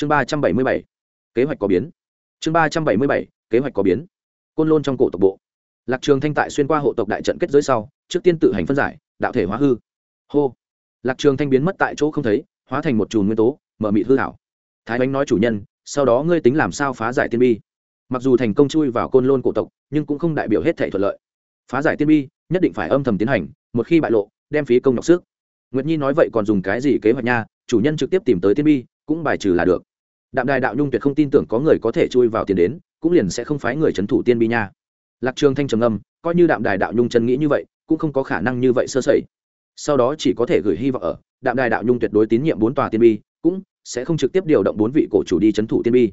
chương ba trăm bảy mươi bảy, kế hoạch có biến. Chương ba trăm bảy mươi bảy, kế hoạch có biến. Côn lôn trong cổ tộc bộ. Lạc trường thanh tại xuyên qua hộ tộc đại trận kết giới sau, trước tiên tự hành phân giải, đạo thể hóa hư. Hô. Lạc trường thanh biến mất tại chỗ không thấy, hóa thành một chùm nguyên tố, mở mịt hư hảo thái bánh nói chủ nhân, sau đó ngươi tính làm sao phá giải tiên bi. Mặc dù thành công chui vào côn lôn cổ tộc, nhưng cũng không đại biểu hết thể thuận lợi. Phá giải tiên bi, nhất định phải âm thầm tiến hành, một khi bại lộ, đem phí công nhọc sức. Nguyệt nhi nói vậy còn dùng cái gì kế hoạch nha? Chủ nhân trực tiếp tìm tới tiên bi cũng bài trừ là được. Đạm đài đạo nhung tuyệt không tin tưởng có người có thể chui vào tiền đến, cũng liền sẽ không phái người c h ấ n thủ tiên bi nha. Lạc trường thanh trầm âm coi như đạm đài đạo nhung chân nghĩ như vậy, cũng không có khả năng như vậy sơ sẩy. Sau đó chỉ có thể gửi hy vọng ở, đạm đài đạo nhung tuyệt đối tín nhiệm bốn tòa tiên bi, cũng sẽ không trực tiếp điều động bốn vị cổ chủ đi c h ấ n thủ tiên bi.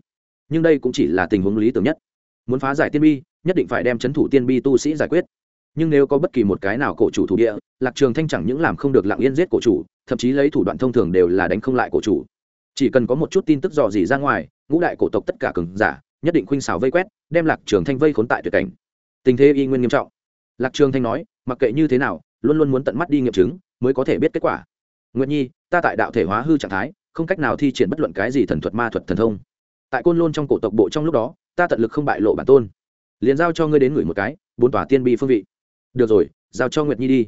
Nhưng đây cũng chỉ là tình huống lý tưởng nhất. Muốn phá giải tiên bi, nhất định phải đem c h ấ n thủ tiên bi tu sĩ giải quyết. Nhưng nếu có bất kỳ một cái nào cổ chủ thủ địa, lạc trường thanh chẳng những làm không được lặng yên giết cổ chủ, thậm chí lấy thủ đoạn thông thường đều là đánh không lại cổ chủ chỉ cần có một chút tin tức dò dỉ ra ngoài, ngũ đại cổ tộc tất cả cường giả, nhất định khuynh xảo vây quét, đem lạc trường thanh vây khốn tại tuyệt cảnh. Tình thế y nguyên nghiêm trọng. Lạc trường thanh nói, mặc kệ như thế nào, luôn luôn muốn tận mắt đi nghiệm chứng, mới có thể biết kết quả. Nguyệt nhi, ta tại đạo thể hóa hư trạng thái, không cách nào thi triển bất luận cái gì thần thuật ma thuật thần thông. Tại côn lôn trong cổ tộc bộ trong lúc đó, ta tận lực không bại lộ bản tôn. Liền giao cho ngươi đến ngửi một cái, bốn tòa tiên bi phương vị. Được rồi, giao cho nguyệt nhi đi.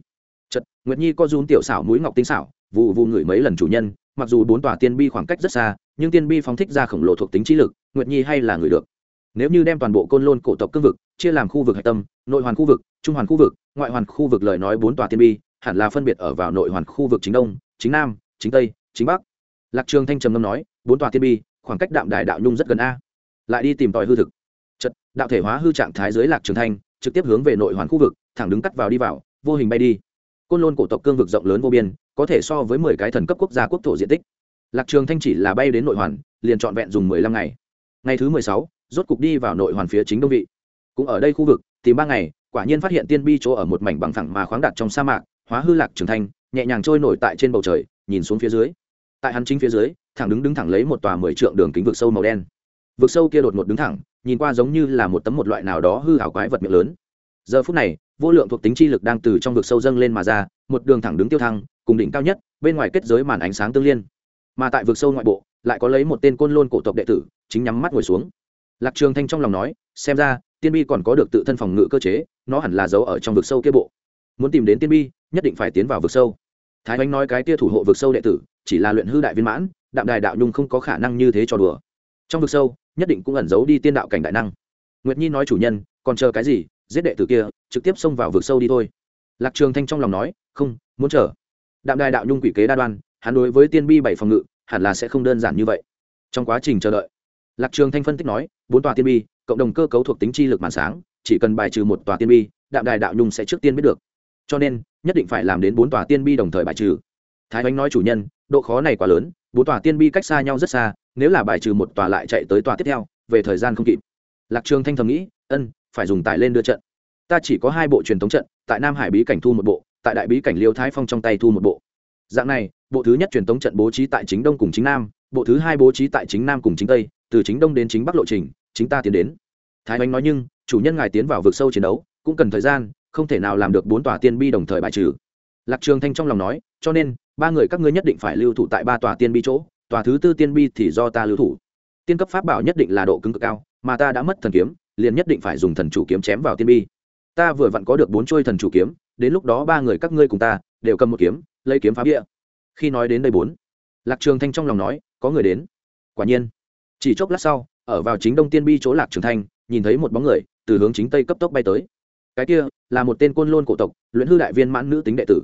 Chật nguyệt nhi có rún tiểu xảo mũi ngọc tinh xảo vụ vụ ngửi mấy lần chủ nhân mặc dù bốn tòa tiên bi khoảng cách rất xa, nhưng tiên bi phóng thích ra khổng lồ thuộc tính trí lực, nguyệt nhi hay là người được. Nếu như đem toàn bộ côn lôn cổ tộc cương vực, chia làm khu vực hạch tâm, nội hoàn khu vực, trung hoàn khu vực, ngoại hoàn khu vực lời nói bốn tòa tiên bi, hẳn là phân biệt ở vào nội hoàn khu vực chính đông, chính nam, chính tây, chính bắc. Lạc trường thanh trầm ngâm nói, bốn tòa tiên bi, khoảng cách đạm đài đạo nhung rất gần a. Lại đi tìm tòi hư thực. Chật đạo thể hóa hư trạng thái dưới lạc trường thanh, trực tiếp hướng về nội hoàn khu vực, thẳng đứng cắt vào đi vào, vô hình bay đi côn lôn cổ tộc cương vực rộng lớn vô biên, có thể so với mười cái thần cấp quốc gia quốc thổ diện tích. Lạc trường thanh chỉ là bay đến nội hoàn, liền trọn vẹn dùng mười lăm ngày. Ngày thứ mười sáu, rốt cục đi vào nội hoàn phía chính đông vị. Cũng ở đây khu vực, tìm ba ngày, quả nhiên phát hiện tiên bi chỗ ở một mảnh bằng thẳng mà khoáng đạt trong sa mạc, hóa hư lạc trường thanh, nhẹ nhàng trôi nổi tại trên bầu trời, nhìn xuống phía dưới. Tại hắn chính phía dưới, thẳng đứng đứng thẳng lấy một tòa mười trượng đường kính vực sâu màu đen. Vực sâu kia đột ngột đứng thẳng, nhìn qua giống như là một tấm một loại nào đó hư hảo quái vật miệng lớn. Giờ phút này vô lượng thuộc tính chi lực đang từ trong vực sâu dâng lên mà ra, một đường thẳng đứng tiêu thăng, cùng đỉnh cao nhất, bên ngoài kết giới màn ánh sáng tương liên. Mà tại vực sâu ngoại bộ, lại có lấy một tên côn lôn cổ tộc đệ tử, chính nhắm mắt ngồi xuống. Lạc trường thanh trong lòng nói, xem ra, tiên bi còn có được tự thân phòng ngự cơ chế, nó hẳn là giấu ở trong vực sâu kia bộ. Muốn tìm đến tiên bi, nhất định phải tiến vào vực sâu. Thái anh nói cái kia thủ hộ vực sâu đệ tử, chỉ là luyện hư đại viên mãn, đạm đài đạo nhung không có khả năng như thế cho đùa. Trong vực sâu, nhất định cũng ẩn giấu đi tiên đạo cảnh đại năng. Nguyệt nhi nói chủ nhân, còn chờ cái gì giết đệ tử kia, trực tiếp xông vào vực sâu đi thôi. Lạc trường thanh trong lòng nói, không, muốn chờ. Đạm đài đạo nhung quỷ kế đa đoan, hắn đối với tiên bi bảy phòng ngự, hẳn là sẽ không đơn giản như vậy. Trong quá trình chờ đợi, lạc trường thanh phân tích nói, bốn tòa tiên bi, cộng đồng cơ cấu thuộc tính chi lực màn sáng, chỉ cần bài trừ một tòa tiên bi, đạm đài đạo nhung sẽ trước tiên biết được. Cho nên, nhất định phải làm đến bốn tòa tiên bi đồng thời bài trừ. Thái ánh nói chủ nhân, độ khó này quá lớn, bốn tòa tiên bi cách xa nhau rất xa, nếu là bài trừ một tòa lại chạy tới tòa tiếp theo, về thời gian không kịp. Lạc trường thanh thầm nghĩ, ân phải dùng tải lên đưa trận. Ta chỉ có hai bộ truyền thống trận, tại nam hải bí cảnh thu một bộ, tại đại bí cảnh liêu thái phong trong tay thu một bộ. Dạng này, bộ thứ nhất truyền thống trận bố trí tại chính đông cùng chính nam, bộ thứ hai bố trí tại chính nam cùng chính tây, từ chính đông đến chính bắc lộ trình, chính ta tiến đến. Thái oanh nói nhưng, chủ nhân ngài tiến vào vực sâu chiến đấu, cũng cần thời gian, không thể nào làm được bốn tòa tiên bi đồng thời bài trừ. Lạc trường thanh trong lòng nói, cho nên, ba người các ngươi nhất định phải lưu thủ tại ba tòa tiên bi chỗ, tòa thứ tư tiên bi thì do ta lưu thủ. Tiên cấp pháp bảo nhất định là độ cứng cực cao, mà ta đã mất thần kiếm liền nhất định phải dùng thần chủ kiếm chém vào tiên bi. Ta vừa vặn có được bốn trôi thần chủ kiếm, đến lúc đó ba người các ngươi cùng ta đều cầm một kiếm, lấy kiếm phá bia. Khi nói đến đây bốn, lạc trường thanh trong lòng nói, có người đến. Quả nhiên, chỉ chốc lát sau, ở vào chính đông tiên bi chỗ lạc trường thanh, nhìn thấy một bóng người từ hướng chính tây cấp tốc bay tới. Cái kia là một tên côn lôn cổ tộc, luyện hư đại viên mãn nữ tính đệ tử.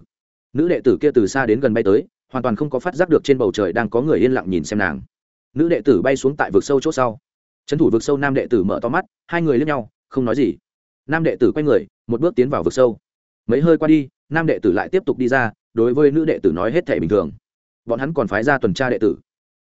Nữ đệ tử kia từ xa đến gần bay tới, hoàn toàn không có phát giác được trên bầu trời đang có người yên lặng nhìn xem nàng. Nữ đệ tử bay xuống tại vực sâu chỗ sau trấn thủ vực sâu nam đệ tử mở to mắt, hai người lướt nhau, không nói gì. Nam đệ tử quay người, một bước tiến vào vực sâu. Mấy hơi qua đi, nam đệ tử lại tiếp tục đi ra, đối với nữ đệ tử nói hết thể bình thường. Bọn hắn còn phái ra tuần tra đệ tử.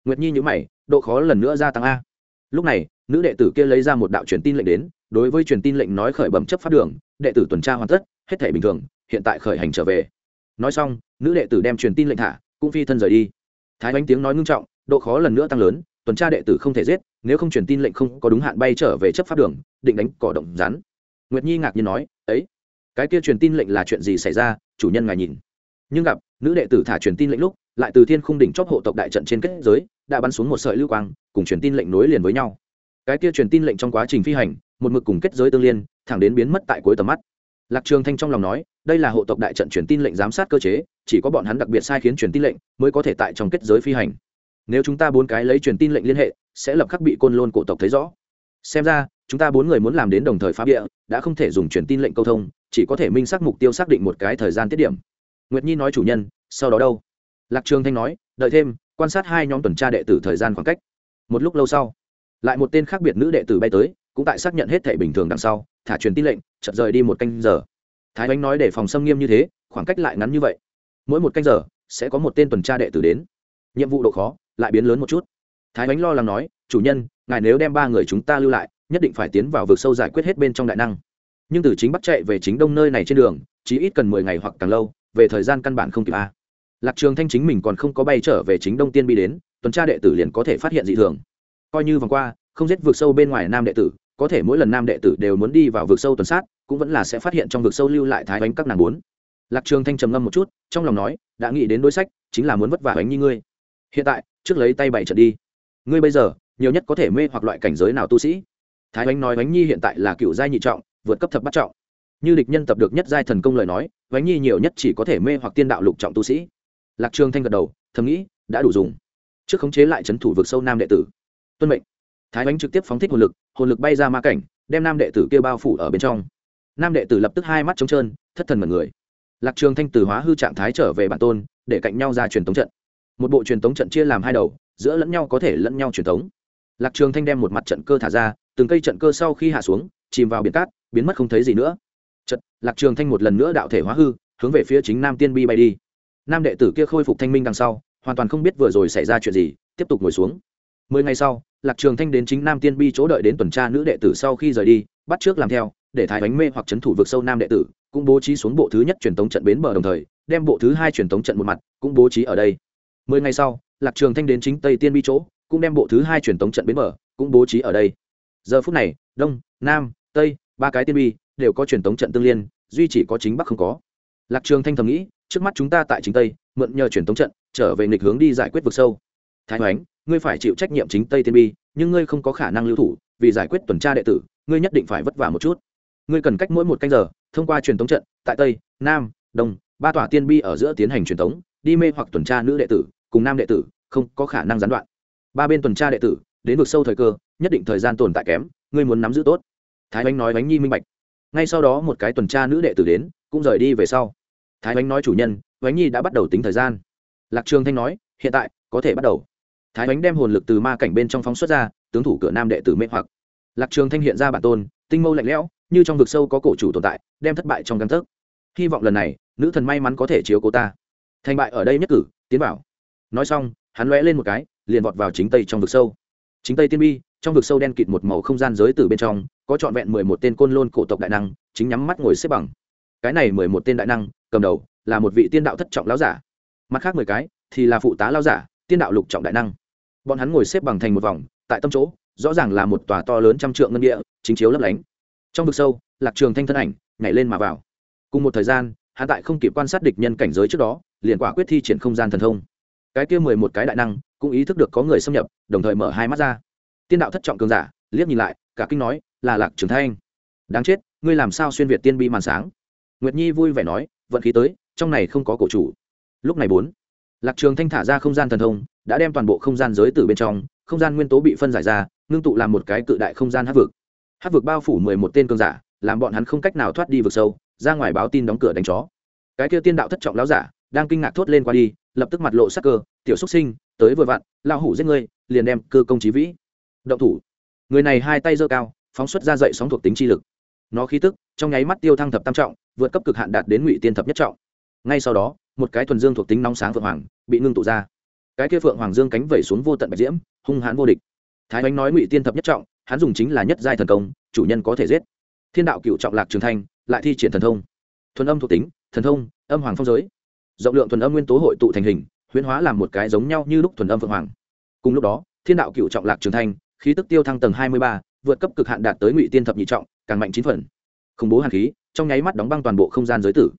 Nguyệt nhi nhữ mày, độ khó lần nữa gia tăng a. Lúc này, nữ đệ tử kia lấy ra một đạo truyền tin lệnh đến, đối với truyền tin lệnh nói khởi bẩm chấp pháp đường, đệ tử tuần tra hoàn tất, hết thể bình thường, hiện tại khởi hành trở về. Nói xong, nữ đệ tử đem truyền tin lệnh thả, cũng phi thân rời đi. Thái bánh tiếng nói ngưng trọng, độ khó lần nữa tăng lớn, tuần tra đệ tử không thể giết nếu không truyền tin lệnh không có đúng hạn bay trở về chấp pháp đường, định đánh cỏ động rắn. Nguyệt nhi ngạc nhiên nói, ấy, cái kia truyền tin lệnh là chuyện gì xảy ra? Chủ nhân ngài nhìn. Nhưng gặp, nữ đệ tử thả truyền tin lệnh lúc, lại từ thiên khung đỉnh chóp hộ tộc đại trận trên kết giới, đã bắn xuống một sợi lưu quang, cùng truyền tin lệnh nối liền với nhau. Cái kia truyền tin lệnh trong quá trình phi hành, một mực cùng kết giới tương liên, thẳng đến biến mất tại cuối tầm mắt. Lạc trường thanh trong lòng nói, đây là hộ tộc đại trận truyền tin lệnh giám sát cơ chế, chỉ có bọn hắn đặc biệt sai khiến truyền tin lệnh, mới có thể tại trong kết giới phi hành nếu chúng ta bốn cái lấy truyền tin lệnh liên hệ, sẽ lập khắc bị côn lôn cổ tộc thấy rõ. Xem ra, chúng ta bốn người muốn làm đến đồng thời phá bịa, đã không thể dùng truyền tin lệnh câu thông, chỉ có thể minh xác mục tiêu xác định một cái thời gian tiết điểm. Nguyệt nhi nói chủ nhân, sau đó đâu? Lạc trường thanh nói, đợi thêm, quan sát hai nhóm tuần tra đệ tử thời gian khoảng cách. Một lúc lâu sau, lại một tên khác biệt nữ đệ tử bay tới, cũng tại xác nhận hết thể bình thường đằng sau, thả truyền tin lệnh, chợt rời đi một canh giờ. Thái bánh nói để phòng xâm nghiêm như thế, khoảng cách lại ngắn như vậy. Mỗi một canh giờ, sẽ có một tên tuần tra đệ tử đến. Nhiệm vụ độ khó lại biến lớn một chút. Thái bánh lo lắng nói, chủ nhân, ngài nếu đem ba người chúng ta lưu lại, nhất định phải tiến vào vực sâu giải quyết hết bên trong đại năng. Nhưng từ chính bắc chạy về chính đông nơi này trên đường, chỉ ít cần mười ngày hoặc càng lâu, về thời gian căn bản không kịp a. Lạc trường thanh chính mình còn không có bay trở về chính đông tiên bi đến, tuần tra đệ tử liền có thể phát hiện dị thường. Coi như vòng qua, không giết vượt sâu bên ngoài nam đệ tử, có thể mỗi lần nam đệ tử đều muốn đi vào vực sâu tuần sát, cũng vẫn là sẽ phát hiện trong vực sâu lưu lại thái bánh các nàng bốn. Lạc trường thanh trầm ngâm một chút, trong lòng nói, đã nghĩ đến đối sách, chính là muốn vất vả bánh như ngươi hiện tại, trước lấy tay bảy trận đi. Ngươi bây giờ, nhiều nhất có thể mê hoặc loại cảnh giới nào tu sĩ? Thái oánh nói, oánh nhi hiện tại là cựu giai nhị trọng, vượt cấp thập bắt trọng. Như địch nhân tập được nhất giai thần công lời nói, oánh nhi nhiều nhất chỉ có thể mê hoặc tiên đạo lục trọng tu sĩ. Lạc trường thanh gật đầu, thầm nghĩ, đã đủ dùng. Trước khống chế lại trấn thủ vực sâu nam đệ tử. Tuân mệnh. Thái oánh trực tiếp phóng thích hồn lực hồn lực bay ra ma cảnh, đem nam đệ tử kia bao phủ ở bên trong. Nam đệ tử lập tức hai mắt trống trơn, thất thần mật người. Lạc trường thanh từ hóa hư trạng thái trở về bản tôn, để cạnh nhau ra truyền tống trận một bộ truyền tống trận chia làm hai đầu, giữa lẫn nhau có thể lẫn nhau truyền tống. Lạc trường thanh đem một mặt trận cơ thả ra, từng cây trận cơ sau khi hạ xuống, chìm vào biển cát, biến mất không thấy gì nữa. Trận lạc trường thanh một lần nữa đạo thể hóa hư, hướng về phía chính nam tiên bi bay đi. Nam đệ tử kia khôi phục thanh minh đằng sau, hoàn toàn không biết vừa rồi xảy ra chuyện gì, tiếp tục ngồi xuống. Mười ngày sau, lạc trường thanh đến chính nam tiên bi chỗ đợi đến tuần tra nữ đệ tử sau khi rời đi, bắt trước làm theo, để thái bánh mê hoặc chấn thủ vực sâu nam đệ tử, cũng bố trí xuống bộ thứ nhất truyền tống trận bến bờ đồng thời, đem bộ thứ hai truyền tống trận một mặt, cũng bố trí ở đây mười ngày sau lạc trường thanh đến chính tây tiên bi chỗ cũng đem bộ thứ hai truyền tống trận bến mở, cũng bố trí ở đây. Giờ phút này đông nam tây ba cái tiên bi đều có truyền tống trận tương liên duy chỉ có chính bắc không có. Lạc trường thanh thầm nghĩ trước mắt chúng ta tại chính tây mượn nhờ truyền tống trận trở về nghịch hướng đi giải quyết vực sâu. Thái hoánh ngươi phải chịu trách nhiệm chính tây tiên bi nhưng ngươi không có khả năng lưu thủ vì giải quyết tuần tra đệ tử ngươi nhất định phải vất vả một chút. Ngươi cần cách mỗi một canh giờ thông qua truyền tống trận tại tây nam đông ba tòa tiên bi ở giữa tiến hành truyền tống đi mê hoặc tuần tra nữ đệ tử cùng nam đệ tử, không có khả năng gián đoạn. Ba bên tuần tra đệ tử, đến vực sâu thời cơ, nhất định thời gian tồn tại kém, ngươi muốn nắm giữ tốt. Thái bánh nói bánh nhi minh bạch. Ngay sau đó một cái tuần tra nữ đệ tử đến, cũng rời đi về sau. Thái bánh nói chủ nhân bánh nhi đã bắt đầu tính thời gian. Lạc trường thanh nói, hiện tại, có thể bắt đầu. Thái bánh đem hồn lực từ ma cảnh bên trong phóng xuất ra, tướng thủ cửa nam đệ tử mê hoặc. Lạc trường thanh hiện ra bản tôn, tinh mâu lạnh lẽo, như trong vực sâu có cổ chủ tồn tại, đem thất bại trong căn thức hy vọng lần này, nữ thần may mắn có thể chiếu cố ta. Thành bại ở đây nhất cử, tiến bảo nói xong, hắn lóe lên một cái, liền vọt vào chính tây trong vực sâu. Chính tây tiên bi, trong vực sâu đen kịt một màu không gian giới từ bên trong, có trọn vẹn mười một tên côn lôn cổ tộc đại năng, chính nhắm mắt ngồi xếp bằng. Cái này mười một tên đại năng, cầm đầu, là một vị tiên đạo thất trọng lão giả. Mặt khác mười cái, thì là phụ tá lão giả, tiên đạo lục trọng đại năng. Bọn hắn ngồi xếp bằng thành một vòng, tại tâm chỗ, rõ ràng là một tòa to lớn trăm trượng ngân địa, chính chiếu lấp lánh. Trong vực sâu, lạc trường thanh thân ảnh, nhảy lên mà vào. Cùng một thời gian hạ tại không kịp quan sát địch nhân cảnh giới trước đó, liền quả quyết thi triển không gian thần thông cái kia mười một cái đại năng cũng ý thức được có người xâm nhập, đồng thời mở hai mắt ra. Tiên đạo thất trọng cường giả, liếc nhìn lại, cả kinh nói, là lạc trường thanh. Đáng chết, ngươi làm sao xuyên việt tiên bi màn sáng? Nguyệt nhi vui vẻ nói, vận khí tới, trong này không có cổ chủ. Lúc này bốn, lạc trường thanh thả ra không gian thần thông, đã đem toàn bộ không gian giới từ bên trong, không gian nguyên tố bị phân giải ra, ngưng tụ làm một cái cự đại không gian hát vực. Hát vực bao phủ mười một tên cường giả, làm bọn hắn không cách nào thoát đi vực sâu, ra ngoài báo tin đóng cửa đánh chó. Cái kia tiên đạo thất trọng lão giả đang kinh ngạc thốt lên qua đi, lập tức mặt lộ sắc cơ, tiểu xúc sinh, tới vừa vặn, lão hủ giết ngươi, liền đem cơ công trí vĩ. Động thủ. Người này hai tay giơ cao, phóng xuất ra dậy sóng thuộc tính chi lực. Nó khí tức, trong nháy mắt tiêu thăng thập tam trọng, vượt cấp cực hạn đạt đến ngụy tiên thập nhất trọng. Ngay sau đó, một cái thuần dương thuộc tính nóng sáng phượng hoàng bị ngưng tụ ra. Cái kia phượng hoàng dương cánh vẩy xuống vô tận bạch diễm, hung hãn vô địch. Thái ánh nói ngụy tiên thập nhất trọng, hắn dùng chính là nhất giai thần công, chủ nhân có thể giết. Thiên đạo cựu trọng lạc trường thanh, lại thi triển thần thông. Thuần âm thuộc tính, thần thông, âm hoàng phong giới rộng lượng thuần âm nguyên tố hội tụ thành hình, huyễn hóa làm một cái giống nhau như lúc thuần âm phượng hoàng. Cùng lúc đó, thiên đạo cựu trọng lạc trường thanh, khí tức tiêu thăng tầng hai mươi ba, vượt cấp cực hạn đạt tới ngụy tiên thập nhị trọng, càng mạnh chín phần. Khủng bố hàn khí, trong nháy mắt đóng băng toàn bộ không gian giới tử.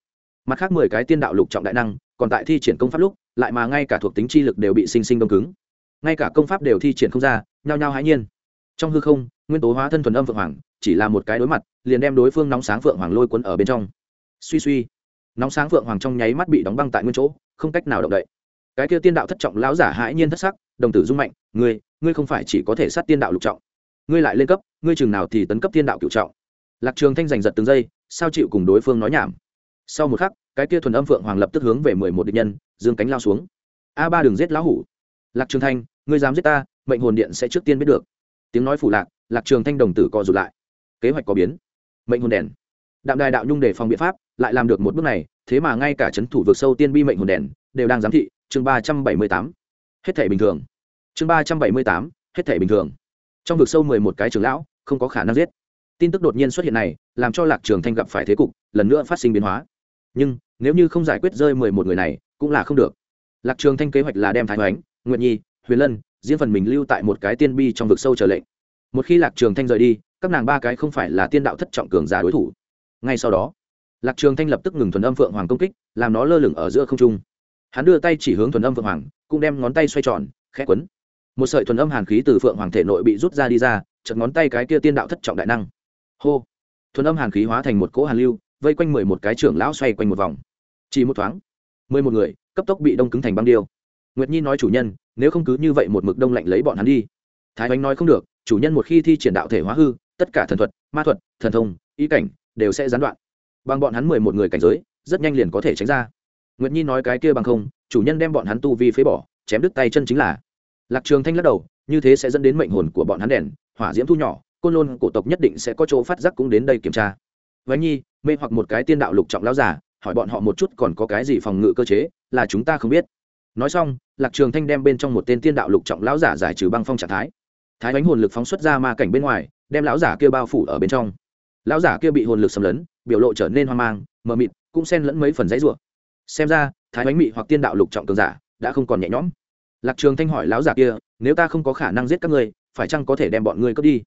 Mặt khác mười cái tiên đạo lục trọng đại năng, còn tại thi triển công pháp lúc, lại mà ngay cả thuộc tính chi lực đều bị sinh sinh đông cứng. Ngay cả công pháp đều thi triển không ra, nhao nhao hãi nhiên. Trong hư không, nguyên tố hóa thân thuần âm phượng hoàng, chỉ là một cái đối mặt, liền đem đối phương nóng sáng phượng hoàng lôi cuốn ở bên trong. Suy suy nóng sáng phượng hoàng trong nháy mắt bị đóng băng tại nguyên chỗ, không cách nào động đậy. Cái kia tiên đạo thất trọng lão giả hãi nhiên thất sắc, đồng tử dung mạnh, ngươi ngươi không phải chỉ có thể sát tiên đạo lục trọng. Ngươi lại lên cấp, ngươi chừng nào thì tấn cấp tiên đạo cựu trọng. Lạc trường thanh giành giật từng giây, sao chịu cùng đối phương nói nhảm. Sau một khắc, cái kia thuần âm phượng hoàng lập tức hướng về mười một địch nhân, dương cánh lao xuống. A ba đừng giết lão hủ. Lạc trường thanh, ngươi dám giết ta, mệnh hồn điện sẽ trước tiên biết được. Tiếng nói phủ lạc lạc trường thanh đồng tử co rụt lại. Kế hoạch có biến. Mệnh hồn đèn đạm đài đạo nhung để phòng biện pháp, lại làm được một bước này, thế mà ngay cả c h ấ n thủ vực sâu tiên bi mệnh hồn đèn, đều đang giám thị, chương ba trăm bảy mươi tám. Hết thể bình thường. Chương ba trăm bảy mươi tám, hết thể bình thường. Trong vực sâu mười một cái trường lão, không có khả năng giết. Tin tức đột nhiên xuất hiện này, làm cho lạc trường thanh gặp phải thế cục, lần nữa phát sinh biến hóa. Nhưng, nếu như không giải quyết rơi mười một người này, cũng là không được. Lạc trường thanh kế hoạch là đem thái hoánh nguyện nhi, huyền lân diễn phần mình lưu tại một cái tiên bi trong vực sâu trở lệnh. Một khi lạc trường thanh rời đi, các nàng ba cái không phải là tiên đạo thất trọng cường giả đối thủ ngay sau đó, lạc trường thanh lập tức ngừng thuần âm phượng hoàng công kích, làm nó lơ lửng ở giữa không trung. Hắn đưa tay chỉ hướng thuần âm phượng hoàng, cũng đem ngón tay xoay tròn, khẽ quấn. Một sợi thuần âm hàn khí từ phượng hoàng thể nội bị rút ra đi ra chật ngón tay cái kia tiên đạo thất trọng đại năng. Hô! Thuần âm hàn khí hóa thành một cỗ hàn lưu, vây quanh mười một cái trưởng lão xoay quanh một vòng. Chỉ một thoáng, mười một người, cấp tốc bị đông cứng thành băng điêu. Nguyệt nhi nói chủ nhân, nếu không cứ như vậy một mực đông lạnh lấy bọn hắn đi. Thái bánh nói không được, chủ nhân một khi thi triển đạo thể hóa hư, tất cả thần thuật, ma thuật, thần thông, ý cảnh đều sẽ gián đoạn. Bằng bọn hắn mười một người cảnh giới, rất nhanh liền có thể tránh ra. Nguyệt nhi nói cái kia bằng không, chủ nhân đem bọn hắn tu vi phế bỏ, chém đứt tay chân chính là. Lạc trường thanh lắc đầu, như thế sẽ dẫn đến mệnh hồn của bọn hắn đèn, hỏa diễm thu nhỏ, côn lôn cổ tộc nhất định sẽ có chỗ phát giác cũng đến đây kiểm tra. Vánh nhi, mê hoặc một cái tiên đạo lục trọng lão giả hỏi bọn họ một chút còn có cái gì phòng ngự cơ chế, là chúng ta không biết. Nói xong, lạc trường thanh đem bên trong một tên tiên đạo lục trọng lão giả giải trừ băng phong trạng thái. Thái bánh hồn lực phóng xuất ra ma cảnh bên ngoài, đem lão giả kia bao phủ ở bên trong lão giả kia bị hồn lực xâm lấn, biểu lộ trở nên hoang mang, mờ mịt, cũng xen lẫn mấy phần dãy rủa. Xem ra, thái bánh mị hoặc tiên đạo lục trọng cường giả đã không còn nhẹ nhõm. Lạc trường thanh hỏi lão giả kia, nếu ta không có khả năng giết các ngươi, phải chăng có thể đem bọn ngươi cướp đi?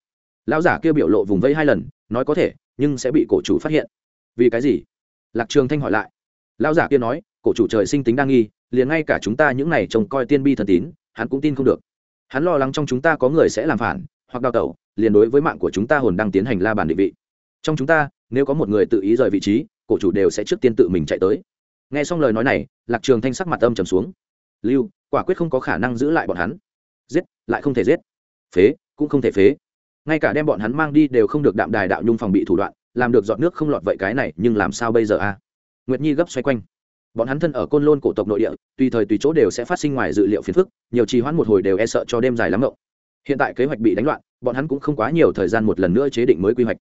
Lão giả kia biểu lộ vùng vây hai lần, nói có thể, nhưng sẽ bị cổ chủ phát hiện. Vì cái gì? Lạc trường thanh hỏi lại. Lão giả kia nói, cổ chủ trời sinh tính đa nghi, liền ngay cả chúng ta những này trông coi tiên bi thần tín, hắn cũng tin không được. Hắn lo lắng trong chúng ta có người sẽ làm phản, hoặc đào tẩu, liền đối với mạng của chúng ta hồn đang tiến hành la bàn định vị trong chúng ta, nếu có một người tự ý rời vị trí, cổ chủ đều sẽ trước tiên tự mình chạy tới. Nghe xong lời nói này, lạc trường thanh sắc mặt âm trầm xuống. Lưu, quả quyết không có khả năng giữ lại bọn hắn. Giết, lại không thể giết. Phế, cũng không thể phế. Ngay cả đem bọn hắn mang đi đều không được đạm đài đạo nhung phòng bị thủ đoạn, làm được dọn nước không lọt vậy cái này, nhưng làm sao bây giờ a? Nguyệt nhi gấp xoay quanh. Bọn hắn thân ở côn lôn cổ tộc nội địa, tùy thời tùy chỗ đều sẽ phát sinh ngoài dự liệu phiền phức, nhiều trì hoãn một hồi đều e sợ cho đêm dài lắm ngộng hiện tại kế hoạch bị đánh loạn, bọn hắn cũng không quá nhiều thời gian một lần nữa chế định mới quy hoạch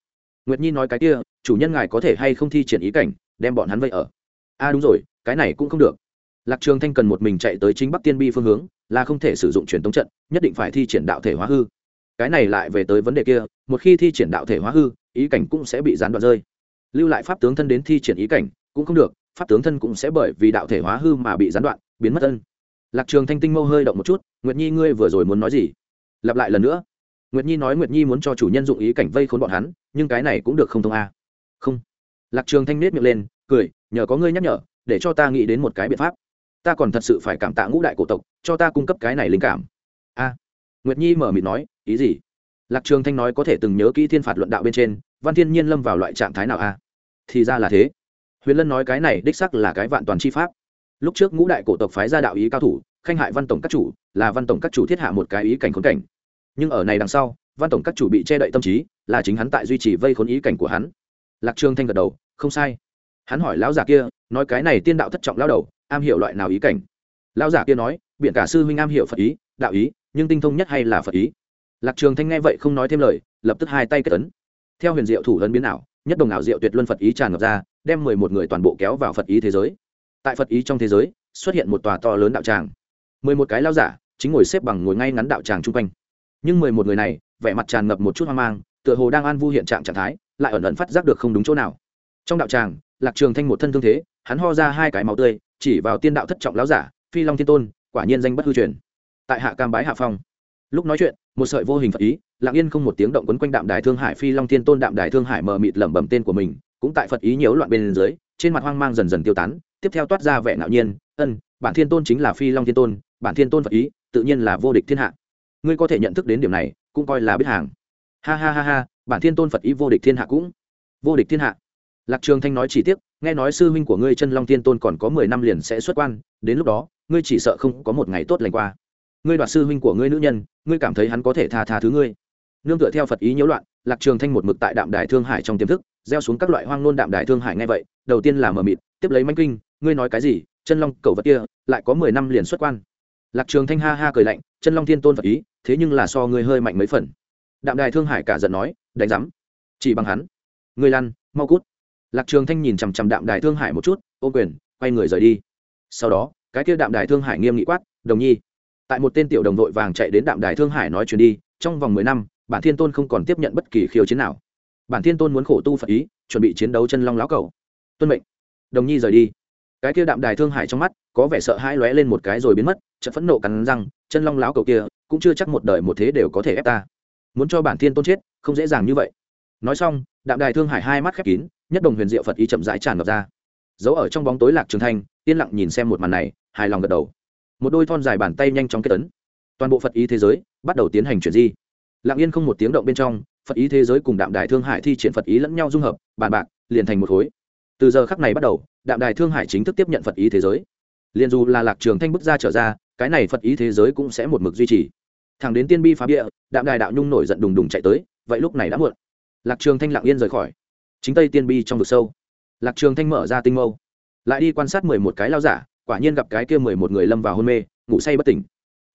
nguyệt nhi nói cái kia, chủ nhân ngài có thể hay không thi triển ý cảnh, đem bọn hắn vây ở. A đúng rồi, cái này cũng không được. Lạc trường thanh cần một mình chạy tới chính bắc tiên bi phương hướng, là không thể sử dụng truyền tống trận, nhất định phải thi triển đạo thể hóa hư. Cái này lại về tới vấn đề kia, một khi thi triển đạo thể hóa hư, ý cảnh cũng sẽ bị gián đoạn rơi. Lưu lại pháp tướng thân đến thi triển ý cảnh cũng không được, pháp tướng thân cũng sẽ bởi vì đạo thể hóa hư mà bị gián đoạn, biến mất thân lạc trường thanh tinh mâu hơi động một chút, nguyệt nhi, ngươi vừa rồi muốn nói gì? Lặp lại lần nữa nguyệt nhi nói nguyệt nhi muốn cho chủ nhân dụng ý cảnh vây khốn bọn hắn, nhưng cái này cũng được không thông a. Không. Lạc trường thanh nết miệng lên, cười, nhờ có ngươi nhắc nhở, để cho ta nghĩ đến một cái biện pháp. Ta còn thật sự phải cảm tạ ngũ đại cổ tộc, cho ta cung cấp cái này linh cảm. A. Nguyệt nhi mở mịt nói, ý gì? Lạc trường thanh nói có thể từng nhớ kỹ thiên phạt luận đạo bên trên, văn thiên nhiên lâm vào loại trạng thái nào a? Thì ra là thế. Huyền lân nói cái này đích sắc là cái vạn toàn chi pháp. Lúc trước ngũ đại cổ tộc phái ra đạo ý cao thủ, khanh hại văn tổng các chủ, là văn tổng các chủ thiết hạ một cái ý cảnh khốn cảnh nhưng ở này đằng sau, văn tổng các chủ bị che đậy tâm trí, là chính hắn tại duy trì vây khốn ý cảnh của hắn. Lạc trường thanh gật đầu, không sai. Hắn hỏi lão giả kia, nói cái này tiên đạo thất trọng lao đầu, am hiểu loại nào ý cảnh? Lão giả kia nói biện cả sư huynh am hiểu phật ý, đạo ý, nhưng tinh thông nhất hay là phật ý? Lạc trường thanh nghe vậy không nói thêm lời, lập tức hai tay kết ấn. Theo huyền diệu thủ ấn biến ảo, nhất đồng ảo diệu tuyệt luân phật ý tràn ngập ra, đem mười một người toàn bộ kéo vào phật ý thế giới. Tại phật ý trong thế giới, xuất hiện một tòa to lớn đạo tràng. mười một cái lao giả, chính ngồi xếp bằng ngồi ngay ngắn đạo tràng chung quanh nhưng mười một người này, vẻ mặt tràn ngập một chút hoang mang, tựa hồ đang an vu hiện trạng trạng thái, lại ẩn ẩn phát giác được không đúng chỗ nào. Trong đạo tràng, lạc trường thanh một thân thương thế, hắn ho ra hai cái máu tươi, chỉ vào tiên đạo thất trọng lão giả, phi long thiên tôn, quả nhiên danh bất hư truyền. Tại hạ cam bái hạ phong. Lúc nói chuyện, một sợi vô hình phật ý, lặng yên không một tiếng động quấn quanh đạm đài thương hải phi long thiên tôn đạm đài thương hải mờ mịt lẩm bẩm tên của mình, cũng tại phật ý nhiễu loạn bên dưới, trên mặt hoang mang dần dần tiêu tán, tiếp theo toát ra vẻ ngạo nhiên, ân, bản thiên tôn chính là phi long thiên tôn, bản thiên tôn phật ý, tự nhiên là vô địch thiên hạ ngươi có thể nhận thức đến điểm này, cũng coi là biết hàng. Ha ha ha ha, bản thiên tôn phật ý vô địch thiên hạ cũng. Vô địch thiên hạ. Lạc trường thanh nói chỉ tiếc, nghe nói sư huynh của ngươi chân long thiên tôn còn có mười năm liền sẽ xuất quan, đến lúc đó, ngươi chỉ sợ không có một ngày tốt lành qua. Ngươi đoạt sư huynh của ngươi nữ nhân, ngươi cảm thấy hắn có thể tha tha thứ ngươi. Nương tựa theo phật ý nhiễu loạn, lạc trường thanh một mực tại đạm đài thương hải trong tiềm thức, gieo xuống các loại hoang nôn đạm đài thương hải ngay vậy, đầu tiên là mờ mịt, tiếp lấy manh kinh, ngươi nói cái gì, chân long cầu vật kia, lại có mười năm liền xuất quan lạc trường thanh ha ha cười lạnh, chân long thiên tôn phật ý, thế nhưng là so ngươi hơi mạnh mấy phần. Đạm đài thương hải cả giận nói, đánh giám. Chỉ bằng hắn. Ngươi lăn, mau cút. Lạc trường thanh nhìn chằm chằm đạm đài thương hải một chút ô quyền, quay người rời đi. Sau đó, cái kia đạm đài thương hải nghiêm nghị quát, đồng nhi. Tại một tên tiểu đồng đội vàng chạy đến đạm đài thương hải nói chuyện đi, trong vòng mười năm, bản thiên tôn không còn tiếp nhận bất kỳ khiêu chiến nào. Bản thiên tôn muốn khổ tu phật ý, chuẩn bị chiến đấu chân long lão cầu. Tuân mệnh. Đồng nhi rời đi cái kia đạm đài thương hải trong mắt, có vẻ sợ hãi lóe lên một cái rồi biến mất, chợt phẫn nộ cắn răng, chân long láo cầu kia, cũng chưa chắc một đời một thế đều có thể ép ta. Muốn cho bản thiên tôn chết, không dễ dàng như vậy. Nói xong, đạm đài thương hải hai mắt khép kín, nhất đồng huyền diệu phật ý chậm rãi tràn ngập ra. Giấu ở trong bóng tối lạc trường thanh, yên lặng nhìn xem một màn này, hài lòng gật đầu. Một đôi thon dài bàn tay nhanh chóng kết tấn toàn bộ phật ý thế giới bắt đầu tiến hành chuyển di. Lặng yên không một tiếng động bên trong, phật ý thế giới cùng đạm đài thương hải thi triển phật ý lẫn nhau dung hợp, bàn bạc, liền thành một khối từ giờ khắc này bắt đầu, đạm đài thương hải chính thức tiếp nhận phật ý thế giới. Liền dù là lạc trường thanh bước ra trở ra, cái này phật ý thế giới cũng sẽ một mực duy trì. Thẳng đến tiên bi phá địa đạm đài đạo nhung nổi giận đùng đùng chạy tới, vậy lúc này đã muộn. Lạc trường thanh lặng yên rời khỏi. Chính tây tiên bi trong vực sâu. Lạc trường thanh mở ra tinh mâu. Lại đi quan sát mười một cái lao giả, quả nhiên gặp cái kia mười một người lâm vào hôn mê, ngủ say bất tỉnh.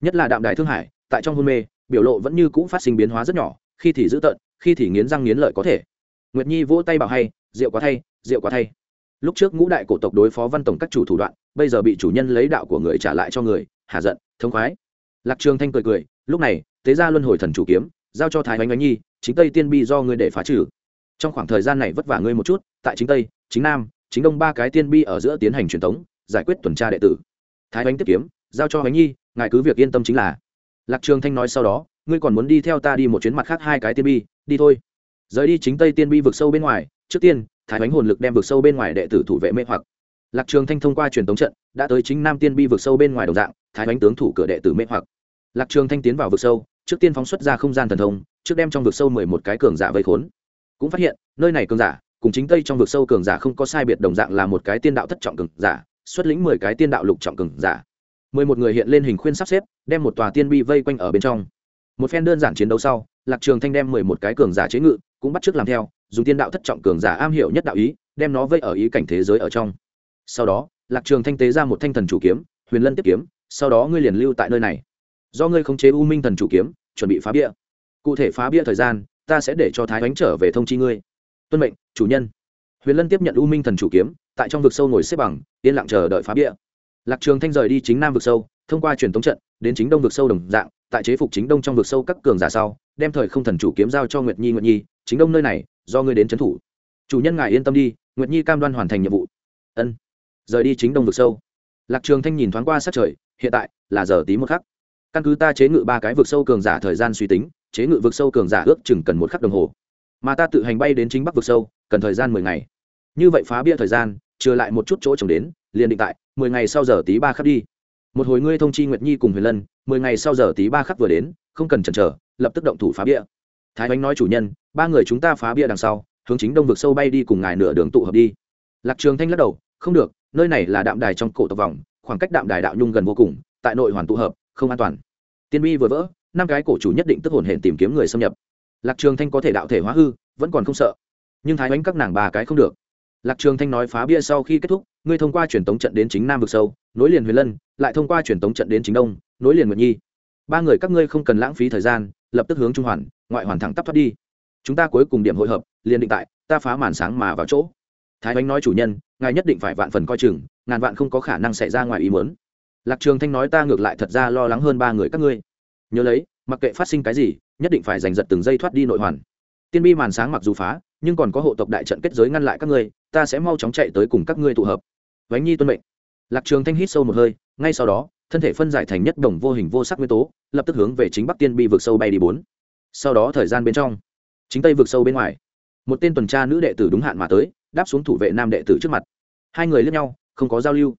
Nhất là đạm đài thương hải, tại trong hôn mê, biểu lộ vẫn như cũ phát sinh biến hóa rất nhỏ, khi thì dữ tợn, khi thì nghiến răng nghiến lợi có thể. Nguyệt nhi vỗ tay bảo hay rượu quá thay, rượu quá thay. Lúc trước ngũ đại cổ tộc đối phó văn tổng các chủ thủ đoạn, bây giờ bị chủ nhân lấy đạo của người trả lại cho người hạ giận thông khoái. Lạc trường thanh cười cười, lúc này, tế gia luân hồi thần chủ kiếm, giao cho thái oanh oanh nhi, chính tây tiên bi do ngươi để phá trừ. Trong khoảng thời gian này vất vả ngươi một chút, tại chính tây, chính nam, chính đông ba cái tiên bi ở giữa tiến hành truyền thống, giải quyết tuần tra đệ tử. Thái oanh tiếp kiếm, giao cho oanh nhi, ngài cứ việc yên tâm chính là. Lạc trường thanh nói sau đó, ngươi còn muốn đi theo ta đi một chuyến mặt khác hai cái tiên bi, đi thôi. Rời đi chính tây tiên bi vực sâu bên ngoài, trước tiên thái bánh hồn lực đem vực sâu bên ngoài đệ tử thủ vệ mê hoặc. Lạc trường thanh thông qua truyền tống trận, đã tới chính nam tiên bi vực sâu bên ngoài đồng dạng, thái bánh tướng thủ cửa đệ tử mê hoặc. Lạc trường thanh tiến vào vực sâu, trước tiên phóng xuất ra không gian thần thông, trước đem trong vực sâu mười một cái cường giả vây khốn. Cũng phát hiện, nơi này cường giả, cùng chính tây trong vực sâu cường giả không có sai biệt đồng dạng là một cái tiên đạo thất trọng cường giả, xuất lĩnh mười cái tiên đạo lục trọng cường giả. Mười một người hiện lên hình khuyên sắp xếp, đem một tòa tiên bi vây quanh ở bên trong. Một phen đơn giản chiến đấu sau, lạc trường thanh đem mười một cái cường giả chế ngự cũng bắt chước làm theo, dùng tiên đạo thất trọng cường giả am hiểu nhất đạo ý, đem nó vây ở ý cảnh thế giới ở trong. Sau đó, lạc trường thanh tế ra một thanh thần chủ kiếm, huyền lân tiếp kiếm, sau đó ngươi liền lưu tại nơi này. Do ngươi khống chế u minh thần chủ kiếm, chuẩn bị phá bia. Cụ thể phá bia thời gian, ta sẽ để cho thái bánh trở về thông chi ngươi. Tuân mệnh, chủ nhân. Huyền lân tiếp nhận u minh thần chủ kiếm, tại trong vực sâu ngồi xếp bằng, yên lặng chờ đợi phá bia. Lạc trường thanh rời đi chính nam vực sâu, thông qua truyền thống trận, đến chính đông vực sâu đồng dạng, tại chế phục chính đông trong vực sâu các cường giả sau, đem thời không thần chủ kiếm giao cho nguyệt nhi nguyệt nhi chính đông nơi này, do ngươi đến trấn thủ. Chủ nhân ngài yên tâm đi, nguyệt nhi cam đoan hoàn thành nhiệm vụ. Ân. Rời đi chính đông vực sâu. Lạc trường thanh nhìn thoáng qua sát trời, hiện tại là giờ tí một khắc. Căn cứ ta chế ngự ba cái vực sâu cường giả thời gian suy tính, chế ngự vực sâu cường giả ước chừng cần một khắc đồng hồ. Mà ta tự hành bay đến chính bắc vực sâu, cần thời gian mười ngày. Như vậy phá bia thời gian, trừ lại một chút chỗ trồng đến, liền định tại mười ngày sau giờ tí ba khắc đi. Một hồi ngươi thông chi nguyệt nhi cùng huyền lân, mười ngày sau giờ tí ba khắc vừa đến, không cần chần chờ, lập tức động thủ phá bia thái ánh nói chủ nhân, ba người chúng ta phá bia đằng sau, hướng chính đông vực sâu bay đi cùng ngài nửa đường tụ hợp đi. Lạc trường thanh lắc đầu, không được, nơi này là đạm đài trong cổ tộc vòng, khoảng cách đạm đài đạo nhung gần vô cùng, tại nội hoàn tụ hợp, không an toàn. Tiên bi vừa vỡ, năm cái cổ chủ nhất định tức hồn hển tìm kiếm người xâm nhập. Lạc trường thanh có thể đạo thể hóa hư, vẫn còn không sợ. Nhưng thái ánh các nàng ba cái không được. Lạc trường thanh nói phá bia sau khi kết thúc, ngươi thông qua truyền tống trận đến chính nam vực sâu, nối liền huyền lân, lại thông qua truyền tống trận đến chính đông, nối liền nguyệt nhi. Ba người các ngươi không cần lãng phí thời gian lập tức hướng trung hoàn, ngoại hoàn thẳng tắp thoát đi. Chúng ta cuối cùng điểm hội hợp, liền định tại, ta phá màn sáng mà vào chỗ. Thái ánh nói chủ nhân, ngài nhất định phải vạn phần coi chừng, ngàn vạn không có khả năng xảy ra ngoài ý muốn. Lạc trường thanh nói ta ngược lại thật ra lo lắng hơn ba người các ngươi. Nhớ lấy, mặc kệ phát sinh cái gì, nhất định phải giành giật từng giây thoát đi nội hoàn. Tiên bi màn sáng mặc dù phá, nhưng còn có hộ tộc đại trận kết giới ngăn lại các ngươi, ta sẽ mau chóng chạy tới cùng các ngươi tụ hợp. Vánh nhi tuân mệnh. Lạc trường thanh hít sâu một hơi, ngay sau đó thân thể phân giải thành nhất đồng vô hình vô sắc nguyên tố, lập tức hướng về chính bắc tiên bi vực sâu bay đi bốn. Sau đó thời gian bên trong, chính tây vực sâu bên ngoài, một tên tuần tra nữ đệ tử đúng hạn mà tới, đáp xuống thủ vệ nam đệ tử trước mặt. Hai người lướt nhau, không có giao lưu.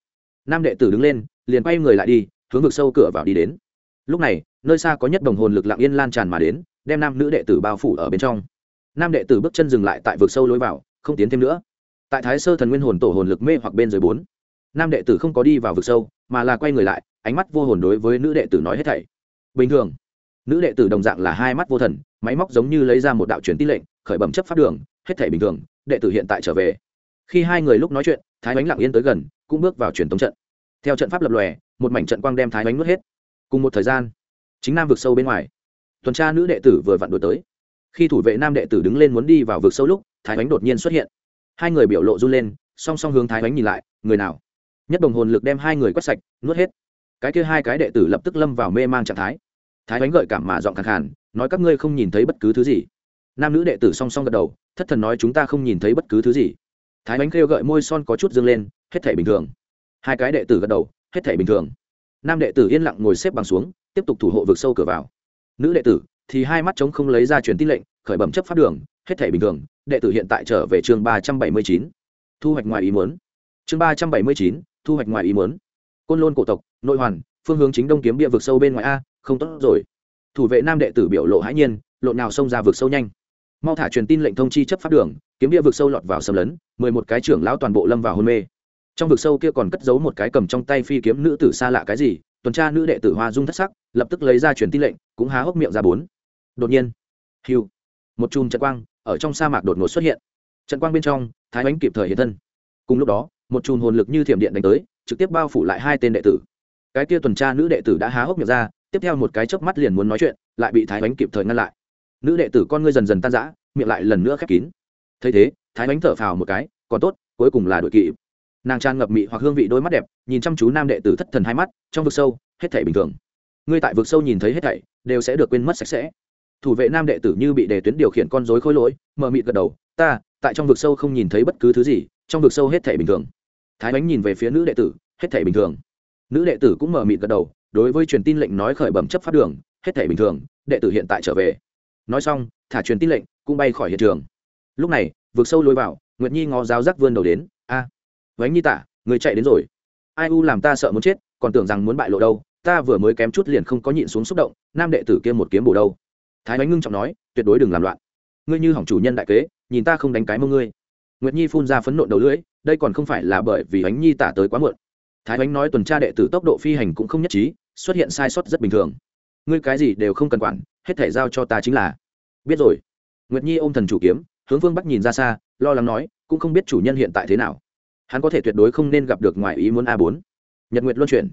Nam đệ tử đứng lên, liền quay người lại đi, hướng vực sâu cửa vào đi đến. Lúc này, nơi xa có nhất đồng hồn lực lặng yên lan tràn mà đến, đem nam nữ đệ tử bao phủ ở bên trong. Nam đệ tử bước chân dừng lại tại vực sâu lối vào, không tiến thêm nữa. Tại thái sơ thần nguyên hồn tổ hồn lực mê hoặc bên dưới bốn, nam đệ tử không có đi vào vực sâu, mà là quay người lại ánh mắt vô hồn đối với nữ đệ tử nói hết thảy. Bình thường, nữ đệ tử đồng dạng là hai mắt vô thần, máy móc giống như lấy ra một đạo truyền tin lệnh, khởi bẩm chấp pháp đường, hết thảy bình thường, đệ tử hiện tại trở về. Khi hai người lúc nói chuyện, thái bánh lặng yên tới gần, cũng bước vào truyền tống trận. Theo trận pháp lập lòe, một mảnh trận quang đem thái bánh nuốt hết. Cùng một thời gian, chính nam vực sâu bên ngoài, tuần tra nữ đệ tử vừa vặn đuổi tới. Khi thủ vệ nam đệ tử đứng lên muốn đi vào vực sâu lúc, thái bánh đột nhiên xuất hiện. Hai người biểu lộ run lên, song song hướng thái bánh nhìn lại, người nào? Nhất đồng hồn lực đem hai người quét sạch, nuốt hết cái kia hai cái đệ tử lập tức lâm vào mê mang trạng thái. Thái bánh gợi cảm mà giọng khẳng hẳn nói các ngươi không nhìn thấy bất cứ thứ gì. Nam nữ đệ tử song song gật đầu, thất thần nói chúng ta không nhìn thấy bất cứ thứ gì. Thái bánh kêu gợi môi son có chút dương lên, hết thể bình thường. Hai cái đệ tử gật đầu, hết thể bình thường. Nam đệ tử yên lặng ngồi xếp bằng xuống, tiếp tục thủ hộ vực sâu cửa vào. Nữ đệ tử thì hai mắt trống không lấy ra truyền tin lệnh, khởi bẩm chấp pháp đường, hết thể bình thường. Đệ tử hiện tại trở về chương ba trăm bảy mươi chín. Thu hoạch ngoài ý muốn. Chương ba trăm bảy mươi chín, thu hoạch ngoài ý muốn. Côn lôn cổ tộc nội hoàn, phương hướng chính đông kiếm bia vực sâu bên ngoài a, không tốt rồi. Thủ vệ nam đệ tử biểu lộ hãi nhiên, lộn nào xông ra vực sâu nhanh. Mau thả truyền tin lệnh thông chi chấp pháp đường, kiếm bia vực sâu lọt vào xâm lấn, mười một cái trưởng lão toàn bộ lâm vào hôn mê. Trong vực sâu kia còn cất giấu một cái cầm trong tay phi kiếm nữ tử xa lạ cái gì, tuần tra nữ đệ tử hoa dung thất sắc, lập tức lấy ra truyền tin lệnh, cũng há hốc miệng ra bốn. Đột nhiên, hiu, một chùm trận quang ở trong sa mạc đột ngột xuất hiện. Trận quang bên trong, thái bánh kịp thời hiện thân. Cùng lúc đó, một chùm hồn lực như thiểm điện đánh tới, trực tiếp bao phủ lại hai tên đệ tử cái kia tuần tra nữ đệ tử đã há hốc miệng ra, tiếp theo một cái chớp mắt liền muốn nói chuyện, lại bị thái bánh kịp thời ngăn lại. Nữ đệ tử con ngươi dần dần tan rã, miệng lại lần nữa khép kín. Thấy thế, thái bánh thở phào một cái, còn tốt, cuối cùng là đội kỵ. Nàng tràn ngập mị hoặc hương vị đôi mắt đẹp, nhìn chăm chú nam đệ tử thất thần hai mắt, trong vực sâu, hết thảy bình thường. Ngươi tại vực sâu nhìn thấy hết thảy, đều sẽ được quên mất sạch sẽ. Thủ vệ nam đệ tử như bị đề tuyến điều khiển con rối khôi lỗi mờ mịt gật đầu, ta, tại trong vực sâu không nhìn thấy bất cứ thứ gì, trong vực sâu hết thảy bình thường. Thái bánh nhìn về phía nữ đệ tử, hết thảy bình thường nữ đệ tử cũng mở mịt gật đầu đối với truyền tin lệnh nói khởi bẩm chấp pháp đường hết thể bình thường đệ tử hiện tại trở về. Nói xong thả truyền tin lệnh cũng bay khỏi hiện trường. Lúc này vượt sâu lôi vào nguyệt nhi ngó giáo giác vươn đầu đến a à, vánh nhi tả người chạy đến rồi. Ai u làm ta sợ muốn chết còn tưởng rằng muốn bại lộ đâu ta vừa mới kém chút liền không có nhịn xuống xúc động nam đệ tử kia một kiếm bổ đâu. Thái bánh ngưng trọng nói tuyệt đối đừng làm loạn. Ngươi như hỏng chủ nhân đại kế nhìn ta không đánh cái mông ngươi. Nguyệt nhi phun ra phấn nộn đầu lưỡi đây còn không phải là bởi vì bánh nhi tả tới quá muộn thái bánh nói tuần tra đệ tử tốc độ phi hành cũng không nhất trí, xuất hiện sai sót rất bình thường. Ngươi cái gì đều không cần quản, hết thể giao cho ta chính là. Biết rồi. Nguyệt nhi ôm thần chủ kiếm, hướng phương bắc nhìn ra xa, lo lắng nói, cũng không biết chủ nhân hiện tại thế nào. Hắn có thể tuyệt đối không nên gặp được ngoài ý muốn a bốn. Nhật nguyệt luân chuyển.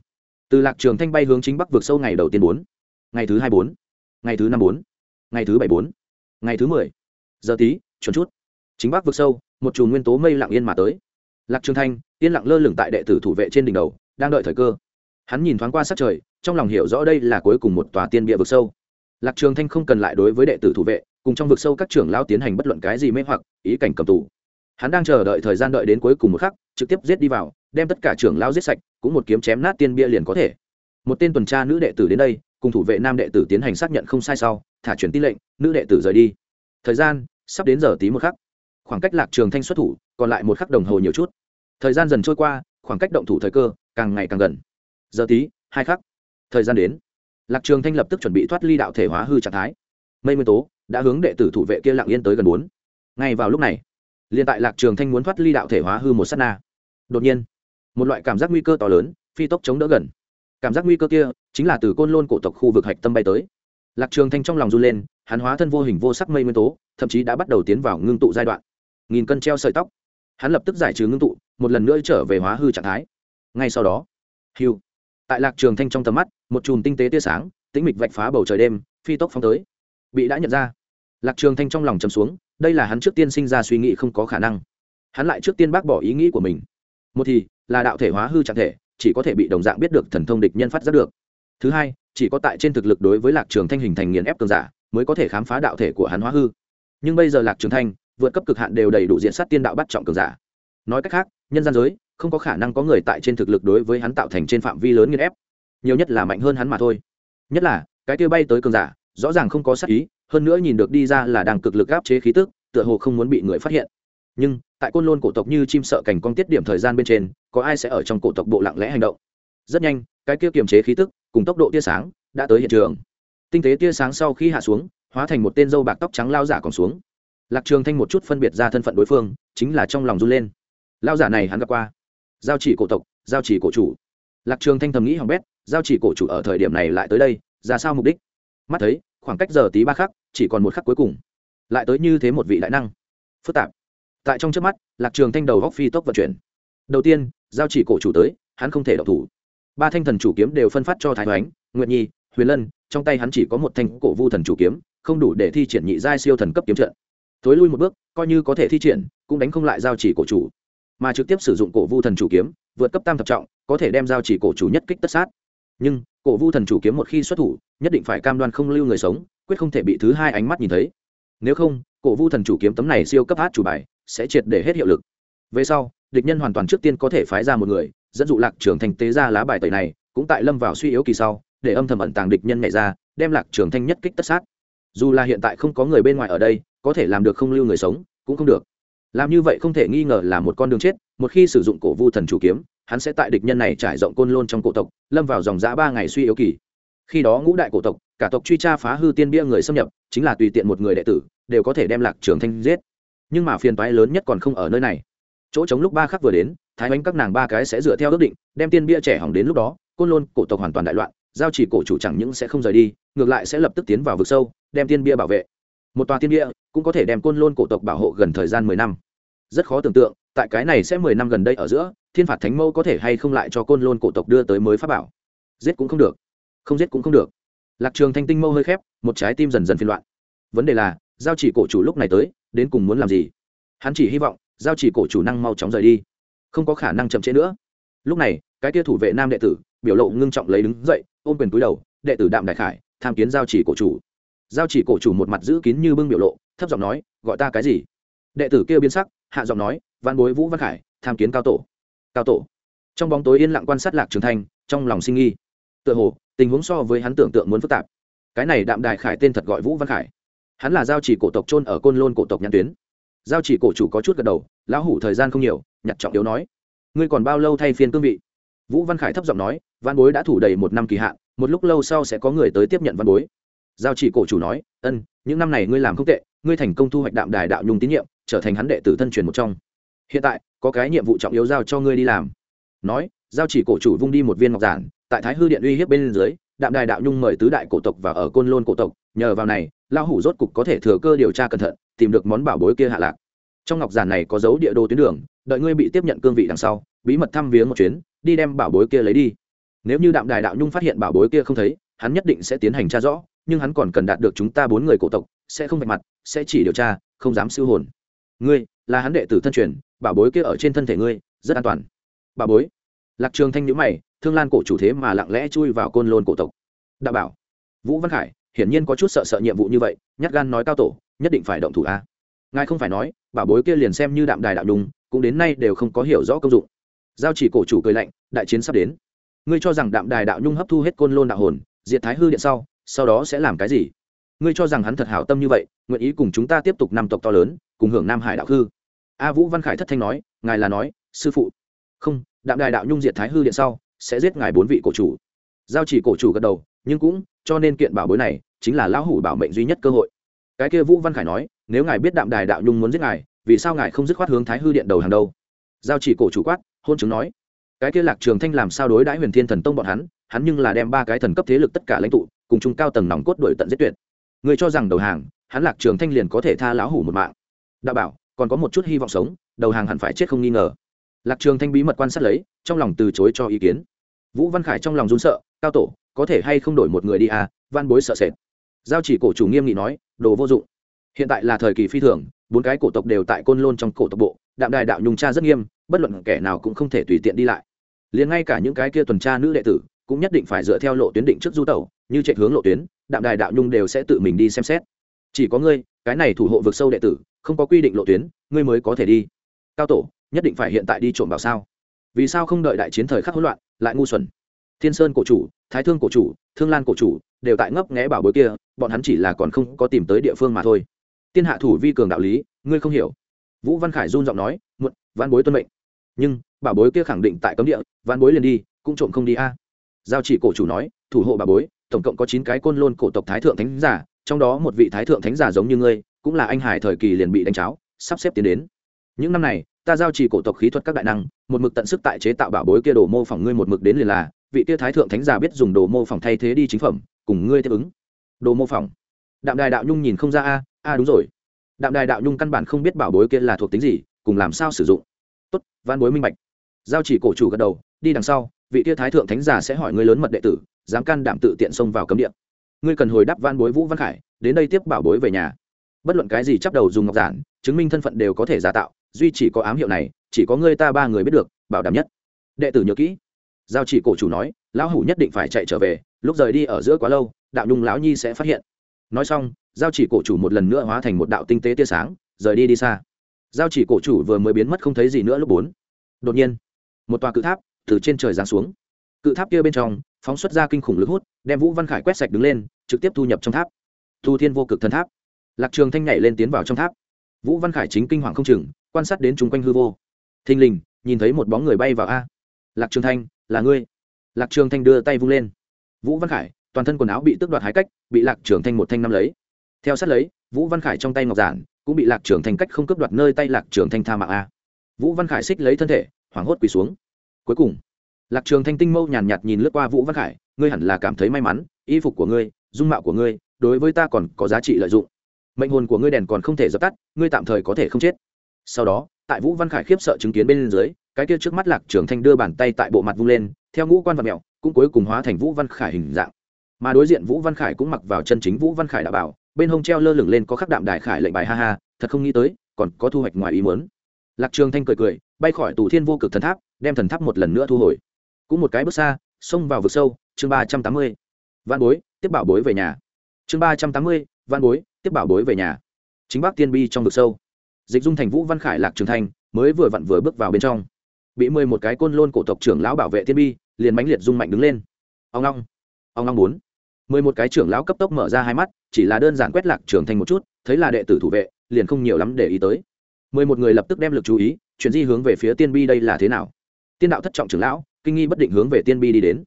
Từ lạc trường thanh bay hướng chính bắc vượt sâu ngày đầu tiên bốn. Ngày thứ hai bốn. Ngày thứ năm bốn. Ngày thứ bảy bốn. Ngày thứ mười. Giờ tí, chuẩn chút. Chính bắc vượt sâu, một chùm nguyên tố mây lặng yên mà tới lạc trường thanh, yên lặng lơ lửng tại đệ tử thủ vệ trên đỉnh đầu, đang đợi thời cơ. Hắn nhìn thoáng qua sát trời, trong lòng hiểu rõ đây là cuối cùng một tòa tiên bia vực sâu. Lạc trường thanh không cần lại đối với đệ tử thủ vệ, cùng trong vực sâu các trưởng lao tiến hành bất luận cái gì mê hoặc, ý cảnh cầm tù. Hắn đang chờ đợi thời gian đợi đến cuối cùng một khắc, trực tiếp giết đi vào, đem tất cả trưởng lao giết sạch, cũng một kiếm chém nát tiên bia liền có thể. Một tên tuần tra nữ đệ tử đến đây, cùng thủ vệ nam đệ tử tiến hành xác nhận không sai sau, thả chuyển tin lệnh, nữ đệ tử rời đi. Thời gian sắp đến giờ tí một khắc. Khoảng cách lạc trường thanh xuất thủ, còn lại một khắc đồng hồ nhiều chút thời gian dần trôi qua, khoảng cách động thủ thời cơ càng ngày càng gần. Giờ tí, hai khắc. Thời gian đến. Lạc trường thanh lập tức chuẩn bị thoát ly đạo thể hóa hư trạng thái. Mây nguyên tố đã hướng đệ tử thủ vệ kia lặng yên tới gần bốn. Ngay vào lúc này, liền tại lạc trường thanh muốn thoát ly đạo thể hóa hư một sát na. Đột nhiên, một loại cảm giác nguy cơ to lớn, phi tốc chống đỡ gần. Cảm giác nguy cơ kia chính là từ côn lôn cổ tộc khu vực hạch tâm bay tới. Lạc trường thanh trong lòng run lên, hắn hóa thân vô hình vô sắc mây nguyên tố, thậm chí đã bắt đầu tiến vào ngưng tụ giai đoạn. Nghìn cân treo sợi tóc. Hắn lập tức giải trừ ngưng tụ một lần nữa trở về hóa hư trạng thái. Ngay sau đó, hiu, tại lạc trường thanh trong tầm mắt, một chùm tinh tế tia sáng, tĩnh mịch vạch phá bầu trời đêm, phi tốc phóng tới. Bị đã nhận ra, lạc trường thanh trong lòng chầm xuống, đây là hắn trước tiên sinh ra suy nghĩ không có khả năng. Hắn lại trước tiên bác bỏ ý nghĩ của mình. Một thì, là đạo thể hóa hư trạng thể, chỉ có thể bị đồng dạng biết được thần thông địch nhân phát giác được. Thứ hai, chỉ có tại trên thực lực đối với lạc trường thanh hình thành nghiền ép cường giả, mới có thể khám phá đạo thể của hắn hóa hư. Nhưng bây giờ lạc trường thanh, vượt cấp cực hạn đều đầy đủ diện sát tiên đạo bắt trọng cường giả. Nói cách khác nhân gian giới, không có khả năng có người tại trên thực lực đối với hắn tạo thành trên phạm vi lớn nghiên ép. Nhiều nhất là mạnh hơn hắn mà thôi. Nhất là, cái kia bay tới cường giả, rõ ràng không có sát ý, hơn nữa nhìn được đi ra là đang cực lực áp chế khí tức, tựa hồ không muốn bị người phát hiện. Nhưng, tại côn lôn cổ tộc như chim sợ cảnh con tiết điểm thời gian bên trên, có ai sẽ ở trong cổ tộc bộ lặng lẽ hành động? Rất nhanh, cái kia kiềm chế khí tức, cùng tốc độ tia sáng, đã tới hiện trường. Tinh tế tia sáng sau khi hạ xuống, hóa thành một tên dâu bạc tóc trắng lao giả còn xuống. Lạc trường thanh một chút phân biệt ra thân phận đối phương, chính là trong lòng run lên lao giả này hắn gặp qua. Giao chỉ cổ tộc, giao chỉ cổ chủ. Lạc trường thanh thầm nghĩ hỏng bét, giao chỉ cổ chủ ở thời điểm này lại tới đây, ra sao mục đích? Mắt thấy, khoảng cách giờ tí ba khắc, chỉ còn một khắc cuối cùng. Lại tới như thế một vị đại năng. Phức tạp. Tại trong trước mắt, lạc trường thanh đầu góc phi tốc vận chuyển. Đầu tiên, giao chỉ cổ chủ tới, hắn không thể đọc thủ. Ba thanh thần chủ kiếm đều phân phát cho thái hoánh, nguyệt nhi, huyền lân, trong tay hắn chỉ có một thanh cổ vu thần chủ kiếm, không đủ để thi triển nhị giai siêu thần cấp kiếm trận. Thối lui một bước, coi như có thể thi triển, cũng đánh không lại giao chỉ cổ chủ mà trực tiếp sử dụng cổ vu thần chủ kiếm, vượt cấp tam thập trọng, có thể đem giao chỉ cổ chủ nhất kích tất sát. Nhưng, cổ vu thần chủ kiếm một khi xuất thủ, nhất định phải cam đoan không lưu người sống, quyết không thể bị thứ hai ánh mắt nhìn thấy. Nếu không, cổ vu thần chủ kiếm tấm này siêu cấp hát chủ bài, sẽ triệt để hết hiệu lực. Về sau, địch nhân hoàn toàn trước tiên có thể phái ra một người, dẫn dụ lạc trường thành tế ra lá bài tẩy này, cũng tại lâm vào suy yếu kỳ sau, để âm thầm ẩn tàng địch nhân nhảy ra, đem lạc trường thanh nhất kích tất sát. Dù là hiện tại không có người bên ngoài ở đây, có thể làm được không lưu người sống, cũng không được làm như vậy không thể nghi ngờ là một con đường chết, một khi sử dụng cổ vu thần chủ kiếm, hắn sẽ tại địch nhân này trải rộng côn lôn trong cổ tộc, lâm vào dòng giã ba ngày suy yếu kỳ. Khi đó ngũ đại cổ tộc, cả tộc truy tra phá hư tiên bia người xâm nhập, chính là tùy tiện một người đệ tử, đều có thể đem lạc trường thanh giết. Nhưng mà phiền toái lớn nhất còn không ở nơi này. Chỗ trống lúc ba khắc vừa đến, thái oanh các nàng ba cái sẽ dựa theo ước định, đem tiên bia trẻ hỏng đến lúc đó, côn lôn cổ tộc hoàn toàn đại loạn, giao chỉ cổ chủ chẳng những sẽ không rời đi, ngược lại sẽ lập tức tiến vào vực sâu, đem tiên bia bảo vệ. Một tòa tiên bia cũng có thể đem côn lôn cổ tộc bảo hộ gần thời gian mười năm. Rất khó tưởng tượng, tại cái này sẽ mười năm gần đây ở giữa, thiên phạt thánh mâu có thể hay không lại cho côn lôn cổ tộc đưa tới mới pháp bảo. Giết cũng không được. Không giết cũng không được. Lạc trường thanh tinh mâu hơi khép, một trái tim dần dần phiên loạn. Vấn đề là, giao chỉ cổ chủ lúc này tới, đến cùng muốn làm gì? Hắn chỉ hy vọng, giao chỉ cổ chủ năng mau chóng rời đi. Không có khả năng chậm trễ nữa. Lúc này, cái kia thủ vệ nam đệ tử, biểu lộ ngưng trọng lấy đứng dậy, ôm quyền túi đầu, đệ tử đạm đại khải, tham kiến giao chỉ cổ chủ giao chỉ cổ chủ một mặt giữ kín như bưng biểu lộ, thấp giọng nói, gọi ta cái gì? Đệ tử kêu biến sắc, hạ giọng nói văn bối vũ văn khải, tham kiến cao tổ. Cao tổ. Trong bóng tối yên lặng quan sát lạc trường thanh, trong lòng sinh nghi. Tựa hồ, tình huống so với hắn tưởng tượng muốn phức tạp. Cái này đạm đại khải tên thật gọi vũ văn khải. Hắn là giao chỉ cổ tộc trôn ở côn lôn cổ tộc nhãn tuyến. Giao chỉ cổ chủ có chút gật đầu, lão hủ thời gian không nhiều, nhặt trọng yếu nói, ngươi còn bao lâu thay phiên cương vị? Vũ văn khải thấp giọng nói văn bối đã thủ đầy một năm kỳ hạn, một lúc lâu sau sẽ có người tới tiếp nhận văn bối giao chỉ cổ chủ nói, ân, những năm này ngươi làm không tệ, ngươi thành công thu hoạch đạm đài đạo nhung tín nhiệm, trở thành hắn đệ tử thân truyền một trong. Hiện tại, có cái nhiệm vụ trọng yếu giao cho ngươi đi làm. Nói, giao chỉ cổ chủ vung đi một viên ngọc giản, tại thái hư điện uy hiếp bên dưới, đạm đài đạo nhung mời tứ đại cổ tộc và ở côn lôn cổ tộc. Nhờ vào này lao hủ rốt cục có thể thừa cơ điều tra cẩn thận, tìm được món bảo bối kia hạ lạc. Trong ngọc giản này có dấu địa đồ tuyến đường, đợi ngươi bị tiếp nhận cương vị đằng sau, bí mật thăm viếng một chuyến, đi đem bảo bối kia lấy đi. Nếu như đạm đài đạo nhung phát hiện bảo bối kia không thấy, hắn nhất định sẽ tiến hành tra rõ nhưng hắn còn cần đạt được chúng ta bốn người cổ tộc, sẽ không vạch mặt, sẽ chỉ điều tra, không dám siêu hồn. Ngươi, là hắn đệ tử thân truyền, bảo bối kia ở trên thân thể ngươi, rất an toàn. Bảo bối. Lạc trường thanh nhữ mày, thương lan cổ chủ thế mà lặng lẽ chui vào côn lôn cổ tộc. Đạo bảo. Vũ văn khải, hiển nhiên có chút sợ sợ nhiệm vụ như vậy, nhát gan nói cao tổ, nhất định phải động thủ a. Ngài không phải nói, bảo bối kia liền xem như đạm đài đạo đùng, cũng đến nay đều không có hiểu rõ công dụng. Giao chỉ cổ chủ cười lạnh, đại chiến sắp đến. Ngươi cho rằng đạm đài đạo nhung hấp thu hết côn lôn đạo hồn, diệt thái hư điện sau sau đó sẽ làm cái gì? Ngươi cho rằng hắn thật hảo tâm như vậy, nguyện ý cùng chúng ta tiếp tục năm tộc to lớn, cùng hưởng nam hải đạo hư. A vũ văn khải thất thanh nói, ngài là nói, sư phụ. Không, đạm đài đạo nhung diệt thái hư điện sau, sẽ giết ngài bốn vị cổ chủ. Giao chỉ cổ chủ gật đầu, nhưng cũng, cho nên kiện bảo bối này, chính là lão hủ bảo mệnh duy nhất cơ hội. Cái kia vũ văn khải nói, nếu ngài biết đạm đài đạo nhung muốn giết ngài, vì sao ngài không dứt khoát hướng thái hư điện đầu hàng đầu? giao chỉ cổ chủ quát, hôn chứng nói, cái kia lạc trường thanh làm sao đối đãi huyền thiên thần tông bọn hắn hắn nhưng là đem ba cái thần cấp thế lực tất cả lãnh tụ cùng chung cao tầng nòng cốt đuổi tận giết tuyệt. Người cho rằng đầu hàng, hắn lạc trường thanh liền có thể tha lão hủ một mạng. Đạo bảo, còn có một chút hy vọng sống, đầu hàng hẳn phải chết không nghi ngờ. Lạc trường thanh bí mật quan sát lấy, trong lòng từ chối cho ý kiến. Vũ văn khải trong lòng run sợ, cao tổ, có thể hay không đổi một người đi à văn bối sợ sệt. Giao chỉ cổ chủ nghiêm nghị nói, đồ vô dụng. Hiện tại là thời kỳ phi thường, bốn cái cổ tộc đều tại côn lôn trong cổ tộc bộ, đạm đài đạo nhung cha rất nghiêm, bất luận kẻ nào cũng không thể tùy tiện đi lại. Liền ngay cả những cái kia tuần tra nữ đệ tử, cũng nhất định phải dựa theo lộ tuyến định trước du tẩu như chạy hướng lộ tuyến, đạm đài đạo nhung đều sẽ tự mình đi xem xét. Chỉ có ngươi, cái này thủ hộ vực sâu đệ tử, không có quy định lộ tuyến, ngươi mới có thể đi. Cao tổ, nhất định phải hiện tại đi trộm bảo sao? Vì sao không đợi đại chiến thời khắc hỗn loạn, lại ngu xuẩn? Thiên sơn cổ chủ, thái thương cổ chủ, thương lan cổ chủ, đều tại ngấp nghẽ bảo bối kia, bọn hắn chỉ là còn không có tìm tới địa phương mà thôi. Tiên hạ thủ vi cường đạo lý, ngươi không hiểu. Vũ văn khải run giọng nói, muộn văn bối tuân mệnh. Nhưng, bảo bối kia khẳng định tại cấm địa văn bối liền đi, cũng trộm không đi a. Giao chỉ cổ chủ nói, thủ hộ bảo bối tổng cộng có chín cái côn lôn cổ tộc thái thượng thánh giả, trong đó một vị thái thượng thánh giả giống như ngươi, cũng là anh hải thời kỳ liền bị đánh cháo, sắp xếp tiến đến. Những năm này, ta giao chỉ cổ tộc khí thuật các đại năng, một mực tận sức tại chế tạo bảo bối kia đồ mô phỏng ngươi một mực đến liền là, vị kia thái thượng thánh giả biết dùng đồ mô phỏng thay thế đi chính phẩm, cùng ngươi tiếp ứng. Đồ mô phỏng. Đạm đài đạo nhung nhìn không ra a a đúng rồi. Đạm đài đạo nhung căn bản không biết bảo bối kia là thuộc tính gì, cùng làm sao sử dụng. Tốt, văn bối minh bạch. Giao chỉ cổ chủ gật đầu, đi đằng sau, vị kia thái thượng thánh giả sẽ hỏi ngươi lớn mật đệ tử dám can đảm tự tiện xông vào cấm địa. Ngươi cần hồi đáp van bối vũ văn khải, đến đây tiếp bảo bối về nhà. Bất luận cái gì chấp đầu dùng ngọc giản, chứng minh thân phận đều có thể giả tạo, duy chỉ có ám hiệu này, chỉ có ngươi ta ba người biết được, bảo đảm nhất. Đệ tử nhớ kỹ. Giao chỉ cổ chủ nói, lão hủ nhất định phải chạy trở về, lúc rời đi ở giữa quá lâu, đạo nhung lão nhi sẽ phát hiện. Nói xong, giao chỉ cổ chủ một lần nữa hóa thành một đạo tinh tế tia sáng, rời đi đi xa. Giao chỉ cổ chủ vừa mới biến mất không thấy gì nữa lúc bốn. Đột nhiên, một tòa cự tháp từ trên trời giáng xuống. Cự tháp kia bên trong phóng xuất ra kinh khủng lực hút, đem vũ văn khải quét sạch đứng lên, trực tiếp thu nhập trong tháp. Thu thiên vô cực thần tháp. Lạc trường thanh nhảy lên tiến vào trong tháp. Vũ văn khải chính kinh hoàng không chừng, quan sát đến chung quanh hư vô. Thình lình, nhìn thấy một bóng người bay vào a. Lạc trường thanh, là ngươi. Lạc trường thanh đưa tay vung lên. Vũ văn khải, toàn thân quần áo bị tước đoạt hái cách, bị lạc trường thanh một thanh năm lấy. Theo sát lấy, vũ văn khải trong tay ngọc giản cũng bị lạc trường thanh cách không cướp đoạt nơi tay lạc trường thanh tha mạng a. Vũ văn khải xích lấy thân thể, hoảng hốt quỳ xuống. Cuối cùng lạc trường thanh tinh mâu nhàn nhạt nhìn lướt qua vũ văn khải, ngươi hẳn là cảm thấy may mắn, y phục của ngươi, dung mạo của ngươi, đối với ta còn có giá trị lợi dụng. Mệnh hồn của ngươi đèn còn không thể dập tắt, ngươi tạm thời có thể không chết. Sau đó, tại vũ văn khải khiếp sợ chứng kiến bên dưới, cái kia trước mắt lạc trường thanh đưa bàn tay tại bộ mặt vung lên, theo ngũ quan vật mèo cũng cuối cùng hóa thành vũ văn khải hình dạng. Mà đối diện vũ văn khải cũng mặc vào chân chính vũ văn khải đã bảo, bên hông treo lơ lửng lên có khắc đạm đại khải lệnh bài ha ha, thật không nghĩ tới, còn có thu hoạch ngoài ý muốn. Lạc trường thanh cười cười, bay khỏi tù thiên vô cực thần tháp, đem thần tháp một lần nữa thu hồi cũng một cái bước xa, xông vào vực sâu, chương ba trăm tám mươi. Văn bối, tiếp bảo bối về nhà. Chương ba trăm tám mươi văn bối, tiếp bảo bối về nhà. Chính bác tiên bi trong vực sâu. Dịch dung thành vũ văn khải lạc trường thanh mới vừa vặn vừa bước vào bên trong. Bị mười một cái côn lôn cổ tộc trưởng lão bảo vệ tiên bi, liền mãnh liệt dung mạnh đứng lên. Ông long ông long bốn mười một cái trưởng lão cấp tốc mở ra hai mắt, chỉ là đơn giản quét lạc trường thanh một chút, thấy là đệ tử thủ vệ, liền không nhiều lắm để ý tới. Mười một người lập tức đem lực chú ý, chuyển di hướng về phía tiên bi đây là thế nào. Tiên đạo thất trọng trưởng lão kinh nghi bất định hướng về tiên bi đi đến.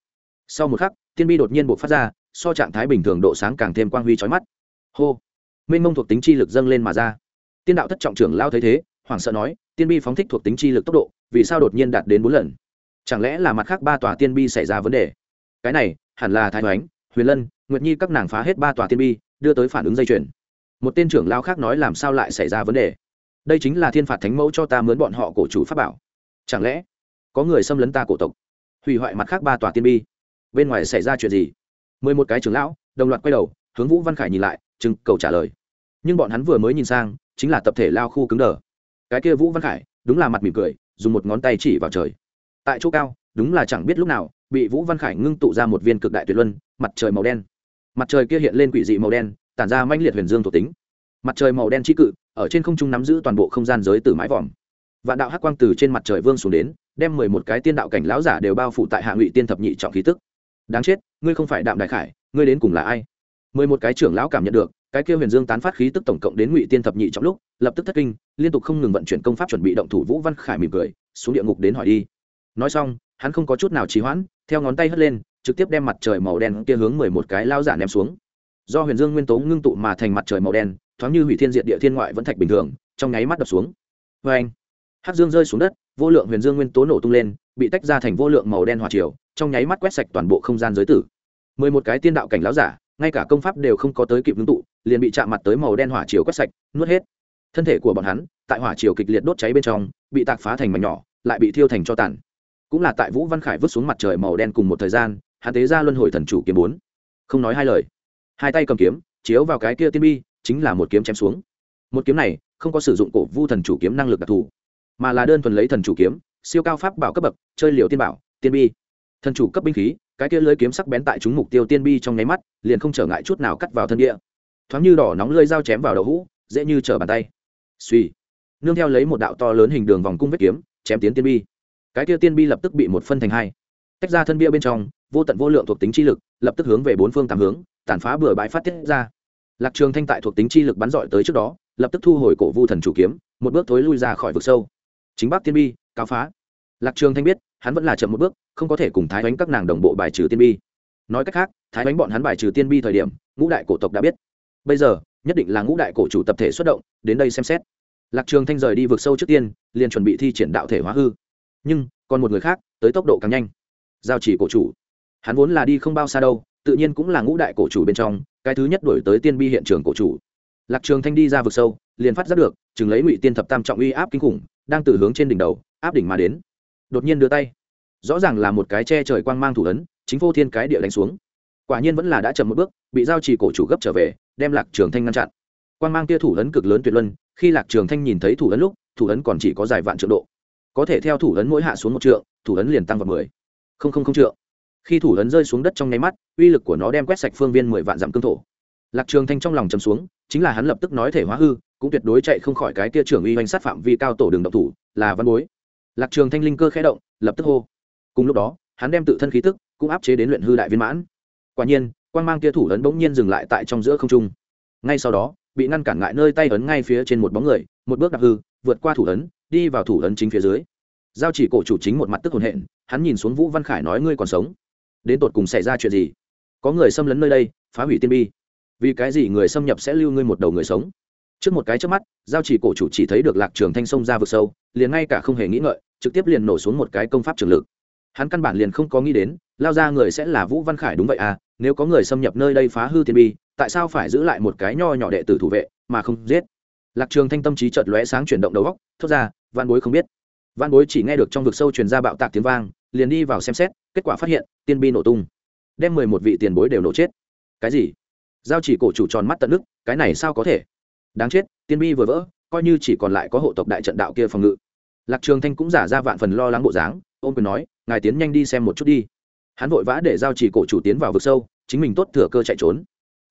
Sau một khắc, tiên bi đột nhiên buộc phát ra, so trạng thái bình thường độ sáng càng thêm quang huy trói mắt. Hô! Minh mông thuộc tính chi lực dâng lên mà ra. Tiên đạo thất trọng trưởng lao thấy thế, hoảng sợ nói, tiên bi phóng thích thuộc tính chi lực tốc độ, vì sao đột nhiên đạt đến bốn lần? Chẳng lẽ là mặt khác ba tòa tiên bi xảy ra vấn đề? Cái này, hẳn là thái thoánh huyền lân, nguyệt nhi các nàng phá hết ba tòa tiên bi, đưa tới phản ứng dây chuyền. Một tên trưởng lao khác nói làm sao lại xảy ra vấn đề? Đây chính là thiên phạt thánh mẫu cho ta mướn bọn họ cổ chủ pháp bảo. Chẳng lẽ có người xâm lấn ta cổ tộc? Hủy hoại mặt khác ba tòa tiên bi. Bên ngoài xảy ra chuyện gì? Mười một cái trưởng lão, đồng loạt quay đầu, hướng vũ văn khải nhìn lại, chừng cầu trả lời. Nhưng bọn hắn vừa mới nhìn sang, chính là tập thể lao khu cứng đờ. Cái kia vũ văn khải, đúng là mặt mỉm cười, dùng một ngón tay chỉ vào trời. Tại chỗ cao, đúng là chẳng biết lúc nào, bị vũ văn khải ngưng tụ ra một viên cực đại tuyệt luân, mặt trời màu đen. Mặt trời kia hiện lên quỷ dị màu đen, tản ra manh liệt huyền dương thuộc tính. Mặt trời màu đen chi cự, ở trên không trung nắm giữ toàn bộ không gian giới từ mái vòm. Vạn đạo hắc quang từ trên mặt trời vương xuống đến đem mười một cái tiên đạo cảnh lão giả đều bao phủ tại hạ ngụy tiên thập nhị trọng khí tức. Đáng chết, ngươi không phải đạm đại khải, ngươi đến cùng là ai? Mười một cái trưởng lão cảm nhận được, cái kia huyền dương tán phát khí tức tổng cộng đến ngụy tiên thập nhị trọng lúc, lập tức thất kinh, liên tục không ngừng vận chuyển công pháp chuẩn bị động thủ vũ văn khải mỉm cười, xuống địa ngục đến hỏi đi. Nói xong, hắn không có chút nào trì hoãn, theo ngón tay hất lên, trực tiếp đem mặt trời màu đen kia hướng mười một cái lao giả ném xuống. Do huyền dương nguyên tố ngưng tụ mà thành mặt trời màu đen, thoáng như hủy thiên diệt địa thiên ngoại vẫn thạch bình thường, trong nháy mắt đập xuống. Vê anh hắc dương rơi xuống đất vô lượng huyền dương nguyên tố nổ tung lên, bị tách ra thành vô lượng màu đen hỏa triều, trong nháy mắt quét sạch toàn bộ không gian giới tử. Mười một cái tiên đạo cảnh láo giả, ngay cả công pháp đều không có tới kịp ngưng tụ, liền bị chạm mặt tới màu đen hỏa triều quét sạch, nuốt hết. Thân thể của bọn hắn, tại hỏa triều kịch liệt đốt cháy bên trong, bị tạc phá thành mảnh nhỏ, lại bị thiêu thành cho tàn. Cũng là tại vũ văn khải vứt xuống mặt trời màu đen cùng một thời gian, hắn tế ra luân hồi thần chủ kiếm bốn. Không nói hai lời, hai tay cầm kiếm, chiếu vào cái kia tiên bi, chính là một kiếm chém xuống. Một kiếm này, không có sử dụng cổ vu thần chủ kiếm năng lực đặc thù mà là đơn thuần lấy thần chủ kiếm, siêu cao pháp bảo cấp bậc, chơi liều tiên bảo, tiên bi. Thần chủ cấp binh khí, cái kia lưới kiếm sắc bén tại chúng mục tiêu tiên bi trong nháy mắt, liền không trở ngại chút nào cắt vào thân địa. Thoáng như đỏ nóng lưỡi dao chém vào đầu hũ, dễ như trở bàn tay. Suy nương theo lấy một đạo to lớn hình đường vòng cung vết kiếm, chém tiến tiên bi. Cái kia tiên bi lập tức bị một phân thành hai. Tách ra thân bia bên trong, vô tận vô lượng thuộc tính chi lực, lập tức hướng về bốn phương tám hướng, tàn phá bừa bãi phát tiết ra. Lạc trường thanh tại thuộc tính chi lực bắn dọi tới trước đó, lập tức thu hồi cổ vu thần chủ kiếm, một bước thối lui ra khỏi vực sâu chính bắc tiên bi cao phá. Lạc trường thanh biết, hắn vẫn là chậm một bước, không có thể cùng thái bánh các nàng đồng bộ bài trừ tiên bi. Nói cách khác, thái bánh bọn hắn bài trừ tiên bi thời điểm, ngũ đại cổ tộc đã biết. Bây giờ, nhất định là ngũ đại cổ chủ tập thể xuất động, đến đây xem xét. Lạc trường thanh rời đi vực sâu trước tiên, liền chuẩn bị thi triển đạo thể hóa hư. Nhưng, còn một người khác, tới tốc độ càng nhanh. Giao chỉ cổ chủ. Hắn vốn là đi không bao xa đâu, tự nhiên cũng là ngũ đại cổ chủ bên trong, cái thứ nhất đổi tới tiên bi hiện trường cổ chủ. Lạc trường thanh đi ra vực sâu, liền phát giác được, chừng lấy ngụy tiên thập tam trọng uy áp kinh khủng đang từ hướng trên đỉnh đầu, áp đỉnh mà đến. Đột nhiên đưa tay. Rõ ràng là một cái che trời quang mang thủ ấn, chính vô thiên cái địa đánh xuống. Quả nhiên vẫn là đã chậm một bước, bị giao trì cổ chủ gấp trở về, đem lạc trường thanh ngăn chặn. Quang mang kia thủ ấn cực lớn tuyệt luân, khi lạc trường thanh nhìn thấy thủ ấn lúc, thủ ấn còn chỉ có dài vạn trượng độ. Có thể theo thủ ấn mỗi hạ xuống một trượng, thủ ấn liền tăng vào mười. Không không không trượng. Khi thủ ấn rơi xuống đất trong nháy mắt, uy lực của nó đem quét sạch phương viên mười vạn dặm cương thổ. Lạc trường thanh trong lòng chầm xuống, chính là hắn lập tức nói thể hóa hư cũng tuyệt đối chạy không khỏi cái kia trưởng uy hoành sát phạm vi cao tổ đường động thủ, là văn bối. Lạc trường thanh linh cơ khẽ động, lập tức hô. Cùng lúc đó, hắn đem tự thân khí tức cũng áp chế đến luyện hư đại viên mãn. Quả nhiên quan mang kia thủ ấn bỗng nhiên dừng lại tại trong giữa không trung. Ngay sau đó, bị ngăn cản ngại nơi tay ấn ngay phía trên một bóng người, một bước đạp hư, vượt qua thủ ấn, đi vào thủ ấn chính phía dưới. Giao chỉ cổ chủ chính một mặt tức hồn hện, hắn nhìn xuống vũ văn khải nói ngươi còn sống? Đến tột cùng xảy ra chuyện gì? Có người xâm lấn nơi đây, phá hủy tiên bi. Vì cái gì người xâm nhập sẽ lưu ngươi một đầu người sống? Trước một cái trước mắt, giao chỉ cổ chủ chỉ thấy được lạc trường thanh sông ra vực sâu, liền ngay cả không hề nghĩ ngợi, trực tiếp liền nổ xuống một cái công pháp trường lực. Hắn căn bản liền không có nghĩ đến, lao ra người sẽ là vũ văn khải đúng vậy à nếu có người xâm nhập nơi đây phá hư tiên bi, tại sao phải giữ lại một cái nho nhỏ đệ tử thủ vệ, mà không giết? Lạc trường thanh tâm trí chợt lóe sáng chuyển động đầu góc thốt ra văn bối không biết. Văn bối chỉ nghe được trong vực sâu truyền ra bạo tạc tiếng vang, liền đi vào xem xét, kết quả phát hiện, tiên bi nổ tung. Đem mười một vị tiền bối đều nổ chết. Cái gì? Giao chỉ cổ chủ tròn mắt tận nước, cái này sao có thể? Đáng chết, tiên bi vừa vỡ, coi như chỉ còn lại có hộ tộc đại trận đạo kia phòng ngự. Lạc trường thanh cũng giả ra vạn phần lo lắng bộ dáng ôm quyền nói, ngài tiến nhanh đi xem một chút đi. Hắn vội vã để giao chỉ cổ chủ tiến vào vực sâu, chính mình tốt thừa cơ chạy trốn.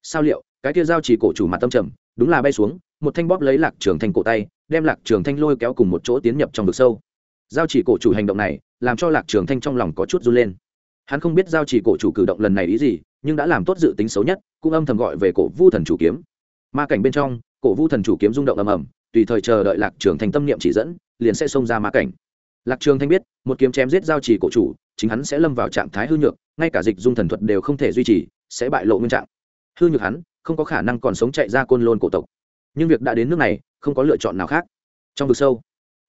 Sao liệu, cái kia giao chỉ cổ chủ mặt tâm trầm, đúng là bay xuống, một thanh bóp lấy lạc trường thanh cổ tay, đem lạc trường thanh lôi kéo cùng một chỗ tiến nhập trong vực sâu. Giao chỉ cổ chủ hành động này, làm cho lạc trường thanh trong lòng có chút run lên. Hắn không biết giao chỉ cổ chủ cử động lần này ý gì, nhưng đã làm tốt dự tính xấu nhất, cũng âm thầm gọi về cổ vu thần chủ kiếm. Ma cảnh bên trong cổ vu thần chủ kiếm rung động ầm ầm, tùy thời chờ đợi lạc trường thanh tâm niệm chỉ dẫn, liền sẽ xông ra ma cảnh. Lạc trường thanh biết, một kiếm chém giết giao chỉ cổ chủ, chính hắn sẽ lâm vào trạng thái hư nhược, ngay cả dịch dung thần thuật đều không thể duy trì, sẽ bại lộ nguyên trạng. Hư nhược hắn, không có khả năng còn sống chạy ra côn lôn cổ tộc. Nhưng việc đã đến nước này, không có lựa chọn nào khác. Trong vực sâu,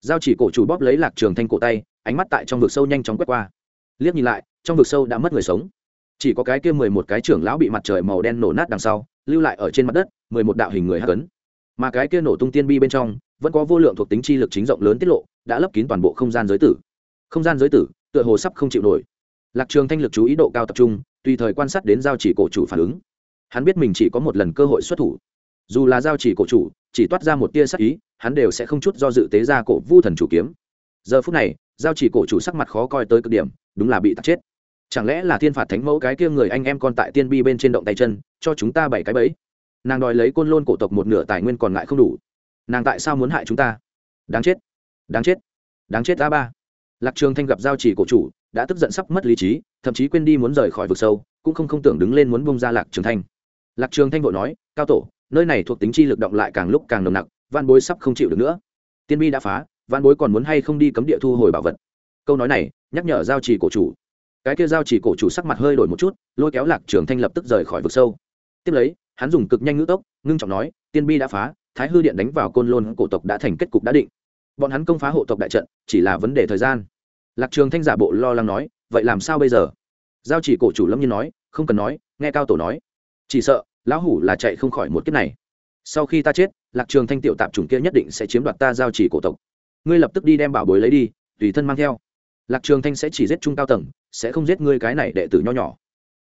giao chỉ cổ chủ bóp lấy lạc trường thanh cổ tay, ánh mắt tại trong vực sâu nhanh chóng quét qua. Liếc nhìn lại, trong vực sâu đã mất người sống. Chỉ có cái kia mười một cái trưởng lão bị mặt trời màu đen nổ nát đằng sau, lưu lại ở trên mặt đất, mười một đạo hình người hắc ấn mà cái kia nổ tung tiên bi bên trong vẫn có vô lượng thuộc tính chi lực chính rộng lớn tiết lộ, đã lấp kín toàn bộ không gian giới tử. Không gian giới tử, tựa hồ sắp không chịu nổi. Lạc trường thanh lực chú ý độ cao tập trung, tùy thời quan sát đến giao chỉ cổ chủ phản ứng. Hắn biết mình chỉ có một lần cơ hội xuất thủ. Dù là giao chỉ cổ chủ, chỉ toát ra một tia sắc ý, hắn đều sẽ không chút do dự tế ra cổ vu thần chủ kiếm. Giờ phút này, giao chỉ cổ chủ sắc mặt khó coi tới cực điểm, đúng là bị tắt chết. Chẳng lẽ là thiên phạt thánh mẫu cái kia người anh em con tại tiên bi bên trên động tay chân, cho chúng ta bảy cái bẫy? Nàng đòi lấy côn lôn cổ tộc một nửa tài nguyên còn lại không đủ. Nàng tại sao muốn hại chúng ta? Đáng chết đáng chết đáng chết a ba. Lạc trường thanh gặp giao chỉ cổ chủ, đã tức giận sắp mất lý trí, thậm chí quên đi muốn rời khỏi vực sâu, cũng không không tưởng đứng lên muốn bông ra lạc trường thanh. Lạc trường thanh vội nói, cao tổ, nơi này thuộc tính chi lực động lại càng lúc càng nồng nặc văn bối sắp không chịu được nữa. Tiên bi đã phá văn bối còn muốn hay không đi cấm địa thu hồi bảo vật? Câu nói này, nhắc nhở giao chỉ cổ chủ. Cái kia giao chỉ cổ chủ sắc mặt hơi đổi một chút, lôi kéo lạc trường thanh lập tức rời khỏi vực sâu. Tiếp lấy hắn dùng cực nhanh ngữ tốc, ngưng trọng nói, tiên bi đã phá, thái hư điện đánh vào côn lôn cổ tộc đã thành kết cục đã định. Bọn hắn công phá hộ tộc đại trận, chỉ là vấn đề thời gian. Lạc trường thanh giả bộ lo lắng nói, vậy làm sao bây giờ? Giao chỉ cổ chủ lâm nhiên nói, không cần nói, nghe cao tổ nói. Chỉ sợ, lão hủ là chạy không khỏi một kiếp này. Sau khi ta chết, lạc trường thanh tiểu tạp chủng kia nhất định sẽ chiếm đoạt ta giao chỉ cổ tộc. Ngươi lập tức đi đem bảo bối lấy đi, tùy thân mang theo. Lạc trường thanh sẽ chỉ giết trung cao tầng, sẽ không giết ngươi cái này đệ tử nho nhỏ.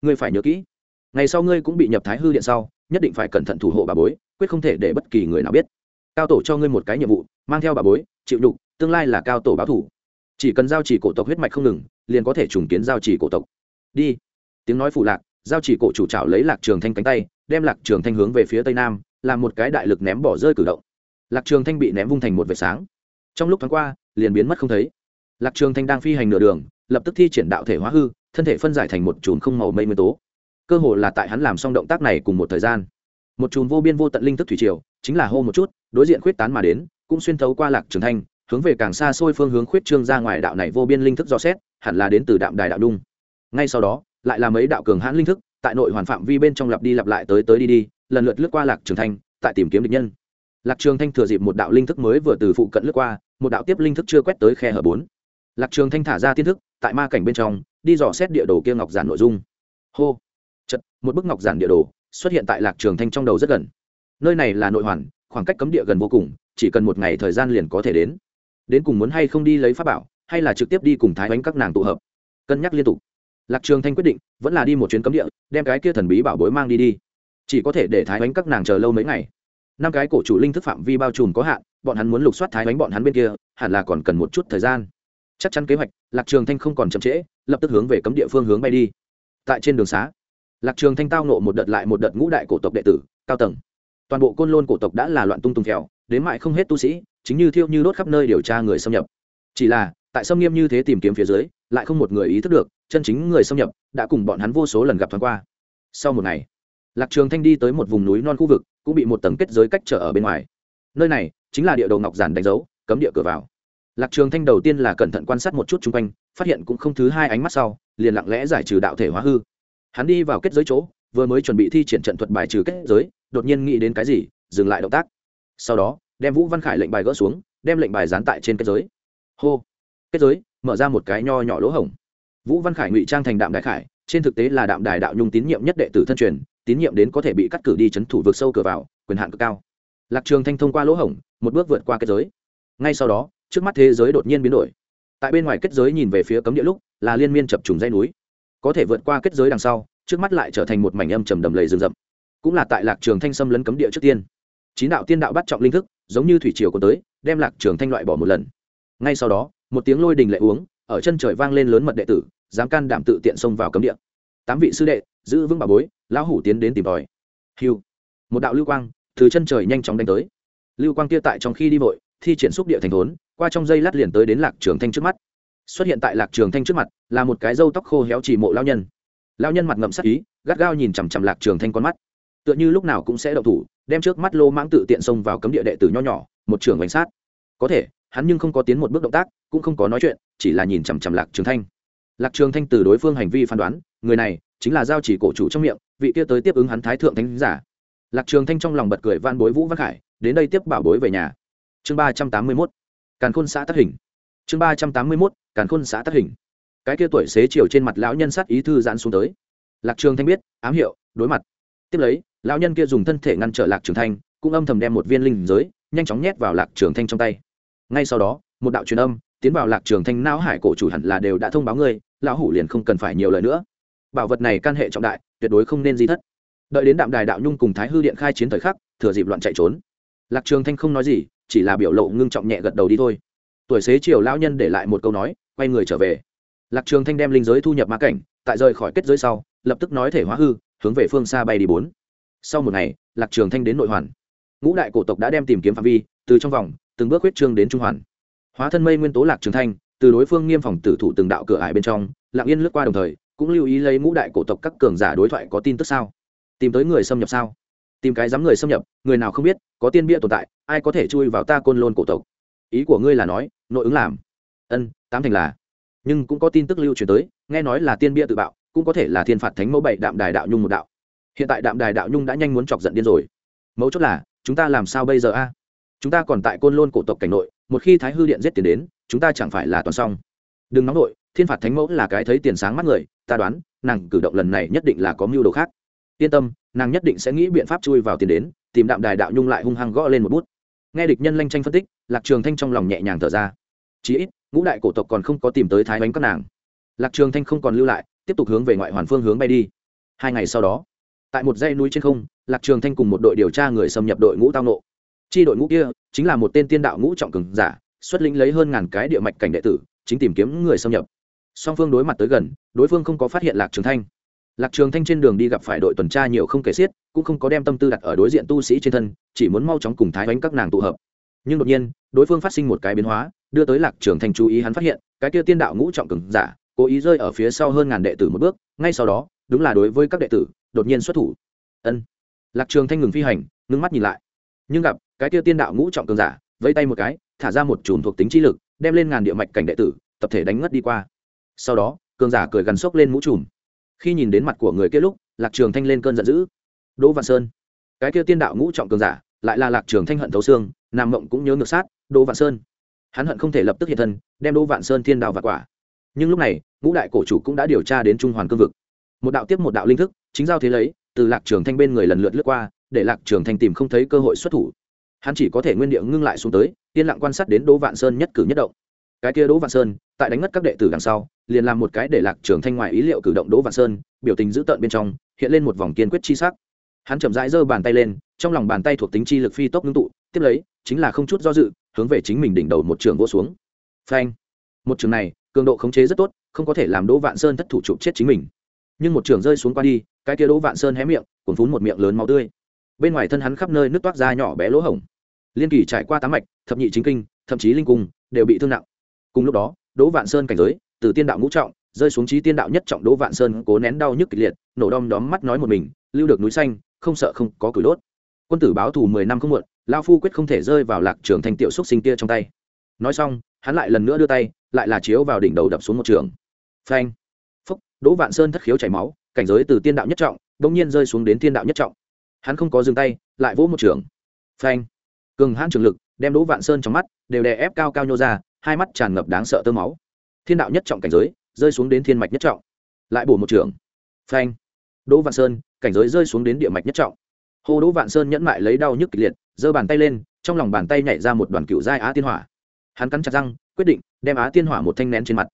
Ngươi phải nhớ kỹ ngày sau ngươi cũng bị nhập thái hư điện sau, nhất định phải cẩn thận thủ hộ bà bối, quyết không thể để bất kỳ người nào biết. Cao tổ cho ngươi một cái nhiệm vụ, mang theo bà bối, chịu đục tương lai là cao tổ báo thủ. Chỉ cần giao chỉ cổ tộc huyết mạch không ngừng, liền có thể trùng kiến giao chỉ cổ tộc. Đi. Tiếng nói phụ lạc, giao chỉ cổ chủ trào lấy lạc trường thanh cánh tay, đem lạc trường thanh hướng về phía tây nam, làm một cái đại lực ném bỏ rơi cử động. Lạc trường thanh bị ném vung thành một vệt sáng. Trong lúc thoáng qua, liền biến mất không thấy. Lạc trường thanh đang phi hành nửa đường, lập tức thi triển đạo thể hóa hư, thân thể phân giải thành một chùm không màu mây nguyên tố cơ hồ là tại hắn làm xong động tác này cùng một thời gian. Một chùm vô biên vô tận linh thức thủy triều, chính là hô một chút, đối diện khuyết tán mà đến, cũng xuyên thấu qua lạc trường thanh, hướng về càng xa xôi phương hướng khuyết trương ra ngoài đạo này vô biên linh thức do xét, hẳn là đến từ đạm đài đạo đung. Ngay sau đó, lại là mấy đạo cường hãn linh thức, tại nội hoàn phạm vi bên trong lặp đi lặp lại tới tới đi đi, lần lượt lướt qua lạc trường thanh, tại tìm kiếm địch nhân. Lạc trường thanh thừa dịp một đạo linh thức mới vừa từ phụ cận lướt qua, một đạo tiếp linh thức chưa quét tới khe hở bốn. Lạc trường thanh thả ra tiên thức, tại ma cảnh bên trong, đi dò xét địa đồ kia ngọc giản nội dung. Hô một bức ngọc giản địa đồ, xuất hiện tại lạc trường thanh trong đầu rất gần. Nơi này là nội hoàn, khoảng cách cấm địa gần vô cùng, chỉ cần một ngày thời gian liền có thể đến. Đến cùng muốn hay không đi lấy pháp bảo, hay là trực tiếp đi cùng thái bánh các nàng tụ hợp? Cân nhắc liên tục. Lạc trường thanh quyết định, vẫn là đi một chuyến cấm địa, đem cái kia thần bí bảo bối mang đi đi. Chỉ có thể để thái bánh các nàng chờ lâu mấy ngày. Năm cái cổ chủ linh thức phạm vi bao trùm có hạn, bọn hắn muốn lục soát thái bánh bọn hắn bên kia, hẳn là còn cần một chút thời gian. Chắc chắn kế hoạch, lạc trường thanh không còn chậm trễ, lập tức hướng về cấm địa phương hướng bay đi. Tại trên đường xá lạc trường thanh tao nộ một đợt lại một đợt ngũ đại cổ tộc đệ tử, cao tầng. Toàn bộ côn lôn cổ tộc đã là loạn tung tung phèo, đến mại không hết tu sĩ, chính như thiêu như đốt khắp nơi điều tra người xâm nhập. Chỉ là, tại xâm nghiêm như thế tìm kiếm phía dưới, lại không một người ý thức được, chân chính người xâm nhập đã cùng bọn hắn vô số lần gặp thoáng qua. Sau một ngày, lạc trường thanh đi tới một vùng núi non khu vực, cũng bị một tầng kết giới cách trở ở bên ngoài. Nơi này chính là địa đầu ngọc giản đánh dấu, cấm địa cửa vào. Lạc trường thanh đầu tiên là cẩn thận quan sát một chút chung quanh, phát hiện cũng không thứ hai ánh mắt sau, liền lặng lẽ giải trừ đạo thể hóa hư hắn đi vào kết giới chỗ, vừa mới chuẩn bị thi triển trận thuật bài trừ kết giới, đột nhiên nghĩ đến cái gì, dừng lại động tác. Sau đó, đem vũ văn khải lệnh bài gỡ xuống, đem lệnh bài dán tại trên kết giới. Hô! Kết giới, mở ra một cái nho nhỏ lỗ hổng. Vũ văn khải ngụy trang thành đạm đại khải, trên thực tế là đạm đài đạo nhung tín nhiệm nhất đệ tử thân truyền, tín nhiệm đến có thể bị cắt cử đi chấn thủ vực sâu cửa vào, quyền hạn cực cao. Lạc trường thanh thông qua lỗ hổng, một bước vượt qua kết giới. Ngay sau đó, trước mắt thế giới đột nhiên biến đổi. Tại bên ngoài kết giới nhìn về phía cấm địa lúc, là liên miên chập trùng dây núi có thể vượt qua kết giới đằng sau, trước mắt lại trở thành một mảnh âm trầm đầm lầy rừng rậm. Cũng là tại lạc trường thanh xâm lấn cấm địa trước tiên. Chín đạo tiên đạo bắt trọng linh thức, giống như thủy triều có tới, đem lạc trường thanh loại bỏ một lần. Ngay sau đó, một tiếng lôi đình lệ uống, ở chân trời vang lên lớn mật đệ tử, dám can đảm tự tiện xông vào cấm địa. Tám vị sư đệ, giữ vững bà bối, lão hủ tiến đến tìm tòi. Hiu một đạo lưu quang từ chân trời nhanh chóng đánh tới. Lưu quang kia tại trong khi đi vội, thi triển xúc địa thành thốn, qua trong dây lát liền tới đến lạc trường thanh trước mắt xuất hiện tại lạc trường thanh trước mặt, là một cái râu tóc khô héo chỉ mộ lao nhân. Lao nhân mặt ngậm sắc ý, gắt gao nhìn chằm chằm lạc trường thanh con mắt. Tựa như lúc nào cũng sẽ đậu thủ, đem trước mắt lô mãng tự tiện xông vào cấm địa đệ tử nho nhỏ, một trường bánh sát. Có thể, hắn nhưng không có tiến một bước động tác, cũng không có nói chuyện, chỉ là nhìn chằm chằm lạc trường thanh. Lạc trường thanh từ đối phương hành vi phán đoán, người này chính là giao chỉ cổ chủ trong miệng, vị kia tới tiếp ứng hắn thái thượng thánh giả. Lạc trường thanh trong lòng bật cười van bối vũ văn khải, đến đây tiếp bảo bối về nhà. Chương ba trăm tám mươi mốt, càn khôn xã tác hình. Chương ba trăm tám mươi mốt càn khôn xã tác hình. Cái kia tuổi xế chiều trên mặt lão nhân sát ý thư giãn xuống tới. Lạc trường thanh biết, ám hiệu, đối mặt. Tiếp lấy, lão nhân kia dùng thân thể ngăn trở lạc trường thanh, cũng âm thầm đem một viên linh giới, nhanh chóng nhét vào lạc trường thanh trong tay. Ngay sau đó, một đạo truyền âm tiến vào lạc trường thanh não hải cổ chủ hẳn là đều đã thông báo ngươi, lão hủ liền không cần phải nhiều lời nữa. Bảo vật này can hệ trọng đại, tuyệt đối không nên di thất. Đợi đến đạm đài đạo nhung cùng thái hư điện khai chiến thời khắc, thừa dịp loạn chạy trốn. Lạc trường thanh không nói gì, chỉ là biểu lộ ngưng trọng nhẹ gật đầu đi thôi tuổi xế chiều lão nhân để lại một câu nói, quay người trở về. Lạc trường thanh đem linh giới thu nhập ma cảnh, tại rời khỏi kết giới sau, lập tức nói thể hóa hư, hướng về phương xa bay đi bốn. Sau một ngày, lạc trường thanh đến nội hoàn. Ngũ đại cổ tộc đã đem tìm kiếm phạm vi, từ trong vòng, từng bước huyết trương đến trung hoàn. Hóa thân mây nguyên tố lạc trường thanh, từ đối phương nghiêm phòng tử thủ từng đạo cửa ải bên trong, lặng yên lướt qua đồng thời, cũng lưu ý lấy ngũ đại cổ tộc các cường giả đối thoại có tin tức sao? Tìm tới người xâm nhập sao? Tìm cái dám người xâm nhập, người nào không biết, có tiên bia tồn tại, ai có thể chui vào ta côn lôn cổ tộc? Ý của ngươi là nói, nội ứng làm. Ân, tám thành là. Nhưng cũng có tin tức lưu truyền tới, nghe nói là tiên bia tự bạo, cũng có thể là thiên phạt thánh mẫu bảy đạm đài đạo nhung một đạo. Hiện tại đạm đài đạo nhung đã nhanh muốn chọc giận điên rồi. Mấu chốt là, chúng ta làm sao bây giờ a? Chúng ta còn tại côn lôn cổ tộc cảnh nội, một khi thái hư điện giết tiền đến, chúng ta chẳng phải là toàn xong. Đừng nóng nội, thiên phạt thánh mẫu là cái thấy tiền sáng mắt người, ta đoán, nàng cử động lần này nhất định là có mưu đồ khác. Yên tâm, nàng nhất định sẽ nghĩ biện pháp chui vào tiền đến, tìm đạm đài đạo nhung lại hung hăng gõ lên một bút nghe địch nhân lanh tranh phân tích, lạc trường thanh trong lòng nhẹ nhàng thở ra. Chí ít, ngũ đại cổ tộc còn không có tìm tới thái bánh các nàng. Lạc trường thanh không còn lưu lại, tiếp tục hướng về ngoại hoàn phương hướng bay đi. Hai ngày sau đó, tại một dãy núi trên không, lạc trường thanh cùng một đội điều tra người xâm nhập đội ngũ tao nộ. Chi đội ngũ kia chính là một tên tiên đạo ngũ trọng cường giả, xuất lĩnh lấy hơn ngàn cái địa mạch cảnh đệ tử, chính tìm kiếm người xâm nhập. Song phương đối mặt tới gần, đối phương không có phát hiện lạc trường thanh lạc trường thanh trên đường đi gặp phải đội tuần tra nhiều không kể xiết, cũng không có đem tâm tư đặt ở đối diện tu sĩ trên thân, chỉ muốn mau chóng cùng thái bánh các nàng tụ hợp. Nhưng đột nhiên, đối phương phát sinh một cái biến hóa, đưa tới lạc trường thanh chú ý hắn phát hiện, cái kia tiên đạo ngũ trọng cường giả, cố ý rơi ở phía sau hơn ngàn đệ tử một bước, ngay sau đó, đúng là đối với các đệ tử, đột nhiên xuất thủ. Ân. Lạc trường thanh ngừng phi hành, ngưng mắt nhìn lại. Nhưng gặp, cái kia tiên đạo ngũ trọng cường giả, vẫy tay một cái, thả ra một chùm thuộc tính chi lực, đem lên ngàn địa mạch cảnh đệ tử, tập thể đánh ngất đi qua. Sau đó, cường giả cười gần sốc lên mũ trùm khi nhìn đến mặt của người kia lúc, lạc trường thanh lên cơn giận dữ. Đỗ văn sơn, cái kia tiên đạo ngũ trọng cường giả, lại là lạc trường thanh hận thấu xương, nam mộng cũng nhớ ngược sát, đỗ vạn sơn. Hắn hận không thể lập tức hiện thân, đem đỗ vạn sơn thiên đạo và quả. Nhưng lúc này, ngũ đại cổ chủ cũng đã điều tra đến trung hoàn cương vực. Một đạo tiếp một đạo linh thức, chính giao thế lấy, từ lạc trường thanh bên người lần lượt lướt qua, để lạc trường thanh tìm không thấy cơ hội xuất thủ. Hắn chỉ có thể nguyên địa ngưng lại xuống tới, yên lặng quan sát đến đỗ vạn sơn nhất cử nhất động cái kia đỗ vạn sơn, tại đánh ngất các đệ tử đằng sau, liền làm một cái để lạc trường thanh ngoài ý liệu cử động đỗ vạn sơn, biểu tình dữ tợn bên trong, hiện lên một vòng kiên quyết chi sắc. Hắn chậm rãi giơ bàn tay lên, trong lòng bàn tay thuộc tính chi lực phi tốc ngưng tụ, tiếp lấy, chính là không chút do dự, hướng về chính mình đỉnh đầu một trường vô xuống. Phanh! Một trường này, cường độ khống chế rất tốt, không có thể làm đỗ vạn sơn thất thủ chụp chết chính mình. Nhưng một trường rơi xuống qua đi, cái kia đỗ vạn sơn hé miệng, cuốn phún một miệng lớn máu tươi. Bên ngoài thân hắn khắp nơi nước toát ra nhỏ bé lỗ hổng. Liên kỳ trải qua tám mạch, thập nhị chính kinh, thậm chí linh cung, đều bị thương nặng cùng lúc đó, đỗ vạn sơn cảnh giới, từ tiên đạo ngũ trọng, rơi xuống trí tiên đạo nhất trọng đỗ vạn sơn cố nén đau nhức kịch liệt, nổ đom đóm mắt nói một mình, lưu được núi xanh, không sợ không có cửi đốt. Quân tử báo thù mười năm không muộn, lao phu quyết không thể rơi vào lạc trường thành tiểu xúc sinh kia trong tay. Nói xong, hắn lại lần nữa đưa tay, lại là chiếu vào đỉnh đầu đập xuống một trường. Phanh. Phúc, đỗ vạn sơn thất khiếu chảy máu, cảnh giới từ tiên đạo nhất trọng, bỗng nhiên rơi xuống đến tiên đạo nhất trọng. Hắn không có dừng tay, lại vỗ một trường. Phanh. Cường hãn trường lực, đem đỗ vạn sơn trong mắt đều đè ép cao cao nhô ra hai mắt tràn ngập đáng sợ tơ máu. Thiên đạo nhất trọng cảnh giới, rơi xuống đến thiên mạch nhất trọng. Lại bổ một trường. Phanh. Đỗ vạn sơn, cảnh giới rơi xuống đến địa mạch nhất trọng. Hồ đỗ vạn sơn nhẫn mại lấy đau nhức kịch liệt, giơ bàn tay lên, trong lòng bàn tay nhảy ra một đoàn cựu giai á tiên hỏa. Hắn cắn chặt răng, quyết định đem á tiên hỏa một thanh nén trên mặt.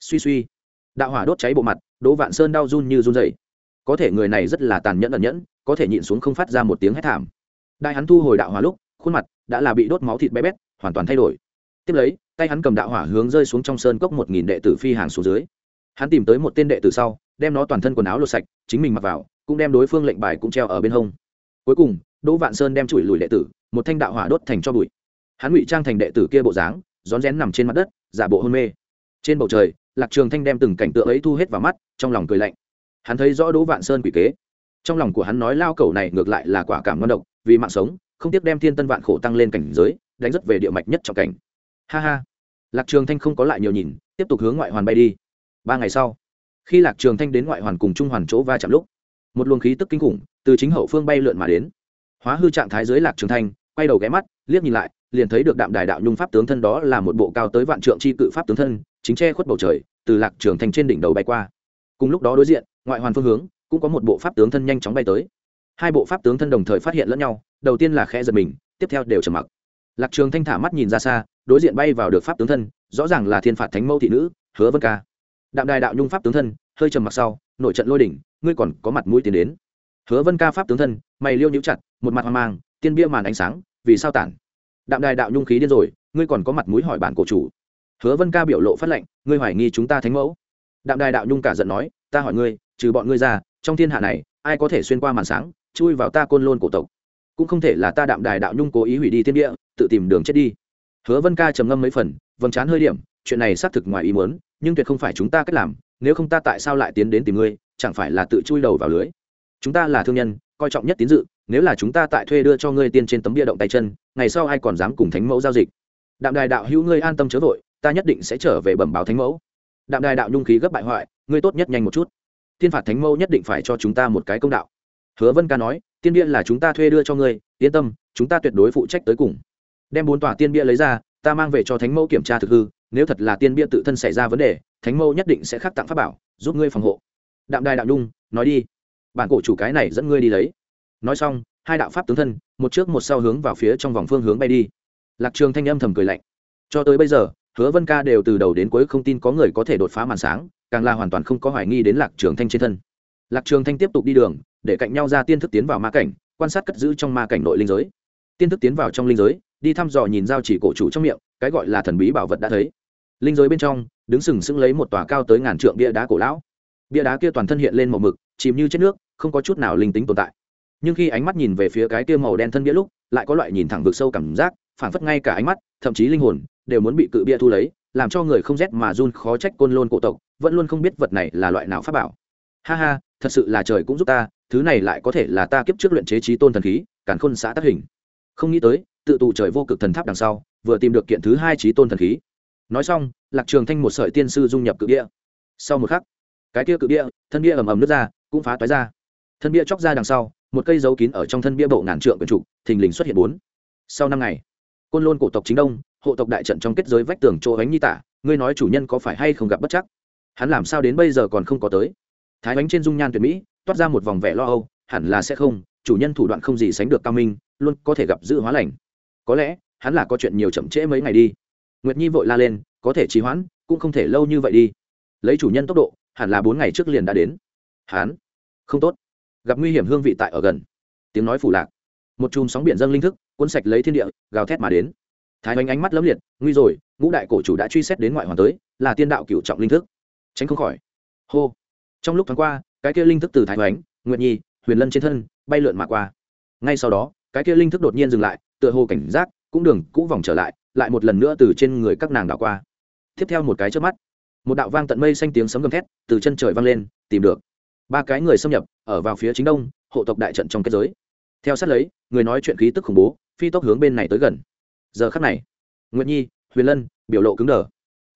Suy suy. Đạo hỏa đốt cháy bộ mặt, đỗ vạn sơn đau run như run dày có thể người này rất là tàn nhẫn ẩn nhẫn, có thể nhịn xuống không phát ra một tiếng hét thảm. Đại hắn thu hồi đạo hỏa lúc, khuôn mặt đã là bị đốt máu thịt bé bét, hoàn toàn thay đổi tiếp lấy, tay hắn cầm đạo hỏa hướng rơi xuống trong sơn cốc một nghìn đệ tử phi hàng xuống dưới. Hắn tìm tới một tên đệ tử sau, đem nó toàn thân quần áo lột sạch, chính mình mặc vào, cũng đem đối phương lệnh bài cũng treo ở bên hông. Cuối cùng, đỗ vạn sơn đem chùi lùi đệ tử, một thanh đạo hỏa đốt thành cho bụi. Hắn ngụy trang thành đệ tử kia bộ dáng, rón rén nằm trên mặt đất, giả bộ hôn mê. Trên bầu trời, lạc trường thanh đem từng cảnh tượng ấy thu hết vào mắt, trong lòng cười lạnh. Hắn thấy rõ đỗ vạn sơn quỷ kế. Trong lòng của hắn nói lao cầu này ngược lại là quả cảm ngon độc, vì mạng sống, không tiếc đem thiên tân vạn khổ tăng lên cảnh giới, đánh rất về địa mạch nhất trọng cảnh ha ha. Lạc trường thanh không có lại nhiều nhìn, tiếp tục hướng ngoại hoàn bay đi. Ba ngày sau, khi lạc trường thanh đến ngoại hoàn cùng trung hoàn chỗ va chạm lúc, một luồng khí tức kinh khủng từ chính hậu phương bay lượn mà đến. Hóa hư trạng thái dưới lạc trường thanh, quay đầu ghé mắt, liếc nhìn lại, liền thấy được đạm đài đạo nhung pháp tướng thân đó là một bộ cao tới vạn trượng chi cự pháp tướng thân, chính che khuất bầu trời, từ lạc trường thanh trên đỉnh đầu bay qua. Cùng lúc đó đối diện, ngoại hoàn phương hướng, cũng có một bộ pháp tướng thân nhanh chóng bay tới. Hai bộ pháp tướng thân đồng thời phát hiện lẫn nhau, đầu tiên là khẽ giật mình, tiếp theo đều trầm mặc. Lạc trường thanh thả mắt nhìn ra xa đối diện bay vào được pháp tướng thân, rõ ràng là thiên phạt thánh mẫu thị nữ, hứa vân ca. Đạm đài đạo nhung pháp tướng thân, hơi trầm mặc sau, nội trận lôi đỉnh, ngươi còn có mặt mũi tiến đến. Hứa vân ca pháp tướng thân, mày liêu nhũ chặt, một mặt hoang mang, tiên bia màn ánh sáng, vì sao tản? Đạm đài đạo nhung khí điên rồi, ngươi còn có mặt mũi hỏi bản cổ chủ. Hứa vân ca biểu lộ phát lệnh, ngươi hoài nghi chúng ta thánh mẫu. Đạm đài đạo nhung cả giận nói, ta hỏi ngươi, trừ bọn ngươi ra, trong thiên hạ này, ai có thể xuyên qua màn sáng, chui vào ta côn lôn cổ tộc? Cũng không thể là ta đạm đài đạo nhung cố ý hủy đi thiên địa, tự tìm đường chết đi hứa vân ca trầm ngâm mấy phần, vầng trán hơi điểm, chuyện này xác thực ngoài ý muốn, nhưng tuyệt không phải chúng ta cách làm, nếu không ta tại sao lại tiến đến tìm ngươi, chẳng phải là tự chui đầu vào lưới. Chúng ta là thương nhân, coi trọng nhất tín dự, nếu là chúng ta tại thuê đưa cho ngươi tiên trên tấm bia động tay chân, ngày sau ai còn dám cùng thánh mẫu giao dịch? Đạm đài đạo hữu ngươi an tâm chớ vội, ta nhất định sẽ trở về bẩm báo thánh mẫu. Đạm đài đạo nhung khí gấp bại hoại, ngươi tốt nhất nhanh một chút. Thiên phạt thánh mẫu nhất định phải cho chúng ta một cái công đạo. Hứa vân ca nói, tiên điện là chúng ta thuê đưa cho ngươi, yên tâm, chúng ta tuyệt đối phụ trách tới cùng đem bốn tòa tiên bia lấy ra, ta mang về cho thánh mẫu kiểm tra thực hư, nếu thật là tiên bia tự thân xảy ra vấn đề, thánh mẫu nhất định sẽ khắc tặng pháp bảo, giúp ngươi phòng hộ. Đạm đài đạo nhung, nói đi. Bản cổ chủ cái này dẫn ngươi đi lấy. Nói xong, hai đạo pháp tướng thân, một trước một sau hướng vào phía trong vòng phương hướng bay đi. Lạc trường thanh âm thầm cười lạnh. Cho tới bây giờ, hứa vân ca đều từ đầu đến cuối không tin có người có thể đột phá màn sáng, càng là hoàn toàn không có hoài nghi đến lạc trường thanh trên thân. Lạc trường thanh tiếp tục đi đường, để cạnh nhau ra tiên thức tiến vào ma cảnh, quan sát cất giữ trong ma cảnh nội linh giới. Tiên thức tiến vào trong linh giới đi thăm dò nhìn giao chỉ cổ chủ trong miệng, cái gọi là thần bí bảo vật đã thấy. Linh giới bên trong, đứng sừng sững lấy một tòa cao tới ngàn trượng bia đá cổ lão. Bia đá kia toàn thân hiện lên màu mực, chìm như chết nước, không có chút nào linh tính tồn tại. Nhưng khi ánh mắt nhìn về phía cái kia màu đen thân bia lúc, lại có loại nhìn thẳng vực sâu cảm giác phản phất ngay cả ánh mắt, thậm chí linh hồn, đều muốn bị cự bia thu lấy, làm cho người không rét mà run khó trách côn lôn cổ tộc, vẫn luôn không biết vật này là loại nào pháp bảo. Ha ha, thật sự là trời cũng giúp ta, thứ này lại có thể là ta kiếp trước luyện chế trí tôn thần khí, càn khôn xã tác hình. Không nghĩ tới tự tụ trời vô cực thần tháp đằng sau, vừa tìm được kiện thứ hai trí tôn thần khí. Nói xong, lạc trường thanh một sợi tiên sư dung nhập cự địa sau một khắc, cái kia cự địa thân bia ầm ầm nước ra, cũng phá toái ra. Thân bia chóc ra đằng sau, một cây dấu kín ở trong thân bia bộ ngàn trượng quyển trục, thình lình xuất hiện bốn. Sau năm ngày, côn lôn cổ tộc chính đông, hộ tộc đại trận trong kết giới vách tường chỗ ánh nhi tả, ngươi nói chủ nhân có phải hay không gặp bất chắc? Hắn làm sao đến bây giờ còn không có tới? Thái bánh trên dung nhan tuyệt mỹ, toát ra một vòng vẻ lo âu, hẳn là sẽ không, chủ nhân thủ đoạn không gì sánh được cao minh, luôn có thể gặp dự hóa lành có lẽ hắn là có chuyện nhiều chậm trễ mấy ngày đi. Nguyệt nhi vội la lên, có thể trì hoãn, cũng không thể lâu như vậy đi. Lấy chủ nhân tốc độ, hẳn là bốn ngày trước liền đã đến. Hắn, không tốt. Gặp nguy hiểm hương vị tại ở gần. Tiếng nói phủ lạc. Một chùm sóng biển dâng linh thức, cuốn sạch lấy thiên địa, gào thét mà đến. Thái oanh ánh mắt lấm liệt, nguy rồi, ngũ đại cổ chủ đã truy xét đến ngoại hoàng tới, là tiên đạo cựu trọng linh thức. Tránh không khỏi. Hô. Trong lúc tháng qua, cái kia linh thức từ thái oánh nguyệt nhi, huyền lân trên thân, bay lượn mà qua. Ngay sau đó, cái kia linh thức đột nhiên dừng lại tựa hồ cảnh giác, cũng đường cũ vòng trở lại lại một lần nữa từ trên người các nàng đảo qua. Tiếp theo một cái trước mắt, một đạo vang tận mây xanh tiếng sấm gầm thét từ chân trời vang lên, tìm được. Ba cái người xâm nhập, ở vào phía chính đông, hộ tộc đại trận trong kết giới. Theo sát lấy, người nói chuyện khí tức khủng bố, phi tốc hướng bên này tới gần. Giờ khắc này nguyễn nhi, huyền lân, biểu lộ cứng đờ.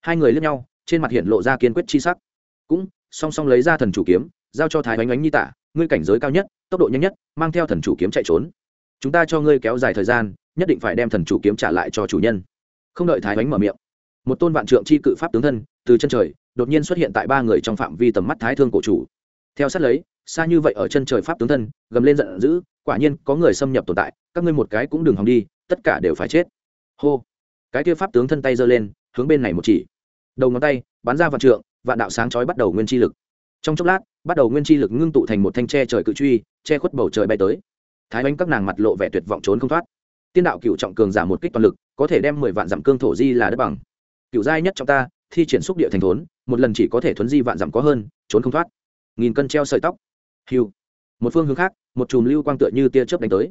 Hai người lướt nhau, trên mặt hiện lộ ra kiên quyết chi sắc. Cũng, song song lấy ra thần chủ kiếm, giao cho thái bánh bánh nhi tả ngươi cảnh giới cao nhất, tốc độ nhanh nhất, mang theo thần chủ kiếm chạy trốn chúng ta cho ngươi kéo dài thời gian, nhất định phải đem thần chủ kiếm trả lại cho chủ nhân. Không đợi thái bánh mở miệng, một tôn vạn trượng chi cự pháp tướng thân từ chân trời đột nhiên xuất hiện tại ba người trong phạm vi tầm mắt thái thương cổ chủ. Theo sát lấy, xa như vậy ở chân trời pháp tướng thân, gầm lên giận dữ, quả nhiên có người xâm nhập tồn tại, các ngươi một cái cũng đừng hòng đi, tất cả đều phải chết. Hô. Cái kia pháp tướng thân tay giơ lên, hướng bên này một chỉ. Đầu ngón tay, bắn ra vạn trượng, vạn đạo sáng chói bắt đầu nguyên chi lực. Trong chốc lát, bắt đầu nguyên chi lực ngưng tụ thành một thanh tre trời cự truy, che khuất bầu trời bay tới thái oanh các nàng mặt lộ vẻ tuyệt vọng trốn không thoát. Tiên đạo cựu trọng cường giả một kích toàn lực, có thể đem mười vạn dặm cương thổ di là đất bằng. Cựu giai nhất trong ta, thi triển xúc địa thành thốn, một lần chỉ có thể thuấn di vạn dặm có hơn, trốn không thoát. Nghìn cân treo sợi tóc. Hiu một phương hướng khác, một chùm lưu quang tựa như tia chớp đánh tới.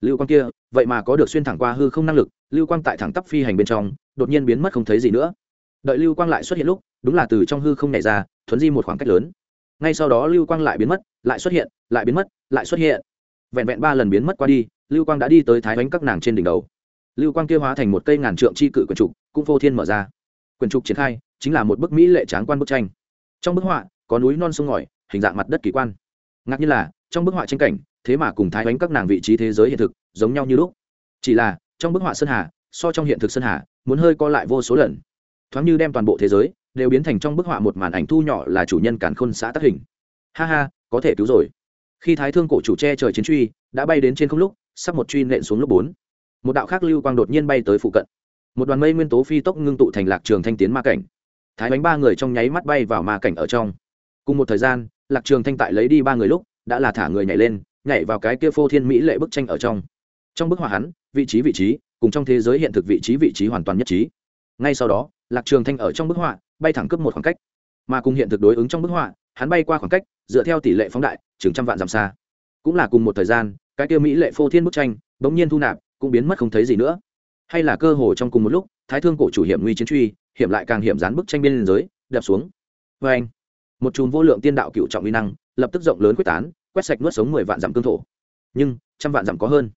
Lưu quang kia, vậy mà có được xuyên thẳng qua hư không năng lực, lưu quang tại thẳng tắp phi hành bên trong, đột nhiên biến mất không thấy gì nữa. Đợi lưu quang lại xuất hiện lúc, đúng là từ trong hư không nhảy ra, thuấn di một khoảng cách lớn. Ngay sau đó lưu quang lại biến mất, lại xuất hiện, lại biến mất, lại xuất hiện vẹn vẹn ba lần biến mất qua đi, lưu quang đã đi tới thái bánh các nàng trên đỉnh đầu. Lưu quang kia hóa thành một cây ngàn trượng chi cự quyển trục, cũng vô thiên mở ra. Quyển trục triển khai, chính là một bức mỹ lệ tráng quan bức tranh. Trong bức họa, có núi non sông ngòi, hình dạng mặt đất kỳ quan. Ngạc nhiên là, trong bức họa tranh cảnh, thế mà cùng thái bánh các nàng vị trí thế giới hiện thực, giống nhau như lúc. Chỉ là, trong bức họa sơn hà, so trong hiện thực sơn hà, muốn hơi co lại vô số lần. Thoáng như đem toàn bộ thế giới, đều biến thành trong bức họa một màn ảnh thu nhỏ là chủ nhân cản khôn xã tác hình. Ha ha, có thể cứu rồi khi thái thương cổ chủ che trời chiến truy, đã bay đến trên không lúc, sắp một truy nện xuống lúc bốn. Một đạo khác lưu quang đột nhiên bay tới phụ cận. Một đoàn mây nguyên tố phi tốc ngưng tụ thành lạc trường thanh tiến ma cảnh. Thái bánh ba người trong nháy mắt bay vào ma cảnh ở trong. Cùng một thời gian, lạc trường thanh tại lấy đi ba người lúc, đã là thả người nhảy lên, nhảy vào cái kia phô thiên mỹ lệ bức tranh ở trong. Trong bức họa hắn, vị trí vị trí, cùng trong thế giới hiện thực vị trí vị trí hoàn toàn nhất trí. Ngay sau đó, lạc trường thanh ở trong bức họa, bay thẳng cấp một khoảng cách. Mà cùng hiện thực đối ứng trong bức họa hắn bay qua khoảng cách, dựa theo tỷ lệ phóng đại, chừng trăm vạn dặm xa. Cũng là cùng một thời gian, cái kia mỹ lệ phô thiên bức tranh, bỗng nhiên thu nạp, cũng biến mất không thấy gì nữa. Hay là cơ hồ trong cùng một lúc, thái thương cổ chủ hiểm nguy chiến truy, hiểm lại càng hiểm dán bức tranh biên giới đập xuống. Vê anh, một chùm vô lượng tiên đạo cựu trọng uy năng, lập tức rộng lớn quyết tán, quét sạch nuốt sống mười vạn dặm cương thổ. Nhưng, trăm vạn dặm có hơn.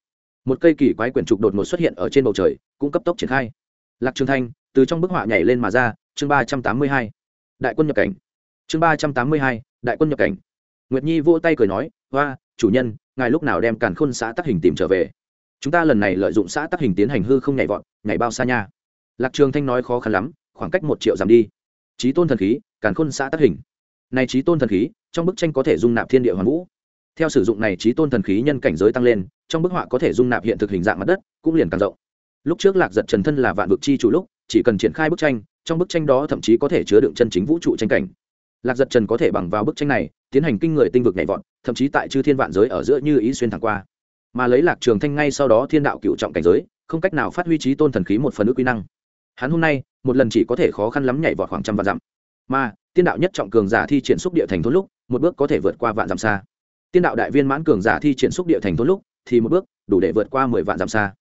Một cây kỳ quái quyển trục đột ngột xuất hiện ở trên bầu trời, cũng cấp tốc triển khai. Lạc trường thanh, từ trong bức họa nhảy lên mà ra, chương ba trăm tám mươi hai. Đại quân nhập cảnh chương ba trăm tám mươi hai, đại quân nhập cảnh. Nguyệt nhi vỗ tay cười nói hoa chủ nhân, ngài lúc nào đem càn khôn xã tắc hình tìm trở về? Chúng ta lần này lợi dụng xã tắc hình tiến hành hư không nhảy vọt, nhảy bao xa nha. Lạc trường thanh nói khó khăn lắm, khoảng cách một triệu giảm đi. Trí tôn thần khí, càn khôn xã tắc hình. Này trí tôn thần khí, trong bức tranh có thể dung nạp thiên địa hoàn vũ. Theo sử dụng này trí tôn thần khí nhân cảnh giới tăng lên, trong bức họa có thể dung nạp hiện thực hình dạng mặt đất, cũng liền càng rộng. Lúc trước lạc giật trần thân là vạn vực chi chủ lúc, chỉ cần triển khai bức tranh, trong bức tranh đó thậm chí có thể chứa đựng chân chính vũ trụ tranh cảnh lạc giật trần có thể bằng vào bức tranh này, tiến hành kinh người tinh vực nhảy vọt, thậm chí tại chư thiên vạn giới ở giữa như ý xuyên thẳng qua. Mà lấy lạc trường thanh ngay sau đó thiên đạo cựu trọng cảnh giới, không cách nào phát huy trí tôn thần khí một phần ước quy năng. Hắn hôm nay, một lần chỉ có thể khó khăn lắm nhảy vọt khoảng trăm vạn dặm. Mà, tiên đạo nhất trọng cường giả thi triển xúc địa thành thôn lúc, một bước có thể vượt qua vạn dặm xa. Tiên đạo đại viên mãn cường giả thi triển xúc địa thành thôn lúc, thì một bước, đủ để vượt qua mười vạn dặm xa.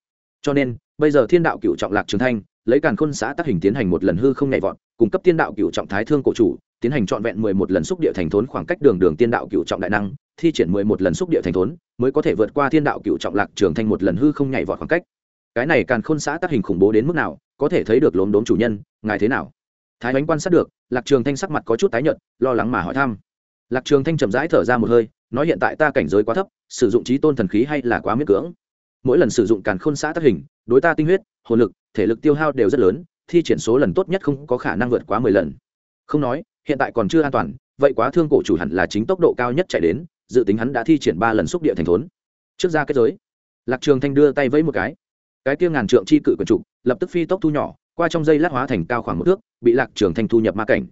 Cho nên, bây giờ thiên đạo cựu trọng lạc trường thanh, lấy càn khôn xã tác hình tiến hành một lần hư không nhảy vọt, cung cấp tiên đạo cựu trọng thái thương cổ chủ tiến hành trọn vẹn mười một lần xúc địa thành thốn khoảng cách đường đường tiên đạo cựu trọng đại năng, thi triển mười một lần xúc địa thành thốn, mới có thể vượt qua tiên đạo cựu trọng lạc trường thanh một lần hư không nhảy vọt khoảng cách. Cái này càng khôn xã tác hình khủng bố đến mức nào, có thể thấy được lốm đốm chủ nhân, ngài thế nào? Thái bánh quan sát được, lạc trường thanh sắc mặt có chút tái nhợt, lo lắng mà hỏi thăm. Lạc trường thanh chậm rãi thở ra một hơi, nói hiện tại ta cảnh giới quá thấp, sử dụng trí tôn thần khí hay là quá miễn cưỡng? Mỗi lần sử dụng càn khôn xã tác hình, đối ta tinh huyết, hồn lực, thể lực tiêu hao đều rất lớn, thi triển số lần tốt nhất không có khả năng vượt quá mười lần. Không nói hiện tại còn chưa an toàn, vậy quá thương cổ chủ hẳn là chính tốc độ cao nhất chạy đến, dự tính hắn đã thi triển ba lần xúc địa thành thốn. Trước ra kết giới, lạc trường thanh đưa tay vẫy một cái. Cái kia ngàn trượng chi cự quần trục, lập tức phi tốc thu nhỏ, qua trong dây lát hóa thành cao khoảng một thước, bị lạc trường thanh thu nhập ma cảnh.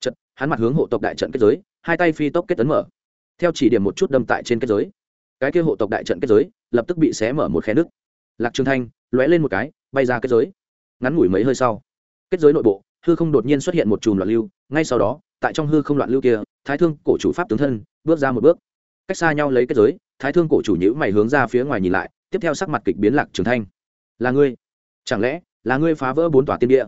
Trận hắn mặt hướng hộ tộc đại trận kết giới, hai tay phi tốc kết tấn mở. Theo chỉ điểm một chút đâm tại trên kết giới. Cái kia hộ tộc đại trận kết giới, lập tức bị xé mở một khe nước lạc trường thanh lóe lên một cái, bay ra kết giới. Ngắn ngủi mấy hơi sau, kết giới nội bộ, hư không đột nhiên xuất hiện một chùm loạn lưu ngay sau đó, tại trong hư không loạn lưu kia, thái thương cổ chủ pháp tướng thân bước ra một bước. Cách xa nhau lấy kết giới, thái thương cổ chủ nhữ mày hướng ra phía ngoài nhìn lại, tiếp theo sắc mặt kịch biến lạc trường thanh. Là ngươi? Chẳng lẽ là ngươi phá vỡ bốn tòa tiên địa?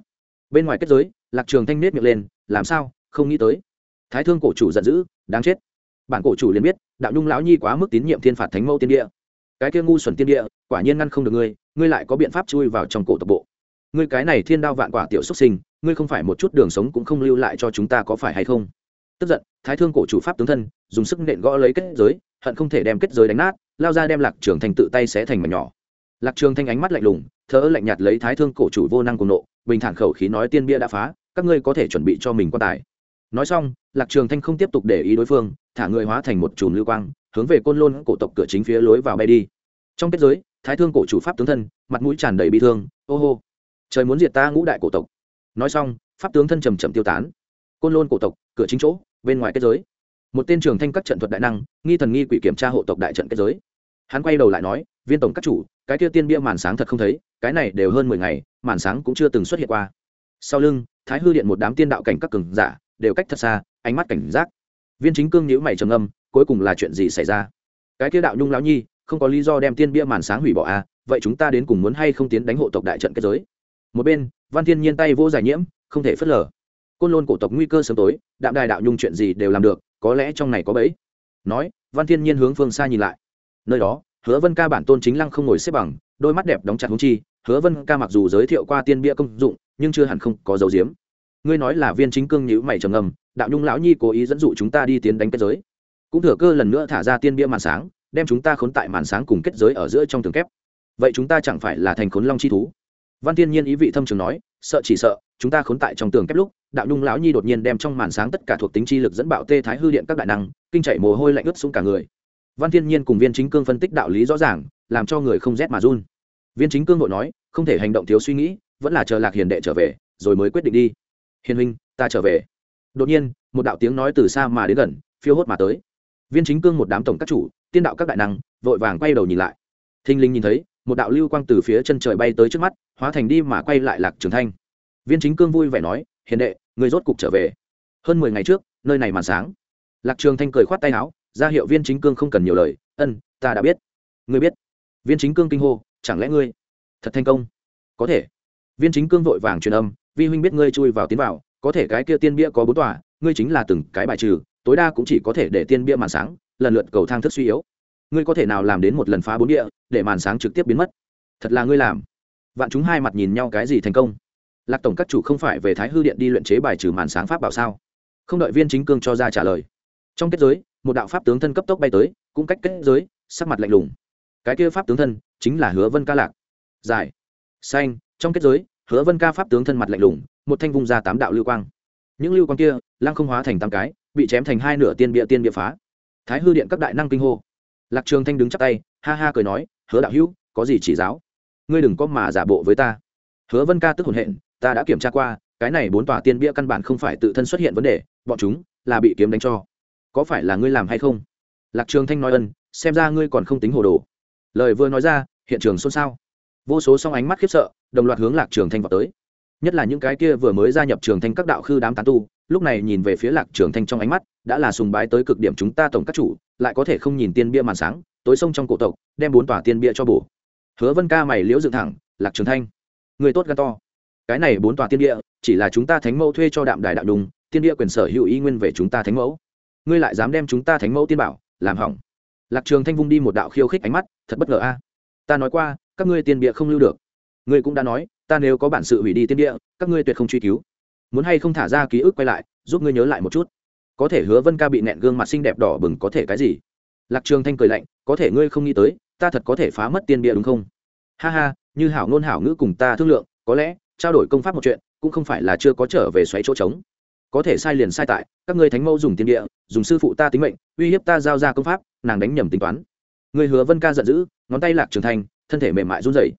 Bên ngoài kết giới, lạc trường thanh nết miệng lên, làm sao? Không nghĩ tới. Thái thương cổ chủ giận dữ, đáng chết. Bản cổ chủ liền biết, đạo nhung lão nhi quá mức tín nhiệm thiên phạt thánh mẫu tiên địa. Cái kia ngu xuẩn tiên địa, quả nhiên ngăn không được ngươi ngươi lại có biện pháp chui vào trong cổ tộc bộ. Ngươi cái này thiên đao vạn quả tiểu xuất sinh ngươi không phải một chút đường sống cũng không lưu lại cho chúng ta có phải hay không? Tức giận, thái thương cổ chủ pháp tướng thân, dùng sức nện gõ lấy kết giới, hận không thể đem kết giới đánh nát, lao ra đem lạc trường thành tự tay xé thành mảnh nhỏ. Lạc trường thanh ánh mắt lạnh lùng thở lạnh nhạt lấy thái thương cổ chủ vô năng cùng nộ, bình thản khẩu khí nói tiên bia đã phá, các ngươi có thể chuẩn bị cho mình quan tài. Nói xong, lạc trường thanh không tiếp tục để ý đối phương, thả người hóa thành một chùm lưu quang, hướng về côn lôn cổ tộc cửa chính phía lối vào bay đi. Trong kết giới, thái thương cổ chủ pháp tướng thân, mặt mũi tràn đầy bi thương, ô hô, trời muốn diệt ta ngũ đại cổ tộc nói xong, pháp tướng thân trầm trầm tiêu tán. Côn lôn cổ tộc, cửa chính chỗ, bên ngoài kết giới. Một tên trường thanh các trận thuật đại năng, nghi thần nghi quỷ kiểm tra hộ tộc đại trận kết giới. Hắn quay đầu lại nói, viên tổng các chủ, cái kia tiên bia màn sáng thật không thấy, cái này đều hơn mười ngày, màn sáng cũng chưa từng xuất hiện qua. Sau lưng, thái hư điện một đám tiên đạo cảnh các cường giả, đều cách thật xa, ánh mắt cảnh giác. Viên chính cương nhữ mày trầm âm cuối cùng là chuyện gì xảy ra? Cái kia đạo nhung lão nhi, không có lý do đem tiên bia màn sáng hủy bỏ à vậy chúng ta đến cùng muốn hay không tiến đánh hộ tộc đại trận kết giới? Một bên văn thiên nhiên tay vô giải nhiễm, không thể phớt lờ. Côn lôn cổ tộc nguy cơ sớm tối, đạm đài đạo nhung chuyện gì đều làm được, có lẽ trong này có bẫy. Nói, văn thiên nhiên hướng phương xa nhìn lại. Nơi đó, hứa vân ca bản tôn chính lăng không ngồi xếp bằng, đôi mắt đẹp đóng chặt húng chi. Hứa vân ca mặc dù giới thiệu qua tiên bia công dụng, nhưng chưa hẳn không có dấu diếm. Ngươi nói là viên chính cương nhữ mày trầm ngầm đạo nhung lão nhi cố ý dẫn dụ chúng ta đi tiến đánh kết giới. Cũng thừa cơ lần nữa thả ra tiên bia màn sáng, đem chúng ta khốn tại màn sáng cùng kết giới ở giữa trong tường kép. Vậy chúng ta chẳng phải là thành khốn long chi thú? Văn Thiên nhiên ý vị thâm trường nói, sợ chỉ sợ, chúng ta khốn tại trong tường kép lúc, đạo nhung lão nhi đột nhiên đem trong màn sáng tất cả thuộc tính chi lực dẫn bạo tê thái hư điện các đại năng, kinh chạy mồ hôi lạnh ướt xuống cả người. Văn thiên nhiên cùng viên chính cương phân tích đạo lý rõ ràng, làm cho người không rét mà run. Viên chính cương vội nói, không thể hành động thiếu suy nghĩ, vẫn là chờ lạc hiền đệ trở về, rồi mới quyết định đi. Hiền huynh, ta trở về. Đột nhiên, một đạo tiếng nói từ xa mà đến gần, phiêu hốt mà tới. Viên chính cương một đám tổng các chủ, tiên đạo các đại năng, vội vàng quay đầu nhìn lại. Thinh linh nhìn thấy một đạo lưu quang từ phía chân trời bay tới trước mắt, hóa thành đi mà quay lại lạc trường thanh. Viên chính cương vui vẻ nói, hiền đệ, người rốt cục trở về. Hơn mười ngày trước, nơi này màn sáng. Lạc trường thanh cười khoát tay áo, ra hiệu viên chính cương không cần nhiều lời, ân, ta đã biết. Ngươi biết? Viên chính cương kinh hô, chẳng lẽ ngươi thật thành công? Có thể. Viên chính cương vội vàng truyền âm, vi huynh biết ngươi chui vào tiến vào, có thể cái kia tiên bia có bốn tòa, ngươi chính là từng cái bài trừ, tối đa cũng chỉ có thể để tiên bia màn sáng, lần lượt cầu thang thức suy yếu ngươi có thể nào làm đến một lần phá bốn địa, để màn sáng trực tiếp biến mất? Thật là ngươi làm. Vạn chúng hai mặt nhìn nhau cái gì thành công? Lạc tổng các chủ không phải về thái hư điện đi luyện chế bài trừ màn sáng pháp bảo sao? Không đợi viên chính cương cho ra trả lời. Trong kết giới, một đạo pháp tướng thân cấp tốc bay tới, cũng cách kết giới, sắc mặt lạnh lùng. Cái kia pháp tướng thân chính là hứa vân ca lạc. Dài xanh, trong kết giới, hứa vân ca pháp tướng thân mặt lạnh lùng, một thanh vung ra tám đạo lưu quang. Những lưu quang kia, lăng không hóa thành tám cái, bị chém thành hai nửa tiên bịa tiên bịa phá. Thái hư điện các đại năng kinh hô lạc trường thanh đứng chắp tay, ha ha cười nói, hứa đạo hữu, có gì chỉ giáo? Ngươi đừng có mà giả bộ với ta. Hứa vân ca tức hồn hện, ta đã kiểm tra qua, cái này bốn tòa tiên bia căn bản không phải tự thân xuất hiện vấn đề, bọn chúng là bị kiếm đánh cho. Có phải là ngươi làm hay không? Lạc trường thanh nói ân, xem ra ngươi còn không tính hồ đồ. Lời vừa nói ra, hiện trường xôn xao. Vô số song ánh mắt khiếp sợ, đồng loạt hướng lạc trường thanh vào tới. Nhất là những cái kia vừa mới gia nhập trường thanh các đạo khư đám tán tu, lúc này nhìn về phía lạc trường thanh trong ánh mắt, đã là sùng bái tới cực điểm chúng ta tổng các chủ lại có thể không nhìn tiên bia màn sáng, tối sông trong cổ tộc, đem bốn tòa tiên bia cho bổ. Hứa vân ca mày liễu dựng thẳng, lạc trường thanh, người tốt gan to. Cái này bốn tòa tiên địa chỉ là chúng ta thánh mẫu thuê cho đạm đài đạo đùng tiên địa quyền sở hữu y nguyên về chúng ta thánh mẫu. Ngươi lại dám đem chúng ta thánh mẫu tiên bảo, làm hỏng. Lạc trường thanh vung đi một đạo khiêu khích ánh mắt, thật bất ngờ a. Ta nói qua, các ngươi tiên địa không lưu được. Ngươi cũng đã nói, ta nếu có bản sự hủy đi tiên địa các ngươi tuyệt không truy cứu. Muốn hay không thả ra ký ức quay lại, giúp ngươi nhớ lại một chút có thể hứa vân ca bị nẹn gương mặt xinh đẹp đỏ bừng có thể cái gì? Lạc trường thanh cười lạnh, có thể ngươi không nghĩ tới, ta thật có thể phá mất tiên bia đúng không? Ha ha, như hảo ngôn hảo ngữ cùng ta thương lượng, có lẽ, trao đổi công pháp một chuyện, cũng không phải là chưa có trở về xoáy chỗ trống. Có thể sai liền sai tại, các ngươi thánh mẫu dùng tiên địa dùng sư phụ ta tính mệnh, uy hiếp ta giao ra công pháp, nàng đánh nhầm tính toán. Người hứa vân ca giận dữ, ngón tay lạc trường thanh, thân thể mềm mại run rẩy.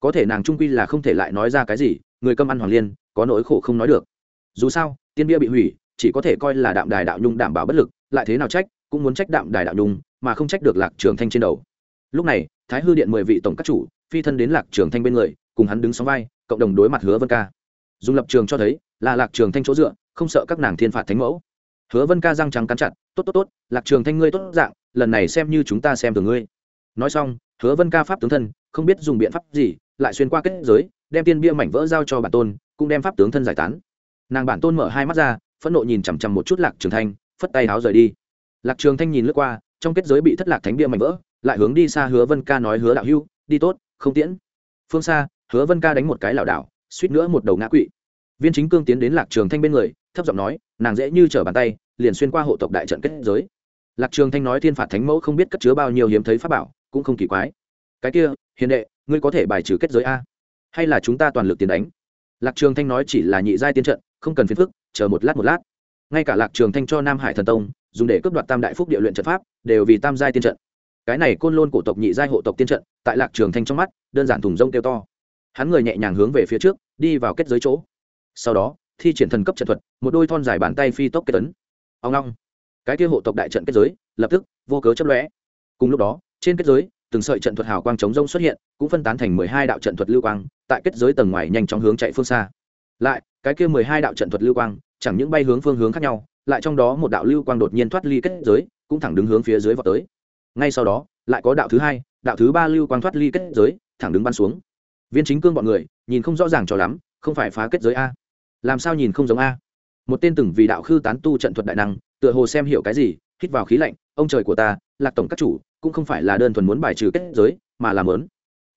Có thể nàng trung quy là không thể lại nói ra cái gì, người câm ăn hoàng liên, có nỗi khổ không nói được. Dù sao, tiên bia bị hủy chỉ có thể coi là đạm đài đạo nhung đảm bảo bất lực, lại thế nào trách, cũng muốn trách đạm đài đạo nhung, mà không trách được lạc trường thanh trên đầu. Lúc này, thái hư điện mười vị tổng các chủ, phi thân đến lạc trường thanh bên người, cùng hắn đứng sóng vai, cộng đồng đối mặt hứa vân ca. Dùng lập trường cho thấy, là lạc trường thanh chỗ dựa, không sợ các nàng thiên phạt thánh mẫu. Hứa vân ca răng trắng cắn chặt, tốt tốt tốt, lạc trường thanh ngươi tốt dạng, lần này xem như chúng ta xem từ ngươi. Nói xong, hứa vân ca pháp tướng thân, không biết dùng biện pháp gì, lại xuyên qua kết giới, đem tiên bia mảnh vỡ giao cho bản tôn, cũng đem pháp tướng thân giải tán. Nàng bản tôn mở hai mắt ra phẫn nộ nhìn chằm chằm một chút lạc trường thanh, phất tay áo rời đi. Lạc trường thanh nhìn lướt qua, trong kết giới bị thất lạc thánh bia mảnh vỡ, lại hướng đi xa hứa vân ca nói, hứa đạo hưu đi tốt, không tiễn. Phương xa, hứa vân ca đánh một cái lảo đảo, suýt nữa một đầu ngã quỵ. Viên chính cương tiến đến lạc trường thanh bên người, thấp giọng nói, nàng dễ như trở bàn tay, liền xuyên qua hộ tộc đại trận kết giới. Lạc trường thanh nói, thiên phạt thánh mẫu không biết cất chứa bao nhiêu hiếm thấy pháp bảo, cũng không kỳ quái. Cái kia, hiền đệ, ngươi có thể bài trừ kết giới a? Hay là chúng ta toàn lực tiến đánh? Lạc trường thanh nói, chỉ là nhị giai tiên trận, không cần phiền phức chờ một lát một lát. Ngay cả lạc trường thanh cho nam hải thần tông, dùng để cướp đoạt tam đại phúc địa luyện trận pháp, đều vì tam giai tiên trận. Cái này côn lôn cổ tộc nhị giai hộ tộc tiên trận, tại lạc trường thanh trong mắt, đơn giản thùng rông kêu to. Hắn người nhẹ nhàng hướng về phía trước, đi vào kết giới chỗ. Sau đó, thi triển thần cấp trận thuật, một đôi thon dài bàn tay phi tốc kết tấn. Ông long cái kia hộ tộc đại trận kết giới, lập tức, vô cớ chấp lõe cùng lúc đó, trên kết giới, từng sợi trận thuật hào quang chống rông xuất hiện, cũng phân tán thành mười hai đạo trận thuật lưu quang, tại kết giới tầng ngoài nhanh chóng hướng chạy phương xa. Lại, cái kia mười hai đạo trận thuật lưu quang chẳng những bay hướng phương hướng khác nhau, lại trong đó một đạo lưu quang đột nhiên thoát ly kết giới, cũng thẳng đứng hướng phía dưới vào tới. Ngay sau đó, lại có đạo thứ hai, đạo thứ ba lưu quang thoát ly kết giới, thẳng đứng bắn xuống. Viên chính cương bọn người, nhìn không rõ ràng cho lắm, không phải phá kết giới a. Làm sao nhìn không giống a? Một tên từng vì đạo khư tán tu trận thuật đại năng, tựa hồ xem hiểu cái gì, hít vào khí lạnh, ông trời của ta, lạc tổng các chủ, cũng không phải là đơn thuần muốn bài trừ kết giới, mà làm lớn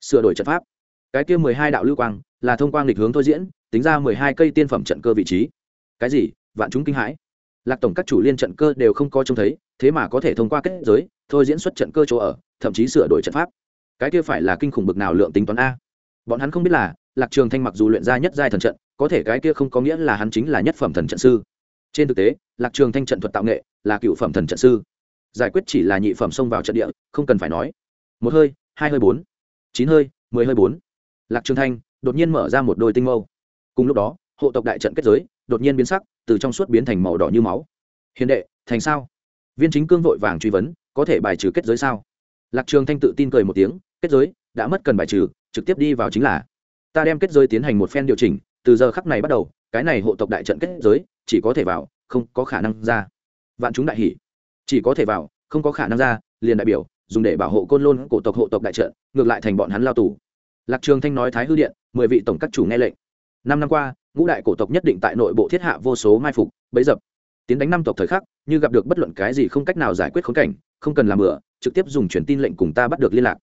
sửa đổi trận pháp. Cái kia mười hai đạo lưu quang, là thông quang lịch hướng thôi diễn, tính ra mười hai cây tiên phẩm trận cơ vị trí cái gì, vạn chúng kinh hãi. Lạc tổng các chủ liên trận cơ đều không có trông thấy, thế mà có thể thông qua kết giới, thôi diễn xuất trận cơ chỗ ở, thậm chí sửa đổi trận pháp. Cái kia phải là kinh khủng bực nào lượng tính toán a. Bọn hắn không biết là, lạc trường thanh mặc dù luyện ra nhất giai thần trận, có thể cái kia không có nghĩa là hắn chính là nhất phẩm thần trận sư. Trên thực tế, lạc trường thanh trận thuật tạo nghệ là cựu phẩm thần trận sư. Giải quyết chỉ là nhị phẩm xông vào trận địa, không cần phải nói. Một hơi, hai hơi bốn. Chín hơi, mười hơi bốn. Lạc trường thanh đột nhiên mở ra một đôi tinh mâu. Cùng lúc đó hộ tộc đại trận kết giới đột nhiên biến sắc, từ trong suốt biến thành màu đỏ như máu. Hiền đệ, thành sao? Viên chính cương vội vàng truy vấn, có thể bài trừ kết giới sao? Lạc trường thanh tự tin cười một tiếng, kết giới đã mất cần bài trừ, trực tiếp đi vào chính là. Ta đem kết giới tiến hành một phen điều chỉnh, từ giờ khắc này bắt đầu, cái này hộ tộc đại trận kết giới chỉ có thể vào, không có khả năng ra. Vạn chúng đại hỷ chỉ có thể vào, không có khả năng ra, liền đại biểu, dùng để bảo hộ côn lôn cổ tộc hộ tộc đại trận, ngược lại thành bọn hắn lao tù. Lạc trường thanh nói thái hư điện, mười vị tổng các chủ nghe lệnh năm năm qua, ngũ đại cổ tộc nhất định tại nội bộ thiết hạ vô số mai phục bấy dập. Tiến đánh năm tộc thời khắc, như gặp được bất luận cái gì không cách nào giải quyết khốn cảnh, không cần làm bừa, trực tiếp dùng truyền tin lệnh cùng ta bắt được liên lạc.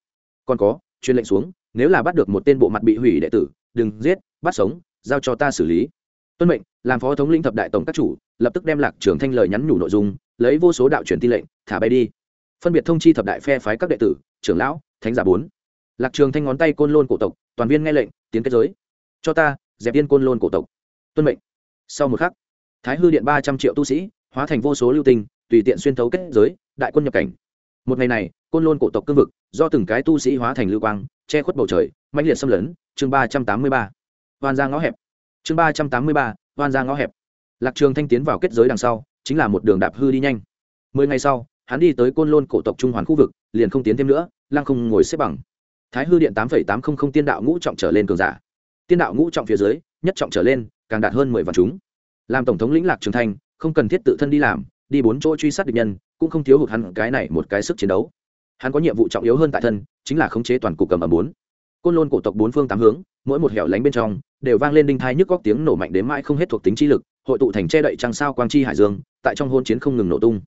Còn có, truyền lệnh xuống, nếu là bắt được một tên bộ mặt bị hủy đệ tử, đừng giết, bắt sống, giao cho ta xử lý. Tuân mệnh, làm phó thống lĩnh thập đại tổng các chủ, lập tức đem lạc trường thanh lời nhắn nhủ nội dung, lấy vô số đạo truyền tin lệnh, thả bay đi. Phân biệt thông chi thập đại phe phái các đệ tử, trưởng lão, thánh giả bốn. Lạc trường thanh ngón tay côn lôn cổ tộc, toàn viên nghe lệnh, tiến kết giới. Cho ta dẹp yên côn lôn cổ tộc. Tuân mệnh. Sau một khắc, thái hư điện ba trăm triệu tu sĩ, hóa thành vô số lưu tinh, tùy tiện xuyên thấu kết giới, đại quân nhập cảnh. Một ngày này, côn lôn cổ tộc cương vực, do từng cái tu sĩ hóa thành lưu quang, che khuất bầu trời mạnh liệt xâm lấn, chương ba trăm tám mươi ba. Hoàn ra ngõ hẹp. Chương ba trăm tám mươi ba hoàn ra ngõ hẹp. Lạc trường thanh tiến vào kết giới đằng sau, chính là một đường đạp hư đi nhanh. Mười ngày sau, hắn đi tới côn lôn cổ tộc trung hoàn khu vực, liền không tiến thêm nữa, lăng không ngồi xếp bằng. Thái hư điện tám tám trăm linh tiên đạo ngũ trọng trở lên cường giả tiên đạo ngũ trọng phía dưới, nhất trọng trở lên, càng đạt hơn mười vạn chúng. Làm tổng thống lĩnh lạc trường thanh không cần thiết tự thân đi làm, đi bốn chỗ truy sát địch nhân, cũng không thiếu hụt hắn cái này một cái sức chiến đấu. Hắn có nhiệm vụ trọng yếu hơn tại thân, chính là khống chế toàn cục cầm ở bốn. Côn lôn cổ tộc bốn phương tám hướng, mỗi một hẻo lánh bên trong, đều vang lên đinh thai nhức góc tiếng nổ mạnh đến mãi không hết thuộc tính chi lực, hội tụ thành che đậy trăng sao quang chi hải dương, tại trong hôn chiến không ngừng nổ tung.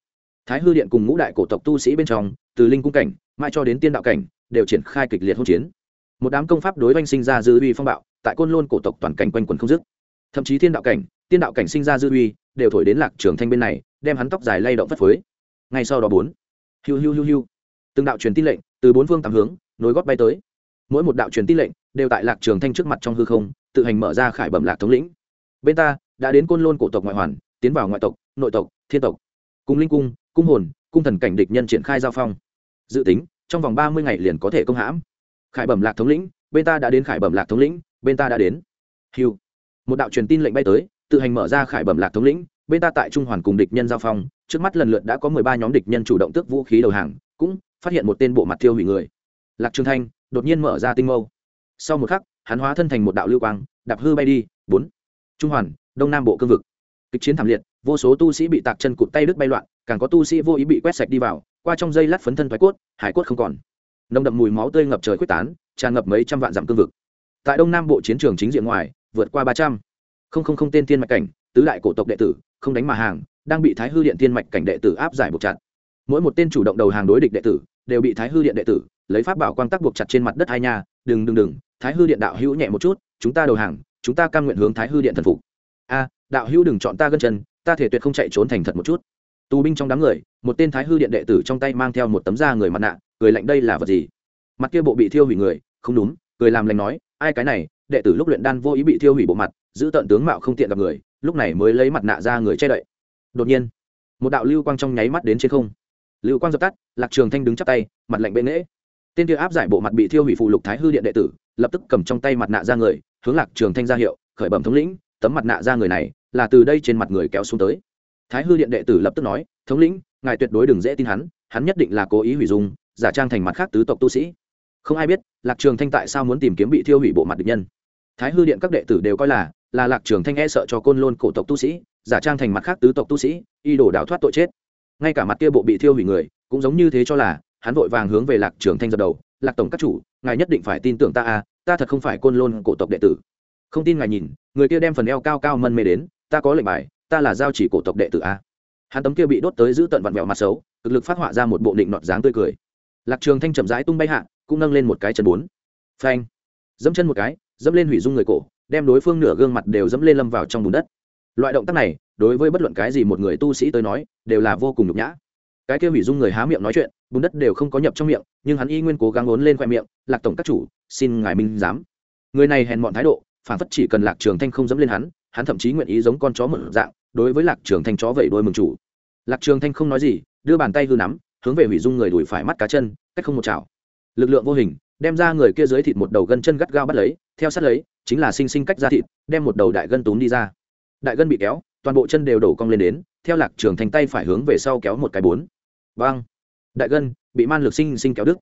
Thái hư điện cùng ngũ đại cổ tộc tu sĩ bên trong, từ linh cung cảnh mai cho đến tiên đạo cảnh, đều triển khai kịch liệt hôn chiến một đám công pháp đối oanh sinh ra dư uy phong bạo, tại côn lôn cổ tộc toàn cảnh quanh quần không dứt. Thậm chí thiên đạo cảnh, tiên đạo cảnh sinh ra dư uy, đều thổi đến lạc trường thanh bên này, đem hắn tóc dài lay động phất phới. Ngay sau đó bốn, hiu hiu hiu hiu, từng đạo truyền tin lệnh từ bốn phương tám hướng, nối gót bay tới. Mỗi một đạo truyền tin lệnh đều tại lạc trường thanh trước mặt trong hư không, tự hành mở ra khải bẩm lạc thống lĩnh. Bên ta, đã đến côn lôn cổ tộc ngoại hoàn, tiến vào ngoại tộc, nội tộc, thiên tộc. Cùng linh cung cung hồn, cung thần cảnh địch nhân triển khai giao phong. Dự tính, trong vòng ba mươi ngày liền có thể công hãm khải bẩm lạc thống lĩnh, bên ta đã đến khải bẩm lạc thống lĩnh, bên ta đã đến. Hiu một đạo truyền tin lệnh bay tới, tự hành mở ra khải bẩm lạc thống lĩnh, bên ta tại trung hoàn cùng địch nhân giao phong, trước mắt lần lượt đã có mười ba nhóm địch nhân chủ động tước vũ khí đầu hàng, cũng phát hiện một tên bộ mặt thiêu hủy người. Lạc trường thanh đột nhiên mở ra tinh mâu. Sau một khắc, hắn hóa thân thành một đạo lưu quang, đạp hư bay đi, bốn. Trung hoàn, đông nam bộ cương vực. Kịch chiến thảm liệt, vô số tu sĩ bị tạc chân cụt tay đứt bay loạn, càng có tu sĩ vô ý bị quét sạch đi vào, qua trong dây lát phấn thân thoái cốt, hải cốt không còn nồng đậm mùi máu tươi ngập trời quyết tán, tràn ngập mấy trăm vạn dặm cương vực. Tại đông nam bộ chiến trường chính diện ngoài, vượt qua ba trăm. Không không không tên tiên mạch cảnh, tứ đại cổ tộc đệ tử, không đánh mà hàng, đang bị thái hư điện tiên mạch cảnh đệ tử áp giải buộc chặt. Mỗi một tên chủ động đầu hàng đối địch đệ tử, đều bị thái hư điện đệ tử lấy pháp bảo quang tắc buộc chặt trên mặt đất hai nhà đừng đừng đừng, thái hư điện đạo hữu nhẹ một chút, chúng ta đầu hàng, chúng ta cam nguyện hướng thái hư điện thần phục. A, đạo hữu đừng chọn ta gân chân, ta thể tuyệt không chạy trốn thành thật một chút. Tù binh trong đám người, một tên thái hư điện đệ tử trong tay mang theo một tấm da người mặt nạ cười lạnh đây là vật gì? Mặt kia bộ bị thiêu hủy người, không đúng, cười làm lành nói, ai cái này, đệ tử lúc luyện đan vô ý bị thiêu hủy bộ mặt, giữ tận tướng mạo không tiện gặp người, lúc này mới lấy mặt nạ ra người che đậy. Đột nhiên, một đạo lưu quang trong nháy mắt đến trên không. Lưu quang dập tắt, lạc trường thanh đứng chắp tay, mặt lạnh bệ nghễ. Tên kia áp giải bộ mặt bị thiêu hủy phụ lục thái hư điện đệ tử, lập tức cầm trong tay mặt nạ ra người, hướng lạc trường thanh ra hiệu, khởi bẩm thống lĩnh, tấm mặt nạ ra người này, là từ đây trên mặt người kéo xuống tới. Thái hư điện đệ tử lập tức nói, thống lĩnh, ngài tuyệt đối đừng dễ tin hắn hắn nhất định là cố ý hủy dung giả trang thành mặt khác tứ tộc tu sĩ. Không ai biết, lạc trường thanh tại sao muốn tìm kiếm bị thiêu hủy bộ mặt địch nhân. Thái hư điện các đệ tử đều coi là là lạc trường thanh e sợ cho côn lôn cổ tộc tu sĩ, giả trang thành mặt khác tứ tộc tu sĩ, y đổ đào thoát tội chết. Ngay cả mặt kia bộ bị thiêu hủy người, cũng giống như thế cho là, hắn vội vàng hướng về lạc trường thanh dập đầu, lạc tổng các chủ, ngài nhất định phải tin tưởng ta à ta thật không phải côn lôn cổ tộc đệ tử. Không tin ngài nhìn, người kia đem phần eo cao cao mân mê đến, ta có lệnh bài, ta là giao chỉ cổ tộc đệ tử a hắn tấm kia bị đốt tới giữ tận vặn vẹo mặt xấu, cực lực phát họa ra một bộ định nọt dáng tươi cười lạc trường thanh chậm rãi tung bay hạ, cũng nâng lên một cái chân bốn. Phanh. Dẫm chân một cái, dẫm lên hủy dung người cổ, đem đối phương nửa gương mặt đều dẫm lên lâm vào trong bùn đất. Loại động tác này, đối với bất luận cái gì một người tu sĩ tới nói, đều là vô cùng nhục nhã. Cái kia hủy dung người há miệng nói chuyện, bùn đất đều không có nhập trong miệng, nhưng hắn y nguyên cố gắng ốn lên khoe miệng, lạc tổng các chủ, xin ngài minh giám. Người này hèn mọn thái độ, phản phất chỉ cần lạc trường thanh không dẫm lên hắn hắn thậm chí nguyện ý giống con chó một dạng, đối với lạc trường thanh chó vậy đôi mừng chủ. Lạc trường thanh không nói gì, đưa bàn tay hư nắm hướng về hủy dung người đuổi phải mắt cá chân, cách không một chảo. Lực lượng vô hình, đem ra người kia dưới thịt một đầu gân chân gắt gao bắt lấy, theo sát lấy, chính là sinh sinh cách ra thịt, đem một đầu đại gân túm đi ra. Đại gân bị kéo, toàn bộ chân đều đổ cong lên đến, theo lạc trường thành tay phải hướng về sau kéo một cái bốn. Vang đại gân, bị man lực sinh sinh kéo đứt.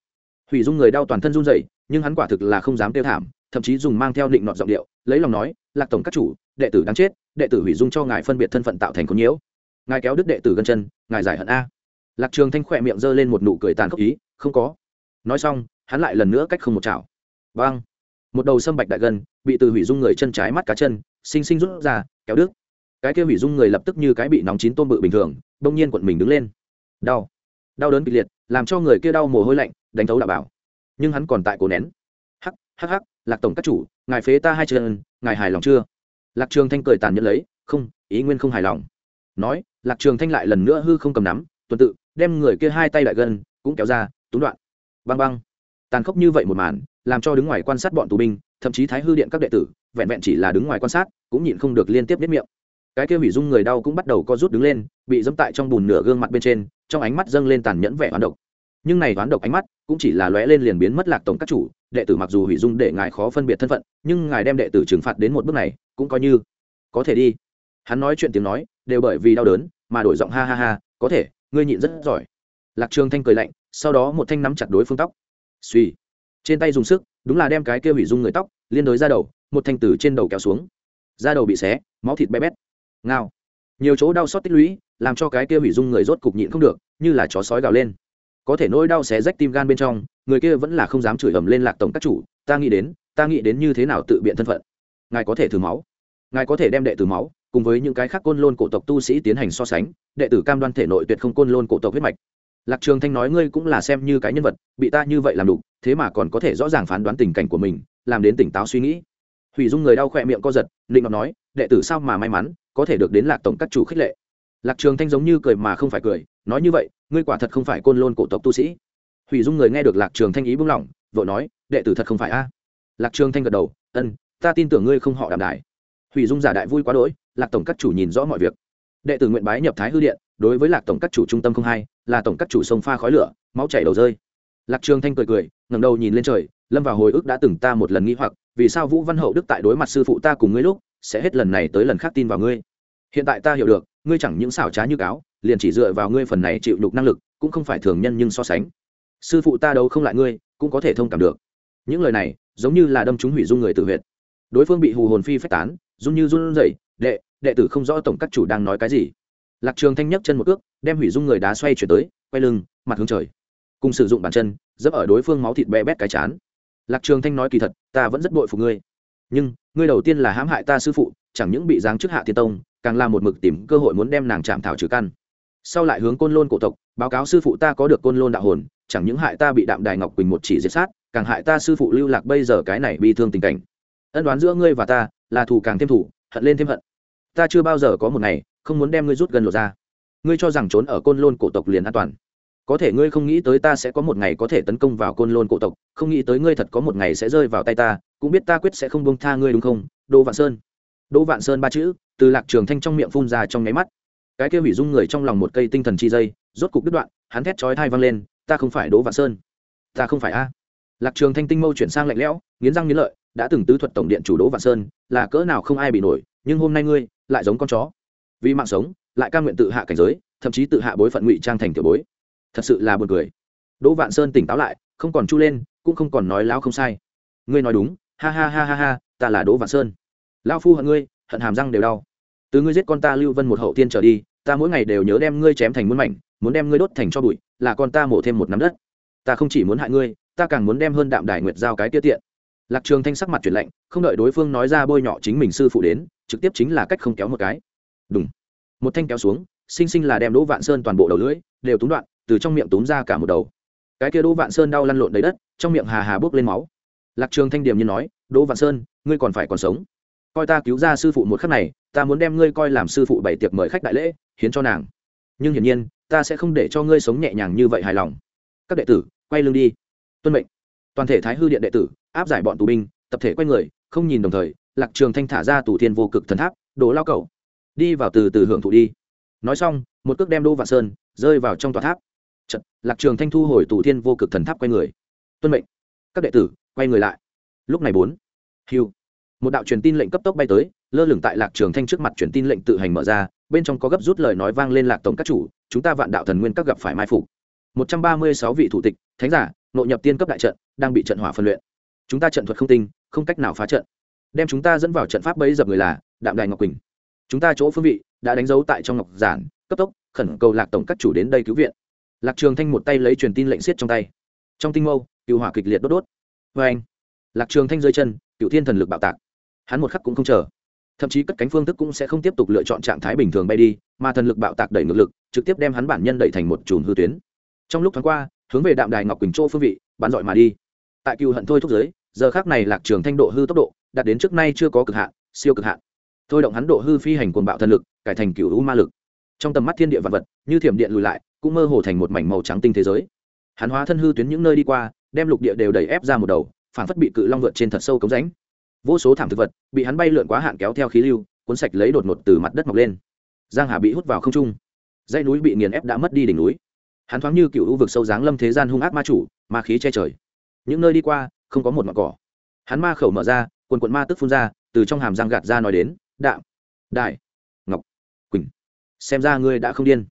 Hủy dung người đau toàn thân run rẩy, nhưng hắn quả thực là không dám tiêu thảm, thậm chí dùng mang theo định nọt giọng điệu, lấy lòng nói, lạc tổng các chủ, đệ tử đáng chết, đệ tử hủy dung cho ngài phân biệt thân phận tạo thành có nhiễu. Ngài kéo đứt đệ tử gân chân, ngài giải hận a lạc trường thanh khỏe miệng giơ lên một nụ cười tàn khốc ý, không có. Nói xong, hắn lại lần nữa cách không một chảo. Băng một đầu sâm bạch đại gần bị từ hủy dung người chân trái mắt cá chân sinh sinh rút ra, kéo đứt. Cái kia hủy dung người lập tức như cái bị nóng chín tôm bự bình thường, bỗng nhiên quận mình đứng lên. Đau. Đau đớn kịch liệt, làm cho người kia đau mồ hôi lạnh, đánh thấu đạo bảo. Nhưng hắn còn tại cổ nén. Hắc hắc hắc, lạc tổng các chủ, ngài phế ta hai chân, ngài hài lòng chưa? Lạc trường thanh cười tàn nhẫn lấy, không, ý nguyên không hài lòng. Nói, lạc trường thanh lại lần nữa hư không cầm nắm, tuần tự đem người kia hai tay đại gân, cũng kéo ra, túng đoạn. Băng băng. Tàn khốc như vậy một màn, làm cho đứng ngoài quan sát bọn tù binh, thậm chí thái hư điện các đệ tử, vẹn vẹn chỉ là đứng ngoài quan sát, cũng nhịn không được liên tiếp biết miệng. Cái kia hủy dung người đau cũng bắt đầu co rút đứng lên, bị dẫm tại trong bùn nửa gương mặt bên trên, trong ánh mắt dâng lên tàn nhẫn vẻ hoán độc. Nhưng này hoán độc ánh mắt, cũng chỉ là lóe lên liền biến mất lạc tổng các chủ, đệ tử mặc dù hủy dung để ngài khó phân biệt thân phận, nhưng ngài đem đệ tử trừng phạt đến một bước này, cũng coi như có thể đi. Hắn nói chuyện tiếng nói, đều bởi vì đau đớn, mà đổi giọng ha ha ha, có thể ngươi nhịn rất giỏi. Lạc trường thanh cười lạnh, sau đó một thanh nắm chặt đối phương tóc. Suy trên tay dùng sức, đúng là đem cái kia hủy dung người tóc, liên đối ra đầu, một thanh tử trên đầu kéo xuống. Da đầu bị xé, máu thịt bé bét. Ngao. Nhiều chỗ đau xót tích lũy, làm cho cái kia hủy dung người rốt cục nhịn không được, như là chó sói gào lên. Có thể nỗi đau xé rách tim gan bên trong, người kia vẫn là không dám chửi ầm lên lạc tổng các chủ, ta nghĩ đến, ta nghĩ đến như thế nào tự biện thân phận. Ngài có thể thử máu. Ngài có thể đem đệ từ máu cùng với những cái khác côn lôn cổ tộc tu sĩ tiến hành so sánh, đệ tử cam đoan thể nội tuyệt không côn lôn cổ tộc huyết mạch. Lạc trường thanh nói ngươi cũng là xem như cái nhân vật, bị ta như vậy làm đủ, thế mà còn có thể rõ ràng phán đoán tình cảnh của mình, làm đến tỉnh táo suy nghĩ. Hủy dung người đau khỏe miệng co giật định ngọc nói, đệ tử sao mà may mắn, có thể được đến lạc tổng các chủ khích lệ. Lạc trường thanh giống như cười mà không phải cười, nói như vậy, ngươi quả thật không phải côn lôn cổ tộc tu sĩ. Hủy dung người nghe được lạc trường thanh ý buông lỏng vội nói, đệ tử thật không phải a. Lạc trường thanh gật đầu, ân, ta tin tưởng ngươi không họ đảm đại hủy dung giả đại vui quá đỗi lạc tổng các chủ nhìn rõ mọi việc. Đệ tử nguyện bái nhập thái hư điện, đối với lạc tổng các chủ trung tâm không hai là tổng các chủ sông pha khói lửa, máu chảy đầu rơi. Lạc trường thanh cười cười, ngẩng đầu nhìn lên trời, lâm vào hồi ức đã từng ta một lần nghĩ hoặc, vì sao vũ văn hậu đức tại đối mặt sư phụ ta cùng ngươi lúc, sẽ hết lần này tới lần khác tin vào ngươi? Hiện tại ta hiểu được, ngươi chẳng những xảo trá như cáo, liền chỉ dựa vào ngươi phần này chịu đục năng lực, cũng không phải thường nhân nhưng so sánh. Sư phụ ta đâu không lại ngươi, cũng có thể thông cảm được. Những lời này, giống như là đâm chúng hủy dung người tự huyệt. Đối phương bị hù hồn phi phách tán, run như run rẩy đệ đệ tử không rõ tổng các chủ đang nói cái gì. Lạc trường thanh nhấc chân một cước, đem hủy dung người đá xoay chuyển tới, quay lưng, mặt hướng trời. Cùng sử dụng bàn chân dấp ở đối phương máu thịt bé bét cái chán. Lạc trường thanh nói kỳ thật, ta vẫn rất bội phục ngươi. Nhưng, ngươi đầu tiên là hãm hại ta sư phụ, chẳng những bị giáng chức hạ thiên tông, càng là một mực tìm cơ hội muốn đem nàng chạm thảo trừ căn. Sau lại hướng côn lôn cổ tộc, báo cáo sư phụ ta có được côn lôn đạo hồn, chẳng những hại ta bị đạm đài ngọc quỳnh một chỉ giết sát, càng hại ta sư phụ lưu lạc bây giờ cái này bi thương tình cảnh. Ân đoán giữa ngươi và ta là thù càng thêm thù, hận lên thêm hận ta chưa bao giờ có một ngày không muốn đem ngươi rút gần lột ra. Ngươi cho rằng trốn ở côn lôn cổ tộc liền an toàn. Có thể ngươi không nghĩ tới ta sẽ có một ngày có thể tấn công vào côn lôn cổ tộc, không nghĩ tới ngươi thật có một ngày sẽ rơi vào tay ta, cũng biết ta quyết sẽ không bông tha ngươi đúng không? Đỗ vạn sơn. Đỗ vạn sơn ba chữ, từ lạc trường thanh trong miệng phun ra trong nháy mắt. Cái kia hủy dung người trong lòng một cây tinh thần chi dây, rốt cục đứt đoạn, hắn thét chói thai vang lên, ta không phải đỗ vạn sơn. Ta không phải a. Lạc trường thanh tinh mâu chuyển sang lạnh lẽo, nghiến răng nghiến lợi, đã từng tứ thuật tổng điện chủ đỗ vạn sơn, là cỡ nào không ai bị nổi, nhưng hôm nay ngươi lại giống con chó. Vì mạng sống, lại ca nguyện tự hạ cảnh giới, thậm chí tự hạ bối phận ngụy trang thành tiểu bối. Thật sự là buồn cười. Đỗ vạn sơn tỉnh táo lại, không còn chu lên, cũng không còn nói lão không sai. Ngươi nói đúng, ha ha ha ha ha, ta là đỗ vạn sơn. Lão phu hận ngươi, hận hàm răng đều đau. Từ ngươi giết con ta lưu vân một hậu tiên trở đi, ta mỗi ngày đều nhớ đem ngươi chém thành muôn mảnh, muốn đem ngươi đốt thành cho bụi, là con ta mổ thêm một nắm đất. Ta không chỉ muốn hại ngươi, ta càng muốn đem hơn đạm đài nguyệt giao cái tiết tiện lạc trường thanh sắc mặt chuyển lạnh, không đợi đối phương nói ra bôi nhọ chính mình sư phụ đến, trực tiếp chính là cách không kéo một cái. Đúng một thanh kéo xuống, sinh sinh là đem đỗ vạn sơn toàn bộ đầu lưỡi đều túng đoạn, từ trong miệng túm ra cả một đầu. Cái kia đỗ vạn sơn đau lăn lộn đầy đất, trong miệng hà hà bốc lên máu. Lạc trường thanh điểm như nói, đỗ vạn sơn, ngươi còn phải còn sống. Coi ta cứu ra sư phụ một khắc này, ta muốn đem ngươi coi làm sư phụ bảy tiệc mời khách đại lễ, hiến cho nàng. Nhưng hiển nhiên, ta sẽ không để cho ngươi sống nhẹ nhàng như vậy hài lòng. Các đệ tử, quay lưng đi. Tuân mệnh toàn thể thái hư điện đệ tử áp giải bọn tù binh tập thể quay người không nhìn đồng thời lạc trường thanh thả ra tù thiên vô cực thần tháp đổ lao cầu đi vào từ từ hưởng thụ đi. Nói xong một cước đem đô vạn sơn rơi vào trong tòa tháp. Chật, lạc trường thanh thu hồi tù thiên vô cực thần tháp quay người. Tuân mệnh. Các đệ tử quay người lại. Lúc này bốn. Hiu một đạo truyền tin lệnh cấp tốc bay tới lơ lửng tại lạc trường thanh trước mặt truyền tin lệnh tự hành mở ra bên trong có gấp rút lời nói vang lên lạc tổng các chủ chúng ta vạn đạo thần nguyên các gặp phải mai phục. Một trăm ba mươi sáu vị thủ tịch thánh giả nội nhập tiên cấp đại trận, đang bị trận hỏa phân luyện. Chúng ta trận thuật không tinh, không cách nào phá trận. Đem chúng ta dẫn vào trận pháp bấy dập người là đạm đài ngọc quỳnh. Chúng ta chỗ phương vị đã đánh dấu tại trong ngọc giản, cấp tốc, khẩn cầu lạc tổng các chủ đến đây cứu viện. Lạc trường thanh một tay lấy truyền tin lệnh xiết trong tay. Trong tinh mâu, cựu hỏa kịch liệt đốt đốt. Vê anh, lạc trường thanh rơi chân, cựu thiên thần lực bạo tạc. Hắn một khắc cũng không chờ. Thậm chí cất cánh phương thức cũng sẽ không tiếp tục lựa chọn trạng thái bình thường bay đi, mà thần lực bạo tạc đẩy ngược lực, trực tiếp đem hắn bản nhân đẩy thành một chùm hư tuyến. Trong lúc thoáng qua hướng về đạm đài ngọc quỳnh châu phương vị, bắn dọi mà đi. Tại cựu hận thôi thúc giới, giờ khác này lạc trường thanh độ hư tốc độ, đạt đến trước nay chưa có cực hạn, siêu cực hạn. Thôi động hắn độ hư phi hành cuồng bạo thần lực, cải thành cựu u ma lực. Trong tầm mắt thiên địa vật vật, như thiểm điện lùi lại, cũng mơ hồ thành một mảnh màu trắng tinh thế giới. Hắn hóa thân hư tuyến những nơi đi qua, đem lục địa đều đẩy ép ra một đầu, phản phất bị cự long vượt trên thật sâu cống rãnh. Vô số thảm thực vật, bị hắn bay lượn quá hạn kéo theo khí lưu, cuốn sạch lấy đột ngột từ mặt đất mọc lên. Giang hà bị hút vào không trung. Dãy núi bị nghiền ép đã mất đi đỉnh núi hắn thoáng như cựu u vực sâu dáng lâm thế gian hung ác ma chủ, ma khí che trời. Những nơi đi qua, không có một mặt cỏ. Hắn ma khẩu mở ra, quần quận ma tức phun ra, từ trong hàm răng gạt ra nói đến, đạm đại ngọc, quỳnh. Xem ra ngươi đã không điên.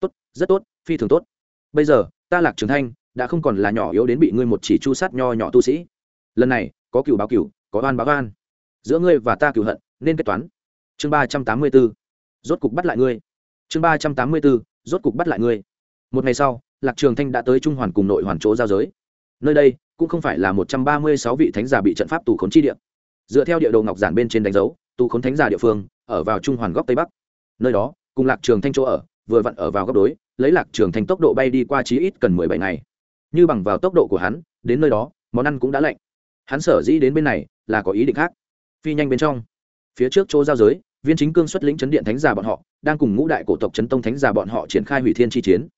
Tốt, rất tốt, phi thường tốt. Bây giờ, ta lạc trường thanh, đã không còn là nhỏ yếu đến bị ngươi một chỉ chu sát nho nhỏ tu sĩ. Lần này, có cựu báo cựu, có oan báo oan. Giữa ngươi và ta cựu hận, nên kết toán. Chương ba trăm tám mươi b ố rốt cục bắt lại ngươi. Chương ba trăm tám mươi b ố rốt cục bắt lại ngươi một ngày sau, lạc trường thanh đã tới trung hoàn cùng nội hoàn chỗ giao giới. Nơi đây cũng không phải là một trăm ba mươi sáu vị thánh giả bị trận pháp tù khốn chi địa. Dựa theo địa đồ ngọc giản bên trên đánh dấu, tù khốn thánh giả địa phương ở vào trung hoàn góc tây bắc. Nơi đó, cùng lạc trường thanh chỗ ở, vừa vặn ở vào góc đối, lấy lạc trường thanh tốc độ bay đi qua chí ít cần mười bảy ngày. Như bằng vào tốc độ của hắn, đến nơi đó, món ăn cũng đã lạnh. Hắn sở dĩ đến bên này là có ý định khác. Phi nhanh bên trong. Phía trước chỗ giao giới, viên chính cương xuất lĩnh chấn điện thánh giả bọn họ, đang cùng ngũ đại cổ tộc chấn tông thánh giả bọn họ triển khai hủy thiên chi chiến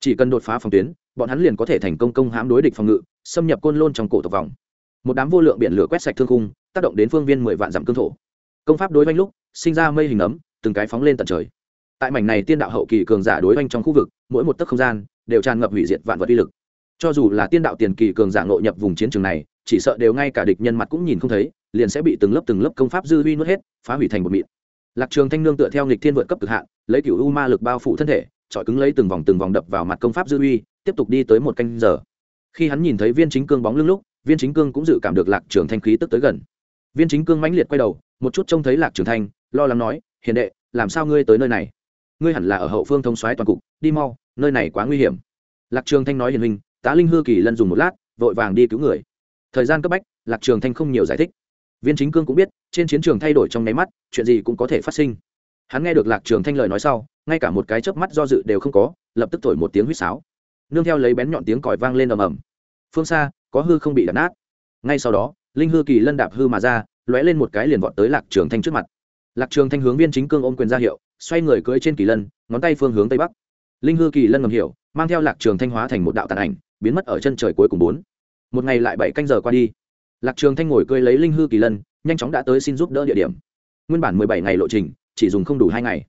chỉ cần đột phá phòng tuyến, bọn hắn liền có thể thành công công hãm đối địch phòng ngự, xâm nhập côn lôn trong cổ tộc vòng. Một đám vô lượng biển lửa quét sạch thương khung, tác động đến phương viên mười vạn dặm cương thổ. Công pháp đối oanh lúc, sinh ra mây hình ấm, từng cái phóng lên tận trời. Tại mảnh này tiên đạo hậu kỳ cường giả đối oanh trong khu vực, mỗi một tấc không gian đều tràn ngập hủy diệt vạn vật uy lực. Cho dù là tiên đạo tiền kỳ cường giả nội nhập vùng chiến trường này, chỉ sợ đều ngay cả địch nhân mặt cũng nhìn không thấy, liền sẽ bị từng lớp từng lớp công pháp dư huy nuốt hết, phá hủy thành một mịn. Lạc trường thanh nương tựa theo nghịch thiên vượt cấp cực hạn, lấy cửu u ma lực bao phủ thân thể trọi cứng lấy từng vòng từng vòng đập vào mặt công pháp dư huy tiếp tục đi tới một canh giờ. Khi hắn nhìn thấy viên chính cương bóng lưng lúc, viên chính cương cũng dự cảm được lạc trường thanh khí tức tới gần. Viên chính cương mãnh liệt quay đầu, một chút trông thấy lạc trường thanh, lo lắng nói, hiền đệ, làm sao ngươi tới nơi này? Ngươi hẳn là ở hậu phương thông xoáy toàn cục, đi mau, nơi này quá nguy hiểm. Lạc trường thanh nói hiền hình tá linh hư kỳ lân dùng một lát, vội vàng đi cứu người. Thời gian cấp bách, lạc trường thanh không nhiều giải thích. Viên chính cương cũng biết, trên chiến trường thay đổi trong nháy mắt, chuyện gì cũng có thể phát sinh hắn nghe được lạc trường thanh lời nói sau, ngay cả một cái chớp mắt do dự đều không có, lập tức thổi một tiếng huýt sáo. Nương theo lấy bén nhọn tiếng còi vang lên ầm ầm. Phương xa, có hư không bị đập nát. Ngay sau đó, linh hư kỳ lân đạp hư mà ra, lóe lên một cái liền vọt tới lạc trường thanh trước mặt. Lạc trường thanh hướng viên chính cương ôm quyền ra hiệu, xoay người cưỡi trên kỳ lân, ngón tay phương hướng tây bắc. Linh hư kỳ lân ngầm hiểu, mang theo lạc trường thanh hóa thành một đạo tàn ảnh, biến mất ở chân trời cuối cùng bốn. Một ngày lại bảy canh giờ qua đi. Lạc trường thanh ngồi cưỡi lấy linh hư kỳ lân, nhanh chóng đã tới xin giúp đỡ địa điểm. Nguyên bản mười bảy ngày lộ trình chỉ dùng không đủ hai ngày.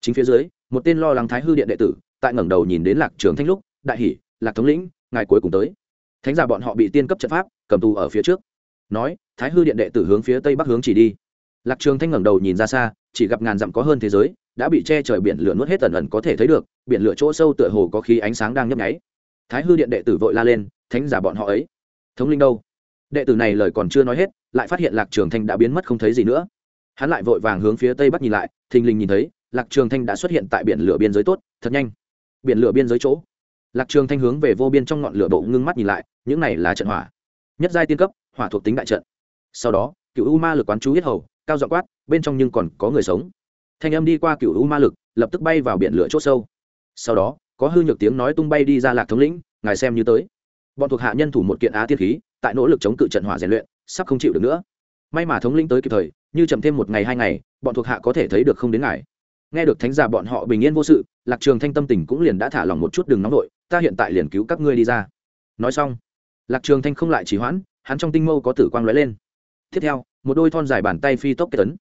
Chính phía dưới, một tên lo lắng thái hư điện đệ tử, tại ngẩng đầu nhìn đến lạc trường thanh lúc, đại hỉ, lạc thống lĩnh, ngài cuối cùng tới. Thánh giả bọn họ bị tiên cấp trận pháp, cầm tù ở phía trước. Nói, thái hư điện đệ tử hướng phía tây bắc hướng chỉ đi. Lạc trường thanh ngẩng đầu nhìn ra xa, chỉ gặp ngàn dặm có hơn thế giới, đã bị che trời biển lửa nuốt hết tần ẩn có thể thấy được, biển lửa chỗ sâu tựa hồ có khí ánh sáng đang nhấp nháy. Thái hư điện đệ tử vội la lên, thánh giả bọn họ ấy, thống linh đâu? Đệ tử này lời còn chưa nói hết, lại phát hiện lạc trường thanh đã biến mất không thấy gì nữa hắn lại vội vàng hướng phía tây bắc nhìn lại, thình lình nhìn thấy, lạc trường thanh đã xuất hiện tại biển lửa biên giới tốt, thật nhanh. Biển lửa biên giới chỗ. Lạc trường thanh hướng về vô biên trong ngọn lửa bộ ngưng mắt nhìn lại, những này là trận hỏa. Nhất giai tiên cấp, hỏa thuộc tính đại trận. Sau đó cựu u ma lực quán chú huyết hầu, cao dọ quát, bên trong nhưng còn có người sống. Thanh âm đi qua cựu u ma lực, lập tức bay vào biển lửa chỗ sâu. Sau đó, có hư nhược tiếng nói tung bay đi ra lạc thống lĩnh, ngài xem như tới. Bọn thuộc hạ nhân thủ một kiện á tiên khí, tại nỗ lực chống cự trận hỏa rèn luyện, sắp không chịu được nữa. May mà thống lĩnh tới kịp thời như chậm thêm một ngày hai ngày, bọn thuộc hạ có thể thấy được không đến ngài. Nghe được thánh giả bọn họ bình yên vô sự, lạc trường thanh tâm tình cũng liền đã thả lòng một chút đường nóng nội ta hiện tại liền cứu các ngươi đi ra. Nói xong, lạc trường thanh không lại trì hoãn, hắn trong tinh mâu có tử quang lóe lên. Tiếp theo, một đôi thon dài bàn tay phi tốc kết tấn.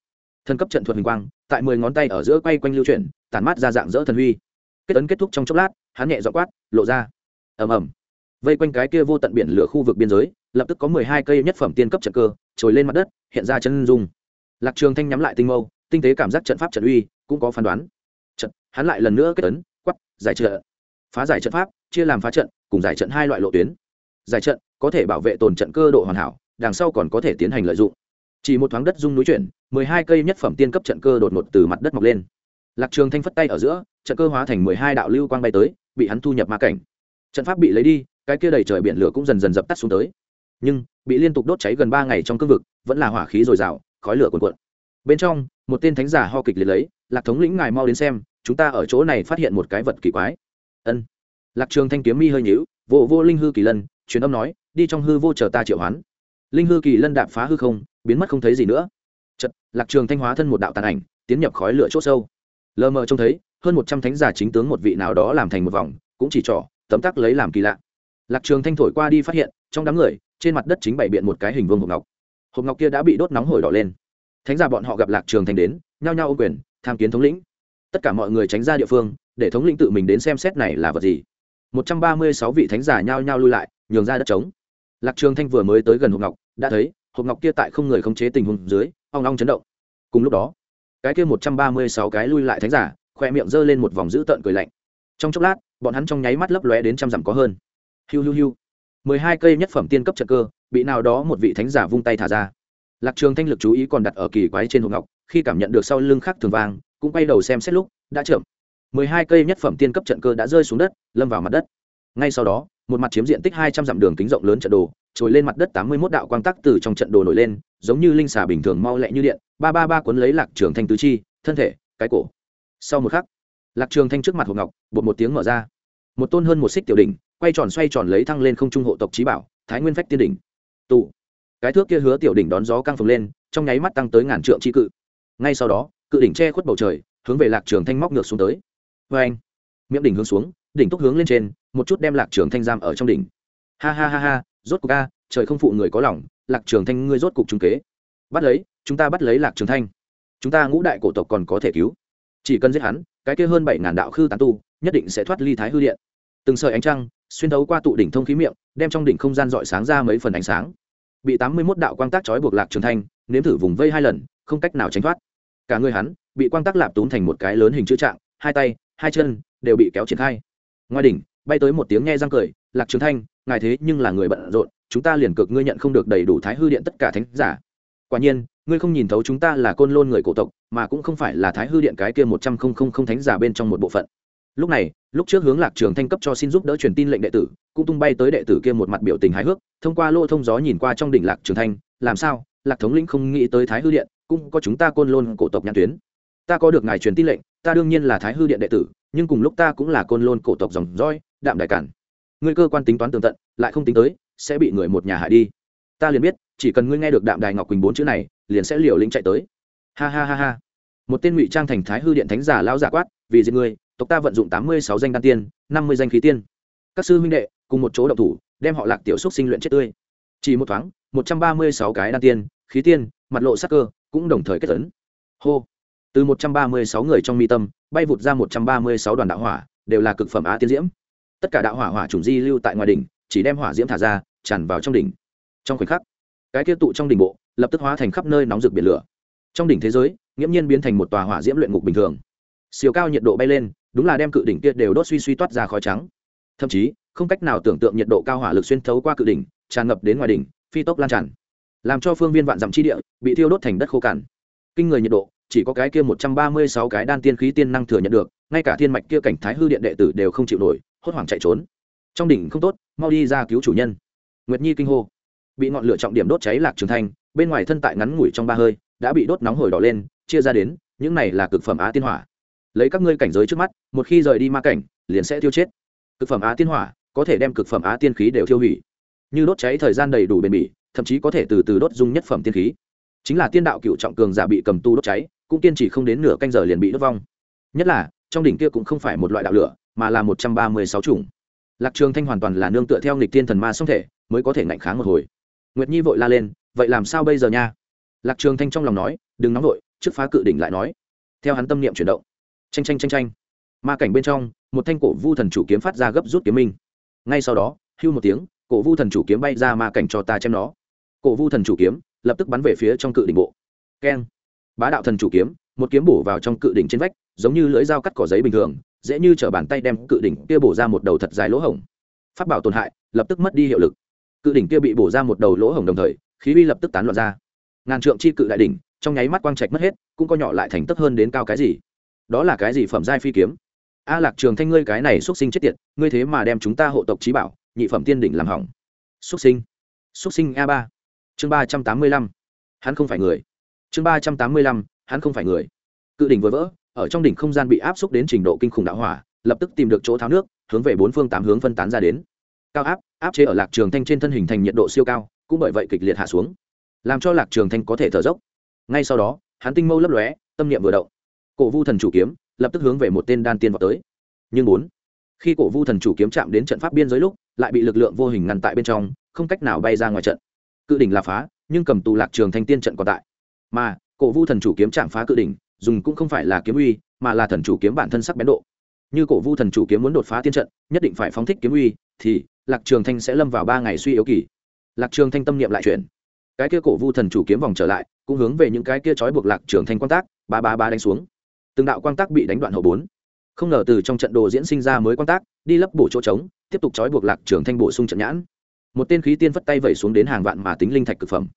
Thân cấp trận thuật hình quang, tại mười ngón tay ở giữa quay quanh lưu chuyển, tản mát ra dạng dỡ thần huy. Kết tấn kết thúc trong chốc lát, hắn nhẹ dọ quát, lộ ra. Ầm ầm. Vây quanh cái kia vô tận biển lửa khu vực biên giới, lập tức có mười hai cây nhất phẩm tiên cấp trận cơ, trồi lên mặt đất, hiện ra chân dung lạc trường thanh nhắm lại tinh mâu, tinh tế cảm giác trận pháp trận uy cũng có phán đoán. Trận, hắn lại lần nữa kết tấn quắp giải trận phá giải trận pháp, chia làm phá trận, cùng giải trận hai loại lộ tuyến. Giải trận, có thể bảo vệ tồn trận cơ độ hoàn hảo, đằng sau còn có thể tiến hành lợi dụng. Chỉ một thoáng đất rung núi chuyển, mười hai cây nhất phẩm tiên cấp trận cơ đột ngột từ mặt đất mọc lên. Lạc trường thanh phất tay ở giữa, trận cơ hóa thành mười hai đạo lưu quang bay tới, bị hắn thu nhập ma cảnh. Trận pháp bị lấy đi, cái kia đầy trời biển lửa cũng dần dần dập tắt xuống tới. Nhưng, bị liên tục đốt cháy gần ba ngày trong cương vực, vẫn là hỏa khí dồi dào khói lửa cuồn cuộn. Bên trong, một tên thánh giả ho kịch liệt lấy, lạc thống lĩnh ngài mau đến xem, chúng ta ở chỗ này phát hiện một cái vật kỳ quái. Ân. Lạc trường thanh kiếm mi hơi nhíu, vô vô linh hư kỳ lân, truyền âm nói, đi trong hư vô chờ ta triệu hoán. Linh hư kỳ lân đạp phá hư không, biến mất không thấy gì nữa. Chật lạc trường thanh hóa thân một đạo tàn ảnh, tiến nhập khói lửa chỗ sâu. Lờ mờ trông thấy, hơn một trăm thánh giả chính tướng một vị nào đó làm thành một vòng, cũng chỉ trỏ, tấm tắc lấy làm kỳ lạ. Lạc trường thanh thổi qua đi phát hiện, trong đám người, trên mặt đất chính bày biện một cái hình vương hộp ngọc hộp ngọc kia đã bị đốt nóng hổi đỏ lên. Thánh giả bọn họ gặp lạc trường thanh đến, nhao nhao ô quyền, tham kiến thống lĩnh. Tất cả mọi người tránh ra địa phương, để thống lĩnh tự mình đến xem xét này là vật gì. Một trăm ba mươi sáu vị thánh giả nhao nhao lui lại, nhường ra đất trống. Lạc trường thanh vừa mới tới gần hộp ngọc, đã thấy, hộp ngọc kia tại không người khống chế tình huống dưới, ong ong chấn động. Cùng lúc đó, cái kia một trăm ba mươi sáu cái lui lại thánh giả, khoe miệng giơ lên một vòng dữ tợn cười lạnh. Trong chốc lát, bọn hắn trong nháy mắt lấp lóe đến trăm dặm có hơn. Hiu hiu hiu mười hai cây nhất phẩm tiên cấp trận cơ, bị nào đó một vị thánh giả vung tay thả ra. Lạc trường thanh lực chú ý còn đặt ở kỳ quái trên hộp ngọc, khi cảm nhận được sau lưng khắc thường vàng, cũng quay đầu xem xét lúc, đã chậm. mười hai cây nhất phẩm tiên cấp trận cơ đã rơi xuống đất, lâm vào mặt đất. Ngay sau đó, một mặt chiếm diện tích hai trăm dặm đường kính rộng lớn trận đồ, trồi lên mặt đất tám mươi một đạo quang tắc từ trong trận đồ nổi lên, giống như linh xà bình thường mau lẹ như điện. Ba ba ba cuốn lấy lạc trường thanh tứ chi, thân thể, cái cổ. Sau một khắc, lạc trường thanh trước mặt hộp ngọc, bột một tiếng mở ra. Một tôn hơn một xích tiểu đỉnh quay tròn xoay tròn lấy thăng lên không trung hộ tộc trí bảo, thái nguyên phách tiên đỉnh. Tụ cái thước kia hứa tiểu đỉnh đón gió căng phồng lên, trong nháy mắt tăng tới ngàn trượng chi cự. Ngay sau đó, cự đỉnh che khuất bầu trời, hướng về lạc trường thanh móc ngược xuống tới. Vê anh miệng đỉnh hướng xuống, đỉnh túc hướng lên trên, một chút đem lạc trường thanh giam ở trong đỉnh. Ha ha ha ha, rốt cục a, trời không phụ người có lòng, lạc trường thanh ngươi rốt cục trung kế. Bắt lấy, chúng ta bắt lấy lạc trường thanh. Chúng ta ngũ đại cổ tộc còn có thể cứu. Chỉ cần giết hắn, cái kia hơn bảy ngàn đạo khư tán tu, nhất định sẽ thoát ly thái hư điện. Từng sợi ánh trăng xuyên thấu qua tụ đỉnh thông khí miệng, đem trong đỉnh không gian dọi sáng ra mấy phần ánh sáng. Bị tám mươi mốt đạo quang tác trói buộc lạc trường thanh, nếm thử vùng vây hai lần, không cách nào tránh thoát. Cả người hắn bị quang tác lạp túm thành một cái lớn hình chữ trạng, hai tay, hai chân đều bị kéo triển khai. Ngoài đỉnh, bay tới một tiếng nghe răng cười, lạc trường thanh, ngài thế nhưng là người bận rộn, chúng ta liền cực ngươi nhận không được đầy đủ thái hư điện tất cả thánh giả. Quả nhiên, ngươi không nhìn thấu chúng ta là côn lôn người cổ tộc, mà cũng không phải là thái hư điện cái kia một trăm không không không thánh giả bên trong một bộ phận lúc này, lúc trước hướng lạc trường thanh cấp cho xin giúp đỡ truyền tin lệnh đệ tử, cũng tung bay tới đệ tử kia một mặt biểu tình hài hước, thông qua lô thông gió nhìn qua trong đỉnh lạc trường thanh, làm sao? Lạc thống lĩnh không nghĩ tới thái hư điện, cũng có chúng ta côn lôn cổ tộc nhãn tuyến. Ta có được ngài truyền tin lệnh, ta đương nhiên là thái hư điện đệ tử, nhưng cùng lúc ta cũng là côn lôn cổ tộc dòng roi đạm đại cản. Ngươi cơ quan tính toán tường tận, lại không tính tới, sẽ bị người một nhà hại đi. Ta liền biết, chỉ cần ngươi nghe được đạm đài ngọc quỳnh bốn chữ này, liền sẽ liều lĩnh chạy tới. Ha ha ha ha một tên ngụy trang thành thái hư điện thánh giả lao giả quát, vì diệt ngươi, tộc ta vận dụng tám mươi sáu danh đan tiên, năm mươi danh khí tiên. Các sư huynh đệ, cùng một chỗ động thủ, đem họ lạc tiểu xúc sinh luyện chết tươi. Chỉ một thoáng, một trăm ba mươi sáu cái đan tiên, khí tiên, mặt lộ sắc cơ, cũng đồng thời kết tấn hô. Từ một trăm ba mươi sáu người trong mi tâm, bay vụt ra một trăm ba mươi sáu đoàn đạo hỏa, đều là cực phẩm á tiên diễm. Tất cả đạo hỏa hỏa trùng di lưu tại ngoài đỉnh, chỉ đem hỏa diễm thả ra, tràn vào trong đỉnh. Trong khoảnh khắc, cái kia tụ trong đỉnh bộ, lập tức hóa thành khắp nơi nóng rực biển lửa. Trong đỉnh thế giới nghiễm nhiên biến thành một tòa hỏa diễm luyện ngục bình thường. Siêu cao nhiệt độ bay lên, đúng là đem cự đỉnh kia đều đốt suy suy toát ra khói trắng. Thậm chí, không cách nào tưởng tượng nhiệt độ cao hỏa lực xuyên thấu qua cự đỉnh, tràn ngập đến ngoài đỉnh, phi tốc lan tràn. Làm cho phương viên vạn dặm chi địa bị thiêu đốt thành đất khô cằn. Kinh người nhiệt độ, chỉ có cái kia một trăm ba mươi sáu cái đan tiên khí tiên năng thừa nhận được, ngay cả thiên mạch kia cảnh thái hư điện đệ tử đều không chịu nổi, hốt hoảng chạy trốn. Trong đỉnh không tốt, mau đi ra cứu chủ nhân. Nguyệt nhi kinh hô. Bị ngọn lửa trọng điểm đốt cháy lạc trường thanh, bên ngoài thân tại ngắn ngủi trong ba hơi, đã bị đốt nóng hổi đỏ lên chia ra đến, những này là cực phẩm á tiên hỏa. Lấy các ngươi cảnh giới trước mắt, một khi rời đi ma cảnh, liền sẽ tiêu chết. Cực phẩm á tiên hỏa có thể đem cực phẩm á tiên khí đều tiêu hủy. Như đốt cháy thời gian đầy đủ bền bỉ, thậm chí có thể từ từ đốt dung nhất phẩm tiên khí. Chính là tiên đạo cựu trọng cường giả bị cầm tu đốt cháy, cũng kiên trì không đến nửa canh giờ liền bị đốt vong. Nhất là, trong đỉnh kia cũng không phải một loại đạo lửa, mà là một trăm ba mươi sáu chủng. Lạc trường thanh hoàn toàn là nương tựa theo nghịch tiên thần ma song thể, mới có thể ngạnh kháng một hồi. Nguyệt nhi vội la lên, vậy làm sao bây giờ nha? Lạc trường thanh trong lòng nói, đừng nóng vội trước phá cự đỉnh lại nói. Theo hắn tâm niệm chuyển động. Tranh tranh tranh tranh ma cảnh bên trong, một thanh cổ vu thần chủ kiếm phát ra gấp rút kiếm minh. Ngay sau đó, hưu một tiếng, cổ vu thần chủ kiếm bay ra ma cảnh cho ta chém nó. Cổ vu thần chủ kiếm, lập tức bắn về phía trong cự đỉnh bộ. Keng. Bá đạo thần chủ kiếm, một kiếm bổ vào trong cự đỉnh trên vách, giống như lưỡi dao cắt cỏ giấy bình thường, dễ như t bàn tay đem cự đỉnh kia bổ ra một đầu thật dài lỗ hổng. Phát bảo tổn hại, lập tức mất đi hiệu lực. Cự đỉnh kia bị bổ ra một đầu lỗ hổng đồng thời, khí uy lập tức tán loạn ra. Ngàn trượng chi cự đại đỉnh trong nháy mắt quang trạch mất hết, cũng có nhỏ lại thành tấp hơn đến cao cái gì. Đó là cái gì phẩm giai phi kiếm? A lạc trường thanh ngươi cái này xuất sinh chết tiệt, ngươi thế mà đem chúng ta hộ tộc trí bảo, nhị phẩm tiên đỉnh làm hỏng. Xuất sinh. Xuất sinh a ba. Chương ba trăm tám mươi lăm. Hắn không phải người. Chương ba trăm tám mươi lăm, hắn không phải người. Cự đỉnh vừa vỡ, ở trong đỉnh không gian bị áp xúc đến trình độ kinh khủng đạo hỏa, lập tức tìm được chỗ tháo nước, hướng về bốn phương tám hướng phân tán ra đến. Cao áp áp chế ở lạc trường thanh trên thân hình thành nhiệt độ siêu cao, cũng bởi vậy kịch liệt hạ xuống. Làm cho lạc trường thanh có thể thở dốc ngay sau đó, hắn tinh mâu lấp lóe, tâm niệm vừa động. Cổ vu thần chủ kiếm lập tức hướng về một tên đan tiên vào tới. Nhưng bốn, khi cổ vu thần chủ kiếm chạm đến trận pháp biên giới lúc, lại bị lực lượng vô hình ngăn tại bên trong, không cách nào bay ra ngoài trận. Cự đỉnh là phá, nhưng cầm tù lạc trường thanh tiên trận còn tại. Mà, cổ vu thần chủ kiếm chạm phá cự đỉnh, dùng cũng không phải là kiếm uy, mà là thần chủ kiếm bản thân sắc bén độ. Như cổ vu thần chủ kiếm muốn đột phá tiên trận, nhất định phải phóng thích kiếm uy, thì lạc trường thanh sẽ lâm vào ba ngày suy yếu kỳ. Lạc trường thanh tâm niệm lại chuyển. Cái kia cổ vu thần chủ kiếm vòng trở lại cũng hướng về những cái kia trói buộc lạc trưởng thành quan tác, ba ba ba đánh xuống. Từng đạo quan tác bị đánh đoạn hậu bốn. Không ngờ từ trong trận đồ diễn sinh ra mới quan tác, đi lấp bổ chỗ trống, tiếp tục trói buộc lạc trưởng thanh bổ sung trận nhãn. Một tên khí tiên phất tay vẩy xuống đến hàng vạn mà tính linh thạch cực phẩm.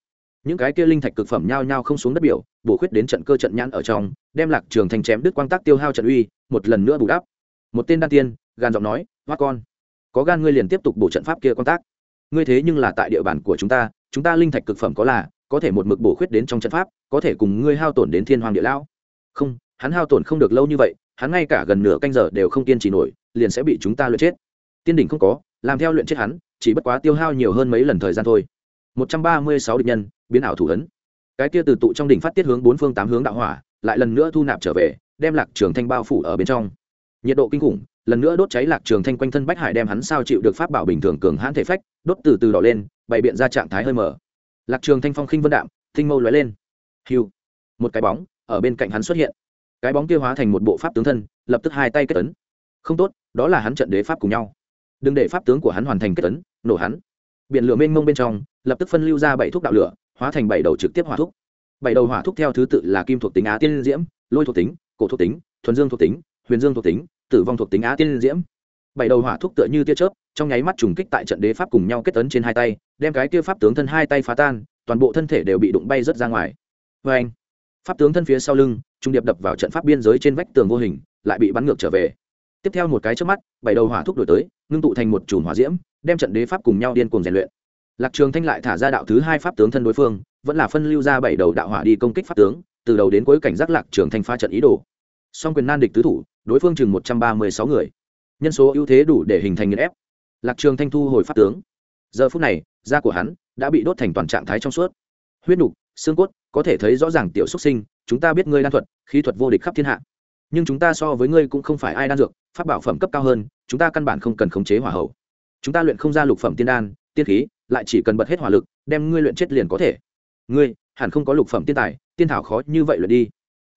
Những cái kia linh thạch cực phẩm nhao nhao không xuống đất biểu, bổ khuyết đến trận cơ trận nhãn ở trong, đem lạc trường thành chém đứt quang tác tiêu hao trận uy, một lần nữa bù đắp. Một tên đan tiên gan giọng nói, hoa con, có gan ngươi liền tiếp tục bổ trận pháp kia quang tác. Ngươi thế nhưng là tại địa bàn của chúng ta chúng ta linh thạch cực phẩm có là có thể một mực bổ khuyết đến trong trận pháp, có thể cùng ngươi hao tổn đến thiên hoàng địa lão. Không, hắn hao tổn không được lâu như vậy, hắn ngay cả gần nửa canh giờ đều không kiên trì nổi, liền sẽ bị chúng ta luyện chết. Tiên đỉnh không có, làm theo luyện chết hắn, chỉ bất quá tiêu hao nhiều hơn mấy lần thời gian thôi. Một trăm ba mươi sáu địch nhân, biến ảo thủ ấn. Cái kia từ tụ trong đỉnh phát tiết hướng bốn phương tám hướng đạo hỏa, lại lần nữa thu nạp trở về, đem lạc trường thanh bao phủ ở bên trong. Nhiệt độ kinh khủng, lần nữa đốt cháy lạc trường thanh quanh thân bách hải đem hắn sao chịu được pháp bảo bình thường cường hãn thể phách, đốt từ từ đỏ lên, bày biện ra trạng thái hơi mở lạc trường thanh phong khinh vân đạm tinh mâu lóe lên. Hiu. Một cái bóng ở bên cạnh hắn xuất hiện. Cái bóng kia hóa thành một bộ pháp tướng thân, lập tức hai tay kết ấn. Không tốt, đó là hắn trận đế pháp cùng nhau. Đừng để pháp tướng của hắn hoàn thành kết ấn, nổ hắn. Biển lửa mênh mông bên trong, lập tức phân lưu ra bảy thuốc đạo lửa, hóa thành bảy đầu trực tiếp hỏa thúc. Bảy đầu hỏa thúc theo thứ tự là kim thuộc tính á tiên diễm, lôi thuộc tính, cổ thuộc tính, thuần dương thuộc tính, huyền dương thuộc tính, tử vong thuộc tính á tiên diễm bảy đầu hỏa thúc tựa như tia chớp, trong nháy mắt trùng kích tại trận đế pháp cùng nhau kết ấn trên hai tay, đem cái kia pháp tướng thân hai tay phá tan, toàn bộ thân thể đều bị đụng bay rớt ra ngoài. Vê anh, pháp tướng thân phía sau lưng, trung điệp đập vào trận pháp biên giới trên vách tường vô hình, lại bị bắn ngược trở về. Tiếp theo một cái trước mắt, bảy đầu hỏa thúc đổi tới, ngưng tụ thành một chùm hỏa diễm, đem trận đế pháp cùng nhau điên cuồng rèn luyện. Lạc trường thanh lại thả ra đạo thứ hai pháp tướng thân đối phương, vẫn là phân lưu ra bảy đầu đạo hỏa đi công kích pháp tướng, từ đầu đến cuối cảnh giác lạc trường thanh phá trận ý đồ. Song quyền nan địch tứ thủ, đối phương chừng một trăm ba mươi sáu người nhân số ưu thế đủ để hình thành nghiền ép. Lạc trường thanh thu hồi pháp tướng. Giờ phút này, da của hắn đã bị đốt thành toàn trạng thái trong suốt. Huyết nục, xương cốt, có thể thấy rõ ràng tiểu xuất sinh, chúng ta biết ngươi đan thuật, khí thuật vô địch khắp thiên hạ. Nhưng chúng ta so với ngươi cũng không phải ai đan dược, pháp bảo phẩm cấp cao hơn, chúng ta căn bản không cần khống chế hỏa hậu chúng ta luyện không ra lục phẩm tiên đan, tiên khí, lại chỉ cần bật hết hỏa lực, đem ngươi luyện chết liền có thể. Ngươi, hẳn không có lục phẩm tiên tài, tiên thảo khó như vậy luyện đi.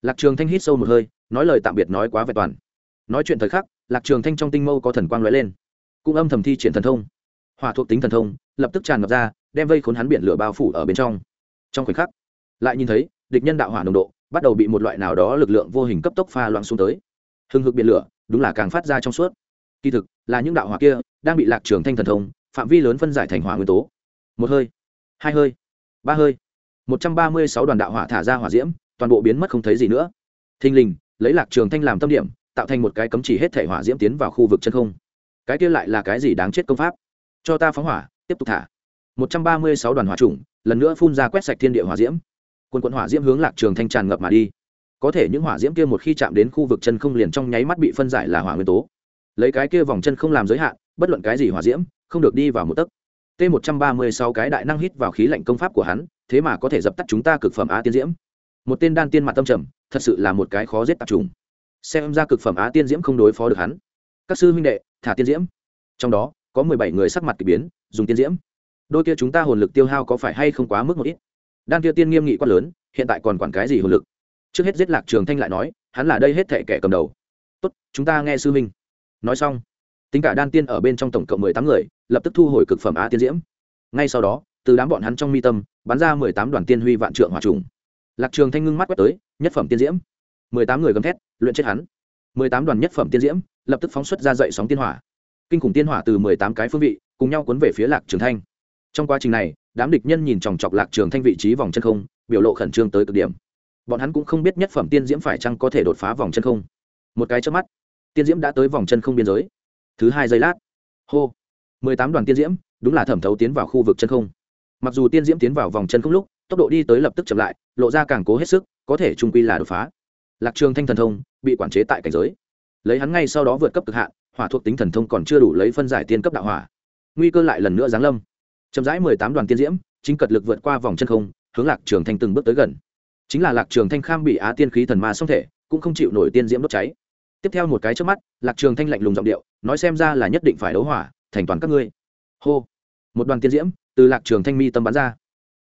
Lạc trường thanh hít sâu một hơi, nói lời tạm biệt nói quá vẹn toàn. Nói chuyện thời khắc lạc trường thanh trong tinh mâu có thần quang lóe lên, cũng âm thầm thi triển thần thông. Hỏa thuộc tính thần thông, lập tức tràn ngập ra, đem vây khốn hắn biển lửa bao phủ ở bên trong. Trong khoảnh khắc, lại nhìn thấy, địch nhân đạo hỏa nồng độ, bắt đầu bị một loại nào đó lực lượng vô hình cấp tốc pha loạn xuống tới. Hưng hực biển lửa, đúng là càng phát ra trong suốt. Kỳ thực, là những đạo hỏa kia, đang bị lạc trường thanh thần thông, phạm vi lớn phân giải thành hỏa nguyên tố. Một hơi, hai hơi, ba hơi. Một trăm ba mươi sáu đoàn đạo hỏa thả ra hỏa diễm, toàn bộ biến mất không thấy gì nữa. Thình lình, lấy lạc trường thanh làm tâm điểm tạo thành một cái cấm chỉ hết thể hỏa diễm tiến vào khu vực chân không. Cái kia lại là cái gì đáng chết công pháp? Cho ta phóng hỏa, tiếp tục thả. Một trăm ba mươi sáu đoàn hỏa trùng lần nữa phun ra quét sạch thiên địa hỏa diễm. Quân quận hỏa diễm hướng lạc trường thanh tràn ngập mà đi. Có thể những hỏa diễm kia một khi chạm đến khu vực chân không liền trong nháy mắt bị phân giải là hỏa nguyên tố. Lấy cái kia vòng chân không làm giới hạn, bất luận cái gì hỏa diễm, không được đi vào một tấc. T một trăm ba mươi sáu cái đại năng hít vào khí lạnh công pháp của hắn, thế mà có thể dập tắt chúng ta cực phẩm á tiên diễm. Một tên đan tiên mặt tâm trầm, thật sự là một cái khó giết tập trùng xem ra cực phẩm á tiên diễm không đối phó được hắn. Các sư huynh đệ, thả tiên diễm. Trong đó, có mười bảy người sắc mặt k ỳ biến, dùng tiên diễm. Đôi kia chúng ta hồn lực tiêu hao có phải hay không quá mức một ít? Đan kia tiên nghiêm nghị quát lớn, hiện tại còn quản cái gì hồn lực? Trước hết giết lạc trường thanh lại nói, hắn là đây hết thệ kẻ cầm đầu. Tốt, chúng ta nghe sư huynh. Nói xong, tính cả đan tiên ở bên trong tổng cộng mười tám người, lập tức thu hồi cực phẩm á tiên diễm. Ngay sau đó, từ đám bọn hắn trong mi tâm, bắn ra mười tám đoàn tiên huy vạn trượng hòa trùng. Lạc trường thanh ngưng mắt quét tới, nhất phẩm tiên diễm mười tám người gầm thét, luyện chết hắn. mười tám đoàn nhất phẩm tiên diễm, lập tức phóng xuất ra dậy sóng tiên hỏa. Kinh khủng tiên hỏa từ mười tám cái phương vị, cùng nhau cuốn về phía lạc trường thanh. Trong quá trình này, đám địch nhân nhìn chòng chọc lạc trường thanh vị trí vòng chân không, biểu lộ khẩn trương tới cực điểm. Bọn hắn cũng không biết nhất phẩm tiên diễm phải chăng có thể đột phá vòng chân không. Một cái trước mắt, tiên diễm đã tới vòng chân không biên giới. Thứ hai giây lát, hô, mười tám đoàn tiên diễm, đúng là thẩm thấu tiến vào khu vực chân không. Mặc dù tiên diễm tiến vào vòng chân không lúc, tốc độ đi tới lập tức chậm lại, lộ ra càng cố hết sức, có thể trung quy là đột phá lạc trường thanh thần thông bị quản chế tại cảnh giới. Lấy hắn ngay sau đó vượt cấp cực hạn, hỏa thuộc tính thần thông còn chưa đủ lấy phân giải tiên cấp đạo hỏa. Nguy cơ lại lần nữa giáng lâm. Chậm rãi mười tám đoàn tiên diễm, chính cật lực vượt qua vòng chân không, hướng lạc trường thanh từng bước tới gần. Chính là lạc trường thanh kham bị á tiên khí thần ma song thể, cũng không chịu nổi tiên diễm đốt cháy. Tiếp theo một cái trước mắt, lạc trường thanh lạnh lùng giọng điệu, nói xem ra là nhất định phải đấu hỏa, thành toàn các ngươi. Hô. Một đoàn tiên diễm từ lạc trường thanh mi tâm bắn ra.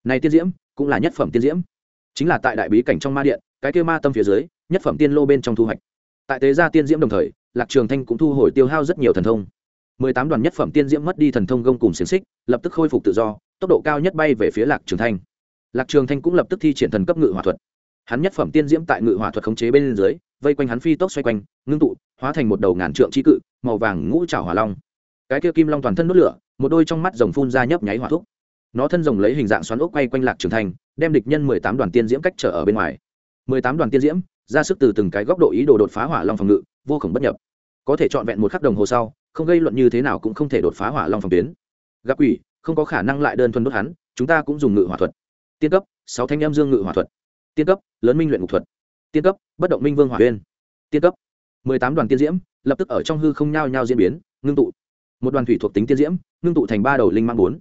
Này tiên diễm cũng là nhất phẩm tiên diễm. Chính là tại đại bí cảnh trong ma điện cái kia ma tâm phía dưới, nhất phẩm tiên lô bên trong thu hoạch. Tại tế gia tiên diễm đồng thời, lạc trường thanh cũng thu hồi tiêu hao rất nhiều thần thông. Mười tám đoàn nhất phẩm tiên diễm mất đi thần thông gông cùng xiềng xích, lập tức khôi phục tự do, tốc độ cao nhất bay về phía lạc trường thanh. Lạc trường thanh cũng lập tức thi triển thần cấp ngự hỏa thuật. Hắn nhất phẩm tiên diễm tại ngự hỏa thuật khống chế bên dưới, vây quanh hắn phi tốc xoay quanh, ngưng tụ, hóa thành một đầu ngàn trượng chi cự, màu vàng ngũ trảo hỏa long. Cái kia kim long toàn thân đốt lửa, một đôi trong mắt rồng phun ra nhấp nháy hỏa thúc. Nó thân rồng lấy hình dạng xoắn ốc quay quanh lạc trường thanh, đem địch nhân mười tám đoàn tiên diễm cách trở ở bên ngoài mười tám đoàn tiên diễm, ra sức từ từng cái góc độ ý đồ đột phá hỏa long phòng ngự, vô cùng bất nhập. Có thể trọn vẹn một khắc đồng hồ sau, không gây luận như thế nào cũng không thể đột phá hỏa long phòng tuyến. Gặp quỷ, không có khả năng lại đơn thuần đốt hắn, chúng ta cũng dùng ngự hỏa thuật. Tiên cấp, sáu thanh em dương ngự hỏa thuật. Tiên cấp, lớn minh luyện ngục thuật. Tiên cấp, bất động minh vương hỏa uyên tiên cấp, mười tám đoàn tiên diễm, lập tức ở trong hư không nhao nhao diễn biến, ngưng tụ. Một đoàn thủy thuộc tính tiên diễm, ngưng tụ thành ba đầu linh mang bốn.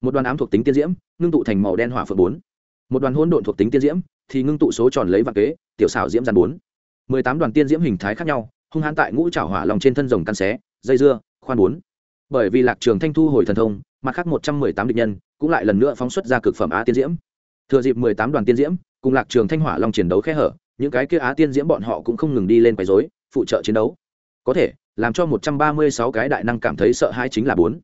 Một đoàn ám thuộc tính tiên diễm, ngưng tụ thành màu đen hỏa phượng bốn một đoàn hỗn độn thuộc tính tiên diễm, thì ngưng tụ số tròn lấy vạn kế, tiểu xảo diễm giàn bốn. Mười tám đoàn tiên diễm hình thái khác nhau, hung hãn tại ngũ trảo hỏa lòng trên thân rồng căn xé, dây dưa, khoan bốn. Bởi vì lạc trường thanh thu hồi thần thông, mặt khác một trăm mười tám địch nhân cũng lại lần nữa phóng xuất ra cực phẩm á tiên diễm. Thừa dịp mười tám đoàn tiên diễm cùng lạc trường thanh hỏa long chiến đấu khẽ hở, những cái kia á tiên diễm bọn họ cũng không ngừng đi lên quấy rối, phụ trợ chiến đấu. Có thể, làm cho một trăm ba mươi sáu cái đại năng cảm thấy sợ hãi chính là bốn.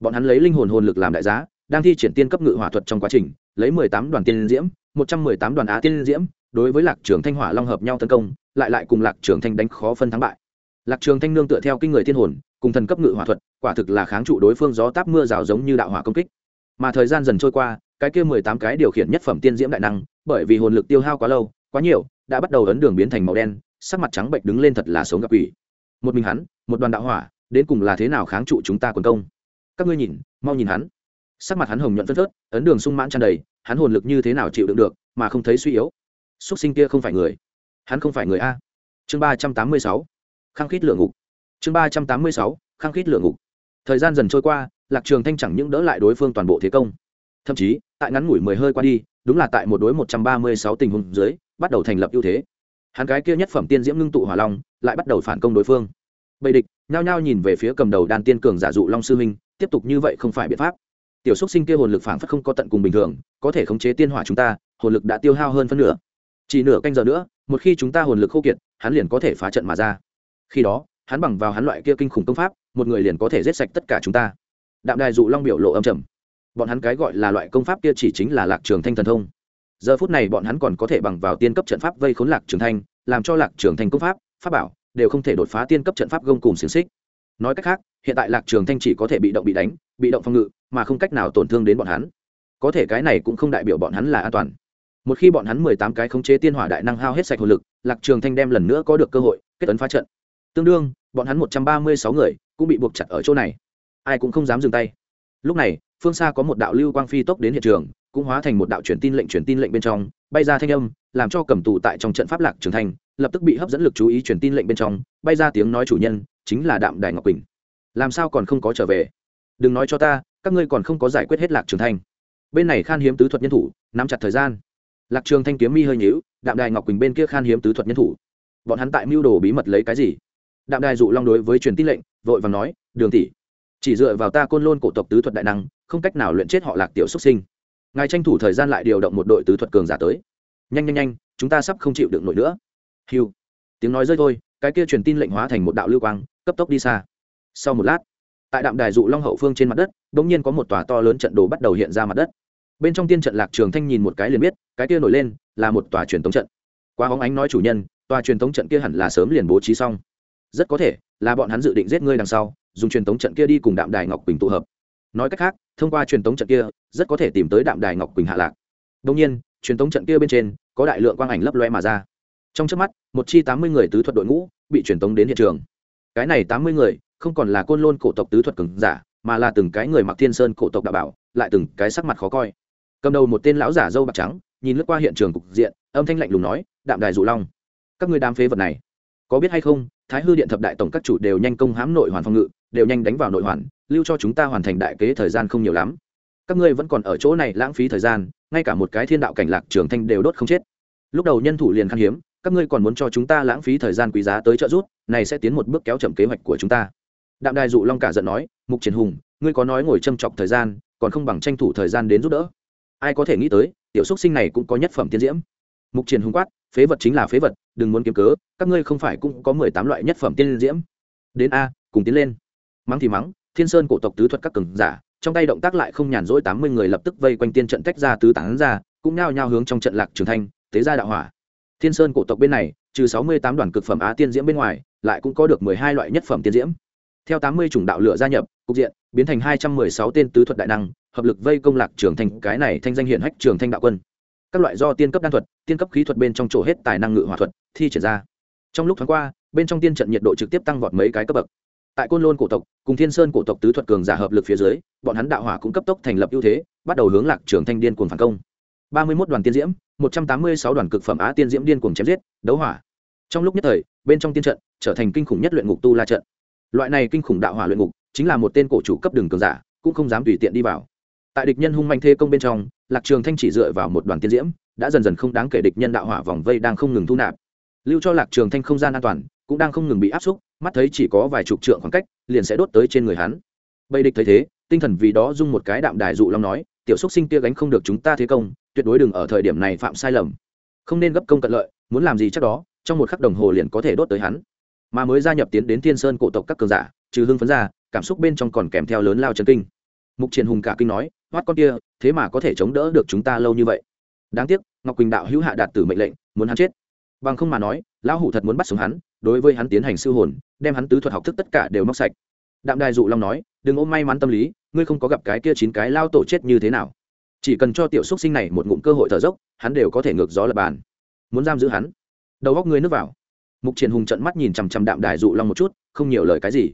Bọn hắn lấy linh hồn hồn lực làm đại giá đang thi triển tiên cấp ngự hỏa thuật trong quá trình, lấy mười tám đoàn tiên diễm, một trăm mười tám đoàn á tiên diễm, đối với lạc trường thanh hỏa long hợp nhau tấn công, lại lại cùng lạc trường thanh đánh khó phân thắng bại. Lạc trường thanh nương tựa theo kinh người thiên hồn, cùng thần cấp ngự hỏa thuật, quả thực là kháng trụ đối phương gió táp mưa rào giống như đạo hỏa công kích. Mà thời gian dần trôi qua, cái kia mười tám cái điều khiển nhất phẩm tiên diễm đại năng, bởi vì hồn lực tiêu hao quá lâu, quá nhiều, đã bắt đầu ấn đường biến thành màu đen, sắc mặt trắng bệnh đứng lên thật là sống gặp quỷ. Một mình hắn, một đoàn đạo hỏa, đến cùng là thế nào kháng trụ chúng ta quần công? Các ngươi nhìn, mau nhìn hắn sắc mặt hắn hồng nhuận phân phớt, ấn đường sung mãn tràn đầy, hắn hồn lực như thế nào chịu đựng được, mà không thấy suy yếu. Xuất sinh kia không phải người, hắn không phải người a. Chương ba trăm tám mươi sáu, khăng khít lửa ngục. Chương ba trăm tám mươi sáu, khăng khít lửa ngục. Thời gian dần trôi qua, lạc trường thanh chẳng những đỡ lại đối phương toàn bộ thế công. Thậm chí, tại ngắn ngủi mười hơi qua đi, đúng là tại một đối một trăm ba mươi sáu tình huống dưới, bắt đầu thành lập ưu thế. Hắn cái kia nhất phẩm tiên diễm ngưng tụ hỏa long, lại bắt đầu phản công đối phương. Bầy địch, nhao nhao nhìn về phía cầm đầu đan tiên cường giả dụ long sư minh, tiếp tục như vậy không phải biện pháp tiểu xúc sinh kia hồn lực phản phất không có tận cùng bình thường, có thể khống chế tiên hỏa chúng ta, hồn lực đã tiêu hao hơn phân nửa. Chỉ nửa canh giờ nữa, một khi chúng ta hồn lực khô kiệt, hắn liền có thể phá trận mà ra. Khi đó, hắn bằng vào hắn loại kia kinh khủng công pháp, một người liền có thể giết sạch tất cả chúng ta. Đạm đài dụ long biểu lộ âm trầm. Bọn hắn cái gọi là loại công pháp kia chỉ chính là lạc trường thanh thần thông. Giờ phút này bọn hắn còn có thể bằng vào tiên cấp trận pháp vây khốn lạc trường thanh, làm cho lạc trường thanh công pháp pháp bảo, đều không thể đột phá tiên cấp trận pháp gông cùng xiềng xích. Nói cách khác, hiện tại lạc trường thanh chỉ có thể bị động bị đánh, bị động phòng ngự mà không cách nào tổn thương đến bọn hắn. Có thể cái này cũng không đại biểu bọn hắn là an toàn. Một khi bọn hắn mười tám cái khống chế tiên hỏa đại năng hao hết sạch hồn lực, lạc trường thanh đem lần nữa có được cơ hội, kết ấn phá trận. Tương đương, bọn hắn một trăm ba mươi sáu người cũng bị buộc chặt ở chỗ này. Ai cũng không dám dừng tay. Lúc này, phương xa có một đạo lưu quang phi tốc đến hiện trường, cũng hóa thành một đạo truyền tin lệnh truyền tin lệnh bên trong, bay ra thanh âm, làm cho cầm tù tại trong trận pháp lạc trường thành lập tức bị hấp dẫn lực chú ý truyền tin lệnh bên trong, bay ra tiếng nói chủ nhân, chính là đạm đài ngọc quỳnh. Làm sao còn không có trở về? Đừng nói cho ta các ngươi còn không có giải quyết hết lạc trường thanh. Bên này khan hiếm tứ thuật nhân thủ, nắm chặt thời gian. Lạc trường thanh kiếm mi hơi nhíu, đạm đài ngọc quỳnh bên kia khan hiếm tứ thuật nhân thủ. Bọn hắn tại mưu đồ bí mật lấy cái gì? Đạm đài dụ long đối với truyền tin lệnh, vội vàng nói, đường tỷ, chỉ dựa vào ta côn lôn cổ tộc tứ thuật đại năng, không cách nào luyện chết họ lạc tiểu xuất sinh. Ngài tranh thủ thời gian lại điều động một đội tứ thuật cường giả tới. Nhanh nhanh nhanh, chúng ta sắp không chịu được nổi nữa. Hiu tiếng nói rơi thôi, cái kia truyền tin lệnh hóa thành một đạo lưu quang, cấp tốc đi xa. Sau một lát tại đạm đài dụ long hậu phương trên mặt đất đ ỗ n g nhiên có một tòa to lớn trận đồ bắt đầu hiện ra mặt đất. Bên trong tiên trận lạc trường thanh nhìn một cái liền biết, cái kia nổi lên là một tòa truyền tống trận. Qua hóng ánh nói chủ nhân, tòa truyền tống trận kia hẳn là sớm liền bố trí xong. Rất có thể là bọn hắn dự định giết ngươi đằng sau, dùng truyền tống trận kia đi cùng đạm đài ngọc quỳnh tụ hợp. Nói cách khác, thông qua truyền tống trận kia, rất có thể tìm tới đạm đài ngọc quỳnh hạ lạc. Đông nhiên, truyền tống trận kia bên trên có đại lượng quang ảnh lấp loe mà ra. Trong trước mắt, một chi tám mươi người tứ thuật đội ngũ bị truyền tống đến hiện trường. Cái này tám mươi người không còn là côn lôn cổ tộc tứ thuật cường giả, mà là từng cái người mặc thiên sơn cổ tộc đạo bảo, lại từng cái sắc mặt khó coi. Cầm đầu một tên lão giả dâu bạc trắng, nhìn lướt qua hiện trường cục diện, âm thanh lạnh lùng nói, đạm đài dụ long, các người đám phế vật này, có biết hay không, thái hư điện thập đại tổng các chủ đều nhanh công hãm nội hoàn phòng ngự, đều nhanh đánh vào nội hoàn, lưu cho chúng ta hoàn thành đại kế thời gian không nhiều lắm. Các ngươi vẫn còn ở chỗ này lãng phí thời gian, ngay cả một cái thiên đạo cảnh lạc trường thanh đều đốt không chết. Lúc đầu nhân thủ liền khan hiếm, các ngươi còn muốn cho chúng ta lãng phí thời gian quý giá tới trợ giúp, này sẽ tiến một bước kéo chậm kế hoạch của chúng ta đạm đài dụ long cả giận nói, mục triển hùng, ngươi có nói ngồi châm chọc thời gian, còn không bằng tranh thủ thời gian đến giúp đỡ. Ai có thể nghĩ tới, tiểu xúc sinh này cũng có nhất phẩm tiến diễm. Mục triển hùng quát, phế vật chính là phế vật, đừng muốn kiếm cớ, các ngươi không phải cũng có mười tám loại nhất phẩm tiên diễm. Đến a, cùng tiến lên. Mắng thì mắng, thiên sơn cổ tộc tứ thuật các cường giả, trong tay động tác lại không nhàn rỗi tám mươi người lập tức vây quanh tiên trận tách ra tứ tán ra, cũng nao nhao hướng trong trận lạc trường thanh, tế ra đạo hỏa. Thiên sơn cổ tộc bên này, trừ sáu mươi tám đoàn cực phẩm á tiên diễm bên ngoài, lại cũng có được mười hai loại nhất phẩm tiên diễm theo tám mươi chủng đạo lửa gia nhập, cục diện biến thành hai trăm mười sáu tên tứ thuật đại năng, hợp lực vây công lạc trường thành cái này thanh danh hiển hách trường thanh đạo quân. Các loại do tiên cấp đan thuật, tiên cấp khí thuật bên trong chỗ hết tài năng ngự hỏa thuật, thi triển ra. Trong lúc thoáng qua, bên trong tiên trận nhiệt độ trực tiếp tăng vọt mấy cái cấp bậc. Tại côn lôn cổ tộc cùng thiên sơn cổ tộc tứ thuật cường giả hợp lực phía dưới, bọn hắn đạo hỏa cũng cấp tốc thành lập ưu thế, bắt đầu hướng lạc trường thanh điên cuồng phản công. Ba mươi 31 đoàn tiên diễm, một trăm tám mươi sáu đoàn cực phẩm á tiên diễm điên cuồng chém giết, đấu hỏa. Trong lúc nhất thời, bên trong tiên trận trở thành kinh khủng nhất luyện ngục tu la trận loại này kinh khủng đạo hỏa luyện ngục, chính là một tên cổ chủ cấp đường cường giả, cũng không dám tùy tiện đi vào. Tại địch nhân hung manh thê công bên trong, lạc trường thanh chỉ dựa vào một đoàn tiên diễm, đã dần dần không đáng kể địch nhân đạo hỏa vòng vây đang không ngừng thu nạp. Lưu cho lạc trường thanh không gian an toàn, cũng đang không ngừng bị áp xúc, mắt thấy chỉ có vài chục trượng khoảng cách, liền sẽ đốt tới trên người hắn. Bầy địch thấy thế, tinh thần vì đó dung một cái đạm đài dụ long nói, tiểu xúc sinh kia gánh không được chúng ta thế công, tuyệt đối đừng ở thời điểm này phạm sai lầm. Không nên gấp công cận lợi, muốn làm gì chắc đó, trong một khắc đồng hồ liền có thể đốt tới hắn mà mới gia nhập tiến đến thiên sơn cổ tộc các cường giả, trừ hưng phấn ra, cảm xúc bên trong còn kèm theo lớn lao chân kinh. Mục triển hùng cả kinh nói hoát con kia, thế mà có thể chống đỡ được chúng ta lâu như vậy? Đáng tiếc, ngọc quỳnh đạo hữu hạ đạt tử mệnh lệnh, muốn hắn chết. Bằng không mà nói, lão hủ thật muốn bắt sống hắn, đối với hắn tiến hành sư hồn, đem hắn tứ thuật học thức tất cả đều móc sạch. Đạm đài dụ long nói, đừng ôm may mắn tâm lý, ngươi không có gặp cái kia chín cái lao tổ chết như thế nào. Chỉ cần cho tiểu xúc sinh này một ngụm cơ hội thở dốc, hắn đều có thể ngược gió lập bàn. Muốn giam giữ hắn, đầu góc ngươi nước vào mục triển hùng trận mắt nhìn chằm chằm đạm đài dụ long một chút, không nhiều lời cái gì.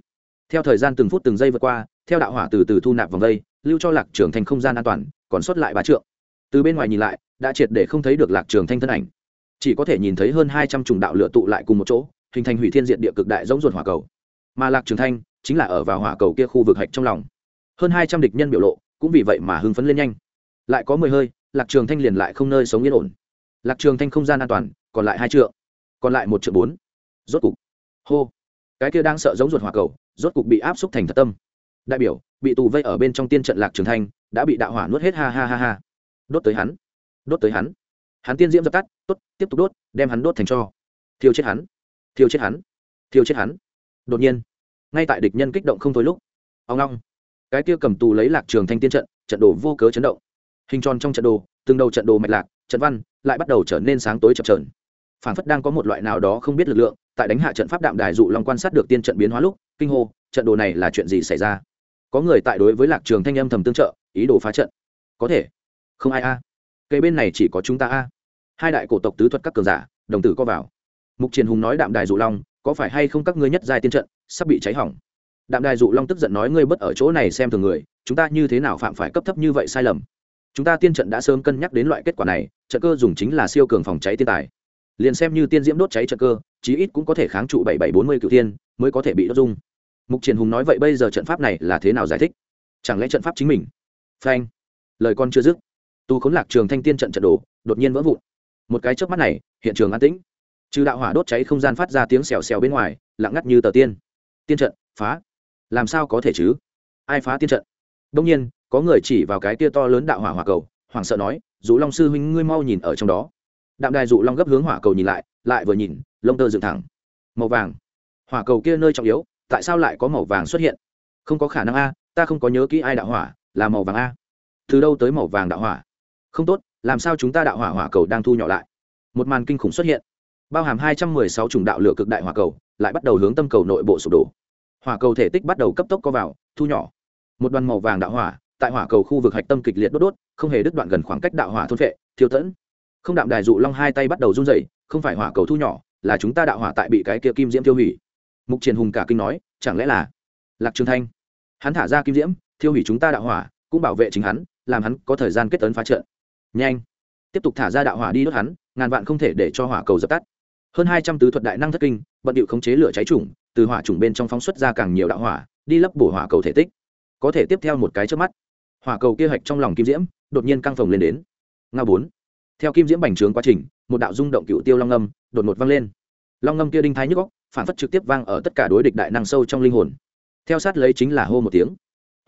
Theo thời gian từng phút từng giây vượt qua, theo đạo hỏa từ từ thu nạp vòng vây, lưu cho lạc trường thành không gian an toàn, còn sót lại ba trượng. Từ bên ngoài nhìn lại, đã triệt để không thấy được lạc trường thanh thân ảnh. Chỉ có thể nhìn thấy hơn hai trăm trùng đạo lửa tụ lại cùng một chỗ, hình thành hủy thiên diện địa cực đại giống ruột hỏa cầu. Mà lạc trường thanh chính là ở vào hỏa cầu kia khu vực hạch trong lòng. Hơn hai trăm địch nhân biểu lộ, cũng vì vậy mà hưng phấn lên nhanh. Lại có mười hơi, lạc trường thanh liền lại không nơi sống yên ổn. Lạc trường thanh không gian an toàn, còn lại hai trượng còn lại một triệu bốn. Rốt cục. Hô. Cái kia đang sợ giống ruột hỏa cầu, rốt cục bị áp xúc thành thật tâm. Đại biểu, bị tù vây ở bên trong tiên trận lạc trường thanh, đã bị đạo hỏa nuốt hết ha ha ha ha. Đốt tới hắn. Đốt tới hắn. Hắn tiên diễm dập tắt, tốt, tiếp tục đốt, đem hắn đốt thành cho. Thiêu chết hắn. Thiêu chết hắn. Thiêu chết hắn. Đột nhiên, ngay tại địch nhân kích động không thôi lúc, ông long. Cái kia cầm tù lấy lạc trường thanh tiên trận trận đồ vô cớ chấn động. Hình tròn trong trận đồ, từng đầu trận đồ mạch lạc, trận văn, lại bắt đầu trở nên sáng tối chập trờn phản phất đang có một loại nào đó không biết lực lượng, tại đánh hạ trận pháp đạm đài dụ long quan sát được tiên trận biến hóa lúc, kinh hô, trận đồ này là chuyện gì xảy ra? Có người tại đối với lạc trường thanh âm thầm tương trợ, ý đồ phá trận. Có thể. Không ai a. Cây bên này chỉ có chúng ta a. Hai đại cổ tộc tứ thuật các cường giả, đồng tử co vào. Mục triển hùng nói đạm đài dụ long, có phải hay không các ngươi nhất giai tiên trận, sắp bị cháy hỏng? Đạm đài dụ long tức giận nói ngươi bất ở chỗ này xem thường người, chúng ta như thế nào phạm phải cấp thấp như vậy sai lầm? Chúng ta tiên trận đã sớm cân nhắc đến loại kết quả này, trận cơ dùng chính là siêu cường phòng cháy tiên tài liền xem như tiên diễm đốt cháy trận cơ, chí ít cũng có thể kháng trụ bảy bảy bốn mươi cựu tiên mới có thể bị đốt dung. Mục triển hùng nói vậy bây giờ trận pháp này là thế nào giải thích? Chẳng lẽ trận pháp chính mình? Phanh. Lời con chưa dứt, tu khốn lạc trường thanh tiên trận trận đồ đột nhiên vỡ vụn. Một cái chớp mắt này, hiện trường an tĩnh. Trừ đạo hỏa đốt cháy không gian phát ra tiếng xèo xèo bên ngoài, lặng ngắt như tờ tiên. Tiên trận, phá. Làm sao có thể chứ? Ai phá tiên trận? Đông nhiên, có người chỉ vào cái tia to lớn đạo hỏa hỏa cầu hoàng sợ nói, dù long sư huynh, ngươi mau nhìn ở trong đó đạm đài dụ long gấp hướng hỏa cầu nhìn lại lại vừa nhìn, lông tơ dựng thẳng. Màu vàng. Hỏa cầu kia nơi trọng yếu, tại sao lại có màu vàng xuất hiện? Không có khả năng a, ta không có nhớ kỹ ai đạo hỏa, là màu vàng a. Từ đâu tới màu vàng đạo hỏa? Không tốt, làm sao chúng ta đạo hỏa hỏa cầu đang thu nhỏ lại? Một màn kinh khủng xuất hiện. Bao hàm hai trăm mười sáu chủng đạo lửa cực đại hỏa cầu, lại bắt đầu hướng tâm cầu nội bộ sụp đổ. Hỏa cầu thể tích bắt đầu cấp tốc co vào, thu nhỏ. Một đoàn màu vàng đạo hỏa, tại hỏa cầu khu vực hạch tâm kịch liệt đốt đốt, không hề đứt đoạn gần khoảng cách đạo hỏa thôn vệ thiêu tẫn không đạm đài dụ long hai tay bắt đầu run rẩy, không phải hỏa cầu thu nhỏ, là chúng ta đạo hỏa tại bị cái kia kim diễm tiêu hủy. Mục triển hùng cả kinh nói, chẳng lẽ là lạc trường thanh? Hắn thả ra kim diễm, thiêu hủy chúng ta đạo hỏa, cũng bảo vệ chính hắn, làm hắn có thời gian kết tấn phá trận. Nhanh! Tiếp tục thả ra đạo hỏa đi đốt hắn, ngàn vạn không thể để cho hỏa cầu dập tắt. Hơn hai trăm tứ thuật đại năng thất kinh, bận điệu khống chế lửa cháy chủng, từ hỏa chủng bên trong phóng xuất ra càng nhiều đạo hỏa, đi lấp bổ hỏa cầu thể tích. Có thể tiếp theo một cái trước mắt, hỏa cầu kia hạch trong lòng kim diễm, đột nhiên căng phồng lên đến. Nga bốn theo kim diễm bành trướng quá trình, một đạo rung động cựu tiêu long ngâm đột ngột vang lên. Long ngâm kia đinh thái nhức góc phản phất trực tiếp vang ở tất cả đối địch đại năng sâu trong linh hồn. Theo sát lấy chính là hô một tiếng.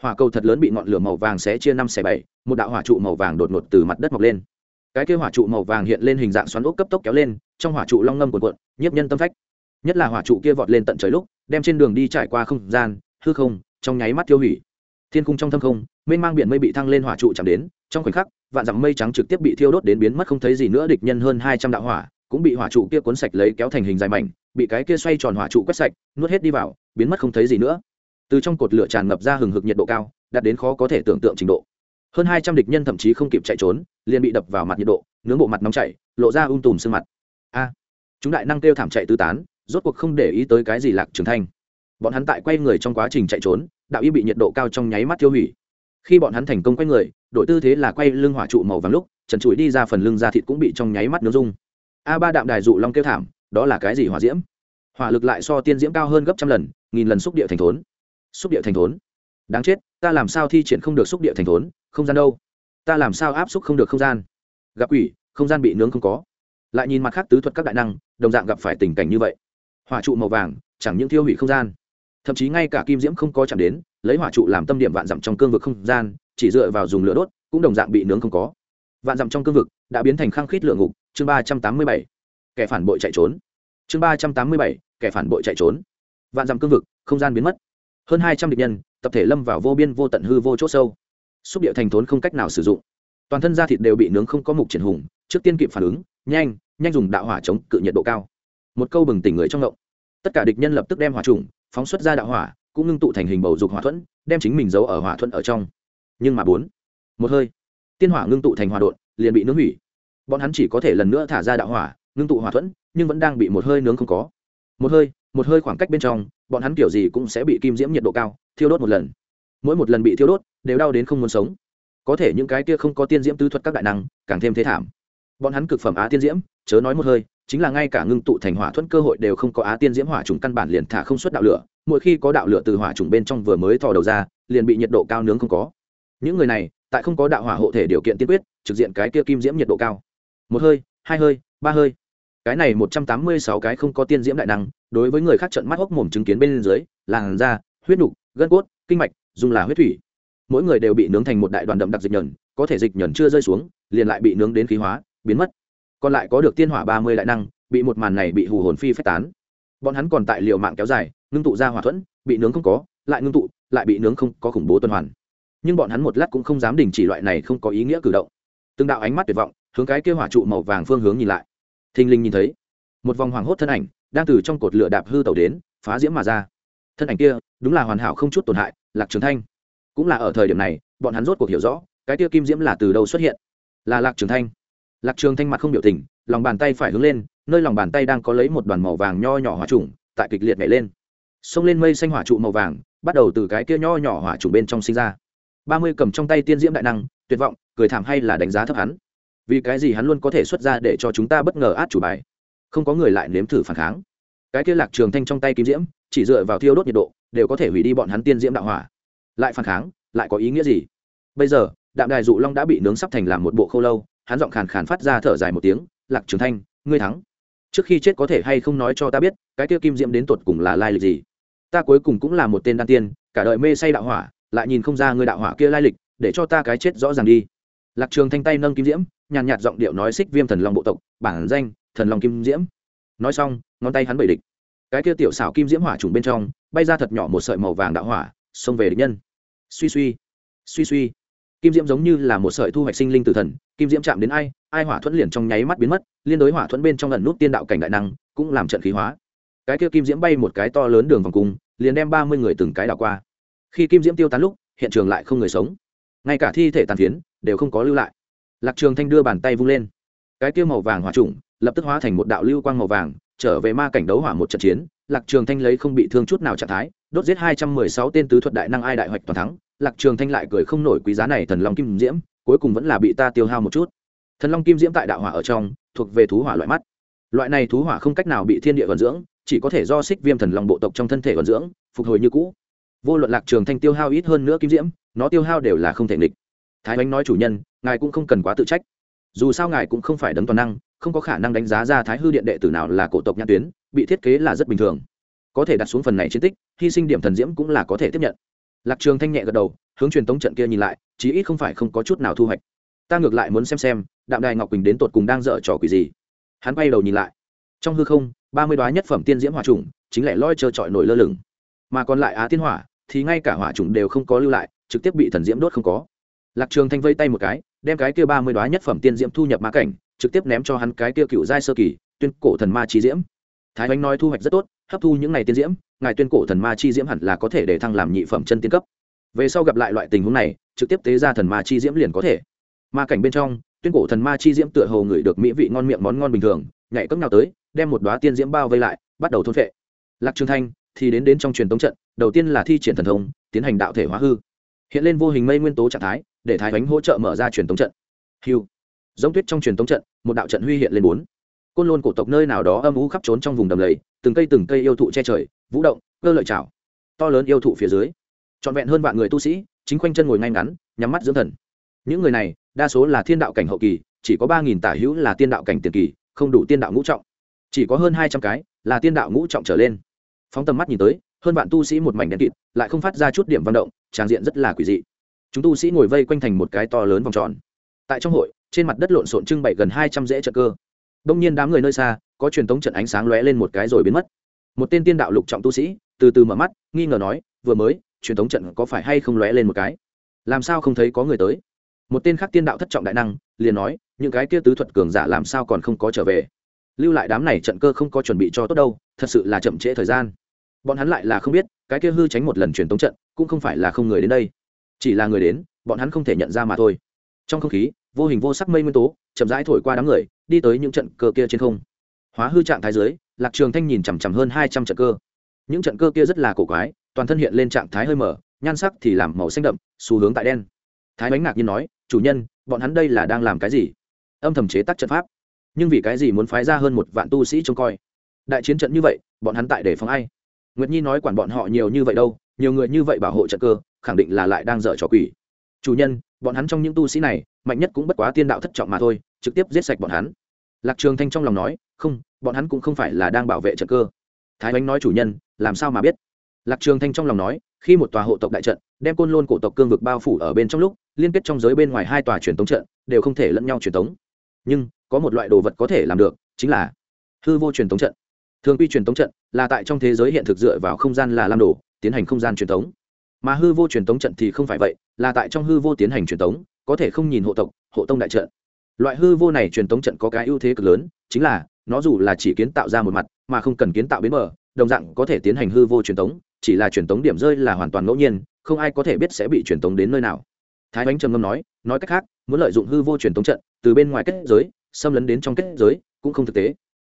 Hỏa cầu thật lớn bị ngọn lửa màu vàng xé chia năm xẻ bảy, một đạo hỏa trụ màu vàng đột ngột từ mặt đất mọc lên. Cái kia hỏa trụ màu vàng hiện lên hình dạng xoắn ốc cấp tốc kéo lên, trong hỏa trụ long ngâm cuộn cuộn, nhiếp nhân tâm phách. Nhất là hỏa trụ kia vọt lên tận trời lúc, đem trên đường đi trải qua không gian, hư không, trong nháy mắt tiêu hủy. Thiên cung trong thâm không mênh mang biển mây bị thăng lên hỏa trụ chạm đến, trong khoảnh khắc, vạn dặm mây trắng trực tiếp bị thiêu đốt đến biến mất không thấy gì nữa, địch nhân hơn hai trăm đạo hỏa cũng bị hỏa trụ kia cuốn sạch lấy kéo thành hình dài mảnh, bị cái kia xoay tròn hỏa trụ quét sạch, nuốt hết đi vào, biến mất không thấy gì nữa. Từ trong cột lửa tràn ngập ra hừng hực nhiệt độ cao, đạt đến khó có thể tưởng tượng trình độ. Hơn hai trăm địch nhân thậm chí không kịp chạy trốn, liền bị đập vào mặt nhiệt độ, nướng bộ mặt nóng chảy, lộ ra um tùm sương mặt. A! Chúng đại năng kêu thảm chạy tứ tán, rốt cuộc không để ý tới cái gì lạc trường thanh. Bọn hắn tại quay người trong quá trình chạy trốn, đạo y bị nhiệt độ cao trong nháy mắt tiêu hủy khi bọn hắn thành công quay người đội tư thế là quay lưng hỏa trụ màu vàng lúc, trần trụi đi ra phần lưng da thịt cũng bị trong nháy mắt nướng dung a ba đạm đài dụ long kêu thảm, đó là cái gì hỏa diễm? Hỏa lực lại so tiên diễm cao hơn gấp trăm lần, nghìn lần xúc địa thành thốn. Xúc địa thành thốn. Đáng chết, ta làm sao thi triển không được xúc địa thành thốn, không gian đâu? Ta làm sao áp xúc không được không gian? Gặp quỷ, không gian bị nướng không có. Lại nhìn mặt khác tứ thuật các đại năng, đồng dạng gặp phải tình cảnh như vậy. Hỏa trụ màu vàng, chẳng những thiêu hủy không gian thậm chí ngay cả kim diễm không có chạm đến, lấy hỏa trụ làm tâm điểm vạn dặm trong cương vực không gian, chỉ dựa vào dùng lửa đốt, cũng đồng dạng bị nướng không có. Vạn dặm trong cương vực đã biến thành khăng khít lửa ngục, chương ba trăm tám mươi bảy, kẻ phản bội chạy trốn. Chương ba trăm tám mươi bảy, kẻ phản bội chạy trốn. Vạn dặm cương vực, không gian biến mất. Hơn hai trăm địch nhân, tập thể lâm vào vô biên vô tận hư vô c h ỗ sâu. Xúc địa thành thốn không cách nào sử dụng. Toàn thân da thịt đều bị nướng không có mục triển hùng, trước tiên kịp phản ứng, nhanh nhanh dùng đạo hỏa chống cự nhiệt độ cao. Một câu bừng tỉnh người trong ngộng. Tất cả địch nhân lập tức đem hỏa trùng phóng xuất ra đạo hỏa, cũng ngưng tụ thành hình bầu dục hỏa thuẫn, đem chính mình giấu ở hỏa thuẫn ở trong. Nhưng mà bốn, một hơi, tiên hỏa ngưng tụ thành hỏa đột liền bị nướng hủy. Bọn hắn chỉ có thể lần nữa thả ra đạo hỏa, ngưng tụ hỏa thuẫn, nhưng vẫn đang bị một hơi nướng không có. Một hơi một hơi khoảng cách bên trong, bọn hắn kiểu gì cũng sẽ bị kim diễm nhiệt độ cao, thiêu đốt một lần. Mỗi một lần bị thiêu đốt, đều đau đến không muốn sống. Có thể những cái kia không có tiên diễm tứ thuật các đại năng, càng thêm thế thảm. Bọn hắn cực phẩm á tiên diễm, chớ nói một hơi chính là ngay cả ngưng tụ thành hỏa thuẫn cơ hội đều không có á tiên diễm hỏa trùng căn bản liền thả không xuất đạo lửa, mỗi khi có đạo lửa từ hỏa trùng bên trong vừa mới thò đầu ra, liền bị nhiệt độ cao nướng không có. Những người này, tại không có đạo hỏa hộ thể điều kiện tiên quyết, trực diện cái kia kim diễm nhiệt độ cao. Một hơi, hai hơi, ba hơi. Cái này một trăm tám mươi sáu cái không có tiên diễm đại năng, đối với người khác trận mắt hốc mồm chứng kiến bên dưới, làn da, huyết nục, gân cốt, kinh mạch, dùng là huyết thủy. Mỗi người đều bị nướng thành một đại đoàn đậm đặc dịch nhờn, có thể dịch nhờn chưa rơi xuống, liền lại bị nướng đến khí hóa, biến mất còn lại có được tiên hỏa ba mươi đại năng, bị một màn này bị hù hồn phi phách tán. Bọn hắn còn tại liều mạng kéo dài, ngưng tụ ra hỏa thuẫn, bị nướng không có, lại ngưng tụ, lại bị nướng không có khủng bố tuần hoàn. Nhưng bọn hắn một lát cũng không dám đình chỉ loại này không có ý nghĩa cử động. Từng đạo ánh mắt tuyệt vọng, hướng cái kêu hỏa trụ màu vàng phương hướng nhìn lại. Thình linh nhìn thấy, một vòng hoàng hốt thân ảnh, đang từ trong cột lửa đạp hư tàu đến, phá diễm mà ra. Thân ảnh kia, đúng là hoàn hảo không chút tổn hại, lạc trường thanh. Cũng là ở thời điểm này, bọn hắn rốt cuộc hiểu rõ, cái kia kim diễm là từ đâu xuất hiện. Là lạc trường thanh lạc trường thanh mặt không biểu tình, lòng bàn tay phải hướng lên, nơi lòng bàn tay đang có lấy một đoàn màu vàng nho nhỏ hỏa trùng, tại kịch liệt nhảy lên. Xông lên mây xanh hỏa trụ màu vàng, bắt đầu từ cái kia nho nhỏ hỏa trùng bên trong sinh ra. Ba mươi cầm trong tay tiên diễm đại năng, tuyệt vọng, cười thảm hay là đánh giá thấp hắn? Vì cái gì hắn luôn có thể xuất ra để cho chúng ta bất ngờ át chủ bài? Không có người lại nếm thử phản kháng. Cái kia lạc trường thanh trong tay kim diễm, chỉ dựa vào thiêu đốt nhiệt độ, đều có thể hủy đi bọn hắn tiên diễm đạo hỏa. Lại phản kháng, lại có ý nghĩa gì? Bây giờ, đạm đài dụ long đã bị nướng sắp thành làm một bộ khâu lâu hắn giọng khàn khàn phát ra thở dài một tiếng, lạc trường thanh, ngươi thắng. Trước khi chết có thể hay không nói cho ta biết, cái kia kim diễm đến tột cùng là lai lịch gì? Ta cuối cùng cũng là một tên đan tiên, cả đời mê say đạo hỏa, lại nhìn không ra ngươi đạo hỏa kia lai lịch, để cho ta cái chết rõ ràng đi. Lạc trường thanh tay nâng kim diễm, nhàn nhạt giọng điệu nói xích viêm thần long bộ tộc, bản danh, thần long kim diễm. Nói xong, ngón tay hắn bẩy địch. Cái kia tiểu xảo kim diễm hỏa trùng bên trong, bay ra thật nhỏ một sợi màu vàng đạo hỏa, xông về địch nhân. Suy suy suy suy kim diễm giống như là một sợi thu hoạch sinh linh tử thần, kim diễm chạm đến ai ai hỏa thuẫn liền trong nháy mắt biến mất, liên đối hỏa thuẫn bên trong lần nút tiên đạo cảnh đại năng, cũng làm trận khí hóa. Cái kia kim diễm bay một cái to lớn đường vòng cung, liền đem ba mươi người từng cái đảo qua. Khi kim diễm tiêu tán lúc, hiện trường lại không người sống. Ngay cả thi thể tàn phiến, đều không có lưu lại. Lạc trường thanh đưa bàn tay vung lên. Cái kia màu vàng hỏa trùng, lập tức hóa thành một đạo lưu quang màu vàng, trở về ma cảnh đấu hỏa một trận chiến. Lạc trường thanh lấy không bị thương chút nào trạng thái, đốt giết hai trăm mười sáu tên tứ thuật đại năng ai đại hoạch toàn thắng lạc trường thanh lại cười không nổi quý giá này thần long kim diễm, cuối cùng vẫn là bị ta tiêu hao một chút. Thần long kim diễm tại đạo hỏa ở trong, thuộc về thú hỏa loại mắt. Loại này thú hỏa không cách nào bị thiên địa vận dưỡng, chỉ có thể do xích viêm thần long bộ tộc trong thân thể vận dưỡng, phục hồi như cũ. Vô luận lạc trường thanh tiêu hao ít hơn nữa kim diễm, nó tiêu hao đều là không thể nghịch. Thái ánh nói chủ nhân, ngài cũng không cần quá tự trách. Dù sao ngài cũng không phải đấng toàn năng, không có khả năng đánh giá ra thái hư điện đệ tử nào là cổ tộc nhãn tuyến, bị thiết kế là rất bình thường. Có thể đặt xuống phần này chiến tích, hy sinh điểm thần diễm cũng là có thể tiếp nhận lạc trường thanh nhẹ gật đầu, hướng truyền tống trận kia nhìn lại, chí ít không phải không có chút nào thu hoạch. Ta ngược lại muốn xem xem, đạm đài ngọc quỳnh đến tột cùng đang dở trò quỷ gì. Hắn bay đầu nhìn lại. Trong hư không, ba mươi đoá nhất phẩm tiên diễm hỏa trùng, chính lẻ loi trơ trọi nổi lơ lửng. Mà còn lại á tiên hỏa, thì ngay cả hỏa trùng đều không có lưu lại, trực tiếp bị thần diễm đốt không có. Lạc trường thanh vây tay một cái, đem cái kia ba mươi đoá nhất phẩm tiên diễm thu nhập ma cảnh, trực tiếp ném cho hắn cái kia cựu giai sơ kỳ, tuyên cổ thần ma chi diễm. Thái ánh nói thu hoạch rất tốt hấp thu những này tiên diễm, ngài tuyên cổ thần ma chi diễm hẳn là có thể để thăng làm nhị phẩm chân tiên cấp. Về sau gặp lại loại tình huống này, trực tiếp tế ra thần ma chi diễm liền có thể. Ma cảnh bên trong, tuyên cổ thần ma chi diễm tựa hồ ngửi được mỹ vị ngon miệng món ngon bình thường, nhảy cấm nào tới, đem một đoá tiên diễm bao vây lại, bắt đầu thôn phệ. Lạc trường thanh thì đến đến trong truyền tống trận, đầu tiên là thi triển thần thông, tiến hành đạo thể hóa hư. Hiện lên vô hình mây nguyên tố trạng thái, để thái bánh hỗ trợ mở ra truyền tống trận. Hiu giống tuyết trong truyền tống trận, một đạo trận huy hiện lên bốn côn lôn cổ tộc nơi nào đó âm u khắp trốn trong vùng đầm lầy, từng cây từng cây yêu thụ che trời, vũ động, cơ lợi chảo to lớn yêu thụ phía dưới, trọn vẹn hơn vạn người tu sĩ, chính quanh chân ngồi ngay ngắn, nhắm mắt dưỡng thần. Những người này, đa số là thiên đạo cảnh hậu kỳ, chỉ có ba nghìn tả hữu là tiên đạo cảnh tiền kỳ, không đủ tiên đạo ngũ trọng. Chỉ có hơn hai trăm cái là tiên đạo ngũ trọng trở lên. Phóng tầm mắt nhìn tới, hơn vạn tu sĩ một mảnh đen kịt, lại không phát ra chút điểm văn động tràng diện rất là quỷ dị. Chúng tu sĩ ngồi vây quanh thành một cái to lớn vòng tròn. Tại trong hội, trên mặt đất lộn xộn trưng bày gần hai trăm dễ trợ cơ đông nhiên đám người nơi xa, có truyền tống trận ánh sáng lóe lên một cái rồi biến mất. Một tên tiên đạo lục trọng tu sĩ, từ từ mở mắt, nghi ngờ nói, vừa mới, truyền tống trận có phải hay không lóe lên một cái? Làm sao không thấy có người tới? Một tên khác tiên đạo thất trọng đại năng, liền nói, những cái kia tứ thuật cường giả làm sao còn không có trở về? Lưu lại đám này trận cơ không có chuẩn bị cho tốt đâu, thật sự là chậm trễ thời gian. Bọn hắn lại là không biết, cái kia hư tránh một lần truyền tống trận, cũng không phải là không người đến đây. Chỉ là người đến, bọn hắn không thể nhận ra mà thôi. Trong không khí vô hình vô sắc mây nguyên tố, chậm rãi thổi qua đám người, đi tới những trận cơ kia trên không. Hóa hư trạng thái dưới, lạc trường thanh nhìn chằm chằm hơn hai trăm trận cơ. Những trận cơ kia rất là cổ quái, toàn thân hiện lên trạng thái hơi mở, nhan sắc thì làm màu xanh đậm, xu hướng tại đen. Thái bánh ngạc nhiên nói, chủ nhân, bọn hắn đây là đang làm cái gì? Âm thầm chế tác trận pháp. Nhưng vì cái gì muốn phái ra hơn một vạn tu sĩ trông coi? Đại chiến trận như vậy, bọn hắn tại để phòng ai? Nguyệt nhi nói, quản bọn họ nhiều như vậy đâu, nhiều người như vậy bảo hộ trận cơ, khẳng định là lại đang dở trò quỷ. Chủ nhân bọn hắn trong những tu sĩ này, mạnh nhất cũng bất quá tiên đạo thất trọng mà thôi, trực tiếp giết sạch bọn hắn. Lạc trường thanh trong lòng nói, không, bọn hắn cũng không phải là đang bảo vệ trận cơ. Thái ánh nói chủ nhân, làm sao mà biết? Lạc trường thanh trong lòng nói, khi một tòa hộ tộc đại trận, đem côn lôn cổ tộc cương vực bao phủ ở bên trong lúc, liên kết trong giới bên ngoài hai tòa truyền tống trận, đều không thể lẫn nhau truyền tống. Nhưng, có một loại đồ vật có thể làm được, chính là hư vô truyền tống trận. Thường quy truyền tống trận là tại trong thế giới hiện thực dựa vào không gian là lam đồ, tiến hành không gian truyền tống mà hư vô truyền tống trận thì không phải vậy, là tại trong hư vô tiến hành truyền tống, có thể không nhìn hộ tộc, hộ tông đại trận. Loại hư vô này truyền tống trận có cái ưu thế cực lớn, chính là, nó dù là chỉ kiến tạo ra một mặt, mà không cần kiến tạo bến bờ, đồng dạng có thể tiến hành hư vô truyền tống, chỉ là truyền tống điểm rơi là hoàn toàn ngẫu nhiên, không ai có thể biết sẽ bị truyền tống đến nơi nào. Thái bánh trầm ngâm nói nói cách khác, muốn lợi dụng hư vô truyền tống trận, từ bên ngoài kết giới, xâm lấn đến trong kết giới, cũng không thực tế.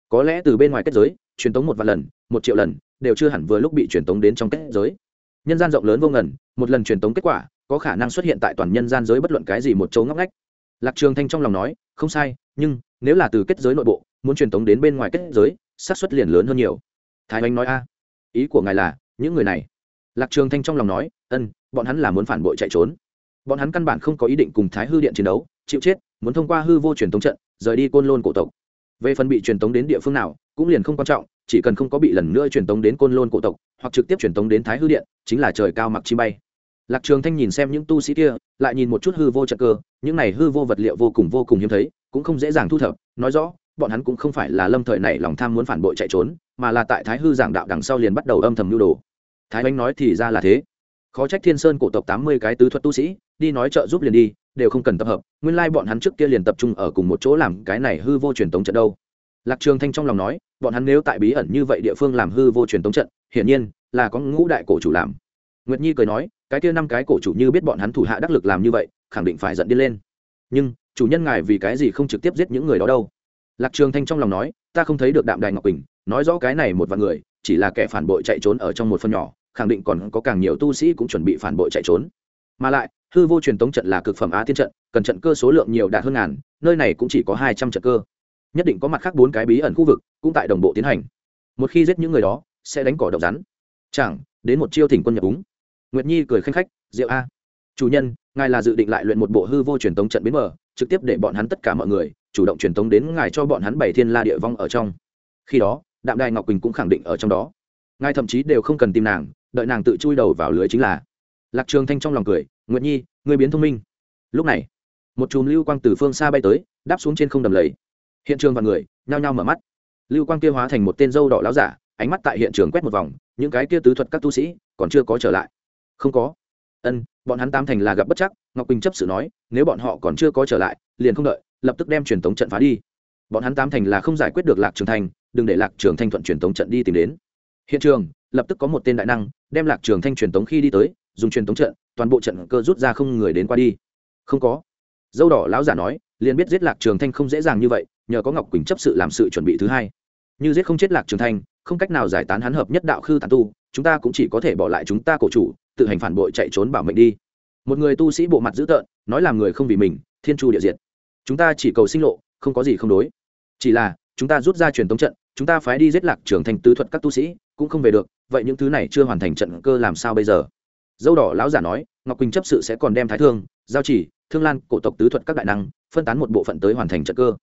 Có lẽ từ bên ngoài kết giới, truyền tống một vài lần, một triệu lần, đều chưa hẳn vừa lúc bị truyền tống đến trong kết giới nhân gian rộng lớn vô ngần, một lần truyền tống kết quả, có khả năng xuất hiện tại toàn nhân gian giới bất luận cái gì một chỗ ngóc ngách. Lạc trường thanh trong lòng nói, không sai, nhưng, nếu là từ kết giới nội bộ, muốn truyền tống đến bên ngoài kết giới, xác suất liền lớn hơn nhiều. Thái anh nói, a, ý của ngài là, những người này. Lạc trường thanh trong lòng nói, ân, bọn hắn là muốn phản bội chạy trốn. Bọn hắn căn bản không có ý định cùng thái hư điện chiến đấu, chịu chết, muốn thông qua hư vô truyền tống trận, rời đi côn lôn cổ tộc. Về phần bị truyền tống đến địa phương nào, cũng liền không quan trọng, chỉ cần không có bị lần nữa truyền tống đến côn lôn cổ tộc hoặc trực tiếp truyền tống đến thái hư điện, chính là trời cao mặc chi bay. Lạc trường thanh nhìn xem những tu sĩ kia, lại nhìn một chút hư vô trận cơ, những này hư vô vật liệu vô cùng vô cùng hiếm thấy, cũng không dễ dàng thu thập, nói rõ, bọn hắn cũng không phải là lâm thời này lòng tham muốn phản bội chạy trốn, mà là tại thái hư giảng đạo đằng sau liền bắt đầu âm thầm nhu đồ. Thái bánh nói thì ra là thế. Khó trách thiên sơn cổ tộc tám mươi cái tứ thuật tu sĩ, đi nói trợ giúp liền đi, đều không cần tập hợp, nguyên lai bọn hắn trước kia liền tập trung ở cùng một chỗ làm cái này hư vô truyền tống trận đâu. Lạc trường thanh trong lòng nói, bọn hắn nếu tại bí ẩn như vậy địa phương làm hư vô truyền tống trận hiển nhiên là có ngũ đại cổ chủ làm. Nguyệt nhi cười nói, cái kia năm cái cổ chủ như biết bọn hắn thủ hạ đắc lực làm như vậy, khẳng định phải giận đi lên. Nhưng, chủ nhân ngài vì cái gì không trực tiếp giết những người đó đâu? Lạc trường thanh trong lòng nói, ta không thấy được đạm đài ngọc quỳnh, nói rõ cái này một vạn người, chỉ là kẻ phản bội chạy trốn ở trong một phần nhỏ, khẳng định còn có càng nhiều tu sĩ cũng chuẩn bị phản bội chạy trốn. Mà lại, hư vô truyền tống trận là cực phẩm á tiên trận, cần trận cơ số lượng nhiều đạt hơn ngàn, nơi này cũng chỉ có hai trăm trận cơ. Nhất định có mặt khác bốn cái bí ẩn khu vực, cũng tại đồng bộ tiến hành. Một khi giết những người đó sẽ đánh cỏ động rắn. Chẳng, đến một chiêu thỉnh quân nhập úng. Nguyệt nhi cười khanh khách, diệu a, chủ nhân, ngài là dự định lại luyện một bộ hư vô truyền tống trận bến mở, trực tiếp để bọn hắn tất cả mọi người chủ động truyền tống đến ngài cho bọn hắn bảy thiên la địa vong ở trong. Khi đó, đạm đài ngọc quỳnh cũng khẳng định ở trong đó. Ngài thậm chí đều không cần tìm nàng, đợi nàng tự chui đầu vào lưới chính là. Lạc trường thanh trong lòng cười, nguyệt nhi người biến thông minh. Lúc này, một chùm lưu quang từ phương xa bay tới, đáp xuống trên không đầm lầy. Hiện trường và người nhao nhao mở mắt. Lưu quang kia hóa thành một tên dâu đỏ láo giả ánh mắt tại hiện trường quét một vòng, những cái kia tứ thuật các tu sĩ còn chưa có trở lại. Không có. Ân, bọn hắn tam thành là gặp bất chắc, ngọc quỳnh chấp sự nói, nếu bọn họ còn chưa có trở lại, liền không đợi, lập tức đem truyền tống trận phá đi. Bọn hắn tam thành là không giải quyết được lạc trường thành, đừng để lạc trường thanh thuận truyền tống trận đi tìm đến. Hiện trường, lập tức có một tên đại năng, đem lạc trường thanh truyền tống khi đi tới, dùng truyền tống trận, toàn bộ trận cơ rút ra không người đến qua đi. Không có. Dâu đỏ lão giả nói, liền biết giết lạc trường thanh không dễ dàng như vậy, nhờ có ngọc quỳnh chấp sự làm sự chuẩn bị thứ hai. Như giết không chết lạc trường thanh không cách nào giải tán hắn hợp nhất đạo khư tàn tu, chúng ta cũng chỉ có thể bỏ lại chúng ta cổ chủ, tự hành phản bội chạy trốn bảo mệnh đi. Một người tu sĩ bộ mặt dữ tợn, nói làm người không vì mình, thiên chu địa diệt. Chúng ta chỉ cầu sinh lộ, không có gì không đối. Chỉ là, chúng ta rút ra truyền tống trận, chúng ta phái đi giết lạc trưởng thành tứ thuật các tu sĩ, cũng không về được, vậy những thứ này chưa hoàn thành trận cơ làm sao bây giờ? Dâu đỏ lão giả nói, ngọc quỳnh chấp sự sẽ còn đem thái thương, giao chỉ, thương lan, cổ tộc tứ thuật các đại năng, phân tán một bộ phận tới hoàn thành trận cơ.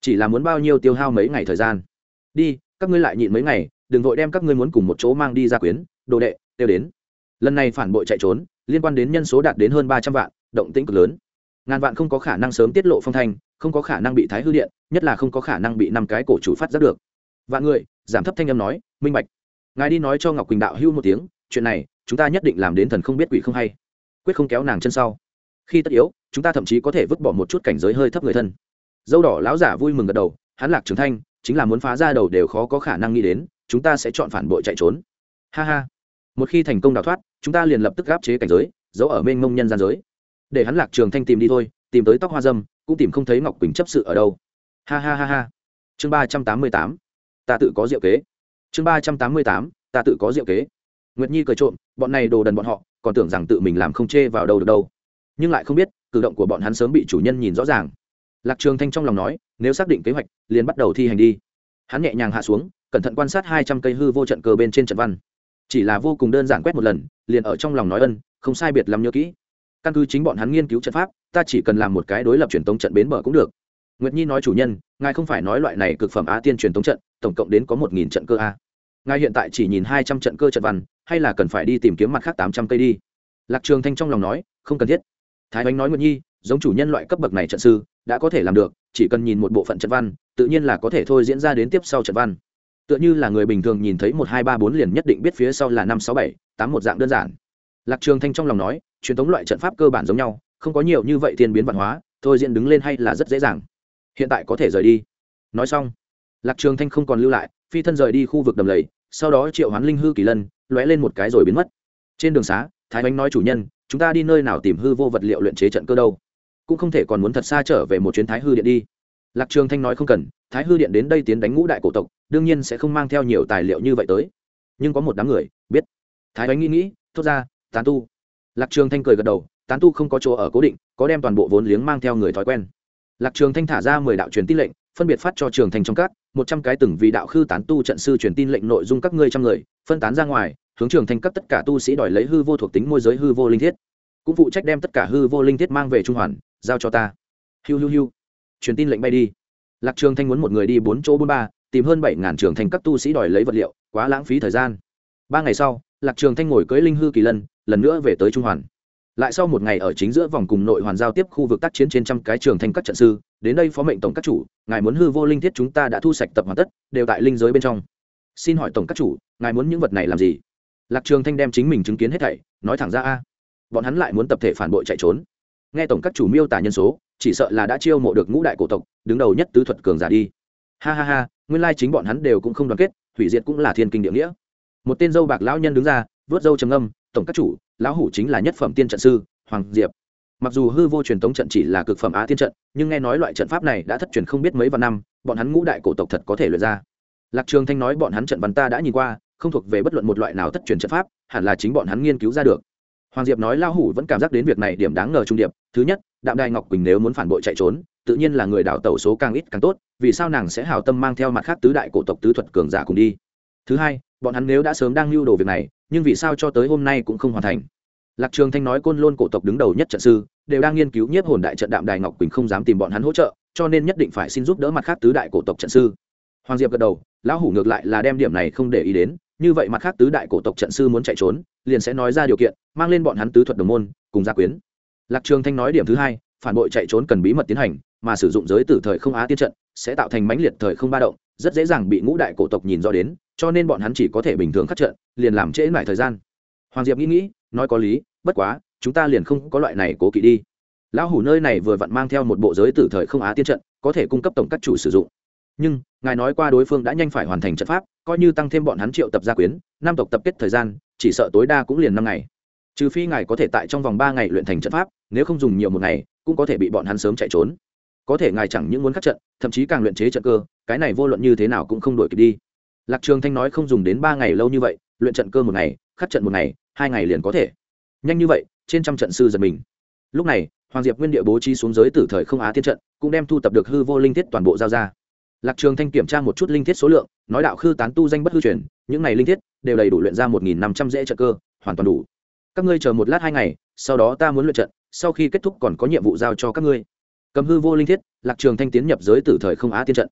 Chỉ là muốn bao nhiêu tiêu hao mấy ngày thời gian? Đi các ngươi lại nhịn mấy ngày, đừng vội đem các ngươi muốn cùng một chỗ mang đi ra quyến, đồ đệ, tiêu đến. Lần này phản bội chạy trốn, liên quan đến nhân số đạt đến hơn ba trăm vạn, động tĩnh cực lớn. Ngàn vạn không có khả năng sớm tiết lộ phong thanh, không có khả năng bị thái hư điện, nhất là không có khả năng bị năm cái cổ chủ phát giác được. Vạn người, giảm thấp thanh âm nói, minh bạch, ngài đi nói cho ngọc quỳnh đạo hưu một tiếng, chuyện này, chúng ta nhất định làm đến thần không biết quỷ không hay. Quyết không kéo nàng chân sau. Khi tất yếu, chúng ta thậm chí có thể vứt bỏ một chút cảnh giới hơi thấp người thân. Dâu đỏ lão giả vui mừng gật đầu, hắn lạc trưởng thanh chính là muốn phá ra đầu đều khó có khả năng nghĩ đến, chúng ta sẽ chọn phản bội chạy trốn. Ha ha. Một khi thành công đào thoát, chúng ta liền lập tức gáp chế cảnh giới, giấu ở bên ngông nhân gian giới. Để hắn lạc trường thanh tìm đi thôi, tìm tới tóc hoa dâm, cũng tìm không thấy ngọc quỳnh chấp sự ở đâu. Ha ha ha ha. Chương ba trăm tám mươi tám. Ta tự có diệu kế. Chương ba trăm tám mươi tám. Ta tự có diệu kế. Nguyệt nhi cười trộm, bọn này đồ đần bọn họ, còn tưởng rằng tự mình làm không chê vào đâu được đâu. Nhưng lại không biết, cử động của bọn hắn sớm bị chủ nhân nhìn rõ ràng lạc trường thanh trong lòng nói, nếu xác định kế hoạch, liền bắt đầu thi hành đi. Hắn nhẹ nhàng hạ xuống, cẩn thận quan sát hai trăm cây hư vô trận cơ bên trên trận văn. Chỉ là vô cùng đơn giản quét một lần, liền ở trong lòng nói ân, không sai biệt lắm nhớ kỹ. Căn cứ chính bọn hắn nghiên cứu trận pháp, ta chỉ cần làm một cái đối lập truyền tống trận bến bờ cũng được. Nguyệt nhi nói chủ nhân, ngài không phải nói loại này cực phẩm á tiên truyền tống trận, tổng cộng đến có một nghìn trận cơ a. Ngài hiện tại chỉ nhìn hai trăm trận cơ trận văn, hay là cần phải đi tìm kiếm mặt khác tám trăm cây đi? Lạc trường thanh trong lòng nói, không cần thiết. Thái ánh nói nguyệt nhi, giống chủ nhân loại cấp bậc này trận sư đã có thể làm được, chỉ cần nhìn một bộ phận trận văn, tự nhiên là có thể thôi diễn ra đến tiếp sau trận văn. Tựa như là người bình thường nhìn thấy một, hai, ba, bốn liền nhất định biết phía sau là năm, sáu, bảy, tám một dạng đơn giản. Lạc trường thanh trong lòng nói, truyền thống loại trận pháp cơ bản giống nhau, không có nhiều như vậy thiên biến văn hóa, thôi diễn đứng lên hay là rất dễ dàng. Hiện tại có thể rời đi. Nói xong, lạc trường thanh không còn lưu lại, phi thân rời đi khu vực đầm lầy, sau đó triệu hoán linh hư kỳ lân, lóe lên một cái rồi biến mất. Trên đường xá, thái bánh nói chủ nhân, chúng ta đi nơi nào tìm hư vô vật liệu luyện chế trận cơ đâu? Cũng không thể còn muốn thật xa trở về một chuyến thái hư điện đi. Lạc trường thanh nói không cần, thái hư điện đến đây tiến đánh ngũ đại cổ tộc, đương nhiên sẽ không mang theo nhiều tài liệu như vậy tới. Nhưng có một đám người, biết. Thái bánh nghĩ nghĩ, thốt ra, tán tu. Lạc trường thanh cười gật đầu, tán tu không có chỗ ở cố định, có đem toàn bộ vốn liếng mang theo người thói quen. Lạc trường thanh thả ra mười đạo truyền tin lệnh, phân biệt phát cho trường thành trong các, một trăm cái từng vì đạo khư tán tu trận sư truyền tin lệnh nội dung các ngươi trăm người, phân tán ra ngoài, hướng trường thành các tất cả tu sĩ đòi lấy hư vô thuộc tính môi giới hư vô linh thiết cũng phụ trách đem tất cả hư vô linh thiết mang về trung hoàn, giao cho ta. Hiu hiu hiu. Truyền tin lệnh bay đi. Lạc trường thanh muốn một người đi bốn chỗ bốn ba, tìm hơn bảy ngàn trường thành các tu sĩ đòi lấy vật liệu, quá lãng phí thời gian. Ba ngày sau, lạc trường thanh ngồi cưỡi linh hư kỳ lân, lần nữa về tới trung hoàn. Lại sau một ngày ở chính giữa vòng cùng nội hoàn giao tiếp khu vực tác chiến trên trăm cái trường thành các trận sư, đến đây phó mệnh tổng các chủ, ngài muốn hư vô linh thiết chúng ta đã thu sạch tập hoàn tất, đều tại linh giới bên trong. Xin hỏi tổng các chủ, ngài muốn những vật này làm gì? Lạc trường thanh đem chính mình chứng kiến hết thảy, nói thẳng ra a bọn hắn lại muốn tập thể phản bội chạy trốn. Nghe tổng các chủ miêu tả nhân số, chỉ sợ là đã chiêu mộ được ngũ đại cổ tộc, đứng đầu nhất tứ thuật cường giả đi. Ha ha ha, nguyên lai chính bọn hắn đều cũng không đoàn kết, hủy diệt cũng là thiên kinh địa nghĩa. Một tên dâu bạc lão nhân đứng ra, vớt dâu trầm âm tổng các chủ, lão hủ chính là nhất phẩm tiên trận sư, hoàng diệp. Mặc dù hư vô truyền tống trận chỉ là cực phẩm á tiên trận, nhưng nghe nói loại trận pháp này đã thất truyền không biết mấy vạn năm, bọn hắn ngũ đại cổ tộc thật có thể luyện ra. Lạc trường thanh nói bọn hắn trận văn ta đã nhìn qua, không thuộc về bất luận một loại nào thất truyền trận pháp, hẳn là chính bọn hắn nghiên cứu ra được hoàng diệp nói lao hủ vẫn cảm giác đến việc này điểm đáng ngờ trung điệp. Thứ nhất, đạm đài ngọc quỳnh nếu muốn phản bội chạy trốn, tự nhiên là người đảo tẩu số càng ít càng tốt, vì sao nàng sẽ hào tâm mang theo mặt khác tứ đại cổ tộc tứ thuật cường giả cùng đi? Thứ hai, bọn hắn nếu đã sớm đang lưu đồ việc này, nhưng vì sao cho tới hôm nay cũng không hoàn thành? Lạc trường thanh nói côn lôn cổ tộc đứng đầu nhất trận sư, đều đang nghiên cứu nhiếp hồn đại trận đạm đài ngọc quỳnh không dám tìm bọn hắn hỗ trợ, cho nên nhất định phải xin giúp đỡ mặt khác tứ đại cổ tộc trận sư. Hoàng diệp gật đầu, lão hủ ngược lại là đem điểm này không để ý đến, như vậy mặt khác tứ đại cổ tộc trận sư muốn chạy trốn, liền sẽ nói ra điều kiện mang lên bọn hắn tứ thuật đồng môn, cùng gia quyến. Lạc trường thanh nói điểm thứ hai, phản bội chạy trốn cần bí mật tiến hành, mà sử dụng giới tử thời không á tiên trận, sẽ tạo thành mãnh liệt thời không ba động, rất dễ dàng bị ngũ đại cổ tộc nhìn rõ đến, cho nên bọn hắn chỉ có thể bình thường khắc trận, liền làm trễ lại thời gian. Hoàng diệp nghĩ nghĩ, nói có lý, bất quá, chúng ta liền không có loại này cố kỵ đi. Lão hủ nơi này vừa vặn mang theo một bộ giới tử thời không á tiên trận, có thể cung cấp tổng các chủ sử dụng. Nhưng, ngài nói qua đối phương đã nhanh phải hoàn thành trận pháp, coi như tăng thêm bọn hắn triệu tập gia quyến, năm tộc tập kết thời gian, chỉ sợ tối đa cũng liền năm ngày trừ phi ngài có thể tại trong vòng ba ngày luyện thành trận pháp, nếu không dùng nhiều một ngày, cũng có thể bị bọn hắn sớm chạy trốn. Có thể ngài chẳng những muốn khắc trận, thậm chí càng luyện chế trận cơ, cái này vô luận như thế nào cũng không đổi kịp đi. Lạc trường thanh nói không dùng đến ba ngày lâu như vậy, luyện trận cơ một ngày, khắc trận một ngày, hai ngày liền có thể. Nhanh như vậy, trên trăm trận sư giật mình. Lúc này, hoàng diệp nguyên địa bố trí xuống giới tử thời không á tiên trận, cũng đem thu tập được hư vô linh thiết toàn bộ giao ra. Lạc trường thanh kiểm tra một chút linh thiết số lượng, nói đạo khư tán tu danh bất hư truyền, những này linh thiết đều đầy đủ luyện ra một nghìn năm trăm dễ trận cơ, hoàn toàn đủ các ngươi chờ một lát hai ngày, sau đó ta muốn luyện trận, sau khi kết thúc còn có nhiệm vụ giao cho các ngươi. Cầm hư vô linh thiết, lạc trường thanh tiến nhập giới tử thời không á tiên trận.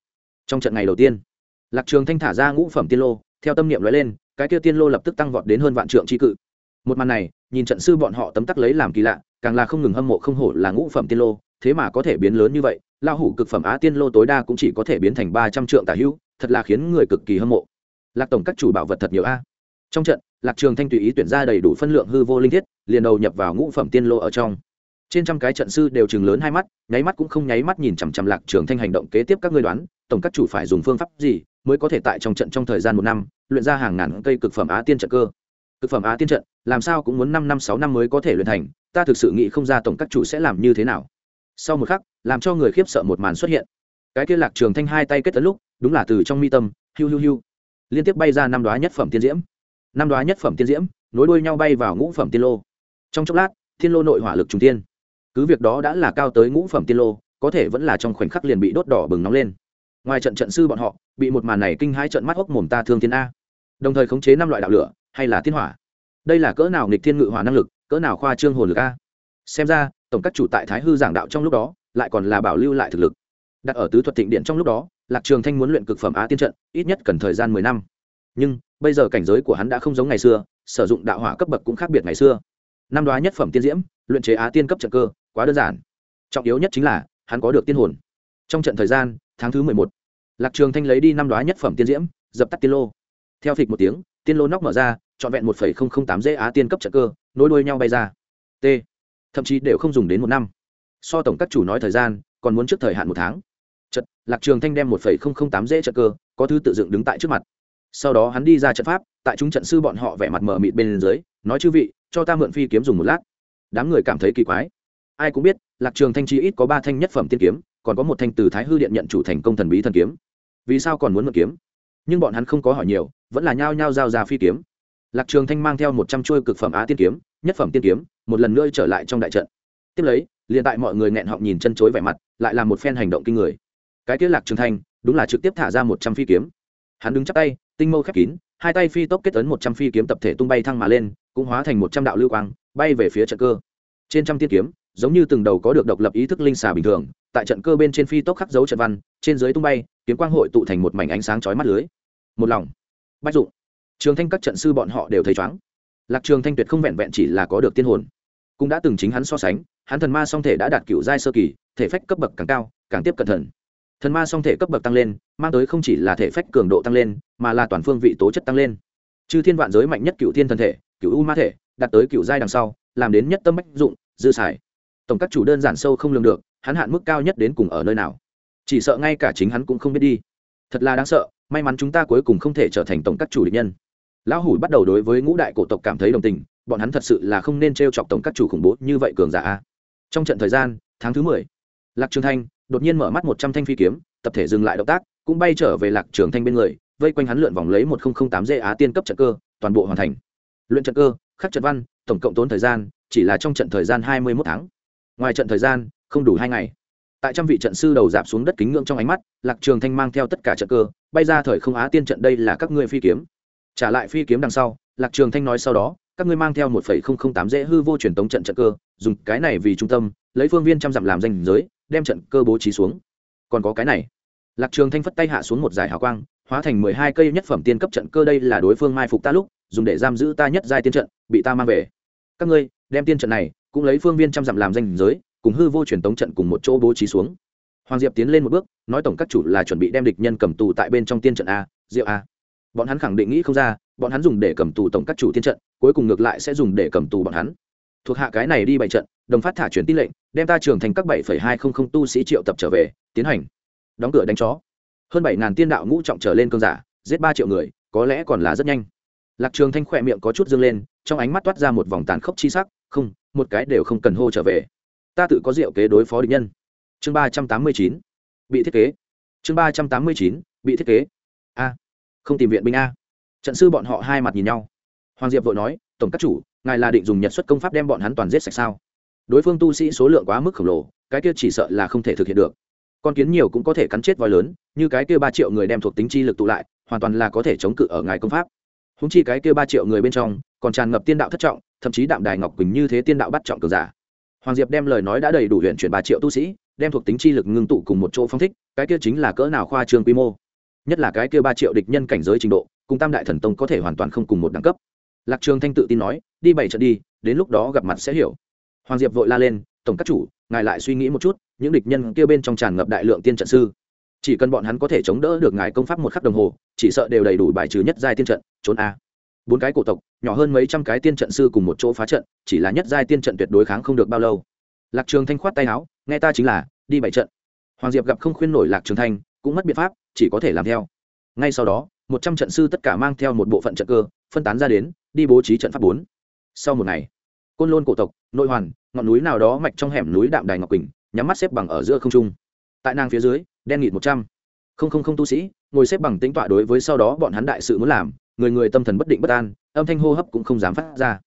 Trong trận ngày đầu tiên, lạc trường thanh thả ra ngũ phẩm tiên lô, theo tâm niệm nói lên, cái kia tiên lô lập tức tăng vọt đến hơn vạn trượng tri cự. Một màn này, nhìn trận sư bọn họ tấm tắc lấy làm kỳ lạ, càng là không ngừng hâm mộ không hổ là ngũ phẩm tiên lô, thế mà có thể biến lớn như vậy lao hủ cực phẩm á tiên lô tối đa cũng chỉ có thể biến thành ba trăm trượng tả hữu, thật là khiến người cực kỳ hâm mộ. Lạc tổng các chủ bảo vật thật nhiều a. Trong trận lạc trường thanh tùy ý tuyển ra đầy đủ phân lượng hư vô linh thiết, liền đầu nhập vào ngũ phẩm tiên lô ở trong. Trên trăm cái trận sư đều chừng lớn hai mắt, nháy mắt cũng không nháy mắt nhìn chằm chằm lạc trường thanh hành động kế tiếp các ngươi đoán, tổng các chủ phải dùng phương pháp gì mới có thể tại trong trận trong thời gian một năm, luyện ra hàng ngàn cây cực phẩm á tiên trận cơ? Cực phẩm á tiên trận, làm sao cũng muốn năm năm, sáu năm mới có thể luyện thành, ta thực sự nghĩ không ra tổng các chủ sẽ làm như thế nào. Sau một khắc, làm cho người khiếp sợ một màn xuất hiện. Cái kia lạc trường thanh hai tay kết tấn lúc, đúng là từ trong mi tâm, hiu hiu hiu, liên tiếp bay ra năm đoá nhất phẩm tiên diễm năm đoá nhất phẩm tiên diễm, nối đuôi nhau bay vào ngũ phẩm tiên lô. Trong chốc lát thiên lô nội hỏa lực trùng tiên cứ việc đó đã là cao tới ngũ phẩm tiên lô, có thể vẫn là trong khoảnh khắc liền bị đốt đỏ bừng nóng lên. Ngoài trận trận sư bọn họ, bị một màn này kinh hai trận mắt hốc mồm ta thương thiên a. Đồng thời khống chế năm loại đạo lửa, hay là thiên hỏa. Đây là cỡ nào nghịch thiên ngự hỏa năng lực, cỡ nào khoa trương hồn lực a. Xem ra, tổng các chủ tại thái hư giảng đạo trong lúc đó, lại còn là bảo lưu lại thực lực. Đặt ở tứ thuật thịnh điện trong lúc đó, lạc trường thanh muốn luyện cực phẩm á tiên trận, ít nhất cần thời gian mười năm nhưng, bây giờ cảnh giới của hắn đã không giống ngày xưa, sử dụng đạo hỏa cấp bậc cũng khác biệt ngày xưa. Năm đoá nhất phẩm tiên diễm, luyện chế á tiên cấp trận cơ, quá đơn giản. Trọng yếu nhất chính là, hắn có được tiên hồn. Trong trận thời gian, tháng thứ mười một, lạc trường thanh lấy đi năm đoá nhất phẩm tiên diễm, dập tắt tiên lô. Theo phịch một tiếng, tiên lô nóc mở ra, trọn vẹn một tám dễ á tiên cấp trận cơ, nối đuôi nhau bay ra. T. Thậm chí đều không dùng đến một năm. So tổng các chủ nói thời gian, còn muốn trước thời hạn một tháng. Trận lạc trường thanh đem một tám dễ trận cơ, có thứ tự dựng đứng tại trước mặt sau đó hắn đi ra trận pháp, tại chúng trận sư bọn họ vẻ mặt mờ mịt bên dưới, nói chư vị, cho ta mượn phi kiếm dùng một lát. Đám người cảm thấy kỳ quái. Ai cũng biết, lạc trường thanh chi ít có ba thanh nhất phẩm tiên kiếm, còn có một thanh từ thái hư điện nhận chủ thành công thần bí thần kiếm. Vì sao còn muốn mượn kiếm? Nhưng bọn hắn không có hỏi nhiều, vẫn là nhao nhao giao ra phi kiếm. Lạc trường thanh mang theo một trăm chuôi cực phẩm á tiên kiếm, nhất phẩm tiên kiếm, một lần nữa trở lại trong đại trận. Tiếp lấy, liền tại mọi người nghẹn họng nhìn chân chối vẻ mặt, lại là một phen hành động kinh người. Cái kia lạc trường thanh, đúng là trực tiếp thả ra một trăm phi kiếm. Hắn đứng chắp tay tinh mâu khép kín, hai tay phi tốc kết ấn một trăm phi kiếm tập thể tung bay thăng mà lên, cũng hóa thành một trăm đạo lưu quang, bay về phía trận cơ. Trên trăm tiên kiếm, giống như từng đầu có được độc lập ý thức linh xà bình thường, tại trận cơ bên trên phi tốc khắc dấu trận văn, trên dưới tung bay, kiếm quang hội tụ thành một mảnh ánh sáng chói mắt lưới. Một lòng. Bách dụng. Trường thanh các trận sư bọn họ đều thấy chóng. Lạc trường thanh tuyệt không vẹn vẹn chỉ là có được tiên hồn. Cũng đã từng chính hắn so sánh, hắn thần ma song thể đã đạt cựu giai sơ kỳ, thể phách cấp bậc càng cao, càng tiếp cận thần thần ma song thể cấp bậc tăng lên, mang tới không chỉ là thể phách cường độ tăng lên, mà là toàn phương vị tố chất tăng lên. Chư thiên vạn giới mạnh nhất cựu thiên thần thể, cựu u ma thể, đạt tới cựu giai đằng sau, làm đến nhất tâm bách dụng, dư xài. Tổng các chủ đơn giản sâu không lường được, hắn hạn mức cao nhất đến cùng ở nơi nào? Chỉ sợ ngay cả chính hắn cũng không biết đi. Thật là đáng sợ, may mắn chúng ta cuối cùng không thể trở thành tổng các chủ địch nhân. Lão hủ bắt đầu đối với ngũ đại cổ tộc cảm thấy đồng tình, bọn hắn thật sự là không nên t r e o chọc tổng các chủ khủng bố như vậy cường giả a. Trong trận thời gian, tháng thứ mười, lạc trường thanh đột nhiên mở mắt một trăm thanh phi kiếm, tập thể dừng lại động tác, cũng bay trở về lạc trường thanh bên người, vây quanh hắn lượn vòng lấy một nghìn tám dê á tiên cấp trận cơ, toàn bộ hoàn thành. Luyện trận cơ, khắc trận văn, tổng cộng tốn thời gian, chỉ là trong trận thời gian hai mươi mốt tháng. Ngoài trận thời gian, không đủ hai ngày. Tại trăm vị trận sư đầu dạp xuống đất kính ngưỡng trong ánh mắt, lạc trường thanh mang theo tất cả trận cơ, bay ra thời không á tiên trận đây là các ngươi phi kiếm. Trả lại phi kiếm đằng sau, lạc trường thanh nói sau đó, các ngươi mang theo một phẩy không không tám dễ hư vô truyền tống trận trận cơ, dùng cái này vì trung tâm, lấy phương viên trăm dặm làm danh giới đem trận cơ bố trí xuống. Còn có cái này. Lạc trường thanh phất tay hạ xuống một giải hào quang, hóa thành mười hai cây nhất phẩm tiên cấp trận cơ đây là đối phương mai phục ta lúc, dùng để giam giữ ta nhất giai tiên trận, bị ta mang về. Các ngươi, đem tiên trận này, cũng lấy phương viên trăm dặm làm danh giới, cùng hư vô truyền tống trận cùng một chỗ bố trí xuống. Hoàng diệp tiến lên một bước, nói tổng các chủ là chuẩn bị đem địch nhân cầm tù tại bên trong tiên trận a, diệu a. Bọn hắn khẳng định nghĩ không ra, bọn hắn dùng để cầm tù tổng các chủ tiên trận, cuối cùng ngược lại sẽ dùng để cầm tù bọn hắn thuộc hạ cái này đi bày trận, đồng phát thả chuyển tin lệnh, đem ta trưởng thành các bảy hai trăm linh tu sĩ triệu tập trở về, tiến hành. Đóng cửa đánh chó. Hơn bảy ngàn tiên đạo ngũ trọng trở lên cơn giả, giết ba triệu người, có lẽ còn là rất nhanh. Lạc trường thanh khỏe miệng có chút dương lên, trong ánh mắt toát ra một vòng tàn khốc chi sắc, không, một cái đều không cần hô trở về. Ta tự có diệu kế đối phó địch nhân. Chương ba trăm tám mươi chín. Bị thiết kế. Chương ba trăm tám mươi chín. Bị thiết kế. A. Không tìm viện binh a. Trận sư bọn họ hai mặt nhìn nhau. Hoàng diệp vội nói, tổng các chủ ngài là định dùng nhật xuất công pháp đem bọn hắn toàn giết sạch sao? Đối phương tu sĩ số lượng quá mức khổng lồ, cái kia chỉ sợ là không thể thực hiện được. Con kiến nhiều cũng có thể cắn chết voi lớn, như cái kia ba triệu người đem thuộc tính chi lực tụ lại, hoàn toàn là có thể chống cự ở ngài công pháp. Húng chi cái kia ba triệu người bên trong, còn tràn ngập tiên đạo thất trọng, thậm chí đạm đài ngọc quỳnh như thế tiên đạo bắt trọng cường giả. Hoàng diệp đem lời nói đã đầy đủ huyện chuyển ba triệu tu sĩ, đem thuộc tính chi lực ngưng tụ cùng một chỗ phong thích, cái kia chính là cỡ nào khoa trương quy mô. Nhất là cái kia ba triệu địch nhân cảnh giới trình độ, cùng tam đại thần tông có thể hoàn toàn không cùng một đẳng cấp lạc trường thanh tự tin nói, đi bảy trận đi, đến lúc đó gặp mặt sẽ hiểu. Hoàng diệp vội la lên, tổng các chủ, ngài lại suy nghĩ một chút, những địch nhân kia bên trong tràn ngập đại lượng tiên trận sư. Chỉ cần bọn hắn có thể chống đỡ được ngài công pháp một khắc đồng hồ, chỉ sợ đều đầy đủ bài trừ nhất giai tiên trận, trốn a. Bốn cái cổ tộc, nhỏ hơn mấy trăm cái tiên trận sư cùng một chỗ phá trận, chỉ là nhất giai tiên trận tuyệt đối kháng không được bao lâu. Lạc trường thanh khoát tay áo, nghe ta chính là, đi bảy trận. Hoàng diệp gặp không khuyên nổi lạc trường thanh, cũng mất biện pháp, chỉ có thể làm theo. Ngay sau đó, một trăm trận sư tất cả mang theo một bộ phận trận cơ, phân tán ra đến đi bố trí trận pháp bốn. Sau một ngày, côn lôn cổ tộc, nội hoàn, ngọn núi nào đó mạch trong hẻm núi đạm đài ngọc quỳnh, nhắm mắt xếp bằng ở giữa không trung. Tại nàng phía dưới, đen nghịt một trăm. Không không không tu sĩ, ngồi xếp bằng tính tọa đối với sau đó bọn hắn đại sự muốn làm, người người tâm thần bất định bất an, âm thanh hô hấp cũng không dám phát ra.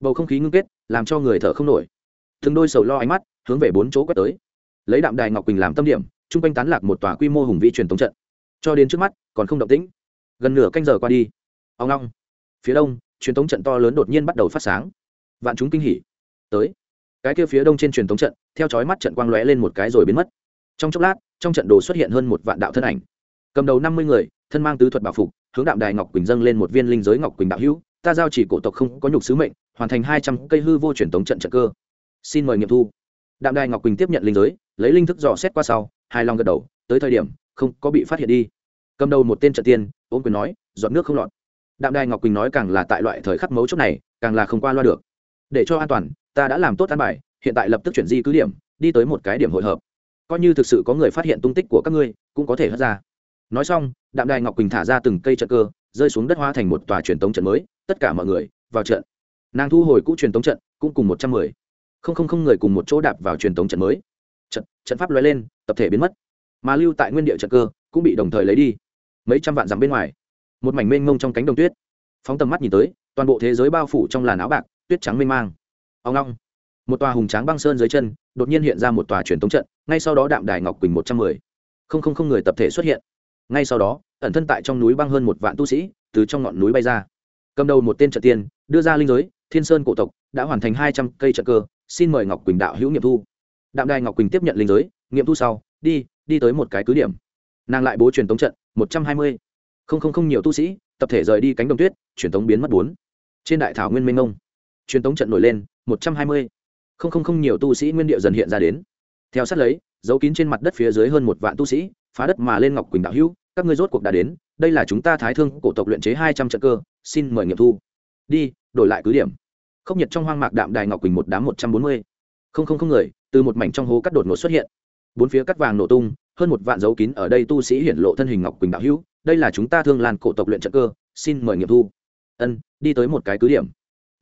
Bầu không khí ngưng kết, làm cho người thở không nổi. Từng đôi sầu lo ánh mắt hướng về bốn chỗ quét tới. Lấy đạm đài ngọc quỳnh làm tâm điểm, chung quanh tán lạc một tòa quy mô hùng vĩ truyền thống trận. Cho đến trước mắt, còn không động tĩnh. Gần nửa canh giờ qua đi. Ông long. Phía đông truyền thống trận to lớn đột nhiên bắt đầu phát sáng. Vạn chúng kinh hỉ. Tới. Cái kia phía đông trên truyền thống trận, theo chói mắt trận quang lóe lên một cái rồi biến mất. Trong chốc lát, trong trận đồ xuất hiện hơn một vạn đạo thân ảnh. Cầm đầu năm mươi người, thân mang tứ thuật bảo phục, hướng đạm đài ngọc quỳnh dâng lên một viên linh giới ngọc quỳnh đạo hữu. Ta giao chỉ cổ tộc không có nhục sứ mệnh, hoàn thành hai trăm cây hư vô truyền thống trận trận cơ. Xin mời nghiệm thu. Đạm đài ngọc quỳnh tiếp nhận linh giới, lấy linh thức dò xét qua sau hai lòng gật đầu, tới thời điểm, không có bị phát hiện đi. Cầm đầu một tên trận tiên ôm quyền nói, giọt nước không lọt đạm đài ngọc quỳnh nói càng là tại loại thời khắc mấu chốt này, càng là không qua loa được. Để cho an toàn, ta đã làm tốt an bài, hiện tại lập tức chuyển di cứ điểm, đi tới một cái điểm hội hợp. Coi như thực sự có người phát hiện tung tích của các ngươi, cũng có thể hất ra. Nói xong, đạm đài ngọc quỳnh thả ra từng cây trận cơ, rơi xuống đất hoa thành một tòa truyền tống trận mới, tất cả mọi người, vào trận. Nàng thu hồi cũ truyền tống trận, cũng cùng một trăm mười. Không không không người cùng một chỗ đạp vào truyền tống trận mới. Trận trận pháp lóe lên, tập thể biến mất. Mà lưu tại nguyên địa trận cơ, cũng bị đồng thời lấy đi. Mấy trăm vạn dặm bên ngoài một mảnh mênh mông trong cánh đồng tuyết. Phóng tầm mắt nhìn tới, toàn bộ thế giới bao phủ trong làn áo bạc, tuyết trắng mênh mang. Ông long một tòa hùng tráng băng sơn dưới chân, đột nhiên hiện ra một tòa truyền tống trận, ngay sau đó đạm đài ngọc quỳnh một trăm mười. Không không không người tập thể xuất hiện. Ngay sau đó, ẩn thân tại trong núi băng hơn một vạn tu sĩ, từ trong ngọn núi bay ra. Cầm đầu một tên trận tiên, đưa ra linh giới, thiên sơn cổ tộc, đã hoàn thành hai trăm cây trận cơ, xin mời ngọc quỳnh đạo hữu nghiệm thu. Đạm đài ngọc quỳnh tiếp nhận linh giới, nghiệm thu sau, đi đi tới một cái cứ điểm. Nàng lại bố truyền tống trận, một trăm hai mươi không không không nhiều tu sĩ, tập thể rời đi cánh đồng tuyết, truyền tống biến mất bốn. Trên đại thảo nguyên minh ngông truyền tống trận nổi lên, một trăm hai mươi. Không không không nhiều tu sĩ nguyên địa dần hiện ra đến. Theo sát lấy dấu kín trên mặt đất phía dưới hơn một vạn tu sĩ, phá đất mà lên ngọc quỳnh đạo hữu, các ngươi rốt cuộc đã đến, đây là chúng ta thái thương cổ tộc luyện chế hai trăm trận cơ, xin mời nghiệm thu. Đi, đổi lại cứ điểm. Không nhiệt trong hoang mạc đạm đài ngọc quỳnh một đám một trăm bốn mươi. Không không không người, từ một mảnh trong hố cắt đột ngột xuất hiện. Bốn phía cắt vàng nổ tung, hơn một vạn dấu kín ở đây tu sĩ hiển lộ thân hình ngọc quỳnh đạo hữu đây là chúng ta thương lan cổ tộc luyện trận cơ, xin mời nghiệm thu. Ân, đi tới một cái cứ điểm.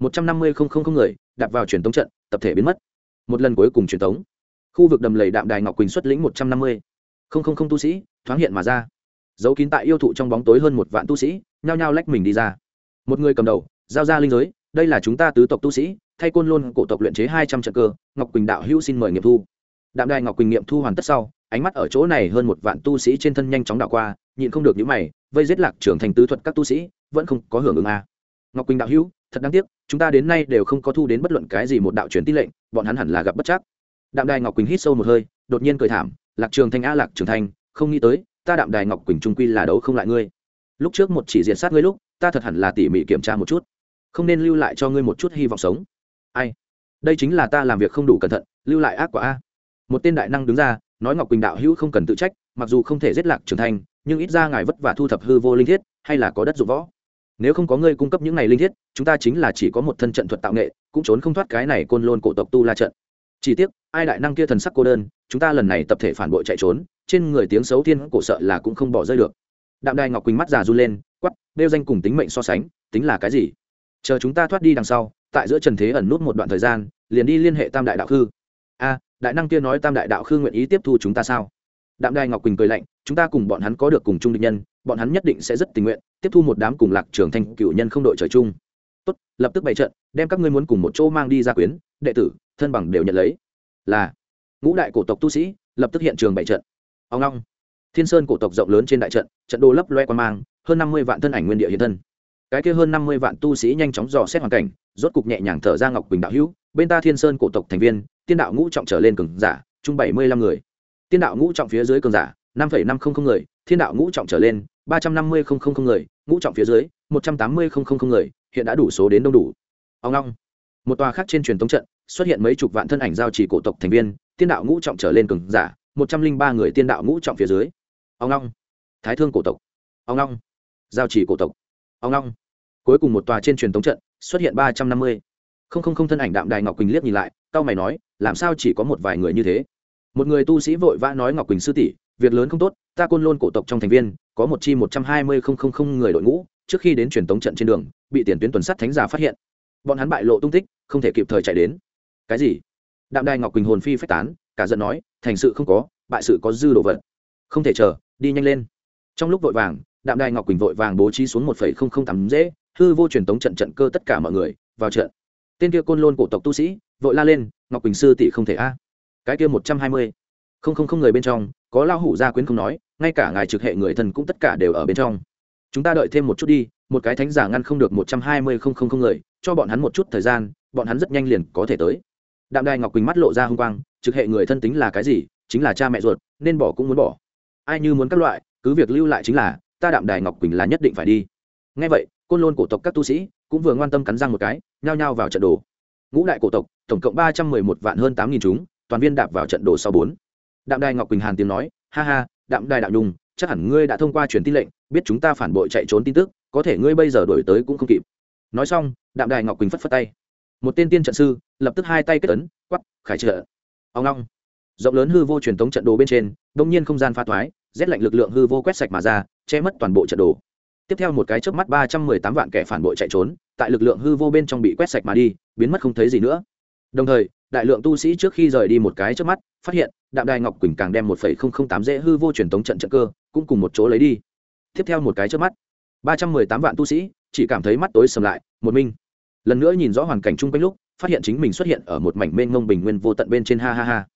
Một trăm năm mươi không không không người, đạp vào truyền tống trận, tập thể biến mất. Một lần cuối cùng truyền tống. Khu vực đầm lầy đạm đài ngọc quỳnh xuất lĩnh một trăm năm mươi. Không không không tu sĩ, thoáng hiện mà ra. Giấu kín tại yêu thụ trong bóng tối hơn một vạn tu sĩ, nhao nhao lách mình đi ra. Một người cầm đầu, giao ra linh giới, đây là chúng ta tứ tộc tu sĩ, thay côn lôn cổ tộc luyện chế hai trăm trận cơ, ngọc quỳnh đạo hữu xin mời nghiệm thu. Đạm đài ngọc quỳnh nghiệm thu hoàn tất sau, ánh mắt ở chỗ này hơn một vạn tu sĩ trên thân nhanh chóng đảo qua nhịn không được những mày, vây giết lạc trưởng thành tứ thuật các tu sĩ, vẫn không có hưởng ứng a. À. ngọc quỳnh đạo hữu, thật đáng tiếc, chúng ta đến nay đều không có thu đến bất luận cái gì một đạo truyền tin lệnh, bọn hắn hẳn là gặp bất chắc. Đạm đài ngọc quỳnh hít sâu một hơi, đột nhiên cười thảm, lạc trường thanh a, lạc trường thanh không nghĩ tới, ta đạm đài ngọc quỳnh trung quy là đấu không lại ngươi. Lúc trước một chỉ diện sát ngươi lúc, ta thật hẳn là tỉ mỉ kiểm tra một chút. Không nên lưu lại cho ngươi một chút hy vọng sống. Ai? Đây chính là ta làm việc không đủ cẩn thận, lưu lại ác quả a. Một tên đại năng đứng ra, nói ngọc quỳnh đạo hữu không cần tự trách, mặc dù không thể giết lạc trưởng thành nhưng ít ra ngài vất vả thu thập hư vô linh thiết, hay là có đất dụng võ. Nếu không có ngươi cung cấp những này linh thiết, chúng ta chính là chỉ có một thân trận thuật tạo nghệ, cũng trốn không thoát cái này côn lôn cổ tộc tu la trận. Chỉ tiếc, ai đại năng kia thần sắc cô đơn, chúng ta lần này tập thể phản bội chạy trốn, trên người tiếng xấu thiên cổ sợ là cũng không bỏ rơi được. Đạm đài ngọc quỳnh mắt già run lên quắp đeo danh cùng tính mệnh so sánh, tính là cái gì? Chờ chúng ta thoát đi đằng sau, tại giữa trần thế ẩn nút một đoạn thời gian, liền đi liên hệ tam đại đạo khư. A, đại năng kia nói tam đại đạo khư nguyện ý tiếp thu chúng ta sao? Đạm đài ngọc quỳnh cười lạnh chúng ta cùng bọn hắn có được cùng chung định nhân, bọn hắn nhất định sẽ rất tình nguyện, tiếp thu một đám cùng lạc trường thanh cựu nhân không đội trời chung. Tốt, lập tức bày trận, đem các ngươi muốn cùng một chỗ mang đi ra quyến, đệ tử, thân bằng đều nhận lấy. Là, ngũ đại cổ tộc tu sĩ, lập tức hiện trường bày trận. Ông long thiên sơn cổ tộc rộng lớn trên đại trận trận đồ lấp loe quan mang, hơn năm mươi vạn thân ảnh nguyên địa hiện thân. Cái kia hơn năm mươi vạn tu sĩ nhanh chóng dò xét hoàn cảnh, rốt cục nhẹ nhàng thở ra ngọc quỳnh đạo hữu, bên ta thiên sơn cổ tộc thành viên, tiên đạo ngũ trọng trở lên cường giả, chung bảy mươi lăm người. Tiên đạo ngũ trọng phía dưới cường giả năm phẩy năm không không người, thiên đạo ngũ trọng trở lên, ba trăm năm mươi không không không người, ngũ trọng phía dưới, một trăm tám mươi không không không người, hiện đã đủ số đến đông đủ. Ông long, một tòa khác trên truyền thống trận, xuất hiện mấy chục vạn thân ảnh giao chỉ cổ tộc thành viên tiên đạo ngũ trọng trở lên cường giả, một trăm linh ba người tiên đạo ngũ trọng phía dưới. Ông long, thái thương cổ tộc. Ông long, giao chỉ cổ tộc. Ông long, cuối cùng một tòa trên truyền thống trận, xuất hiện ba trăm năm mươi. Không không không thân ảnh đạm đài ngọc quỳnh liếc nhìn lại cao mày nói, làm sao chỉ có một vài người như thế? Một người tu sĩ vội vã nói ngọc quỳnh sư tỷ việc lớn không tốt, ta côn lôn cổ tộc trong thành viên, có một chi một trăm hai mươi không không không người đội ngũ, trước khi đến truyền tống trận trên đường, bị tiền tuyến tuần sắt thánh giả phát hiện. Bọn hắn bại lộ tung tích, không thể kịp thời chạy đến. Cái gì? Đạm đài ngọc quỳnh hồn phi phách tán, cả giận nói, thành sự không có, bại sự có dư đồ vật. Không thể chờ, đi nhanh lên. Trong lúc vội vàng, đạm đài ngọc quỳnh vội vàng bố trí xuống một phẩy không không tắm dễ, hư vô truyền tống trận trận cơ tất cả mọi người, vào trận. Tên kia côn lôn cổ tộc tu sĩ, vội la lên, ngọc quỳnh sư tỷ không thể a. Cái kia một trăm hai mươi không không không người bên trong có lao hủ gia quyến không nói, ngay cả ngài trực hệ người thân cũng tất cả đều ở bên trong. Chúng ta đợi thêm một chút đi, một cái thánh giả ngăn không được một trăm hai mươi không không không người, cho bọn hắn một chút thời gian, bọn hắn rất nhanh liền có thể tới. Đạm đài ngọc quỳnh mắt lộ ra h ư n g quang, trực hệ người thân tính là cái gì? Chính là cha mẹ ruột, nên bỏ cũng muốn bỏ. Ai như muốn các loại, cứ việc lưu lại chính là, ta đạm đài ngọc quỳnh là nhất định phải đi. Ngay vậy, côn lôn cổ tộc các tu sĩ cũng vừa ngoan tâm cắn răng một cái, nhao nhao vào trận đồ. Ngũ đại cổ tộc, tổng cộng ba trăm mười một vạn hơn tám nghìn chúng, toàn viên đạp vào trận đồ sau bốn đạm đài ngọc quỳnh hàn tiếng nói, ha ha, đạm đài đạo nhung, chắc hẳn ngươi đã thông qua truyền tin lệnh, biết chúng ta phản bội chạy trốn tin tức, có thể ngươi bây giờ đổi tới cũng không kịp. Nói xong, đạm đài ngọc quỳnh phất phất tay. Một tên tiên trận sư, lập tức hai tay kết ấn quắp khải trợ. Ông long rộng lớn hư vô truyền tống trận đồ bên trên, đông nhiên không gian pha thoái, rét lạnh lực lượng hư vô quét sạch mà ra, che mất toàn bộ trận đồ. Tiếp theo một cái chớp mắt ba trăm mười tám vạn kẻ phản bội chạy trốn, tại lực lượng hư vô bên trong bị quét sạch mà đi, biến mất không thấy gì nữa. Đồng thời đại lượng tu sĩ trước khi rời đi một cái trước mắt, phát hiện, đạm đài ngọc quỳnh càng đem một phẩy không không tám dễ hư vô truyền tống trận trận cơ, cũng cùng một chỗ lấy đi. Tiếp theo một cái trước mắt, ba trăm mười tám vạn tu sĩ, chỉ cảm thấy mắt tối sầm lại, một minh lần nữa nhìn rõ hoàn cảnh chung quanh lúc, phát hiện chính mình xuất hiện ở một mảnh mênh ngông bình nguyên vô tận bên trên, ha ha ha.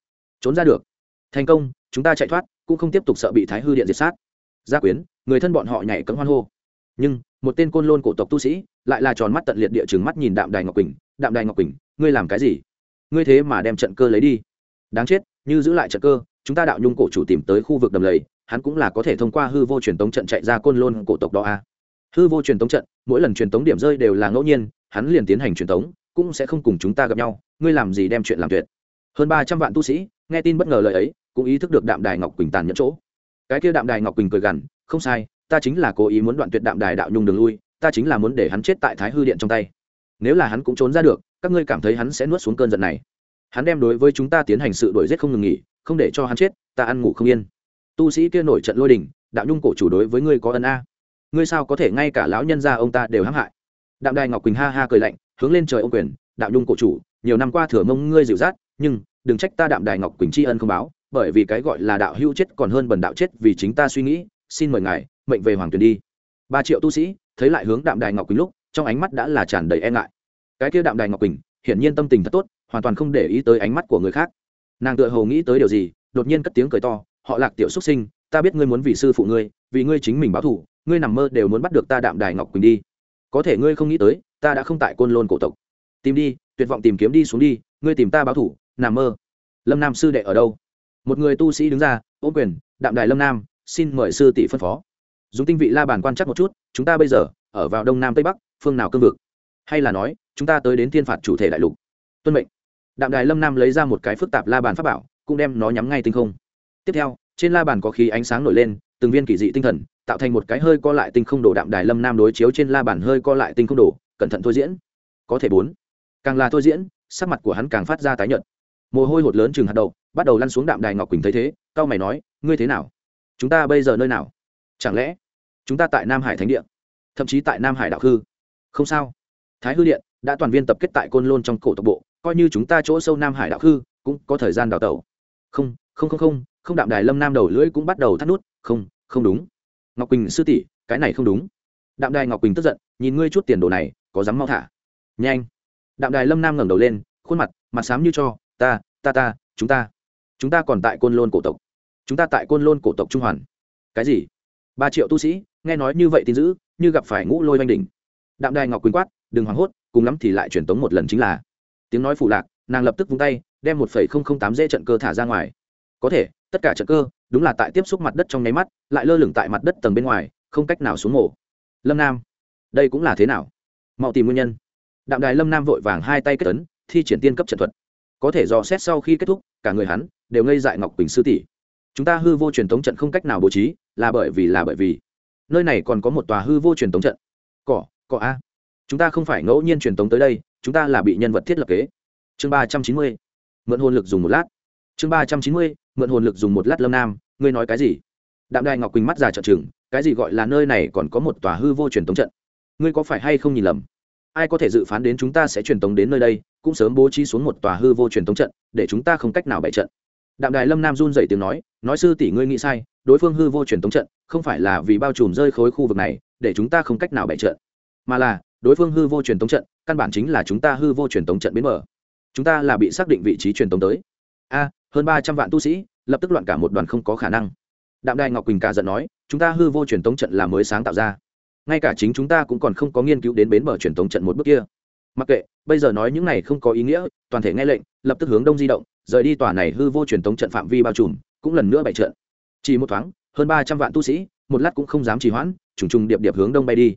Trốn ra được. Thành công, chúng ta chạy thoát, cũng không tiếp tục sợ bị thái hư điện diệt sát. Gia quyến, người thân bọn họ nhảy cấm hoan hô. Nhưng, một tên côn lôn cổ tộc tu sĩ, lại là tròn mắt tận liệt địa chừng mắt nhìn đạm đài ngọc quỳnh. Đạm đài ngọc quỳnh, ngươi làm cái gì? Ngươi thế mà đem trận cơ lấy đi. Đáng chết, như giữ lại trận cơ, chúng ta đạo nhung cổ chủ tìm tới khu vực đầm lầy, hắn cũng là có thể thông qua hư vô truyền tống trận chạy ra côn lôn cổ tộc đó a. Hư vô truyền tống trận, mỗi lần truyền tống điểm rơi đều là ngẫu nhiên, hắn liền tiến hành truyền tống, cũng sẽ không cùng chúng ta gặp nhau, ngươi làm gì đem chuyện làm tuyệt. Hơn ba trăm vạn tu sĩ, nghe tin bất ngờ lời ấy, cũng ý thức được đạm đài ngọc quỳnh tàn nhẫn chỗ. Cái kia đạm đài ngọc quỳnh cười gằn, không sai, ta chính là cố ý muốn đoạn tuyệt đạm đài đạo nhung đường lui, ta chính là muốn để hắn chết tại thái hư điện trong tay nếu là hắn cũng trốn ra được, các ngươi cảm thấy hắn sẽ nuốt xuống cơn giận này. Hắn đem đối với chúng ta tiến hành sự đổi giết không ngừng nghỉ, không để cho hắn chết, ta ăn ngủ không yên. Tu sĩ kia nổi trận lôi đình, đạo nhung cổ chủ đối với ngươi có ân a. Ngươi sao có thể ngay cả lão nhân gia ông ta đều hãm hại? Đạm đài ngọc quỳnh ha ha cười lạnh, hướng lên trời ông quyền, đạo nhung cổ chủ, nhiều năm qua thừa mông ngươi dịu dắt, nhưng đừng trách ta đạm đài ngọc quỳnh tri ân không báo, bởi vì cái gọi là đạo hữu chết còn hơn bần đạo chết vì chính ta suy nghĩ, xin mời ngài mệnh về hoàng tuyền đi. Ba triệu tu sĩ, thấy lại hướng đạm đài ngọc quỳnh lúc trong ánh mắt đã là tràn đầy e ngại. Cái kia đạm đài ngọc quỳnh, hiển nhiên tâm tình thật tốt, hoàn toàn không để ý tới ánh mắt của người khác. Nàng tựa hồ nghĩ tới điều gì, đột nhiên cất tiếng cười to, họ lạc tiểu xuất sinh, ta biết ngươi muốn vì sư phụ ngươi, vì ngươi chính mình báo thủ ngươi nằm mơ đều muốn bắt được ta đạm đài ngọc quỳnh đi. Có thể ngươi không nghĩ tới, ta đã không tại côn lôn cổ tộc. Tìm đi, tuyệt vọng tìm kiếm đi xuống đi, ngươi tìm ta báo thủ nằm mơ. Lâm nam sư đệ ở đâu? Một người tu sĩ đứng ra ô quyền, đạm đài lâm nam, xin mời sư tỷ phân phó. Dùng tinh vị la bàn quan chắc một chút, chúng ta bây giờ ở vào đông nam tây bắc phương nào cương vực? Hay là nói, chúng ta tới đến thiên phạt chủ thể đại lục? Tuân mệnh. Đạm đài lâm nam lấy ra một cái phức tạp la bàn pháp bảo, cũng đem nó nhắm ngay tinh không. Tiếp theo, trên la bàn có khí ánh sáng nổi lên, từng viên kỳ dị tinh thần, tạo thành một cái hơi co lại tinh không đổ đạm đài lâm nam đối chiếu trên la bàn hơi co lại tinh không đổ cẩn thận thôi diễn. Có thể bốn. Càng là thôi diễn, sắc mặt của hắn càng phát ra tái nhợt. Mồ hôi hột lớn chừng hạt đậu, bắt đầu lăn xuống đạm đài ngọc quỳnh thấy thế, cao mày nói, ngươi thế nào? Chúng ta bây giờ nơi nào? Chẳng lẽ chúng ta tại nam hải thánh địa? Thậm chí tại nam hải đạo khư? Không sao. Thái hư điện đã toàn viên tập kết tại côn lôn trong cổ tộc bộ, coi như chúng ta chỗ sâu nam hải đạo khư cũng có thời gian đào tẩu. Không không không không không đạm đài lâm nam đầu lưỡi cũng bắt đầu thắt nút. Không không đúng. Ngọc quỳnh sư tỷ, cái này không đúng. Đạm đài ngọc quỳnh tức giận, nhìn ngươi chút tiền đồ này, có dám mau thả. Nhanh. Đạm đài lâm nam ngẩng đầu lên, khuôn mặt mặt xám như cho, ta ta ta, chúng ta. Chúng ta còn tại côn lôn cổ tộc. Chúng ta tại côn lôn cổ tộc trung hoàn. Cái gì? Ba triệu tu sĩ, nghe nói như vậy tin giữ, như gặp phải ngũ lôi oanh đỉnh đạm đài ngọc quỳnh quát, đừng hoảng hốt, cùng lắm thì lại truyền tống một lần chính là. Tiếng nói phụ lạc, nàng lập tức vung tay, đem một phẩy không không tám dễ trận cơ thả ra ngoài. Có thể, tất cả trận cơ, đúng là tại tiếp xúc mặt đất trong nháy mắt, lại lơ lửng tại mặt đất tầng bên ngoài, không cách nào xuống mổ. Lâm nam, đây cũng là thế nào? Mau tìm nguyên nhân. Đạm đài lâm nam vội vàng hai tay kết tấn thi triển tiên cấp trận thuật. Có thể dò xét sau khi kết thúc, cả người hắn đều ngây dại ngọc quỳnh sư tỷ. Chúng ta hư vô truyền thống trận không cách nào bố trí, là bởi vì, là bởi vì. Nơi này còn có một tòa hư vô truyền thống trận. Cỏ cọ a. Chúng ta không phải ngẫu nhiên truyền tống tới đây, chúng ta là bị nhân vật thiết lập kế. Chương ba trăm chín mươi, mượn hồn lực dùng một lát. Chương ba trăm chín mươi, mượn hồn lực dùng một lát lâm nam, ngươi nói cái gì? Đạm đài ngọc quỳnh mắt già trợn trừng, cái gì gọi là nơi này còn có một tòa hư vô truyền tống trận? Ngươi có phải hay không nhìn lầm? Ai có thể dự phán đến chúng ta sẽ truyền tống đến nơi đây, cũng sớm bố trí xuống một tòa hư vô truyền tống trận, để chúng ta không cách nào bày trận. Đạm đài lâm nam run dậy tiếng nói nói sư tỷ ngươi nghĩ sai, đối phương hư vô truyền tống trận, không phải là vì bao trùm rơi khối khu vực này, để chúng ta không cách nào bày trận mà là, đối phương hư vô truyền tống trận, căn bản chính là chúng ta hư vô truyền tống trận bến mở chúng ta là bị xác định vị trí truyền tống tới. A, hơn ba trăm vạn tu sĩ, lập tức loạn cả một đoàn không có khả năng. Đạm đài ngọc quỳnh cả giận nói, chúng ta hư vô truyền tống trận là mới sáng tạo ra. Ngay cả chính chúng ta cũng còn không có nghiên cứu đến bến bờ truyền tống trận một bước kia. Mặc kệ, bây giờ nói những này không có ý nghĩa, toàn thể nghe lệnh, lập tức hướng đông di động, rời đi tòa này hư vô truyền tống trận phạm vi bao trùm, cũng lần nữa bày trận. Chỉ một thoáng, hơn ba trăm vạn tu sĩ, một lát cũng không dám trì hoãn, trùng trùng điệp điệp hướng đông bay đi.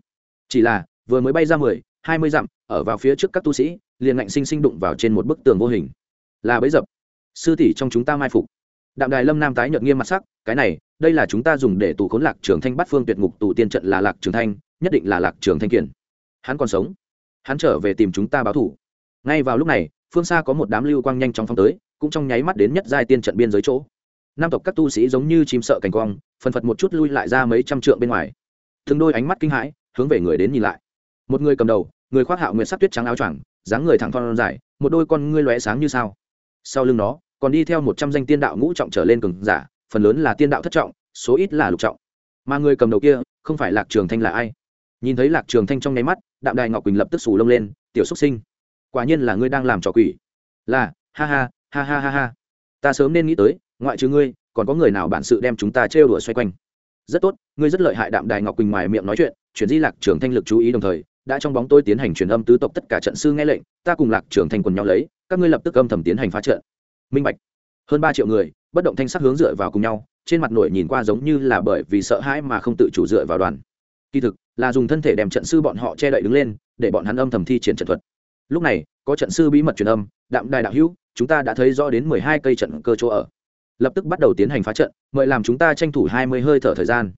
Chỉ là vừa mới bay ra mười, hai mươi dặm, ở vào phía trước các tu sĩ, liền ngạnh sinh sinh đụng vào trên một bức tường vô hình. Là bấy dập. Sư tỷ trong chúng ta mai phục. Đạm đài lâm nam tái nhợt nghiêm mặt sắc, cái này, đây là chúng ta dùng để tù khốn lạc trường thanh bắt phương tuyệt ngục tù tiên trận là lạc trường thanh, nhất định là lạc trường thanh kiển hắn còn sống. Hắn trở về tìm chúng ta báo thủ. Ngay vào lúc này, phương xa có một đám lưu quang nhanh chóng phong tới, cũng trong nháy mắt đến nhất giai tiên trận biên giới chỗ. Nam tộc các tu sĩ giống như chim sợ cảnh quang, phần phật một chút lui lại ra mấy trăm trượng bên ngoài. Thường đôi ánh mắt kinh hãi, hướng về người đến nhìn lại một người cầm đầu, người khoác hạo nguyệt sắc tuyết trắng áo choàng, dáng người thẳng thon dài, một đôi con ngươi lóe sáng như sao. Sau lưng nó, còn đi theo một trăm danh tiên đạo ngũ trọng trở lên cường giả, phần lớn là tiên đạo thất trọng, số ít là lục trọng. Mà người cầm đầu kia, không phải lạc trường thanh là ai? Nhìn thấy lạc trường thanh trong nháy mắt, đạm đài ngọc quỳnh lập tức sù lông lên, tiểu xuất sinh, quả nhiên là ngươi đang làm trò quỷ. Là, ha ha ha ha ha ha. Ta sớm nên nghĩ tới, ngoại trừ ngươi, còn có người nào bản sự đem chúng ta trêu đùa xoay quanh? Rất tốt, ngươi rất lợi hại. Đạm đài ngọc quỳnh ngoài miệng nói chuyện, chuyển di lạc trường thanh lực chú ý đồng thời đã trong bóng tôi tiến hành truyền âm tứ tộc tất cả trận sư nghe lệnh, ta cùng lạc trưởng thành quần nhau lấy, các ngươi lập tức âm thầm tiến hành phá trận. Minh bạch. Hơn ba triệu người, bất động thanh sắc hướng dựa vào cùng nhau, trên mặt nổi nhìn qua giống như là bởi vì sợ hãi mà không tự chủ dựa vào đoàn. Kỳ thực, là dùng thân thể đem trận sư bọn họ che đậy đứng lên, để bọn hắn âm thầm thi triển trận thuật. Lúc này, có trận sư bí mật truyền âm, đạm đài đạo hữu, chúng ta đã thấy rõ đến mười hai cây trận cơ chỗ ở. Lập tức bắt đầu tiến hành phá trận, mời làm chúng ta tranh thủ hai mươi hơi thở thời gian.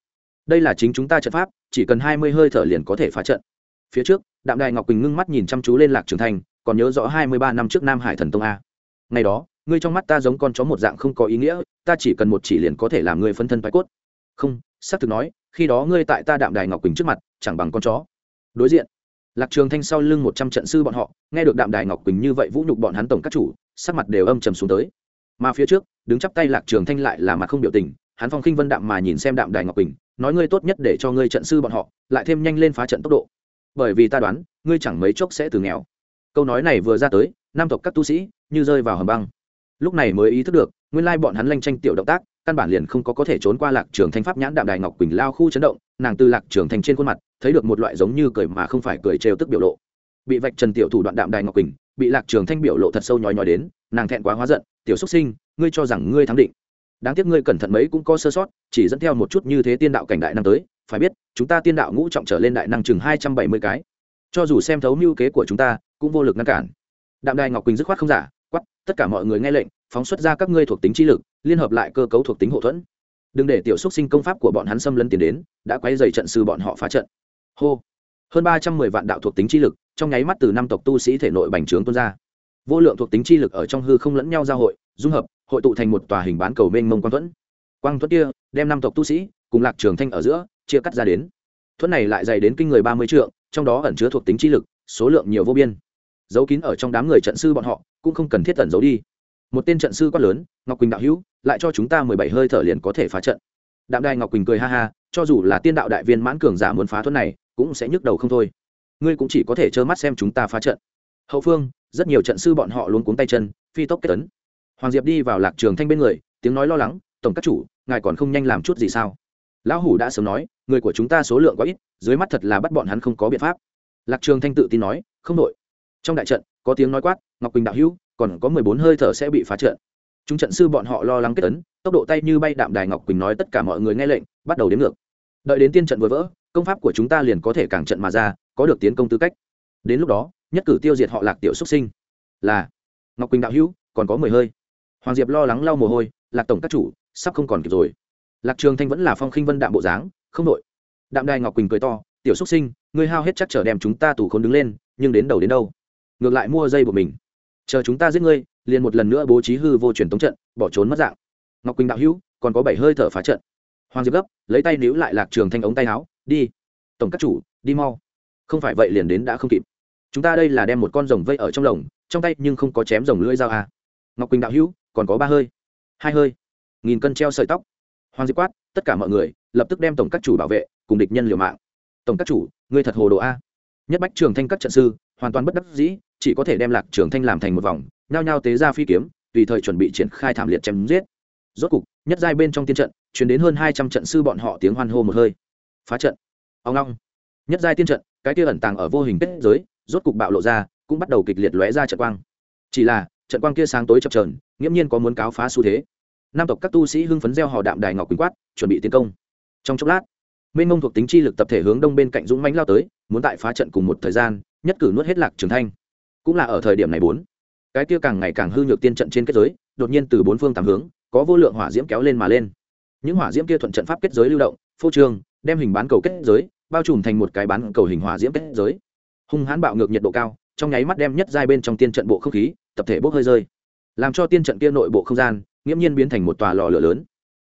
Đây là chính chúng ta trận pháp, chỉ cần hai mươi hơi thở liền có thể phá trận phía trước, đạm đài ngọc quỳnh ngưng mắt nhìn chăm chú lên lạc trường thành, còn nhớ rõ hai mươi ba năm trước nam hải thần tông a. Ngày đó, ngươi trong mắt ta giống con chó một dạng không có ý nghĩa, ta chỉ cần một chỉ liền có thể làm ngươi phân thân bài cốt. Không, xác thực nói, khi đó ngươi tại ta đạm đài ngọc quỳnh trước mặt, chẳng bằng con chó. Đối diện, lạc trường thanh sau lưng một trăm trận sư bọn họ, nghe được đạm đài ngọc quỳnh như vậy vũ nhục bọn hắn tổng các chủ, sắc mặt đều âm trầm xuống tới. Mà phía trước, đứng chắp tay lạc trường thanh lại là mặt không biểu tình, hắn phong khinh vân đạm mà nhìn xem đạm đài ngọc quỳnh, nói ngươi tốt nhất để cho ngươi trận sư bọn họ, lại thêm nhanh lên phá trận tốc độ bởi vì ta đoán, ngươi chẳng mấy chốc sẽ từ nghèo. Câu nói này vừa ra tới, nam tộc các tu sĩ như rơi vào hầm băng. Lúc này mới ý thức được, nguyên lai bọn hắn lanh tranh tiểu động tác, căn bản liền không có có thể trốn qua lạc trường thanh pháp nhãn đạm đài ngọc quỳnh lao khu chấn động, nàng từ lạc trường thanh trên khuôn mặt, thấy được một loại giống như cười mà không phải cười trêu tức biểu lộ. Bị vạch trần tiểu thủ đoạn đạm đài ngọc quỳnh, bị lạc trường thanh biểu lộ thật sâu nhói nhói đến, nàng thẹn quá hóa giận, tiểu xuất sinh, ngươi cho rằng ngươi thắng định. Đáng tiếc ngươi cẩn thận mấy cũng có sơ sót, chỉ dẫn theo một chút như thế tiên đạo cảnh đại năng tới phải biết, chúng ta tiên đạo ngũ trọng trở lên đại năng chừng hai trăm bảy mươi cái. Cho dù xem thấu mưu kế của chúng ta, cũng vô lực ngăn cản. Đạm đài ngọc quỳnh dứt khoát không giả quắp tất cả mọi người nghe lệnh, phóng xuất ra các ngươi thuộc tính chi lực, liên hợp lại cơ cấu thuộc tính hậu thuẫn. Đừng để tiểu xúc sinh công pháp của bọn hắn xâm lấn tiền đến, đã quay dày trận sư bọn họ phá trận. Hô. Hơn ba trăm mười vạn đạo thuộc tính chi lực, trong nháy mắt từ năm tộc tu sĩ thể nội bành trướng tuôn ra. Vô lượng thuộc tính chi lực ở trong hư không lẫn nhau giao hội, dung hợp, hội tụ thành một tòa hình bán cầu mênh mông quang thuẫn. Quang thuẫn kia, đem năm tộc tu sĩ, cùng lạc trường thanh ở giữa chia cắt ra đến. Thuẫn này lại dày đến kinh người ba mươi trượng, trong đó ẩn chứa thuộc tính chi lực, số lượng nhiều vô biên. Giấu kín ở trong đám người trận sư bọn họ, cũng không cần thiết tẩn giấu đi. Một tên trận sư quát lớn, ngọc quỳnh đạo hữu, lại cho chúng ta mười bảy hơi thở liền có thể phá trận. Đạm đài ngọc quỳnh cười ha ha, cho dù là tiên đạo đại viên mãn cường giả muốn phá thuẫn này, cũng sẽ nhức đầu không thôi. Ngươi cũng chỉ có thể trơ mắt xem chúng ta phá trận. Hậu phương, rất nhiều trận sư bọn họ luôn cuống tay chân, phi tốc kết tấn. Hoàng diệp đi vào lạc trường thanh bên người, tiếng nói lo lắng, tổng các chủ, ngài còn không nhanh làm chút gì sao? Lão hủ đã sớm nói, người của chúng ta số lượng quá ít, dưới mắt thật là bắt bọn hắn không có biện pháp. Lạc trường thanh tự tin nói, không đội trong đại trận, có tiếng nói quát, ngọc quỳnh đạo hữu, còn có mười bốn hơi thở sẽ bị phá trận. Chúng trận sư bọn họ lo lắng kết tấn tốc độ tay như bay đạm đài ngọc quỳnh nói tất cả mọi người nghe lệnh, bắt đầu đến ngược. Đợi đến tiên trận vừa vỡ, công pháp của chúng ta liền có thể cản trận mà ra, có được tiến công tư cách. Đến lúc đó, nhất cử tiêu diệt họ lạc tiểu xuất sinh. Là, ngọc quỳnh đạo hữu, còn có mười hơi. Hoàng diệp lo lắng lau mồ hôi, lạc tổng các chủ, sắp không còn kịp rồi lạc trường thanh vẫn là phong khinh vân đạm bộ dáng, không đội đạm đài ngọc quỳnh cười to, tiểu xuất sinh, ngươi hao hết chắc trở đem chúng ta tù khốn đứng lên, nhưng đến đầu đến đâu? Ngược lại mua dây của mình. Chờ chúng ta giết ngươi, liền một lần nữa bố trí hư vô truyền tống trận, bỏ trốn mất dạng. Ngọc quỳnh đạo hữu, còn có bảy hơi thở phá trận. Hoàng diệp gấp, lấy tay níu lại lạc trường thanh ống tay áo, đi. Tổng các chủ, đi mau. Không phải vậy liền đến đã không kịp. Chúng ta đây là đem một con rồng vây ở trong lồng, trong tay nhưng không có chém rồng lưỡi dao à. ngọc quỳnh đạo hữu, còn có ba hơi. Hai hơi. Nghìn cân treo sợi tóc hoàng diệp quát, tất cả mọi người lập tức đem tổng các chủ bảo vệ cùng địch nhân liều mạng. Tổng các chủ, ngươi thật hồ đồ a. Nhất bách trường thanh các trận sư, hoàn toàn bất đắc dĩ, chỉ có thể đem lạc trường thanh làm thành một vòng, nhao nhao tế ra phi kiếm, tùy thời chuẩn bị triển khai thảm liệt chém giết. Rốt cục, nhất giai bên trong tiên trận chuyển đến hơn hai trăm trận sư bọn họ tiếng hoan hô một hơi. Phá trận. Ông long. Nhất giai tiên trận, cái kia ẩn tàng ở vô hình kết giới, rốt cục bạo lộ ra, cũng bắt đầu kịch liệt lóe ra trận quang. Chỉ là, trận quang kia sáng tối chập trờn nghiễm nhiên có muốn cáo phá xu thế nam tộc các tu sĩ hưng phấn gieo hò đạm đài ngọc quỳnh quát, chuẩn bị tiến công. Trong chốc lát mênh mông thuộc tính chi lực tập thể hướng đông bên cạnh dũng Mánh lao tới, muốn tại phá trận cùng một thời gian, nhất cử nuốt hết lạc trường thanh. Cũng là ở thời điểm này bốn, cái kia càng ngày càng hư nhược tiên trận trên kết giới, đột nhiên từ bốn phương tám hướng, có vô lượng hỏa diễm kéo lên mà lên. Những hỏa diễm kia thuận trận pháp kết giới lưu động, phô trương, đem hình bán cầu kết giới, bao trùm thành một cái bán cầu hình hỏa diễm kết giới. Hung hãn bạo ngược nhiệt độ cao, trong nháy mắt đem nhất giai bên trong tiên trận bộ không khí, tập thể bốc hơi rơi. Làm cho tiên trận kia nội bộ không gian nghiễm nhiên biến thành một tòa lò lửa lớn.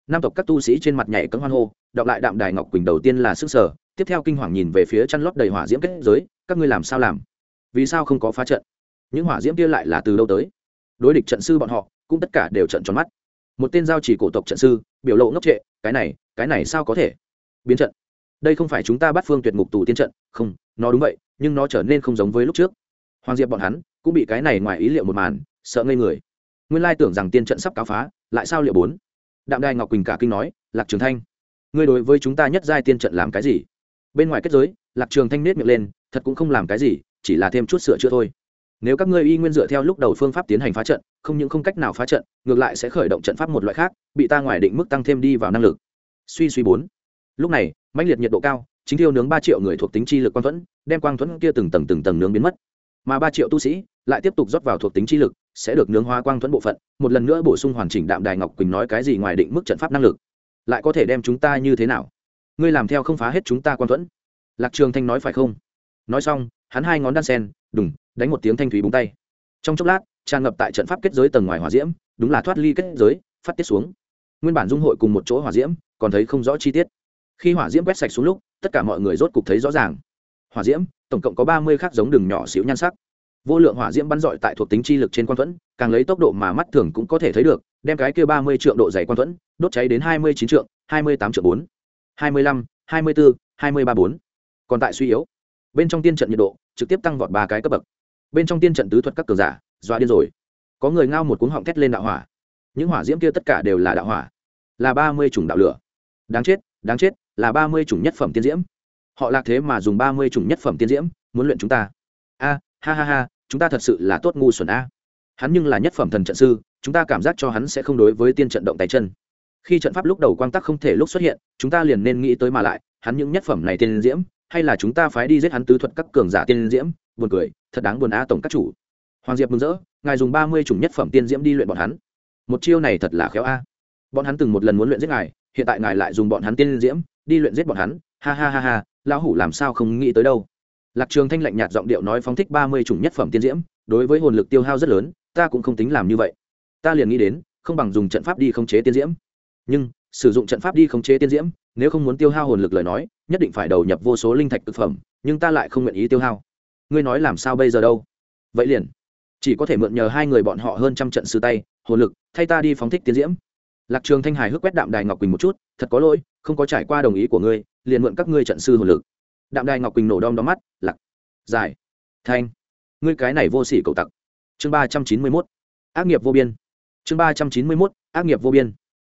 Nam tộc các tu sĩ trên mặt nhảy cấm hoan hô, đọc lại đạm đài ngọc quỳnh đầu tiên là sức sở, tiếp theo kinh hoàng nhìn về phía chăn lót đầy hỏa diễm kết giới, các ngươi làm sao làm? Vì sao không có phá trận? Những hỏa diễm kia lại là từ đâu tới? Đối địch trận sư bọn họ, cũng tất cả đều trận tròn mắt. Một tên giao chỉ cổ tộc trận sư, biểu lộ ngốc trệ, cái này cái này sao có thể? Biến trận. Đây không phải chúng ta bắt phương tuyệt ngục tù tiên trận, không, nó đúng vậy, nhưng nó trở nên không giống với lúc trước. Hoàng diệp bọn hắn, cũng bị cái này ngoài ý liệu một màn, sợ ngây người nguyên lai tưởng rằng tiên trận sắp cáo phá, lại sao liệu bốn? Đạm đài ngọc quỳnh cả kinh nói, lạc trường thanh, ngươi đối với chúng ta nhất giai tiên trận làm cái gì? Bên ngoài kết giới, lạc trường thanh nết miệng lên, thật cũng không làm cái gì, chỉ là thêm chút sửa chữa thôi. Nếu các ngươi y nguyên dựa theo lúc đầu phương pháp tiến hành phá trận, không những không cách nào phá trận, ngược lại sẽ khởi động trận pháp một loại khác, bị ta ngoài định mức tăng thêm đi vào năng lực. Suy suy bốn. Lúc này, mãnh liệt nhiệt độ cao, chính thiêu nướng ba triệu người thuộc tính chi lực quang thuẫn, đem quang thuẫn kia từng tầng từng tầng nướng biến mất. Mà ba triệu tu sĩ lại tiếp tục rót vào thuộc tính chi lực sẽ được nướng hóa quang thuẫn bộ phận, một lần nữa bổ sung hoàn chỉnh đạm đài ngọc quỳnh nói cái gì ngoài định mức trận pháp năng lực. Lại có thể đem chúng ta như thế nào? Ngươi làm theo không phá hết chúng ta quang thuẫn. Lạc trường thanh nói phải không? Nói xong, hắn hai ngón đan sen, đùng, đánh một tiếng thanh thúy búng tay. Trong chốc lát, tràn ngập tại trận pháp kết giới tầng ngoài hỏa diễm, đúng là thoát ly kết giới, phát tiết xuống. Nguyên bản dung hội cùng một chỗ hỏa diễm, còn thấy không rõ chi tiết. Khi hỏa diễm quét sạch xuống lúc, tất cả mọi người rốt cục thấy rõ ràng. Hỏa diễm, tổng cộng có ba mươi khác giống đường nhỏ xíu nhan sắc vô lượng hỏa diễm bắn dọi tại thuộc tính chi lực trên quan thuẫn, càng lấy tốc độ mà mắt thường cũng có thể thấy được, đem cái kia ba mươi triệu độ dày quan thuẫn, đốt cháy đến hai mươi chín triệu hai mươi tám triệu bốn, hai mươi lăm, hai mươi bốn hai mươi ba bốn. Còn tại suy yếu. Bên trong tiên trận nhiệt độ trực tiếp tăng vọt ba cái cấp bậc. Bên trong tiên trận tứ thuật các cường giả, dọa điên rồi. Có người ngao một cuống họng thét lên đạo hỏa. Những hỏa diễm kia tất cả đều là đạo hỏa. Là ba mươi chủng đạo lửa. Đáng chết đáng chết, là ba mươi chủng nhất phẩm tiên diễm. Họ lạc thế mà dùng ba mươi chủng nhất phẩm tiên diễm, muốn luyện chúng ta. A, ha ha ha chúng ta thật sự là tốt ngu xuẩn a. Hắn nhưng là nhất phẩm thần trận sư, chúng ta cảm giác cho hắn sẽ không đối với tiên trận động tay chân. Khi trận pháp lúc đầu quang tắc không thể lúc xuất hiện, chúng ta liền nên nghĩ tới mà lại, hắn những nhất phẩm này tiên diễm, hay là chúng ta phái đi giết hắn tứ thuật các cường giả tiên diễm, buồn cười, thật đáng buồn a tổng các chủ. Hoàng diệp mừng rỡ, ngài dùng ba mươi chủng nhất phẩm tiên diễm đi luyện bọn hắn. Một chiêu này thật là khéo a. Bọn hắn từng một lần muốn luyện giết ngài, hiện tại ngài lại dùng bọn hắn tiên diễm, đi luyện giết bọn hắn. Ha ha ha ha, lão hủ làm sao không nghĩ tới đâu lạc trường thanh lạnh nhạt giọng điệu nói phóng thích ba mươi chủng nhất phẩm tiên diễm, đối với hồn lực tiêu hao rất lớn, ta cũng không tính làm như vậy. Ta liền nghĩ đến, không bằng dùng trận pháp đi khống chế tiên diễm. Nhưng, sử dụng trận pháp đi khống chế tiên diễm, nếu không muốn tiêu hao hồn lực lời nói, nhất định phải đầu nhập vô số linh thạch thực phẩm, nhưng ta lại không nguyện ý tiêu hao. Ngươi nói làm sao bây giờ đâu? Vậy liền, chỉ có thể mượn nhờ hai người bọn họ hơn trăm trận sư tay, hồn lực, thay ta đi phóng thích tiên diễm. Lạc trường thanh hài hước quét đạm đài ngọc quỳnh một chút, thật có lỗi, không có trải qua đồng ý của ngươi, liền mượn các ngươi trận sư hồn lực đạm đài ngọc quỳnh nổ đom đóm mắt, lặc dài thanh. Ngươi cái này vô sỉ cầu tặc. Chương ba trăm chín mươi mốt. Ác nghiệp vô biên. Chương ba trăm chín mươi mốt. Ác nghiệp vô biên.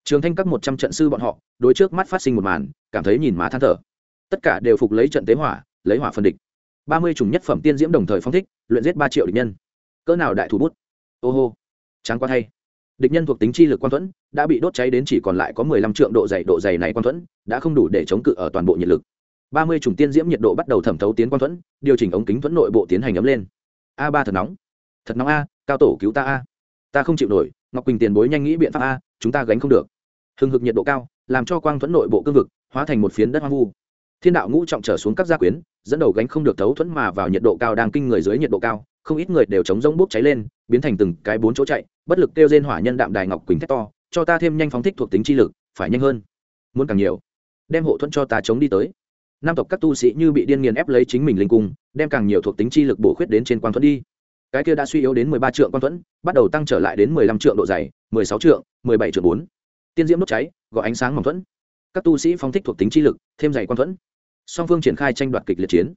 Trường thanh các một trăm trận sư bọn họ, đối trước mắt phát sinh một màn, cảm thấy nhìn má than thở. Tất cả đều phục lấy trận tế hỏa, lấy hỏa phân địch. Ba mươi chủng nhất phẩm tiên diễm đồng thời phong thích, luyện giết ba triệu địch nhân. Cỡ nào đại thủ bút? Ô hô. Tráng quá thay. Địch nhân thuộc tính chi lực quan thuẫn, đã bị đốt cháy đến chỉ còn lại có mười lăm triệu độ dày độ dày này quan thuẫn, đã không đủ để chống cự ở toàn bộ nhiệt lực ba mươi chủng tiên diễm nhiệt độ bắt đầu thẩm thấu tiến quang thuẫn, điều chỉnh ống kính thuẫn nội bộ tiến hành ấm lên. A ba thật nóng. Thật nóng a, cao tổ cứu ta a. Ta không chịu nổi, ngọc quỳnh tiền bối nhanh nghĩ biện pháp a, chúng ta gánh không được. Hừng hực nhiệt độ cao, làm cho quang thuẫn nội bộ cương vực, hóa thành một phiến đất hoang vu. Thiên đạo ngũ trọng trở xuống các gia quyến, dẫn đầu gánh không được thấu thuẫn mà vào nhiệt độ cao đang kinh người dưới nhiệt độ cao, không ít người đều chống rông bốc cháy lên, biến thành từng cái bốn chỗ chạy, bất lực kêu trên hỏa nhân đạm đài ngọc quỳnh thét to, cho ta thêm nhanh phóng thích thuộc tính chi lực, phải nhanh hơn. Muốn càng nhiều, đem hộ thuẫn cho ta chống đi tới nam tộc các tu sĩ như bị điên nghiền ép lấy chính mình linh cung, đem càng nhiều thuộc tính chi lực bổ khuyết đến trên quang thuẫn đi. Cái kia đã suy yếu đến mười ba trượng quang thuẫn, bắt đầu tăng trở lại đến mười lăm trượng độ dày, mười sáu trượng, mười bảy trượng bốn. Tiên diễm đốt cháy, gọi ánh sáng mỏng thuẫn. Các tu sĩ phóng thích thuộc tính chi lực, thêm dày quang thuẫn. Song phương triển khai tranh đoạt kịch liệt chiến.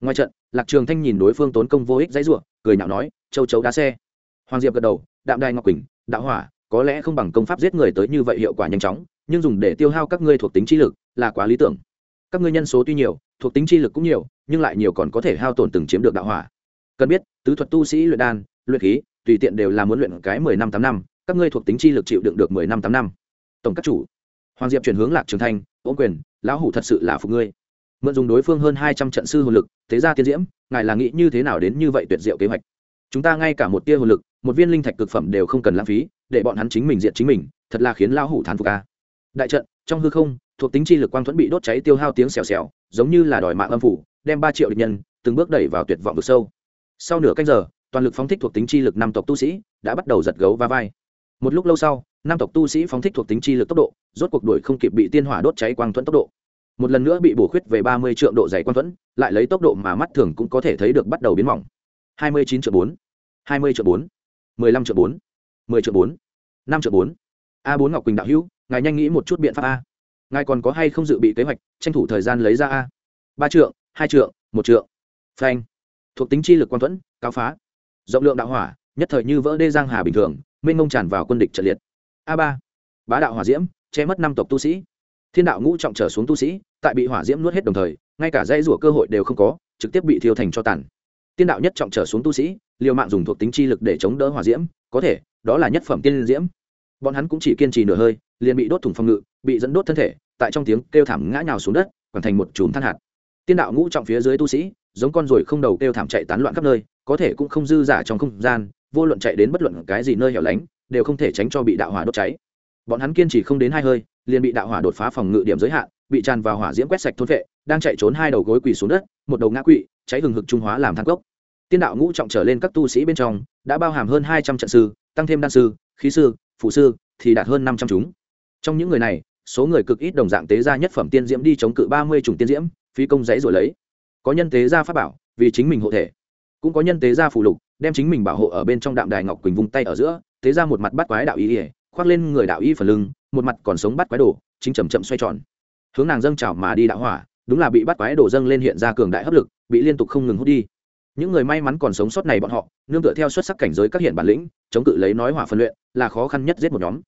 Ngoài trận, lạc trường thanh nhìn đối phương tốn công vô ích dãy ruộng cười nhạo nói, châu chấu đá xe. Hoàng diệp gật đầu, đạm đài ngọc quỳnh, đạo hỏa, có lẽ không bằng công pháp giết người tới như vậy hiệu quả nhanh chóng, nhưng dùng để tiêu hao các ngươi thuộc tính chi lực là quá lý tưởng các ngươi nhân số tuy nhiều, thuộc tính chi lực cũng nhiều, nhưng lại nhiều còn có thể hao tổn từng chiếm được đạo hỏa. Cần biết, tứ thuật tu sĩ luyện đan, luyện khí, tùy tiện đều là muốn luyện cái mười năm tám năm, các ngươi thuộc tính chi lực chịu đựng được mười năm tám năm. Tổng các chủ, hoàng diệp chuyển hướng lạc trường thanh ôm quyền, lão hủ thật sự là phục ngươi. Mượn dùng đối phương hơn hai trăm trận sư hồn lực, thế ra tiên diễm, ngài là nghĩ như thế nào đến như vậy tuyệt diệu kế hoạch? Chúng ta ngay cả một tia hồn lực, một viên linh thạch cực phẩm đều không cần lãng phí, để bọn hắn chính mình diện chính mình, thật là khiến lão hủ thán phục a. Đại trận, trong hư không thuộc tính chi lực quang thuẫn bị đốt cháy tiêu hao tiếng xèo xèo, giống như là đòi mạng âm phủ, đem ba triệu địch nhân từng bước đẩy vào tuyệt vọng vực sâu. Sau nửa canh giờ, toàn lực phóng thích thuộc tính chi lực năm tộc tu sĩ đã bắt đầu giật gấu va vai. Một lúc lâu sau, năm tộc tu sĩ phóng thích thuộc tính chi lực tốc độ, rốt cuộc đuổi không kịp bị tiên hỏa đốt cháy quang thuẫn tốc độ. Một lần nữa bị bổ khuyết về ba mươi triệu độ dày quang thuẫn, lại lấy tốc độ mà mắt thường cũng có thể thấy được bắt đầu biến mỏng. Hai mươi chín triệu bốn, hai mươi triệu bốn, mười lăm triệu bốn, mười triệu bốn, năm triệu bốn. A bốn ngọc quỳnh đạo hữu, ngài nhanh nghĩ một chút biện pháp a ngài còn có hay không dự bị kế hoạch, tranh thủ thời gian lấy ra a? Ba trượng, hai trượng, một trượng. Phanh. Thuộc tính chi lực quan thuẫn, cao phá. Rộng lượng đạo hỏa, nhất thời như vỡ đê giang hà bình thường, mênh mông tràn vào quân địch trận liệt. A ba. Bá đạo hỏa diễm, che mất năm tộc tu sĩ. Thiên đạo ngũ trọng trở xuống tu sĩ, tại bị hỏa diễm nuốt hết đồng thời, ngay cả dây rủa cơ hội đều không có, trực tiếp bị thiêu thành cho tàn. Tiên đạo nhất trọng trở xuống tu sĩ, liều mạng dùng thuộc tính chi lực để chống đỡ hỏa diễm, có thể, đó là nhất phẩm tiên diễm. Bọn hắn cũng chỉ kiên trì nửa hơi liền bị đốt thủng phong ngự, bị dẫn đốt thân thể, tại trong tiếng kêu thảm ngã nhào xuống đất hoàn thành một chùm than hạt. Tiên đạo ngũ trọng phía dưới tu sĩ, giống con ruồi không đầu kêu thảm chạy tán loạn khắp nơi, có thể cũng không dư giả trong không gian, vô luận chạy đến bất luận cái gì nơi hẻo lánh, đều không thể tránh cho bị đạo hỏa đốt cháy. Bọn hắn kiên trì không đến hai hơi, liền bị đạo hỏa đột phá phòng ngự điểm giới hạn, bị tràn vào hỏa diễm quét sạch thôn vệ, đang chạy trốn hai đầu gối quỳ xuống đất, một đầu ngã quỵ, cháy hừng hực trung hóa làm thang cốc. Tiên đạo ngũ trọng trở lên các tu sĩ bên trong, đã bao hàm hơn hai trăm trận sư, tăng thêm đan sư, khí sư, phụ sư, thì đạt hơn năm trăm chúng trong những người này, số người cực ít đồng dạng tế gia nhất phẩm tiên diễm đi chống cự ba mươi chủng tiên diễm phi công dãy rồi lấy. Có nhân tế gia pháp bảo, vì chính mình hộ thể. Cũng có nhân tế gia phụ lục, đem chính mình bảo hộ ở bên trong đạm đài ngọc quỳnh vung tay ở giữa, tế ra một mặt bắt quái đạo y ỉa, khoác lên người đạo y phần lưng, một mặt còn sống bắt quái đồ, chính chầm chậm xoay tròn. Hướng nàng dâng trào mà đi đạo hỏa, đúng là bị bắt quái đồ dâng lên hiện ra cường đại hấp lực, bị liên tục không ngừng hút đi. Những người may mắn còn sống sót này bọn họ, nương tựa theo xuất sắc cảnh giới các hiện bản lĩnh, chống cự lấy nói hỏa phân luyện, là khó khăn nhất giết một nhóm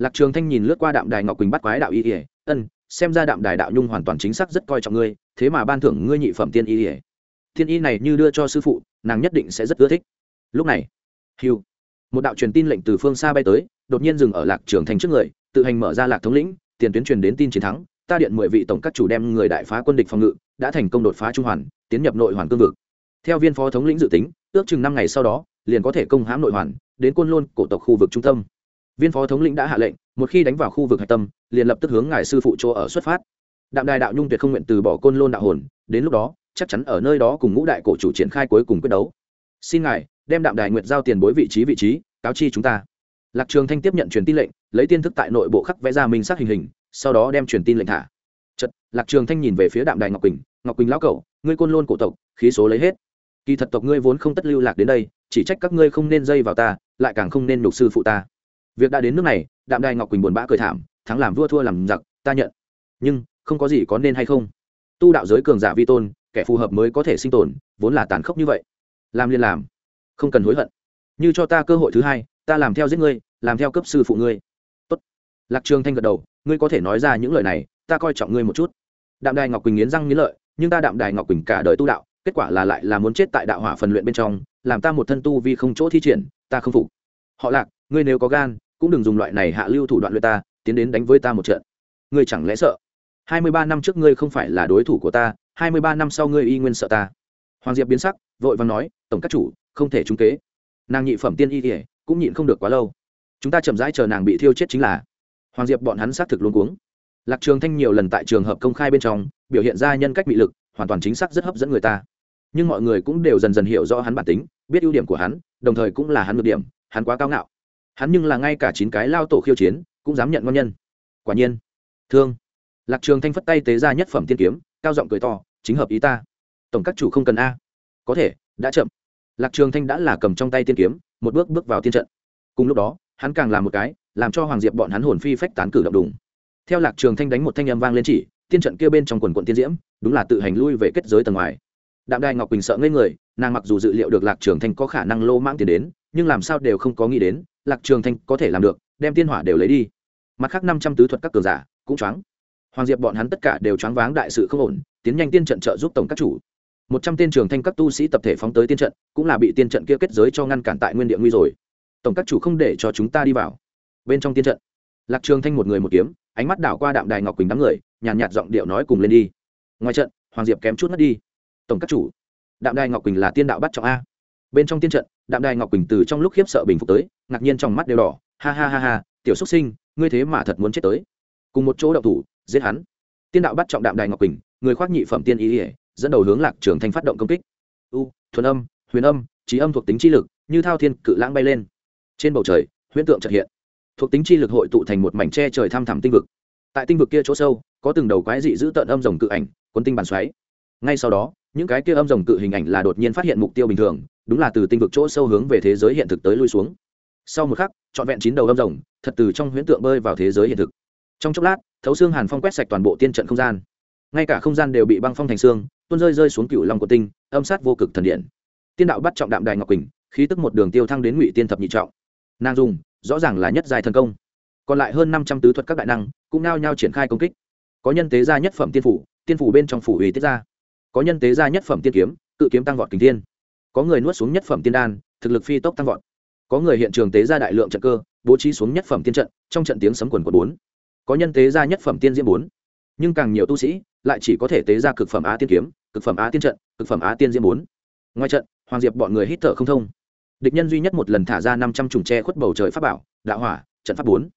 lạc trường thanh nhìn lướt qua đạm đài ngọc quỳnh bắt quái đạo y ỉa ân, xem ra đạm đài đạo nhung hoàn toàn chính xác rất coi trọng ngươi, thế mà ban thưởng ngươi nhị phẩm tiên y ỉa thiên y này như đưa cho sư phụ, nàng nhất định sẽ rất ưa thích. Lúc này hiu một đạo truyền tin lệnh từ phương xa bay tới, đột nhiên dừng ở lạc trường Thanh trước người, tự hành mở ra lạc thống lĩnh, tiền tuyến truyền đến tin chiến thắng, ta điện mười vị tổng các chủ đem người đại phá quân địch phòng ngự, đã thành công đột phá trung hoàn, tiến nhập nội hoàn cương vực. Theo viên phó thống lĩnh dự tính, ước chừng năm ngày sau đó, liền có thể công hãm nội hoàn, đến côn lôn cổ tộc khu vực trung tâm viên phó thống lĩnh đã hạ lệnh, một khi đánh vào khu vực hạch tâm, liền lập tức hướng ngài sư phụ chỗ ở xuất phát. Đạm đài đạo nhung tuyệt không nguyện từ bỏ côn lôn đạo hồn, đến lúc đó, chắc chắn ở nơi đó cùng ngũ đại cổ chủ triển khai cuối cùng quyết đấu. Xin ngài, đem đạm đài nguyệt giao tiền bối vị trí vị trí, cáo chi chúng ta. Lạc trường thanh tiếp nhận truyền tin lệnh, lấy tiên thức tại nội bộ khắc vẽ ra minh xác hình hình, sau đó đem truyền tin lệnh thả. Chật lạc trường thanh nhìn về phía đạm đài ngọc quỳnh ngọc quỳnh lão cẩu ngươi côn lôn cổ tộc, khí số lấy hết. Kỳ thật tộc ngươi vốn không tất lưu lạc đến đây, chỉ trách các ngươi không nên dây vào ta, lại càng không nên nhục sư phụ ta việc đã đến nước này, đạm đài ngọc quỳnh buồn bã cười thảm, thắng làm vua thua làm giặc, ta nhận. Nhưng, không có gì có nên hay không? Tu đạo giới cường giả vi tôn, kẻ phù hợp mới có thể sinh tồn, vốn là tàn khốc như vậy. Làm liền làm. Không cần hối hận. Như cho ta cơ hội thứ hai, ta làm theo giết ngươi, làm theo cấp sư phụ ngươi. Tốt. lạc trường thanh gật đầu, ngươi có thể nói ra những lời này, ta coi trọng ngươi một chút. Đạm đài ngọc quỳnh nghiến răng nghiến lợi, nhưng ta đạm đài ngọc quỳnh cả đời tu đạo, kết quả là lại là muốn chết tại đạo hỏa phần luyện bên trong, làm ta một thân tu vi không chỗ thi triển, ta không phục. Họ lạc, ngươi nếu có gan cũng đừng dùng loại này hạ lưu thủ đoạn luyện ta, tiến đến đánh với ta một trận. Ngươi chẳng lẽ sợ? Hai mươi ba năm trước ngươi không phải là đối thủ của ta, hai mươi ba năm sau ngươi y nguyên sợ ta. Hoàng diệp biến sắc, vội vàng nói, tổng các chủ, không thể trúng kế. Nàng nhị phẩm tiên y kỉa cũng nhịn không được quá lâu. Chúng ta chậm rãi chờ nàng bị thiêu chết chính là. Hoàng diệp bọn hắn xác thực luôn cuống. Lạc trường thanh nhiều lần tại trường hợp công khai bên trong, biểu hiện ra nhân cách bị lực, hoàn toàn chính xác rất hấp dẫn người ta. Nhưng mọi người cũng đều dần dần hiểu rõ hắn bản tính, biết ưu điểm của hắn, đồng thời cũng là hắn nhược điểm, hắn quá cao ngạo hắn nhưng là ngay cả chín cái lao tổ khiêu chiến, cũng dám nhận ngon nhân. Quả nhiên, thương. Lạc trường thanh phất tay tế ra nhất phẩm tiên kiếm, cao giọng cười to, chính hợp ý ta. Tổng các chủ không cần a. Có thể, đã chậm. Lạc trường thanh đã là cầm trong tay tiên kiếm, một bước bước vào tiên trận. Cùng lúc đó, hắn càng làm một cái, làm cho hoàng diệp bọn hắn hồn phi phách tán cử động đùng. Theo lạc trường thanh đánh một thanh âm vang lên chỉ, tiên trận kia bên trong quần quận tiên diễm, đúng là tự hành lui về kết giới tầng ngoài. Đạm đài ngọc quỳnh sợ ngây người, nàng mặc dù dự liệu được lạc trường thanh có khả năng lô mãng tiền đến nhưng làm sao đều không có nghĩ đến lạc trường thanh có thể làm được đem tiên hỏa đều lấy đi. Mặt khác năm trăm tứ thuật các cường giả cũng choáng. Hoàng diệp bọn hắn tất cả đều choáng váng đại sự không ổn tiến nhanh tiên trận trợ giúp tổng các chủ. Một trăm tên trường thanh các tu sĩ tập thể phóng tới tiên trận cũng là bị tiên trận kia kết giới cho ngăn cản tại nguyên địa nguy rồi. Tổng các chủ không để cho chúng ta đi vào. Bên trong tiên trận lạc trường thanh một người một kiếm ánh mắt đảo qua đạm đài ngọc quỳnh đám người nhàn nhạt, nhạt giọng điệu nói cùng lên đi. Ngoài trận hoàng diệp kém chút mất đi. Tổng các chủ đạm đài ngọc quỳnh là tiên đạo bắt trọng a bên trong tiên trận, đạm đài ngọc quỳnh từ trong lúc khiếp sợ bình phục tới, ngạc nhiên trong mắt đều đỏ. Ha ha ha ha, tiểu xuất sinh, ngươi thế mà thật muốn chết tới. Cùng một chỗ đậu thủ, giết hắn. Tiên đạo bắt trọng đạm đài ngọc quỳnh, người khoác nhị phẩm tiên ý ỉa dẫn đầu hướng lạc trường thanh phát động công kích. U, thuần âm, huyền âm, trí âm thuộc tính chi lực, như thao thiên cự lãng bay lên. Trên bầu trời, huyễn tượng trật hiện. Thuộc tính chi lực hội tụ thành một mảnh tre trời tham thẳm tinh vực. Tại tinh vực kia chỗ sâu, có từng đầu quái dị giữ tợn âm rồng cự ảnh quân tinh bàn xoáy. Ngay sau đó, những cái kia âm rồng cự hình ảnh là đột nhiên phát hiện mục tiêu bình thường đúng là từ tinh vực chỗ sâu hướng về thế giới hiện thực tới lui xuống. Sau một khắc, trọn vẹn chín đầu âm rồng, thật từ trong huyễn tượng bơi vào thế giới hiện thực. Trong chốc lát, thấu xương hàn phong quét sạch toàn bộ tiên trận không gian. Ngay cả không gian đều bị băng phong thành xương, tuôn rơi rơi xuống cựu lòng của tinh, âm sát vô cực thần điện. Tiên đạo bắt trọng đạm đài ngọc quỳnh, khí tức một đường tiêu thăng đến ngụy tiên thập nhị trọng. Nàng dùng, rõ ràng là nhất dài thần công. Còn lại hơn năm trăm tứ thuật các đại năng, cũng nao nhau triển khai công kích. Có nhân tế gia nhất phẩm tiên phủ tiên phủ bên trong phủ ủy tiết ra. Có nhân tế gia nhất phẩm tiên kiếm, cự kiếm tăng vọt kính thiên có người nuốt xuống nhất phẩm tiên đan, thực lực phi tốc tăng vọt. Có người hiện trường tế ra đại lượng trận cơ, bố trí xuống nhất phẩm tiên trận, trong trận tiếng sấm quần quần bốn. Có nhân tế ra nhất phẩm tiên diễm bốn. Nhưng càng nhiều tu sĩ, lại chỉ có thể tế ra cực phẩm á tiên kiếm, cực phẩm á tiên trận, cực phẩm á tiên diễm bốn. Ngoài trận, hoàng diệp bọn người hít thở không thông. Địch nhân duy nhất một lần thả ra năm trăm trùng tre khuất bầu trời pháp bảo, đạo hỏa, trận pháp bốn.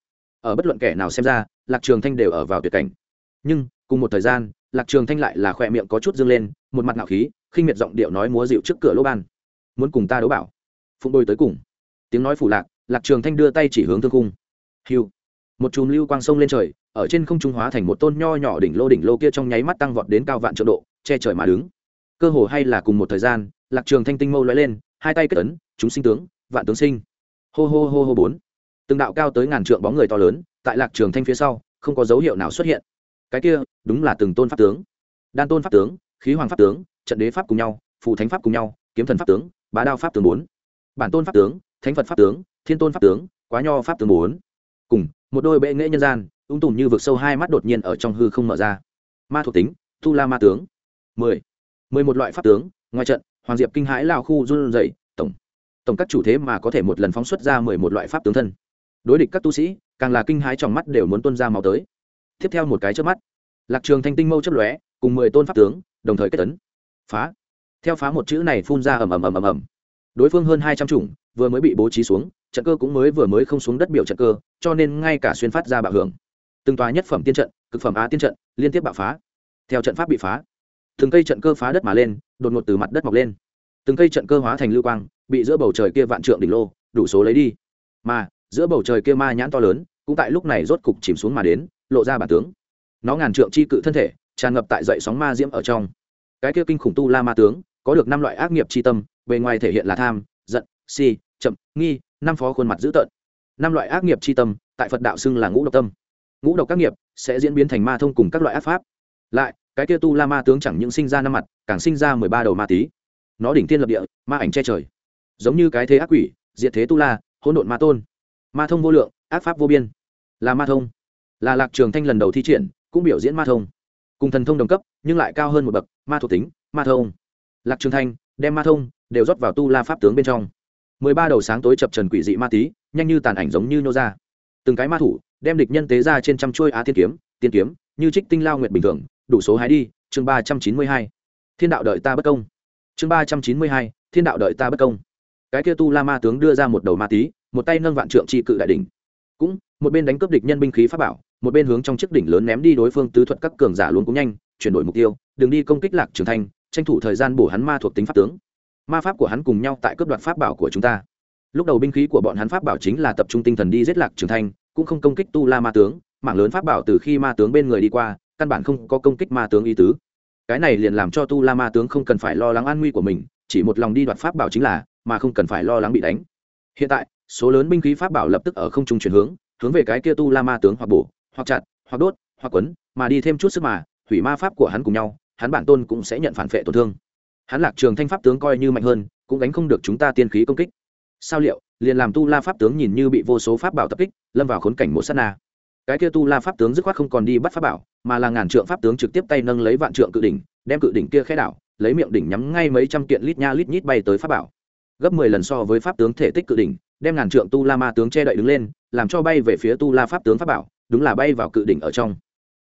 Ở bất luận kẻ nào xem ra, lạc trường thanh đều ở vào tuyệt cảnh. Nhưng, cùng một thời gian lạc trường thanh lại là khỏe miệng có chút dương lên, một mặt ngạo khí, khinh miệt giọng điệu nói múa dịu trước cửa lỗ ban. Muốn cùng ta đấu bảo. Phụng đôi tới cùng. Tiếng nói phủ lạc lạc trường thanh đưa tay chỉ hướng thương cung hiu. Một chùm lưu quang sông lên trời, ở trên không trung hóa thành một tôn nho nhỏ đỉnh lô đỉnh lô kia trong nháy mắt tăng vọt đến cao vạn triệu độ, che trời mà đứng. Cơ hồ hay là cùng một thời gian, lạc trường thanh tinh mâu lóe lên, hai tay kết ấn, chúng sinh tướng, vạn tướng sinh. Hô hô hô hô bốn. Từng đạo cao tới ngàn trượng bóng người to lớn, tại lạc trường thanh phía sau, không có dấu hiệu nào xuất hiện cái kia, đúng là từng tôn pháp tướng. Đan tôn pháp tướng, khí hoàng pháp tướng, trận đế pháp cùng nhau, phù thánh pháp cùng nhau, kiếm thần pháp tướng, bá đao pháp tướng bốn. Bản tôn pháp tướng, thánh phật pháp tướng, thiên tôn pháp tướng, quá nho pháp tướng bốn. Cùng, một đôi bệ nghệ nhân gian, ung tùm như vực sâu hai mắt đột nhiên ở trong hư không mở ra. Ma thuộc tính tu la ma tướng. Mười. Mười một loại pháp tướng, ngoài trận, hoàng diệp kinh hãi lao khu run dậy tổng. Tổng các chủ thế mà có thể một lần phóng xuất ra mười một loại pháp tướng thân. Đối địch các tu sĩ, càng là kinh hãi trong mắt đều muốn tuân ra máu tới tiếp theo một cái trước mắt. Lạc trường thanh tinh mâu chấp lóe, cùng mười tôn pháp tướng, đồng thời kết tấn. Phá. Theo phá một chữ này phun ra ầm ầm ầm ầm ầm. Đối phương hơn hai trăm chủng, vừa mới bị bố trí xuống, trận cơ cũng mới vừa mới không xuống đất biểu trận cơ, cho nên ngay cả xuyên phát ra bạo hưởng. Từng tòa nhất phẩm tiên trận, cực phẩm á tiên trận, liên tiếp bạo phá. Theo trận pháp bị phá, từng cây trận cơ phá đất mà lên, đột ngột từ mặt đất mọc lên. Từng cây trận cơ hóa thành lưu quang, bị giữa bầu trời kia vạn trượng đỉnh lô, đủ số lấy đi. Mà, giữa bầu trời kia ma nhãn to lớn, cũng tại lúc này rốt cục chìm xuống mà đến lộ ra bản tướng. Nó ngàn trượng chi cự thân thể, tràn ngập tại dậy sóng ma diễm ở trong. Cái kia kinh khủng tu la ma tướng, có được năm loại ác nghiệp chi tâm, bề ngoài thể hiện là tham, giận, si, chậm, nghi, năm phó khuôn mặt dữ tợn. Năm loại ác nghiệp chi tâm, tại phật đạo xưng là ngũ độc tâm. Ngũ độc các nghiệp sẽ diễn biến thành ma thông cùng các loại ác pháp. Lại, cái kia tu la ma tướng chẳng những sinh ra năm mặt, càng sinh ra mười ba đầu ma tí nó đỉnh thiên lập địa, ma ảnh che trời. Giống như cái thế ác quỷ, diệt thế tu la, hỗn độn ma tôn. Ma thông vô lượng, ác pháp vô biên. Là ma thông là lạc trường thanh lần đầu thi triển, cũng biểu diễn ma thông. Cùng thần thông đồng cấp, nhưng lại cao hơn một bậc, ma thuộc tính, ma thông. Lạc trường thanh đem ma thông đều rót vào tu la pháp tướng bên trong. Mười ba đầu sáng tối chập trần quỷ dị ma tí, nhanh như tàn ảnh giống như nô ra. Từng cái ma thủ đem địch nhân tế ra trên trăm chuôi á thiên kiếm, tiên kiếm, như trích tinh lao nguyệt bình thường, đủ số hái đi, chương ba trăm chín mươi hai. Thiên đạo đợi ta bất công. Chương ba trăm chín mươi hai, thiên đạo đợi ta bất công. Cái kia tu la ma tướng đưa ra một đầu ma tí, một tay nâng vạn trượng tri cự đại đỉnh. Cũng, một bên đánh cướp địch nhân binh khí pháp bảo một bên hướng trong chiếc đỉnh lớn ném đi đối phương tứ thuật các cường giả luôn cũng nhanh, chuyển đổi mục tiêu, đừng đi công kích lạc trường thanh, tranh thủ thời gian bổ hắn ma thuộc tính pháp tướng. Ma pháp của hắn cùng nhau tại cấp đoạt pháp bảo của chúng ta. Lúc đầu binh khí của bọn hắn pháp bảo chính là tập trung tinh thần đi giết lạc trường thanh, cũng không công kích tu la ma tướng, mảng lớn pháp bảo từ khi ma tướng bên người đi qua, căn bản không có công kích ma tướng y tứ. Cái này liền làm cho tu la ma tướng không cần phải lo lắng an nguy của mình, chỉ một lòng đi đoạt pháp bảo chính là, mà không cần phải lo lắng bị đánh. Hiện tại, số lớn binh khí pháp bảo lập tức ở không trung chuyển hướng hướng về cái kia tu la ma tướng hoặc bổ hoặc chặt, hoặc đốt, hoặc quấn, mà đi thêm chút sức mà, hủy ma pháp của hắn cùng nhau, hắn bản tôn cũng sẽ nhận phản vệ tổn thương. Hắn lạc trường thanh pháp tướng coi như mạnh hơn, cũng đánh không được chúng ta tiên khí công kích. Sao liệu, liền làm tu la pháp tướng nhìn như bị vô số pháp bảo tập kích, lâm vào khốn cảnh một sát na. Cái kia tu la pháp tướng dứt khoát không còn đi bắt pháp bảo, mà là ngàn trượng pháp tướng trực tiếp tay nâng lấy vạn trượng cự đỉnh, đem cự đỉnh kia khẽ đảo, lấy miệng đỉnh nhắm ngay mấy trăm kiện lít nha lít nhít bay tới pháp bảo. Gấp mười lần so với pháp tướng thể tích cự đỉnh, đem ngàn trượng tu la ma tướng che đậy đứng lên, làm cho bay về phía tu la pháp tướng pháp bảo đúng là bay vào cự đỉnh ở trong.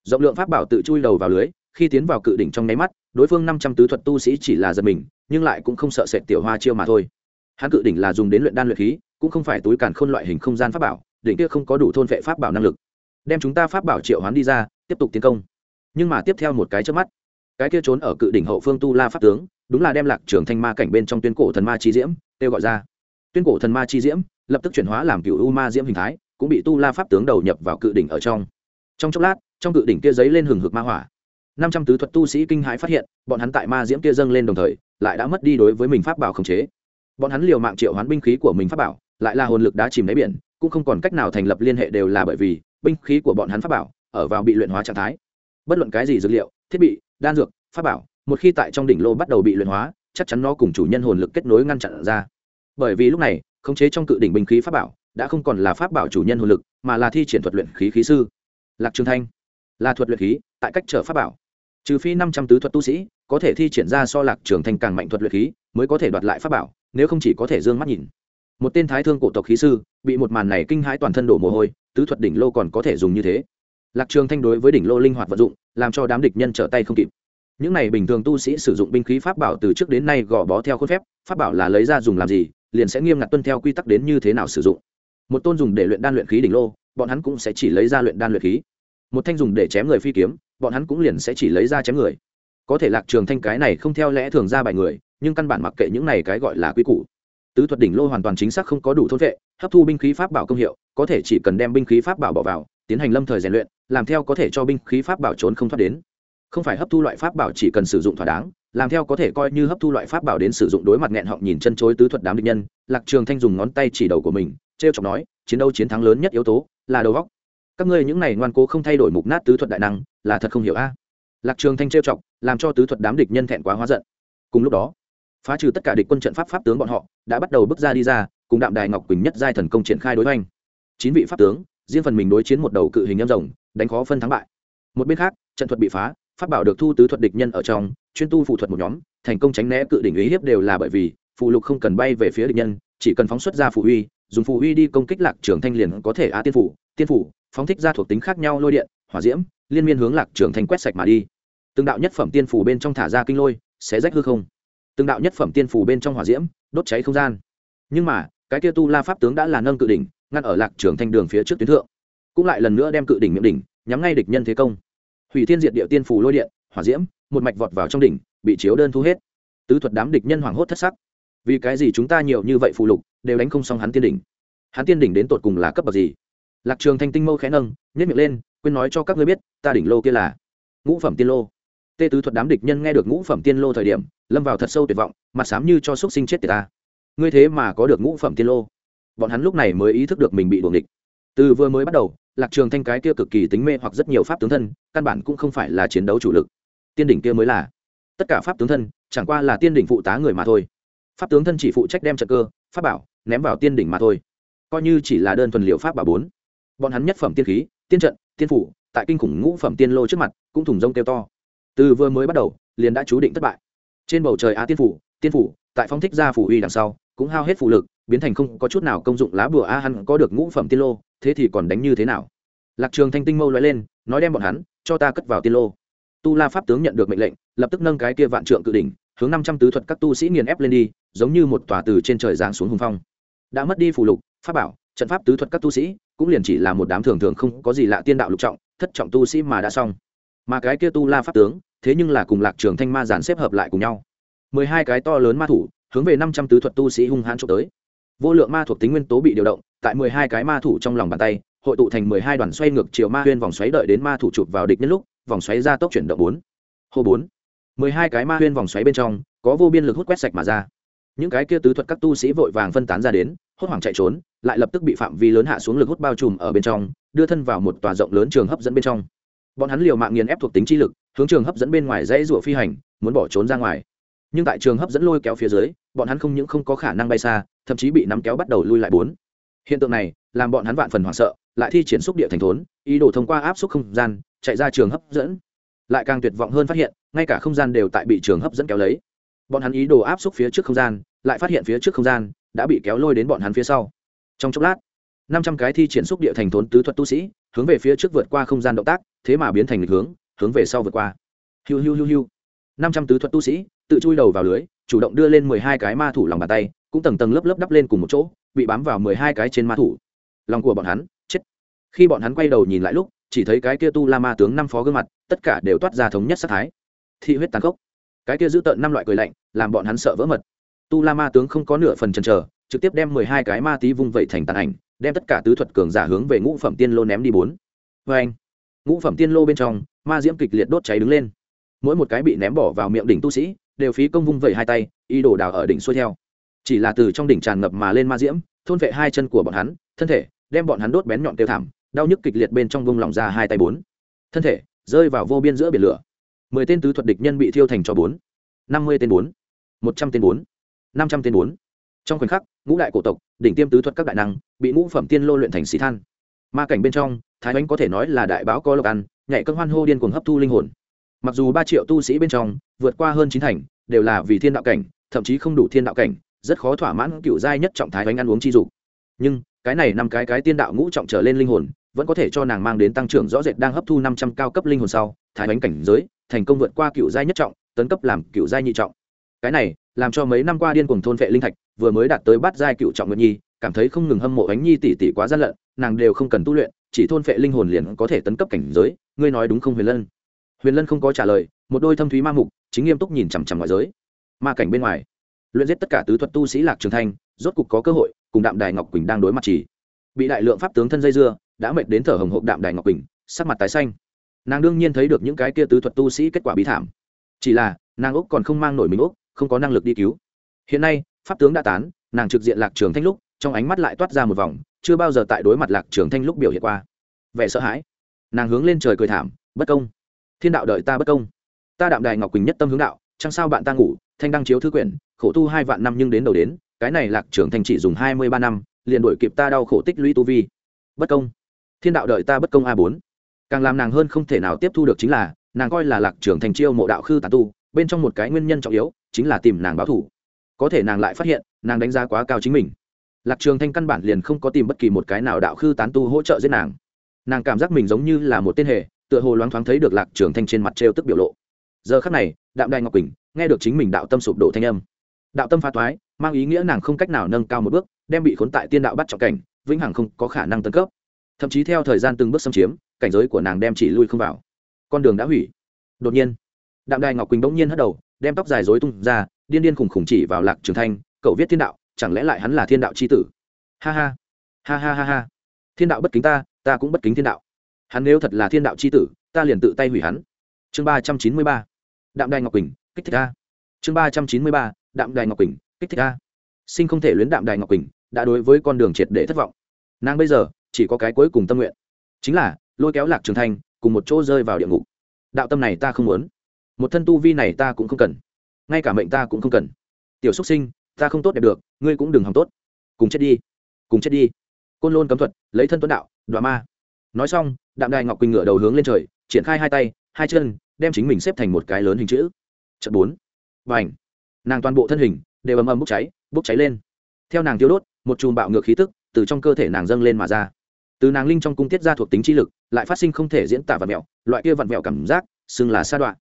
Rộng lượng pháp bảo tự chui đầu vào lưới, khi tiến vào cự đỉnh trong nháy mắt, đối phương năm trăm tứ thuật tu sĩ chỉ là giật mình, nhưng lại cũng không sợ sệt tiểu hoa chiêu mà thôi. Hắn cự đỉnh là dùng đến luyện đan luyện khí, cũng không phải túi càn khôn loại hình không gian pháp bảo, đỉnh kia không có đủ thôn vệ pháp bảo năng lực. Đem chúng ta pháp bảo triệu hoán đi ra, tiếp tục tiến công. Nhưng mà tiếp theo một cái trước mắt, cái kia trốn ở cự đỉnh hậu phương tu la pháp tướng, đúng là đem lạc trưởng thanh ma cảnh bên trong tuyên cổ thần ma chi diễm, kêu gọi ra. Tuyên cổ thần ma chi diễm, lập tức chuyển hóa làm cựu u ma diễm hình thái cũng bị tu la pháp tướng đầu nhập vào cự đỉnh ở trong. Trong chốc lát, trong cự đỉnh kia giấy lên hừng hực ma hỏa. Năm trăm tứ thuật tu sĩ kinh hãi phát hiện, bọn hắn tại ma diễm kia dâng lên đồng thời, lại đã mất đi đối với mình pháp bảo khống chế. Bọn hắn liều mạng triệu hoán binh khí của mình pháp bảo, lại là hồn lực đá chìm đáy biển, cũng không còn cách nào thành lập liên hệ đều là bởi vì, binh khí của bọn hắn pháp bảo ở vào bị luyện hóa trạng thái. Bất luận cái gì dược liệu, thiết bị, đan dược, pháp bảo, một khi tại trong đỉnh lô bắt đầu bị luyện hóa, chắc chắn nó cùng chủ nhân hồn lực kết nối ngăn chặn ra. Bởi vì lúc này, khống chế trong cự đỉnh binh khí pháp bảo đã không còn là pháp bảo chủ nhân hồn lực, mà là thi triển thuật luyện khí khí sư. Lạc trường thanh, là thuật luyện khí, tại cách trở pháp bảo. Trừ phi năm trăm tứ thuật tu sĩ, có thể thi triển ra so lạc trường thanh càng mạnh thuật luyện khí, mới có thể đoạt lại pháp bảo, nếu không chỉ có thể d ư ơ n g mắt nhìn. Một tên thái thương cổ tộc khí sư, bị một màn này kinh hãi toàn thân đổ mồ hôi, tứ thuật đỉnh lô còn có thể dùng như thế. Lạc trường thanh đối với đỉnh lô linh hoạt vận dụng, làm cho đám địch nhân trở tay không kịp. Những này bình thường tu sĩ sử dụng binh khí pháp bảo từ trước đến nay gò bó theo khuôn phép, pháp bảo là lấy ra dùng làm gì, liền sẽ nghiêm ngặt tuân theo quy tắc đến như thế nào sử dụng một tôn dùng để luyện đan luyện khí đỉnh lô, bọn hắn cũng sẽ chỉ lấy ra luyện đan luyện khí. Một thanh dùng để chém người phi kiếm, bọn hắn cũng liền sẽ chỉ lấy ra chém người. Có thể lạc trường thanh cái này không theo lẽ thường ra bài người, nhưng căn bản mặc kệ những này cái gọi là quy củ. Tứ thuật đỉnh lô hoàn toàn chính xác không có đủ thôn vệ, hấp thu binh khí pháp bảo công hiệu, có thể chỉ cần đem binh khí pháp bảo bỏ vào, tiến hành lâm thời rèn luyện, làm theo có thể cho binh khí pháp bảo trốn không thoát đến không phải hấp thu loại pháp bảo chỉ cần sử dụng thỏa đáng, làm theo có thể coi như hấp thu loại pháp bảo đến sử dụng đối mặt nghẹn họng nhìn chân chối tứ thuật đám địch nhân, lạc trường thanh dùng ngón tay chỉ đầu của mình t r chọc nói, chiến đấu chiến thắng lớn nhất yếu tố là đầu góc các ngươi những này ngoan cố không thay đổi mục nát tứ thuật đại năng, là thật không hiểu a. Lạc trường thanh trêu chọc, làm cho tứ thuật đám địch nhân thẹn quá hóa giận. Cùng lúc đó, phá trừ tất cả địch quân trận pháp pháp tướng bọn họ, đã bắt đầu bước ra đi ra, cùng đạm đài ngọc quỳnh nhất giai thần công triển khai đối hoành. Chín vị pháp tướng, riêng phần mình đối chiến một đầu cự hình em rồng, đánh khó phân thắng bại. Một bên khác, trận thuật bị phá pháp bảo được thu tứ thuật địch nhân ở trong, chuyên tu phụ thuật một nhóm, thành công tránh né cự đỉnh ý hiếp đều là bởi vì, phụ lục không cần bay về phía địch nhân, chỉ cần phóng xuất ra phụ uy, dùng phụ uy đi công kích lạc trường thanh liền có thể á tiên phủ tiên phủ, phóng thích ra thuộc tính khác nhau lôi điện, hỏa diễm, liên miên hướng lạc trường thanh quét sạch mà đi. Từng đạo nhất phẩm tiên phủ bên trong thả ra kinh lôi xé rách hư không. Từng đạo nhất phẩm tiên phủ bên trong hỏa diễm, đốt cháy không gian. Nhưng mà, cái kia tu la pháp tướng đã là nâng cự đỉnh, ngăn ở lạc trường thanh đường phía trước tuyến thượng. Cũng lại lần nữa đem cự đỉnh miệng đỉnh, nhắm ngay địch nhân thế công hủy thiên diệt địa tiên phủ lôi điện, hỏa diễm, một mạch vọt vào trong đỉnh, bị chiếu đơn thu hết. Tứ thuật đám địch nhân hoảng hốt thất sắc. Vì cái gì chúng ta nhiều như vậy phụ lục, đều đánh không xong hắn tiên đỉnh? Hắn tiên đỉnh đến tột cùng là cấp bậc gì? Lạc trường thanh tinh mâu khẽ nâng nhét miệng lên, quên nói cho các ngươi biết, ta đỉnh lô kia là ngũ phẩm tiên lô. Tê tứ thuật đám địch nhân nghe được ngũ phẩm tiên lô thời điểm, lâm vào thật sâu tuyệt vọng, mặt sám như cho xúc sinh chết tiệt ta. Ngươi thế mà có được ngũ phẩm tiên lô. Bọn hắn lúc này mới ý thức được mình bị đuồng địch từ vừa mới bắt đầu lạc trường thanh cái kia cực kỳ tính mê hoặc rất nhiều pháp tướng thân, căn bản cũng không phải là chiến đấu chủ lực. Tiên đỉnh kia mới là. Tất cả pháp tướng thân, chẳng qua là tiên đỉnh phụ tá người mà thôi. Pháp tướng thân chỉ phụ trách đem trận cơ, pháp bảo, ném vào tiên đỉnh mà thôi. Coi như chỉ là đơn thuần liệu pháp bảo bốn. Bọn hắn nhất phẩm tiên khí, tiên trận, tiên phủ, tại kinh khủng ngũ phẩm tiên lô trước mặt, cũng thủng rông kêu to. Từ vừa mới bắt đầu, liền đã chú định thất bại. Trên bầu trời á tiên phủ tiên phủ, tại phong thích ra phủ uy đằng sau, cũng hao hết phụ lực, biến thành không có chút nào công dụng lá bùa a, hắn có được ngũ phẩm tiên lô thế thì còn đánh như thế nào? Lạc trường thanh tinh mâu nói lên, nói đem bọn hắn cho ta cất vào tiên lô. Tu la pháp tướng nhận được mệnh lệnh, lập tức nâng cái kia vạn trượng cự đỉnh, hướng năm trăm tứ thuật các tu sĩ nghiền ép lên đi, giống như một tòa từ trên trời giáng xuống hùng phong. Đã mất đi phù lục, pháp bảo, trận pháp tứ thuật các tu sĩ, cũng liền chỉ là một đám thường thường không có gì lạ tiên đạo lục trọng, thất trọng tu sĩ mà đã xong. Mà cái kia tu la pháp tướng, thế nhưng là cùng lạc trường thanh ma giản xếp hợp lại cùng nhau. Mười hai cái to lớn ma thủ, hướng về năm trăm tứ thuật tu sĩ hung hãn trộm tới. Vô lượng ma thuộc tính nguyên tố bị điều động tại mười hai cái ma thủ trong lòng bàn tay, hội tụ thành mười hai đoàn xoay ngược chiều ma huyên vòng xoáy đợi đến ma thủ chụp vào địch nhân lúc, vòng xoáy ra tốc chuyển động bốn. Hô bốn. Mười hai cái ma huyên vòng xoáy bên trong, có vô biên lực hút quét sạch mà ra. Những cái kia tứ thuật các tu sĩ vội vàng phân tán ra đến, hốt hoảng chạy trốn, lại lập tức bị phạm vi lớn hạ xuống lực hút bao trùm ở bên trong, đưa thân vào một tòa rộng lớn trường hấp dẫn bên trong. Bọn hắn liều mạng nghiền ép thuộc tính chi lực, hướng trường hấp dẫn bên ngoài dãy rủa phi hành, muốn bỏ trốn ra ngoài. Nhưng tại trường hấp dẫn lôi kéo phía dưới, bọn hắn không những không có khả năng bay xa, thậm chí bị nắm kéo bắt đầu lui lại bốn hiện tượng này làm bọn hắn vạn phần hoảng sợ, lại thi triển xúc địa thành thốn, ý đồ thông qua áp suất không gian chạy ra trường hấp dẫn. Lại càng tuyệt vọng hơn phát hiện, ngay cả không gian đều tại bị trường hấp dẫn kéo lấy. Bọn hắn ý đồ áp suất phía trước không gian, lại phát hiện phía trước không gian đã bị kéo lôi đến bọn hắn phía sau. Trong chốc lát, năm trăm cái thi triển xúc địa thành thốn tứ thuật tu sĩ hướng về phía trước vượt qua không gian động tác, thế mà biến thành lịch hướng hướng về sau vượt qua. Hiu hiu hiu hiu. Năm trăm tứ thuật tu sĩ tự chui đầu vào lưới, chủ động đưa lên mười hai cái ma thủ lòng bàn tay, cũng tầng tầng lớp lớp đắp lên cùng một chỗ bị bám vào mười hai cái trên ma thủ. Lòng của bọn hắn, chết. Khi bọn hắn quay đầu nhìn lại lúc, chỉ thấy cái kia tu la ma tướng năm phó gương mặt, tất cả đều toát ra thống nhất sắc thái. Thị huyết tàn khốc. Cái kia giữ tợn năm loại cười lạnh, làm bọn hắn sợ vỡ mật. Tu la ma tướng không có nửa phần chần chờ, trực tiếp đem mười hai cái ma tí vung vẩy thành tàn ảnh, đem tất cả tứ thuật cường giả hướng về ngũ phẩm tiên lô ném đi bốn. Vê anh, ngũ phẩm tiên lô bên trong, ma diễm kịch liệt đốt cháy đứng lên. Mỗi một cái bị ném bỏ vào miệng đỉnh tu sĩ, đều phí công vung vẩy hai tay y đổ đào ở đỉnh xuôi theo chỉ là từ trong đỉnh tràn ngập mà lên ma diễm, thôn vệ hai chân của bọn hắn, thân thể, đem bọn hắn đốt bén nhọn tiêu thảm, đau nhức kịch liệt bên trong vung lỏng ra hai tay bốn. Thân thể, rơi vào vô biên giữa biển lửa. Mười tên tứ thuật địch nhân bị thiêu thành cho bốn. Năm mươi tên bốn. Một trăm tên bốn. Năm trăm tên bốn. Trong khoảnh khắc, ngũ đại cổ tộc, đỉnh tiêm tứ thuật các đại năng, bị ngũ phẩm tiên lô luyện thành xí than. Ma cảnh bên trong, thái bánh có thể nói là đại báo có lộc ăn, nhảy cân hoan hô điên cuồng hấp thu linh hồn. Mặc dù ba triệu tu sĩ bên trong, vượt qua hơn chín thành, đều là vì thiên đạo cảnh, thậm chí không đủ thiên đạo cảnh rất khó thỏa mãn cựu giai nhất trọng thái bánh ăn uống chi dục. Nhưng, cái này năm cái cái tiên đạo ngũ trọng trở lên linh hồn, vẫn có thể cho nàng mang đến tăng trưởng rõ rệt đang hấp thu năm trăm cao cấp linh hồn sau, thái bánh cảnh giới, thành công vượt qua cựu giai nhất trọng, tấn cấp làm cựu giai nhị trọng. Cái này, làm cho mấy năm qua điên cuồng thôn vệ linh thạch, vừa mới đạt tới bát giai cựu trọng nguyện nhi, cảm thấy không ngừng hâm mộ ánh nhi tỷ tỷ quá gian lận, nàng đều không cần tu luyện, chỉ thôn vệ linh hồn liền có thể tấn cấp cảnh giới, ngươi nói đúng không huyền lân? Huyền lân không có trả lời, một đôi thâm thúy ma mục, chính nghiêm túc nhìn chằm chằm ngoại giới. Ma cảnh bên ngoài luyện giết tất cả tứ thuật tu sĩ lạc trường thanh, rốt cục có cơ hội cùng đạm đài ngọc quỳnh đang đối mặt chỉ bị đại lượng pháp tướng thân dây dưa, đã mệt đến thở hồng hộc đạm đài ngọc quỳnh, sắc mặt tái xanh. Nàng đương nhiên thấy được những cái kia tứ thuật tu sĩ kết quả bí thảm. Chỉ là, nàng úc còn không mang nổi mình úc không có năng lực đi cứu. Hiện nay, pháp tướng đã tán, nàng trực diện lạc trường thanh lúc, trong ánh mắt lại toát ra một vòng, chưa bao giờ tại đối mặt lạc trường thanh lúc biểu hiện qua. Vẻ sợ hãi. Nàng hướng lên trời cười thảm, bất công. Thiên đạo đợi ta bất công. Ta đạm đài ngọc quỳnh nhất tâm hướng đạo chẳng sao bạn ta ngủ, thanh đăng chiếu thư quyển, khổ tu hai vạn năm nhưng đến đầu đến, cái này lạc trưởng thành chỉ dùng hai mươi ba năm, liền đổi kịp ta đau khổ tích lũy tu vi. Bất công. Thiên đạo đợi ta bất công a bốn. Càng làm nàng hơn không thể nào tiếp thu được chính là, nàng coi là lạc trưởng thành chiêu mộ đạo khư tà tu, bên trong một cái nguyên nhân trọng yếu, chính là tìm nàng báo thủ có thể nàng lại phát hiện, nàng đánh giá quá cao chính mình. Lạc trường thanh căn bản liền không có tìm bất kỳ một cái nào đạo khư tán tu hỗ trợ giết nàng. Nàng cảm giác mình giống như là một tên hề, tựa hồ loáng thoáng thấy được lạc trường thanh trên mặt trêu tức biểu lộ giờ khắc này, đạm đài ngọc quỳnh nghe được chính mình đạo tâm sụp đổ thanh âm. Đạo tâm phá thoái, mang ý nghĩa nàng không cách nào nâng cao một bước, đem bị khốn tại tiên đạo bắt trọng cảnh, vĩnh hằng không có khả năng tấn cấp. Thậm chí theo thời gian từng bước xâm chiếm, cảnh giới của nàng đem chỉ lui không vào. Con đường đã hủy. Đột nhiên, đạm đài ngọc quỳnh bỗng nhiên hất đầu, đem tóc dài dối tung ra, điên điên khủng khủng chỉ vào lạc trường thanh, cậu viết thiên đạo, chẳng lẽ lại hắn là thiên đạo c h i tử? Ha ha ha ha ha ha. Thiên đạo bất kính ta ta cũng bất kính thiên đạo. Hắn nếu thật là thiên đạo c h i tử, ta liền tự tay hủy hắn. Chương ba trăm chín mươi ba đạm đài ngọc quỳnh, kích thích a. Chương ba trăm chín mươi ba, đạm đài ngọc quỳnh, kích thích a. Sinh không thể luyến đạm đài ngọc quỳnh, đã đối với con đường triệt để thất vọng. Nàng bây giờ, chỉ có cái cuối cùng tâm nguyện. Chính là, lôi kéo lạc trường thanh, cùng một chỗ rơi vào địa ngục. Đạo tâm này ta không muốn. Một thân tu vi này ta cũng không cần. Ngay cả mệnh ta cũng không cần. Tiểu xuất sinh, ta không tốt đẹp được, ngươi cũng đừng hòng tốt. Cùng chết đi. Cùng chết đi. Côn lôn cấm thuật, lấy thân tuấn đạo đoạn ma. Nói xong, đạm đài ngọc quỳnh ngửa đầu hướng lên trời, triển khai hai tay hai chân, đem chính mình xếp thành một cái lớn hình chữ. Chợt bốn. Và ảnh nàng toàn bộ thân hình đều ầm ầm bốc cháy bốc cháy lên. Theo nàng tiêu đốt, một chùm bạo ngược khí tức từ trong cơ thể nàng dâng lên mà ra. Từ nàng linh trong cung tiết ra thuộc tính chi lực, lại phát sinh không thể diễn tả vặn mẹo loại kia vặn mẹo cảm giác, xưng là sa đoạn.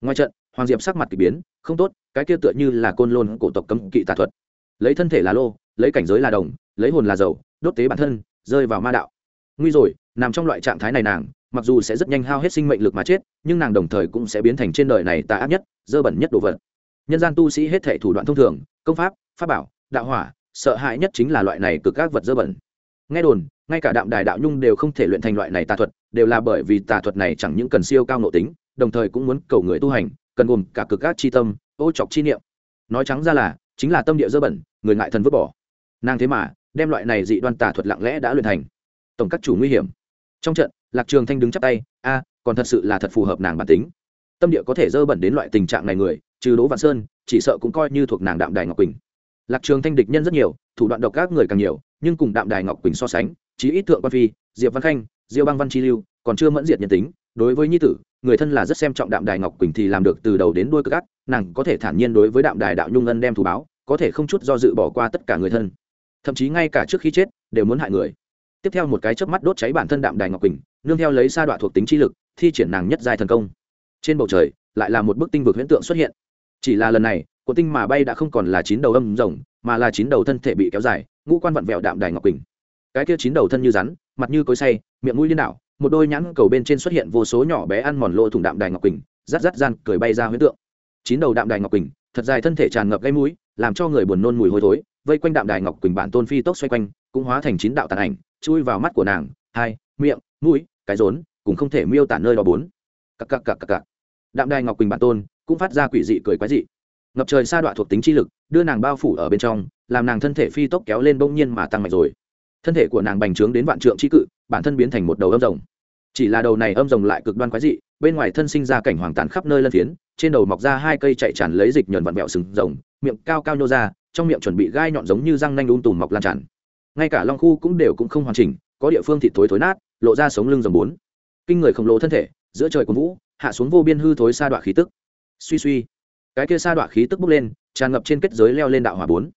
Ngoài trận, hoàng diệp sắc mặt k ỳ biến, không tốt, cái kia tựa như là côn lôn cổ tộc cấm kỵ tà thuật. Lấy thân thể là lô, lấy cảnh giới là đồng, lấy hồn là dầu, đốt tế bản thân, rơi vào ma đạo. Nguy rồi, nằm trong loại trạng thái này nàng mặc dù sẽ rất nhanh hao hết sinh mệnh lực mà chết, nhưng nàng đồng thời cũng sẽ biến thành trên đời này tà ác nhất, dơ bẩn nhất đồ vật. Nhân gian tu sĩ hết thể thủ đoạn thông thường, công pháp pháp bảo, đạo hỏa, sợ hãi nhất chính là loại này cực các vật dơ bẩn. Nghe đồn, ngay cả đạm đài đạo nhung đều không thể luyện thành loại này tà thuật, đều là bởi vì tà thuật này chẳng những cần siêu cao nội tính, đồng thời cũng muốn cầu người tu hành, cần gồm cả cực các chi tâm, ô chọc chi niệm. Nói trắng ra là, chính là tâm địa dơ bẩn, người ngại thần vứt bỏ. Nàng thế mà, đem loại này dị đoan tà thuật lặng lẽ đã luyện thành. Tổng các chủ nguy hiểm. Trong trận lạc trường thanh đứng chắp tay, a, còn thật sự là thật phù hợp nàng bản tính. Tâm địa có thể dơ bẩn đến loại tình trạng này người, trừ đỗ vạn sơn, chỉ sợ cũng coi như thuộc nàng đạm đài ngọc quỳnh. Lạc trường thanh địch nhân rất nhiều, thủ đoạn độc các người càng nhiều, nhưng cùng đạm đài ngọc quỳnh so sánh, chí ít thượng quan phi, diệp văn khanh, diêu băng văn chi lưu, còn chưa mẫn diệt nhân tính, đối với nhi tử, người thân là rất xem trọng đạm đài ngọc quỳnh thì làm được từ đầu đến đuôi cực ác, nàng có thể thản nhiên đối với đạm đài đạo nhung ân đem thủ báo, có thể không chút do dự bỏ qua tất cả người thân. Thậm chí ngay cả trước khi chết, đều muốn hại người. Tiếp theo một cái chớp mắt đốt cháy bản thân đạm đài ngọc quỳnh nương theo lấy sa đoạn thuộc tính chi lực, thi triển nàng nhất giai thần công. Trên bầu trời, lại là một bức tinh vực huyễn tượng xuất hiện. Chỉ là lần này của tinh mà bay đã không còn là chín đầu âm rồng, mà là chín đầu thân thể bị kéo dài, ngũ quan vặn vẹo đạm đài ngọc quỳnh. Cái kia chín đầu thân như rắn, mặt như cối say, miệng mũi liên đảo, một đôi nhãn cầu bên trên xuất hiện vô số nhỏ bé ăn mòn lỗ thủng đạm đài ngọc quỳnh, rát rát gian cười bay ra huyễn tượng. Chín đầu đạm đài ngọc quỳnh, thật dài thân thể tràn ngập gây mũi, làm cho người buồn nôn mùi hôi thối, vây quanh đạm đài ngọc quỳnh bản tôn phi tốc xoay quanh, cũng hóa thành chín đạo tàn ảnh, chui vào mắt của nàng, hai, miệng, mũi cái rốn, cũng không thể miêu tả nơi đó bốn. Cặc cặc cặc cặc cặc. Đạm đài ngọc quỳnh bản tôn cũng phát ra quỷ dị cười quái dị. Ngập trời sa đoạn thuộc tính chi lực, đưa nàng bao phủ ở bên trong, làm nàng thân thể phi tốc kéo lên bỗng nhiên mà tăng mạnh rồi. Thân thể của nàng bành trướng đến vạn trượng chi cự, bản thân biến thành một đầu âm rồng. Chỉ là đầu này âm rồng lại cực đoan quái dị, bên ngoài thân sinh ra cảnh hoàng tàn khắp nơi lân phiến, trên đầu mọc ra hai cây chạy tràn lấy dịch nhờn vặn vẹo sừng rồng, miệng cao cao nhô ra, trong miệng chuẩn bị gai nhọn giống như răng nanh đun tùm mọc lan tràn. Ngay cả long khu cũng đều cũng không hoàn chỉnh, có địa phương thịt thối thối nát lộ ra sống lưng rồng bốn. Kinh người khổng lồ thân thể, giữa trời của vũ, hạ xuống vô biên hư thối sa đoạn khí tức. Suy suy, cái kia sa đoạn khí tức bốc lên, tràn ngập trên kết giới leo lên đạo hỏa bốn.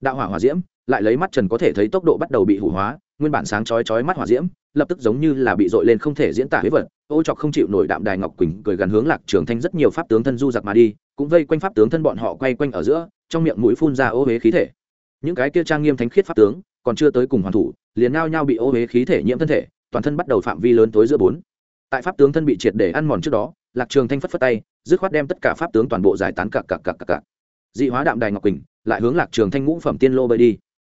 Đạo hỏa hỏa diễm, lại lấy mắt trần có thể thấy tốc độ bắt đầu bị hủ hóa, nguyên bản sáng chói chói mắt hỏa diễm, lập tức giống như là bị dội lên không thể diễn tả huế vật, ô chọc không chịu nổi đạm đài ngọc quỳnh cười gần hướng lạc trường thanh rất nhiều pháp tướng thân du giặc mà đi, cũng vây quanh pháp tướng thân bọn họ quay quanh ở giữa, trong miệng mũi phun ra ô huế khí thể. Những cái kia trang nghiêm thánh khiết pháp tướng, còn chưa tới cùng hoàn thủ, liền nao nhau bị ô huế khí thể nhiễm thân thể toàn thân bắt đầu phạm vi lớn tối giữa bốn. Tại pháp tướng thân bị triệt để ăn mòn trước đó, lạc trường thanh phất phất tay, dứt khoát đem tất cả pháp tướng toàn bộ giải tán cặc cặc cặc cặc cặc dị hóa đạm đài ngọc quỳnh, lại hướng lạc trường thanh ngũ phẩm tiên lô bơi đi.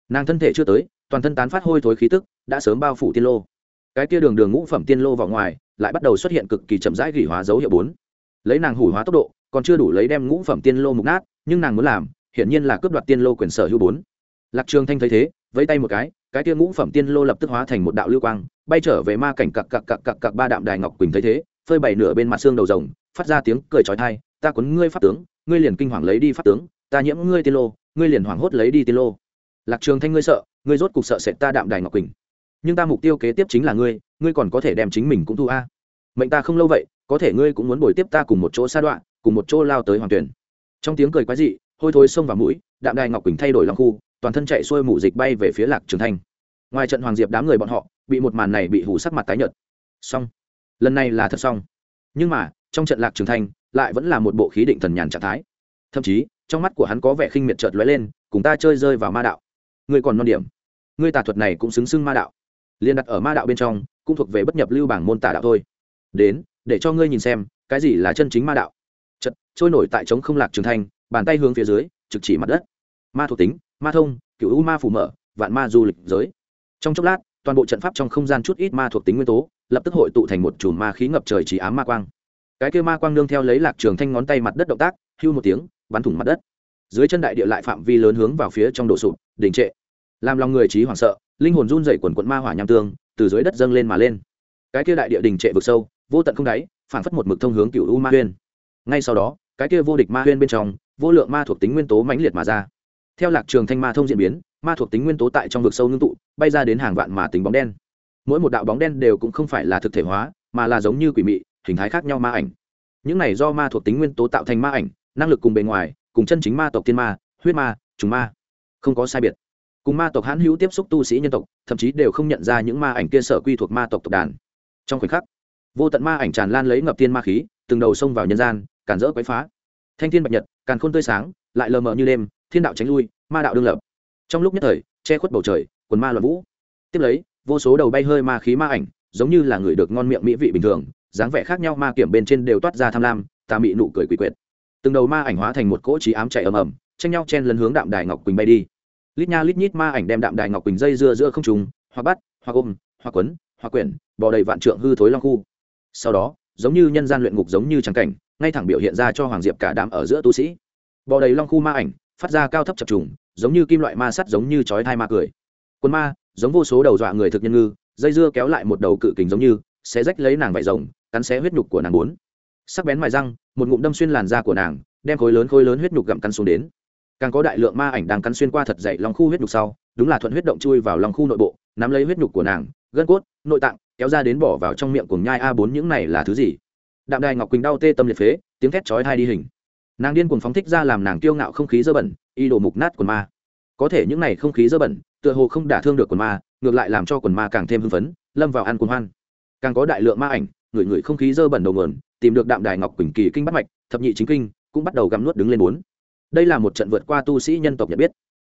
Nàng thân thể chưa tới, toàn thân tán phát hôi thối khí tức, đã sớm bao phủ tiên lô. Cái kia đường đường ngũ phẩm tiên lô vào ngoài, lại bắt đầu xuất hiện cực kỳ chậm rãi gỉ hóa dấu hiệu bốn. Lấy nàng hủy hóa tốc độ, còn chưa đủ lấy đem ngũ phẩm tiên lô mục nát, nhưng nàng muốn làm, hiển nhiên là cướp đoạt tiên lô quyền sở hữu bốn. Lạc trường thanh thấy thế, vẫy tay một cái cái kia ngũ phẩm tiên lô lập tức hóa thành một đạo lưu quang bay trở về ma cảnh cặc cặc cặc cặc cặc ba đạm đài ngọc quỳnh thấy thế, phơi bày nửa bên mặt xương đầu rồng, phát ra tiếng cười chói tai, ta quấn ngươi pháp tướng, ngươi liền kinh hoàng lấy đi pháp tướng, ta nhiễm ngươi tiên lô, ngươi liền hoảng hốt lấy đi tiên lô. Lạc trường thanh ngươi sợ, ngươi rốt cục sợ sệt ta đạm đài ngọc quỳnh. Nhưng ta mục tiêu kế tiếp chính là ngươi ngươi còn có thể đem chính mình cũng thu a. Mệnh ta không lâu vậy, có thể ngươi cũng muốn bồi tiếp ta cùng một chỗ xa đoạn, cùng một chỗ lao tới hoàng tuyển. Trong tiếng cười quái dị, hôi thối xông vào mũi, đạm đài ngọc quỳnh thay đổi lòng khu, toàn thân chạy xuôi mủ dịch bay về phía lạc trường thanh. Ngoài trận hoàng diệp đám người bọn họ bị một màn này bị hủ sắc mặt tái nhợt. Xong. Lần này là thật xong. Nhưng mà, trong trận lạc trường thanh lại vẫn là một bộ khí định thần nhàn trạng thái. Thậm chí, trong mắt của hắn có vẻ khinh miệt chợt lóe lên, cùng ta chơi rơi vào ma đạo. Ngươi còn non điểm. Ngươi tà thuật này cũng xứng xưng ma đạo. Liên đặt ở ma đạo bên trong, cũng thuộc về bất nhập lưu bảng môn tà đạo thôi. Đến, để cho ngươi nhìn xem, cái gì là chân chính ma đạo. Chật trôi nổi tại trống không lạc trường thanh bàn tay hướng phía dưới, trực chỉ mặt đất. Ma thuộc tính, ma thông cựu u ma phủ mở, vạn ma du lịch giới. Trong chốc lát toàn bộ trận pháp trong không gian chút ít ma thuộc tính nguyên tố, lập tức hội tụ thành một chùm ma khí ngập trời trí ám ma quang. Cái kêu ma quang nương theo lấy lạc trường thanh ngón tay mặt đất động tác, hưu một tiếng, bắn thủng mặt đất. Dưới chân đại địa lại phạm vi lớn hướng vào phía trong đổ sụp, đình trệ. Làm lòng người trí hoảng sợ, linh hồn run dày quần quận ma hỏa nham tương, từ dưới đất dâng lên mà lên. Cái kia đại địa đình trệ vực sâu, vô tận không đáy phản phất một mực thông hướng cựu u ma huyên. Ngay sau đó, cái kia vô địch ma huyên bên trong, vô lượng ma thuộc tính nguyên tố mãnh liệt mà ra. Theo lạc trường thanh ma thông diễn biến ma thuộc tính nguyên tố tại trong vực sâu ngưng tụ, bay ra đến hàng vạn mà tính bóng đen. Mỗi một đạo bóng đen đều cũng không phải là thực thể hóa, mà là giống như quỷ mị, hình thái khác nhau ma ảnh. Những này do ma thuộc tính nguyên tố tạo thành ma ảnh, năng lực cùng bề ngoài, cùng chân chính ma tộc tiên ma, huyết ma, trùng ma, không có sai biệt. Cùng ma tộc hãn hữu tiếp xúc tu sĩ nhân tộc, thậm chí đều không nhận ra những ma ảnh kia sở quy thuộc ma tộc tộc đàn. Trong khoảnh khắc, vô tận ma ảnh tràn lan lấy ngập tiên ma khí, từng đầu xông vào nhân gian cản rỡ quấy phá. Thanh thiên bạch nhật, càn khôn tươi sáng, lại lờ mờ như đêm, thiên đạo tránh lui, ma đạo đương lập trong lúc nhất thời, che khuất bầu trời, quần ma loạn vũ. Tiếp lấy, vô số đầu bay hơi ma khí ma ảnh, giống như là người được ngon miệng mỹ vị bình thường, dáng vẻ khác nhau ma kiểm bên trên đều toát ra tham lam, tà mị nụ cười quỷ quyệt. Từng đầu ma ảnh hóa thành một cỗ trí ám chạy ầm ầm, tranh nhau chen lấn hướng đạm đài ngọc quỳnh bay đi. Lít nha lít nhít ma ảnh đem đạm đài ngọc quỳnh dây dưa giữa không trùng hoặc bắt hoặc ôm hoặc quấn hoặc quyển, bò đầy vạn trượng hư thối long khu. Sau đó, giống như nhân gian luyện ngục giống như trắng cảnh, ngay thẳng biểu hiện ra cho hoàng diệp cả đám ở giữa tu sĩ. Bò đầy long khu ma ảnh phát ra cao thấp chập trùng, giống như kim loại ma sắt giống như chói thai ma cười. Quân ma, giống vô số đầu dọa người thực nhân ngư, dây dưa kéo lại một đầu cự kình giống như, sẽ rách lấy nàng vải rồng, cắn xé huyết nhục của nàng bốn. Sắc bén mài răng, một ngụm đâm xuyên làn da của nàng, đem khối lớn khối lớn huyết nhục gặm cắn xuống đến. Càng có đại lượng ma ảnh đang cắn xuyên qua thật dậy lòng khu huyết nhục sau, đúng là thuận huyết động chui vào lòng khu nội bộ, nắm lấy huyết nhục của nàng, gân cốt, nội tạng, kéo ra đến bỏ vào trong miệng của nhai a bốn những này là thứ gì? Đạm đài ngọc quỳnh đau tê tâm liệt phế, tiếng thét chói hai đi hình nàng điên cuồng phóng thích ra làm nàng kiêu ngạo không khí dơ bẩn, y đổ mục nát quần ma. Có thể những này không khí dơ bẩn, tựa hồ không đả thương được quần ma, ngược lại làm cho quần ma càng thêm hưng phấn, lâm vào ăn quần hoan. Càng có đại lượng ma ảnh, người người không khí dơ bẩn đầu nguồn, tìm được đạm đài ngọc quỳnh kỳ kinh bắt mạch, thập nhị chính kinh cũng bắt đầu gặm nuốt đứng lên bốn. Đây là một trận vượt qua tu sĩ nhân tộc nhận biết.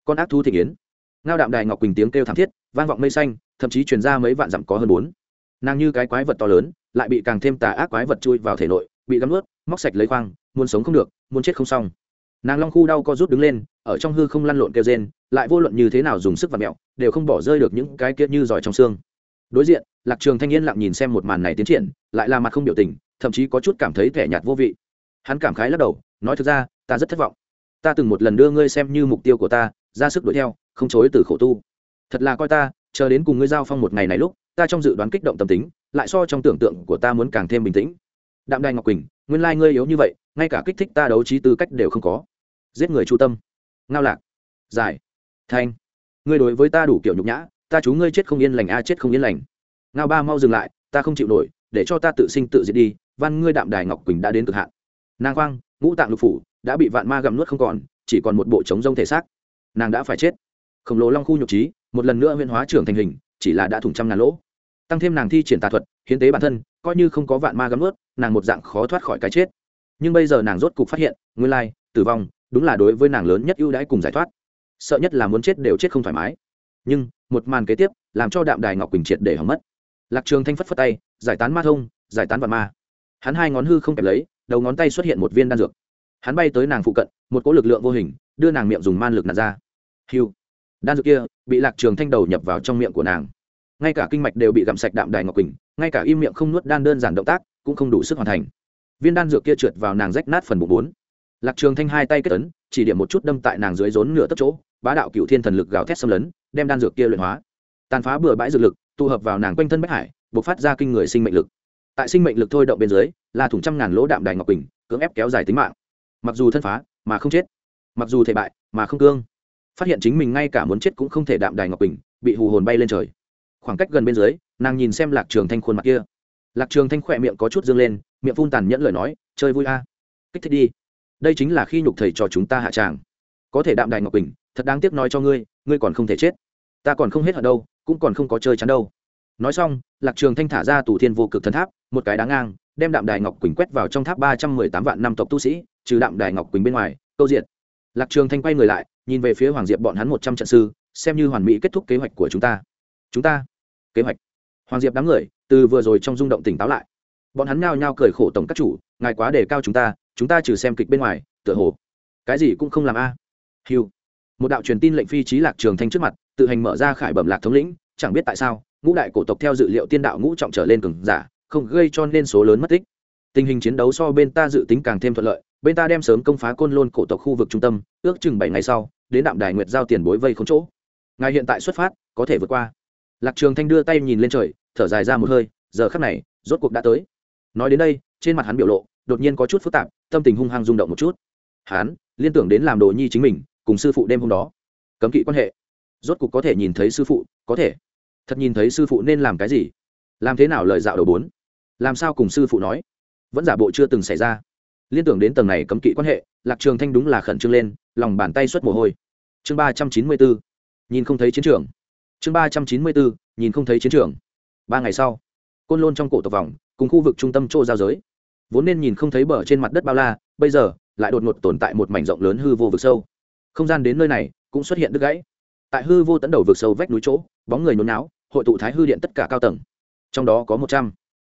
Con ác thu thị kiến. Ngao đạm đài ngọc quỳnh tiếng kêu thảm thiết, vang vọng mây xanh, thậm chí truyền ra mấy vạn dặm có hơn bốn. Nàng như cái quái vật to lớn, lại bị càng thêm tà ác quái vật chui vào thể nội, bị gắm nuốt móc sạch lấy khoang, muốn sống không được, muốn chết không xong. Nàng long khu đau co rút đứng lên, ở trong hư không lăn lộn kêu rên, lại vô luận như thế nào dùng sức và mẹo, đều không bỏ rơi được những cái kia như giỏi trong xương. Đối diện, lạc trường thanh niên lặng nhìn xem một màn này tiến triển, lại là mặt không biểu tình, thậm chí có chút cảm thấy thẻ nhạt vô vị. Hắn cảm khái lắc đầu, nói thực ra, ta rất thất vọng. Ta từng một lần đưa ngươi xem như mục tiêu của ta, ra sức đuổi theo, không chối từ khổ tu. Thật là coi ta, chờ đến cùng ngươi giao phong một ngày này lúc, ta trong dự đoán kích động tâm tính, lại so trong tưởng tượng của ta muốn càng thêm bình tĩnh đạm đài ngọc quỳnh, nguyên lai ngươi yếu như vậy, ngay cả kích thích ta đấu trí tư cách đều không có. Giết người chu tâm. Ngao lạc. Giải. Thanh. Ngươi đối với ta đủ kiểu nhục nhã, ta chú ngươi chết không yên lành, a chết không yên lành. Ngao ba mau dừng lại, ta không chịu nổi, để cho ta tự sinh tự diệt đi, văn ngươi đạm đài ngọc quỳnh đã đến cực hạn. Nàng khoang ngũ tạng lục phủ, đã bị vạn ma gặm nuốt không còn, chỉ còn một bộ trống rông thể xác. Nàng đã phải chết. Khổng lồ long khu nhục trí, một lần nữa huyên hóa trưởng thành hình, chỉ là đã thủng trăm ngàn lỗ. Tăng thêm nàng thi triển tà thuật, hiến tế bản thân, coi như không có vạn ma gắm ướt nàng một dạng khó thoát khỏi cái chết. Nhưng bây giờ nàng rốt cục phát hiện, nguyên lai, tử vong, đúng là đối với nàng lớn nhất ưu đãi cùng giải thoát. Sợ nhất là muốn chết đều chết không thoải mái. Nhưng, một màn kế tiếp, làm cho đạm đài ngọc quỳnh triệt để hỏng mất. Lạc trường thanh phất phất tay, giải tán ma thông, giải tán vạn ma. Hắn hai ngón hư không kẹp lấy, đầu ngón tay xuất hiện một viên đan dược. Hắn bay tới nàng phụ cận, một cỗ lực lượng vô hình, đưa nàng miệng dùng man lực nạt ra. Hiu đan dược kia, bị lạc trường thanh đầu nhập vào trong miệng của nàng. Ngay cả kinh mạch đều bị gặm sạch đạm đài ngọc quỳnh, ngay cả im miệng không nuốt đan đơn giản động tác cũng không đủ sức hoàn thành. Viên đan dược kia trượt vào nàng rách nát phần bụng bốn. Lạc trường thanh hai tay kết ấn, chỉ điểm một chút đâm tại nàng dưới rốn nửa tấc chỗ, bá đạo cựu thiên thần lực gào thét xâm lấn, đem đan dược kia luyện hóa. Tàn phá bừa bãi dược lực, tụ hợp vào nàng quanh thân bách hải, bộc phát ra kinh người sinh mệnh lực. Tại sinh mệnh lực thôi động bên dưới, là thủng trăm ngàn lỗ đạm đài ngọc quỳnh, cưỡng ép kéo dài tính mạng. Mặc dù thân phá, mà không chết. Mặc dù thể bại, mà không cương. Phát hiện chính mình ngay cả muốn chết cũng không thể đạm đài ngọc quỳnh, bị hù hồn bay lên trời. Khoảng cách gần bên dưới, nàng nhìn xem lạc trường thanh khuôn mặt kia lạc trường thanh khỏe miệng có chút dương lên, miệng phun tàn nhẫn lời nói, chơi vui a, kích thích đi. Đây chính là khi nhục thầy cho chúng ta hạ tràng. Có thể đạm đài ngọc bình thật đáng tiếc nói cho ngươi ngươi còn không thể chết. Ta còn không hết ở đâu, cũng còn không có chơi chắn đâu. Nói xong, lạc trường thanh thả ra tủ thiên vô cực thần tháp, một cái đá ngang, đem đạm đài ngọc quỳnh quét vào trong tháp ba trăm mười tám vạn năm tộc tu sĩ, trừ đạm đài ngọc quỳnh bên ngoài, câu diện lạc trường thanh quay người lại, nhìn về phía hoàng diệp bọn hắn một trăm trận sư, xem như hoàn mỹ kết thúc kế hoạch của chúng ta. Chúng ta. Kế hoạch. Hoàng diệp đám người từ vừa rồi trong rung động tỉnh táo lại. Bọn hắn nhao nhao cười khổ tổng các chủ, ngài quá đề cao chúng ta chúng ta trừ xem kịch bên ngoài, tựa hồ cái gì cũng không làm a. À. hiu một đạo truyền tin lệnh phi trí lạc trường thanh trước mặt, tự hành mở ra khải bẩm lạc thống lĩnh, chẳng biết tại sao, ngũ đại cổ tộc theo dự liệu tiên đạo ngũ trọng trở lên cường giả, không gây cho nên số lớn mất tích. Tình hình chiến đấu so bên ta dự tính càng thêm thuận lợi, bên ta đem sớm công phá côn lôn cổ tộc khu vực trung tâm, ước chừng bảy ngày sau, đến đạm đài nguyệt giao tiền bối vây không chỗ. Ngài hiện tại xuất phát, có thể vượt qua. Lạc trường thanh đưa tay nhìn lên trời thở dài ra một hơi, giờ khắc này, rốt cuộc đã tới. Nói đến đây, trên mặt hắn biểu lộ, đột nhiên có chút phức tạp, tâm tình hung hăng rung động một chút. Hắn, liên tưởng đến làm đồ nhi chính mình, cùng sư phụ đêm hôm đó. Cấm kỵ quan hệ. Rốt cuộc có thể nhìn thấy sư phụ, có thể. Thật nhìn thấy sư phụ nên làm cái gì? Làm thế nào lời dạo đầu bốn? Làm sao cùng sư phụ nói? Vẫn giả bộ chưa từng xảy ra. Liên tưởng đến tầng này cấm kỵ quan hệ, lạc trường thanh đúng là khẩn trương lên, lòng bàn tay xuất mồ hôi. Chương ba trăm chín mươi bốn, nhìn không thấy chiến trường. Chương ba trăm chín mươi bốn, nhìn không thấy chiến trường ba ngày sau, côn lôn trong cổ tộc vòng, cùng khu vực trung tâm chỗ giao giới. Vốn nên nhìn không thấy bờ trên mặt đất bao la, bây giờ, lại đột ngột tồn tại một mảnh rộng lớn hư vô vực sâu. Không gian đến nơi này, cũng xuất hiện đứt gãy. Tại hư vô tấn đầu vực sâu vách núi chỗ, bóng người nôn não hội tụ thái hư điện tất cả cao tầng. Trong đó có một trăm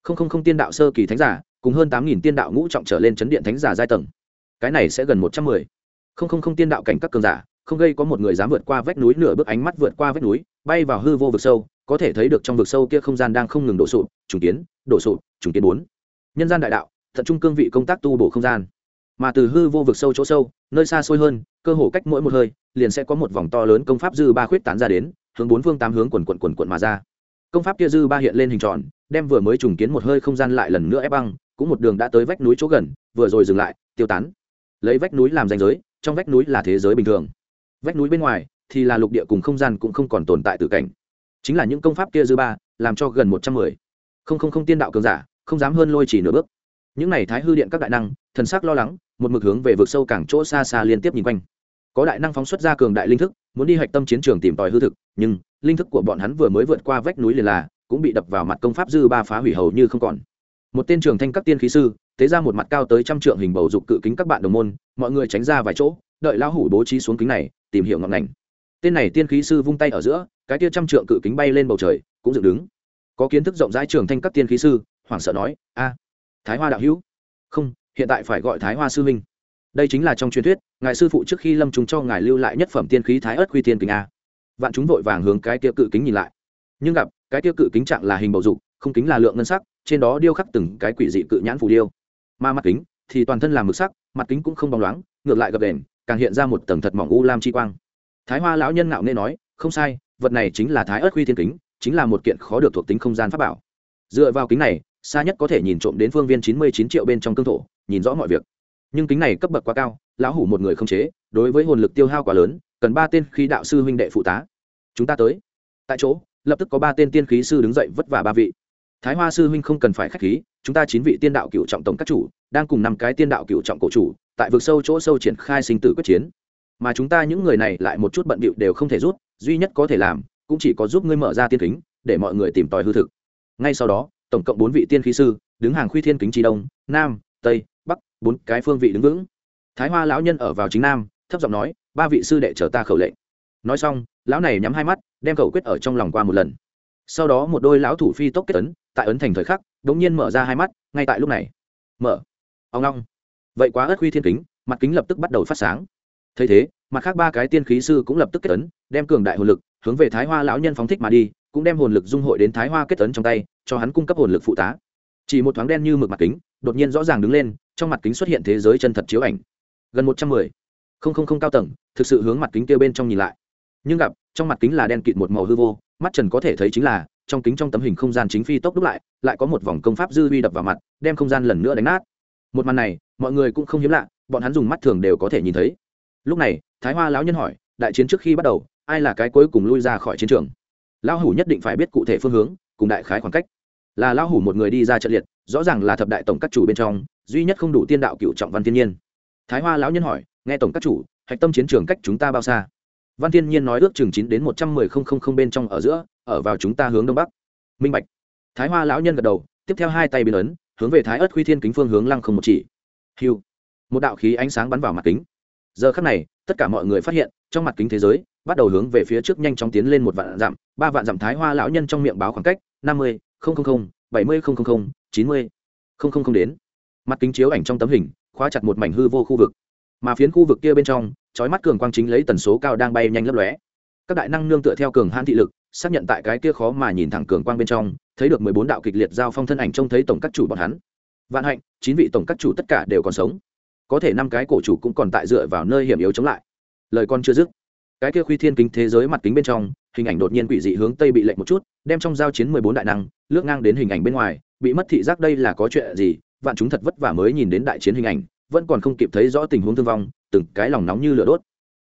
không không không tiên đạo sơ kỳ thánh giả, cùng hơn tám nghìn tiên đạo ngũ trọng trở lên chấn điện thánh giả giai tầng. Cái này sẽ gần một trăm mười không không không tiên đạo cảnh các cường giả, không gây có một người dám vượt qua vách núi nửa bước ánh mắt vượt qua vách núi, bay vào hư vô vực sâu có thể thấy được trong vực sâu kia không gian đang không ngừng đổ sụp, trùng kiến, đổ sụp, trùng kiến bốn. Nhân gian đại đạo thận trung cương vị công tác tu bổ không gian. Mà từ hư vô vực sâu chỗ sâu, nơi xa xôi hơn, cơ hồ cách mỗi một hơi, liền sẽ có một vòng to lớn công pháp dư ba khuyết tán ra đến, hướng bốn phương tám hướng quần quần quần quần mà ra. Công pháp kia dư ba hiện lên hình tròn, đem vừa mới trùng kiến một hơi không gian lại lần nữa ép băng, cũng một đường đã tới vách núi chỗ gần, vừa rồi dừng lại, tiêu tán. Lấy vách núi làm danh giới, trong vách núi là thế giới bình thường. Vách núi bên ngoài thì là lục địa cùng không gian cũng không còn tồn tại tự cảnh chính là những công pháp kia dư ba, làm cho gần một trăm mười. Không không không tiên đạo cường giả, không dám hơn lôi chỉ nửa bước. Những này thái hư điện các đại năng, thần sắc lo lắng, một mực hướng về vực sâu cảng chỗ xa xa liên tiếp nhìn quanh. Có đại năng phóng xuất ra cường đại linh thức, muốn đi hạch tâm chiến trường tìm tòi hư thực, nhưng linh thức của bọn hắn vừa mới vượt qua vách núi liền là, cũng bị đập vào mặt công pháp dư ba phá hủy hầu như không còn. Một tên trường thanh các tiên khí sư thế ra một mặt cao tới trăm trượng hình bầu dục cự kính các bạn đồng môn, mọi người tránh ra vài chỗ, đợi lão hủ bố trí xuống kính này, tìm hiểu ngọn ngành. Tên này tiên khí sư vung tay ở giữa cái tia trăm trượng cự kính bay lên bầu trời, cũng dựng đứng. Có kiến thức rộng rãi trường thanh các tiên khí sư, hoảng sợ nói, a, thái hoa đạo hữu. Không, hiện tại phải gọi thái hoa sư minh. đây chính là trong truyền thuyết, ngài sư phụ trước khi lâm chúng cho ngài lưu lại nhất phẩm tiên khí thái ớt quy tiên kính a. Vạn chúng vội vàng hướng cái tia cự kính nhìn lại. Nhưng gặp, cái tia cự kính trạng là hình bầu dục, không kính là lượng ngân sắc, trên đó điêu khắc từng cái quỷ dị cự nhãn phù điêu. Mà mặt kính thì toàn thân làm mực sắc, mặt kính cũng không bóng loáng, ngược lại gập đèn càng hiện ra một tầng thật mỏng u lam chi quang. Thái hoa lão nhân ngạo nghe nói, không sai vật này chính là thái ớt quy thiên kính, chính là một kiện khó được thuộc tính không gian pháp bảo. Dựa vào kính này, xa nhất có thể nhìn trộm đến phương viên chín mươi chín triệu bên trong cương thổ, nhìn rõ mọi việc. Nhưng kính này cấp bậc quá cao, lão hủ một người không chế, đối với hồn lực tiêu hao quá lớn, cần ba tên khí đạo sư huynh đệ phụ tá. Chúng ta tới. Tại chỗ, lập tức có ba tên tiên khí sư đứng dậy vất vả ba vị. Thái hoa sư huynh không cần phải k h á c h khí, chúng ta chín vị tiên đạo cựu trọng tổng các chủ, đang cùng năm cái tiên đạo cựu trọng cổ chủ, tại vực sâu chỗ sâu triển khai sinh tử quyết chiến mà chúng ta những người này lại một chút bận bịu đều không thể rút, duy nhất có thể làm cũng chỉ có giúp ngươi mở ra tiên kính, để mọi người tìm tòi hư thực. Ngay sau đó, tổng cộng bốn vị tiên khí sư, đứng hàng khuy thiên kính trí đông, nam, tây, bắc, bốn cái phương vị đứng vững. Thái hoa lão nhân ở vào chính nam, thấp giọng nói, ba vị sư đệ chờ ta khẩu lệnh. Nói xong, lão này nhắm hai mắt, đem khẩu quyết ở trong lòng qua một lần. Sau đó một đôi lão thủ phi tốc kết ấn, tại ấn thành thời khắc đ ỗ n g nhiên mở ra hai mắt, ngay tại lúc này. Mở. Ông long. Vậy quá ớt khuy thiên kính, mặt kính lập tức bắt đầu phát sáng thấy thế, mặt khác ba cái tiên khí sư cũng lập tức kết ấn, đem cường đại hồn lực hướng về thái hoa lão nhân phóng thích mà đi, cũng đem hồn lực dung hội đến thái hoa kết ấn trong tay, cho hắn cung cấp hồn lực phụ tá. Chỉ một thoáng đen như mực mặt kính, đột nhiên rõ ràng đứng lên, trong mặt kính xuất hiện thế giới chân thật chiếu ảnh. Gần một trăm mười. Không không không cao tầng, thực sự hướng mặt kính kêu bên trong nhìn lại. Nhưng gặp, trong mặt kính là đen kịt một màu hư vô, mắt trần có thể thấy chính là, trong kính trong tấm hình không gian chính phi tốc đúc lại lại có một vòng công pháp dư vi đập vào mặt, đem không gian lần nữa đánh nát. Một màn này, mọi người cũng không hiếm lạ, bọn hắn dùng mắt thường đều có thể nhìn thấy lúc này, thái hoa lão nhân hỏi, đại chiến trước khi bắt đầu, ai là cái cuối cùng lui ra khỏi chiến trường? Lão hủ nhất định phải biết cụ thể phương hướng, cùng đại khái khoảng cách. Là lão hủ một người đi ra trận liệt, rõ ràng là thập đại tổng các chủ bên trong, duy nhất không đủ tiên đạo cựu trọng văn thiên nhiên. Thái hoa lão nhân hỏi, nghe tổng các chủ, hạch tâm chiến trường cách chúng ta bao xa? Văn thiên nhiên nói ước chừng chín đến một trăm mười không không không bên trong ở giữa, ở vào chúng ta hướng đông bắc. Minh bạch. Thái hoa lão nhân gật đầu, tiếp theo hai tay biến ấn, hướng về thái ớt khuy thiên kính phương hướng lăng không một chỉ. Hiu một đạo khí ánh sáng bắn vào mặt kính giờ khắc này, tất cả mọi người phát hiện, trong mặt kính thế giới, bắt đầu hướng về phía trước nhanh chóng tiến lên một vạn dặm, ba vạn dặm thái hoa lão nhân trong miệng báo khoảng cách, năm mươi bảy mươi chín mươi đến. Mặt kính chiếu ảnh trong tấm hình, khóa chặt một mảnh hư vô khu vực. Mà phiến khu vực kia bên trong, chói mắt cường quang chính lấy tần số cao đang bay nhanh lấp lóe. Các đại năng nương tựa theo cường hãn thị lực, xác nhận tại cái kia khó mà nhìn thẳng cường quang bên trong, thấy được mười bốn đạo kịch liệt giao phong thân ảnh trông thấy tổng các chủ bọn hắn. Vạn hạnh, chín vị tổng các chủ tất cả đều còn sống có thể năm cái cổ chủ cũng còn tại dựa vào nơi hiểm yếu chống lại. Lời con chưa dứt cái kia khuy thiên kính thế giới mặt kính bên trong hình ảnh đột nhiên quỷ dị hướng tây bị lệnh một chút đem trong giao chiến mười bốn đại năng lướt ngang đến hình ảnh bên ngoài bị mất thị giác đây là có chuyện gì vạn chúng thật vất vả mới nhìn đến đại chiến hình ảnh vẫn còn không kịp thấy rõ tình huống thương vong từng cái lòng nóng như lửa đốt.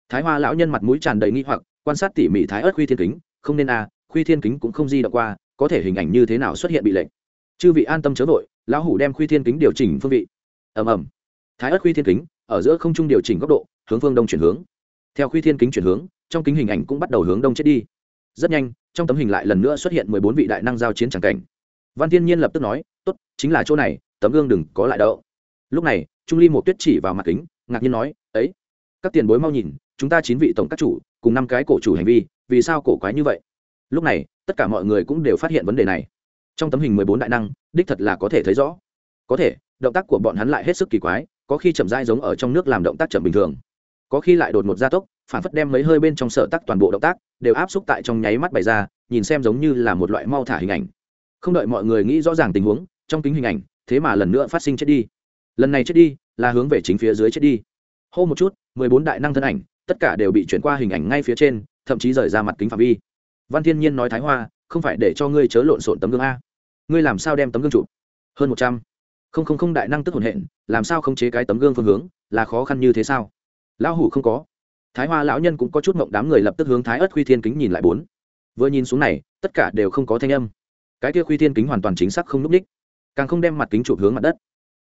Thái hoa lão nhân mặt mũi tràn đầy nghi hoặc quan sát tỉ mỉ thái ớt khuy thiên kính không nên a à, khuy thiên kính cũng không di động qua có thể hình ảnh như thế nào xuất hiện bị lệnh chư vị an tâm chớ vội lão hủ đem khuy thiên kính điều chỉnh phương vị. Ầm ầm thái ớt khuy thiên kính, ở giữa không trung điều chỉnh góc độ, hướng phương đông chuyển hướng. Theo khuy thiên kính chuyển hướng, trong kính hình ảnh cũng bắt đầu hướng đông chết đi. Rất nhanh, trong tấm hình lại lần nữa xuất hiện mười bốn vị đại năng giao chiến tràng cảnh. Văn thiên nhiên lập tức nói, tốt, chính là chỗ này, tấm gương đừng có lại đậu. Lúc này, trung ly một tuyết chỉ vào mặt kính, ngạc nhiên nói, ấy, các tiền bối mau nhìn, chúng ta chín vị tổng các chủ, cùng năm cái cổ chủ hành vi, vì sao cổ quái như vậy? Lúc này, tất cả mọi người cũng đều phát hiện vấn đề này. Trong tấm hình mười bốn đại năng, đích thật là có thể thấy rõ. Có thể, động tác của bọn hắn lại hết sức kỳ quái có khi chậm dai giống ở trong nước làm động tác chậm bình thường. Có khi lại đột một gia tốc, phản phất đem mấy hơi bên trong sở tắc toàn bộ động tác đều áp xúc tại trong nháy mắt bày ra, nhìn xem giống như là một loại mau thả hình ảnh. Không đợi mọi người nghĩ rõ ràng tình huống, trong kính hình ảnh, thế mà lần nữa phát sinh chết đi. Lần này chết đi là hướng về chính phía dưới chết đi. Hô một chút, mười bốn đại năng thân ảnh, tất cả đều bị chuyển qua hình ảnh ngay phía trên, thậm chí rời ra mặt kính phạm vi. Văn thiên nhiên nói thái hoa, không phải để cho ngươi chớ lộn xộn tấm gương a. Ngươi làm sao đem tấm gương chụp? Hơn một trăm không không không đại năng tức hồn hện, làm sao không chế cái tấm gương phương hướng, là khó khăn như thế sao? Lão hủ không có. Thái hoa lão nhân cũng có chút mộng đám người lập tức hướng thái ớt khuy thiên kính nhìn lại bốn. Vừa nhìn xuống này, tất cả đều không có thanh âm. Cái kia khuy thiên kính hoàn toàn chính xác không n ú c ních, càng không đem mặt kính chụp hướng mặt đất.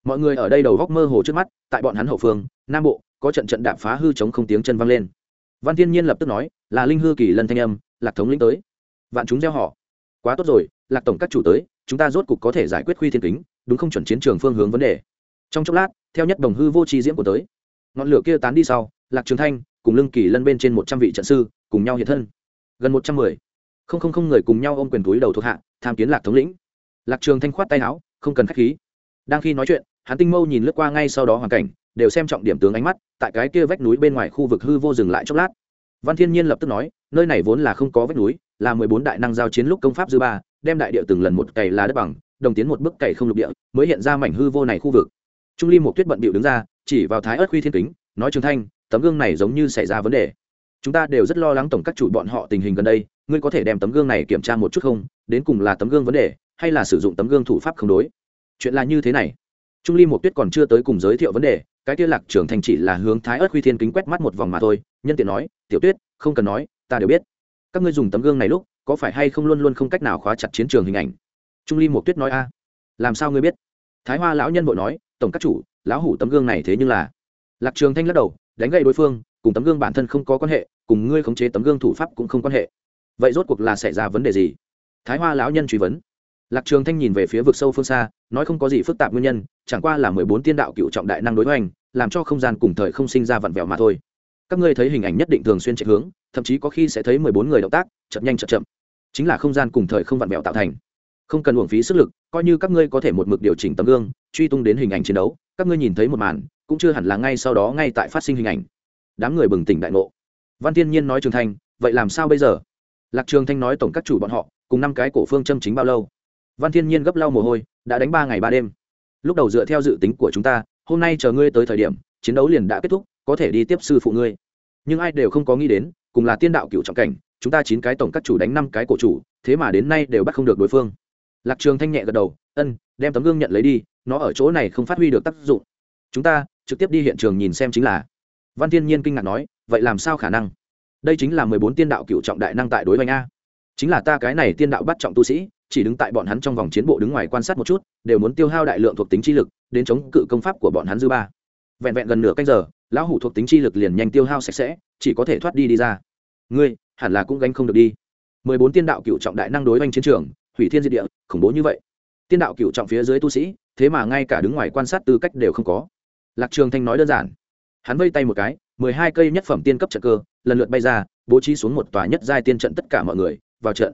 Mọi người ở đây đầu góc mơ hồ trước mắt, tại bọn hắn hậu phương, nam bộ, có trận trận đạp phá hư chống không tiếng chân vang lên. Văn thiên nhiên lập tức nói, là linh hư kỳ lân thanh âm, lạc thống lĩnh tới. Vạn chúng gieo họ. Quá tốt rồi lạc tổng các chủ tới, chúng ta rốt cục có thể giải quyết khuy thiên kính, đúng không chuẩn chiến trường phương hướng vấn đề. Trong chốc lát, theo nhất đồng hư vô tri diễm của tới. Ngọn lửa kia tán đi sau, lạc trường thanh cùng lưng kỳ lân bên trên một trăm vị trận sư cùng nhau hiện thân. Gần một trăm mười. Không không không người cùng nhau ôm quyền túi đầu thuộc hạ, tham kiến lạc thống lĩnh. Lạc trường thanh khoát tay áo, không cần khách khí. Đang khi nói chuyện, hắn tinh mâu nhìn lướt qua ngay sau đó hoàn cảnh, đều xem trọng điểm tướng ánh mắt, tại cái kia vách núi bên ngoài khu vực hư vô dừng lại chốc lát. Văn thiên nhiên lập tức nói, nơi này vốn là không có vách núi, là mười bốn đại năng giao chiến lúc công pháp dư ba đem đại địa từng lần một cày là đất bằng, đồng tiến một bức cày không lục địa, mới hiện ra mảnh hư vô này khu vực. Trung ly một tuyết bận bịu đứng ra, chỉ vào thái ớt khuy thiên kính, nói trường thanh, tấm gương này giống như xảy ra vấn đề. Chúng ta đều rất lo lắng tổng các chủ bọn họ tình hình gần đây, ngươi có thể đem tấm gương này kiểm tra một chút không? Đến cùng là tấm gương vấn đề, hay là sử dụng tấm gương thủ pháp không đối? Chuyện là như thế này. Trung ly một tuyết còn chưa tới cùng giới thiệu vấn đề, cái kia lạc trưởng thành chỉ là hướng thái ớt huy thiên kính quét mắt một vòng mà thôi, nhân tiện nói, tiểu tuyết, không cần nói, ta đều biết. Các ngươi dùng tấm gương này lúc có phải hay không luôn luôn không cách nào khóa chặt chiến trường hình ảnh? Trung ly một tuyết nói a. Làm sao ngươi biết? Thái hoa lão nhân vội nói, tổng các chủ, lão hủ tấm gương này thế nhưng là. Lạc trường thanh lắc đầu, đánh gậy đối phương, cùng tấm gương bản thân không có quan hệ, cùng ngươi khống chế tấm gương thủ pháp cũng không quan hệ. Vậy rốt cuộc là xảy ra vấn đề gì? Thái hoa lão nhân truy vấn. Lạc trường thanh nhìn về phía vực sâu phương xa, nói không có gì phức tạp nguyên nhân, chẳng qua là mười bốn tiên đạo cựu trọng đại năng đối hoành, làm cho không gian cùng thời không sinh ra vặn vẹo mà thôi. Các ngươi thấy hình ảnh nhất định thường xuyên chạy hướng, thậm chí có khi sẽ thấy mười bốn người động tác, chậm nhanh chậm chậm chính là không gian cùng thời không vặn vẹo tạo thành. Không cần uổng phí sức lực, coi như các ngươi có thể một mực điều chỉnh tấm gương, truy tung đến hình ảnh chiến đấu, các ngươi nhìn thấy một màn, cũng chưa hẳn là ngay sau đó ngay tại phát sinh hình ảnh. Đám người bừng tỉnh đại ngộ. Văn thiên nhiên nói trường thanh, vậy làm sao bây giờ? Lạc trường thanh nói tổng các chủ bọn họ, cùng năm cái cổ phương châm chính bao lâu? Văn thiên nhiên gấp lau mồ hôi, đã đánh ba ngày ba đêm. Lúc đầu dựa theo dự tính của chúng ta, hôm nay chờ ngươi tới thời điểm, chiến đấu liền đã kết thúc, có thể đi tiếp sư phụ ngươi. Nhưng ai đều không có nghĩ đến, cùng là tiên đạo cựu trọng cảnh chúng ta chín cái tổng các chủ đánh năm cái cổ chủ, thế mà đến nay đều bắt không được đối phương. Lạc trường thanh nhẹ gật đầu, ân, đem tấm gương nhận lấy đi, nó ở chỗ này không phát huy được tác dụng. Chúng ta trực tiếp đi hiện trường nhìn xem chính là. Văn thiên nhiên kinh ngạc nói, vậy làm sao khả năng? Đây chính là mười bốn tiên đạo cựu trọng đại năng tại đối với a. Chính là ta cái này tiên đạo bắt trọng tu sĩ, chỉ đứng tại bọn hắn trong vòng chiến bộ đứng ngoài quan sát một chút, đều muốn tiêu hao đại lượng thuộc tính chi lực, đến chống cự công pháp của bọn hắn dư ba. Vẹn vẹn gần nửa canh giờ, lão hủ thuộc tính chi lực liền nhanh tiêu hao sạch sẽ, chỉ có thể thoát đi đi ra. Ngươi hẳn là cũng gánh không được đi. Mười bốn tiên đạo cựu trọng đại năng đối oanh chiến trường, hủy thiên diệt địa, khủng bố như vậy. Tiên đạo cựu trọng phía dưới tu sĩ, thế mà ngay cả đứng ngoài quan sát tư cách đều không có. Lạc trường thanh nói đơn giản. Hắn vây tay một cái, mười hai cây nhất phẩm tiên cấp trận cơ, lần lượt bay ra, bố trí xuống một tòa nhất giai tiên trận tất cả mọi người, vào trận.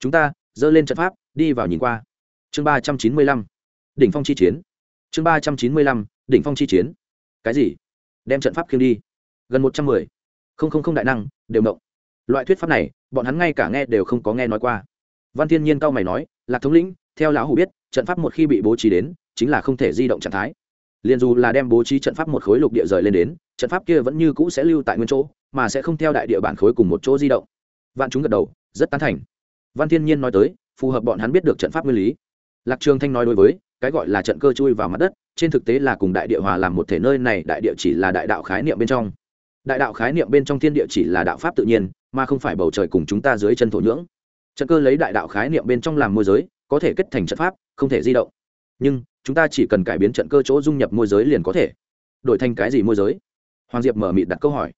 Chúng ta, dơ lên trận pháp, đi vào nhìn qua. Chương ba trăm chín mươi lăm. Đỉnh phong chi chiến. Chương ba trăm chín mươi lăm, đỉnh phong chi chiến. Cái gì? Đem trận pháp khiêng đi. Gần một trăm mười. Không không không đại năng, đều động loại thuyết pháp này, bọn hắn ngay cả nghe đều không có nghe nói qua. Văn thiên nhiên cao mày nói, lạc thống lĩnh, theo lão hủ biết, trận pháp một khi bị bố trí đến, chính là không thể di động trạng thái. Liền dù là đem bố trí trận pháp một khối lục địa rời lên đến, trận pháp kia vẫn như cũ sẽ lưu tại nguyên chỗ, mà sẽ không theo đại địa bản khối cùng một chỗ di động. Vạn chúng gật đầu, rất tán thành. Văn thiên nhiên nói tới, phù hợp bọn hắn biết được trận pháp nguyên lý. Lạc trường thanh nói đối với, cái gọi là trận cơ chui vào mặt đất, trên thực tế là cùng đại địa hòa làm một thể nơi này, đại địa chỉ là đại đạo khái niệm bên trong. Đại đạo khái niệm bên trong thiên địa chỉ là đạo pháp tự nhiên mà không phải bầu trời cùng chúng ta dưới chân thổ nhưỡng. Trận cơ lấy đại đạo khái niệm bên trong làm môi giới, có thể kết thành trận pháp, không thể di động. Nhưng, chúng ta chỉ cần cải biến trận cơ chỗ dung nhập môi giới liền có thể. Đổi thành cái gì môi giới? Hoàng diệp mở mịt đặt câu hỏi.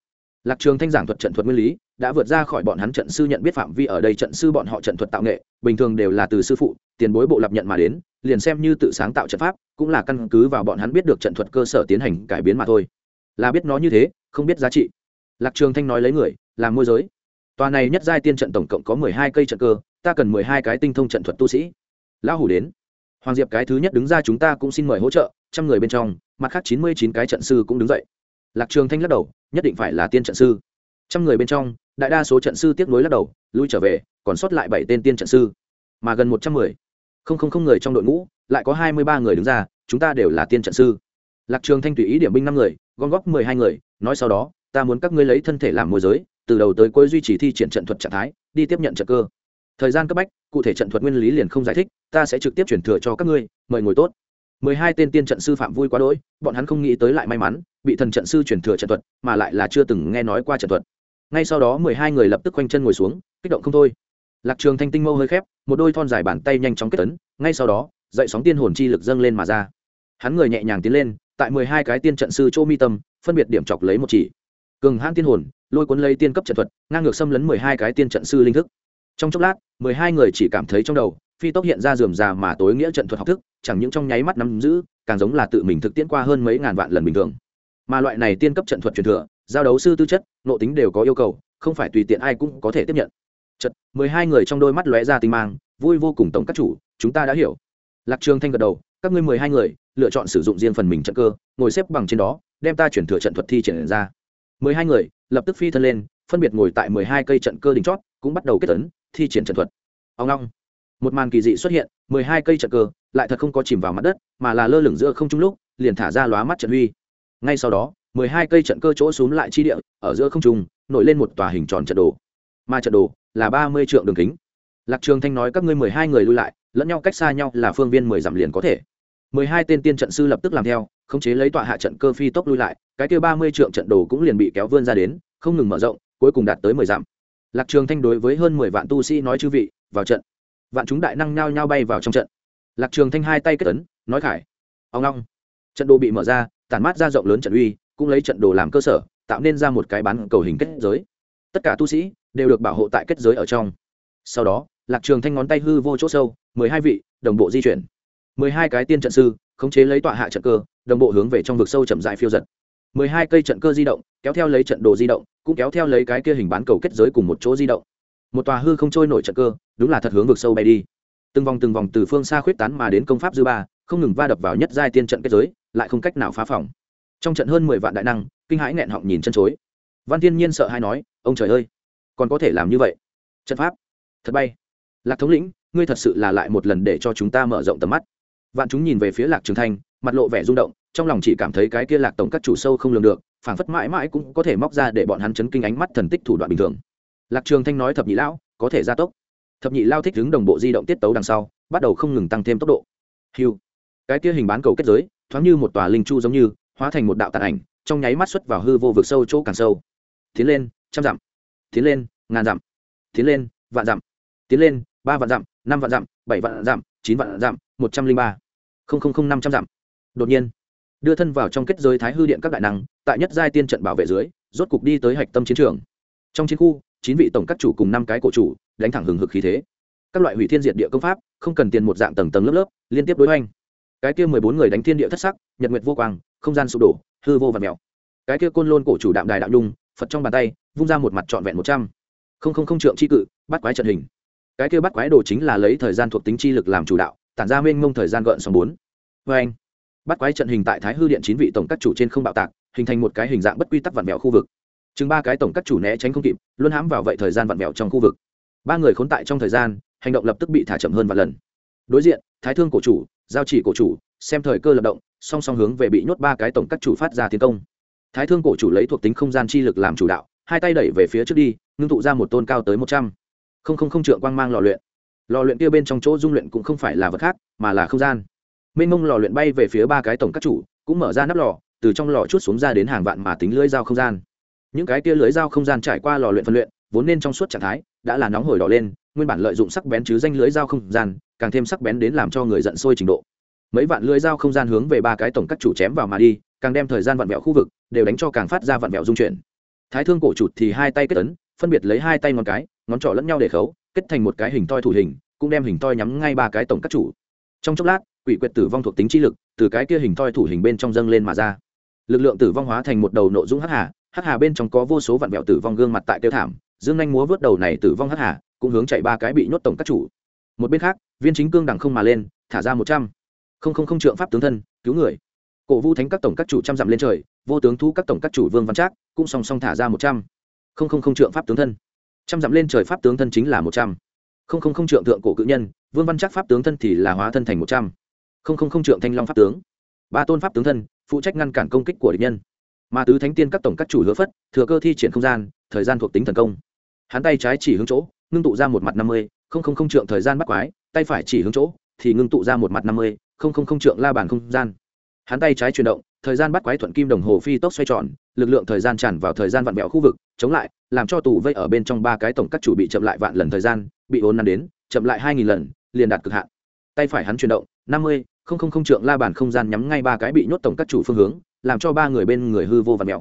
Lạc trường thanh giảng thuật trận thuật nguyên lý, đã vượt ra khỏi bọn hắn trận sư nhận biết phạm vi ở đây trận sư bọn họ trận thuật tạo nghệ, bình thường đều là từ sư phụ, tiền bối bộ lập nhận mà đến, liền xem như tự sáng tạo trận pháp, cũng là căn cứ vào bọn hắn biết được trận thuật cơ sở tiến hành cải biến mà thôi. Là biết nó như thế, không biết giá trị. Lạc trường thanh nói lấy người, làm môi giới tòa này nhất giai tiên trận tổng cộng có mười hai cây trận cơ, ta cần mười hai cái tinh thông trận thuật tu sĩ. Lão hủ đến. Hoàng diệp cái thứ nhất đứng ra chúng ta cũng xin mời hỗ trợ, trăm người bên trong, mặt khác chín mươi chín cái trận sư cũng đứng dậy. Lạc trường thanh lắc đầu, nhất định phải là tiên trận sư. Trăm người bên trong, đại đa số trận sư tiếp nối lắc đầu, lui trở về, còn sót lại bảy tên tiên trận sư. Mà gần một trăm mười. Không không không người trong đội ngũ, lại có hai mươi ba người đứng ra, chúng ta đều là tiên trận sư. Lạc trường thanh tùy ý điểm binh năm người, gom góp mười hai người, nói sau đó, ta muốn các ngươi lấy thân thể làm môi giới từ đầu tới cuối duy trì thi triển trận thuật trạng thái, đi tiếp nhận trận cơ. Thời gian cấp bách, cụ thể trận thuật nguyên lý liền không giải thích, ta sẽ trực tiếp chuyển thừa cho các ngươi, mời ngồi tốt. Mười hai tên tiên trận sư phạm vui quá đỗi, bọn hắn không nghĩ tới lại may mắn, bị thần trận sư chuyển thừa trận thuật, mà lại là chưa từng nghe nói qua trận thuật. Ngay sau đó mười hai người lập tức quanh chân ngồi xuống, kích động không thôi. Lạc trường thanh tinh mâu hơi khép, một đôi thon dài bàn tay nhanh chóng kết tấn ngay sau đó, dậy sóng tiên hồn chi lực dâng lên mà ra. Hắn người nhẹ nhàng tiến lên, tại mười hai cái tiên trận sư chỗ mi tâm, phân biệt điểm chọc lấy một chỉ cường hãn tiên hồn, lôi cuốn lấy tiên cấp trận thuật, ngang ngược xâm lấn mười hai cái tiên trận sư linh thức. Trong chốc lát, mười hai người chỉ cảm thấy trong đầu, phi tốc hiện ra dườm già mà tối nghĩa trận thuật học thức, chẳng những trong nháy mắt nắm giữ, càng giống là tự mình thực tiễn qua hơn mấy ngàn vạn lần bình thường. Mà loại này tiên cấp trận thuật truyền thừa, giao đấu sư tư chất nộ tính đều có yêu cầu, không phải tùy tiện ai cũng có thể tiếp nhận. Chật mười hai người trong đôi mắt lóe ra tinh mang, vui vô cùng tổng các chủ, chúng ta đã hiểu. Lạc trường thanh gật đầu, các ngươi mười hai người, lựa chọn sử dụng riêng phần mình trận cơ, ngồi xếp bằng trên đó, đem ta chuyển thừa trận thuật thi triển ra mười hai người, lập tức phi thân lên, phân biệt ngồi tại mười hai cây trận cơ đỉnh chót, cũng bắt đầu kết tấn, thi triển trận thuật. Ông long, một màn kỳ dị xuất hiện, mười hai cây trận cơ lại thật không có chìm vào mặt đất, mà là lơ lửng giữa không trung lúc, liền thả ra lóa mắt trận huy ngay sau đó, mười hai cây trận cơ chỗ xuống lại chi địa, ở giữa không trung, nổi lên một tòa hình tròn trận đồ. Mà trận đồ là ba mươi trượng đường kính. Lạc trường thanh nói các ngươi mười hai người lui lại, lẫn nhau cách xa nhau là phương viên mười dặm liền có thể mười hai tên tiên trận sư lập tức làm theo, khống chế lấy tọa hạ trận cơ phi tốc lui lại, cái kia ba mươi trượng trận đồ cũng liền bị kéo vươn ra đến, không ngừng mở rộng, cuối cùng đạt tới mười dặm. Lạc trường thanh đối với hơn mười vạn tu sĩ nói chư vị, vào trận. Vạn chúng đại năng nhao nhao bay vào trong trận. Lạc trường thanh hai tay kết ấn, nói khải. Ông long. Trận đồ bị mở ra, tản mát ra rộng lớn trận uy, cũng lấy trận đồ làm cơ sở, tạo nên ra một cái bán cầu hình kết giới. Tất cả tu sĩ đều được bảo hộ tại kết giới ở trong. Sau đó, lạc trường thanh ngón tay hư vô chỗ sâu, mười hai vị, đồng bộ di chuyển mười hai cái tiên trận sư, khống chế lấy tọa hạ trận cơ, đồng bộ hướng về trong vực sâu chậm dại phiêu giật mười hai cây trận cơ di động, kéo theo lấy trận đồ di động, cũng kéo theo lấy cái kia hình bán cầu kết giới cùng một chỗ di động. một tòa hư không trôi nổi trận cơ, đúng là thật hướng vực sâu bay đi. từng vòng từng vòng từ phương xa khuyết tán mà đến công pháp dư ba, không ngừng va đập vào nhất giai tiên trận kết giới, lại không cách nào phá phòng. trong trận hơn mười vạn đại năng, kinh hãi nghẹn họng nhìn chân chối. văn thiên nhiên sợ hay nói, ông trời ơi, còn có thể làm như vậy? Trận pháp, thật bay. Lạc thống lĩnh, ngươi thật sự là lại một lần để cho chúng ta mở rộng tầm mắt vạn chúng nhìn về phía lạc trường thanh, mặt lộ vẻ rung động, trong lòng chỉ cảm thấy cái kia lạc tổng các chủ sâu không lường được, phảng phất mãi mãi cũng có thể móc ra để bọn hắn chấn kinh ánh mắt thần tích thủ đoạn bình thường. Lạc trường thanh nói thập nhị lão, có thể gia tốc. Thập nhị lao thích đứng đồng bộ di động tiết tấu đằng sau, bắt đầu không ngừng tăng thêm tốc độ. Hiu cái kia hình bán cầu kết giới, thoáng như một tòa linh chu giống như, hóa thành một đạo tàn ảnh, trong nháy mắt xuất vào hư vô vực sâu chỗ càng sâu. Tiến lên, trăm dặm. Tiến lên, ngàn dặm. Tiến lên, vạn dặm. Tiến lên, ba vạn dặm, năm vạn dặm, bảy vạn dặm, chín vạn dặm, một trăm linh ba năm trăm dặm. Đột nhiên, đưa thân vào trong kết giới thái hư điện các đại năng, tại nhất giai tiên trận bảo vệ dưới, rốt cục đi tới hạch tâm chiến trường. Trong chiến khu, chín vị tổng các chủ cùng năm cái cổ chủ, đánh thẳng hừng hực khí thế. Các loại hủy thiên diệt địa công pháp, không cần tiền một dạng tầng tầng lớp lớp, liên tiếp đối hoành. Cái kia mười bốn người đánh thiên địa thất sắc, nhật nguyệt vô quang, không gian sụp đổ, hư vô và mèo. Cái kia côn lôn cổ chủ đạm đài đạo nhung phật trong bàn tay, vung ra một mặt trọn vẹn một trăm. Không không không trượng chi cự, bắt quái trận hình. Cái kia bắt quái đồ chính là lấy thời gian thuộc tính chi lực làm chủ đạo tản ra mênh mông thời gian gợn sóng bốn. Vê anh, bắt quái trận hình tại thái hư điện chín vị tổng các chủ trên không bạo tạc, hình thành một cái hình dạng bất quy tắc vặn vẹo khu vực. Chừng ba cái tổng các chủ né tránh không kịp, luôn hãm vào vậy thời gian vặn vẹo trong khu vực. Ba người khốn tại trong thời gian, hành động lập tức bị thả chậm hơn vài lần. Đối diện, thái thương cổ chủ, giao chỉ cổ chủ, xem thời cơ lập động, song song hướng về bị nhốt ba cái tổng các chủ phát ra tiến công. Thái thương cổ chủ lấy thuộc tính không gian chi lực làm chủ đạo, hai tay đẩy về phía trước đi, ngưng tụ ra một tôn cao tới một trăm. Không không không trượng quang mang lò luyện lò luyện kia bên trong chỗ dung luyện cũng không phải là vật khác, mà là không gian. Mênh mông lò luyện bay về phía ba cái tổng các chủ, cũng mở ra nắp lò, từ trong lò chút xuống ra đến hàng vạn mà tính lưới dao không gian. Những cái kia lưới dao không gian trải qua lò luyện phân luyện, vốn nên trong suốt trạng thái, đã là nóng hổi đỏ lên, nguyên bản lợi dụng sắc bén chứ danh lưới dao không gian, càng thêm sắc bén đến làm cho người giận sôi trình độ. Mấy vạn lưới dao không gian hướng về ba cái tổng các chủ chém vào mà đi, càng đem thời gian vặn vẹo khu vực, đều đánh cho càng phát ra vặn vẹo dung chuyển. Thái thương cổ chuột thì hai tay kết ấn, phân biệt lấy hai tay ngón cái, ngón trỏ lẫn nhau để khấu kết thành một cái hình toi thủ hình, cũng đem hình toi nhắm ngay ba cái tổng các chủ. Trong chốc lát, quỷ quyệt tử vong thuộc tính chi lực từ cái kia hình toi thủ hình bên trong dâng lên mà ra. Lực lượng tử vong hóa thành một đầu nội dung hắc hà hắc hà bên trong có vô số vạn vẹo tử vong gương mặt tại tiêu thảm, dương anh múa vớt đầu này tử vong hắc hà, cũng hướng chạy ba cái bị nhốt tổng các chủ. Một bên khác, viên chính cương đằng không mà lên, thả ra một trăm. Không không không trượng pháp tướng thân, cứu người. Cổ vũ thánh các tổng các chủ trăm dặm lên trời, vô tướng thu các tổng các chủ vương văn trác, cũng song song thả ra một trăm. Không không không trượng pháp tướng thân trăm dặm lên trời pháp tướng thân chính là một trăm. Không không không trượng thượng cổ cự nhân, vương văn chắc pháp tướng thân thì là hóa thân thành một trăm. Không không không trượng thanh long pháp tướng. Ba tôn pháp tướng thân, phụ trách ngăn cản công kích của địch nhân. Mà tứ thánh tiên các tổng các chủ hứa phất, thừa cơ thi triển không gian, thời gian thuộc tính thần công. Hắn tay trái chỉ hướng chỗ, ngưng tụ ra một mặt năm mươi, không không không trượng thời gian bắt quái, tay phải chỉ hướng chỗ, thì ngưng tụ ra một mặt năm mươi, không không không trượng la bàn không gian. Hắn tay trái chuyển động, thời gian bắt quái thuận kim đồng hồ phi tốc xoay tròn, lực lượng thời gian tràn vào thời gian vặn vẹo khu vực, chống lại làm cho tù vây ở bên trong ba cái tổng các chủ bị chậm lại vạn lần thời gian, bị ốn nắn đến, chậm lại hai nghìn lần, liền đạt cực hạn. Tay phải hắn chuyển động, năm mươi, không không không trượng la bàn không gian nhắm ngay ba cái bị nhốt tổng các chủ phương hướng, làm cho ba người bên người hư vô vặn vẹo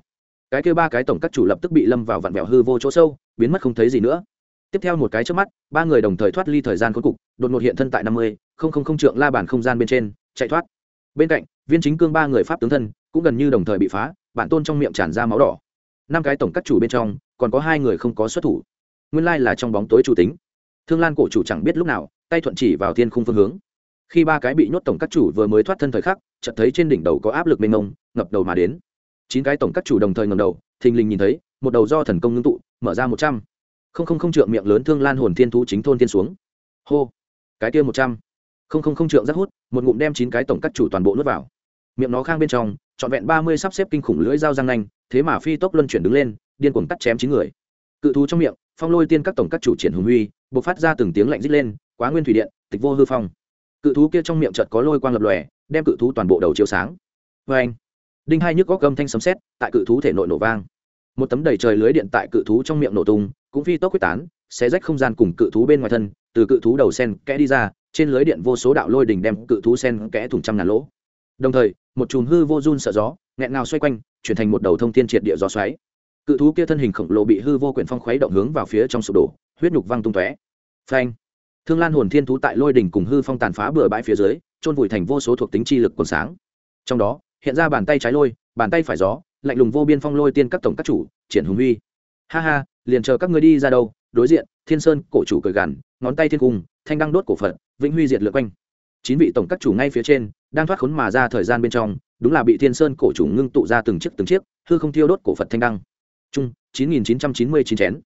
cái kêu ba cái tổng các chủ lập tức bị lâm vào vặn vẹo hư vô chỗ sâu, biến mất không thấy gì nữa. Tiếp theo một cái trước mắt, ba người đồng thời thoát ly thời gian cuối cục, đột ngột hiện thân tại năm mươi, không không không trượng la bàn không gian bên trên, chạy thoát. Bên cạnh, viên chính cương ba người pháp tướng thân, cũng gần như đồng thời bị phá, bản tôn trong miệng tràn ra máu đỏ. Năm cái tổng các chủ bên trong còn có hai người không có xuất thủ. Nguyên lai là trong bóng tối chủ tính. Thương lan cổ chủ chẳng biết lúc nào, tay thuận chỉ vào thiên khung phương hướng. Khi ba cái bị nhốt tổng các chủ vừa mới thoát thân thời khắc, chợt thấy trên đỉnh đầu có áp lực mênh mông, ngập đầu mà đến. Chín cái tổng các chủ đồng thời ngầm đầu, thình lình nhìn thấy, một đầu do thần công ngưng tụ, mở ra một trăm. Không không không trượng miệng lớn thương lan hồn thiên thú chính thôn thiên xuống. Hô! Cái kia một trăm. Không không không trượng rất hút, một ngụm đem chín cái tổng các chủ toàn bộ nuốt vào. Miệng nó khang bên trong, trọn vẹn ba mươi sắp xếp kinh khủng lưỡi dao răng nanh, thế mà phi tốc luân chuyển đứng lên điên cuồng cắt chém chín người. Cự thú trong miệng, phong lôi tiên các tổng các chủ triển hùng huy bộc phát ra từng tiếng lạnh rít lên, quá nguyên thủy điện, tịch vô hư phong. Cự thú kia trong miệng chợt có lôi quang lập lòe, đem cự thú toàn bộ đầu chiếu sáng. Vê anh đinh hai nhức góc gâm thanh sấm xét tại cự thú thể nội nổ vang. Một tấm đầy trời lưới điện tại cự thú trong miệng nổ tung, cũng phi tốc quyết tán, xé rách không gian cùng cự thú bên ngoài thân, từ cự thú đầu sen kẽ đi ra, trên lưới điện vô số đạo lôi đỉnh đem cự thú sen kẽ thủng trăm ngàn lỗ. Đồng thời, một chùm hư vô run sợ gió, nghẹn ngào xoay quanh, chuyển thành một đầu thông thiên triệt địa gió xoáy cự thú kia thân hình khổng lồ bị hư vô quyển phong khuấy động hướng vào phía trong sụp đổ, huyết nhục văng tung tóe. Phanh! Thương lan hồn thiên thú tại lôi đỉnh cùng hư phong tàn phá bừa bãi phía dưới trôn vùi thành vô số thuộc tính chi lực còn sáng. Trong đó, hiện ra bàn tay trái lôi, bàn tay phải gió, lạnh lùng vô biên phong lôi tiên các tổng các chủ, triển hùng huy. Ha ha, liền chờ các ngươi đi ra đâu, đối diện, thiên sơn, cổ chủ cười gằn, ngón tay thiên cung, thanh đăng đốt cổ phật, vĩnh huy diệt lượt quanh. Chín vị tổng các chủ ngay phía trên, đang thoát khốn mà ra thời gian bên trong, đúng là bị thiên sơn, cổ chủ ngưng tụ ra từng chiếc từng chiếc, hư không thiêu đốt cổ phật thanh đăng chung chín nghìn chín trăm chín mươi chín chén.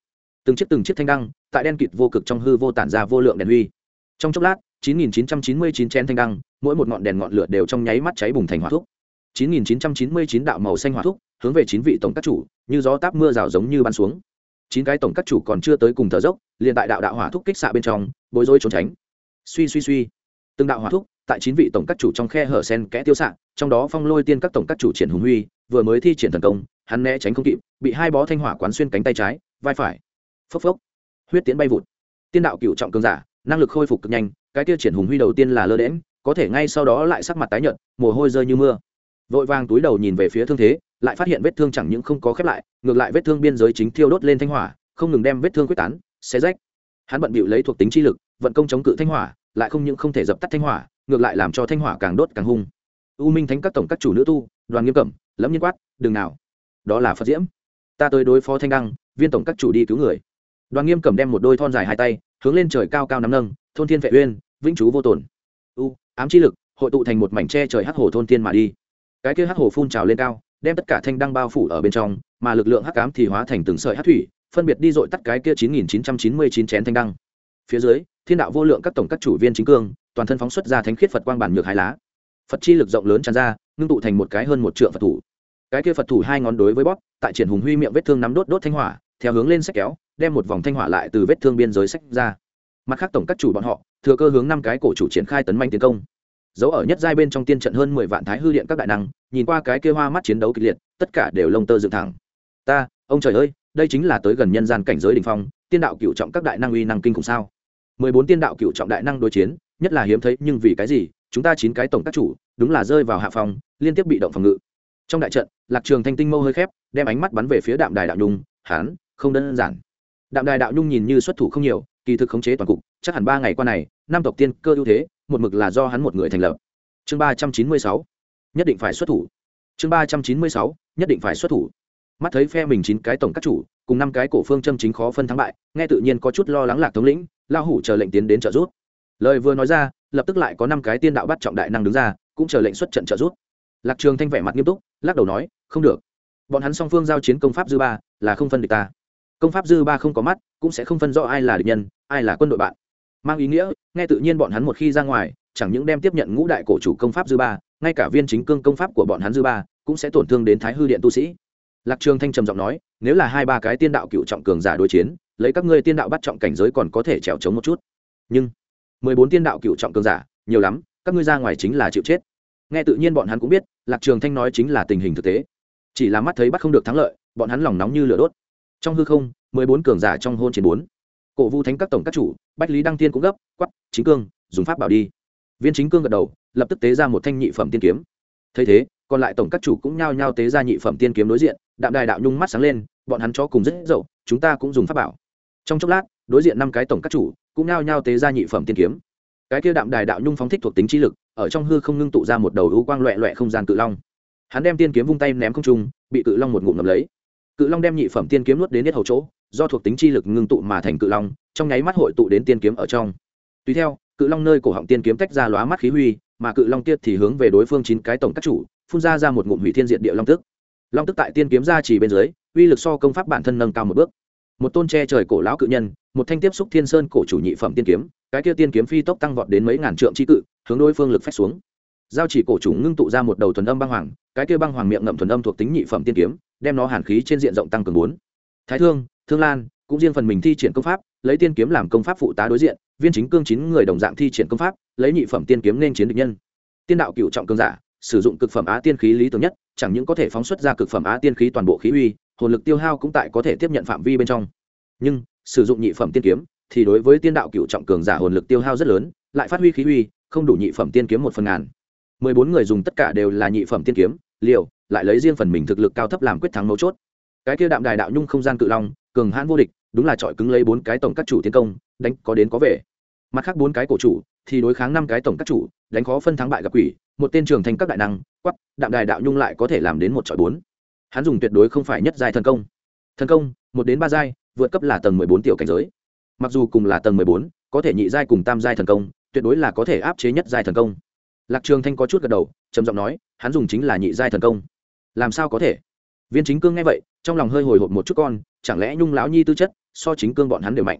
Từng chiếc từng chiếc thanh đăng, tại đen kịt vô cực trong hư vô tản ra vô lượng đèn huy. Trong chốc lát, chín nghìn chín trăm chín mươi chín chén thanh đăng, mỗi một ngọn đèn ngọn lửa đều trong nháy mắt cháy bùng thành hỏa thúc. Chín nghìn chín trăm chín mươi chín đạo màu xanh hỏa thúc, hướng về chín vị tổng các chủ, như gió táp mưa rào giống như bắn xuống. Chín cái tổng các chủ còn chưa tới cùng thở dốc, liền tại đạo đạo hỏa thúc kích xạ bên trong, bối rối trốn tránh. Suy suy suy. Từng đạo hỏa thúc, tại chín vị tổng các chủ trong khe hở sen kẽ tiêu xạ, trong đó phong lôi tiên các tổng các chủ triển hùng huy, vừa mới thi triển thần công hắn né tránh không kịp, bị hai bó thanh hỏa quán xuyên cánh tay trái, vai phải. Phốc phốc. Huyết tiến bay vụt. Tiên đạo cựu trọng cường giả, năng lực khôi phục cực nhanh, cái tiêu triển hùng huy đầu tiên là lơ đễm có thể ngay sau đó lại sắc mặt tái nhợt, mồ hôi rơi như mưa. Vội vàng túi đầu nhìn về phía thương thế, lại phát hiện vết thương chẳng những không có khép lại, ngược lại vết thương biên giới chính thiêu đốt lên thanh hỏa, không ngừng đem vết thương quyết tán, xé rách. Hắn bận bịu lấy thuộc tính chi lực, vận công chống cự thanh hỏa, lại không những không thể dập tắt thanh hỏa, ngược lại làm cho thanh hỏa càng đốt càng hung. U minh thánh các tổng các chủ nữ tu, đoàn nghiêm cẩm, lẫm nhiên quát, đừng nào đó là phật diễm. Ta tới đối phó thanh đăng, viên tổng các chủ đi cứu người. Đoàn nghiêm cầm đem một đôi thon dài hai tay, hướng lên trời cao cao nắm nâng, thôn thiên vệ uyên, vĩnh chú vô tổn u, ám chi lực, hội tụ thành một mảnh tre trời hắc hồ thôn thiên mà đi. Cái kia hắc hồ phun trào lên cao, đem tất cả thanh đăng bao phủ ở bên trong, mà lực lượng hắc ám thì hóa thành từng sợi hắc thủy, phân biệt đi dội tắt cái kia chín nghìn chín trăm chín mươi chín chén thanh đăng. Phía dưới, thiên đạo vô lượng các tổng các chủ viên chính cương, toàn thân phóng xuất ra thánh khiết phật quang bản nhược hai lá. Phật chi lực rộng lớn tràn ra, ngưng tụ thành một cái hơn một trượng phật thủ cái kia phật thủ hai ngón đối với bóp, tại triển hùng huy miệng vết thương nắm đốt đốt thanh hỏa, theo hướng lên sách kéo, đem một vòng thanh hỏa lại từ vết thương biên giới sách ra. Mặt khác tổng các chủ bọn họ, thừa cơ hướng năm cái cổ chủ triển khai tấn manh tiến công. Dấu ở nhất giai bên trong tiên trận hơn mười vạn thái hư điện các đại năng, nhìn qua cái kia hoa mắt chiến đấu kịch liệt, tất cả đều lông tơ dựng thẳng. Ta, ông trời ơi, đây chính là tới gần nhân gian cảnh giới đ ỉ n h phong, tiên đạo cựu trọng các đại năng uy năng kinh khủng sao? Mười bốn tiên đạo cựu trọng đại năng đối chiến, nhất là hiếm thấy, nhưng vì cái gì? Chúng ta chín cái tổng các chủ, đúng là rơi vào hạ phòng liên tiếp bị động phòng ngự trong đại trận, lạc trường thanh tinh mâu hơi khép, đem ánh mắt bắn về phía đạm đài đạo nhung, hán, không đơn giản. Đạm đài đạo nhung nhìn như xuất thủ không nhiều, kỳ thực khống chế toàn cục, chắc hẳn ba ngày qua này, năm tộc tiên cơ ưu thế, một mực là do hắn một người thành lập. Chương ba trăm chín mươi sáu, nhất định phải xuất thủ. Chương ba trăm chín mươi sáu, nhất định phải xuất thủ. Mắt thấy phe mình chín cái tổng các chủ, cùng năm cái cổ phương châm chính khó phân thắng bại, nghe tự nhiên có chút lo lắng lạc thống lĩnh lao hủ chờ lệnh tiến đến trợ giúp. Lời vừa nói ra, lập tức lại có năm cái tiên đạo bắt trọng đại năng đứng ra, cũng chờ lệnh xuất trận trợ giúp lạc trường thanh vẻ mặt nghiêm túc, lắc đầu nói, không được. Bọn hắn song phương giao chiến công pháp dư ba là không phân địch ta. Công pháp dư ba không có mắt, cũng sẽ không phân rõ ai là địch nhân, ai là quân đội bạn. Mang ý nghĩa, nghe tự nhiên bọn hắn một khi ra ngoài, chẳng những đem tiếp nhận ngũ đại cổ chủ công pháp dư ba, ngay cả viên chính cương công pháp của bọn hắn dư ba cũng sẽ tổn thương đến thái hư điện tu sĩ. Lạc trường thanh trầm giọng nói, nếu là hai ba cái tiên đạo cựu trọng cường giả đối chiến, lấy các ngươi tiên đạo bắt trọng cảnh giới còn có thể trèo chống một chút. Nhưng mười bốn tiên đạo cựu trọng cường giả, nhiều lắm, các ngươi ra ngoài chính là chịu chết nghe tự nhiên bọn hắn cũng biết, lạc trường thanh nói chính là tình hình thực tế. Chỉ là mắt thấy bắt không được thắng lợi, bọn hắn lòng nóng như lửa đốt. Trong hư không, mười bốn cường giả trong hôn chiến bốn. Cổ vu thánh các tổng các chủ, bách lý đăng tiên cũng gấp quắp chính cương, dùng pháp bảo đi. Viên chính cương gật đầu, lập tức tế ra một thanh nhị phẩm tiên kiếm. Thấy thế, còn lại tổng các chủ cũng nhao nhao tế ra nhị phẩm tiên kiếm đối diện, đạm đài đạo nhung mắt sáng lên, bọn hắn cho cùng rất dậu, chúng ta cũng dùng pháp bảo. Trong chốc lát, đối diện năm cái tổng các chủ cũng nhao nhao tế ra nhị phẩm tiên kiếm cái kia đạm đài đạo nhung phóng thích thuộc tính chi lực, ở trong hư không ngưng tụ ra một đầu ưu quang loẹ loẹ không gian cự long. Hắn đem tiên kiếm vung tay ném không trung, bị cự long một ngụm ngầm lấy. Cự long đem nhị phẩm tiên kiếm nuốt đến hết hầu chỗ, do thuộc tính chi lực ngưng tụ mà thành cự long, trong nháy mắt hội tụ đến tiên kiếm ở trong. Tùy theo, cự long nơi cổ họng tiên kiếm tách ra lóa mắt khí huy, mà cự long tiết thì hướng về đối phương chín cái tổng các chủ, phun ra ra một ngụm hủy thiên diện địa long tức. Long tức tại tiên kiếm ra chỉ bên dưới, uy lực so công pháp bản thân nâng cao một bước. Một tôn tre trời cổ lão cự nhân, một thanh tiếp xúc thiên sơn cổ chủ nhị phẩm tiên kiếm cái kia tiên kiếm phi tốc tăng vọt đến mấy ngàn trượng chi cự, hướng đối phương lực phách xuống. Giao chỉ cổ chủ ngưng tụ ra một đầu thuần âm băng hoàng, cái kia băng hoàng miệng ngậm thuần âm thuộc tính nhị phẩm tiên kiếm, đem nó hàn khí trên diện rộng tăng cường bốn. Thái thương thương lan, cũng riêng phần mình thi triển công pháp, lấy tiên kiếm làm công pháp phụ tá đối diện, viên chính cương chín người đồng dạng thi triển công pháp, lấy nhị phẩm tiên kiếm nên chiến địch nhân. Tiên đạo cựu trọng cương giả, sử dụng cực phẩm á tiên khí lý tưởng nhất, chẳng những có thể phóng xuất ra cực phẩm á tiên khí toàn bộ khí uy, hồn lực tiêu hao cũng tại có thể tiếp nhận phạm vi bên trong. Nhưng, sử dụng nhị phẩm tiên kiếm thì đối với tiên đạo cựu trọng cường giả hồn lực tiêu hao rất lớn, lại phát huy khí uy, không đủ nhị phẩm tiên kiếm một phần ngàn. Mười bốn người dùng tất cả đều là nhị phẩm tiên kiếm, liều, lại lấy riêng phần mình thực lực cao thấp làm quyết thắng mấu chốt. Cái kia đạm đài đạo nhung không gian cự long, cường hãn vô địch, đúng là trọi cứng lấy bốn cái tổng các chủ tiến công, đánh có đến có về. Mặt khác bốn cái cổ chủ, thì đối kháng năm cái tổng các chủ, đánh khó phân thắng bại gặp quỷ, một tên trường thành các đại năng quắp đạm đài đạo nhung lại có thể làm đến một trọi bốn. Hắn dùng tuyệt đối không phải nhất giai thần công. Thần công, một đến ba giai, vượt cấp là tầng mười bốn tiểu cảnh giới mặc dù cùng là tầng mười bốn, có thể nhị giai cùng tam giai thần công, tuyệt đối là có thể áp chế nhất giai thần công. Lạc trường thanh có chút gật đầu, trầm giọng nói, hắn dùng chính là nhị giai thần công. Làm sao có thể? Viên chính cương nghe vậy, trong lòng hơi hồi hộp một chút con, chẳng lẽ nhung lão nhi tư chất, so chính cương bọn hắn đều mạnh?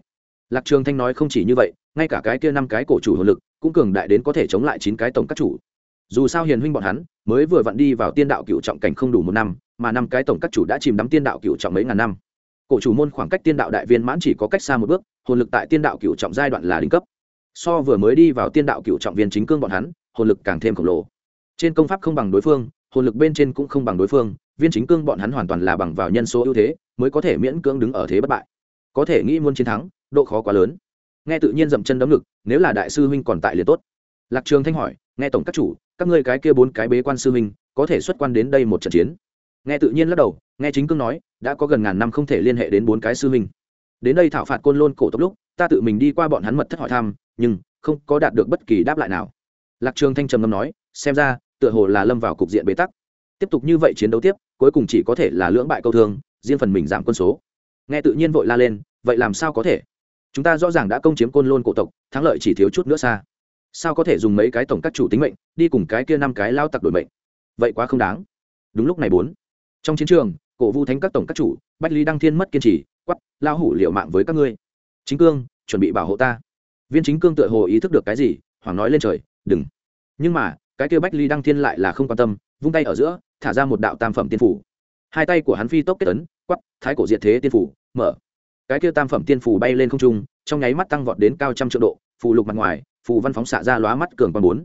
Lạc trường thanh nói không chỉ như vậy, ngay cả cái kia năm cái cổ chủ hồn lực, cũng cường đại đến có thể chống lại chín cái tổng các chủ. Dù sao hiền huynh bọn hắn, mới vừa vặn đi vào tiên đạo cựu trọng cảnh không đủ một năm, mà năm cái tổng các chủ đã chìm đắm tiên đạo cựu trọng mấy ngàn năm. Cổ chủ môn khoảng cách tiên đạo đại viên mãn chỉ có cách xa một bước hồn lực tại tiên đạo cựu trọng giai đoạn là đỉnh cấp. So vừa mới đi vào tiên đạo cựu trọng viên chính cương bọn hắn, hồn lực càng thêm khổng lồ. Trên công pháp không bằng đối phương, hồn lực bên trên cũng không bằng đối phương, viên chính cương bọn hắn hoàn toàn là bằng vào nhân số ưu thế, mới có thể miễn cưỡng đứng ở thế bất bại. Có thể nghĩ muốn chiến thắng, độ khó quá lớn. Nghe tự nhiên dậm chân đấm ngực, nếu là đại sư huynh còn tại liền tốt. Lạc trường thanh hỏi, nghe tổng các chủ, các ngươi cái kia bốn cái bế quan sư huynh, có thể xuất quan đến đây một trận chiến? Nghe tự nhiên lắc đầu, nghe chính cương nói, đã có gần ngàn năm không thể liên hệ đến bốn cái sư huynh đến đây thảo phạt côn lôn cổ tộc lúc, ta tự mình đi qua bọn hắn mật thất hỏi thăm, nhưng không có đạt được bất kỳ đáp lại nào. Lạc trường thanh trầm ngâm nói, xem ra, tựa hồ là lâm vào cục diện bế tắc. Tiếp tục như vậy chiến đấu tiếp, cuối cùng chỉ có thể là lưỡng bại câu thương, riêng phần mình giảm quân số. Nghe tự nhiên vội la lên, vậy làm sao có thể? Chúng ta rõ ràng đã công chiếm côn lôn cổ tộc, thắng lợi chỉ thiếu chút nữa xa. Sao có thể dùng mấy cái tổng các chủ tính mệnh, đi cùng cái kia năm cái lao tặc đổi mệnh? Vậy quá không đáng. Đúng lúc này bốn. Trong chiến trường, cổ vu thánh các tổng các chủ, bách lý đăng thiên mất kiên trì lao hủ liệu mạng với các ngươi. Chính cương, chuẩn bị bảo hộ ta. Viên chính cương tựa hồ ý thức được cái gì hoàng nói lên trời, đừng. Nhưng mà, cái kia bách ly đăng thiên lại là không quan tâm, vung tay ở giữa, thả ra một đạo tam phẩm tiên phủ. Hai tay của hắn phi tốc kết tấn quắp thái cổ diệt thế tiên phủ, mở. Cái kia tam phẩm tiên phủ bay lên không trung, trong nháy mắt tăng vọt đến cao trăm triệu độ, phù lục mặt ngoài, phù văn phóng xạ ra lóa mắt cường quan bốn.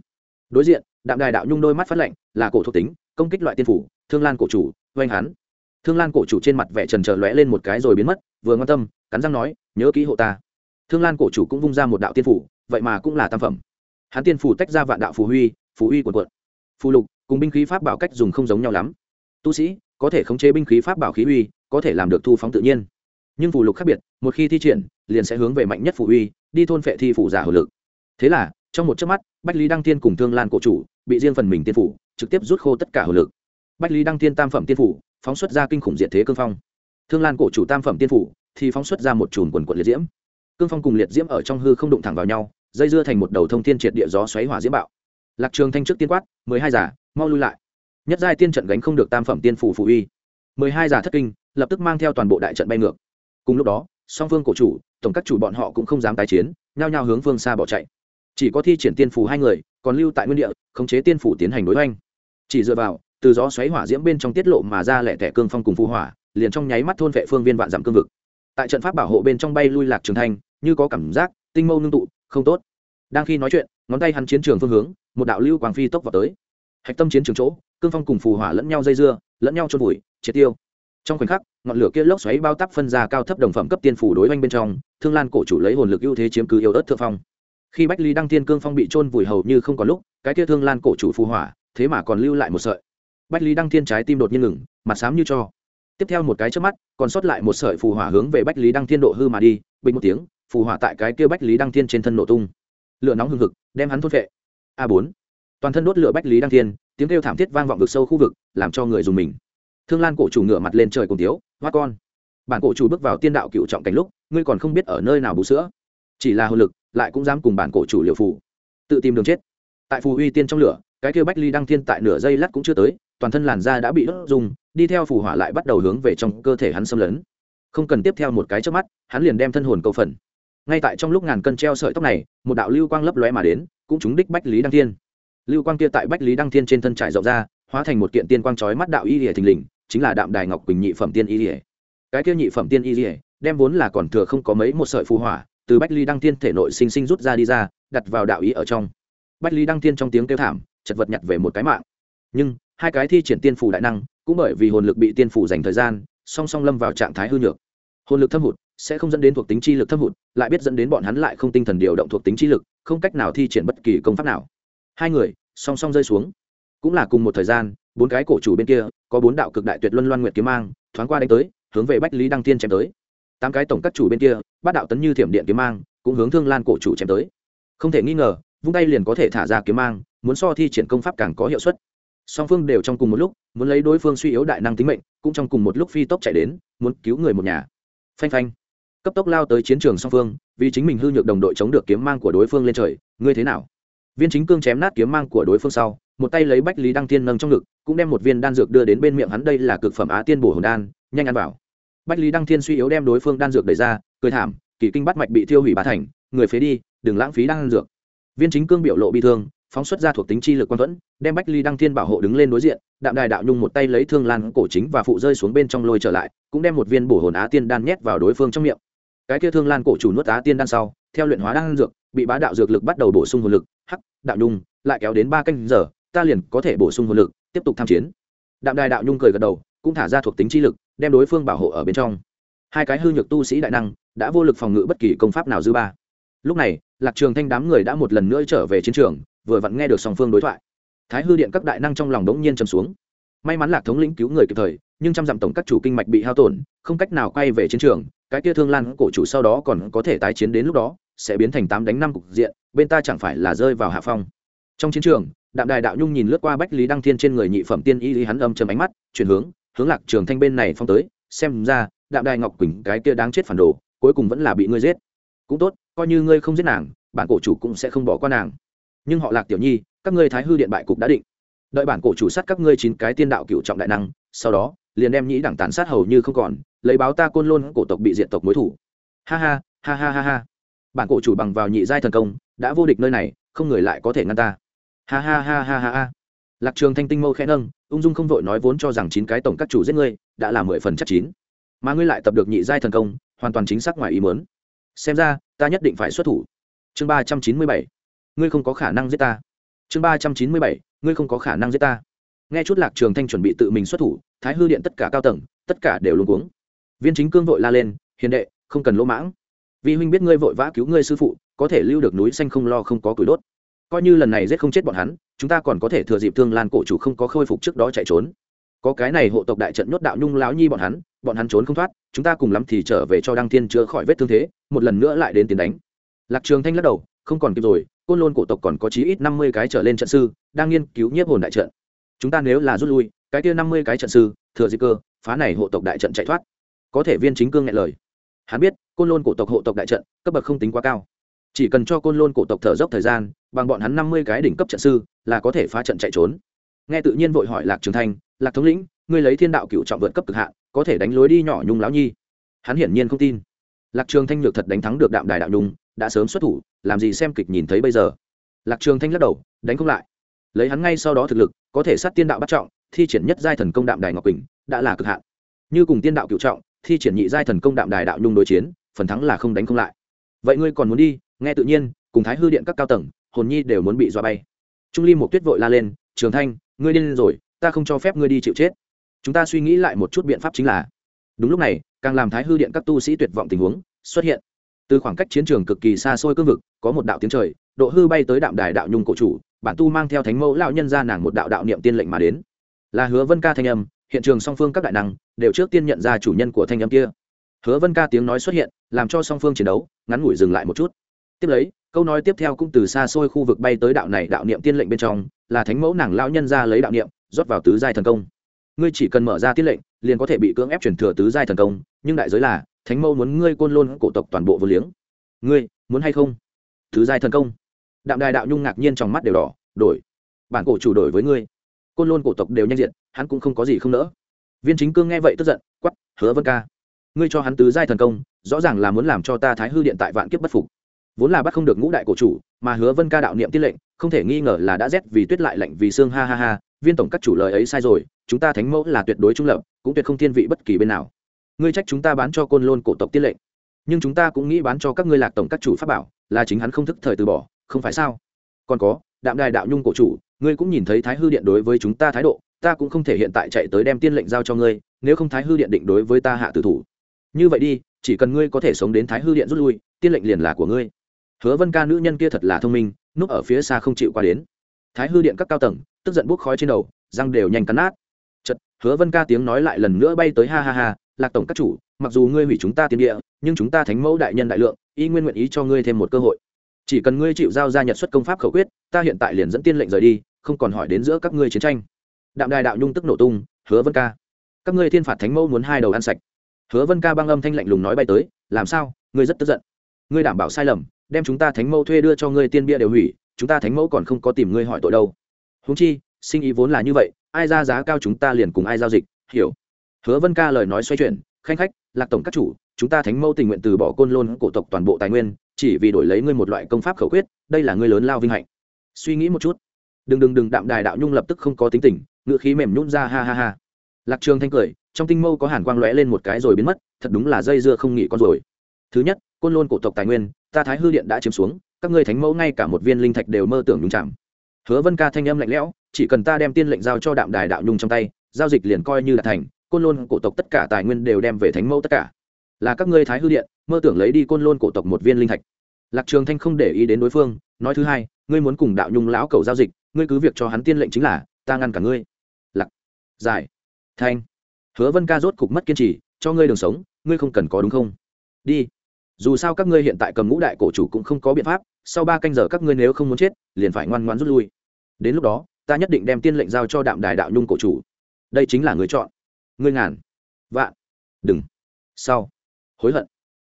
Đối diện, đạm đài đạo nhung đôi mắt phát lạnh, là cổ thuộc tính, công kích loại tiên phủ, thương lan cổ chủ, oanh hắn thương lan cổ chủ trên mặt vẻ trần trờ lóe lên một cái rồi biến mất vừa quan tâm cắn răng nói nhớ kỹ hộ ta. Thương lan cổ chủ cũng vung ra một đạo tiên phủ vậy mà cũng là tam phẩm. Hắn tiên phủ tách ra vạn đạo phù huy phù huy quần quận phù lục cùng binh khí pháp bảo cách dùng không giống nhau lắm. Tu sĩ có thể khống chế binh khí pháp bảo khí huy, có thể làm được thu phóng tự nhiên. Nhưng phù lục khác biệt một khi thi triển liền sẽ hướng về mạnh nhất phù huy, đi thôn phệ thi phủ giả hữu lực. Thế là trong một chớp mắt bách lý đăng tiên cùng thương lan cổ chủ bị riêng phần mình tiên phủ trực tiếp rút khô tất cả hữu lực. Bách lý đăng tiên tam phẩm tiên phủ phóng xuất ra kinh khủng diện thế cương phong. Thương lan cổ chủ tam phẩm tiên phủ thì phóng xuất ra một chùm quần quận liệt diễm. Cương phong cùng liệt diễm ở trong hư không đụng thẳng vào nhau, dây dưa thành một đầu thông thiên triệt địa gió xoáy hỏa diễm bạo. Lạc trường thanh trước tiên quát, mười hai giả, mau lui lại. Nhất giai tiên trận gánh không được tam phẩm tiên phủ phụ uy. Mười hai giả thất kinh, lập tức mang theo toàn bộ đại trận bay ngược. Cùng lúc đó, song phương cổ chủ, tổng các chủ bọn họ cũng không dám tái chiến, nhao nhao hướng phương xa bỏ chạy. Chỉ có thi triển tiên phủ hai người, còn lưu tại nguyên địa, khống chế tiên phủ tiến hành đối hoành. Chỉ dựa vào từ gió xoáy hỏa diễm bên trong tiết lộ mà ra lẻ tẻ cương phong cùng phù hỏa, liền trong nháy mắt thôn vệ phương viên vạn dặm cương vực. Tại trận pháp bảo hộ bên trong bay lui lạc trường thanh, như có cảm giác, tinh mâu ngưng tụ, không tốt. Đang khi nói chuyện, ngón tay hắn chiến trường phương hướng, một đạo lưu quang phi tốc vào tới. Hạch tâm chiến trường chỗ, cương phong cùng phù hỏa lẫn nhau dây dưa, lẫn nhau trôn vùi, triệt tiêu. Trong khoảnh khắc, ngọn lửa kia lốc xoáy bao tắp phân ra cao thấp đồng phẩm cấp tiên phủ đối oanh bên trong, thương lan cổ chủ lấy hồn lực ưu thế chiếm cứ yếu ớt thượng phong. Khi bách lý đăng tiên cương phong bị trôn vùi hầu như không còn lúc, cái kia thương lan cổ chủ phù hỏa, thế mà còn lưu lại một sợi bách lý đăng thiên trái tim đột nhiên ngừng, mặt xám như cho. Tiếp theo một cái trước mắt, còn sót lại một sợi phù hỏa hướng về bách lý đăng thiên độ hư mà đi, bình một tiếng, phù hỏa tại cái kia bách lý đăng thiên trên thân nổ tung. Lửa nóng hừng hực, đem hắn thốt vệ a bốn. Toàn thân đốt lửa bách lý đăng thiên, tiếng kêu thảm thiết vang vọng vực sâu khu vực, làm cho người dùng mình. Thương lan cổ chủ ngửa mặt lên trời cùng tiếu, hoa con. Bản cổ chủ bước vào tiên đạo cựu trọng cảnh lúc, ngươi còn không biết ở nơi nào bú sữa. Chỉ là hồn lực, lại cũng dám cùng bản cổ chủ liều phù. Tự tìm đường chết. Tại phù uy tiên trong lửa, cái kêu bách ly đăng thiên tại nửa giây lát cũng chưa tới toàn thân làn da đã bị đốt dùng đi theo phù hỏa lại bắt đầu hướng về trong cơ thể hắn xâm lấn. Không cần tiếp theo một cái trước mắt, hắn liền đem thân hồn câu phần. Ngay tại trong lúc ngàn cân treo sợi tóc này, một đạo lưu quang lấp lóe mà đến, cũng trúng đích bách lý đăng thiên. Lưu quang kia tại bách lý đăng thiên trên thân trải rộng ra, hóa thành một kiện tiên quang chói mắt đạo y lìa thình lình, chính là đạm đài ngọc quỳnh nhị phẩm tiên y lìa. Cái kia nhị phẩm tiên y lìa, đem vốn là còn thừa không có mấy một sợi phù hỏa, từ bách lý đăng thiên thể nội sinh sinh rút ra đi ra, đặt vào đạo ý ở trong. Bách lý đăng thiên trong tiếng kêu thảm, chật vật nhặt về một cái mạng. Nhưng hai cái thi triển tiên phủ đại năng, cũng bởi vì hồn lực bị tiên phủ dành thời gian, song song lâm vào trạng thái hư nhược. Hồn lực thâm hụt sẽ không dẫn đến thuộc tính chi lực thâm hụt, lại biết dẫn đến bọn hắn lại không tinh thần điều động thuộc tính chi lực, không cách nào thi triển bất kỳ công pháp nào. Hai người song song rơi xuống. Cũng là cùng một thời gian, bốn cái cổ chủ bên kia, có bốn đạo cực đại tuyệt luân loan nguyệt kiếm mang, thoáng qua đánh tới, hướng về bách lý đăng tiên chém tới. Tám cái tổng các chủ bên kia, bát đạo tấn như thiểm điện kiếm mang, cũng hướng thương lan cổ chủ chém tới. Không thể nghi ngờ, vung tay liền có thể thả ra kiếm mang, muốn so thi triển công pháp càng có hiệu suất song phương đều trong cùng một lúc, muốn lấy đối phương suy yếu đại năng tính mệnh, cũng trong cùng một lúc phi tốc chạy đến, muốn cứu người một nhà. Phanh phanh. Cấp tốc lao tới chiến trường song phương, vì chính mình hư nhược đồng đội chống được kiếm mang của đối phương lên trời, ngươi thế nào? Viên chính cương chém nát kiếm mang của đối phương sau, một tay lấy bách lý đăng tiên nâng trong ngực, cũng đem một viên đan dược đưa đến bên miệng hắn, đây là cực phẩm á tiên bổ hồn đan, nhanh ăn vào. Bách lý đăng thiên suy yếu đem đối phương đan dược đẩy ra, cười thảm kỳ kinh bắt mạch bị thiêu hủy bá thành, người phế đi, đừng lãng phí đan dược. Viên chính cương biểu lộ bị thương phóng xuất ra thuộc tính chi lực quan thuẫn, đem bách ly đăng thiên bảo hộ đứng lên đối diện, đạm đài đạo nhung một tay lấy thương lan cổ chính và phụ rơi xuống bên trong lôi trở lại, cũng đem một viên bổ hồn á tiên đan nhét vào đối phương trong miệng. Cái kia thương lan cổ chủ nuốt á tiên đan sau, theo luyện hóa đan dược, bị bá đạo dược lực bắt đầu bổ sung hồn lực, hắc, đạo nhung, lại kéo đến ba canh giờ, ta liền có thể bổ sung hồn lực, tiếp tục tham chiến. Đạm đài đạo nhung cười gật đầu, cũng thả ra thuộc tính chi lực, đem đối phương bảo hộ ở bên trong. Hai cái hư nhược tu sĩ đại năng, đã vô lực phòng ngự bất kỳ công pháp nào dư ba. Lúc này, lạc trường thanh đám người đã một lần nữa trở về chiến trường vừa vặn nghe được song phương đối thoại. Thái hư điện các đại năng trong lòng đống nhiên trầm xuống. May mắn lạc thống lĩnh cứu người kịp thời, nhưng trăm dặm tổng các chủ kinh mạch bị hao tổn, không cách nào quay về chiến trường, cái kia thương lan cổ chủ sau đó còn có thể tái chiến đến lúc đó, sẽ biến thành tám đánh năm cục diện, bên ta chẳng phải là rơi vào hạ phong. Trong chiến trường, đạm đài đạo nhung nhìn lướt qua bách lý đăng thiên trên người nhị phẩm tiên y lý hắn âm chầm ánh mắt, chuyển hướng hướng lạc trường thanh bên này phong tới, xem ra, đạm đài ngọc quỳnh cái kia đáng chết phản đồ, cuối cùng vẫn là bị ngươi giết. Cũng tốt, coi như ngươi không giết nàng, bản cổ chủ cũng sẽ không bỏ qua nàng nhưng họ lạc tiểu nhi các ngươi thái hư điện bại cục đã định đợi bản cổ chủ sát các ngươi chín cái tiên đạo cựu trọng đại năng sau đó liền đem nhĩ đẳng tàn sát hầu như không còn lấy báo ta côn lôn cổ tộc bị diện tộc mối thủ ha ha ha ha ha ha bản cổ chủ bằng vào nhị giai thần công đã vô địch nơi này không người lại có thể ngăn ta ha ha ha ha ha ha lạc trường thanh tinh mâu khẽ nâng ung dung không vội nói vốn cho rằng chín cái tổng các chủ giết ngươi đã là mười phần chắc chín mà ngươi lại tập được nhị giai thần công hoàn toàn chính xác ngoài ý muốn, xem ra ta nhất định phải xuất thủ chương ba trăm chín mươi bảy ngươi không có khả năng giết ta. Chương ba trăm chín mươi bảy, ngươi không có khả năng giết ta. Nghe chút lạc trường thanh chuẩn bị tự mình xuất thủ, thái hư điện tất cả cao tầng, tất cả đều luôn cuống. Viên chính cương vội la lên, hiền đệ, không cần lỗ mãng. Vì huynh biết ngươi vội vã cứu ngươi sư phụ, có thể lưu được núi xanh không lo không có củi đốt. Coi như lần này giết không chết bọn hắn, chúng ta còn có thể thừa dịp thương lan cổ chủ không có khôi phục trước đó chạy trốn. Có cái này hộ tộc đại trận nhốt đạo nhung láo nhi bọn hắn bọn hắn trốn không thoát, chúng ta cùng lắm thì trở về cho đăng thiên chữa khỏi vết thương thế, một lần nữa lại đến tiền đánh. Lạc trường thanh lắc đầu, không còn kịp rồi côn lôn cổ tộc còn có chí ít năm mươi cái trở lên trận sư, đang nghiên cứu nhiếp hồn đại trận. Chúng ta nếu là rút lui, cái kia năm mươi cái trận sư, thừa di cơ, phá này hộ tộc đại trận chạy thoát. Có thể viên chính cương nghe lời. Hắn biết, côn lôn cổ tộc hộ tộc đại trận, cấp bậc không tính quá cao. Chỉ cần cho côn lôn cổ tộc thở dốc thời gian, bằng bọn hắn năm mươi cái đỉnh cấp trận sư, là có thể phá trận chạy trốn. Nghe tự nhiên vội hỏi lạc trường thanh, lạc thống lĩnh, ngươi lấy thiên đạo cựu trọng vượt cấp cực hạn, có thể đánh lối đi nhỏ nhung lão nhi? Hắn hiển nhiên không tin. Lạc trường thanh nhược thật đánh thắng được đạm đài đạo nhung đã sớm xuất thủ, làm gì xem kịch nhìn thấy bây giờ. Lạc trường thanh lắc đầu, đánh không lại. Lấy hắn ngay sau đó thực lực, có thể sát tiên đạo bắt trọng, thi triển nhất giai thần công đạm đài ngọc quỳnh, đã là cực hạn. Như cùng tiên đạo cựu trọng, thi triển nhị giai thần công đạm đài đạo nhung đối chiến, phần thắng là không đánh không lại. Vậy ngươi còn muốn đi, nghe tự nhiên, cùng thái hư điện các cao tầng, hồn nhi đều muốn bị dọa bay. Trung ly một tuyết vội la lên, trường thanh, ngươi điên rồi, ta không cho phép ngươi đi chịu chết. Chúng ta suy nghĩ lại một chút biện pháp chính là. Đúng lúc này, càng làm thái hư điện các tu sĩ tuyệt vọng tình huống xuất hiện từ khoảng cách chiến trường cực kỳ xa xôi cương vực, có một đạo tiếng trời, độ hư bay tới đạm đài đạo nhung cổ chủ, bản tu mang theo thánh mẫu lão nhân ra nàng một đạo đạo niệm tiên lệnh mà đến. Là hứa vân ca thanh âm, hiện trường song phương các đại năng đều trước tiên nhận ra chủ nhân của thanh âm kia. Hứa vân ca tiếng nói xuất hiện, làm cho song phương chiến đấu, ngắn ngủi dừng lại một chút. Tiếp lấy, câu nói tiếp theo cũng từ xa xôi khu vực bay tới đạo này đạo niệm tiên lệnh bên trong, là thánh mẫu nàng lão nhân ra lấy đạo niệm, rót vào tứ giai thần công. Ngươi chỉ cần mở ra tiên lệnh liền có thể bị cưỡng ép chuyển thừa tứ giai thần công, nhưng đại giới là, thánh mẫu muốn ngươi côn lôn cổ tộc toàn bộ vô liếng. Ngươi, muốn hay không? Tứ giai thần công. Đạm đài đạo nhung ngạc nhiên trong mắt đều đỏ, đổi. Bản cổ chủ đổi với ngươi. Côn lôn cổ tộc đều nhanh diện, hắn cũng không có gì không nỡ. Viên chính cương nghe vậy tức giận quắp hứa vân ca, ngươi cho hắn tứ giai thần công, rõ ràng là muốn làm cho ta thái hư điện tại vạn kiếp bất phục. Vốn là bắt không được ngũ đại cổ chủ, mà hứa vân ca đạo niệm tiết lệnh, không thể nghi ngờ là đã rét vì tuyết lại lạnh vì xương ha ha ha, viên tổng các chủ lời ấy sai rồi chúng ta thánh mẫu là tuyệt đối trung lập, cũng tuyệt không thiên vị bất kỳ bên nào. Ngươi trách chúng ta bán cho côn lôn cổ tộc tiết lệnh. Nhưng chúng ta cũng nghĩ bán cho các ngươi lạc tổng các chủ pháp bảo, là chính hắn không thức thời từ bỏ, không phải sao? Còn có, đạm đài đạo nhung cổ chủ, ngươi cũng nhìn thấy thái hư điện đối với chúng ta thái độ, ta cũng không thể hiện tại chạy tới đem tiên lệnh giao cho ngươi, nếu không thái hư điện định đối với ta hạ tử thủ. Như vậy đi, chỉ cần ngươi có thể sống đến thái hư điện rút lui, tiên lệnh liền là của ngươi. Hứa vân ca nữ nhân kia thật là thông minh, núp ở phía xa không chịu qua đến. Thái hư điện các cao tầng, tức giận bốc khói trên đầu, răng đều nhanh cắn nát hứa vân ca tiếng nói lại lần nữa bay tới ha ha ha, lạc tổng các chủ, mặc dù ngươi hủy chúng ta tiên địa, nhưng chúng ta thánh mẫu đại nhân đại lượng, y nguyên nguyện ý cho ngươi thêm một cơ hội. Chỉ cần ngươi chịu giao ra nhật xuất công pháp khẩu quyết, ta hiện tại liền dẫn tiên lệnh rời đi, không còn hỏi đến giữa các ngươi chiến tranh. Đạm đài đạo nhung tức nổ tung, hứa vân ca, các ngươi thiên phạt thánh mẫu muốn hai đầu ăn sạch. Hứa vân ca băng âm thanh lạnh lùng nói bay tới, làm sao? Ngươi rất tức giận. Ngươi đảm bảo sai lầm, đem chúng ta thánh mẫu thuê đưa cho ngươi tiên bia đều hủy, chúng ta thánh mẫu còn không có tìm ngươi hỏi tội đâu. Húng chi, sinh ý vốn là như vậy ai ra giá cao chúng ta liền cùng ai giao dịch, hiểu. Hứa vân ca lời nói xoay chuyển, khanh khách, lạc tổng các chủ, chúng ta thánh mẫu tình nguyện từ bỏ côn lôn cổ tộc toàn bộ tài nguyên, chỉ vì đổi lấy ngươi một loại công pháp khẩu quyết, đây là ngươi lớn lao vinh hạnh. Suy nghĩ một chút. Đừng đừng đừng, đạm đài đạo nhung lập tức không có tính tình, ngựa khí mềm nhún ra, ha ha ha. Lạc trường thanh cười, trong tinh mâu có hàn quang lóe lên một cái rồi biến mất, thật đúng là dây dưa không nghỉ con rồi. Thứ nhất, côn lôn cổ tộc tài nguyên, ta thái hư điện đã chiếm xuống, các ngươi thánh mẫu ngay cả một viên linh thạch đều mơ tưởng nhung chạm hứa vân ca thanh âm lạnh lẽo chỉ cần ta đem tiên lệnh giao cho đạm đài đạo nhung trong tay, giao dịch liền coi như là thành, côn lôn cổ tộc tất cả tài nguyên đều đem về thánh mẫu tất cả. Là các ngươi thái hư điện, mơ tưởng lấy đi côn lôn cổ tộc một viên linh thạch. Lạc trường thanh không để ý đến đối phương, nói thứ hai, ngươi muốn cùng đạo nhung lão cầu giao dịch, ngươi cứ việc cho hắn tiên lệnh chính là, ta ngăn cả ngươi. Lạc, giải, thanh. Hứa vân ca rốt cục mất kiên trì, cho ngươi đường sống, ngươi không cần có đúng không? Đi. Dù sao các ngươi hiện tại cầm ngũ đại cổ chủ cũng không có biện pháp, sau ba canh giờ các ngươi nếu không muốn chết, liền phải ngoan ngoan rút lui. Đến lúc đó ta nhất định đem tiên lệnh giao cho đạm đài đạo nhung cổ chủ. Đây chính là người chọn. Ngươi ngàn, vạn, đừng. Sau, hối hận.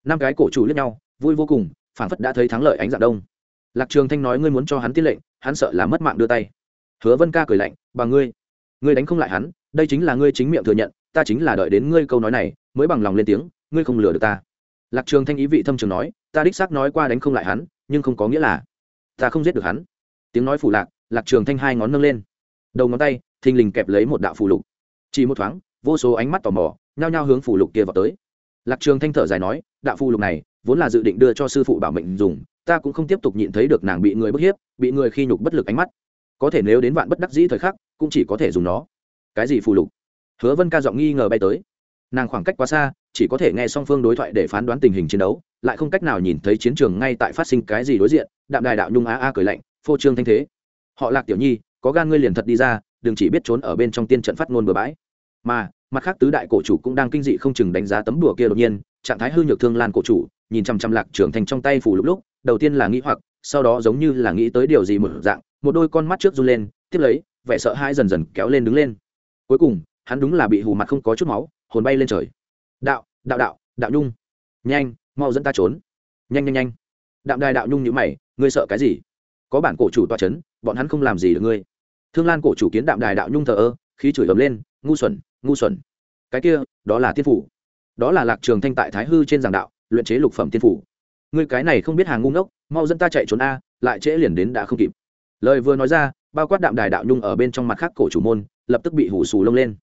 Năm cái cổ chủ liếc nhau, vui vô cùng phản phất đã thấy thắng lợi ánh dạng đông. Lạc trường thanh nói ngươi muốn cho hắn tiên lệnh, hắn sợ là mất mạng đưa tay. Hứa vân ca cười lạnh, bằng ngươi ngươi đánh không lại hắn, đây chính là ngươi chính miệng thừa nhận, ta chính là đợi đến ngươi câu nói này, mới bằng lòng lên tiếng, ngươi không lừa được ta. Lạc trường thanh ý vị thâm trường nói, ta đích xác nói qua đánh không lại hắn, nhưng không có nghĩa là ta không giết được hắn. Tiếng nói phủ lạc lạc trường thanh hai ngón nâng lên. Đầu ngón tay, thình lình kẹp lấy một đạo phù lục. Chỉ một thoáng, vô số ánh mắt tò mò, nhao nhao hướng phù lục kia vào tới. Lạc trường thanh thở dài nói, đạo phù lục này, vốn là dự định đưa cho sư phụ bảo mệnh dùng, ta cũng không tiếp tục nhịn thấy được nàng bị người bức hiếp, bị người khi nhục bất lực ánh mắt. Có thể nếu đến vạn bất đắc dĩ thời khắc, cũng chỉ có thể dùng nó. Cái gì phù lục? Hứa vân ca giọng nghi ngờ bay tới. Nàng khoảng cách quá xa, chỉ có thể nghe song phương đối thoại để phán đoán tình hình chiến đấu, lại không cách nào nhìn thấy chiến trường ngay tại phát sinh cái gì đối diện, đạm đài đạo nhung á a cười lạnh, phô trương thanh thế họ lạc tiểu nhi, có gan ngươi liền thật đi ra, đừng chỉ biết trốn ở bên trong tiên trận phát ngôn bừa bãi. Mà, mặt khác tứ đại cổ chủ cũng đang kinh dị không chừng đánh giá tấm đùa kia đột nhiên, trạng thái hư nhược thương lan cổ chủ, nhìn chăm chăm lạc trưởng thành trong tay phủ lúc lúc, đầu tiên là nghĩ hoặc, sau đó giống như là nghĩ tới điều gì một dạng, một đôi con mắt trước run lên, tiếp lấy, vẻ sợ hãi dần dần kéo lên đứng lên. Cuối cùng, hắn đúng là bị hù mặt không có chút máu, hồn bay lên trời. Đạo đạo đạo đạo nhung. Nhanh, mau dẫn ta trốn. Nhanh nhanh nhanh. Đạm đài đạo nhung nhữ mày, ngươi sợ cái gì? Có bản cổ chủ toa c h ấ n bọn hắn không làm gì được ngươi. Thương lan cổ chủ kiến đạm đài đạo nhung thờ ơ, khí chửi ấm lên, ngu xuẩn ngu xuẩn. Cái kia, đó là tiên phủ. Đó là lạc trường thanh tại thái hư trên giảng đạo, luyện chế lục phẩm tiên phủ. Ngươi cái này không biết hàng ngu ngốc, mau dẫn ta chạy trốn a, lại trễ liền đến đã không kịp. Lời vừa nói ra, bao quát đạm đài đạo nhung ở bên trong mặt khác cổ chủ môn, lập tức bị hủ xù lông lên.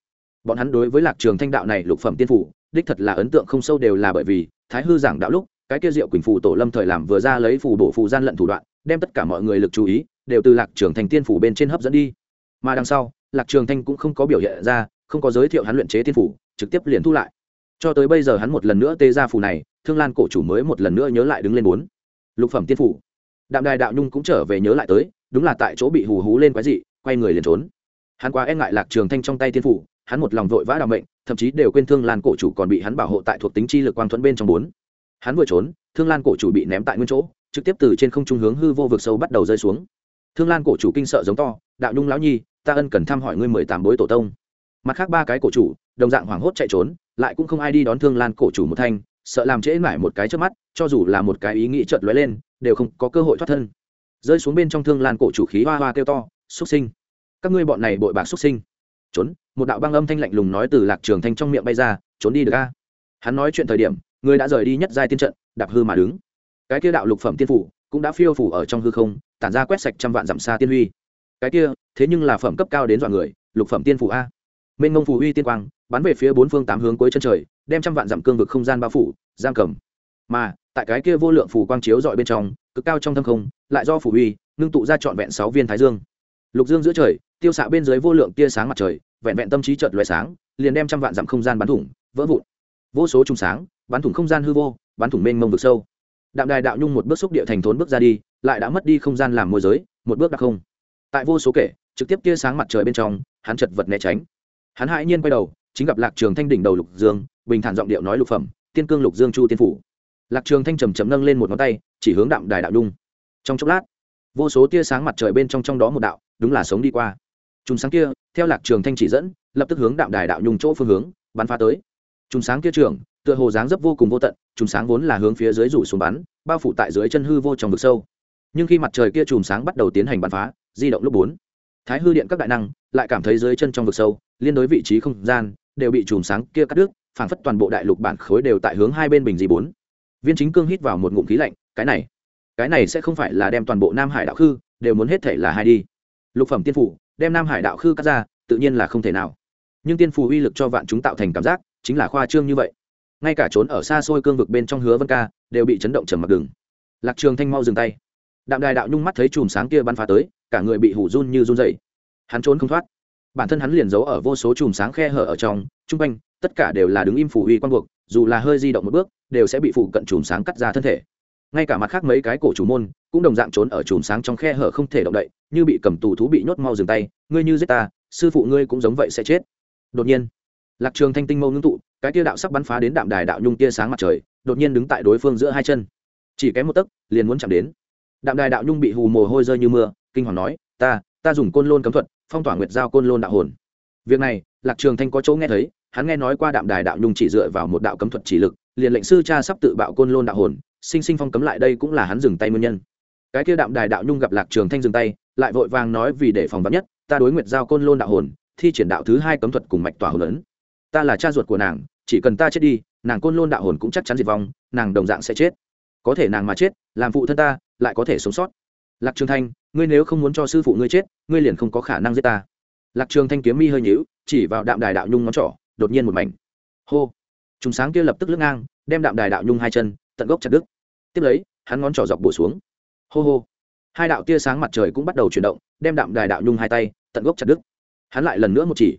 Bọn hắn đối với lạc trường thanh đạo này lục phẩm tiên phủ, đích thật là ấn tượng không sâu đều là bởi vì, thái hư giảng đạo lúc, cái kia diệu quỳnh phù tổ lâm thời làm vừa ra lấy phù bổ phù gian lận thủ đoạn, đem tất cả mọi người lực chú ý đều từ lạc trường thành tiên phủ bên trên hấp dẫn đi. Mà đằng sau, lạc trường thanh cũng không có biểu hiện ra, không có giới thiệu hắn luyện chế tiên phủ, trực tiếp liền thu lại. Cho tới bây giờ hắn một lần nữa tê ra phù này, thương lan cổ chủ mới một lần nữa nhớ lại đứng lên bốn. Lục phẩm tiên phủ. Đạm đài đạo nhung cũng trở về nhớ lại tới, đúng là tại chỗ bị hù hú lên quái dị, quay người liền trốn. Hắn quá e ngại lạc trường thanh trong tay tiên phủ, hắn một lòng vội vã đ mệnh, thậm chí đều quên thương lan cổ chủ còn bị hắn bảo hộ tại thuộc tính chi lực quang thuẫn bên trong bốn. Hắn vừa trốn, thương lan cổ chủ bị ném tại nguyên chỗ, trực tiếp từ trên không trung hướng hư vô vực sâu bắt đầu rơi xuống thương lan cổ chủ kinh sợ giống to, đạo nhung lão nhi, ta ân cần thăm hỏi ngươi mười tám bối tổ tông. Mặt khác ba cái cổ chủ, đồng dạng hoảng hốt chạy trốn, lại cũng không ai đi đón thương lan cổ chủ một thanh, sợ làm trễ mãi một cái trước mắt, cho dù là một cái ý nghĩ chợt lóe lên, đều không có cơ hội thoát thân. Rơi xuống bên trong thương lan cổ chủ khí hoa hoa kêu to, xuất sinh! Các ngươi bọn này bội bạc xuất sinh! Trốn, một đạo băng âm thanh lạnh lùng nói từ lạc trường thanh trong miệng bay ra, trốn đi được a. Hắn nói chuyện thời điểm, người đã rời đi nhất giai tiên trận, đạp hư mà đứng. Cái kia đạo lục phẩm tiên phủ cũng đã phiêu phủ ở trong hư không tản ra quét sạch trăm vạn dặm xa tiên huy. Cái kia, thế nhưng là phẩm cấp cao đến dọa người, lục phẩm tiên phủ a. Mênh mông phù uy tiên quang, bắn về phía bốn phương tám hướng cuối chân trời, đem trăm vạn dặm cương vực không gian bao phủ, giam cầm. Mà, tại cái kia vô lượng phù quang chiếu dọi bên trong, cực cao trong thâm không, lại do phù uy, ngưng tụ ra trọn vẹn sáu viên thái dương. Lục dương giữa trời, tiêu xạ bên dưới vô lượng tia sáng mặt trời, vẹn vẹn tâm trí chợt lóe sáng, liền đem trăm vạn dặm không gian bắn thủng, vỡ vụn. Vô số trùng sáng, bắn thủng không gian hư vô, bắn thủng mênh mông vực sâu. Đạm đài đạo nhung một bước xúc địa thành thốn bước ra đi lại đã mất đi không gian làm môi giới, một bước đặc không. Tại vô số kể, trực tiếp tia sáng mặt trời bên trong, hắn chật vật né tránh. Hắn hãi nhiên quay đầu, chính gặp lạc trường thanh đỉnh đầu lục dương, bình thản giọng điệu nói lục phẩm, tiên cương lục dương chu tiên phủ. Lạc trường thanh trầm trầm nâng lên một ngón tay, chỉ hướng đạm đài đạo nhung. Trong chốc lát, vô số tia sáng mặt trời bên trong trong đó một đạo, đúng là sống đi qua. Chùm sáng kia, theo lạc trường thanh chỉ dẫn, lập tức hướng đạm đài đạo nhung chỗ phương hướng, bắn phá tới. Chùm sáng kia trường tựa hồ dáng dấp vô cùng vô tận, chùm sáng vốn là hướng phía dưới rủ xuống bắn, bao phủ tại dưới chân hư vô trong vực sâu nhưng khi mặt trời kia chùm sáng bắt đầu tiến hành bắn phá, di động lúc bốn, thái hư điện các đại năng lại cảm thấy dưới chân trong vực sâu, liên đối vị trí không gian đều bị chùm sáng kia cắt đứt, phảng phất toàn bộ đại lục bản khối đều tại hướng hai bên bình dị bốn. Viên chính cương hít vào một ngụm khí lạnh, cái này cái này sẽ không phải là đem toàn bộ nam hải đạo khư đều muốn hết thể là hai đi. Lục phẩm tiên phủ, đem nam hải đạo khư cắt ra, tự nhiên là không thể nào. Nhưng tiên phù uy lực cho vạn chúng tạo thành cảm giác, chính là khoa trương như vậy. Ngay cả trốn ở xa xôi cương vực bên trong hứa vân ca đều bị chấn động trầm mặc đường lạc trường thanh mau dừng tay đạm đài đạo nhung mắt thấy chùm sáng kia bắn phá tới, cả người bị hủ run như run dậy hắn trốn không thoát. Bản thân hắn liền giấu ở vô số chùm sáng khe hở ở trong trung quanh, tất cả đều là đứng im phủ uy quan buộc, dù là hơi di động một bước, đều sẽ bị phụ cận chùm sáng cắt ra thân thể. Ngay cả mặt khác mấy cái cổ chủ môn, cũng đồng dạng trốn ở chùm sáng trong khe hở không thể động đậy, như bị cầm tù thú bị nhốt mau dừng tay, ngươi như giết ta, sư phụ ngươi cũng giống vậy sẽ chết. Đột nhiên, lạc trường thanh tinh mâu ngưng tụ, cái tia đạo sắc bắn phá đến đạm đài đạo nhung tia sáng mặt trời, đột nhiên đứng tại đối phương giữa hai chân. Chỉ kém một tấc, liền muốn chạm đến đạm đài đạo nhung bị hù mồ hôi rơi như mưa, kinh hoàng nói, ta ta dùng côn lôn cấm thuật, phong tỏa nguyệt giao côn lôn đạo hồn. Việc này, lạc trường thanh có chỗ nghe thấy, hắn nghe nói qua đạm đài đạo nhung chỉ dựa vào một đạo cấm thuật chỉ lực, liền lệnh sư cha sắp tự bạo côn lôn đạo hồn, sinh sinh phong cấm lại đây cũng là hắn dừng tay nguyên nhân. Cái kia đạm đài đạo nhung gặp lạc trường thanh dừng tay, lại vội vàng nói vì để phòng vắn nhất, ta đối nguyệt giao côn lôn đạo hồn, thi triển đạo thứ hai cấm thuật cùng mạch tỏa hồn lớn ta là cha ruột của nàng, chỉ cần ta chết đi, nàng côn lôn đạo hồn cũng chắc chắn diệt vong, nàng đồng dạng sẽ chết. Có thể nàng mà chết, làm phụ thân ta lại có thể sống sót. Lạc trường thanh, ngươi nếu không muốn cho sư phụ ngươi chết, ngươi liền không có khả năng giết ta. Lạc trường thanh kiếm mi hơi nhíu, chỉ vào đạm đài đạo nhung ngón trỏ, đột nhiên một mảnh. Hô! Trùng sáng kia lập tức lướt ngang, đem đạm đài đạo nhung hai chân, tận gốc chặt đứt. Tiếp lấy, hắn ngón trỏ dọc bổ xuống. Hô hô! Hai đạo tia sáng mặt trời cũng bắt đầu chuyển động, đem đạm đài đạo nhung hai tay, tận gốc chặt đứt. Hắn lại lần nữa một chỉ.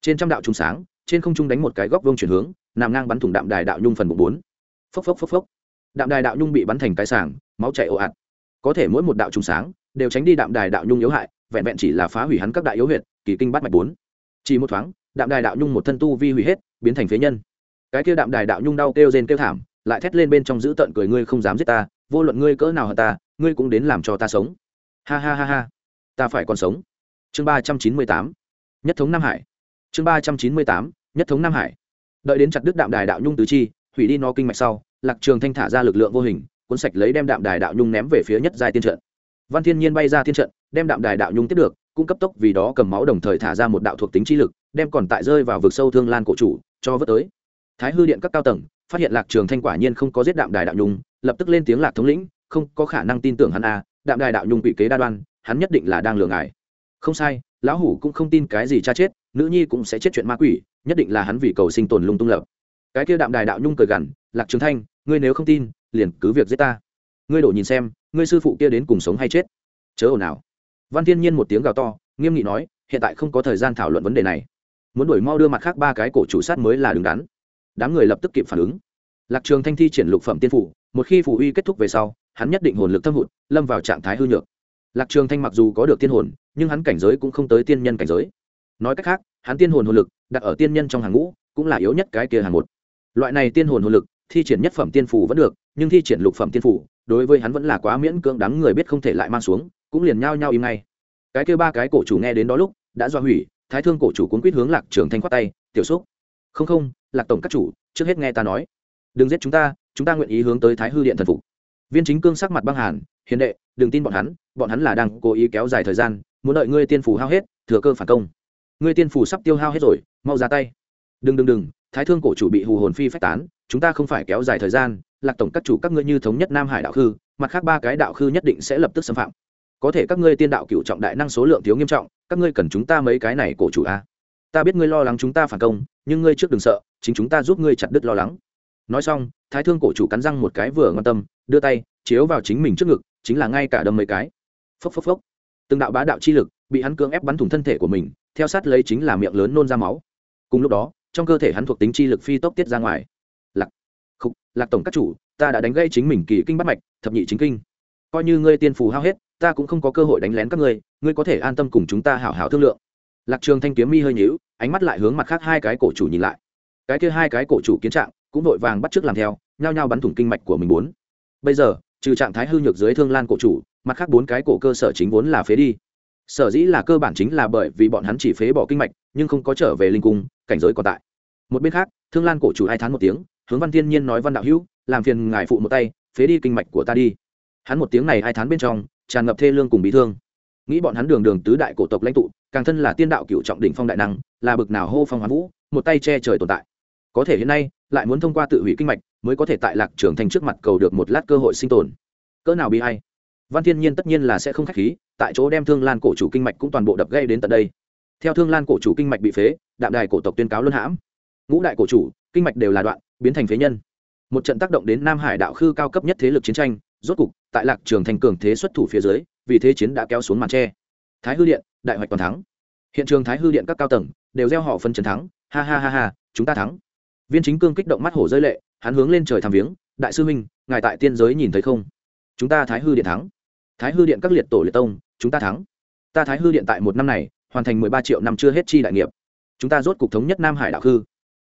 Trên trăm đạo trùng sáng, trên không trung đánh một cái góc vông chuyển hướng, nằm ngang bắn thủng đạm đài đạo nhung phần bụng bốn. Phốc phốc phốc phốc. Đạm đài đạo nhung bị bắn thành cái sàng, máu chảy ồ ạt có thể mỗi một đạo trùng sáng đều tránh đi đạm đài đạo nhung yếu hại, vẹn vẹn chỉ là phá hủy hắn các đại yếu huyệt, kỳ kinh bắt mạch bốn. Chỉ một thoáng, đạm đài đạo nhung một thân tu vi hủy hết, biến thành phế nhân. Cái kia đạm đài đạo nhung đau kêu rên kêu thảm, lại thét lên bên trong giữ tận cười ngươi không dám giết ta, vô luận ngươi cỡ nào hận ta, ngươi cũng đến làm cho ta sống. Ha ha ha ha, ta phải còn sống. Chương ba trăm chín mươi tám, nhất thống nam hải. Chương ba trăm chín mươi tám, nhất thống nam hải. Đợi đến chặt đứt đạm đài đạo nhung tứ chi, hủy đi nó kinh mạch sau, lạc trường thanh thả ra lực lượng vô hình cuốn sạch lấy đem đạm đài đạo nhung ném về phía nhất giai tiên trận. Văn thiên nhiên bay ra tiên trận, đem đạm đài đạo nhung tiếp được cung cấp tốc vì đó cầm máu đồng thời thả ra một đạo thuộc tính chi lực, đem còn tại rơi vào vực sâu thương lan cổ chủ cho vớt tới. Thái hư điện các cao tầng, phát hiện lạc trường thanh quả nhiên không có giết đạm đài đạo nhung, lập tức lên tiếng lạc thống lĩnh, không có khả năng tin tưởng hắn a đạm đài đạo nhung bị kế đa đoan, hắn nhất định là đang lừa ngài. Không sai, lão hủ cũng không tin cái gì cha chết, nữ nhi cũng sẽ chết chuyện ma quỷ, nhất định là hắn vì cầu sinh tồn lung tung lập. Cái kia đạm đài đạo nhung cười gằn, lạc trường thanh, ngươi nếu không tin liền cứ việc giết ta. Ngươi đổ nhìn xem, ngươi sư phụ kia đến cùng sống hay chết. Chớ ồn ào. Văn thiên nhiên một tiếng gào to, nghiêm nghị nói, hiện tại không có thời gian thảo luận vấn đề này. Muốn đuổi mau đưa mặt khác ba cái cổ chủ sát mới là đứng đắn. Đám người lập tức kịp phản ứng. Lạc trường thanh thi triển lục phẩm tiên phủ, một khi phủ uy kết thúc về sau, hắn nhất định hồn lực thâm hụt, lâm vào trạng thái hư nhược. Lạc trường thanh mặc dù có được tiên hồn, nhưng hắn cảnh giới cũng không tới tiên nhân cảnh giới. Nói cách khác, hắn tiên hồn hồn lực, đặt ở tiên nhân trong hàng ngũ, cũng là yếu nhất cái kia hàng một. Loại này tiên hồn hồn lực, thi triển nhất phẩm tiên phủ vẫn được nhưng thi triển lục phẩm tiên phủ, đối với hắn vẫn là quá miễn cưỡng đáng người biết không thể lại mang xuống, cũng liền nhao nhao im ngay. Cái kia ba cái cổ chủ nghe đến đó lúc, đã do hủy, thái thương cổ chủ cuốn quýt hướng lạc trường thanh khoát tay, tiểu xúc không không, lạc tổng các chủ, trước hết nghe ta nói. Đừng giết chúng ta chúng ta nguyện ý hướng tới thái hư điện thần phục. Viên chính cương sắc mặt băng hàn, hiền đệ, đừng tin bọn hắn bọn hắn là đang cố ý kéo dài thời gian, muốn đợi ngươi tiên phủ hao hết, thừa cơ phản công. Ngươi tiên phủ sắp tiêu hao hết rồi, mau ra tay. Đừng đừng đừng, thái thương cổ chủ bị hù hồn phi phách tán, chúng ta không phải kéo dài thời gian lạc tổng các chủ các ngươi như thống nhất nam hải đạo khư mặt khác ba cái đạo khư nhất định sẽ lập tức xâm phạm có thể các ngươi tiên đạo cựu trọng đại năng số lượng thiếu nghiêm trọng các ngươi cần chúng ta mấy cái này cổ chủ a ta biết ngươi lo lắng chúng ta phản công nhưng ngươi trước đừng sợ chính chúng ta giúp ngươi chặt đứt lo lắng nói xong thái thương cổ chủ cắn răng một cái vừa ngon tâm đưa tay chiếu vào chính mình trước ngực chính là ngay cả đâm mấy cái phốc phốc phốc từng đạo bá đạo chi lực bị hắn cưỡng ép bắn thủng thân thể của mình theo sát lấy chính là miệng lớn nôn ra máu cùng lúc đó trong cơ thể hắn thuộc tính chi lực phi tốc tiết ra ngoài lạc tổng các chủ, ta đã đánh gây chính mình kỳ kinh bắt mạch, thập nhị chính kinh. Coi như ngươi tiên phù hao hết, ta cũng không có cơ hội đánh lén các ngươi ngươi có thể an tâm cùng chúng ta hảo hảo thương lượng. Lạc trường thanh kiếm mi hơi nhíu, ánh mắt lại hướng mặt khác hai cái cổ chủ nhìn lại. Cái kia hai cái cổ chủ kiến trạng, cũng vội vàng bắt trước làm theo, nhao nhao bắn thủng kinh mạch của mình bốn. Bây giờ, trừ trạng thái hư nhược dưới thương lan cổ chủ, mặt khác bốn cái cổ cơ sở chính vốn là phế đi. Sở dĩ là cơ bản chính là bởi vì bọn hắn chỉ phế bỏ kinh mạch, nhưng không có trở về linh cung, cảnh giới còn tại. Một bên khác, thương lan cổ chủ hai tháng một tiếng hướng văn thiên nhiên nói văn đạo hữu, làm phiền ngài phụ một tay, phế đi kinh mạch của ta đi. Hắn một tiếng này hai tháng bên trong, tràn ngập thê lương cùng bị thương. Nghĩ bọn hắn đường đường tứ đại cổ tộc lãnh tụ, càng thân là tiên đạo cựu trọng đỉnh phong đại năng, là bực nào hô phong hoán vũ, một tay che trời tồn tại. Có thể hiện nay, lại muốn thông qua tự hủy kinh mạch, mới có thể tại lạc trường thành trước mặt cầu được một lát cơ hội sinh tồn. Cỡ nào bị hay văn thiên nhiên tất nhiên là sẽ không khách khí, tại chỗ đem thương lan cổ chủ kinh mạch cũng toàn bộ đập gây đến tận đây. Theo thương lan cổ chủ kinh mạch bị phế, đạm đài cổ tộc tuyên cáo luân hãm. Ngũ đại cổ chủ, kinh mạch đều là đoạn biến thành phế nhân. Một trận tác động đến nam hải đạo khư cao cấp nhất thế lực chiến tranh, rốt cục, tại lạc trường thành cường thế xuất thủ phía dưới, vì thế chiến đã kéo xuống màn tre. Thái hư điện, đại hoạch toàn thắng. Hiện trường thái hư điện các cao tầng đều gieo họ phân trần thắng. Ha ha ha ha, chúng ta thắng. Viên chính cương kích động mắt hổ rơi lệ, hắn hướng lên trời tham viếng, đại sư huynh, ngài tại tiên giới nhìn thấy không? Chúng ta thái hư điện thắng. Thái hư điện các liệt tổ liệt tông, chúng ta thắng. Ta thái hư điện tại một năm này, hoàn thành mười ba triệu năm chưa hết chi đại nghiệp. Chúng ta rốt cục thống nhất nam hải đạo khư.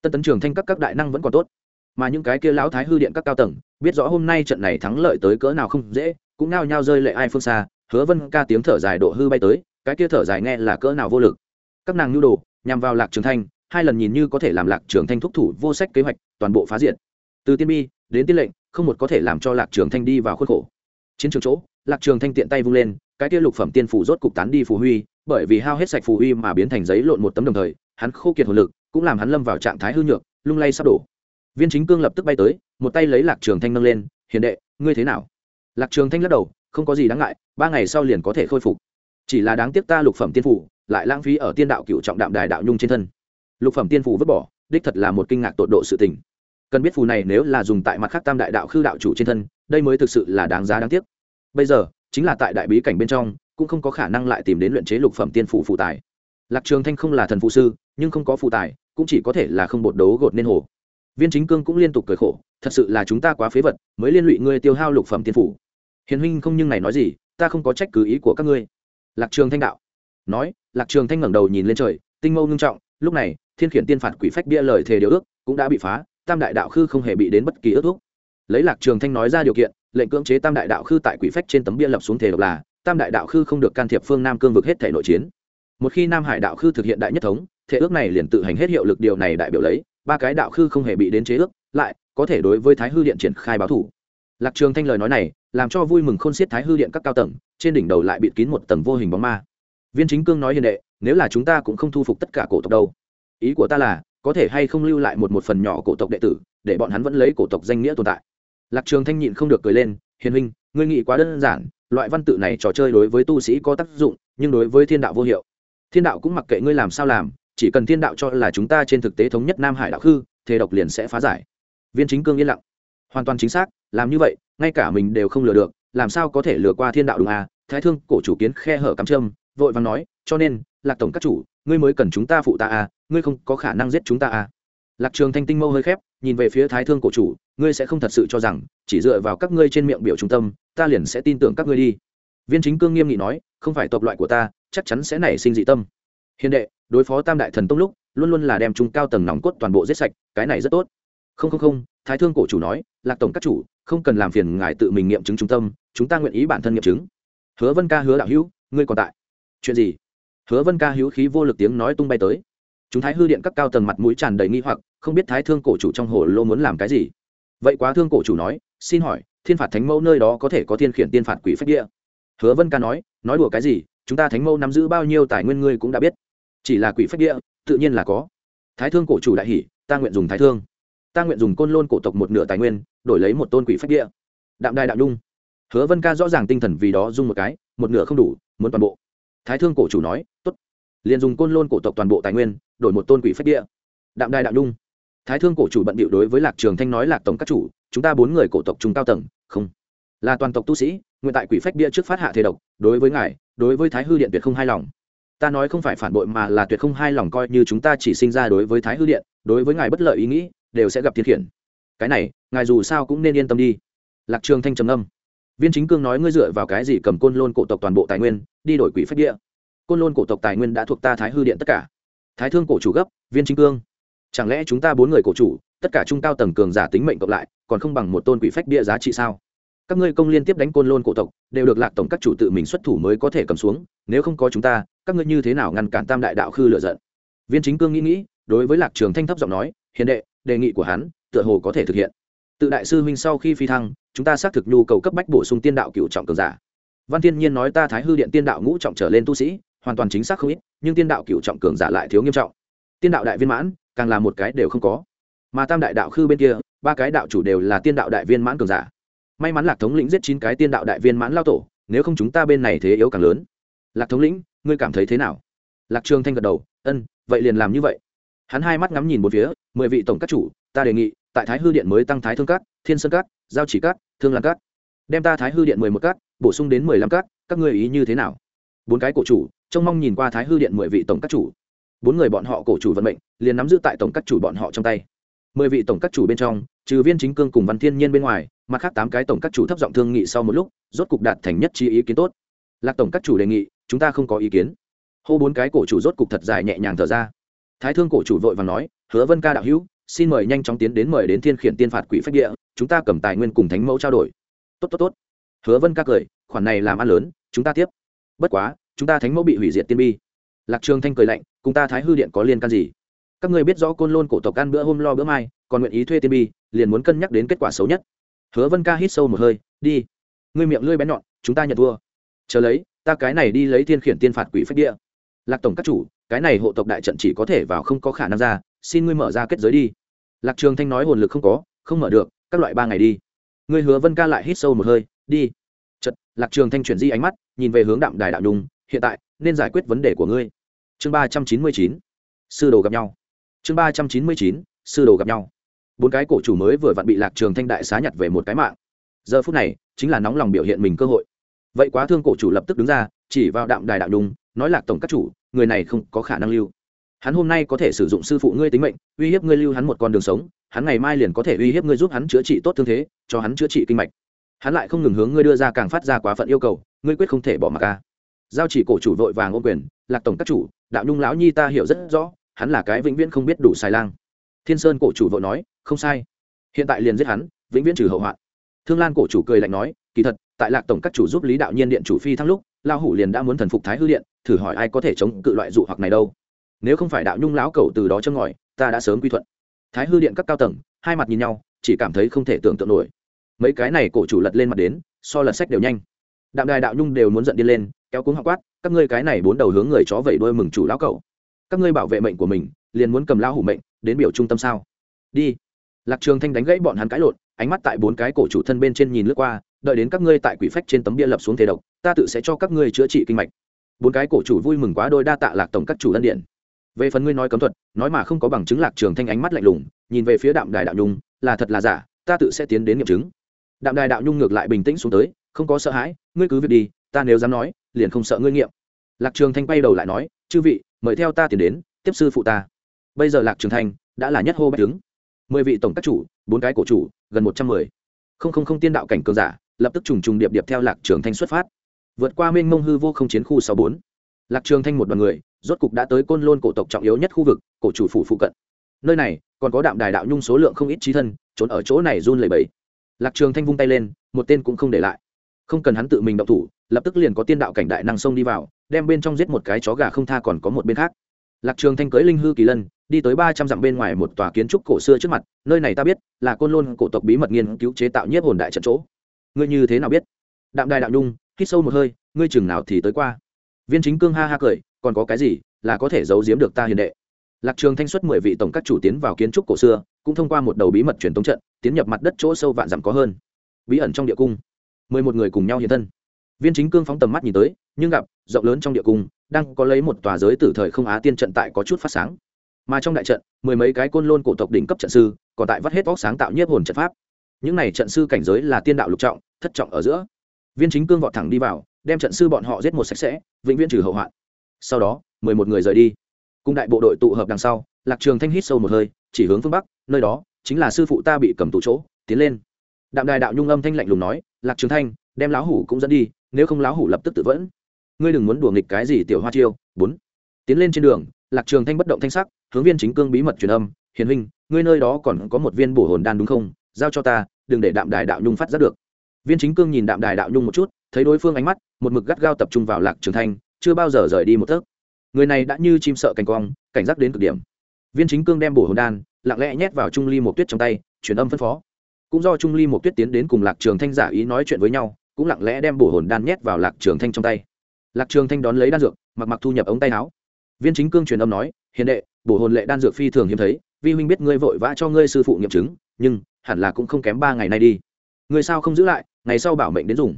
tân tấn trường thanh các các đại năng vẫn còn tốt mà những cái kia lão thái hư điện các cao tầng, biết rõ hôm nay trận này thắng lợi tới cỡ nào không dễ, cũng nao nhao rơi lệ ai phương xa, hứa vân ca tiếng thở dài độ hư bay tới, cái kia thở dài nghe là cỡ nào vô lực. Các nàng nhu đồ, nhằm vào lạc trường thanh, hai lần nhìn như có thể làm lạc trường thanh thúc thủ vô sách kế hoạch, toàn bộ phá diện từ tiên bi, đến tiên lệnh, không một có thể làm cho lạc trường thanh đi vào khuất khổ. Chiến trường chỗ, lạc trường thanh tiện tay vung lên, cái kia lục phẩm tiên phủ rốt cục tán đi phù huy, bởi vì hao hết sạch phù huy mà biến thành giấy lộn một tấm đồng thời, hắn khô kiệt hồn lực, cũng làm hắn lâm vào trạng thái hư nhược, lung lay sắp đổ viên chính cương lập tức bay tới, một tay lấy lạc trường thanh nâng lên, hiền đệ, ngươi thế nào? Lạc trường thanh lắc đầu, không có gì đáng ngại, ba ngày sau liền có thể khôi phục. Chỉ là đáng tiếc ta lục phẩm tiên phủ lại lãng phí ở tiên đạo cựu trọng đạm đài đạo nhung trên thân. Lục phẩm tiên phủ vứt bỏ, đích thật là một kinh ngạc tột độ sự tình. Cần biết phù này nếu là dùng tại mặt khác tam đại đạo khư đạo chủ trên thân, đây mới thực sự là đáng giá đáng tiếc. Bây giờ, chính là tại đại bí cảnh bên trong, cũng không có khả năng lại tìm đến luyện chế lục phẩm tiên phủ phụ tài. Lạc trường thanh không là thần phụ sư, nhưng không có phụ tài, cũng chỉ có thể là không bột đấu gột nên hồ viên chính cương cũng liên tục cười khổ, thật sự là chúng ta quá phế vật, mới liên lụy ngươi tiêu hao lục phẩm tiên phủ. Hiền huynh không nhưng này nói gì, ta không có trách cứ ý của các ngươi. Lạc trường thanh đạo. Nói, lạc trường thanh ngẩng đầu nhìn lên trời, tinh mâu ngưng trọng, lúc này, thiên khiển tiên phạt quỷ phách bia lời thề điều ước, cũng đã bị phá, tam đại đạo khư không hề bị đến bất kỳ ước thúc. Lấy lạc trường thanh nói ra điều kiện, lệnh cưỡng chế tam đại đạo khư tại quỷ phách trên tấm bia lập xuống thể độc là, tam đại đạo khư không được can thiệp phương nam cương vực hết thể nội chiến. Một khi nam hải đạo khư thực hiện đại nhất thống thể ước này liền tự hành hết hiệu lực điều này đại biểu lấy ba cái đạo khư không hề bị đến chế ước, lại có thể đối với thái hư điện triển khai báo thủ. Lạc trường thanh lời nói này, làm cho vui mừng khôn xiết thái hư điện các cao tầng, trên đỉnh đầu lại bịt kín một tầng vô hình bóng ma. Viên chính cương nói hiền đệ, nếu là chúng ta cũng không thu phục tất cả cổ tộc đâu. Ý của ta là, có thể hay không lưu lại một một phần nhỏ cổ tộc đệ tử, để bọn hắn vẫn lấy cổ tộc danh nghĩa tồn tại. Lạc trường thanh nhịn không được cười lên, hiền huynh, ngươi nghĩ quá đơn giản, loại văn tự này trò chơi đối với tu sĩ có tác dụng, nhưng đối với thiên đạo vô hiệu. Thiên đạo cũng mặc kệ ngươi làm sao làm chỉ cần thiên đạo cho là chúng ta trên thực tế thống nhất nam hải đạo khư, thế độc liền sẽ phá giải. Viên chính cương yên lặng. Hoàn toàn chính xác, làm như vậy, ngay cả mình đều không lừa được, làm sao có thể lừa qua thiên đạo đúng à? Thái thương cổ chủ kiến khe hở cắm châm, vội vàng nói, cho nên, lạc tổng các chủ, ngươi mới cần chúng ta phụ ta à ngươi không có khả năng giết chúng ta à? Lạc trường thanh tinh mâu hơi khép, nhìn về phía thái thương cổ chủ, ngươi sẽ không thật sự cho rằng, chỉ dựa vào các ngươi trên miệng biểu trung tâm, ta liền sẽ tin tưởng các ngươi đi. Viên chính cương nghiêm nghị nói, không phải tộc loại của ta, chắc chắn sẽ nảy sinh dị tâm. Hiền đệ đối phó tam đại thần tông lúc, luôn luôn là đem chúng cao tầng nòng cốt toàn bộ giết sạch, cái này rất tốt. Không không không, thái thương cổ chủ nói, lạc tổng các chủ, không cần làm phiền ngài tự mình nghiệm chứng trung tâm, chúng ta nguyện ý bản thân nghiệm chứng. Hứa vân ca hứa đạo hữu, ngươi còn tại. Chuyện gì? Hứa vân ca hữu khí vô lực tiếng nói tung bay tới. Chúng thái hư điện các cao tầng mặt mũi tràn đầy nghi hoặc, không biết thái thương cổ chủ trong hồ lô muốn làm cái gì. Vậy quá thương cổ chủ nói, xin hỏi, thiên phạt thánh mẫu nơi đó có thể có thiên khiển tiên phạt quỷ phách địa? Hứa vân ca nói nói đùa cái gì, chúng ta thánh mẫu nắm giữ bao nhiêu tài nguyên ngươi cũng đã biết chỉ là quỷ phách địa, tự nhiên là có. Thái thương cổ chủ đại hỷ ta nguyện dùng thái thương. Ta nguyện dùng côn lôn cổ tộc một nửa tài nguyên, đổi lấy một tôn quỷ phách địa. Đạm đài đạm đung. Hứa vân ca rõ ràng tinh thần vì đó dung một cái, một nửa không đủ, muốn toàn bộ. Thái thương cổ chủ nói, tốt. Liền dùng côn lôn cổ tộc toàn bộ tài nguyên, đổi một tôn quỷ phách địa. Đạm đài đạm đung. Thái thương cổ chủ bận bịu đối với lạc trường thanh nói, lạc tổng các chủ, chúng ta bốn người cổ tộc chúng cao tầng, không. Là toàn tộc tu sĩ, nguyện tại quỷ phách bia trước phát hạ thế độc, đối với ngài, đối với thái hư điện tuyệt không hài lòng ta nói không phải phản bội mà là tuyệt không hai lòng coi như chúng ta chỉ sinh ra đối với thái hư điện, đối với ngài bất lợi ý nghĩ, đều sẽ gặp thiên khiển. Cái này, ngài dù sao cũng nên yên tâm đi. Lạc trường thanh trầm âm viên chính cương nói ngươi dựa vào cái gì cầm côn lôn cổ tộc toàn bộ tài nguyên, đi đổi quỷ phách địa? Côn lôn cổ tộc tài nguyên đã thuộc ta thái hư điện tất cả. Thái thương cổ chủ gấp, viên chính cương. Chẳng lẽ chúng ta bốn người cổ chủ, tất cả trung cao tầng cường giả tính mệnh cộng lại, còn không bằng một tôn quỷ phách địa giá trị sao? Các ngươi công liên tiếp đánh côn lôn cổ tộc, đều được lạc tổng các chủ tự mình xuất thủ mới có thể cầm xuống, nếu không có chúng ta, các ngươi như thế nào ngăn cản tam đại đạo khư lựa giận? Viên chính cương nghĩ nghĩ, đối với lạc trường thanh thấp giọng nói, hiền đệ, đề nghị của hắn, tựa hồ có thể thực hiện. Tự đại sư huynh sau khi phi thăng, chúng ta xác thực nhu cầu cấp bách bổ sung tiên đạo cựu trọng cường giả. Văn thiên nhiên nói ta thái hư điện tiên đạo ngũ trọng trở lên tu sĩ, hoàn toàn chính xác không ít, nhưng tiên đạo cựu trọng cường giả lại thiếu nghiêm trọng. Tiên đạo đại viên mãn, càng là một cái đều không có. Mà tam đại đạo khư bên kia, ba cái đạo chủ đều là tiên đạo đại viên mãn cường giả may mắn lạc thống lĩnh giết chín cái tiên đạo đại viên mãn lao tổ, nếu không chúng ta bên này thế yếu càng lớn. Lạc thống lĩnh, ngươi cảm thấy thế nào? Lạc trường thanh gật đầu, ân, vậy liền làm như vậy. Hắn hai mắt ngắm nhìn một phía, mười vị tổng các chủ, ta đề nghị, tại thái hư điện mới tăng thái thương cát thiên sơn cát giao chỉ cát thương lan cát đem ta thái hư điện mười một cát bổ sung đến mười lăm cát các ngươi ý như thế nào? Bốn cái cổ chủ, trông mong nhìn qua thái hư điện mười vị tổng các chủ. Bốn người bọn họ cổ chủ vận mệnh, liền nắm giữ tại tổng các chủ bọn họ trong tay. Mười vị tổng các chủ bên trong, trừ viên chính cương cùng văn thiên nhiên bên ngoài mặt khác tám cái tổng các chủ thấp giọng thương nghị sau một lúc, rốt cục đạt thành nhất trí ý kiến tốt. Lạc tổng các chủ đề nghị, chúng ta không có ý kiến. Hô bốn cái cổ chủ rốt cục thật dài nhẹ nhàng thở ra. Thái thương cổ chủ vội và nói, hứa vân ca đạo hữu, xin mời nhanh chóng tiến đến mời đến thiên khiển tiên phạt quỷ phách địa, chúng ta cầm tài nguyên cùng thánh mẫu trao đổi. Tốt tốt tốt. Hứa vân ca cười, khoản này làm ăn lớn, chúng ta tiếp. Bất quá, chúng ta thánh mẫu bị hủy diệt tiên bi. Lạc trường thanh cười lạnh, cùng ta thái hư điện có liên can gì? Các người biết rõ côn lôn cổ tộc ăn bữa hôm lo bữa mai, còn nguyện ý thuê tiên bi, liền muốn cân nhắc đến kết quả xấu nhất hứa vân ca hít sâu một hơi, đi, ngươi miệng lưỡi bén nhọn, chúng ta nhận thua. Chờ lấy, ta cái này đi lấy thiên khiển tiên phạt quỷ phách địa. Lạc tổng các chủ, cái này hộ tộc đại trận chỉ có thể vào không có khả năng ra, xin ngươi mở ra kết giới đi. Lạc trường thanh nói hồn lực không có, không mở được, các loại ba ngày đi. Ngươi hứa vân ca lại hít sâu một hơi, đi. Chật lạc trường thanh chuyển di ánh mắt, nhìn về hướng đạm đài đạo đùng hiện tại, nên giải quyết vấn đề của ngươi. Chương ba trăm chín mươi chín, sư đồ gặp nhau. Chương ba trăm chín mươi chín, sư đồ gặp nhau bốn cái cổ chủ mới vừa vặn bị lạc trường thanh đại xá nhặt về một cái mạng. Giờ phút này, chính là nóng lòng biểu hiện mình cơ hội. Vậy quá thương cổ chủ lập tức đứng ra, chỉ vào đạm đài đạo đùng, nói lạc tổng các chủ, người này không có khả năng lưu. Hắn hôm nay có thể sử dụng sư phụ ngươi tính mệnh, uy hiếp ngươi lưu hắn một con đường sống, hắn ngày mai liền có thể uy hiếp ngươi giúp hắn chữa trị tốt thương thế, cho hắn chữa trị kinh mạch. Hắn lại không ngừng hướng ngươi đưa ra càng phát ra quá phận yêu cầu, ngươi quyết không thể bỏ mặc ca giao chỉ cổ chủ vội vàng ôm quyền, lạc tổng các chủ, đạo nhung lão nhi ta hiểu rất rõ, hắn là cái vĩnh viễn không biết đủ xài lang. Thiên sơn cổ chủ vội nói không sai. Hiện tại liền giết hắn, vĩnh viễn trừ hậu hoạn. Thương lan cổ chủ cười lạnh nói, kỳ thật, tại lạc tổng các chủ giúp lý đạo nhiên điện chủ phi thăng lúc lao hủ liền đã muốn thần phục thái hư điện, thử hỏi ai có thể chống cự loại dụ hoặc này đâu. Nếu không phải đạo nhung lão cầu từ đó châm ngòi, ta đã sớm quy thuận. Thái hư điện các cao tầng, hai mặt nhìn nhau, chỉ cảm thấy không thể tưởng tượng nổi. Mấy cái này cổ chủ lật lên mặt đến, so lật sách đều nhanh. Đạm đài đạo nhung đều muốn giận đi lên, kéo cuống họ quát, các ngươi cái này bốn đầu hướng người chó vẩy đuôi mừng chủ lão cậu. Các ngươi bảo vệ mệnh của mình, liền muốn cầm lao hủ mệnh, đến biểu trung tâm sao? Đi lạc trường thanh đánh gãy bọn hắn cãi lộn, ánh mắt tại bốn cái cổ chủ thân bên trên nhìn lướt qua, đợi đến các ngươi tại quỷ phách trên tấm bia lập xuống thế độc, ta tự sẽ cho các ngươi chữa trị kinh mạch. Bốn cái cổ chủ vui mừng quá đôi đa tạ lạc tổng các chủ ân điện. Về phần ngươi nói cấm thuật, nói mà không có bằng chứng lạc trường thanh ánh mắt lạnh lùng, nhìn về phía đạm đài đạo nhung, là thật là giả, ta tự sẽ tiến đến nghiệm chứng. Đạm đài đạo nhung ngược lại bình tĩnh xuống tới, không có sợ hãi, ngươi cứ việc đi, ta nếu dám nói, liền không sợ ngươi nghiệm. Lạc trường thanh bay đầu lại nói, chư vị, mời theo ta tiến đến, tiếp sư phụ ta. Bây giờ lạc trường thanh đã là nhất hô bách tướng mười vị tổng các chủ, bốn cái cổ chủ, gần một trăm mười. Không không không tiên đạo cảnh cường giả, lập tức trùng trùng điệp điệp theo lạc trường thanh xuất phát. Vượt qua mênh mông hư vô không chiến khu sáu bốn. Lạc trường thanh một đoàn người, rốt cục đã tới côn lôn cổ tộc trọng yếu nhất khu vực, cổ chủ phủ phụ cận. Nơi này, còn có đạm đài đạo nhung số lượng không ít trí thân, trốn ở chỗ này run lẩy bẩy. Lạc trường thanh vung tay lên, một tên cũng không để lại. Không cần hắn tự mình động thủ, lập tức liền có tiên đạo cảnh đại năng xông đi vào, đem bên trong giết một cái chó gà không tha còn có một bên khác lạc trường thanh cưới linh hư kỳ lân, đi tới ba trăm dặm bên ngoài một tòa kiến trúc cổ xưa trước mặt, nơi này ta biết, là côn lôn cổ tộc bí mật nghiên cứu chế tạo nhiếp hồn đại trận chỗ. Ngươi như thế nào biết? Đạm đài đạo nhung, hít sâu một hơi, ngươi chừng nào thì tới qua. Viên chính cương ha ha cười, còn có cái gì là có thể giấu giếm được ta hiền đệ? Lạc trường thanh xuất mười vị tổng các chủ tiến vào kiến trúc cổ xưa, cũng thông qua một đầu bí mật truyền tống trận, tiến nhập mặt đất chỗ sâu vạn dặm có hơn. Bí ẩn trong địa cung. Mười một người cùng nhau hiện thân. Viên chính cương phóng tầm mắt nhìn tới, nhưng gặp rộng lớn trong địa cung đang có lấy một tòa giới tử thời không á tiên trận tại có chút phát sáng. Mà trong đại trận, mười mấy cái côn lôn cổ tộc đỉnh cấp trận sư, còn tại vắt hết vóc sáng tạo nhiếp hồn trận pháp. Những này trận sư cảnh giới là tiên đạo lục trọng, thất trọng ở giữa. Viên chính cương vọt thẳng đi vào, đem trận sư bọn họ giết một sạch sẽ, vĩnh viễn trừ hậu hoạn. Sau đó, mười một người rời đi. Cùng đại bộ đội tụ hợp đằng sau, lạc trường thanh hít sâu một hơi, chỉ hướng phương bắc, nơi đó chính là sư phụ ta bị cầm tù chỗ, tiến lên. Đạm đài đạo nhung âm thanh lạnh lùng nói, lạc trường thanh, đem lão hủ cũng dẫn đi, nếu không lão hủ lập tức tự vẫn ngươi đừng muốn đùa nghịch cái gì tiểu hoa chiêu. Bốn, tiến lên trên đường, lạc trường thanh bất động thanh sắc, hướng viên chính cương bí mật truyền âm. Hiền huynh, ngươi nơi đó còn có một viên bổ hồn đan đúng không? Giao cho ta, đừng để đạm đài đạo nhung phát giác được. Viên chính cương nhìn đạm đài đạo nhung một chút, thấy đối phương ánh mắt, một mực gắt gao tập trung vào lạc trường thanh, chưa bao giờ rời đi một tấc người này đã như chim sợ cành cong cảnh giác đến cực điểm. Viên chính cương đem bổ hồn đan, lặng lẽ nhét vào trung ly một tuyết trong tay, truyền âm phân phó. Cũng do trung ly một tuyết tiến đến cùng lạc trường thanh giả ý nói chuyện với nhau, cũng lặng lẽ đem bổ hồn đan nhét vào lạc trường thanh trong tay lạc trường thanh đón lấy đan dược, mặc mặc thu nhập ống tay áo. Viên chính cương truyền âm nói, hiền đệ, bổ hồn lệ đan dược phi thường hiếm thấy, vi huynh biết ngươi vội vã cho ngươi sư phụ nghiệm chứng, nhưng hẳn là cũng không kém ba ngày nay đi. Ngươi sao không giữ lại, ngày sau bảo mệnh đến dùng.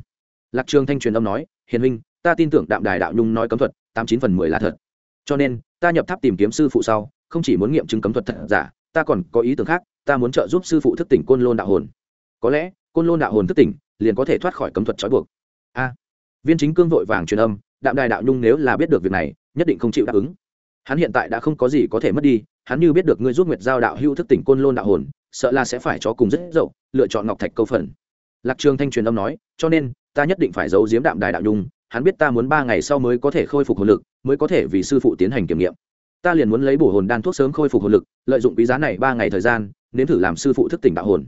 Lạc trường thanh truyền âm nói, hiền huynh, ta tin tưởng đạm đài đạo nhung nói cấm thuật, tám chín phần mười là thật. Cho nên, ta nhập tháp tìm kiếm sư phụ sau, không chỉ muốn nghiệm chứng cấm thuật thật giả, ta còn có ý tưởng khác, ta muốn trợ giúp sư phụ thức tỉnh côn lôn đạo hồn. Có lẽ, côn lôn đạo hồn thức tỉnh liền có thể thoát khỏi cấm thuật trói buộc. A viên chính cương vội vàng truyền âm, đạm đài đạo nhung nếu là biết được việc này, nhất định không chịu đáp ứng. Hắn hiện tại đã không có gì có thể mất đi, hắn như biết được ngươi giúp nguyệt giao đạo hưu thức tỉnh côn lôn đạo hồn, sợ là sẽ phải cho cùng rất dậu, lựa chọn ngọc thạch câu phần. Lạc trường thanh truyền âm nói, cho nên, ta nhất định phải giấu giếm đạm đài đạo nhung, hắn biết ta muốn ba ngày sau mới có thể khôi phục hồn lực, mới có thể vì sư phụ tiến hành kiểm nghiệm. Ta liền muốn lấy bổ hồn đan thuốc sớm khôi phục hồn lực, lợi dụng quý giá này ba ngày thời gian, nếm thử làm sư phụ thức tỉnh đạo hồn.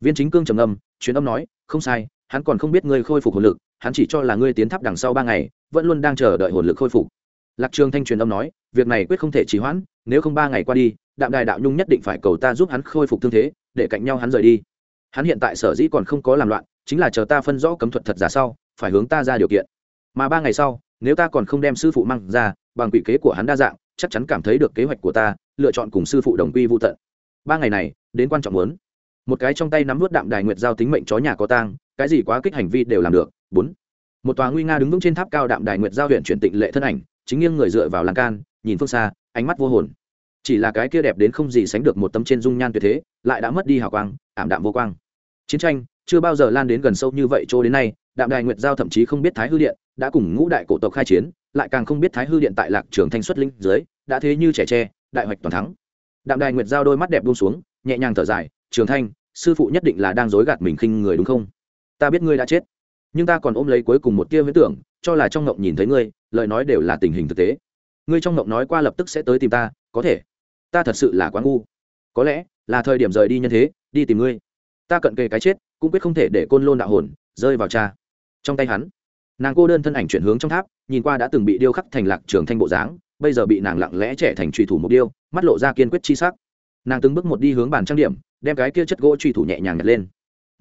Viên chính cương trầm âm truyền âm nói, không sai hắn còn không biết ngươi khôi phục hồn lực, hắn chỉ cho là ngươi tiến tháp đằng sau ba ngày, vẫn luôn đang chờ đợi hồn lực khôi phục. Lạc trường thanh truyền âm nói, việc này quyết không thể trì hoãn, nếu không ba ngày qua đi, đạm đài đạo nhung nhất định phải cầu ta giúp hắn khôi phục thương thế, để cạnh nhau hắn rời đi. Hắn hiện tại sở dĩ còn không có làm loạn, chính là chờ ta phân rõ cấm thuật thật giả sau, phải hướng ta ra điều kiện. Mà ba ngày sau, nếu ta còn không đem sư phụ mang ra, bằng quỷ kế của hắn đa dạng, chắc chắn cảm thấy được kế hoạch của ta, lựa chọn cùng sư phụ đồng quy vô tận. Ba ngày này, đến quan trọng muốn. Một cái trong tay nắm vút đạm đài nguyệt giao tính mệnh chó nhà có tang cái gì quá kích hành vi đều làm được. Bốn, một tòa nguy nga đứng vững trên tháp cao đạm đài nguyệt giao huyện chuyển tịnh lệ thân ảnh, chính nghiêng người dựa vào lan can, nhìn phương xa, ánh mắt vô hồn. Chỉ là cái kia đẹp đến không gì sánh được một tấm trên dung nhan tuyệt thế, lại đã mất đi hào quang, ảm đạm vô quang. Chiến tranh, chưa bao giờ lan đến gần sâu như vậy cho đến nay, đạm đài nguyệt giao thậm chí không biết thái hư điện đã cùng ngũ đại cổ tộc khai chiến, lại càng không biết thái hư điện tại lạc trường thanh xuất linh dưới, đã thế như trẻ tre, đại hoạch toàn thắng. Đạm đài nguyệt giao đôi mắt đẹp buông xuống, nhẹ nhàng thở dài, trường thanh, sư phụ nhất định là đang dối gạt mình khinh người đúng không? Ta biết ngươi đã chết. Nhưng ta còn ôm lấy cuối cùng một tia huyễn tưởng, cho là trong ngộng nhìn thấy ngươi, lời nói đều là tình hình thực tế. Ngươi trong ngộng nói qua lập tức sẽ tới tìm ta, có thể. Ta thật sự là quá ngu. Có lẽ là thời điểm rời đi nhân thế, đi tìm ngươi. Ta cận kề cái chết, cũng quyết không thể để côn lôn đạo hồn rơi vào cha. Trong tay hắn, nàng cô đơn thân ảnh chuyển hướng trong tháp, nhìn qua đã từng bị điêu khắc thành lạc trường thanh bộ dáng, bây giờ bị nàng lặng lẽ trẻ thành trùy thủ mục điêu, mắt lộ ra kiên quyết chi sắc. Nàng từng bước một đi hướng bàn trang điểm, đem cái kia chất gỗ trùy thủ nhẹ nhàng nhặt lên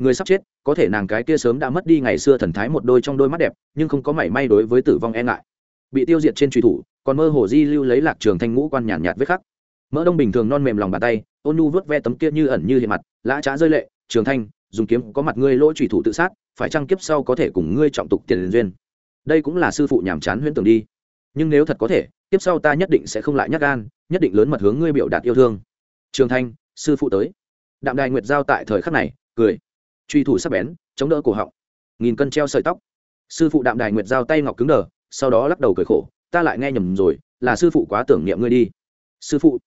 người sắp chết có thể nàng cái kia sớm đã mất đi ngày xưa thần thái một đôi trong đôi mắt đẹp nhưng không có mảy may đối với tử vong e ngại. Bị tiêu diệt trên truy thủ còn mơ hồ di lưu lấy lạc trường thanh ngũ quan nhàn nhạt, nhạt vết khắc. Mỡ đông bình thường non mềm lòng bàn tay ôn nu vớt ve tấm kia như ẩn như hiện mặt lã trá rơi lệ trường thanh dùng kiếm có mặt ngươi lỗ truy thủ tự sát phải chăng kiếp sau có thể cùng ngươi trọng tục tiền duyên? Đây cũng là sư phụ nhàm chán huyễn tưởng đi. Nhưng nếu thật có thể tiếp sau ta nhất định sẽ không lại nhắc gan nhất định lớn mật hướng ngươi biểu đạt yêu thương. Trường thanh sư phụ tới. Đạm đài nguyệt giao tại thời khắc này cười truy thủ sắp bén, chống đỡ cổ họng. Nghìn cân treo sợi tóc. Sư phụ đạm đài nguyệt giao tay ngọc cứng đờ, sau đó lắc đầu cười khổ, ta lại nghe nhầm rồi, là sư phụ quá tưởng niệm ngươi đi. Sư phụ?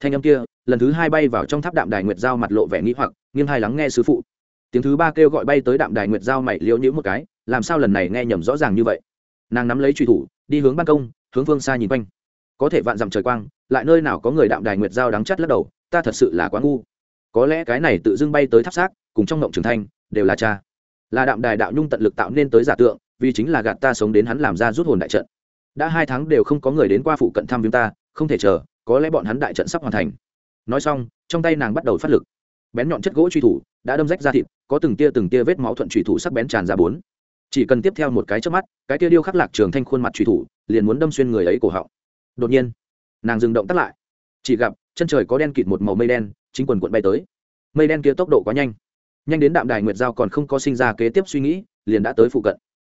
Thanh âm kia, lần thứ hai bay vào trong tháp đạm đài nguyệt giao mặt lộ vẻ nghĩ hoặc nghiêng hai lắng nghe sư phụ. Tiếng thứ ba kêu gọi bay tới đạm đài nguyệt giao mày liễu nhữ một cái, làm sao lần này nghe nhầm rõ ràng như vậy? Nàng nắm lấy truy thủ, đi hướng ban công, hướng phương xa nhìn quanh. Có thể vạn dặm trời quang, lại nơi nào có người đạm đài nguyệt giao đắng chắt lắc đầu, ta thật sự là quá ngu. Có lẽ cái này tự dưng bay tới tháp xác cùng trong ngộng trường thanh, đều là cha. Là đạm đài đạo nhung tận lực tạo nên tới giả tượng, vì chính là gạt ta sống đến hắn làm ra rút hồn đại trận. Đã hai tháng đều không có người đến qua phụ cận thăm viếng ta, không thể chờ, có lẽ bọn hắn đại trận sắp hoàn thành. Nói xong, trong tay nàng bắt đầu phát lực. Bén nhọn chất gỗ truy thủ, đã đâm rách ra thịt, có từng tia từng tia vết máu thuận truy thủ sắc bén tràn ra bốn. Chỉ cần tiếp theo một cái trước mắt, cái tia điêu khắc lạc trường thanh khuôn mặt truy thủ, liền muốn đâm xuyên người ấy cổ họng. Đột nhiên, nàng dừng động tắt lại. Chỉ gặp, chân trời có đen kịt một màu mây đen, chính quần quận bay tới. Mây đen kia tốc độ quá nhanh nhanh đến đạm đài nguyệt giao còn không có sinh ra kế tiếp suy nghĩ, liền đã tới phụ cận.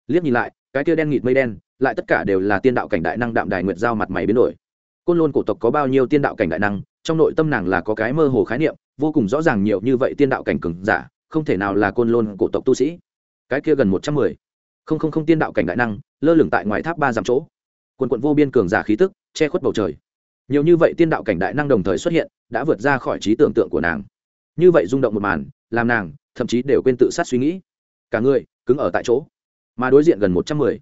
Liếc nhìn lại, cái kia đen nghịt mây đen, lại tất cả đều là tiên đạo cảnh đại năng đạm đài nguyệt giao mặt mày biến đổi. Côn lôn cổ tộc có bao nhiêu tiên đạo cảnh đại năng, trong nội tâm nàng là có cái mơ hồ khái niệm, vô cùng rõ ràng nhiều như vậy tiên đạo cảnh cường giả, không thể nào là côn lôn cổ tộc tu sĩ. Cái kia gần một trăm mười. Không không không tiên đạo cảnh đại năng, lơ lửng tại ngoài tháp ba dặm chỗ. Quần quận vô biên cường giả khí tức, che khuất bầu trời. Nhiều như vậy tiên đạo cảnh đại năng đồng thời xuất hiện, đã vượt ra khỏi trí tưởng tượng của nàng. Như vậy rung động một màn làm nàng, thậm chí đều quên tự sát suy nghĩ. Cả người cứng ở tại chỗ, mà đối diện gần một trăm mười.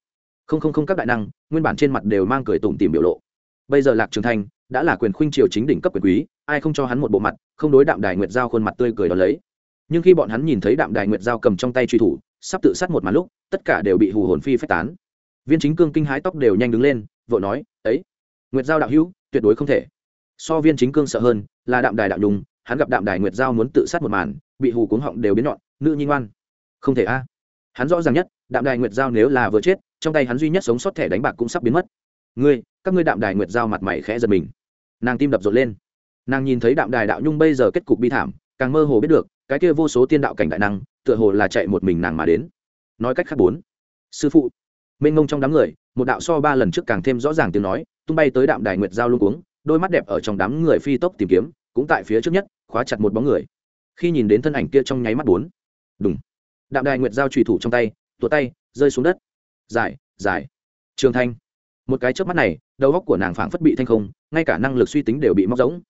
Không không không, các đại năng, nguyên bản trên mặt đều mang cười tủm tìm biểu lộ. Bây giờ lạc trường thanh đã là quyền khuynh triều chính đỉnh cấp quyền quý, ai không cho hắn một bộ mặt, không đối đạm đài nguyệt giao khuôn mặt tươi cười đó lấy. Nhưng khi bọn hắn nhìn thấy đạm đài nguyệt giao cầm trong tay truy thủ, sắp tự sát một màn lúc, tất cả đều bị hù hồn phi phách tán. Viên chính cương kinh hái tóc đều nhanh đứng lên, vội nói, ấy, nguyệt giao đạo hữu, tuyệt đối không thể. So viên chính cương sợ hơn là đạm đài đạo nhung, hắn gặp đạm đài nguyệt giao muốn tự sát một màn bị hù cuống họng đều biến nhọn, nữ nhi ngoan. Không thể a. Hắn rõ ràng nhất, đạm đài nguyệt giao nếu là vừa chết, trong tay hắn duy nhất sống sót thẻ đánh bạc cũng sắp biến mất. Ngươi, các ngươi đạm đài nguyệt giao mặt mày khẽ giật mình. Nàng tim đập rộn lên. Nàng nhìn thấy đạm đài đạo nhung bây giờ kết cục bi thảm, càng mơ hồ biết được, cái kia vô số tiên đạo cảnh đại năng, tựa hồ là chạy một mình nàng mà đến. Nói cách khác bốn. Sư phụ. Mênh ngông trong đám người, một đạo so ba lần trước càng thêm rõ ràng tiếng nói, tung bay tới đạm đài nguyệt giao luôn cuống, đôi mắt đẹp ở trong đám người phi tốc tìm kiếm, cũng tại phía trước nhất, khóa chặt một bóng người khi nhìn đến thân ảnh kia trong nháy mắt bốn. Đúng đạm đài nguyệt giao trùy thủ trong tay, tuột tay, rơi xuống đất. Dài dài trường thanh. Một cái trước mắt này, đầu góc của nàng phảng phất bị thanh không, ngay cả năng lực suy tính đều bị móc rỗng.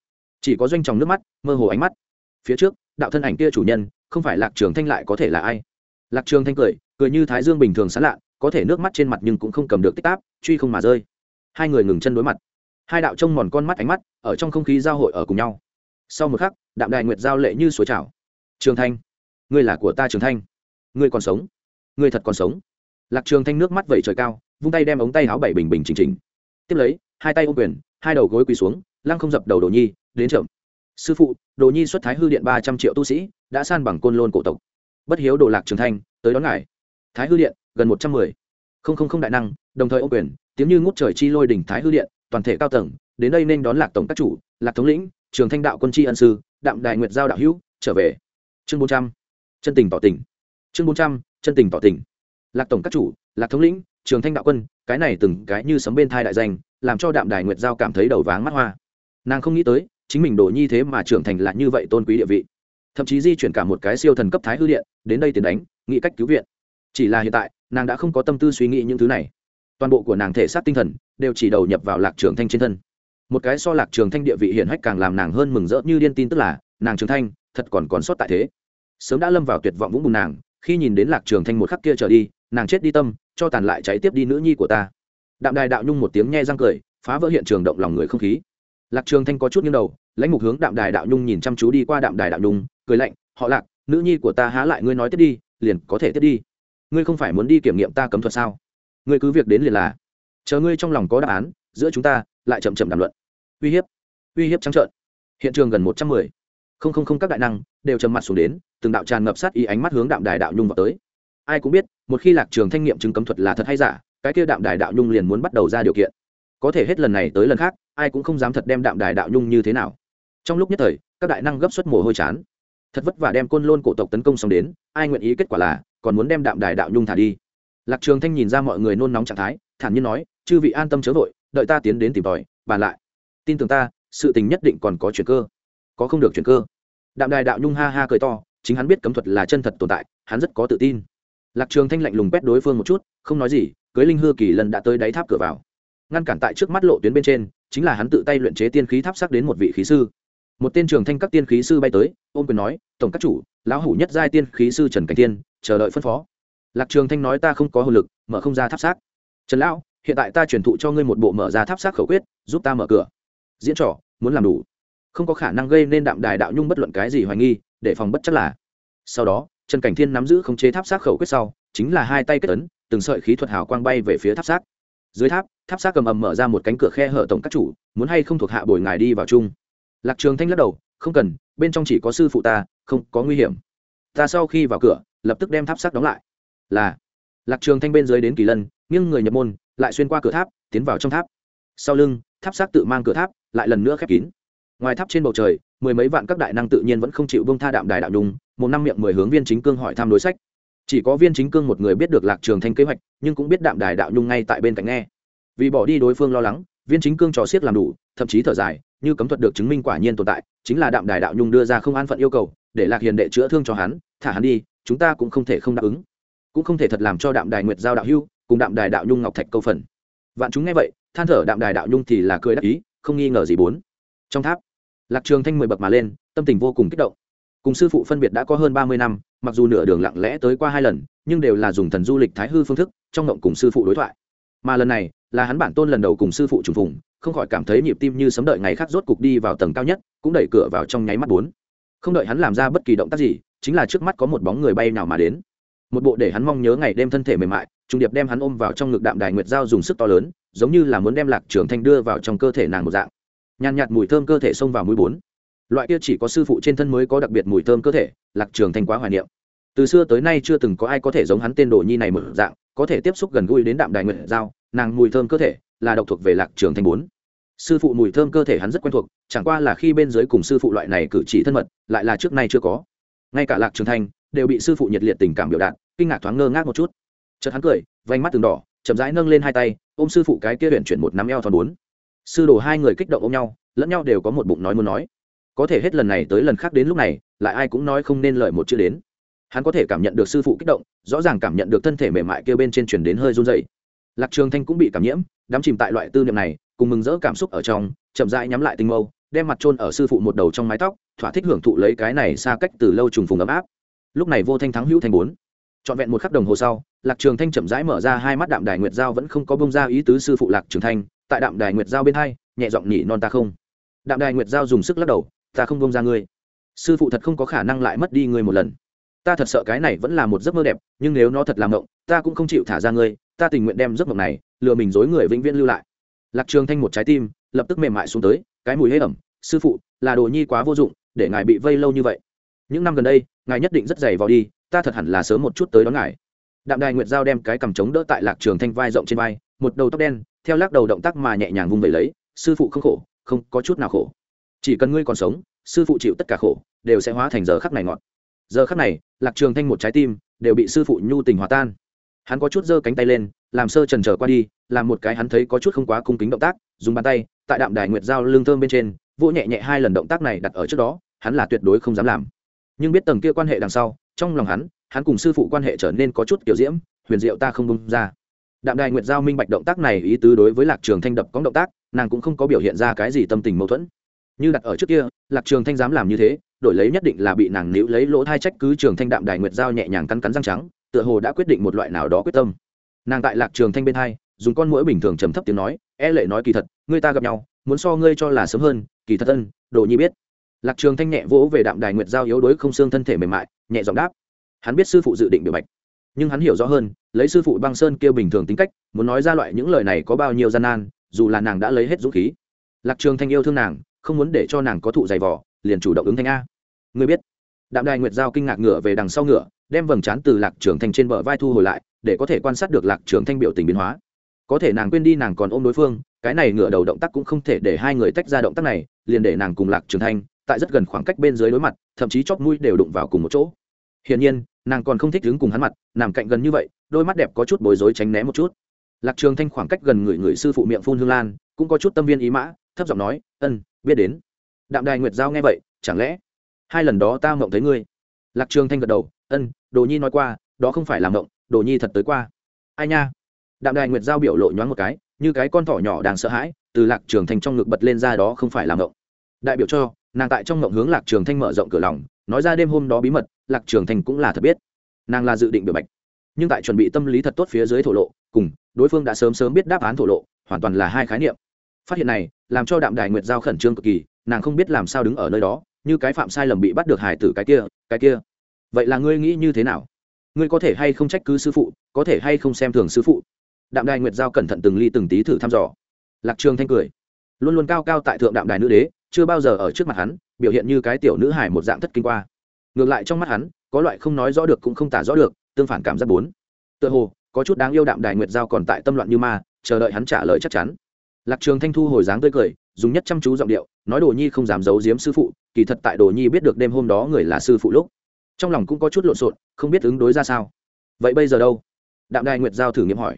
Chỉ có doanh tròng nước mắt, mơ hồ ánh mắt. Phía trước, đạo thân ảnh kia chủ nhân, không phải lạc trường thanh lại có thể là ai? Lạc trường thanh cười cười như thái dương bình thường sán lạ, có thể nước mắt trên mặt nhưng cũng không cầm được tích táp, truy không mà rơi. Hai người ngừng chân đối mặt. Hai đạo trông mòn con mắt ánh mắt, ở trong không khí giao hội ở cùng nhau sau một khắc, đạm đài nguyệt giao lệ như suối trào. Trường thanh, ngươi là của ta trường thanh. Ngươi còn sống. Ngươi thật còn sống. Lạc trường thanh nước mắt vẩy trời cao, vung tay đem ống tay áo bảy bình bình chỉnh chỉnh. Tiếp lấy, hai tay ôm quyền, hai đầu gối quỳ xuống, lăng không dập đầu đồ nhi, đến chậm. Sư phụ, đồ nhi xuất thái hư điện ba trăm triệu tu sĩ, đã san bằng côn lôn cổ tộc. Bất hiếu đồ lạc trường thanh, tới đón ngài. Thái hư điện, gần một trăm mười. Không không không đại năng. Đồng thời ôm quyền, tiếng như ngút trời chi lôi đỉnh thái hư điện, toàn thể cao tầng, đến đây nên đón lạc tổng các chủ, lạc thống lĩnh trường thanh đạo quân tri ân sư, đạm đại nguyệt giao đạo hữu, trở về. Chương bốn trăm, chân tình tỏ tình. Chương bốn trăm, chân tình tỏ tình. Lạc tổng các chủ, lạc thống lĩnh, trường thanh đạo quân, cái này từng cái như sấm bên thai đại danh, làm cho đạm đài nguyệt giao cảm thấy đầu váng mắt hoa. Nàng không nghĩ tới, chính mình đổ nhi thế mà trưởng thành là như vậy tôn quý địa vị. Thậm chí di chuyển cả một cái siêu thần cấp thái hư điện, đến đây tiền đánh nghĩ cách cứu viện. Chỉ là hiện tại, nàng đã không có tâm tư suy nghĩ những thứ này. Toàn bộ của nàng thể xác tinh thần, đều chỉ đầu nhập vào lạc trường thanh trên thân một cái so lạc trường thanh địa vị hiển hách càng làm nàng hơn mừng rỡ như điên tin tức là, nàng trường thanh, thật còn còn sót tại thế. Sớm đã lâm vào tuyệt vọng vũng bùn nàng, khi nhìn đến lạc trường thanh một khắc kia trở đi, nàng chết đi tâm, cho tàn lại cháy tiếp đi nữ nhi của ta. Đạm đài đạo nhung một tiếng nghe răng cười, phá vỡ hiện trường động lòng người không khí. Lạc trường thanh có chút nghiêng đầu, lãnh mục hướng đạm đài đạo nhung nhìn chăm chú đi qua đạm đài đạo nhung, cười lạnh, họ lạc, nữ nhi của ta há lại ngươi nói tiếp đi, liền có thể tiếp đi. Ngươi không phải muốn đi kiểm nghiệm ta cấm thuật sao? Ngươi cứ việc đến liền là. Chờ ngươi trong lòng có đáp án, giữa chúng ta lại chậm chậm đàm luận uy hiếp uy hiếp trắng trợn. Hiện trường gần một trăm mười. Không không không, các đại năng đều trầm mặt xuống đến, từng đạo tràn ngập sát ý ánh mắt hướng đạm đài đạo nhung vào tới. Ai cũng biết, một khi lạc trường thanh nghiệm chứng cấm thuật là thật hay giả, cái kia đạm đài đạo nhung liền muốn bắt đầu ra điều kiện. Có thể hết lần này tới lần khác, ai cũng không dám thật đem đạm đài đạo nhung như thế nào. Trong lúc nhất thời, các đại năng gấp suất mồ hôi chán. Thật vất vả đem côn lôn cổ tộc tấn công xong đến, ai nguyện ý kết quả là, còn muốn đem đạm đài đạo nhung thả đi. Lạc trường thanh nhìn ra mọi người nôn nóng trạng thái, thản nhiên nói, chư vị an tâm chớ vội, đợi ta tiến đến tìm tòi, bàn lại tin tưởng ta, sự tình nhất định còn có chuyện cơ. Có không được chuyện cơ. Đạm đài đạo nhung ha ha cười to, chính hắn biết cấm thuật là chân thật tồn tại, hắn rất có tự tin. Lạc trường thanh lạnh lùng quét đối phương một chút, không nói gì, cưới linh hư kỳ lần đã tới đáy tháp cửa vào. Ngăn cản tại trước mắt lộ tuyến bên trên, chính là hắn tự tay luyện chế tiên khí tháp sắc đến một vị khí sư. Một tên trường thanh các tiên khí sư bay tới, ôm quyền nói, tổng các chủ, lão hủ nhất giai tiên khí sư trần cảnh tiên chờ đợi phân phó. Lạc trường thanh nói, ta không có hồn lực, mở không ra tháp xác trần lão, hiện tại ta truyền thụ cho ngươi một bộ mở ra tháp xác khẩu quyết, giúp ta mở cửa diễn trò, muốn làm đủ. Không có khả năng gây nên đạm đài đạo nhung bất luận cái gì hoài nghi, để phòng bất chắc là. Sau đó, trần cảnh thiên nắm giữ khống chế tháp xác khẩu quyết sau, chính là hai tay kết ấn, từng sợi khí thuật hào quang bay về phía tháp xác. Dưới tháp tháp xác cầm ầm mở ra một cánh cửa khe hở tổng các chủ, muốn hay không thuộc hạ bồi ngài đi vào chung. Lạc trường thanh lắc đầu, không cần, bên trong chỉ có sư phụ ta, không có nguy hiểm. Ta sau khi vào cửa, lập tức đem tháp xác đóng lại. Là, lạc trường thanh bên dưới đến kỳ lân, nghiêng người nhập môn, lại xuyên qua cửa tháp, tiến vào trong tháp. Sau lưng, tháp xác tự mang cửa tháp lại lần nữa khép kín. Ngoài tháp trên bầu trời, mười mấy vạn các đại năng tự nhiên vẫn không chịu bông tha đạm đài đạo nhung, một năm miệng mười hướng viên chính cương hỏi thăm đối sách. Chỉ có viên chính cương một người biết được lạc trường thanh kế hoạch, nhưng cũng biết đạm đài đạo nhung ngay tại bên cạnh nghe. Vì bỏ đi đối phương lo lắng, viên chính cương trò xiết làm đủ, thậm chí thở dài, như cấm thuật được chứng minh quả nhiên tồn tại, chính là đạm đài đạo nhung đưa ra không an phận yêu cầu, để lạc hiền đệ chữa thương cho hắn, thả hắn đi, chúng ta cũng không thể không đáp ứng. Cũng không thể thật làm cho đạm đài nguyệt giao đạo hưu, cùng đạm đài đạo nhung ngọc thạch câu phần. Vạn chúng nghe vậy, than thở đạm đài đạo nhung thì là cười đắc ý không nghi ngờ gì bốn. Trong tháp, lạc trường thanh mười bậc mà lên, tâm tình vô cùng kích động. Cùng sư phụ phân biệt đã có hơn ba mươi năm, mặc dù nửa đường lặng lẽ tới qua hai lần, nhưng đều là dùng thần du lịch thái hư phương thức, trong ngộng cùng sư phụ đối thoại. Mà lần này, là hắn bản tôn lần đầu cùng sư phụ trùng phùng, không khỏi cảm thấy nhịp tim như sấm đợi ngày khác rốt cục đi vào tầng cao nhất, cũng đẩy cửa vào trong nháy mắt bốn. Không đợi hắn làm ra bất kỳ động tác gì, chính là trước mắt có một bóng người bay nào mà đến. Một bộ để hắn mong nhớ ngày đêm thân thể mềm mại trung điệp đem hắn ôm vào trong ngực đạm đài nguyệt giao dùng sức to lớn giống như là muốn đem lạc trường thanh đưa vào trong cơ thể nàng một dạng. Nhàn nhạt mùi thơm cơ thể xông vào mũi bốn. Loại kia chỉ có sư phụ trên thân mới có đặc biệt mùi thơm cơ thể, lạc trường thanh quá hoài niệm. Từ xưa tới nay chưa từng có ai có thể giống hắn tên đồ nhi này mở dạng, có thể tiếp xúc gần gũi đến đạm đài nguyệt giao, nàng mùi thơm cơ thể là độc thuộc về lạc trường thanh bốn. Sư phụ mùi thơm cơ thể hắn rất quen thuộc, chẳng qua là khi bên dưới cùng sư phụ loại này cử chỉ thân mật, lại là trước nay chưa có. Ngay cả lạc trường thanh đều bị sư phụ nhiệt liệt tình cảm biểu đạt, kinh ngạc thoáng ngơ ngác một chút. Chợt hắn cười, vành mắt từng đỏ chậm rãi nâng lên hai tay, ôm sư phụ cái kia luyện chuyển một nắm eo thon bốn. Sư đồ hai người kích động ôm nhau, lẫn nhau đều có một bụng nói muốn nói. Có thể hết lần này tới lần khác đến lúc này, lại ai cũng nói không nên lời một chữ đến. Hắn có thể cảm nhận được sư phụ kích động, rõ ràng cảm nhận được thân thể mềm mại kia bên trên chuyển đến hơi run dày lạc trường thanh cũng bị cảm nhiễm, đắm chìm tại loại tư niệm này, cùng mừng rỡ cảm xúc ở trong, chậm rãi nhắm lại tinh mâu, đem mặt trôn ở sư phụ một đầu trong mái tóc, thỏa thích hưởng thụ lấy cái này xa cách từ lâu trùng phùng ấm áp. Lúc này vô thanh thắng hữu thanh bốn trọn vẹn một khắc đồng hồ sau, lạc trường thanh chậm rãi mở ra hai mắt đạm đài nguyệt giao vẫn không có bông ra ý tứ sư phụ lạc trường thanh, tại đạm đài nguyệt giao bên hai, nhẹ giọng nhỉ non ta không. Đạm đài nguyệt giao dùng sức lắc đầu, ta không bông ra ngươi. Sư phụ thật không có khả năng lại mất đi ngươi một lần. Ta thật sợ cái này vẫn là một giấc mơ đẹp, nhưng nếu nó thật làm mộng, ta cũng không chịu thả ra ngươi, ta tình nguyện đem giấc mộng này, lừa mình dối người vĩnh viễn lưu lại. Lạc trường thanh một trái tim, lập tức mềm mại xuống tới, cái mùi hế ẩm, sư phụ, là đồ nhi quá vô dụng, để ngài bị vây lâu như vậy. Những năm gần đây, ngài nhất định rất dày vào đi ta thật hẳn là sớm một chút tới đón ngài. Đạm đài nguyệt giao đem cái cầm trống đỡ tại lạc trường thanh vai rộng trên vai, một đầu tóc đen, theo lắc đầu động tác mà nhẹ nhàng vung vẩy lấy, sư phụ không khổ, không có chút nào khổ. Chỉ cần ngươi còn sống, sư phụ chịu tất cả khổ, đều sẽ hóa thành giờ khắc này ngọt giờ khắc này, lạc trường thanh một trái tim đều bị sư phụ nhu tình hòa tan. Hắn có chút giơ cánh tay lên, làm sơ trần trở qua đi, làm một cái hắn thấy có chút không quá cung kính động tác, dùng bàn tay, tại đạm đài nguyệt giao lương thơm bên trên, vỗ nhẹ nhẹ hai lần động tác này đặt ở trước đó, hắn là tuyệt đối không dám làm. Nhưng biết tầng kia quan hệ đằng sau trong lòng hắn hắn cùng sư phụ quan hệ trở nên có chút kiểu diễm, huyền diệu ta không bông ra. Đạm đài nguyệt giao minh bạch động tác này ý tứ đối với lạc trường thanh đập có động tác, nàng cũng không có biểu hiện ra cái gì tâm tình mâu thuẫn. Như đặt ở trước kia, lạc trường thanh dám làm như thế, đổi lấy nhất định là bị nàng níu lấy lỗ thai trách cứ trường thanh đạm đài nguyệt giao nhẹ nhàng cắn cắn răng trắng, tựa hồ đã quyết định một loại nào đó quyết tâm. Nàng tại lạc trường thanh bên hai, dùng con mũi bình thường trầm thấp tiếng nói e lệ nói kỳ thật ngươi ta gặp nhau, muốn so ngươi cho là sớm hơn, kỳ thật ân, đồ nhi biết lạc trường thanh nhẹ vỗ về đạm đài nguyệt giao yếu đuối không xương thân thể mềm mại, nhẹ giọng đáp. Hắn biết sư phụ dự định biểu bạch, nhưng hắn hiểu rõ hơn, lấy sư phụ băng sơn kia bình thường tính cách, muốn nói ra loại những lời này có bao nhiêu gian nan, dù là nàng đã lấy hết dũng khí. Lạc trường thanh yêu thương nàng, không muốn để cho nàng có thụ dày vỏ liền chủ động ứng thanh a. Ngươi biết, đạm đài nguyệt giao kinh ngạc ngửa về đằng sau ngựa, đem vầng trán từ lạc trường thanh trên bờ vai thu hồi lại, để có thể quan sát được lạc trường thanh biểu tình biến hóa. Có thể nàng quên đi nàng còn ôm đối phương, cái này ngửa đầu động tác cũng không thể để hai người tách ra động tác này, liền để nàng cùng lạc trường thanh tại rất gần khoảng cách bên dưới đối mặt, thậm chí chóp mũi đều đụng vào cùng một chỗ. Hiển nhiên, nàng còn không thích đứng cùng hắn mặt, nằm cạnh gần như vậy, đôi mắt đẹp có chút bối rối tránh né một chút. Lạc trường thanh khoảng cách gần người người sư phụ miệng phun hương lan, cũng có chút tâm viên ý mã, thấp giọng nói, ân, biết đến. Đạm đài nguyệt giao nghe vậy, chẳng lẽ hai lần đó ta mộng thấy ngươi? Lạc trường thanh gật đầu, ân, đồ nhi nói qua, đó không phải là mộng, đồ nhi thật tới qua. Ai nha? Đạm đài nguyệt giao biểu lộ nhoáng một cái, như cái con thỏ nhỏ đang sợ hãi, từ lạc trường thanh trong ngực bật lên ra đó không phải là mộng. Đại biểu cho nàng tại trong ngộng hướng lạc trường thanh mở rộng cửa lòng, nói ra đêm hôm đó bí mật, lạc trường thanh cũng là thật biết. Nàng là dự định biểu bạch. Nhưng tại chuẩn bị tâm lý thật tốt phía dưới thổ lộ, cùng đối phương đã sớm sớm biết đáp án thổ lộ, hoàn toàn là hai khái niệm. Phát hiện này, làm cho đạm đài nguyệt giao khẩn trương cực kỳ, nàng không biết làm sao đứng ở nơi đó, như cái phạm sai lầm bị bắt được hải tử cái kia cái kia. Vậy là ngươi nghĩ như thế nào? Ngươi có thể hay không trách cứ sư phụ, có thể hay không xem thường sư phụ? Đạm đài nguyệt giao cẩn thận từng ly từng tí thử thăm dò. Lạc trường thanh cười. Luôn luôn cao cao tại thượng đạm đài nữ đế chưa bao giờ ở trước mặt hắn, biểu hiện như cái tiểu nữ hải một dạng thất kinh qua. Ngược lại trong mắt hắn, có loại không nói rõ được cũng không tả rõ được, tương phản cảm giác bốn. Tựa hồ, có chút đáng yêu đạm đài nguyệt giao còn tại tâm loạn như ma, chờ đợi hắn trả lời chắc chắn. Lạc trường thanh thu hồi dáng tươi cười, dùng nhất chăm chú giọng điệu, nói đồ nhi không dám giấu giếm sư phụ, kỳ thật tại đồ nhi biết được đêm hôm đó người là sư phụ lúc. Trong lòng cũng có chút lộn xộn, không biết ứng đối ra sao. Vậy bây giờ đâu? Đạm đài nguyệt giao thử nghiệm hỏi.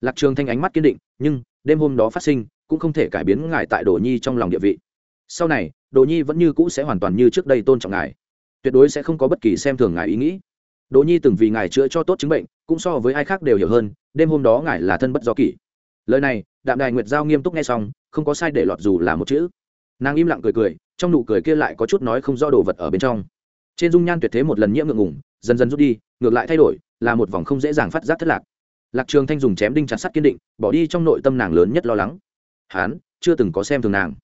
Lạc trường thanh ánh mắt kiên định, nhưng, đêm hôm đó phát sinh, cũng không thể cải biến ngài tại đồ nhi trong lòng địa vị sau này, đồ nhi vẫn như cũ sẽ hoàn toàn như trước đây tôn trọng ngài. Tuyệt đối sẽ không có bất kỳ xem thường ngài ý nghĩ. Đồ nhi từng vì ngài chữa cho tốt chứng bệnh, cũng so với ai khác đều hiểu hơn, đêm hôm đó ngài là thân bất do kỷ. Lời này, đạm đài nguyệt giao nghiêm túc nghe xong, không có sai để lọt dù là một chữ. Nàng im lặng cười cười, trong nụ cười kia lại có chút nói không do đồ vật ở bên trong. Trên dung nhan tuyệt thế một lần nhiễm ngượng ngủng dần dần rút đi, ngược lại thay đổi, là một vòng không dễ dàng phát giác thất lạc. Lạc trường thanh dùng chém đinh chặt sắt kiên định, bỏ đi trong nội tâm nàng lớn nhất lo lắng. Hán, chưa từng có xem thường nàng.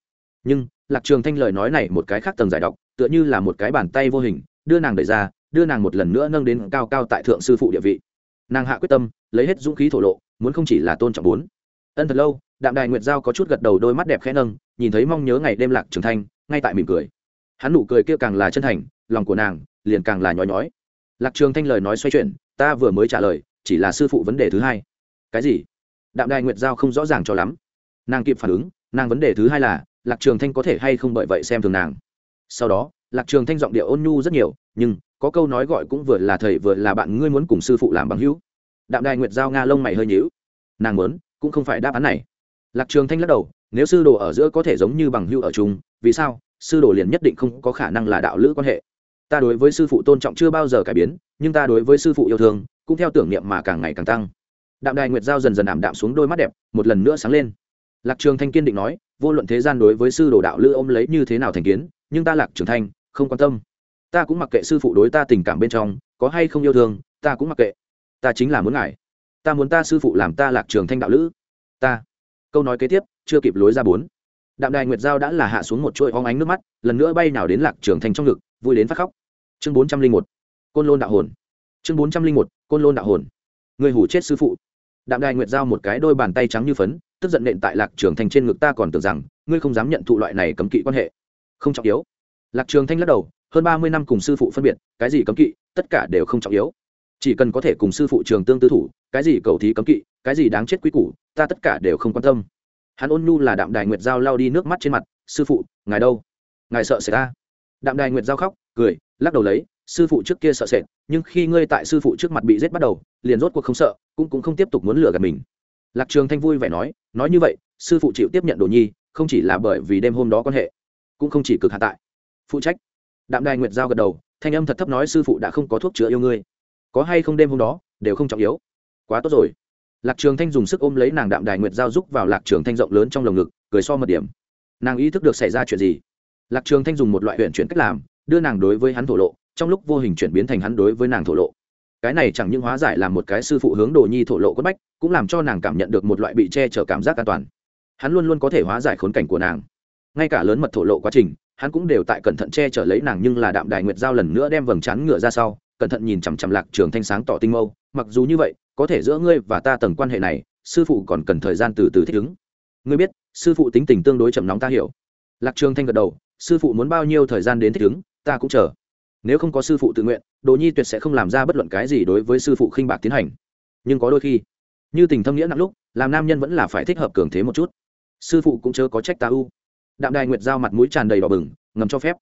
Nhưng lạc trường thanh lời nói này một cái khác tầng giải độc tựa như là một cái bàn tay vô hình, đưa nàng đẩy ra, đưa nàng một lần nữa nâng đến cao cao tại thượng sư phụ địa vị. Nàng hạ quyết tâm, lấy hết dũng khí thổ lộ, muốn không chỉ là tôn trọng bốn. Ân thật lâu, đạm đài nguyệt giao có chút gật đầu đôi mắt đẹp khẽ nâng, nhìn thấy mong nhớ ngày đêm lạc trường thanh, ngay tại mỉm cười. Hắn nụ cười kia càng là chân thành, lòng của nàng liền càng là nhói nhói. Lạc trường thanh lời nói xoay chuyển, ta vừa mới trả lời, chỉ là sư phụ vấn đề thứ hai. Cái gì? Đạm đài nguyệt giao không rõ ràng cho lắm. Nàng kịp phản ứng, nàng vấn đề thứ hai là lạc trường thanh có thể hay không bởi vậy xem thường nàng. Sau đó, lạc trường thanh giọng điệu ôn nhu rất nhiều, nhưng có câu nói gọi cũng vừa là thầy vừa là bạn, ngươi muốn cùng sư phụ làm bằng hữu. Đạm đài nguyệt giao nga lông mày hơi nhíu. Nàng muốn, cũng không phải đáp án này. Lạc trường thanh lắc đầu, nếu sư đồ ở giữa có thể giống như bằng hữu ở chung, vì sao, sư đồ liền nhất định không có khả năng là đạo lữ quan hệ. Ta đối với sư phụ tôn trọng chưa bao giờ cải biến, nhưng ta đối với sư phụ yêu thương, cũng theo tưởng niệm mà càng ngày càng tăng. Đạm đài nguyệt giao dần dần ảm đạm xuống đôi mắt đẹp, một lần nữa sáng lên. Lạc trường thanh kiên định nói vô luận thế gian đối với sư đồ đạo lữ ôm lấy như thế nào thành kiến, nhưng ta lạc trường thanh không quan tâm. Ta cũng mặc kệ sư phụ đối ta tình cảm bên trong, có hay không yêu thương, ta cũng mặc kệ. Ta chính là muốn ngài. Ta muốn ta sư phụ làm ta lạc trường thanh đạo lữ. Ta. Câu nói kế tiếp, chưa kịp lối ra bốn. Đạm đài nguyệt giao đã là hạ xuống một chuỗi hóng ánh nước mắt, lần nữa bay nào đến lạc trường thanh trong ngực, vui đến phát khóc. Chương bốn trăm linh một, côn lôn đạo hồn. Chương bốn trăm linh một, côn lôn đạo hồn. Người hủ chết sư phụ đạm đài nguyệt giao một cái đôi bàn tay trắng như phấn, tức giận nện tại lạc trường thanh trên ngực ta còn tưởng rằng, ngươi không dám nhận thụ loại này cấm kỵ quan hệ. Không trọng yếu. Lạc trường thanh lắc đầu, hơn ba mươi năm cùng sư phụ phân biệt, cái gì cấm kỵ, tất cả đều không trọng yếu. Chỉ cần có thể cùng sư phụ trường tương tư thủ, cái gì cầu thí cấm kỵ, cái gì đáng chết quý củ, ta tất cả đều không quan tâm. Hắn ôn nhu là đạm đài nguyệt giao lao đi nước mắt trên mặt, sư phụ, ngài đâu? Ngài sợ sẽ ta? Đạm đài nguyệt giao khóc, cười, lắc đầu lấy sư phụ trước kia sợ sệt, nhưng khi ngươi tại sư phụ trước mặt bị giết bắt đầu, liền rốt cuộc không sợ, cũng cũng không tiếp tục muốn lừa gạt mình. Lạc trường thanh vui vẻ nói nói như vậy, sư phụ chịu tiếp nhận đồ nhi, không chỉ là bởi vì đêm hôm đó quan hệ, cũng không chỉ cực hạ tại. Phụ trách. Đạm đài nguyệt giao gật đầu, thanh âm thật thấp nói sư phụ đã không có thuốc chữa yêu ngươi. Có hay không đêm hôm đó, đều không trọng yếu. Quá tốt rồi. Lạc trường thanh dùng sức ôm lấy nàng đạm đài nguyệt giao giúp vào lạc trường thanh rộng lớn trong lồng ngực, cười so mật điểm. Nàng ý thức được xảy ra chuyện gì? Lạc trường thanh dùng một loại huyện chuyển cách làm, đưa nàng đối với hắn thổ lộ trong lúc vô hình chuyển biến thành hắn đối với nàng thổ lộ. Cái này chẳng những hóa giải làm một cái sư phụ hướng đồ nhi thổ lộ quất bách, cũng làm cho nàng cảm nhận được một loại bị che chở cảm giác an toàn. Hắn luôn luôn có thể hóa giải khốn cảnh của nàng. Ngay cả lớn mật thổ lộ quá trình, hắn cũng đều tại cẩn thận che chở lấy nàng nhưng là đạm đài nguyệt giao lần nữa đem vầng trán ngựa ra sau, cẩn thận nhìn chằm chằm lạc trường thanh sáng tỏ tinh mâu, mặc dù như vậy, có thể giữa ngươi và ta tầng quan hệ này, sư phụ còn cần thời gian từ từ thích ứng. Ngươi biết, sư phụ tính tình tương đối chậm nóng ta hiểu. Lạc trường thanh gật đầu, sư phụ muốn bao nhiêu thời gian đến thích ứng, ta cũng chờ nếu không có sư phụ tự nguyện, đồ nhi tuyệt sẽ không làm ra bất luận cái gì đối với sư phụ khinh bạc tiến hành. Nhưng có đôi khi, như tình thâm nghĩa nặng lúc, làm nam nhân vẫn là phải thích hợp cường thế một chút. Sư phụ cũng chớ có trách ta u. Đạm đài nguyệt giao mặt mũi tràn đầy đỏ bừng, ngầm cho phép.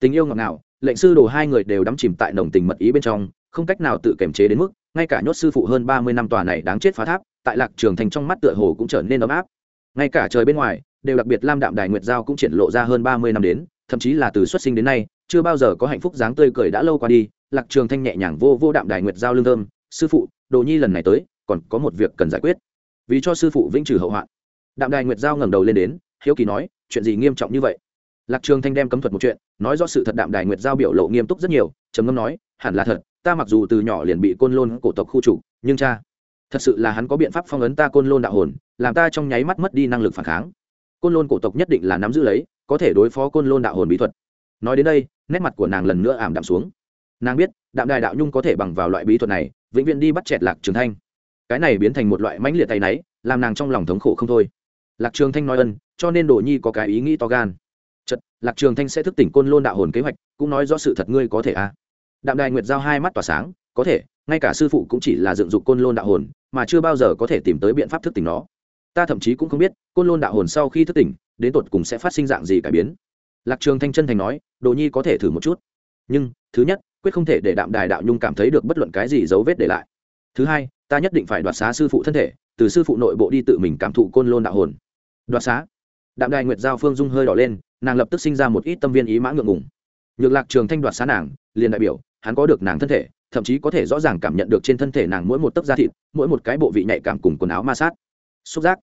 Tình yêu ngọt ngào, lệnh sư đồ hai người đều đắm chìm tại nồng tình mật ý bên trong, không cách nào tự kiềm chế đến mức, ngay cả nhốt sư phụ hơn ba mươi năm tòa này đáng chết phá tháp, tại lạc trường thành trong mắt tựa hồ cũng trở nên ấm áp. Ngay cả trời bên ngoài, đều đặc biệt lam đạm đài nguyệt giao cũng triển lộ ra hơn ba mươi năm đến, thậm chí là từ xuất sinh đến nay chưa bao giờ có hạnh phúc dáng tươi cười đã lâu qua đi, lạc trường thanh nhẹ nhàng vô vô đạm đài nguyệt giao lương thơm, sư phụ, đồ nhi lần này tới, còn có một việc cần giải quyết. Vì cho sư phụ vĩnh trừ hậu hoạn. Đạm đài nguyệt giao ngẩng đầu lên đến, hiếu kỳ nói, chuyện gì nghiêm trọng như vậy? Lạc trường thanh đem cấm thuật một chuyện, nói rõ sự thật đạm đài nguyệt giao biểu lộ nghiêm túc rất nhiều, trầm ngâm nói, hẳn là thật, ta mặc dù từ nhỏ liền bị côn lôn cổ tộc khu chủ, nhưng cha, thật sự là hắn có biện pháp phong ấn ta côn lôn đạo hồn, làm ta trong nháy mắt mất đi năng lực phản kháng. Côn lôn cổ tộc nhất định là nắm giữ lấy, có thể đối phó côn lôn đạo hồn bí thuật nói đến đây, nét mặt của nàng lần nữa ảm đạm xuống. Nàng biết, đạm đài đạo nhung có thể bằng vào loại bí thuật này, vĩnh viễn đi bắt chẹt lạc trường thanh. Cái này biến thành một loại mãnh liệt tay náy, làm nàng trong lòng thống khổ không thôi. Lạc trường thanh nói ân, cho nên đồ nhi có cái ý nghĩ to gan. Chật lạc trường thanh sẽ thức tỉnh côn lôn đạo hồn kế hoạch, cũng nói rõ sự thật ngươi có thể a à. đạm đài nguyệt giao hai mắt tỏa sáng, có thể, ngay cả sư phụ cũng chỉ là dựng dục côn lôn đạo hồn, mà chưa bao giờ có thể tìm tới biện pháp thức tỉnh nó. Ta thậm chí cũng không biết, côn lôn đạo hồn sau khi thức tỉnh, đến tột cùng sẽ phát sinh dạng gì cải biến. Lạc trường thanh chân thành nói đồ nhi có thể thử một chút. Nhưng, thứ nhất, quyết không thể để đạm đài đạo nhung cảm thấy được bất luận cái gì dấu vết để lại. Thứ hai, ta nhất định phải đoạt xá sư phụ thân thể, từ sư phụ nội bộ đi tự mình cảm thụ côn lôn đạo hồn. Đoạt xá. Đạm đài nguyệt giao phương dung hơi đỏ lên, nàng lập tức sinh ra một ít tâm viên ý mã ngượng ngùng. Nhược lạc trường thanh đoạt xá nàng, liền đại biểu, hắn có được nàng thân thể, thậm chí có thể rõ ràng cảm nhận được trên thân thể nàng mỗi một tấc da thịt, mỗi một cái bộ vị nhạy cảm cùng quần áo ma sát. Xúc giác.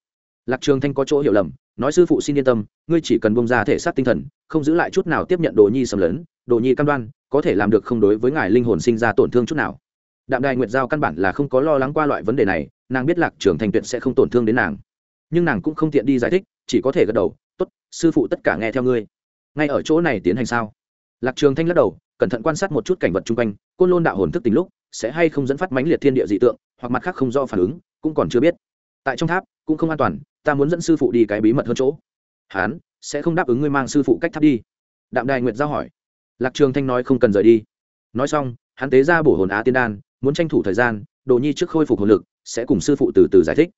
Lạc trường thanh có chỗ hiểu lầm nói sư phụ xin yên tâm, ngươi chỉ cần bông ra thể xác tinh thần, không giữ lại chút nào tiếp nhận đồ nhi xâm lấn, đồ nhi cam đoan, có thể làm được không đối với ngài linh hồn sinh ra tổn thương chút nào. Đạm đài nguyệt giao căn bản là không có lo lắng qua loại vấn đề này, nàng biết lạc trường thanh tuyệt sẽ không tổn thương đến nàng. Nhưng nàng cũng không tiện đi giải thích, chỉ có thể gật đầu, tốt, sư phụ tất cả nghe theo ngươi. Ngay ở chỗ này tiến hành sao? Lạc trường thanh lắc đầu, cẩn thận quan sát một chút cảnh vật chung quanh, côn lôn đạo hồn thức tính lúc, sẽ hay không dẫn phát mãnh liệt thiên địa dị tượng, hoặc mặt khác không do phản ứng, cũng còn chưa biết. Tại trong tháp, cũng không an toàn ta muốn dẫn sư phụ đi cái bí mật hơn chỗ. Hán, sẽ không đáp ứng ngươi mang sư phụ cách tháp đi. Đạm đài nguyệt giao hỏi. Lạc trường thanh nói không cần rời đi. Nói xong, hắn tế ra bổ hồn á tiên đan, muốn tranh thủ thời gian, đồ nhi trước khôi phục hồn lực, sẽ cùng sư phụ từ từ giải thích.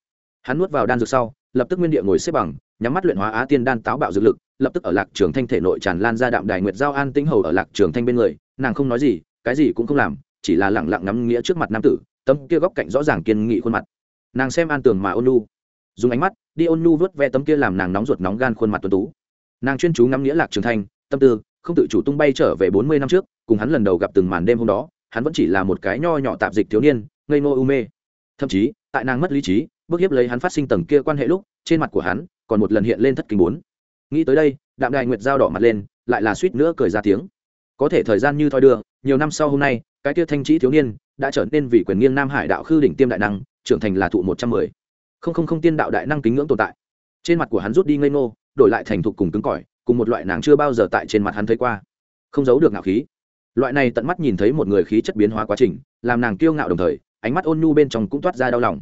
Hắn nuốt vào đan dược sau, lập tức nguyên địa ngồi xếp bằng, nhắm mắt luyện hóa á tiên đan táo bạo dược lực, lập tức ở lạc trường thanh thể nội tràn lan ra đạm đài nguyệt giao an tĩnh hầu ở lạc trường thanh bên người, nàng không nói gì, cái gì cũng không làm, chỉ là lẳng lặng ngắm nghĩa trước mặt nam tử, tấm kia góc cạnh rõ ràng kiên nghị khuôn mặt. Nàng xem an tường mà ôn lu dùng ánh mắt đi ôn nhu vớt ve tấm kia làm nàng nóng ruột nóng gan khuôn mặt tuấn tú. Nàng chuyên chú ngắm nghĩa lạc trường thanh, tâm tư, không tự chủ tung bay trở về bốn mươi năm trước, cùng hắn lần đầu gặp từng màn đêm hôm đó, hắn vẫn chỉ là một cái nho nhỏ tạp dịch thiếu niên, ngây ngô u mê. Thậm chí, tại nàng mất lý trí bước hiếp lấy hắn phát sinh tầng kia quan hệ lúc, trên mặt của hắn còn một lần hiện lên thất kinh bốn. Nghĩ tới đây, đạm đài nguyệt dao đỏ mặt lên, lại là suýt nữa cười ra tiếng. Có thể thời gian như thoi đưa, nhiều năm sau hôm nay, cái kia thanh trí thiếu niên đã trở nên vì quyền nghiêng nam hải đạo khư đỉnh tiêm đại năng, trưởng thành là thụ một trăm mười không không không tiên đạo đại năng kính ngưỡng tồn tại. Trên mặt của hắn rút đi ngây ngô, đổi lại thành thục cùng cứng cỏi, cùng một loại nàng chưa bao giờ tại trên mặt hắn thấy qua. Không giấu được ngạo khí. Loại này tận mắt nhìn thấy một người khí chất biến hóa quá trình, làm nàng kiêu ngạo đồng thời, ánh mắt ôn nhu bên trong cũng toát ra đau lòng.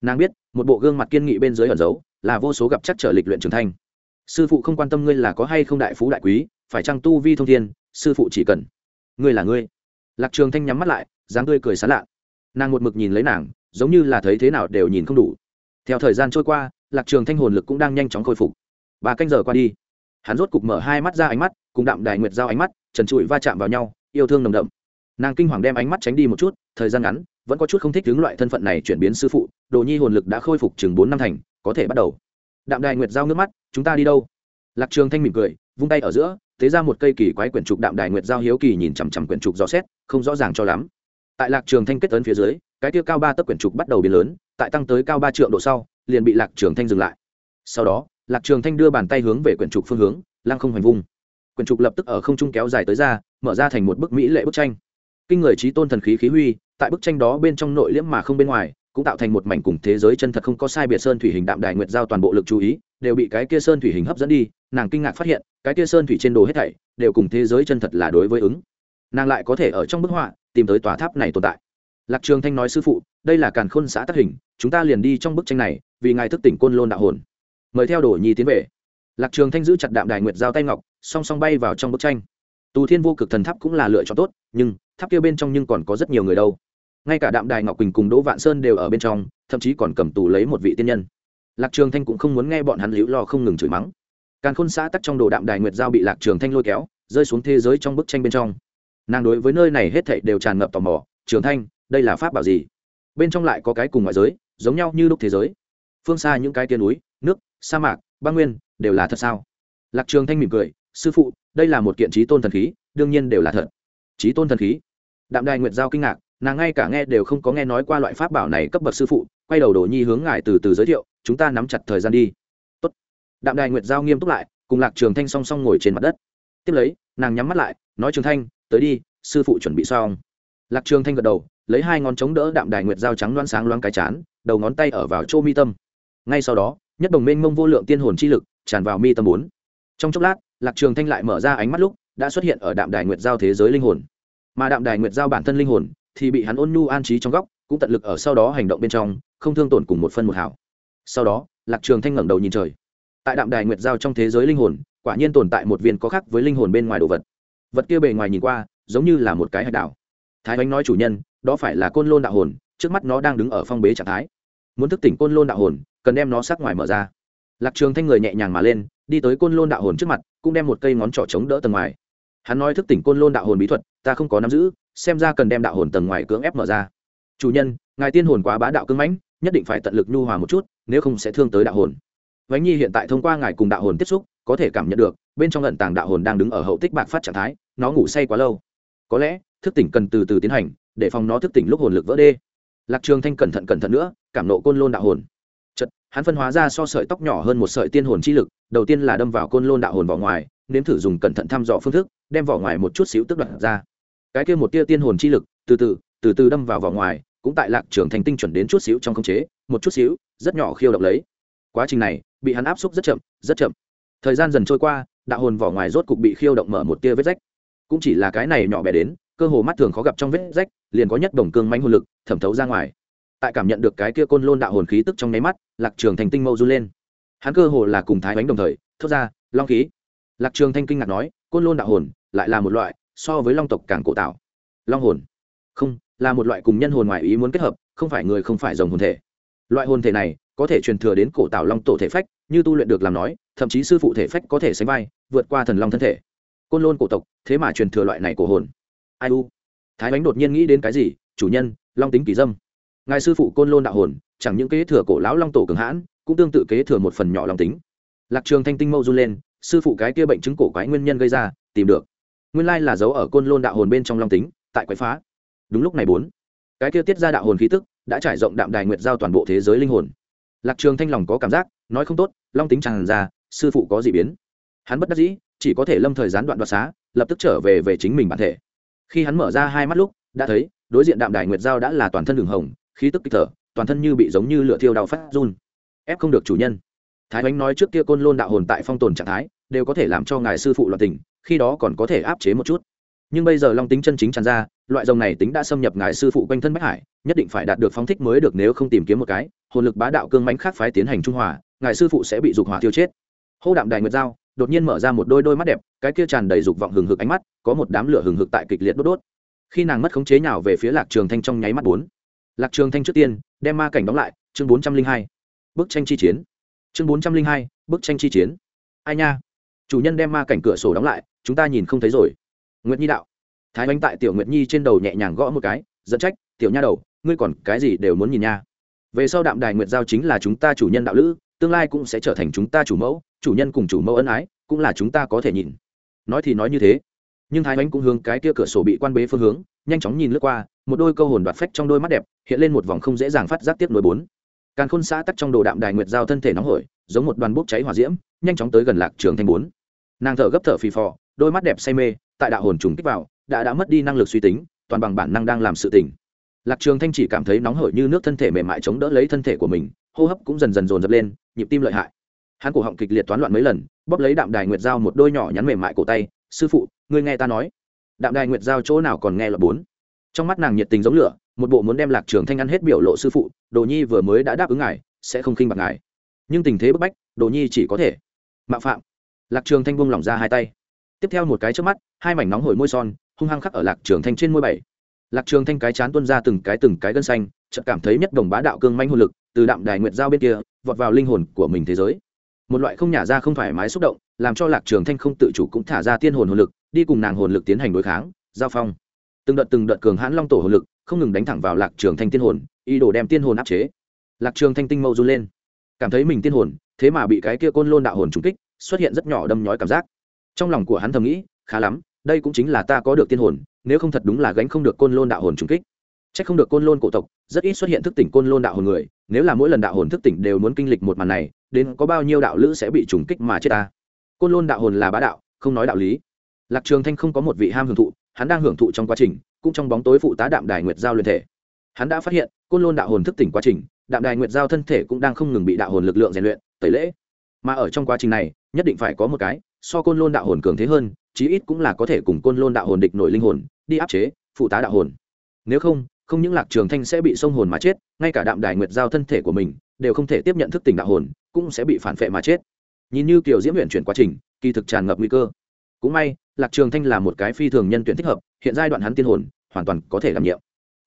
Nàng biết, một bộ gương mặt kiên nghị bên dưới ẩn giấu, là vô số gặp chắc trở lịch luyện trưởng thanh sư phụ không quan tâm ngươi là có hay không đại phú đại quý, phải chăng tu vi thông thiên, sư phụ chỉ cần. Ngươi là ngươi. Lạc trường thanh nhắm mắt lại, dáng tươi cười sán lạ. Nàng một mực nhìn lấy nàng, giống như là thấy thế nào đều nhìn không đủ theo thời gian trôi qua, lạc trường thanh hồn lực cũng đang nhanh chóng khôi phục. Ba canh giờ qua đi, hắn rốt cục mở hai mắt ra ánh mắt, cùng đạm đài nguyệt giao ánh mắt, trần trụi va chạm vào nhau, yêu thương nồng đậm. Nàng kinh hoàng đem ánh mắt tránh đi một chút, thời gian ngắn, vẫn có chút không thích đứng loại thân phận này chuyển biến sư phụ, đồ nhi hồn lực đã khôi phục chừng bốn năm thành, có thể bắt đầu. Đạm đài nguyệt giao nước mắt, chúng ta đi đâu? Lạc trường thanh mỉm cười, vung tay ở giữa, thế ra một cây kỳ quái quyển trục đạm đài nguyệt giao hiếu kỳ nhìn chằm chằm quyển trục dò xét, không rõ ràng cho lắm. Tại lạc trường thanh kết tấn phía dưới, cái tiêu cao ba tấc quyển trục bắt đầu biến lớn tại tăng tới cao ba triệu độ sau, liền bị lạc trường thanh dừng lại. Sau đó, lạc trường thanh đưa bàn tay hướng về quyển trục phương hướng, lăng không hoành vung. Quyển trục lập tức ở không trung kéo dài tới ra, mở ra thành một bức mỹ lệ bức tranh. Kinh người trí tôn thần khí khí huy, tại bức tranh đó bên trong nội liễm mà không bên ngoài, cũng tạo thành một mảnh cùng thế giới chân thật không có sai biệt sơn thủy hình đạm đài nguyệt giao toàn bộ lực chú ý, đều bị cái kia sơn thủy hình hấp dẫn đi, nàng kinh ngạc phát hiện, cái kia sơn thủy trên đồ hết thảy, đều cùng thế giới chân thật là đối với ứng. Nàng lại có thể ở trong bức họa, tìm tới tòa tháp này tồn tại. Lạc trường thanh nói sư phụ đây là càn khôn xã tác hình, chúng ta liền đi trong bức tranh này, vì ngài thức tỉnh côn lôn đạo hồn. Mời theo đồ nhi tiến về. Lạc trường thanh giữ chặt đạm đài nguyệt giao tay ngọc, song song bay vào trong bức tranh. Tù thiên vô cực thần tháp cũng là lựa chọn tốt, nhưng, tháp kia bên trong nhưng còn có rất nhiều người đâu. Ngay cả đạm đài ngọc quỳnh cùng đỗ vạn sơn đều ở bên trong, thậm chí còn cầm tù lấy một vị tiên nhân. Lạc trường thanh cũng không muốn nghe bọn hắn liễu lo không ngừng chửi mắng. Càn khôn xã tắc trong đồ đạm đài nguyệt giao bị lạc trường thanh lôi kéo, rơi xuống thế giới trong bức tranh bên trong. Nàng đối với nơi này hết thảy đều tràn ngập tò mò, trường thanh, đây là pháp bảo gì? Bên trong lại có cái cùng ngoại giới, giống nhau như lúc thế giới. Phương xa những cái tia núi, nước, sa mạc băng nguyên, đều là thật sao? Lạc trường thanh mỉm cười, sư phụ, đây là một kiện trí tôn thần khí, đương nhiên đều là thật. Trí tôn thần khí? Đạm đài nguyệt giao kinh ngạc, nàng ngay cả nghe đều không có nghe nói qua loại pháp bảo này cấp bậc sư phụ, quay đầu đồ nhi hướng ngài từ từ giới thiệu, chúng ta nắm chặt thời gian đi. Tốt. đạm đài nguyệt giao nghiêm túc lại, cùng lạc trường thanh song song ngồi trên mặt đất. Tiếp lấy, nàng nhắm mắt lại, nói trường thanh, tới đi, sư phụ chuẩn bị xong. Lạc trường thanh gật đầu lấy hai ngón chống đỡ đạm đài nguyệt giao trắng loan sáng loáng cái chán, đầu ngón tay ở vào chỗ mi tâm. Ngay sau đó, nhất đồng mênh mông vô lượng tiên hồn chi lực tràn vào mi tâm bốn. Trong chốc lát, lạc trường thanh lại mở ra ánh mắt lúc đã xuất hiện ở đạm đài nguyệt giao thế giới linh hồn. Mà đạm đài nguyệt giao bản thân linh hồn thì bị hắn ôn nhu an trí trong góc, cũng tận lực ở sau đó hành động bên trong, không thương tổn cùng một phân một hảo. Sau đó, lạc trường thanh ngẩng đầu nhìn trời. Tại đạm đài nguyệt giao trong thế giới linh hồn, quả nhiên tồn tại một viên có khác với linh hồn bên ngoài đồ vật. Vật kia bề ngoài nhìn qua, giống như là một cái hạch đảo. Thái bánh nói chủ nhân đó phải là côn lôn đạo hồn, trước mắt nó đang đứng ở phong bế trạng thái. Muốn thức tỉnh côn lôn đạo hồn, cần đem nó sát ngoài mở ra. Lạc trường thanh người nhẹ nhàng mà lên, đi tới côn lôn đạo hồn trước mặt, cũng đem một cây ngón trỏ chống đỡ tầng ngoài. Hắn nói thức tỉnh côn lôn đạo hồn bí thuật, ta không có nắm giữ, xem ra cần đem đạo hồn tầng ngoài cưỡng ép mở ra. Chủ nhân, ngài tiên hồn quá bá đạo cưng mãnh, nhất định phải tận lực nhu hòa một chút, nếu không sẽ thương tới đạo hồn. Vánh nhi hiện tại thông qua ngài cùng đạo hồn tiếp xúc, có thể cảm nhận được, bên trong lận tàng đạo hồn đang đứng ở hậu tích bạc phát trạng thái, nó ngủ say quá lâu. Có lẽ, thức tỉnh cần từ từ tiến hành để phòng nó thức tỉnh lúc hồn lực vỡ đê. Lạc trường thanh cẩn thận cẩn thận nữa, cảm nộ côn lôn đạo hồn. Chật hắn phân hóa ra so sợi tóc nhỏ hơn một sợi tiên hồn chi lực, đầu tiên là đâm vào côn lôn đạo hồn vỏ ngoài, nếm thử dùng cẩn thận thăm dò phương thức, đem vỏ ngoài một chút xíu tức đoạt ra. Cái kia một tia tiên hồn chi lực, từ từ từ từ đâm vào vỏ ngoài, cũng tại lạc trường thành tinh chuẩn đến chút xíu trong khống chế, một chút xíu, rất nhỏ khiêu động lấy. Quá trình này, bị hắn áp xúc rất chậm rất chậm. Thời gian dần trôi qua, đạo hồn vỏ ngoài rốt cục bị khiêu động mở một tia vết rách. Cũng chỉ là cái này nhỏ bé đến cơ hồ mắt thường khó gặp trong vết rách, liền có nhất đồng cương manh hồn lực, thẩm thấu ra ngoài. Tại cảm nhận được cái kia côn lôn đạo hồn khí tức trong nháy mắt, lạc trường thành tinh mâu run lên. Hắn cơ hồ là cùng thái bánh đồng thời, thốt ra, long khí. Lạc trường thanh kinh ngạc nói, côn lôn đạo hồn lại là một loại so với long tộc càng cổ tạo. Long hồn? Không, là một loại cùng nhân hồn ngoài ý muốn kết hợp, không phải người không phải dòng hồn thể. Loại hồn thể này có thể truyền thừa đến cổ tạo long tổ thể phách, như tu luyện được làm nói, thậm chí sư phụ thể phách có thể sánh vai, vượt qua thần long thân thể. Côn lôn cổ tộc thế mà truyền thừa loại này cổ hồn ai u? Thái bánh đột nhiên nghĩ đến cái gì? Chủ nhân, long tính kỳ dâm. Ngài sư phụ côn lôn đạo hồn, chẳng những kế thừa cổ lão long tổ cường hãn, cũng tương tự kế thừa một phần nhỏ long tính. Lạc trường thanh tinh mâu run lên, sư phụ cái kia bệnh chứng cổ quái nguyên nhân gây ra, tìm được. Nguyên lai là dấu ở côn lôn đạo hồn bên trong long tính, tại quái phá. Đúng lúc này bốn, cái kia tiết ra đạo hồn khí tức, đã trải rộng đạm đài nguyệt giao toàn bộ thế giới linh hồn. Lạc trường thanh lòng có cảm giác, nói không tốt, long tính tràn ra, sư phụ có gì biến? Hắn bất đắc dĩ, chỉ có thể lâm thời gián đoạn đoạt xá, lập tức trở về về chính mình bản thể khi hắn mở ra hai mắt lúc, đã thấy, đối diện đạm đài nguyệt giao đã là toàn thân đường hồng, khí tức kích thở, toàn thân như bị giống như lửa thiêu đau phát run. Ép không được chủ nhân. Thái bánh nói trước kia côn lôn đạo hồn tại phong tồn trạng thái, đều có thể làm cho ngài sư phụ loạn tình, khi đó còn có thể áp chế một chút. Nhưng bây giờ long tính chân chính tràn ra, loại rồng này tính đã xâm nhập ngài sư phụ quanh thân bách hải, nhất định phải đạt được phóng thích mới được nếu không tìm kiếm một cái. Hồn lực bá đạo cương mãnh khác phái tiến hành trung hòa, ngài sư phụ sẽ bị dục hỏa tiêu chết. Hô đạm đài nguyệt giao đột nhiên mở ra một đôi đôi mắt đẹp, cái kia tràn đầy dục vọng hừng hực ánh mắt, có một đám lửa hừng hực tại kịch liệt đốt đốt. Khi nàng mất khống chế nào về phía lạc trường thanh trong nháy mắt bốn. Lạc trường thanh trước tiên, đem ma cảnh đóng lại, chương bốn trăm linh hai. Bức tranh chi chiến. Chương bốn trăm linh hai, bức tranh chi chiến. Ai nha? Chủ nhân đem ma cảnh cửa sổ đóng lại, chúng ta nhìn không thấy rồi. Nguyệt nhi đạo. Thái oanh tại tiểu nguyệt nhi trên đầu nhẹ nhàng gõ một cái dẫn trách, tiểu nha đầu, ngươi còn cái gì đều muốn nhìn nha. Về sau đạm đài nguyệt giao chính là chúng ta chủ nhân đạo lữ tương lai cũng sẽ trở thành chúng ta chủ mẫu, chủ nhân cùng chủ mẫu ân ái, cũng là chúng ta có thể nhìn. Nói thì nói như thế, nhưng thái ánh cũng hướng cái kia cửa sổ bị quan bế phương hướng, nhanh chóng nhìn lướt qua, một đôi câu hồn đoạt phách trong đôi mắt đẹp, hiện lên một vòng không dễ dàng phát giác tiếp nối bốn. Càng khôn xã tắc trong đồ đạm đài nguyệt giao thân thể nóng hổi, giống một đoàn bốc cháy hỏa diễm, nhanh chóng tới gần lạc trường thanh bốn. Nàng thở gấp thở phì phò, đôi mắt đẹp say mê, tại đạo hồn trùng kích vào, đã đã mất đi năng lực suy tính, toàn bằng bản năng đang làm sự tỉnh lạc trường thanh chỉ cảm thấy nóng hổi như nước thân thể mềm mại chống đỡ lấy thân thể của mình hô hấp cũng dần dần dồn dập lên, nhịp tim lợi hại. Hắn cổ họng kịch liệt toán loạn mấy lần, bóp lấy đạm đài nguyệt dao một đôi nhỏ nhắn mềm mại cổ tay, sư phụ, ngươi nghe ta nói. Đạm đài nguyệt dao chỗ nào còn nghe là bốn. Trong mắt nàng nhiệt tình giống lửa, một bộ muốn đem lạc trường thanh ăn hết biểu lộ sư phụ, đồ nhi vừa mới đã đáp ứng ngài, sẽ không khinh bạc ngài. Nhưng tình thế bức bách, đồ nhi chỉ có thể mạo phạm. Lạc trường thanh buông lỏng ra hai tay. Tiếp theo một cái trước mắt, hai mảnh nóng hổi môi son, hung hăng khắc ở lạc trường thanh trên môi bảy. Lạc trường thanh cái chán tuôn ra từng cái từng cái gân xanh, chợt cảm thấy nhất đồng bá đạo cương manh hồn lực từ đạm đài nguyệt giao bên kia vọt vào linh hồn của mình thế giới. Một loại không nhả ra không thoải mái xúc động làm cho lạc trường thanh không tự chủ cũng thả ra tiên hồn hồn lực đi cùng nàng hồn lực tiến hành đối kháng giao phong. Từng đợt từng đợt cường hãn long tổ hồn lực không ngừng đánh thẳng vào lạc trường thanh tiên hồn ý đồ đem tiên hồn áp chế. Lạc trường thanh tinh mâu run lên. Cảm thấy mình tiên hồn thế mà bị cái kia côn lôn đạo hồn trúng kích xuất hiện rất nhỏ đâm nhói cảm giác. Trong lòng của hắn thầm nghĩ khá lắm đây cũng chính là ta có được tiên hồn nếu không thật đúng là gánh không được côn lôn đạo hồn trúng kích. Chắc không được côn lôn cổ tộc, rất ít xuất hiện thức tỉnh côn lôn đạo hồn người, nếu là mỗi lần đạo hồn thức tỉnh đều muốn kinh lịch một màn này, đến có bao nhiêu đạo lữ sẽ bị trùng kích mà chết ta. Côn lôn đạo hồn là bá đạo, không nói đạo lý. Lạc Trường Thanh không có một vị ham hưởng thụ, hắn đang hưởng thụ trong quá trình, cũng trong bóng tối phụ tá đạm đài nguyệt giao luyện thể. Hắn đã phát hiện, côn lôn đạo hồn thức tỉnh quá trình, đạm đài nguyệt giao thân thể cũng đang không ngừng bị đạo hồn lực lượng rèn luyện, tẩy lễ. Mà ở trong quá trình này, nhất định phải có một cái, so côn lôn đạo hồn cường thế hơn, chí ít cũng là có thể cùng côn lôn đạo hồn địch nổi linh hồn, đi áp chế, phụ tá đạo hồn. Nếu không, không những lạc trường thanh sẽ bị sông hồn mà chết, ngay cả đạm đài nguyệt giao thân thể của mình đều không thể tiếp nhận thức tỉnh đạo hồn, cũng sẽ bị phản phệ mà chết. Nhìn như kiểu diễm luyện chuyển quá trình, kỳ thực tràn ngập nguy cơ. Cũng may, lạc trường thanh là một cái phi thường nhân tuyển thích hợp, hiện giai đoạn hắn tiên hồn, hoàn toàn có thể đảm nhiệm.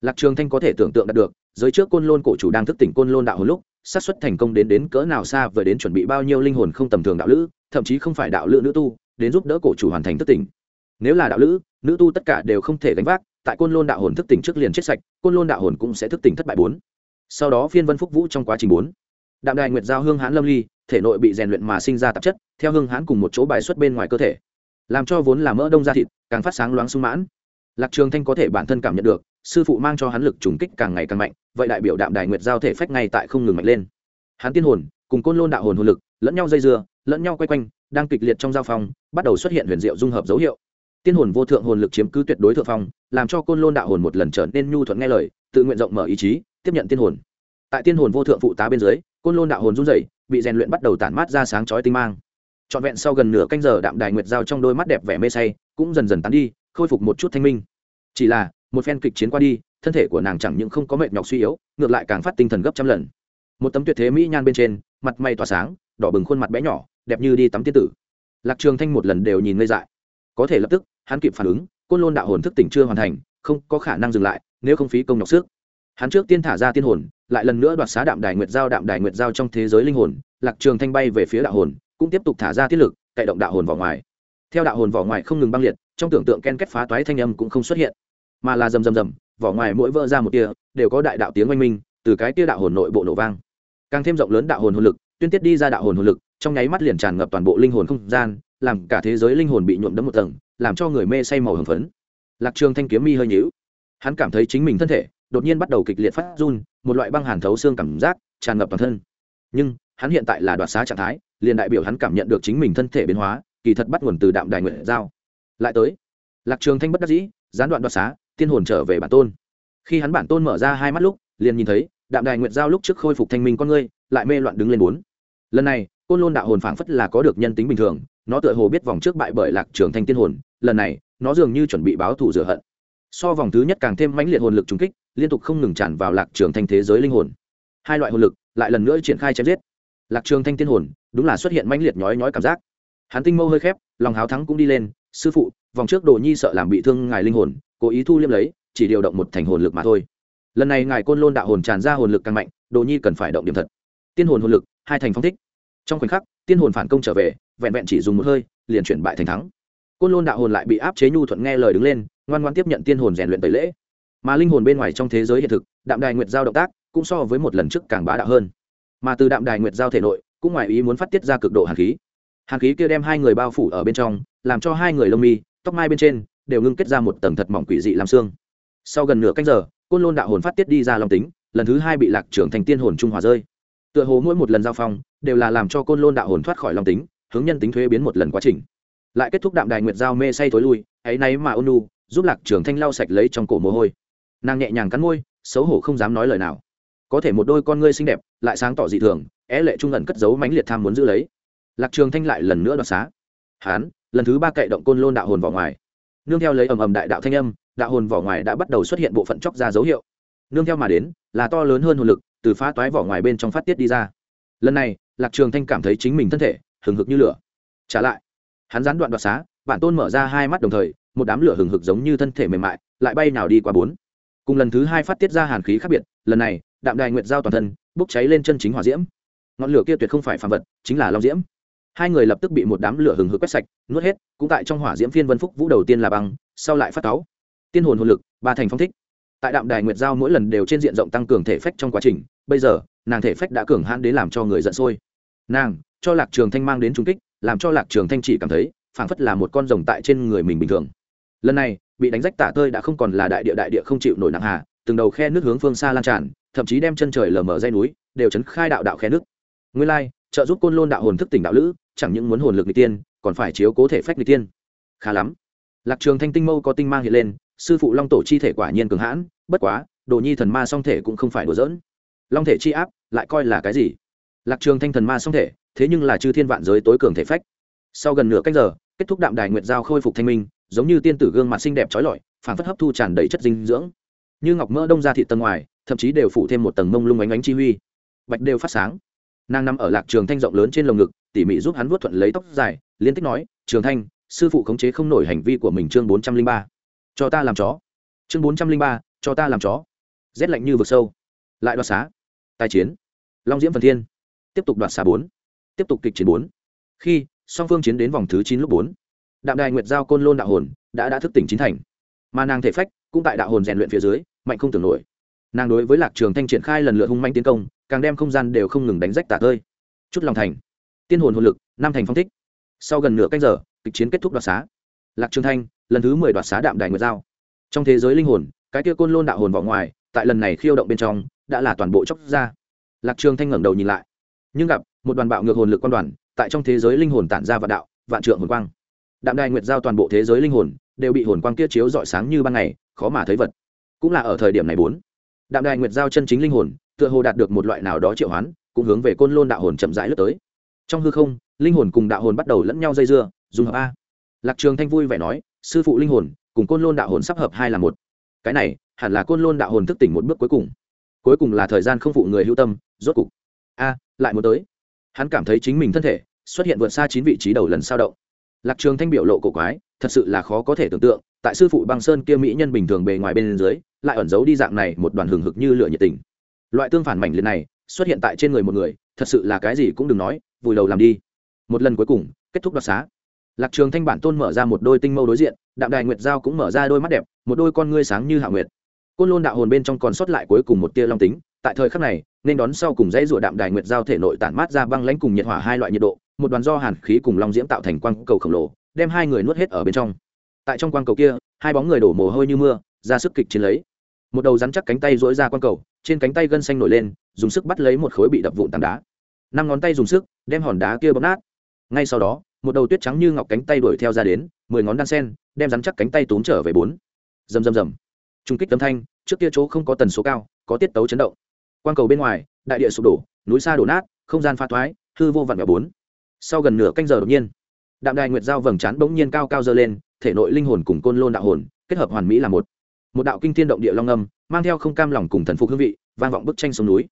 Lạc trường thanh có thể tưởng tượng đạt được, giới trước côn lôn cổ chủ đang thức tỉnh côn lôn đạo hồn lúc, xác suất thành công đến đến cỡ nào xa vừa đến chuẩn bị bao nhiêu linh hồn không tầm thường đạo lữ, thậm chí không phải đạo lữ nữ tu, đến giúp đỡ cổ chủ hoàn thành thức tỉnh. Nếu là đạo lữ nữ tu tất cả đều không thể gánh vác, tại côn lôn đạo hồn thức tỉnh trước liền chết sạch, côn lôn đạo hồn cũng sẽ thức tỉnh thất bại bốn. Sau đó phiên vân phúc vũ trong quá trình bốn. Đạm đài nguyệt giao hương hãn lâm ly, thể nội bị rèn luyện mà sinh ra tạp chất, theo hương hãn cùng một chỗ bài xuất bên ngoài cơ thể. Làm cho vốn là mỡ đông da thịt, càng phát sáng loáng sung mãn. Lạc trường thanh có thể bản thân cảm nhận được, sư phụ mang cho hắn lực trùng kích càng ngày càng mạnh, vậy đại biểu đạm đài nguyệt giao thể phách ngay tại không ngừng mạnh lên. Hắn tiên hồn cùng côn lôn đạo hồn hồn lực, lẫn nhau dây dưa, lẫn nhau quay quanh, đang kịch liệt trong giao phong, bắt đầu xuất hiện huyền diệu dung hợp dấu hiệu tiên hồn vô thượng hồn lực chiếm cứ tuyệt đối thượng phong, làm cho côn lôn đạo hồn một lần trở nên nhu thuận nghe lời, tự nguyện rộng mở ý chí, tiếp nhận tiên hồn. Tại tiên hồn vô thượng phụ tá bên dưới, côn lôn đạo hồn run rẩy, bị rèn luyện bắt đầu tản mát ra sáng chói tinh mang. Trọn vẹn sau gần nửa canh giờ đạm đài nguyệt giao trong đôi mắt đẹp vẻ mê say, cũng dần dần tán đi, khôi phục một chút thanh minh. Chỉ là, một phen kịch chiến qua đi, thân thể của nàng chẳng những không có mệt nhọc suy yếu, ngược lại càng phát tinh thần gấp trăm lần. Một tấm tuyệt thế mỹ nhan bên trên, mặt mày tỏa sáng, đỏ bừng khuôn mặt bé nhỏ, đẹp như đi tắm tiên tử. Lạc trường thanh một lần đều nhìn ngây dại. Có thể lập tức hắn kịp phản ứng, côn lôn đạo hồn thức tỉnh chưa hoàn thành, không có khả năng dừng lại, nếu không phí công nhọc sức. Hắn trước tiên thả ra tiên hồn, lại lần nữa đoạt xá đạm đài nguyệt giao, đạm đài nguyệt giao trong thế giới linh hồn, lạc trường thanh bay về phía đạo hồn, cũng tiếp tục thả ra tiết lực, cậy động đạo hồn vào ngoài. Theo đạo hồn vỏ ngoài không ngừng băng liệt, trong tưởng tượng ken kết phá toái thanh âm cũng không xuất hiện, mà là rầm rầm rầm vỏ ngoài mỗi vỡ ra một tia, đều có đại đạo tiếng oanh minh, từ cái tia đạo hồn nội bộ nổ vang. Càng thêm rộng lớn đạo hồn hồn lực, tuyên tiết đi ra đạo hồn hồn lực, trong nháy mắt liền tràn ngập toàn bộ linh hồn không gian, làm cả thế giới linh hồn bị nhuộm đẫm một tầng làm cho người mê say màu hồng phấn. Lạc trường thanh kiếm mi hơi nhíu. Hắn cảm thấy chính mình thân thể đột nhiên bắt đầu kịch liệt phát run, một loại băng hàn thấu xương cảm giác tràn ngập toàn thân. Nhưng, hắn hiện tại là đoạt xá trạng thái, liền đại biểu hắn cảm nhận được chính mình thân thể biến hóa, kỳ thật bắt nguồn từ đạm đài nguyện giao. Lại tới, lạc trường thanh bất đắc dĩ, gián đoạn đoạt xá, tiên hồn trở về bản tôn. Khi hắn bản tôn mở ra hai mắt lúc, liền nhìn thấy đạm đài nguyện giao lúc trước khôi phục thanh minh con ngươi, lại mê loạn đứng lên bốn. Lần này côn lôn đạo hồn phảng phất là có được nhân tính bình thường, nó tựa hồ biết vòng trước bại bởi lạc trường thanh tiên hồn, lần này, nó dường như chuẩn bị báo thù rửa hận. So vòng thứ nhất càng thêm mãnh liệt hồn lực trùng kích, liên tục không ngừng tràn vào lạc trường thanh thế giới linh hồn. Hai loại hồn lực lại lần nữa triển khai chém giết. Lạc trường thanh tiên hồn, đúng là xuất hiện mãnh liệt nhói nhói cảm giác. Hắn tinh mâu hơi khép, lòng háo thắng cũng đi lên, sư phụ, vòng trước đồ nhi sợ làm bị thương ngài linh hồn, cố ý thu liêm lấy, chỉ điều động một thành hồn lực mà thôi. Lần này ngài côn lôn đạo hồn tràn ra hồn lực càng mạnh, đồ nhi cần phải động điểm thật. Tiên hồn hồn lực, hai thành phong thích trong khoảnh khắc, tiên hồn phản công trở về, vẹn vẹn chỉ dùng một hơi, liền chuyển bại thành thắng. Côn lôn đạo hồn lại bị áp chế nhu thuận nghe lời đứng lên, ngoan ngoan tiếp nhận tiên hồn rèn luyện tẩy lễ. Mà linh hồn bên ngoài trong thế giới hiện thực, đạm đài nguyệt giao động tác cũng so với một lần trước càng bá đạo hơn. Mà từ đạm đài nguyệt giao thể nội, cũng ngoài ý muốn phát tiết ra cực độ hàn khí. Hàn khí kia đem hai người bao phủ ở bên trong, làm cho hai người lông mi, tóc mai bên trên, đều ngưng kết ra một tầng thật mỏng quỷ dị làm xương. Sau gần nửa canh giờ, côn lôn đạo hồn phát tiết đi ra long tính, lần thứ hai bị lạc trưởng thành tiên hồn trung hòa rơi tựa hồ mỗi một lần giao phong đều là làm cho côn lôn đạo hồn thoát khỏi long tính, hướng nhân tính thuế biến một lần quá trình. Lại kết thúc đạm đài nguyệt giao mê say thối lui, ấy náy mà ôn nu giúp lạc trường thanh lau sạch lấy trong cổ mồ hôi. Nàng nhẹ nhàng cắn môi, xấu hổ không dám nói lời nào. Có thể một đôi con ngươi xinh đẹp, lại sáng tỏ dị thường, é lệ trung ẩn cất giấu mãnh liệt tham muốn giữ lấy. Lạc trường thanh lại lần nữa đoạt xá. Hán, lần thứ ba cậy động côn lôn đạo hồn vào ngoài. Nương theo lấy ầm ầm đại đạo thanh âm, đạo hồn vỏ ngoài đã bắt đầu xuất hiện bộ phận chóc ra dấu hiệu. Nương theo mà đến, là to lớn hơn hồn lực từ phá toái vỏ ngoài bên trong phát tiết đi ra. Lần này, lạc trường thanh cảm thấy chính mình thân thể, hừng hực như lửa. Trả lại, hắn gián đoạn đoạt xá, bản tôn mở ra hai mắt đồng thời, một đám lửa hừng hực giống như thân thể mềm mại, lại bay nào đi qua bốn. Cùng lần thứ hai phát tiết ra hàn khí khác biệt, lần này, đạm đài nguyệt giao toàn thân, bốc cháy lên chân chính hỏa diễm. Ngọn lửa kia tuyệt không phải phàm vật, chính là long diễm. Hai người lập tức bị một đám lửa hừng hực quét sạch, nuốt hết, cũng tại trong hỏa diễm phiên vân phúc vũ đầu tiên là băng, sau lại phát táo. Tiên hồn hồn lực, ba thành phong thích tại đạm đài nguyệt giao mỗi lần đều trên diện rộng tăng cường thể phách trong quá trình, bây giờ, nàng thể phách đã cường hãn đến làm cho người giận sôi. Nàng, cho lạc trường thanh mang đến trung kích, làm cho lạc trường thanh chỉ cảm thấy, phảng phất là một con rồng tại trên người mình bình thường. Lần này, bị đánh rách tả tơi đã không còn là đại địa đại địa không chịu nổi nặng hà, từng đầu khe nước hướng phương xa lan tràn, thậm chí đem chân trời lờ mờ dây núi, đều chấn khai đạo đạo khe nước. Nguyên lai, trợ giúp côn lôn đạo hồn thức tỉnh đạo lữ, chẳng những muốn hồn lực n tiên, còn phải chiếu cố thể phách n tiên. Khá lắm. Lạc trường thanh tinh mâu có tinh mang hiện lên sư phụ long tổ chi thể quả nhiên cường hãn, bất quá, đồ nhi thần ma song thể cũng không phải đùa giỡn. Long thể chi áp, lại coi là cái gì? Lạc trường thanh thần ma song thể, thế nhưng là chư thiên vạn giới tối cường thể phách. Sau gần nửa cách giờ, kết thúc đạm đài nguyệt giao khôi phục thanh minh, giống như tiên tử gương mặt xinh đẹp trói lọi phản phất hấp thu tràn đầy chất dinh dưỡng. Như ngọc mỡ đông ra thị tầng ngoài, thậm chí đều phủ thêm một tầng mông lung ánh ánh chi huy. Bạch đều phát sáng. Nàng nằm ở lạc trường thanh rộng lớn trên lồng ngực, tỉ mỉ giúp hắn vuốt thuận lấy tóc dài, liên tích nói, trường thanh, sư phụ khống chế không nổi hành vi của mình chương bốn trăm linh ba cho ta làm chó. Chương bốn trăm linh ba, cho ta làm chó. Rét lạnh như vực sâu. Lại đoạt xá. Tài chiến. Long diễm phần thiên. Tiếp tục đoạt xá bốn. Tiếp tục kịch chiến bốn. Khi, song phương chiến đến vòng thứ chín lúc bốn. Đạm đài nguyệt giao côn lôn đạo hồn đã đã thức tỉnh chín thành. Mà nàng thể phách cũng tại đạo hồn rèn luyện phía dưới, mạnh không tưởng nổi. Nàng đối với lạc trường thanh triển khai lần lượt hung manh tiến công, càng đem không gian đều không ngừng đánh rách tả tơi. Chút lòng thành. Tiên hồn hồn lực, năm thành phong thích. Sau gần nửa canh giờ, kịch chiến kết thúc đoạt xá lạc trường thanh, lần thứ mười đoạt xá đạm đài nguyệt giao. Trong thế giới linh hồn, cái kia côn lôn đạo hồn vào ngoài, tại lần này khiêu động bên trong, đã là toàn bộ chóc ra. Lạc trường thanh ngẩng đầu nhìn lại. Nhưng gặp, một đoàn bạo ngược hồn lực quan đoàn, tại trong thế giới linh hồn tản ra vạn đạo, vạn trượng hồn quang. Đạm đài nguyệt giao toàn bộ thế giới linh hồn, đều bị hồn quang kia chiếu rọi sáng như ban ngày, khó mà thấy vật. Cũng là ở thời điểm này bốn, đạm đài nguyệt giao chân chính linh hồn, tựa hồ đạt được một loại nào đó triệu hoán, cũng hướng về côn lôn đạo hồn chậm rãi lướt tới. Trong hư không, linh hồn cùng đạo hồn bắt đầu lẫn nhau dây dưa, dùng hợp a lạc trường thanh vui vẻ nói, sư phụ linh hồn, cùng côn lôn đạo hồn sắp hợp hai là một. Cái này, hẳn là côn lôn đạo hồn thức tỉnh một bước cuối cùng. Cuối cùng là thời gian không phụ người hữu tâm, rốt cục. A, lại muốn tới. Hắn cảm thấy chính mình thân thể xuất hiện vượt xa chín vị trí đầu lần sao động. Lạc trường thanh biểu lộ cổ quái, thật sự là khó có thể tưởng tượng, tại sư phụ băng sơn kia mỹ nhân bình thường bề ngoài bên dưới, lại ẩn giấu đi dạng này một đoàn hừng hực như lửa nhiệt tình. Loại tương phản mảnh liệt này, xuất hiện tại trên người một người, thật sự là cái gì cũng đừng nói, vùi đầu làm đi. Một lần cuối cùng, kết thúc đoạt xá lạc trường thanh bản tôn mở ra một đôi tinh mâu đối diện, đạm đài nguyệt giao cũng mở ra đôi mắt đẹp, một đôi con ngươi sáng như hạ nguyệt. Côn lôn đạo hồn bên trong còn sót lại cuối cùng một tia long tính, tại thời khắc này, nên đón sau cùng dãy rủa đạm đài nguyệt giao thể nội tản mát ra băng lãnh cùng nhiệt hỏa hai loại nhiệt độ, một đoàn do hàn khí cùng long diễm tạo thành quang cầu khổng lồ, đem hai người nuốt hết ở bên trong. Tại trong quang cầu kia, hai bóng người đổ mồ hôi như mưa, ra sức kịch chiến lấy. Một đầu rắn chắc cánh tay dỗi ra quang cầu, trên cánh tay gân xanh nổi lên, dùng sức bắt lấy một khối bị đập vụn tảng đá. Năm ngón tay dùng sức, đem hòn đá kia bóp nát. Ngay sau đó một đầu tuyết trắng như ngọc cánh tay đuổi theo ra đến, mười ngón đan sen, đem rắn chắc cánh tay túm trở về bốn. Rầm rầm rầm. Trung kích âm thanh, trước kia chỗ không có tần số cao, có tiết tấu chấn động. Quang cầu bên ngoài, đại địa sụp đổ, núi xa đổ nát, không gian pha thoái, hư vô vặn vẹo bốn. Sau gần nửa canh giờ đột nhiên, đạm đài nguyệt giao vầng trán bỗng nhiên cao cao dơ lên, thể nội linh hồn cùng côn lôn đạo hồn, kết hợp hoàn mỹ là một. Một đạo kinh thiên động địa long âm, mang theo không cam lòng cùng thần phục hương vị, vang vọng bức tranh sông núi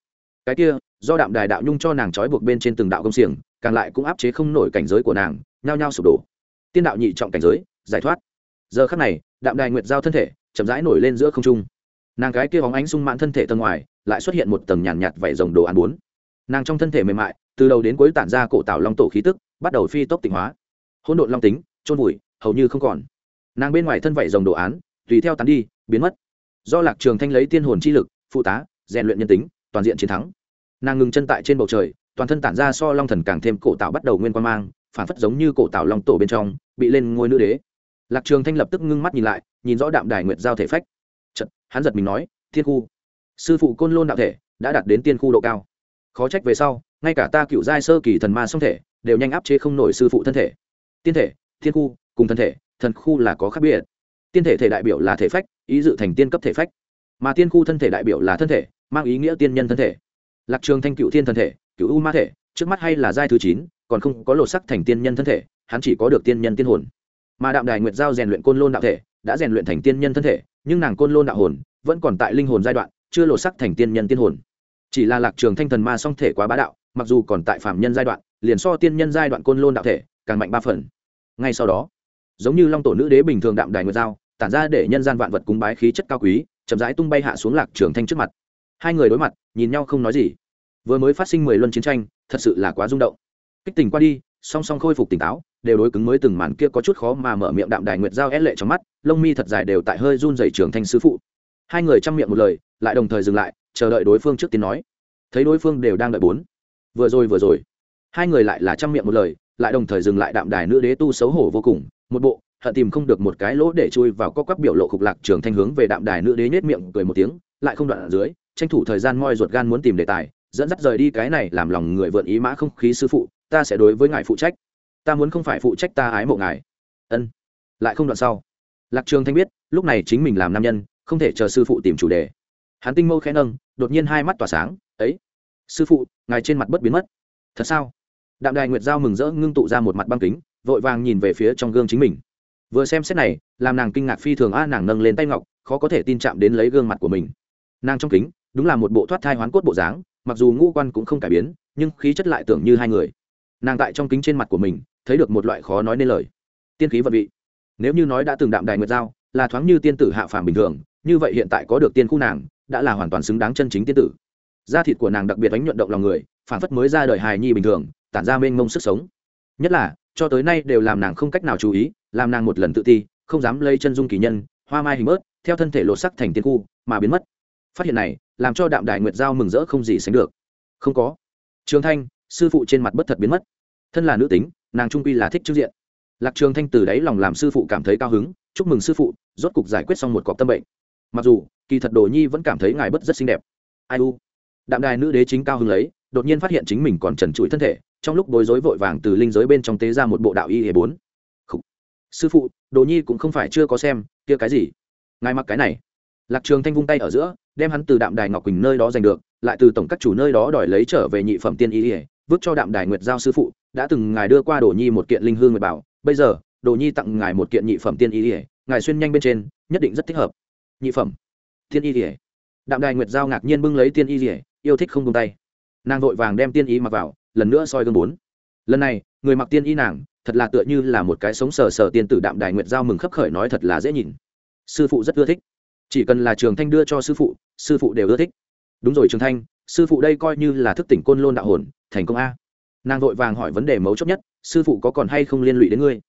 cái kia do đạm đài đạo nhung cho nàng trói buộc bên trên từng đạo công xiềng càng lại cũng áp chế không nổi cảnh giới của nàng nhao nhao sụp đổ. Tiên đạo nhị trọng cảnh giới giải thoát. Giờ khắc này đạm đài nguyệt giao thân thể chậm rãi nổi lên giữa không trung. Nàng gái kia bóng ánh sung mãn thân thể tầng ngoài lại xuất hiện một tầng nhàn nhạt, nhạt vảy rồng đồ án bốn. Nàng trong thân thể mềm mại từ đầu đến cuối tản ra cổ tạo long tổ khí tức bắt đầu phi tốc tịnh hóa. Hỗn độn long tính trôn vùi hầu như không còn. Nàng bên ngoài thân vảy rồng đồ án tùy theo tán đi biến mất. Do lạc trường thanh lấy tiên hồn chi lực phụ tá rèn luyện nhân tính toàn diện chiến thắng. Nàng ngừng chân tại trên bầu trời toàn thân tản ra so long thần càng thêm cổ tạo bắt đầu nguyên quan mang phản phất giống như cổ tạo long tổ bên trong bị lên ngôi nữ đế. Lạc trường thanh lập tức ngưng mắt nhìn lại nhìn rõ đạm đài nguyệt giao thể phách. Chật, hắn giật mình nói thiên khu sư phụ côn lôn đạo thể đã đạt đến tiên khu độ cao. Khó trách về sau ngay cả ta cựu giai sơ kỳ thần ma song thể đều nhanh áp chế không nổi sư phụ thân thể. Tiên thể thiên khu cùng thân thể thần khu là có khác biệt. Tiên thể thể đại biểu là thể phách ý dự thành tiên cấp thể phách. Mà tiên khu thân thể đại biểu là thân thể mang ý nghĩa tiên nhân thân thể. Lạc trường thanh cựu thiên thân thể, cựu u ma thể, trước mắt hay là giai thứ chín, còn không có lột sắc thành tiên nhân thân thể, hắn chỉ có được tiên nhân tiên hồn. Mà đạm đài nguyệt giao rèn luyện côn lôn đạo thể, đã rèn luyện thành tiên nhân thân thể, nhưng nàng côn lôn đạo hồn vẫn còn tại linh hồn giai đoạn, chưa lột sắc thành tiên nhân tiên hồn. Chỉ là lạc trường thanh thần ma song thể quá bá đạo, mặc dù còn tại phạm nhân giai đoạn, liền so tiên nhân giai đoạn côn lôn đạo thể càng mạnh ba phần. Ngay sau đó, giống như long tổ nữ đế bình thường đạm đài nguyệt giao, tản ra để nhân gian vạn vật cúng bái khí chất cao quý, chậm rãi tung bay hạ xuống lạc trường thanh trước mặt hai người đối mặt, nhìn nhau không nói gì. Vừa mới phát sinh mười luân chiến tranh, thật sự là quá rung động. Kích tình qua đi, song song khôi phục tỉnh táo, đều đối cứng mới từng màn kia có chút khó mà mở miệng đạm đài nguyệt giao é lệ trong mắt, lông mi thật dài đều tại hơi run dày trường thanh sư phụ. Hai người chăm miệng một lời, lại đồng thời dừng lại, chờ đợi đối phương trước tiên nói. Thấy đối phương đều đang đợi bốn. Vừa rồi vừa rồi. Hai người lại là chăm miệng một lời, lại đồng thời dừng lại đạm đài nữ đế tu xấu hổ vô cùng, một bộ, hận tìm không được một cái lỗ để chui vào có các biểu lộ khục lạc trường thanh hướng về đạm đài nữ đế nhếch miệng cười một tiếng, lại không đoạn ở dưới tranh thủ thời gian moi ruột gan muốn tìm đề tài, dẫn dắt rời đi cái này làm lòng người vượn ý mã không khí sư phụ, ta sẽ đối với ngài phụ trách. Ta muốn không phải phụ trách ta ái mộ ngài. Ân. Lại không đoạn sau. Lạc trường thanh biết, lúc này chính mình làm nam nhân, không thể chờ sư phụ tìm chủ đề. Hắn tinh mâu khẽ nâng, đột nhiên hai mắt tỏa sáng, ấy, sư phụ, ngài trên mặt bất biến mất. Thật sao? Đạm đài nguyệt giao mừng rỡ ngưng tụ ra một mặt băng kính, vội vàng nhìn về phía trong gương chính mình. Vừa xem xét này, làm nàng kinh ngạc phi thường a, nàng nâng lên tay ngọc, khó có thể tin chạm đến lấy gương mặt của mình. Nàng trong kính đúng là một bộ thoát thai hoán cốt bộ dáng, mặc dù ngũ quan cũng không cải biến, nhưng khí chất lại tưởng như hai người. Nàng tại trong kính trên mặt của mình, thấy được một loại khó nói nên lời. Tiên khí vận vị. Nếu như nói đã từng đạm đài nguyệt giao, là thoáng như tiên tử hạ phàm bình thường, như vậy hiện tại có được tiên khu nàng, đã là hoàn toàn xứng đáng chân chính tiên tử. Da thịt của nàng đặc biệt đánh nhuận động lòng người phản phất mới ra đời hài nhi bình thường, tản ra mênh mông sức sống. Nhất là, cho tới nay đều làm nàng không cách nào chú ý, làm nàng một lần tự ti, không dám lây chân dung kỳ nhân, hoa mai hình bớt, theo thân thể lột sắc thành tiên khu, mà biến mất. Phát hiện này làm cho đạm đại nguyệt giao mừng rỡ không gì sánh được. Không có. Trường thanh, sư phụ trên mặt bất thật biến mất. Thân là nữ tính, nàng trung quy là thích trước diện. Lạc trường thanh từ đáy lòng làm sư phụ cảm thấy cao hứng, chúc mừng sư phụ, rốt cục giải quyết xong một cọc tâm bệnh. Mặc dù, kỳ thật đồ nhi vẫn cảm thấy ngài bất rất xinh đẹp. Ai u? Đạm đài nữ đế chính cao hứng lấy, đột nhiên phát hiện chính mình còn trần trụi thân thể, trong lúc bối rối vội vàng từ linh giới bên trong tế ra một bộ đạo y hề bốn. Sư phụ, đồ nhi cũng không phải chưa có xem, kia cái gì? Ngài mặc cái này. Lạc trường thanh vung tay ở giữa đem hắn từ đạm đài ngọc quỳnh nơi đó giành được, lại từ tổng các chủ nơi đó đòi lấy trở về nhị phẩm tiên y ỉa vứt cho đạm đài nguyệt giao sư phụ, đã từng ngài đưa qua đồ nhi một kiện linh hương nguyệt bảo, bây giờ, đồ nhi tặng ngài một kiện nhị phẩm tiên y ỉa ngài xuyên nhanh bên trên, nhất định rất thích hợp. Nhị phẩm tiên y ỉa đạm đài nguyệt giao ngạc nhiên bưng lấy tiên y ỉa yêu thích không tung tay. Nàng vội vàng đem tiên y mặc vào, lần nữa soi gương bốn. Lần này, người mặc tiên y nàng, thật là tựa như là một cái sống sờ sờ tiên tử đạm đài nguyệt giao mừng khấp khởi nói thật là dễ nhìn. Sư phụ rất ưa thích chỉ cần là trường thanh đưa cho sư phụ sư phụ đều ưa thích. Đúng rồi, trường thanh, sư phụ đây coi như là thức tỉnh côn lôn đạo hồn, thành công a. Nàng vội vàng hỏi vấn đề mấu chốt nhất, sư phụ có còn hay không liên lụy đến ngươi?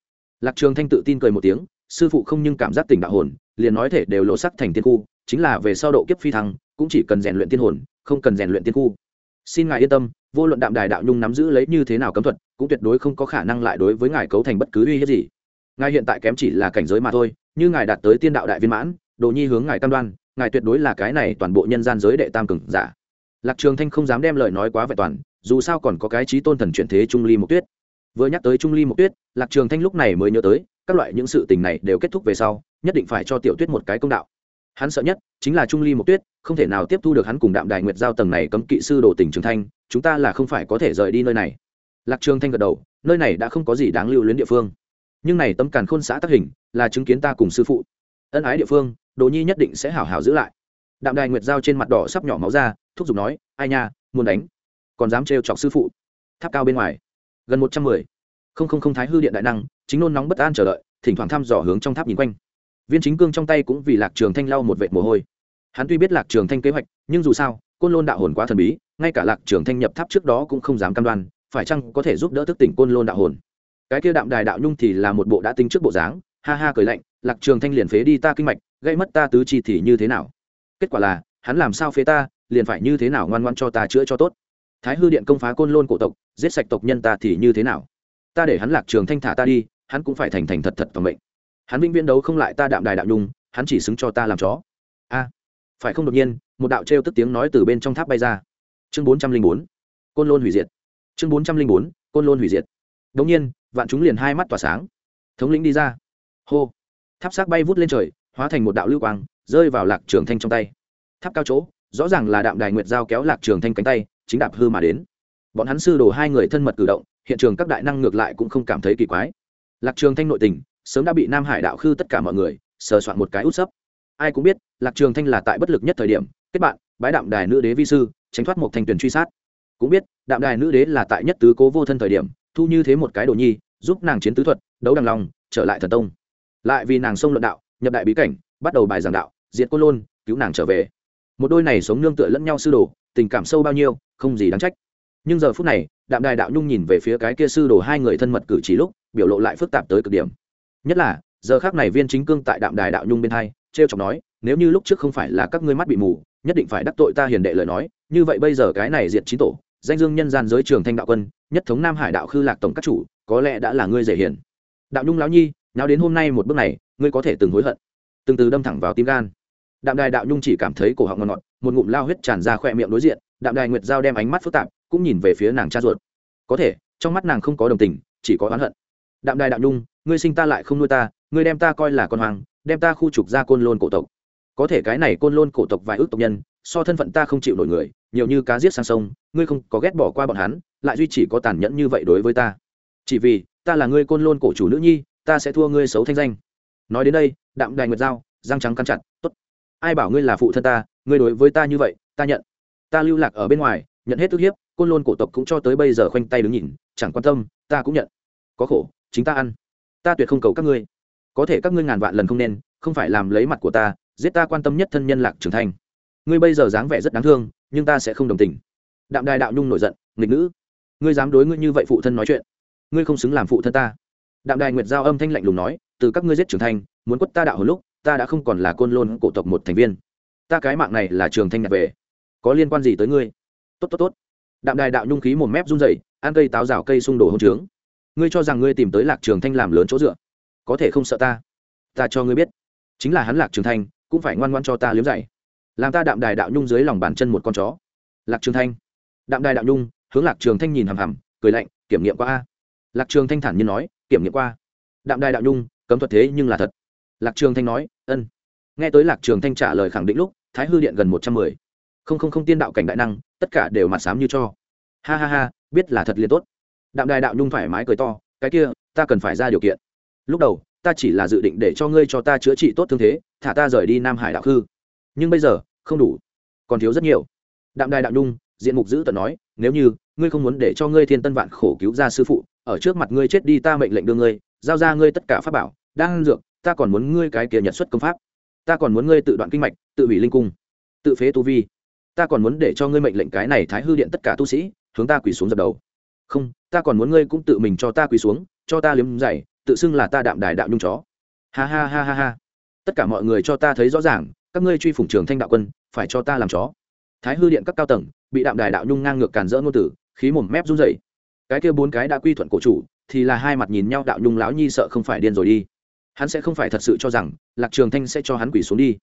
Lạc trường thanh tự tin cười một tiếng, sư phụ không nhưng cảm giác tỉnh đạo hồn, liền nói thể đều lộ sắc thành tiên khu, chính là về sau độ kiếp phi thăng, cũng chỉ cần rèn luyện tiên hồn, không cần rèn luyện tiên khu. Xin ngài yên tâm, vô luận đạm đài đạo nhung nắm giữ lấy như thế nào cấm thuật, cũng tuyệt đối không có khả năng lại đối với ngài cấu thành bất cứ uy hiếp gì. Ngài hiện tại kém chỉ là cảnh giới mà thôi, như ngài đạt tới tiên đạo đại viên mãn đồ nhi hướng ngài cam đoan, ngài tuyệt đối là cái này toàn bộ nhân gian giới đệ tam cường giả. Lạc trường thanh không dám đem lời nói quá vẹn toàn, dù sao còn có cái trí tôn thần chuyển thế trung ly mộc tuyết. Vừa nhắc tới trung ly mộc tuyết, lạc trường thanh lúc này mới nhớ tới, các loại những sự tình này đều kết thúc về sau, nhất định phải cho tiểu tuyết một cái công đạo. Hắn sợ nhất chính là trung ly mộc tuyết, không thể nào tiếp thu được hắn cùng đạm đài nguyệt giao tầng này cấm kỵ sư đồ tỉnh trường thanh, chúng ta là không phải có thể rời đi nơi này. Lạc trường thanh gật đầu, nơi này đã không có gì đáng lưu luyến địa phương. Nhưng này tấm càn khôn xã tác hình là chứng kiến ta cùng sư phụ. Ân ái địa phương đồ nhi nhất định sẽ hảo hảo giữ lại. Đạm đài nguyệt giao trên mặt đỏ sắp nhỏ máu ra, thúc giục nói, ai nha, muốn đánh? Còn dám trêu chọc sư phụ? Tháp cao bên ngoài, gần một trăm mười. Không không không thái hư điện đại năng, chính nôn nóng bất an chờ đợi, thỉnh thoảng thăm dò hướng trong tháp nhìn quanh. Viên chính cương trong tay cũng vì lạc trường thanh lau một vệt mồ hôi. Hắn tuy biết lạc trường thanh kế hoạch, nhưng dù sao, côn lôn đạo hồn quá thần bí, ngay cả lạc trường thanh nhập tháp trước đó cũng không dám cam đoan, phải chăng có thể giúp đỡ thức tỉnh côn lôn đạo hồn? Cái kia đạm đài đạo nhung thì là một bộ đã tính trước bộ dáng, ha ha cười lạnh, lạc trường thanh liền phế đi ta kinh mạch gây mất ta tứ chi thì như thế nào? Kết quả là, hắn làm sao phế ta, liền phải như thế nào ngoan ngoan cho ta chữa cho tốt? Thái hư điện công phá côn lôn cổ tộc, giết sạch tộc nhân ta thì như thế nào? Ta để hắn lạc trường thanh thả ta đi, hắn cũng phải thành thành thật thật toàn mệnh. Hắn vĩnh viễn đấu không lại ta đạm đài đạo nhung, hắn chỉ xứng cho ta làm chó. A! Phải không đột nhiên, một đạo trêu tức tiếng nói từ bên trong tháp bay ra. Chương bốn trăm linh bốn. Côn lôn hủy diệt. Chương bốn trăm linh bốn, côn lôn hủy diệt. Đống nhiên, vạn chúng liền hai mắt tỏa sáng. Thống lĩnh đi ra. Hô! Tháp xác bay vút lên trời hóa thành một đạo lưu quang, rơi vào lạc trường thanh trong tay. Tháp cao chỗ, rõ ràng là đạm đài nguyệt giao kéo lạc trường thanh cánh tay, chính đạp hư mà đến. Bọn hắn sư đồ hai người thân mật cử động, hiện trường các đại năng ngược lại cũng không cảm thấy kỳ quái. Lạc trường thanh nội tình, sớm đã bị nam hải đạo khư tất cả mọi người sờ soạn một cái út sấp. Ai cũng biết, lạc trường thanh là tại bất lực nhất thời điểm, kết bạn, bái đạm đài nữ đế vi sư, tránh thoát một thành tuyển truy sát. Cũng biết, đạm đài nữ đế là tại nhất tứ cố vô thân thời điểm, thu như thế một cái đồ nhi, giúp nàng chiến tứ thuật, đấu đằng lòng, trở lại thần tông. Lại vì nàng sông luận đạo nhập đại bí cảnh, bắt đầu bài giảng đạo, diệt cô lôn, cứu nàng trở về. Một đôi này sống nương tựa lẫn nhau sư đồ, tình cảm sâu bao nhiêu, không gì đáng trách. Nhưng giờ phút này, đạm đài đạo nhung nhìn về phía cái kia sư đồ hai người thân mật cử chỉ lúc, biểu lộ lại phức tạp tới cực điểm. Nhất là, giờ khác này viên chính cương tại đạm đài đạo nhung bên hai t r e o chọc nói, nếu như lúc trước không phải là các ngươi mắt bị mù, nhất định phải đắc tội ta hiền đệ lời nói. Như vậy bây giờ cái này diệt trí tổ, danh dương nhân gian giới trường thanh đạo quân, nhất thống nam hải đạo khư lạc tổng các chủ, có lẽ đã là ngươi dễ hiền. Đạo nhung lão nhi nào đến hôm nay một bước này ngươi có thể từng hối hận. Từng từ đâm thẳng vào tim gan. Đạm đài đạo nhung chỉ cảm thấy cổ họng ngọt ngọt, một ngụm lao huyết tràn ra khỏe miệng đối diện, đạm đài nguyệt giao đem ánh mắt phức tạp, cũng nhìn về phía nàng cha ruột. Có thể, trong mắt nàng không có đồng tình, chỉ có oán hận. Đạm đài đạo nhung, ngươi sinh ta lại không nuôi ta, ngươi đem ta coi là con hoàng đem ta khu trục ra côn lôn cổ tộc. Có thể cái này côn lôn cổ tộc vài ước tộc nhân, so thân phận ta không chịu nổi người, nhiều như cá giết sang sông, ngươi không có ghét bỏ qua bọn hắn, lại duy chỉ có tàn nhẫn như vậy đối với ta. Chỉ vì, ta là ngươi côn lôn cổ chủ nữ nhi, ta sẽ thua ngươi xấu thanh danh nói đến đây, đạm đài nguyệt giao, răng trắng căn chặt, tốt. Ai bảo ngươi là phụ thân ta, ngươi đối với ta như vậy, ta nhận. Ta lưu lạc ở bên ngoài, nhận hết tức hiếp, côn lôn cổ tộc cũng cho tới bây giờ khoanh tay đứng nhìn, chẳng quan tâm, ta cũng nhận. Có khổ, chính ta ăn. Ta tuyệt không cầu các ngươi. Có thể các ngươi ngàn vạn lần không nên, không phải làm lấy mặt của ta, giết ta quan tâm nhất thân nhân lạc trưởng thành ngươi bây giờ dáng vẻ rất đáng thương, nhưng ta sẽ không đồng tình. Đạm đài đạo nhung nổi giận, nghịch nữ, ngươi dám đối ngươi như vậy phụ thân nói chuyện? Ngươi không xứng làm phụ thân ta. Đạm đài nguyệt giao âm thanh lạnh lùng nói từ các ngươi giết trưởng thành muốn quất ta đạo hồi lúc, ta đã không còn là côn lôn cổ tộc một thành viên. Ta cái mạng này là trường thanh nhặt về. Có liên quan gì tới ngươi? Tốt tốt tốt. Đạm đài đạo nhung khí một mép run dậy ăn cây táo rào cây xung đổ hôn trướng. Ngươi cho rằng ngươi tìm tới lạc trường thanh làm lớn chỗ dựa? Có thể không sợ ta. Ta cho ngươi biết. Chính là hắn lạc trường thanh, cũng phải ngoan ngoan cho ta liếm dạy làm ta đạm đài đạo nhung dưới lòng bàn chân một con chó. Lạc trường thanh. Đạm đài đạo nhung, hướng lạc trường thanh nhìn hằm hằm, cười lạnh, kiểm nghiệm qua a. Lạc trường thanh thản nhiên nói, kiểm nghiệm qua. Đạm đài đạo nhung cấm thuật thế nhưng là thật. Lạc trường thanh nói, ân. Nghe tới lạc trường thanh trả lời khẳng định lúc, thái hư điện gần một trăm mười. Không không không tiên đạo cảnh đại năng, tất cả đều mặt sám như cho. Ha ha ha, biết là thật liền tốt. Đạm đài đạo nhung thoải mái cười to, cái kia, ta cần phải ra điều kiện. Lúc đầu, ta chỉ là dự định để cho ngươi cho ta chữa trị tốt thương thế, thả ta rời đi nam hải đạo khư. Nhưng bây giờ, không đủ. Còn thiếu rất nhiều. Đạm đài đạo nhung, diện mục giữ tận nói, nếu như ngươi không muốn để cho ngươi thiên tân vạn khổ cứu ra sư phụ, ở trước mặt ngươi chết đi ta mệnh lệnh đưa ngươi giao ra ngươi tất cả pháp bảo đang dược, ta còn muốn ngươi cái kia nhật xuất công pháp. Ta còn muốn ngươi tự đoạn kinh mạch, tự hủy linh cung, tự phế tu vi. Ta còn muốn để cho ngươi mệnh lệnh cái này thái hư điện tất cả tu sĩ, hướng ta quỳ xuống dập đầu. Không, ta còn muốn ngươi cũng tự mình cho ta quỳ xuống, cho ta liếm dày tự xưng là ta đạm đài đạo nhung chó. Ha ha ha ha ha. Tất cả mọi người cho ta thấy rõ ràng, các ngươi truy phủng trường thanh đạo quân, phải cho ta làm chó. Thái hư điện các cao tầng, bị đạm đài đạo nhung ngang ngược càn rỡ ngôn tử, khí mồm mép run rẩy. Cái kia bốn cái đã quy thuận cổ chủ thì là hai mặt nhìn nhau, đạo nhung lão nhi sợ không phải điên rồi đi. Hắn sẽ không phải thật sự cho rằng lạc trường thanh sẽ cho hắn quỷ xuống đi.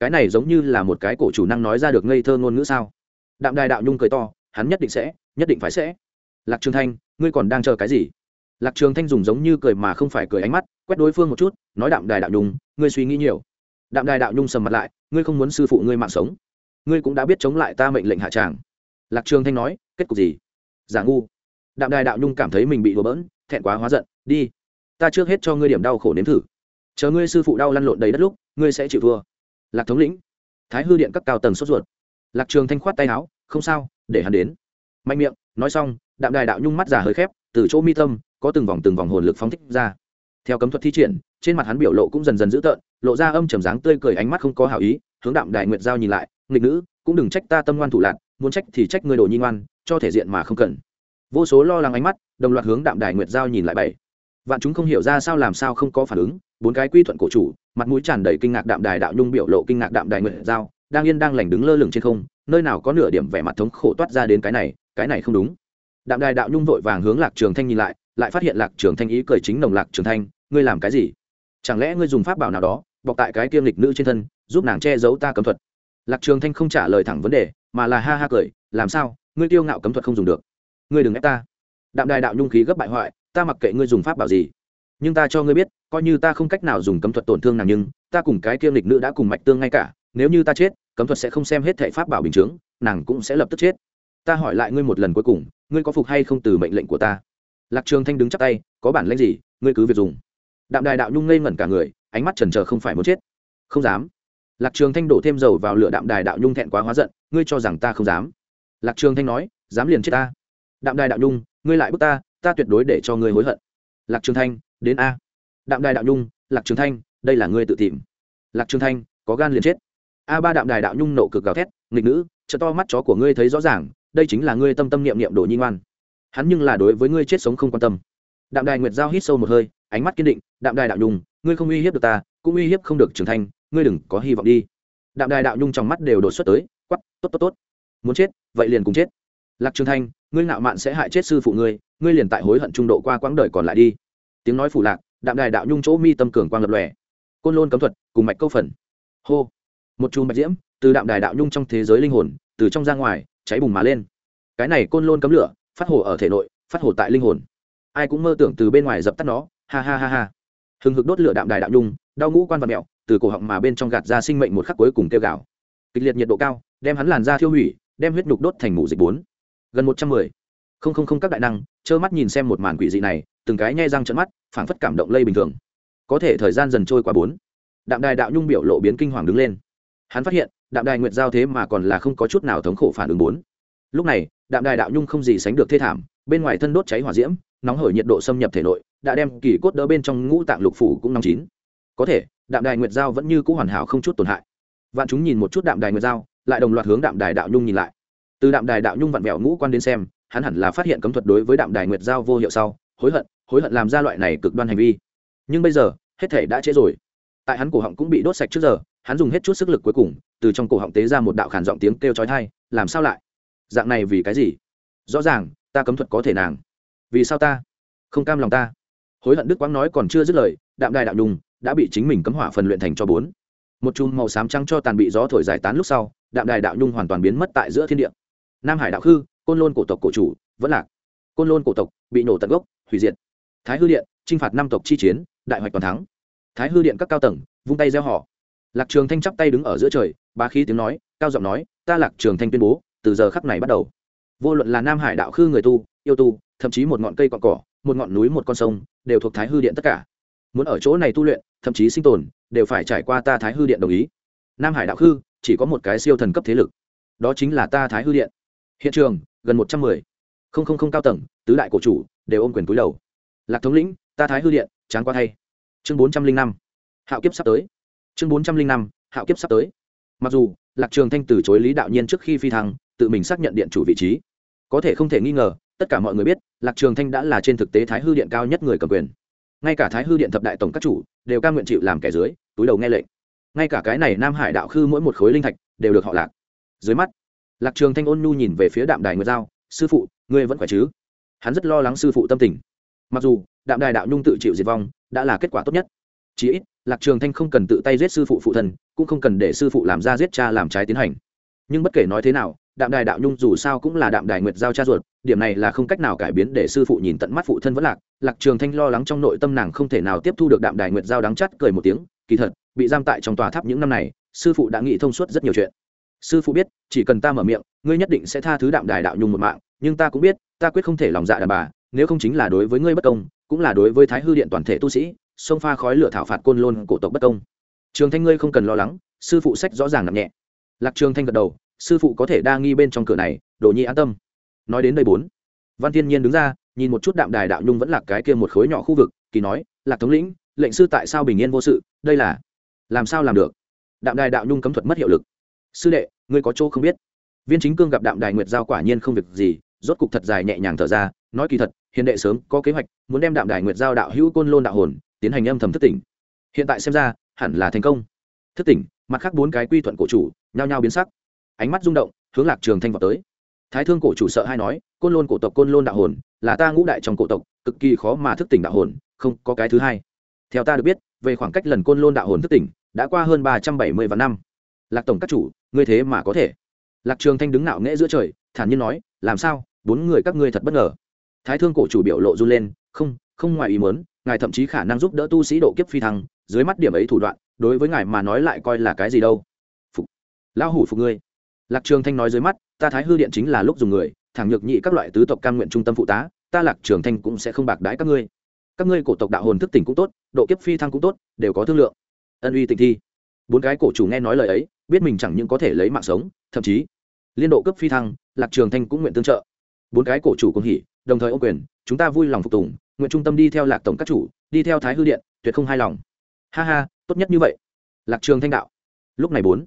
Cái này giống như là một cái cổ chủ năng nói ra được ngây thơ ngôn ngữ sao? Đạm đài đạo nhung cười to, hắn nhất định sẽ, nhất định phải sẽ. Lạc trường thanh, ngươi còn đang chờ cái gì? Lạc trường thanh dùng giống như cười mà không phải cười ánh mắt, quét đối phương một chút, nói đạm đài đạo nhung, ngươi suy nghĩ nhiều. Đạm đài đạo nhung sầm mặt lại, ngươi không muốn sư phụ ngươi mạng sống. Ngươi cũng đã biết chống lại ta mệnh lệnh hạ tràng. Lạc trường thanh nói, kết cục gì? Giả ngu. Đạm đài đạo nhung cảm thấy mình bị đùa bỡn thẹn quá hóa giận, đi. Ta trước hết cho ngươi điểm đau khổ nếm thử. Chờ ngươi sư phụ đau lăn lộn đầy đất lúc, ngươi sẽ chịu thua. Lạc thống lĩnh. Thái hư điện các cao tầng sốt ruột. Lạc trường thanh khoát tay áo, không sao, để hắn đến. Mạnh miệng, nói xong, đạm đài đạo nhung mắt giả hơi khép, từ chỗ mi tâm, có từng vòng từng vòng hồn lực phóng thích ra. Theo cấm thuật thi triển, trên mặt hắn biểu lộ cũng dần dần dữ tợn, lộ ra âm trầm dáng tươi cười ánh mắt không có hảo ý, hướng đạm đài nguyệt giao nhìn lại, nghịch nữ, cũng đừng trách ta tâm ngoan thủ lạc muốn trách thì trách ngươi đồ nhi ngoan, cho thể diện mà không cần vô số lo lắng ánh mắt, đồng loạt hướng đạm đài nguyệt giao nhìn lại bảy vạn chúng không hiểu ra sao làm sao không có phản ứng, bốn cái quy thuận cổ chủ, mặt mũi tràn đầy kinh ngạc đạm đài đạo nhung biểu lộ kinh ngạc đạm đài nguyệt giao, đang yên đang lành đứng lơ lửng trên không, nơi nào có nửa điểm vẻ mặt thống khổ toát ra đến cái này cái này không đúng. Đạm đài đạo nhung vội vàng hướng lạc trường thanh nhìn lại lại phát hiện lạc trường thanh ý cười chính nồng lạc trường thanh, ngươi làm cái gì? Chẳng lẽ ngươi dùng pháp bảo nào đó, bọc tại cái kiêm lịch nữ trên thân, giúp nàng che giấu ta cấm thuật? Lạc trường thanh không trả lời thẳng vấn đề, mà là ha ha cười, làm sao? Ngươi tiêu ngạo cấm thuật không dùng được ngươi đừng ép ta. Đạm đài đạo nhung khí gấp bại hoại, ta mặc kệ ngươi dùng pháp bảo gì. Nhưng ta cho ngươi biết, coi như ta không cách nào dùng cấm thuật tổn thương nàng nhưng, ta cùng cái kiêm lịch nữ đã cùng mạch tương ngay cả, nếu như ta chết, cấm thuật sẽ không xem hết thệ pháp bảo bình chướng, nàng cũng sẽ lập tức chết. Ta hỏi lại ngươi một lần cuối cùng, ngươi có phục hay không từ mệnh lệnh của ta? Lạc trường thanh đứng chắp tay, có bản lĩnh gì, ngươi cứ việc dùng. Đạm đài đạo nhung ngây ngẩn cả người, ánh mắt chần chờ không phải muốn chết. Không dám. Lạc trường thanh đổ thêm dầu vào lửa đạm đài đạo nhung thẹn quá hóa giận, ngươi cho rằng ta không dám. Lạc trường thanh nói, dám liền chết ta đạm đài đạo nhung, ngươi lại bước ta ta tuyệt đối để cho ngươi hối hận. Lạc trường thanh, đến a. Đạm đài đạo nhung, lạc trường thanh, đây là ngươi tự tìm. Lạc trường thanh, có gan liền chết. A ba đạm đài đạo nhung nộ cực gào thét, nghịch nữ chợ to mắt chó của ngươi thấy rõ ràng, đây chính là ngươi tâm tâm niệm niệm đồ nhi ngoan. Hắn nhưng là đối với ngươi chết sống không quan tâm. Đạm đài nguyệt giao hít sâu một hơi, ánh mắt kiên định, đạm đài đạo nhung, ngươi không uy hiếp được ta, cũng uy hiếp không được trường thanh, ngươi đừng có hy vọng đi. Đạm đài đạo nhung trong mắt đều đột xuất tới quắp tốt tốt tốt. Muốn chết, vậy liền cùng chết lạc trường thanh, ngươi ngạo mạn sẽ hại chết sư phụ ngươi ngươi liền tại hối hận trung độ qua quãng đời còn lại đi. Tiếng nói phủ lạc, đạm đài đạo nhung chỗ mi tâm cường quang lập lòe. Côn lôn cấm thuật, cùng mạch câu phần. Hô. Một chùm bạch diễm, từ đạm đài đạo nhung trong thế giới linh hồn, từ trong ra ngoài, cháy bùng mà lên. Cái này côn lôn cấm lửa, phát hồ ở thể nội, phát hồ tại linh hồn. Ai cũng mơ tưởng từ bên ngoài dập tắt nó, ha ha ha ha. Hừng hực đốt lửa đạm đài đạo nhung, đau ngũ quan vật mẹo, từ cổ họng mà bên trong gạt ra sinh mệnh một khắc cuối cùng kêu gào. Kịch liệt nhiệt độ cao, đem hắn làn ra thiêu hủy, đem huyết nhục đốt thành mủ dịch bốn gần một trăm mười. Không không không, các đại năng, trơ mắt nhìn xem một màn quỷ dị này, từng cái nhai răng trận mắt, phảng phất cảm động lây bình thường. Có thể thời gian dần trôi qua bốn. Đạm đài đạo nhung biểu lộ biến kinh hoàng đứng lên. Hắn phát hiện, đạm đài nguyệt giao thế mà còn là không có chút nào thống khổ phản ứng bốn. Lúc này, đạm đài đạo nhung không gì sánh được thê thảm, bên ngoài thân đốt cháy hỏa diễm, nóng hởi nhiệt độ xâm nhập thể nội, đã đem kỳ cốt đỡ bên trong ngũ tạng lục phủ cũng nóng chín. Có thể, đạm đài nguyệt giao vẫn như c ũ hoàn hảo không chút tổn hại. Vạn chúng nhìn một chút đạm đài nguyệt giao, lại đồng loạt hướng đạm đài đạo nhung nhìn lại từ đạm đài đạo nhung vặn vẹo ngũ quan đến xem, hắn hẳn là phát hiện cấm thuật đối với đạm đài nguyệt giao vô hiệu sau, hối hận hối hận làm ra loại này cực đoan hành vi. Nhưng bây giờ, hết thể đã trễ rồi. Tại hắn cổ họng cũng bị đốt sạch trước giờ, hắn dùng hết chút sức lực cuối cùng, từ trong cổ họng tế ra một đạo khản giọng tiếng kêu chói tai, làm sao lại? Dạng này vì cái gì? Rõ ràng, ta cấm thuật có thể nàng. Vì sao ta? Không cam lòng ta. Hối hận đức quang nói còn chưa dứt lời, đạm đài đạo nhung đã bị chính mình cấm hỏa phần luyện thành cho bốn. Một chùm màu xám trắng cho tàn bị gió thổi giải tán lúc sau, đạm đài đạo nhung hoàn toàn biến mất tại giữa thiên địa nam hải đạo khư, côn lôn cổ tộc cổ chủ, vẫn lạc. Côn lôn cổ tộc bị nổ tận gốc, hủy diệt. Thái hư điện t r i n h phạt năm tộc chi chiến, đại hoạch toàn thắng. Thái hư điện các cao tầng, vung tay gieo họ. Lạc trường thanh chắp tay đứng ở giữa trời ba khí tiếng nói, cao giọng nói, ta lạc trường thanh tuyên bố, từ giờ khắc này bắt đầu. Vô luận là nam hải đạo khư người tu, yêu tu, thậm chí một ngọn cây cọn cỏ, một ngọn núi, một con sông, đều thuộc thái hư điện tất cả. Muốn ở chỗ này tu luyện, thậm chí sinh tồn, đều phải trải qua ta thái hư điện đồng ý. Nam hải đạo khư, chỉ có một cái siêu thần cấp thế lực. Đó chính là ta thái hư điện hiện trường, gần một trăm mười. Không không không cao tầng, tứ đại cổ chủ đều ôm quyền cúi đầu. Lạc thống lĩnh, ta thái hư điện, tráng qua thay. Chương bốn trăm linh năm. Hạo kiếp sắp tới. Chương bốn trăm linh năm, hạo kiếp sắp tới. Mặc dù, lạc trường thanh từ chối lý đạo nhiên trước khi phi thăng, tự mình xác nhận điện chủ vị trí. Có thể không thể nghi ngờ, tất cả mọi người biết, lạc trường thanh đã là trên thực tế thái hư điện cao nhất người cầm quyền. Ngay cả thái hư điện thập đại tổng các chủ đều ca nguyện chịu làm kẻ dưới, túi đầu nghe lệnh. Ngay cả cái này nam hải đạo khư mỗi một khối linh thạch đều được họ lạc. Dưới mắt lạc trường thanh ôn nhu nhìn về phía đạm đài nguyệt giao, sư phụ, ngươi vẫn khỏe chứ? Hắn rất lo lắng sư phụ tâm tình. Mặc dù, đạm đài đạo nhung tự chịu diệt vong, đã là kết quả tốt nhất. Chí ít, lạc trường thanh không cần tự tay giết sư phụ phụ thân, cũng không cần để sư phụ làm ra giết cha làm trái tiến hành. Nhưng bất kể nói thế nào, đạm đài đạo nhung dù sao cũng là đạm đài nguyệt giao cha ruột, điểm này là không cách nào cải biến để sư phụ nhìn tận mắt phụ thân vẫn lạc. Lạc trường thanh lo lắng trong nội tâm nàng không thể nào tiếp thu được đạm đài nguyệt giao đắng chắt cười một tiếng, kỳ thật, bị giam tại trong tòa tháp những năm này, sư phụ đã nghĩ thông suốt rất nhiều chuyện sư phụ biết, chỉ cần ta mở miệng, ngươi nhất định sẽ tha thứ đạm đài đạo nhung một mạng, nhưng ta cũng biết, ta quyết không thể lòng dạ đàn bà, nếu không chính là đối với ngươi bất công, cũng là đối với thái hư điện toàn thể tu sĩ, xông pha khói lửa thảo phạt côn lôn cổ tộc bất công. Trường thanh ngươi không cần lo lắng, sư phụ sách rõ ràng nặng nhẹ. Lạc trường thanh gật đầu, sư phụ có thể đa nghi bên trong cửa này, đồ nhi an tâm. Nói đến đây bốn, văn thiên nhiên đứng ra, nhìn một chút đạm đài đạo nhung vẫn là cái kia một khối nhỏ khu vực, kỳ nói, lạc thống lĩnh, lệnh sư tại sao bình yên vô sự? Đây là, làm sao làm được? Đạm đài đạo nhung cấm thuật mất hiệu lực sư đệ, ngươi có chỗ không biết. Viên chính cương gặp đạm đài nguyệt giao quả nhiên không việc gì, rốt cục thật dài nhẹ nhàng thở ra, nói kỳ thật hiền đệ sớm có kế hoạch, muốn đem đạm đài nguyệt giao đạo hữu côn lôn đạo hồn, tiến hành âm thầm thức tỉnh. Hiện tại xem ra, hẳn là thành công. Thức tỉnh, mặt khác bốn cái quy thuận cổ chủ, nhao nhao biến sắc. Ánh mắt rung động, hướng lạc trường thanh vào tới. Thái thương cổ chủ sợ hay nói, côn lôn cổ tộc, côn lôn đạo hồn, là ta ngũ đại trong cổ tộc, cực kỳ khó mà thức tỉnh đạo hồn, không có cái thứ hai. Theo ta được biết, về khoảng cách lần côn lôn đạo hồn thức tỉnh, đã qua hơn ba trăm bảy mươi vạn năm. Lạc tổng các chủ ngươi thế mà có thể. Lạc trường thanh đứng nạo nghễ giữa trời, thản nhiên nói, làm sao? Bốn người các ngươi thật bất ngờ. Thái thương cổ chủ biểu lộ run lên, không không ngoài ý muốn, ngài thậm chí khả năng giúp đỡ tu sĩ độ kiếp phi thăng, dưới mắt điểm ấy thủ đoạn, đối với ngài mà nói lại coi là cái gì đâu. Phục, lão hủ phục ngươi. Lạc trường thanh nói dưới mắt, ta thái hư điện chính là lúc dùng người, thẳng nhược nhị các loại tứ tộc cam nguyện trung tâm phụ tá, ta lạc trường thanh cũng sẽ không bạc đái các ngươi. Các ngươi cổ tộc đạo hồn thức tỉnh cũng tốt, độ kiếp phi thăng cũng tốt, đều có thương lượng. Ân uy tịnh thi, bốn cái cổ chủ nghe nói lời ấy biết mình chẳng những có thể lấy mạng sống, thậm chí liên độ cấp phi thăng, lạc trường thanh cũng nguyện tương trợ. Bốn cái cổ chủ cùng hỉ, đồng thời ô quyền, chúng ta vui lòng phục tùng, nguyện trung tâm đi theo lạc tổng các chủ, đi theo thái hư điện, tuyệt không hài lòng. Ha ha, tốt nhất như vậy. Lạc trường thanh đạo. Lúc này bốn,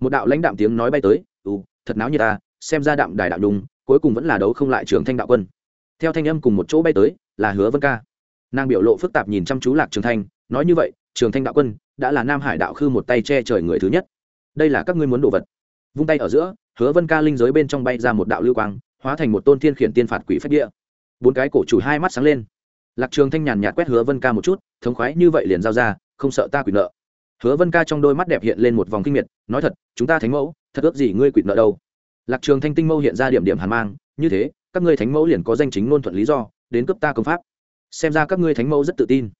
một đạo lãnh đạm tiếng nói bay tới ừ thật náo như ta, xem ra đạm đài đạo đùng, cuối cùng vẫn là đấu không lại trường thanh đạo quân. Theo thanh âm cùng một chỗ bay tới, là hứa vân ca. Nàng biểu lộ phức tạp nhìn chăm chú lạc trường thanh, nói như vậy, trường thanh đạo quân, đã là nam hải đạo khư một tay che trời người thứ nhất đây là các ngươi muốn đồ vật. Vung tay ở giữa, hứa vân ca linh giới bên trong bay ra một đạo lưu quang, hóa thành một tôn thiên khiển tiên phạt quỷ phách địa. Bốn cái cổ chủ hai mắt sáng lên. Lạc trường thanh nhàn nhạt quét hứa vân ca một chút, thống khoái như vậy liền giao ra, không sợ ta quỷ nợ. Hứa vân ca trong đôi mắt đẹp hiện lên một vòng kinh miệt, nói thật, chúng ta thánh mẫu, thật ước gì ngươi quỷ nợ đâu. Lạc trường thanh tinh mâu hiện ra điểm điểm hàn mang, như thế, các ngươi thánh mẫu liền có danh chính ngôn thuận lý do, đến cấp ta công pháp. Xem ra các ngươi thánh mẫu rất tự tin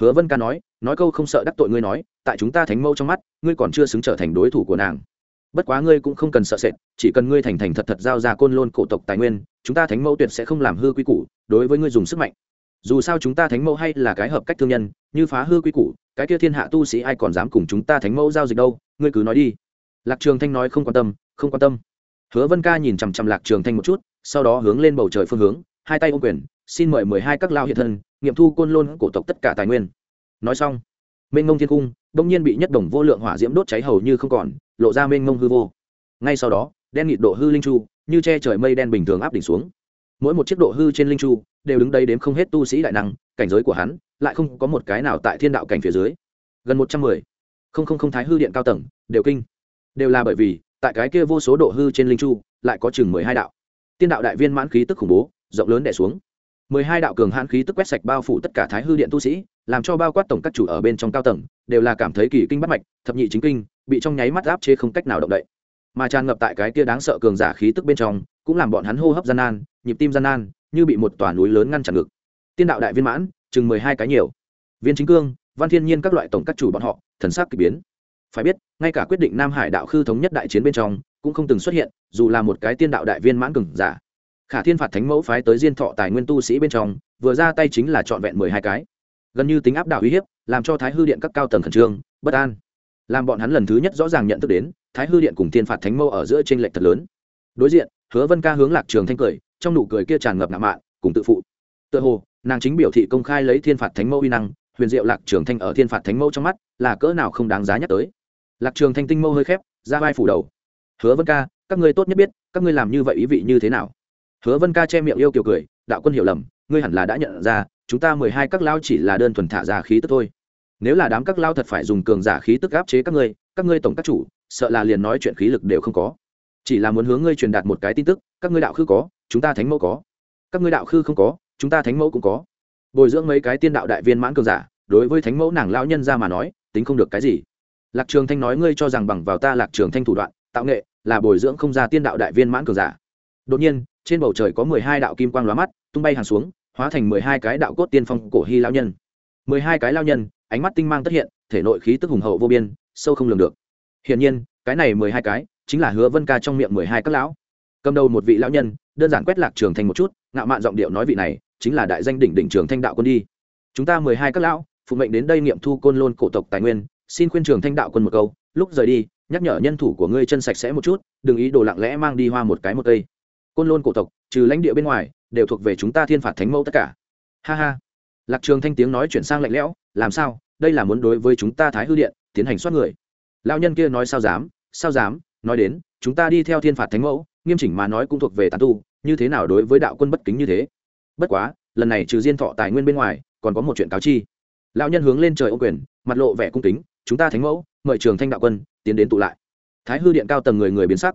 hứa vân ca nói nói câu không sợ đắc tội ngươi nói, tại chúng ta thánh mẫu trong mắt, ngươi còn chưa xứng trở thành đối thủ của nàng. Bất quá ngươi cũng không cần sợ sệt, chỉ cần ngươi thành thành thật thật giao ra côn lôn cổ tộc tài nguyên, chúng ta thánh mẫu tuyệt sẽ không làm hư quy củ, đối với ngươi dùng sức mạnh. Dù sao chúng ta thánh mẫu hay là cái hợp cách thương nhân, như phá hư quy củ, cái kia thiên hạ tu sĩ ai còn dám cùng chúng ta thánh mẫu giao dịch đâu, ngươi cứ nói đi. Lạc trường thanh nói không quan tâm, không quan tâm. Hứa vân ca nhìn chằm chằm lạc trường thanh một chút, sau đó hướng lên bầu trời phương hướng, hai tay ôm quyền, xin mời mười hai các lao hiện thân nghiệm thu côn lôn cổ tộc tất cả tài nguyên. Nói xong, mênh mông thiên cung đông nhiên bị nhất đồng vô lượng hỏa diễm đốt cháy hầu như không còn, lộ ra mênh mông hư vô. Ngay sau đó, đen nghịt độ hư linh chu như che trời mây đen bình thường áp đỉnh xuống. Mỗi một chiếc độ hư trên linh chu đều đứng đây đếm không hết tu sĩ đại năng, cảnh giới của hắn lại không có một cái nào tại thiên đạo cảnh phía dưới. Gần một trăm mười, không không không thái hư điện cao tầng, đều kinh. Đều là bởi vì, tại cái kia vô số độ hư trên linh chu lại có chừng mười hai đạo. Tiên đạo đại viên mãn khí tức khủng bố, rộng lớn đẻ xuống mười hai đạo cường hãn khí tức quét sạch bao phủ tất cả thái hư điện tu sĩ, làm cho bao quát tổng các chủ ở bên trong cao tầng, đều là cảm thấy kỳ kinh bắt mạch, thập nhị chính kinh, bị trong nháy mắt áp chế không cách nào động đậy. Mà tràn ngập tại cái kia đáng sợ cường giả khí tức bên trong, cũng làm bọn hắn hô hấp gian nan, nhịp tim gian nan, như bị một tòa núi lớn ngăn chặn ngực tiên đạo đại viên mãn, chừng mười hai cái nhiều. Viên chính cương, văn thiên nhiên các loại tổng các chủ bọn họ, thần sắc kỳ biến. Phải biết, ngay cả quyết định nam hải đạo khư thống nhất đại chiến bên trong, cũng không từng xuất hiện, dù là một cái tiên đạo đại viên mãn cường giả khả thiên phạt thánh mẫu phái tới diên thọ tài nguyên tu sĩ bên trong, vừa ra tay chính là trọn vẹn mười hai cái. Gần như tính áp đảo uy hiếp, làm cho thái hư điện các cao tầng khẩn trương, bất an. Làm bọn hắn lần thứ nhất rõ ràng nhận thức đến, thái hư điện cùng thiên phạt thánh mẫu ở giữa t r ê n lệch thật lớn. Đối diện, hứa vân ca hướng lạc trường thanh cười, trong nụ cười kia tràn ngập nạ mạ cùng tự phụ. Tự hồ, nàng chính biểu thị công khai lấy thiên phạt thánh mẫu uy năng, huyền diệu lạc trường thanh ở thiên phạt thánh mẫu trong mắt, là cỡ nào không đáng giá nhắc tới. Lạc trường thanh tinh mâu hơi khép, ra vai phủ đầu. Hứa vân ca, các ngươi tốt nhất biết, các ngươi làm như vậy ý vị như thế nào? Hứa vân ca che miệng yêu kiều cười, đạo quân hiểu lầm, ngươi hẳn là đã nhận ra, chúng ta mười hai các lao chỉ là đơn thuần thả ra khí tức thôi. Nếu là đám các lao thật phải dùng cường giả khí tức áp chế các ngươi các ngươi tổng các chủ, sợ là liền nói chuyện khí lực đều không có. Chỉ là muốn hướng ngươi truyền đạt một cái tin tức, các ngươi đạo khư có, chúng ta thánh mẫu có. Các ngươi đạo khư không có, chúng ta thánh mẫu cũng có. Bồi dưỡng mấy cái tiên đạo đại viên mãn cường giả, đối với thánh mẫu nàng lao nhân ra mà nói, tính không được cái gì. Lạc trường thanh nói, ngươi cho rằng bằng vào ta lạc trường thanh thủ đoạn, tạo nghệ, là bồi dưỡng không ra tiên đạo đại viên mãn cường giả. Đột nhiên trên bầu trời có mười hai đạo kim quang lóa mắt, tung bay hàng xuống, hóa thành mười hai cái đạo cốt tiên phong cổ hy lao nhân. Mười hai cái lao nhân, ánh mắt tinh mang tất hiện, thể nội khí tức hùng hậu vô biên, sâu không lường được. Hiển nhiên, cái này mười hai cái chính là hứa vân ca trong miệng mười hai các lão. Cầm đầu một vị lão nhân, đơn giản quét lạc trường thành một chút, ngạo mạn giọng điệu nói vị này, chính là đại danh đỉnh đỉnh trường thanh đạo quân đi. Chúng ta mười hai các lão, phụ mệnh đến đây nghiệm thu côn lôn cổ tộc tài nguyên, xin khuyên trường thanh đạo quân một câu, lúc rời đi, nhắc nhở nhân thủ của ngươi chân sạch sẽ một chút, đừng ý đồ lặng lẽ mang đi hoa một cái một cây côn lôn cổ tộc, trừ lãnh địa bên ngoài, đều thuộc về chúng ta thiên phạt thánh mẫu tất cả. Ha ha. Lạc trường thanh tiếng nói chuyển sang lạnh lẽo, làm sao? Đây là muốn đối với chúng ta thái hư điện tiến hành soát người. Lão nhân kia nói, sao dám? Sao dám? Nói đến, chúng ta đi theo thiên phạt thánh mẫu, nghiêm chỉnh mà nói cũng thuộc về tán tu, như thế nào đối với đạo quân bất kính như thế? Bất quá, lần này trừ diên thọ tài nguyên bên ngoài, còn có một chuyện cáo chi. Lão nhân hướng lên trời ô quyền, mặt lộ vẻ cung kính, chúng ta thánh mẫu, mời trường thanh đạo quân tiến đến tụ lại. Thái hư điện cao tầng người người biến sắc.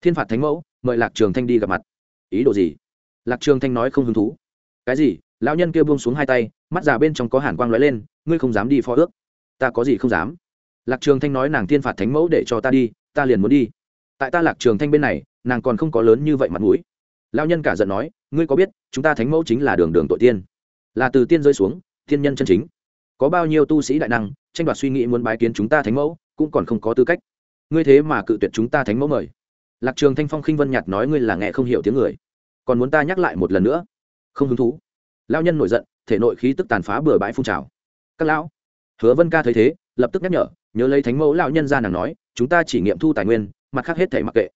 Thiên phạt thánh mẫu mời lạc trường thanh đi gặp mặt. Ý đồ gì? Lạc trường thanh nói không hứng thú. Cái gì? Lão nhân kia buông xuống hai tay, mắt già bên trong có hàn quang lóe lên, ngươi không dám đi phó ước. Ta có gì không dám? Lạc trường thanh nói nàng tiên phạt thánh mẫu để cho ta đi, ta liền muốn đi. Tại ta lạc trường thanh bên này, nàng còn không có lớn như vậy mặt mũi. Lão nhân cả giận nói, ngươi có biết, chúng ta thánh mẫu chính là đường đường tội tiên. Là từ tiên rơi xuống, tiên nhân chân chính. Có bao nhiêu tu sĩ đại năng, tranh đoạt suy nghĩ muốn bái kiến chúng ta thánh mẫu, cũng còn không có tư cách. Ngươi thế mà cự tuyệt chúng ta thánh mẫu mời lạc trường thanh phong khinh vân nhạt nói ngươi là nghe không hiểu tiếng người. Còn muốn ta nhắc lại một lần nữa? Không hứng thú. Lao nhân nổi giận, thể nội khí tức tàn phá bừa bãi phun trào. Các lão, hứa vân ca thấy thế, lập tức nhắc nhở, nhớ lấy thánh mẫu lão nhân ra nàng nói, chúng ta chỉ nghiệm thu tài nguyên, mặt khác hết thể mặc kệ.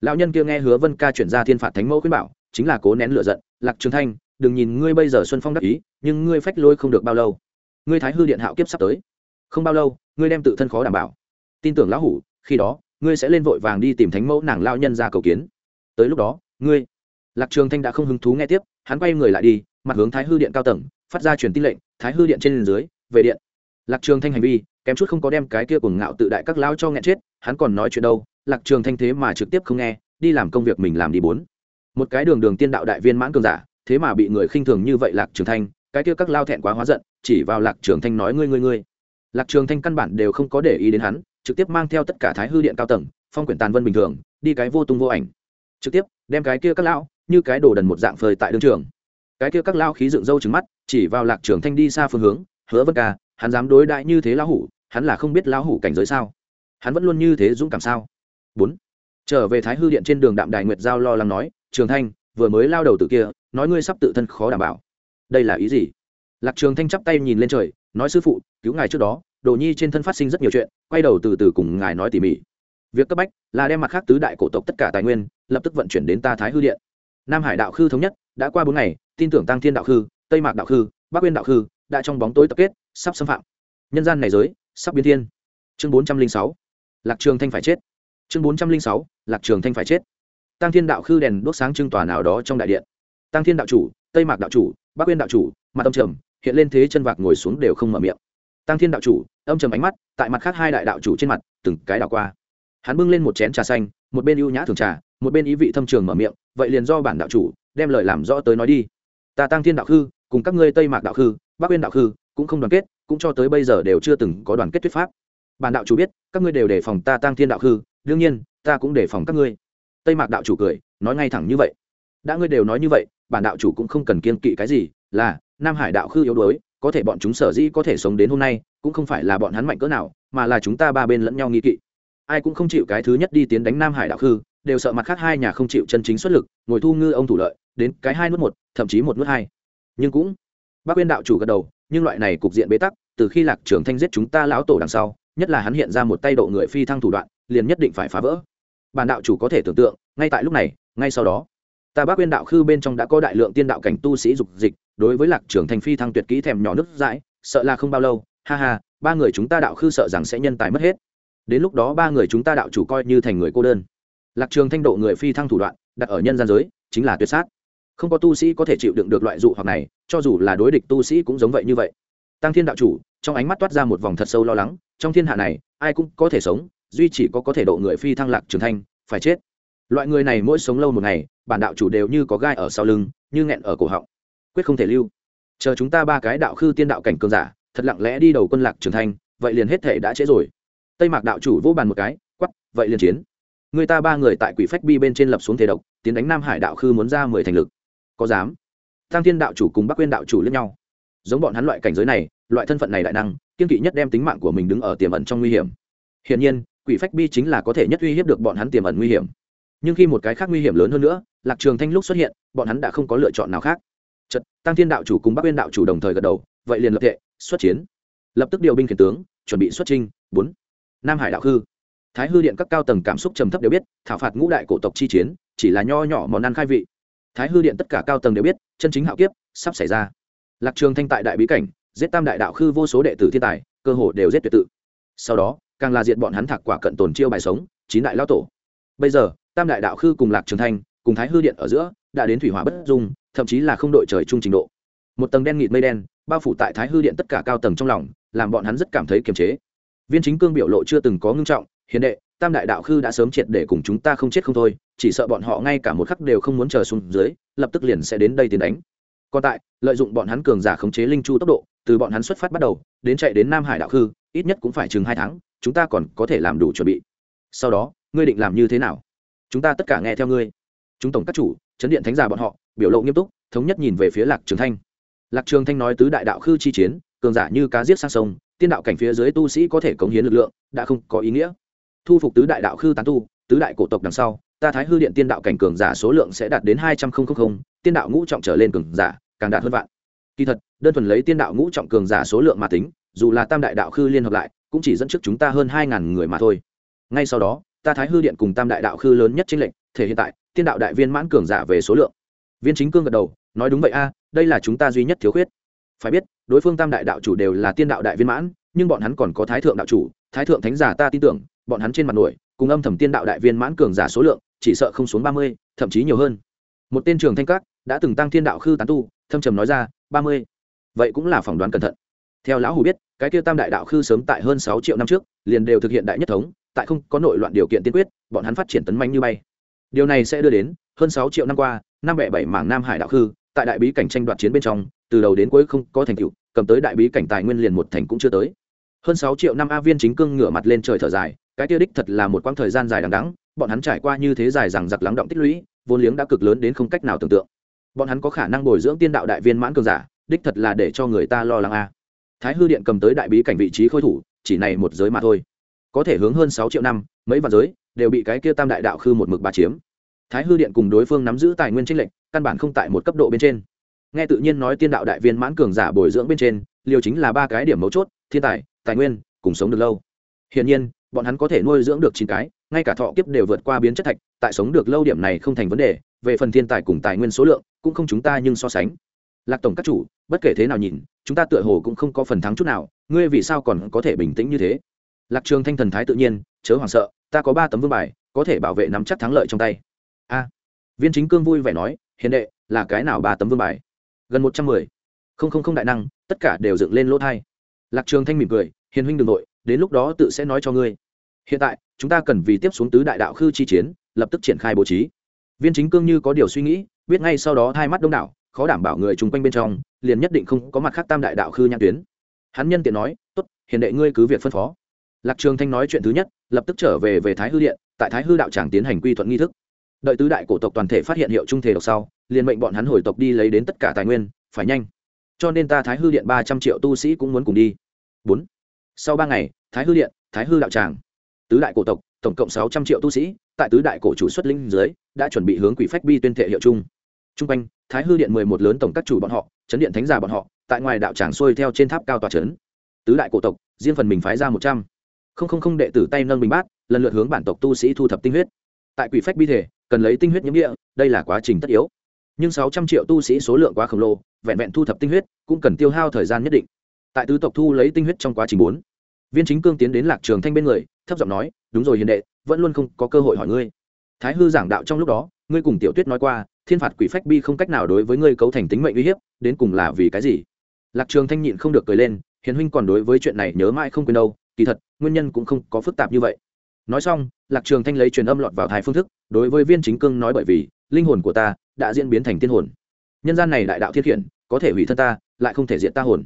Lão nhân kia nghe hứa vân ca chuyển ra thiên phạt thánh mẫu khuyên bảo, chính là cố nén lửa giận. Lạc trường thanh, đừng nhìn ngươi bây giờ xuân phong đắc ý, nhưng ngươi phách lôi không được bao lâu. Ngươi thái hư điện hạo kiếp sắp tới. Không bao lâu, ngươi đem tự thân khó đảm bảo. Tin tưởng lão hủ, khi đó ngươi sẽ lên vội vàng đi tìm thánh mẫu nàng lao nhân ra cầu kiến. Tới lúc đó, ngươi, lạc trường thanh đã không hứng thú nghe tiếp, hắn quay người lại đi, mặt hướng thái hư điện cao tầng, phát ra truyền tin lệnh, thái hư điện trên dưới, về điện. Lạc trường thanh hành vi, kém chút không có đem cái kia cuồng ngạo tự đại các lao cho nghẹn chết, hắn còn nói chuyện đâu, lạc trường thanh thế mà trực tiếp không nghe, đi làm công việc mình làm đi bốn. Một cái đường đường tiên đạo đại viên mãn cường giả, thế mà bị người khinh thường như vậy lạc trường thanh, cái kia các lao thẹn quá hóa giận, chỉ vào lạc trường thanh nói ngươi ngươi ngươi. Lạc trường thanh căn bản đều không có để ý đến hắn trực tiếp mang theo tất cả thái hư điện cao tầng, phong quyển tàn vân bình thường, đi cái vô tung vô ảnh. Trực tiếp, đem cái kia các lão, như cái đồ đần một dạng phơi tại đương trường. Cái kia các lão khí dựng râu trứng mắt, chỉ vào lạc trường thanh đi xa phương hướng, hứa vân ca, hắn dám đối đại như thế lão hủ, hắn là không biết lão hủ cảnh giới sao? Hắn vẫn luôn như thế dũng cảm sao? Bốn, trở về thái hư điện trên đường đạm đài nguyệt giao lo lắng nói, trường thanh, vừa mới lao đầu tự kia, nói ngươi sắp tự thân khó đảm bảo. Đây là ý gì? Lạc trường thanh chắp tay nhìn lên trời, nói, sư phụ, cứu ngài trước đó đồ nhi trên thân phát sinh rất nhiều chuyện, quay đầu từ từ cùng ngài nói tỉ mỉ. Việc cấp bách là đem mặt khác tứ đại cổ tộc tất cả tài nguyên lập tức vận chuyển đến ta thái hư điện. Nam hải đạo khư thống nhất đã qua bốn ngày, tin tưởng tăng thiên đạo khư, tây mạc đạo khư, bắc nguyên đạo khư đã trong bóng tối tập kết, sắp xâm phạm. Nhân gian này giới sắp biến thiên. Chương bốn trăm linh sáu, lạc trường thanh phải chết. Chương bốn trăm linh sáu, lạc trường thanh phải chết. Tăng thiên đạo khư đèn đốt sáng trưng tòa nào đó trong đại điện. Tăng thiên đạo chủ, tây mạc đạo chủ, bắc nguyên đạo chủ, mặt âm trầm, hiện lên thế chân vạc ngồi xuống đều không mở miệng. Tăng thiên đạo chủ âm trầm ánh mắt, tại mặt khác hai đại đạo chủ trên mặt, từng cái đảo qua. Hắn bưng lên một chén trà xanh, một bên ưu nhã thường trà, một bên ý vị thâm trường mở miệng, vậy liền do bản đạo chủ, đem lời làm rõ tới nói đi. Ta tăng thiên đạo khư, cùng các ngươi tây mạc đạo khư, bắc uyên đạo khư, cũng không đoàn kết, cũng cho tới bây giờ đều chưa từng có đoàn kết thuyết pháp. Bản đạo chủ biết, các ngươi đều đề phòng ta tăng thiên đạo khư, đương nhiên, ta cũng đề phòng các ngươi. Tây mạc đạo chủ cười, nói ngay thẳng như vậy. Đã ngươi đều nói như vậy, bản đạo chủ cũng không cần kiên kỵ cái gì, là, nam hải đạo khư yếu đuối, có thể bọn chúng sở dĩ có thể sống đến hôm nay cũng không phải là bọn hắn mạnh cỡ nào, mà là chúng ta ba bên lẫn nhau nghi kỵ. Ai cũng không chịu cái thứ nhất đi tiến đánh nam hải đạo khư, đều sợ mặt khác hai nhà không chịu chân chính xuất lực, ngồi thu ngư ông thủ lợi, đến cái hai nuốt một, thậm chí một nuốt hai. Nhưng cũng bác quyên đạo chủ gật đầu, nhưng loại này cục diện bế tắc, từ khi lạc trưởng thanh giết chúng ta lão tổ đằng sau, nhất là hắn hiện ra một tay độ người phi thăng thủ đoạn, liền nhất định phải phá vỡ. Bản đạo chủ có thể tưởng tượng, ngay tại lúc này, ngay sau đó, ta bác quyên đạo khư bên trong đã có đại lượng tiên đạo cảnh tu sĩ dục dịch, đối với lạc trưởng thanh phi thăng tuyệt kỹ thèm nhỏ nước dãi, sợ là không bao lâu ha ha, ba người chúng ta đạo khư sợ rằng sẽ nhân tài mất hết. Đến lúc đó ba người chúng ta đạo chủ coi như thành người cô đơn. Lạc trường thanh độ người phi thăng thủ đoạn, đặt ở nhân gian giới, chính là tuyệt sát. Không có tu sĩ có thể chịu đựng được loại dụ hoặc này, cho dù là đối địch tu sĩ cũng giống vậy như vậy. Tăng thiên đạo chủ, trong ánh mắt toát ra một vòng thật sâu lo lắng, trong thiên hạ này, ai cũng có thể sống, duy chỉ có có thể độ người phi thăng lạc trường thanh, phải chết. Loại người này mỗi sống lâu một ngày, bản đạo chủ đều như có gai ở sau lưng, như nghẹn ở cổ họng, quyết không thể lưu. Chờ chúng ta ba cái đạo khư tiên đạo cảnh cường giả thật lặng lẽ đi đầu quân lạc trường thành, vậy liền hết thể đã trễ rồi. Tây mạc đạo chủ vô bàn một cái quắp vậy liền chiến. Người ta ba người tại quỷ phách bi bên trên lập xuống thế độc tiến đánh nam hải đạo khư muốn ra mười thành lực. Có dám? Tăng thiên đạo chủ cùng bắc nguyên đạo chủ lẫn nhau. Giống bọn hắn loại cảnh giới này loại thân phận này đại năng kiên kỵ nhất đem tính mạng của mình đứng ở tiềm ẩn trong nguy hiểm. Hiển nhiên quỷ phách bi chính là có thể nhất uy hiếp được bọn hắn tiềm ẩn nguy hiểm. Nhưng khi một cái khác nguy hiểm lớn hơn nữa lạc trường thanh lúc xuất hiện bọn hắn đã không có lựa chọn nào khác. Chật tăng thiên đạo chủ cùng bắc uyên đạo chủ đồng thời gật đầu vậy liền lập tệ xuất chiến. Lập tức điều binh khiển tướng, chuẩn bị xuất trinh bốn. Nam hải đạo khư. Thái hư điện các cao tầng cảm xúc trầm thấp đều biết, thảo phạt ngũ đại cổ tộc chi chiến, chỉ là nho nhỏ món ăn khai vị. Thái hư điện tất cả cao tầng đều biết, chân chính hạo kiếp sắp xảy ra. Lạc trường thanh tại đại bí cảnh, giết tam đại đạo khư vô số đệ tử thiên tài, cơ hồ đều giết tuyệt tự. Sau đó, càng là diệt bọn hắn thạc quả cận tồn chiêu bài sống, chín đại lao tổ. Bây giờ, tam đại đạo khư cùng lạc trường thanh, cùng thái hư điện ở giữa, đã đến thủy hỏa bất dung, thậm chí là không đội trời chung trình độ. Một tầng đen nghịt mây đen bao phủ tại thái hư điện tất cả cao tầng trong lòng, làm bọn hắn rất cảm thấy kiềm chế. Viên chính cương biểu lộ chưa từng có ngưng trọng, hiền đệ, tam đại đạo khư đã sớm triệt để cùng chúng ta không chết không thôi, chỉ sợ bọn họ ngay cả một khắc đều không muốn chờ xuống dưới, lập tức liền sẽ đến đây tiến đánh. Còn tại, lợi dụng bọn hắn cường giả khống chế linh chu tốc độ, từ bọn hắn xuất phát bắt đầu, đến chạy đến nam hải đạo khư, ít nhất cũng phải chừng hai tháng, chúng ta còn có thể làm đủ chuẩn bị. Sau đó, ngươi định làm như thế nào? Chúng ta tất cả nghe theo ngươi. Chúng tổng các chủ, chấn điện thánh giả bọn họ, biểu lộ nghiêm túc, thống nhất nhìn về phía lạc trường thanh lạc trường thanh nói tứ đại đạo khư chi chiến, cường giả như cá giết sang sông, tiên đạo cảnh phía dưới tu sĩ có thể cống hiến lực lượng, đã không có ý nghĩa. Thu phục tứ đại đạo khư tán tu, tứ đại cổ tộc đằng sau, ta thái hư điện tiên đạo cảnh cường giả số lượng sẽ đạt đến hai trăm linh tiên đạo ngũ trọng trở lên cường giả, càng đạt hơn vạn. Kỳ thật, đơn thuần lấy tiên đạo ngũ trọng cường giả số lượng mà tính, dù là tam đại đạo khư liên hợp lại, cũng chỉ dẫn trước chúng ta hơn hai ngàn người mà thôi. Ngay sau đó, ta thái hư điện cùng tam đại đạo khư lớn nhất chính lệnh thể hiện tại, tiên đạo đại viên mãn cường giả về số lượng. Viên chính cương gật đầu, nói đúng vậy a đây là chúng ta duy nhất thiếu khuyết. Phải biết, đối phương tam đại đạo chủ đều là tiên đạo đại viên mãn, nhưng bọn hắn còn có thái thượng đạo chủ, thái thượng thánh giả ta tin tưởng, bọn hắn trên mặt nổi, cùng âm thầm tiên đạo đại viên mãn cường giả số lượng, chỉ sợ không xuống ba mươi, thậm chí nhiều hơn. Một tên trường thanh các, đã từng tăng thiên đạo khư tán tu, thâm trầm nói ra, ba mươi. Vậy cũng là phỏng đoán cẩn thận. Theo lão hủ biết, cái kia tam đại đạo khư sớm tại hơn sáu triệu năm trước, liền đều thực hiện đại nhất thống, tại không có nội loạn điều kiện tiên quyết, bọn hắn phát triển tấn manh như bay. Điều này sẽ đưa đến, hơn sáu triệu năm qua, năm bẻ bảy mảng nam hải đạo khư tại đại bí cảnh tranh đoạt chiến bên trong, từ đầu đến cuối không có thành tựu, cầm tới đại bí cảnh tài nguyên liền một thành cũng chưa tới. Hơn sáu triệu năm a viên chính cương ngửa mặt lên trời thở dài, cái tiêu đích thật là một quãng thời gian dài đằng đẵng, bọn hắn trải qua như thế dài rằng giặc lắng động tích lũy, vốn liếng đã cực lớn đến không cách nào tưởng tượng. Bọn hắn có khả năng bồi dưỡng tiên đạo đại viên mãn cường giả, đích thật là để cho người ta lo lắng a. Thái hư điện cầm tới đại bí cảnh vị trí khôi thủ, chỉ này một giới mà thôi. Có thể hướng hơn sáu triệu năm, mấy vạn giới, đều bị cái kia tam đại đạo khư một mực bà chiếm thái hư điện cùng đối phương nắm giữ tài nguyên tranh lệch, căn bản không tại một cấp độ bên trên. Nghe tự nhiên nói tiên đạo đại viên mãn cường giả bồi dưỡng bên trên, liều chính là ba cái điểm mấu chốt, thiên tài tài nguyên, cùng sống được lâu. Hiển nhiên, bọn hắn có thể nuôi dưỡng được chín cái, ngay cả thọ kiếp đều vượt qua biến chất thạch, tại sống được lâu điểm này không thành vấn đề, về phần thiên tài cùng tài nguyên số lượng, cũng không chúng ta nhưng so sánh. Lạc tổng các chủ, bất kể thế nào nhìn, chúng ta tựa hồ cũng không có phần thắng chút nào, ngươi vì sao còn có thể bình tĩnh như thế? Lạc trường thanh thần thái tự nhiên, chớ hoảng sợ, ta có ba tấm vương bài, có thể bảo vệ nắm chắc thắng lợi trong tay a. Viên chính cương vui vẻ nói, hiền đệ, là cái nào ba tấm vương bài? Gần một trăm mười. Không không không đại năng, tất cả đều dựng lên lỗ thai. Lạc trường thanh mỉm cười, hiền huynh đ ừ n g nội, đến lúc đó tự sẽ nói cho ngươi. Hiện tại, chúng ta cần vì tiếp xuống tứ đại đạo khư chi chiến, lập tức triển khai bố trí. Viên chính cương như có điều suy nghĩ, biết ngay sau đó hai mắt đông đảo, khó đảm bảo người chung quanh bên trong, liền nhất định không có mặt khác tam đại đạo khư nhãn tuyến. Hắn nhân tiện nói, tốt, hiền đệ ngươi cứ việc phân phó. Lạc trường thanh nói chuyện thứ nhất, lập tức trở về về thái hư điện, tại thái hư đạo tràng tiến hành quy thuận nghi thức đợi tứ đại cổ tộc toàn thể phát hiện hiệu trung thể độc sau, liền mệnh bọn hắn hồi tộc đi lấy đến tất cả tài nguyên, phải nhanh. Cho nên ta thái hư điện ba trăm triệu tu sĩ cũng muốn cùng đi. Bốn. Sau ba ngày, thái hư điện, thái hư đạo tràng. Tứ đại cổ tộc, tổng cộng sáu trăm triệu tu sĩ, tại tứ đại cổ chủ xuất linh dưới, đã chuẩn bị hướng quỷ phách bi tuyên thệ hiệu chung t r u n g quanh, thái hư điện mười một lớn tổng các chủ bọn họ, chấn điện thánh giả bọn họ, tại ngoài đạo tràng xuôi theo trên tháp cao tòa trấn. Tứ đại cổ tộc, riêng phần mình phái ra một trăm. Không không không đệ tử tay nâng bình bát, lần lượt hướng bản tộc tu sĩ thu thập tinh huyết. Tại quỷ phách bi thể cần lấy tinh huyết nhiễm địa, đây là quá trình tất yếu. Nhưng sáu trăm triệu tu sĩ số lượng quá khổng lồ, vẹn vẹn thu thập tinh huyết, cũng cần tiêu hao thời gian nhất định. Tại tứ tộc thu lấy tinh huyết trong quá trình bốn, viên chính cương tiến đến lạc trường thanh bên người, thấp giọng nói, đúng rồi hiền đệ, vẫn luôn không có cơ hội hỏi ngươi. Thái hư giảng đạo trong lúc đó, ngươi cùng tiểu tuyết nói qua, thiên phạt quỷ phách bi không cách nào đối với ngươi cấu thành tính mệnh uy hiếp, đến cùng là vì cái gì? Lạc trường thanh nhịn không được cười lên, hiền huynh còn đối với chuyện này nhớ mãi không quên đâu, kỳ thật, nguyên nhân cũng không có phức tạp như vậy nói xong, lạc trường thanh lấy truyền âm lọt vào thái phương thức, đối với viên chính cương nói bởi vì, linh hồn của ta đã diễn biến thành tiên hồn. Nhân gian này đại đạo thiết hiển, có thể hủy thân ta, lại không thể diện ta hồn.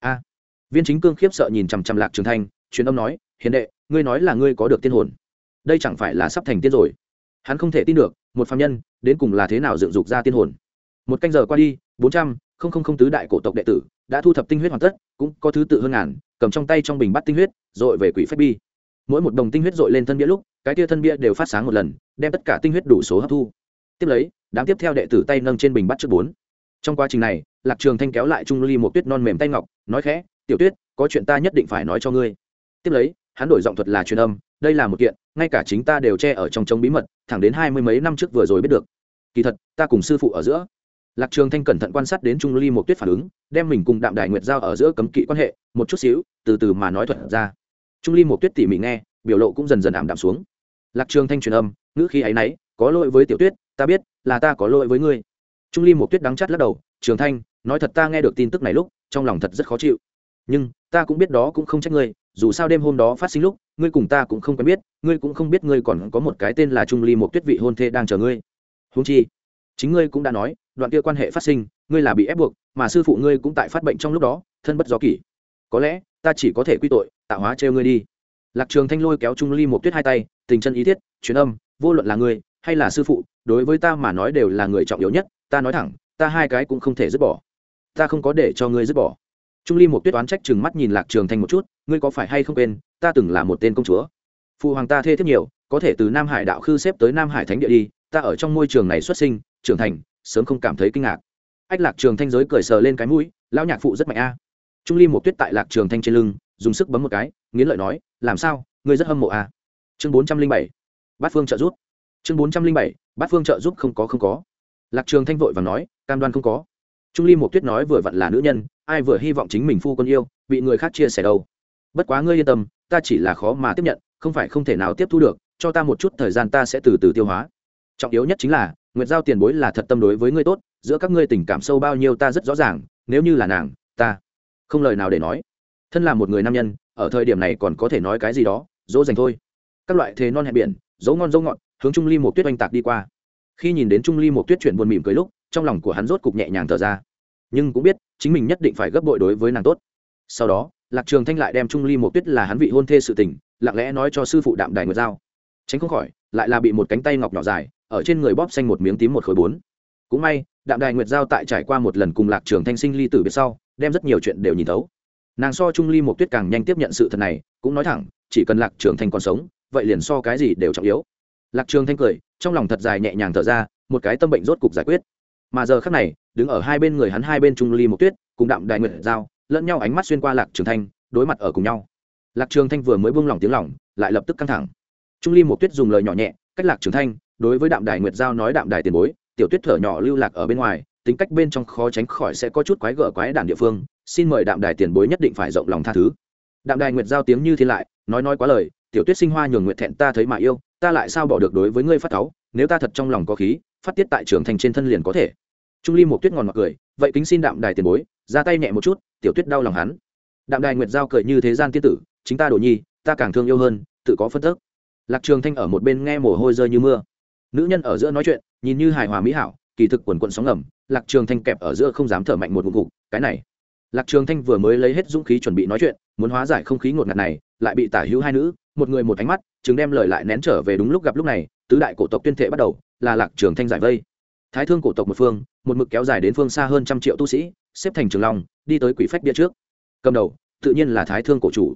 A. Viên chính cương khiếp sợ nhìn chằm chằm lạc trường thanh, truyền âm nói, hiền đệ, ngươi nói là ngươi có được tiên hồn. Đây chẳng phải là sắp thành tiên rồi. Hắn không thể tin được, một phạm nhân, đến cùng là thế nào dựng dục ra tiên hồn. Một canh giờ qua đi, bốn trăm, không không không tứ đại cổ tộc đệ tử đã thu thập tinh huyết hoàn tất, cũng có thứ tự hơn ngàn, cầm trong tay trong bình bắt tinh huyết, rồi về quỷ phách bi mỗi một đồng tinh huyết dội lên thân bia lúc, cái tia thân bia đều phát sáng một lần, đem tất cả tinh huyết đủ số hấp thu. Tiếp lấy, đám tiếp theo đệ tử tay nâng trên bình bắt trước bốn. Trong quá trình này, lạc trường thanh kéo lại trung ly một tuyết non mềm tay ngọc, nói khẽ, tiểu tuyết, có chuyện ta nhất định phải nói cho ngươi. Tiếp lấy, hắn đổi giọng thuật là truyền âm, đây là một kiện, ngay cả chính ta đều che ở trong trống bí mật, thẳng đến hai mươi mấy năm trước vừa rồi biết được. Kỳ thật, ta cùng sư phụ ở giữa. Lạc trường thanh cẩn thận quan sát đến trung ly một tuyết phản ứng, đem mình cùng đạm đại nguyệt giao ở giữa cấm kỵ quan hệ, một chút xíu, từ từ mà nói thuật ra trung ly một tuyết tỉ mỉ nghe, biểu lộ cũng dần dần ảm đạm xuống. Lạc trường thanh truyền âm, ngữ khi ấy nấy, có lỗi với tiểu tuyết, ta biết, là ta có lỗi với ngươi. Trung ly một tuyết đắng chắt lắc đầu, trường thanh, nói thật ta nghe được tin tức này lúc, trong lòng thật rất khó chịu. Nhưng, ta cũng biết đó cũng không trách ngươi, dù sao đêm hôm đó phát sinh lúc, ngươi cùng ta cũng không quen biết, ngươi cũng không biết ngươi còn có một cái tên là trung ly một tuyết vị hôn thê đang chờ ngươi. Húng chi, chính ngươi cũng đã nói, đoạn kia quan hệ phát sinh, ngươi là bị ép buộc, mà sư phụ ngươi cũng tại phát bệnh trong lúc đó, thân bất do kỷ. Có lẽ, ta chỉ có thể quy tội tạo hóa trêu ngươi đi. Lạc trường thanh lôi kéo trung ly một tuyết hai tay, tình chân ý thiết, truyền âm, vô luận là ngươi hay là sư phụ, đối với ta mà nói đều là người trọng yếu nhất, ta nói thẳng, ta hai cái cũng không thể dứt bỏ. Ta không có để cho ngươi dứt bỏ. Trung ly một tuyết oán trách chừng mắt nhìn lạc trường thanh một chút, ngươi có phải hay không quên, ta từng là một tên công chúa? Phụ hoàng ta thê thiết nhiều, có thể từ nam hải đạo khư xếp tới nam hải thánh địa đi, ta ở trong môi trường này xuất sinh, trưởng thành, sớm không cảm thấy kinh ngạc. Ách lạc trường thanh giới cười sờ lên cái mũi, lão nhạc phụ rất mạnh a. Trung ly một tuyết tại lạc trường thanh trên lưng dùng sức bấm một cái, nghiến lợi nói, làm sao? Ngươi rất hâm mộ à? chương bốn trăm linh bảy, bát phương trợ giúp. Chương bốn trăm linh bảy, bát phương trợ giúp không có không có. Lạc trường thanh vội và nói, cam đoan không có. Trung ly một tuyết nói vừa vặn là nữ nhân, ai vừa hy vọng chính mình phu quân yêu, bị người khác chia sẻ đâu. Bất quá ngươi yên tâm, ta chỉ là khó mà tiếp nhận, không phải không thể nào tiếp thu được, cho ta một chút thời gian ta sẽ từ từ tiêu hóa. Trọng yếu nhất chính là, nguyệt giao tiền bối là thật tâm đối với ngươi tốt, giữa các ngươi tình cảm sâu bao nhiêu ta rất rõ ràng, nếu như là nàng, ta không lời nào để nói thân là một người nam nhân, ở thời điểm này còn có thể nói cái gì đó, dỗ dành thôi. Các loại thế non hẹn biển, dấu ngon dấu ngọt, hướng trung ly một tuyết oanh tạc đi qua. Khi nhìn đến trung ly một tuyết chuyển buồn mỉm cười lúc, trong lòng của hắn rốt cục nhẹ nhàng thở ra. Nhưng cũng biết, chính mình nhất định phải gấp bội đối với nàng tốt. Sau đó, lạc trường thanh lại đem trung ly một tuyết là hắn vị hôn thê sự tình, lặng lẽ nói cho sư phụ đạm đài nguyệt giao. Tránh không khỏi, lại là bị một cánh tay ngọc nhỏ dài, ở trên người bóp xanh một miếng tím một khối bốn. Cũng may, đạm đài nguyệt giao tại trải qua một lần cùng lạc trường thanh sinh ly tử biệt sau, đem rất nhiều chuyện đều nhìn thấu nàng so trung ly một tuyết càng nhanh tiếp nhận sự thật này, cũng nói thẳng, chỉ cần lạc trường thanh còn sống, vậy liền so cái gì đều trọng yếu. Lạc trường thanh cười, trong lòng thật dài nhẹ nhàng thở ra, một cái tâm bệnh rốt cục giải quyết. Mà giờ khắc này, đứng ở hai bên người hắn hai bên trung ly một tuyết, cùng đạm đại nguyệt giao, lẫn nhau ánh mắt xuyên qua lạc trường thanh, đối mặt ở cùng nhau. Lạc trường thanh vừa mới buông lỏng tiếng lỏng, lại lập tức căng thẳng. Trung ly một tuyết dùng lời nhỏ nhẹ, cách lạc trường thanh, đối với đạm đại nguyệt giao nói đạm đại tiền bối, tiểu tuyết thở nhỏ lưu lạc ở bên ngoài, tính cách bên trong khó tránh khỏi sẽ có chút quái gở quái đản địa phương xin mời đạm đài tiền bối nhất định phải rộng lòng tha thứ. Đạm đài nguyệt giao tiếng như thiên lại, nói nói quá lời, tiểu tuyết sinh hoa nhường nguyệt thẹn ta thấy mà yêu, ta lại sao bỏ được đối với ngươi phát cáu, nếu ta thật trong lòng có khí, phát tiết tại trường thành trên thân liền có thể. Trung ly một tuyết ngòn mặc cười, vậy kính xin đạm đài tiền bối, ra tay nhẹ một chút, tiểu tuyết đau lòng hắn. Đạm đài nguyệt giao cười như thế gian tiên tử, chính ta đồ nhi, ta càng thương yêu hơn, tự có phân tức. Lạc trường thanh ở một bên nghe mồ hôi rơi như mưa. Nữ nhân ở giữa nói chuyện, nhìn như hài hòa mỹ hảo, kỳ thực quần quận sóng ngầm, lạc trường thanh kẹp ở giữa không dám thở mạnh một ngụm ngụm cái này lạc trường thanh vừa mới lấy hết dũng khí chuẩn bị nói chuyện, muốn hóa giải không khí ngột ngạt này, lại bị tả hữu hai nữ, một người một ánh mắt, chứng đem lời lại nén trở về đúng lúc gặp lúc này, tứ đại cổ tộc tuyên thệ bắt đầu, là lạc trường thanh giải vây. Thái thương cổ tộc một phương, một mực kéo dài đến phương xa hơn trăm triệu tu sĩ, xếp thành trường long, đi tới quỷ phách bia trước. Cầm đầu, tự nhiên là thái thương cổ chủ.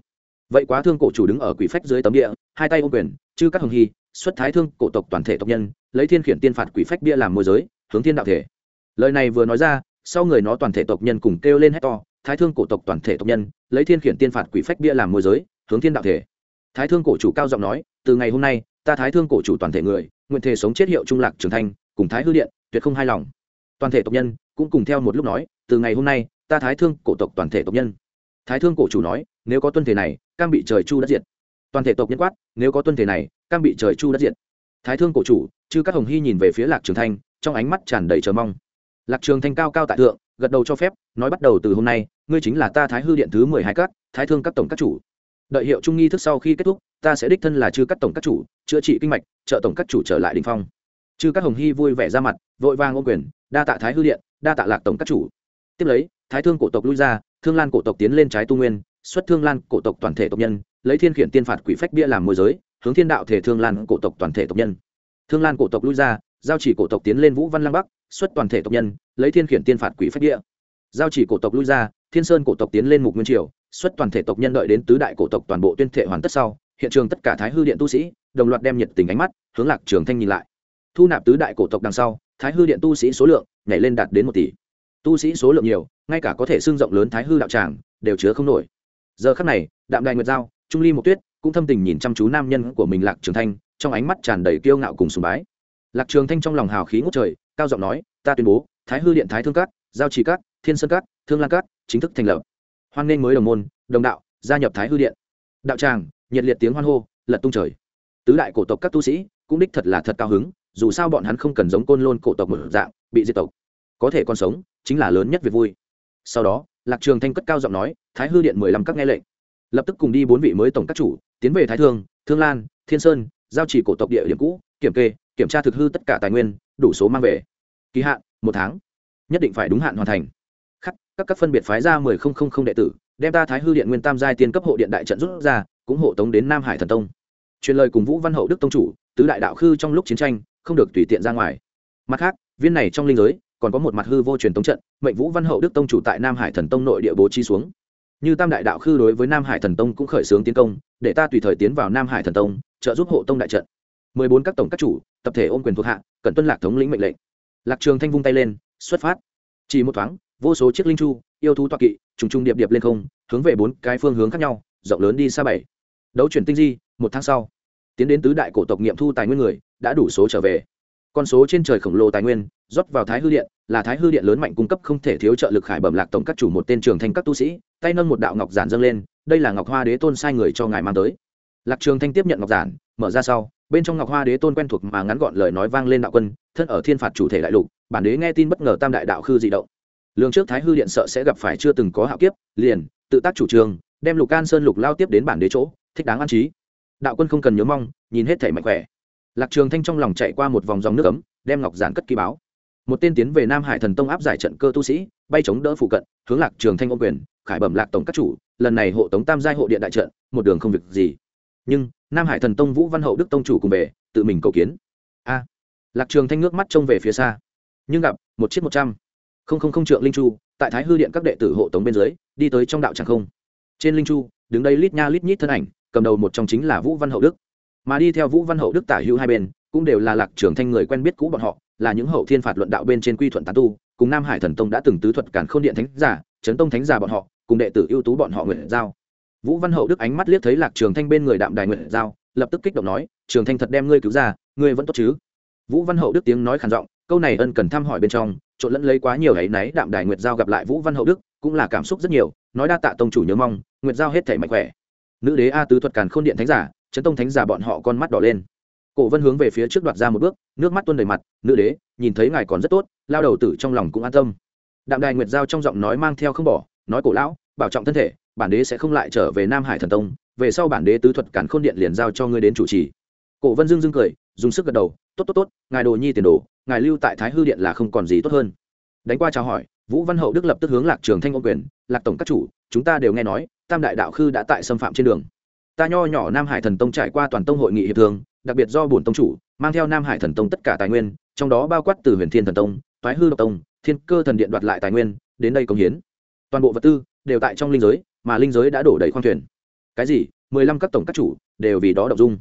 Vậy quá thương cổ chủ đứng ở quỷ phách dưới tấm địa, hai tay ôm quyền, chư các hồng hy, xuất thái thương cổ tộc toàn thể tộc nhân, lấy thiên khiển tiên phạt quỷ phách bia làm môi giới, hướng thiên đạo thể. Lời này vừa nói ra, sau người nó toàn thể tộc nhân cùng kêu lên hét to thái thương cổ tộc toàn thể tộc nhân, lấy thiên khiển tiên phạt quỷ phách bia làm môi giới, hướng thiên đạo thể. Thái thương cổ chủ cao giọng nói, từ ngày hôm nay, ta thái thương cổ chủ toàn thể người, nguyện thể sống chết hiệu trung lạc trưởng thành cùng thái hư điện, tuyệt không hài lòng. Toàn thể tộc nhân cũng cùng theo một lúc nói, từ ngày hôm nay, ta thái thương cổ tộc toàn thể tộc nhân. Thái thương cổ chủ nói, nếu có tuân thể này, cam bị trời chu đất diệt. Toàn thể tộc nhân quát, nếu có tuân thể này, cam bị trời chu đất diệt. Thái thương cổ chủ, chư các hồng hy nhìn về phía lạc trường thanh, trong ánh mắt tràn đầy chờ mong. Lạc trường thanh cao cao tại thượng gật đầu cho phép, nói bắt đầu từ hôm nay, ngươi chính là ta thái hư điện thứ mười hai các, thái thương các tổng các chủ. Đợi hiệu trung nghi thức sau khi kết thúc, ta sẽ đích thân là chư các tổng các chủ, chữa trị kinh mạch, trợ tổng các chủ trở lại đình phong. Chư các hồng hy vui vẻ ra mặt, vội vàng ô quyền, đa tạ thái hư điện, đa tạ lạc tổng các chủ. Tiếp lấy, thái thương cổ tộc lui ra, thương lan cổ tộc tiến lên trái tu nguyên, xuất thương lan cổ tộc toàn thể tộc nhân, lấy thiên khiển tiên phạt quỷ phách bia làm môi giới, hướng thiên đạo thể thương lan cổ tộc toàn thể tộc nhân. Thương lan cổ tộc lui ra giao chỉ cổ tộc tiến lên vũ văn lăng bắc, xuất toàn thể tộc nhân, lấy thiên khiển tiên phạt quỷ phách địa. Giao chỉ cổ tộc lui ra, thiên sơn cổ tộc tiến lên mục nguyên triều, xuất toàn thể tộc nhân đợi đến tứ đại cổ tộc toàn bộ tuyên thể hoàn tất sau, hiện trường tất cả thái hư điện tu sĩ, đồng loạt đem nhiệt tình ánh mắt hướng lạc trường thanh nhìn lại. Thu nạp tứ đại cổ tộc đằng sau, thái hư điện tu sĩ số lượng nhảy lên đạt đến một tỷ. Tu sĩ số lượng nhiều, ngay cả có thể xương rộng lớn thái hư đạo tràng, đều chứa không nổi. Giờ khắc này, đạm đại nguyệt giao, trung ly một tuyết cũng thâm tình nhìn chăm chú nam nhân của mình lạc trường thanh, trong ánh mắt tràn đầy kiêu ngạo cùng sùng bái lạc trường thanh trong lòng hào khí ngút trời, cao giọng nói, ta tuyên bố, thái hư điện thái thương cát giao trì cát thiên sơn cát thương lan cát chính thức thành lập. Hoan nghênh mới đồng môn, đồng đạo, gia nhập thái hư điện. Đạo tràng, nhiệt liệt tiếng hoan hô, lật tung trời. Tứ đại cổ tộc các tu sĩ, cũng đích thật là thật cao hứng, dù sao bọn hắn không cần giống côn lôn cổ tộc một dạng, bị diệt tộc. Có thể còn sống, chính là lớn nhất việc vui. Sau đó, lạc trường thanh cất cao giọng nói, thái hư điện mười lăm các nghe lệnh. Lập tức cùng đi bốn vị mới tổng các chủ, tiến về thái thương thương lan, thiên sơn, giao chỉ cổ tộc địa điểm cũ, kiểm kê kiểm tra thực hư tất cả tài nguyên, đủ số mang về. Kỳ hạn, một tháng. Nhất định phải đúng hạn hoàn thành. Khắc, các các phân biệt phái ra mười không không không đệ tử, đem ta thái hư điện nguyên tam giai tiên cấp hộ điện đại trận rút ra, cũng hộ tống đến nam hải thần tông. Truyền lời cùng vũ văn hậu đức tông chủ, tứ đại đạo khư trong lúc chiến tranh, không được tùy tiện ra ngoài. Mặt khác, viên này trong linh giới, còn có một mặt hư vô truyền tống trận, mệnh vũ văn hậu đức tông chủ tại nam hải thần tông nội địa bố chi xuống. Như tam đại đạo khư đối với nam hải thần tông cũng khởi xướng tiến công, để ta tùy thời tiến vào nam hải thần tông, trợ giúp hộ tông đại trận mười bốn các tổng các chủ, tập thể ôm quyền thuộc hạ cần tuân lạc thống lĩnh mệnh lệnh. Lạc trường thanh vung tay lên, xuất phát. Chỉ một thoáng, vô số chiếc linh chu, yêu thú toa kỵ, trùng trùng điệp điệp lên không, hướng về bốn cái phương hướng khác nhau, rộng lớn đi xa bảy. Đấu chuyển tinh di, một tháng sau, tiến đến tứ đại cổ tộc nghiệm thu tài nguyên người, đã đủ số trở về. Con số trên trời khổng lồ tài nguyên, rót vào thái hư điện, là thái hư điện lớn mạnh cung cấp không thể thiếu trợ lực khải bẩm lạc tổng các chủ một tên trường thanh các tu sĩ, tay nâng một đạo ngọc giản dâng lên, đây là ngọc hoa đế tôn sai người cho ngài mang tới. Lạc trường thanh tiếp nhận ngọc giản, mở ra sau bên trong ngọc hoa đế tôn quen thuộc mà ngắn gọn lời nói vang lên đạo quân, thân ở thiên phạt chủ thể đại lục, bản đế nghe tin bất ngờ tam đại đạo khư dị động. Lương trước thái hư điện sợ sẽ gặp phải chưa từng có hạo kiếp, liền, tự tác chủ trương, đem lục can sơn lục lao tiếp đến bản đế chỗ, thích đáng an trí. Đạo quân không cần nhớ mong, nhìn hết thể mạnh khỏe. Lạc trường thanh trong lòng chạy qua một vòng dòng nước ấm, đem ngọc giản cất ký báo. Một tên tiến về nam hải thần tông áp giải trận cơ tu sĩ, bay chống đỡ phụ cận, hướng lạc trường thanh ô quyền, khải bẩm lạc tổng các chủ, lần này hộ tống tam giai hộ điện đại trận, một đường không việc gì nhưng nam hải thần tông vũ văn hậu đức tông chủ cùng về tự mình cầu kiến a lạc trường thanh nước mắt trông về phía xa nhưng gặp một chiếc một trăm không không không trượng linh chu tại thái hư điện các đệ tử hộ tống bên dưới đi tới trong đạo tràng không trên linh chu đứng đây lít nha lít nhít thân ảnh cầm đầu một trong chính là vũ văn hậu đức mà đi theo vũ văn hậu đức tả hữu hai bên cũng đều là lạc trường thanh người quen biết cũ bọn họ là những hậu thiên phạt luận đạo bên trên quy thuận tán tu cùng nam hải thần tông đã từng tứ thuật cản khôn điện thánh giả chấn tông thánh giả bọn họ cùng đệ tử ưu tú bọn họ nguyện giao vũ văn hậu đức ánh mắt liếc thấy lạc trường thanh bên người đạm đài nguyện giao, lập tức kích động nói, trường thanh thật đem ngươi cứu ra, ngươi vẫn tốt chứ? Vũ văn hậu đức tiếng nói khàn giọng, câu này ân cần thăm hỏi bên trong, trộn lẫn lấy quá nhiều ấy náy đạm đài nguyệt giao gặp lại vũ văn hậu đức, cũng là cảm xúc rất nhiều, nói đa tạ tông chủ nhớ mong, nguyệt giao hết thể mạnh khỏe. Nữ đế a tứ thuật càn khôn điện thánh giả, chấn tông thánh giả bọn họ con mắt đỏ lên. Cổ vân hướng về phía trước đoạt ra một bước, nước mắt tuôn đầy mặt, nữ đế, nhìn thấy ngài còn rất tốt, lao đầu tử trong lòng cũng an tâm. Đạm đài nguyệt giao trong giọng nói mang theo không bỏ, nói, cổ lão, bảo trọng thân thể bản đế sẽ không lại trở về nam hải thần tông, về sau bản đế tứ thuật cản khôn điện liền giao cho ngươi đến chủ trì. Cổ vân dương dương cười, dùng sức gật đầu, tốt tốt tốt, ngài đồ nhi tiền đồ, ngài lưu tại thái hư điện là không còn gì tốt hơn. Đánh qua chào hỏi, vũ văn hậu đức lập tức hướng lạc trường thanh ô quyền, lạc tổng các chủ, chúng ta đều nghe nói, tam đại đạo khư đã tại xâm phạm trên đường. Ta nho nhỏ nam hải thần tông trải qua toàn tông hội nghị hiệp thương, đặc biệt do bổn tông chủ, mang theo nam hải thần tông tất cả tài nguyên, trong đó bao quát từ huyền thiên thần tông thoái hư độc tông, thiên cơ thần điện đoạt lại tài nguyên, đến đây công hiến. Toàn bộ vật tư đều tại trong linh giới mà linh giới đã đổ đầy khoang thuyền. Cái gì? mười lăm các tổng các chủ đều vì đó động dung.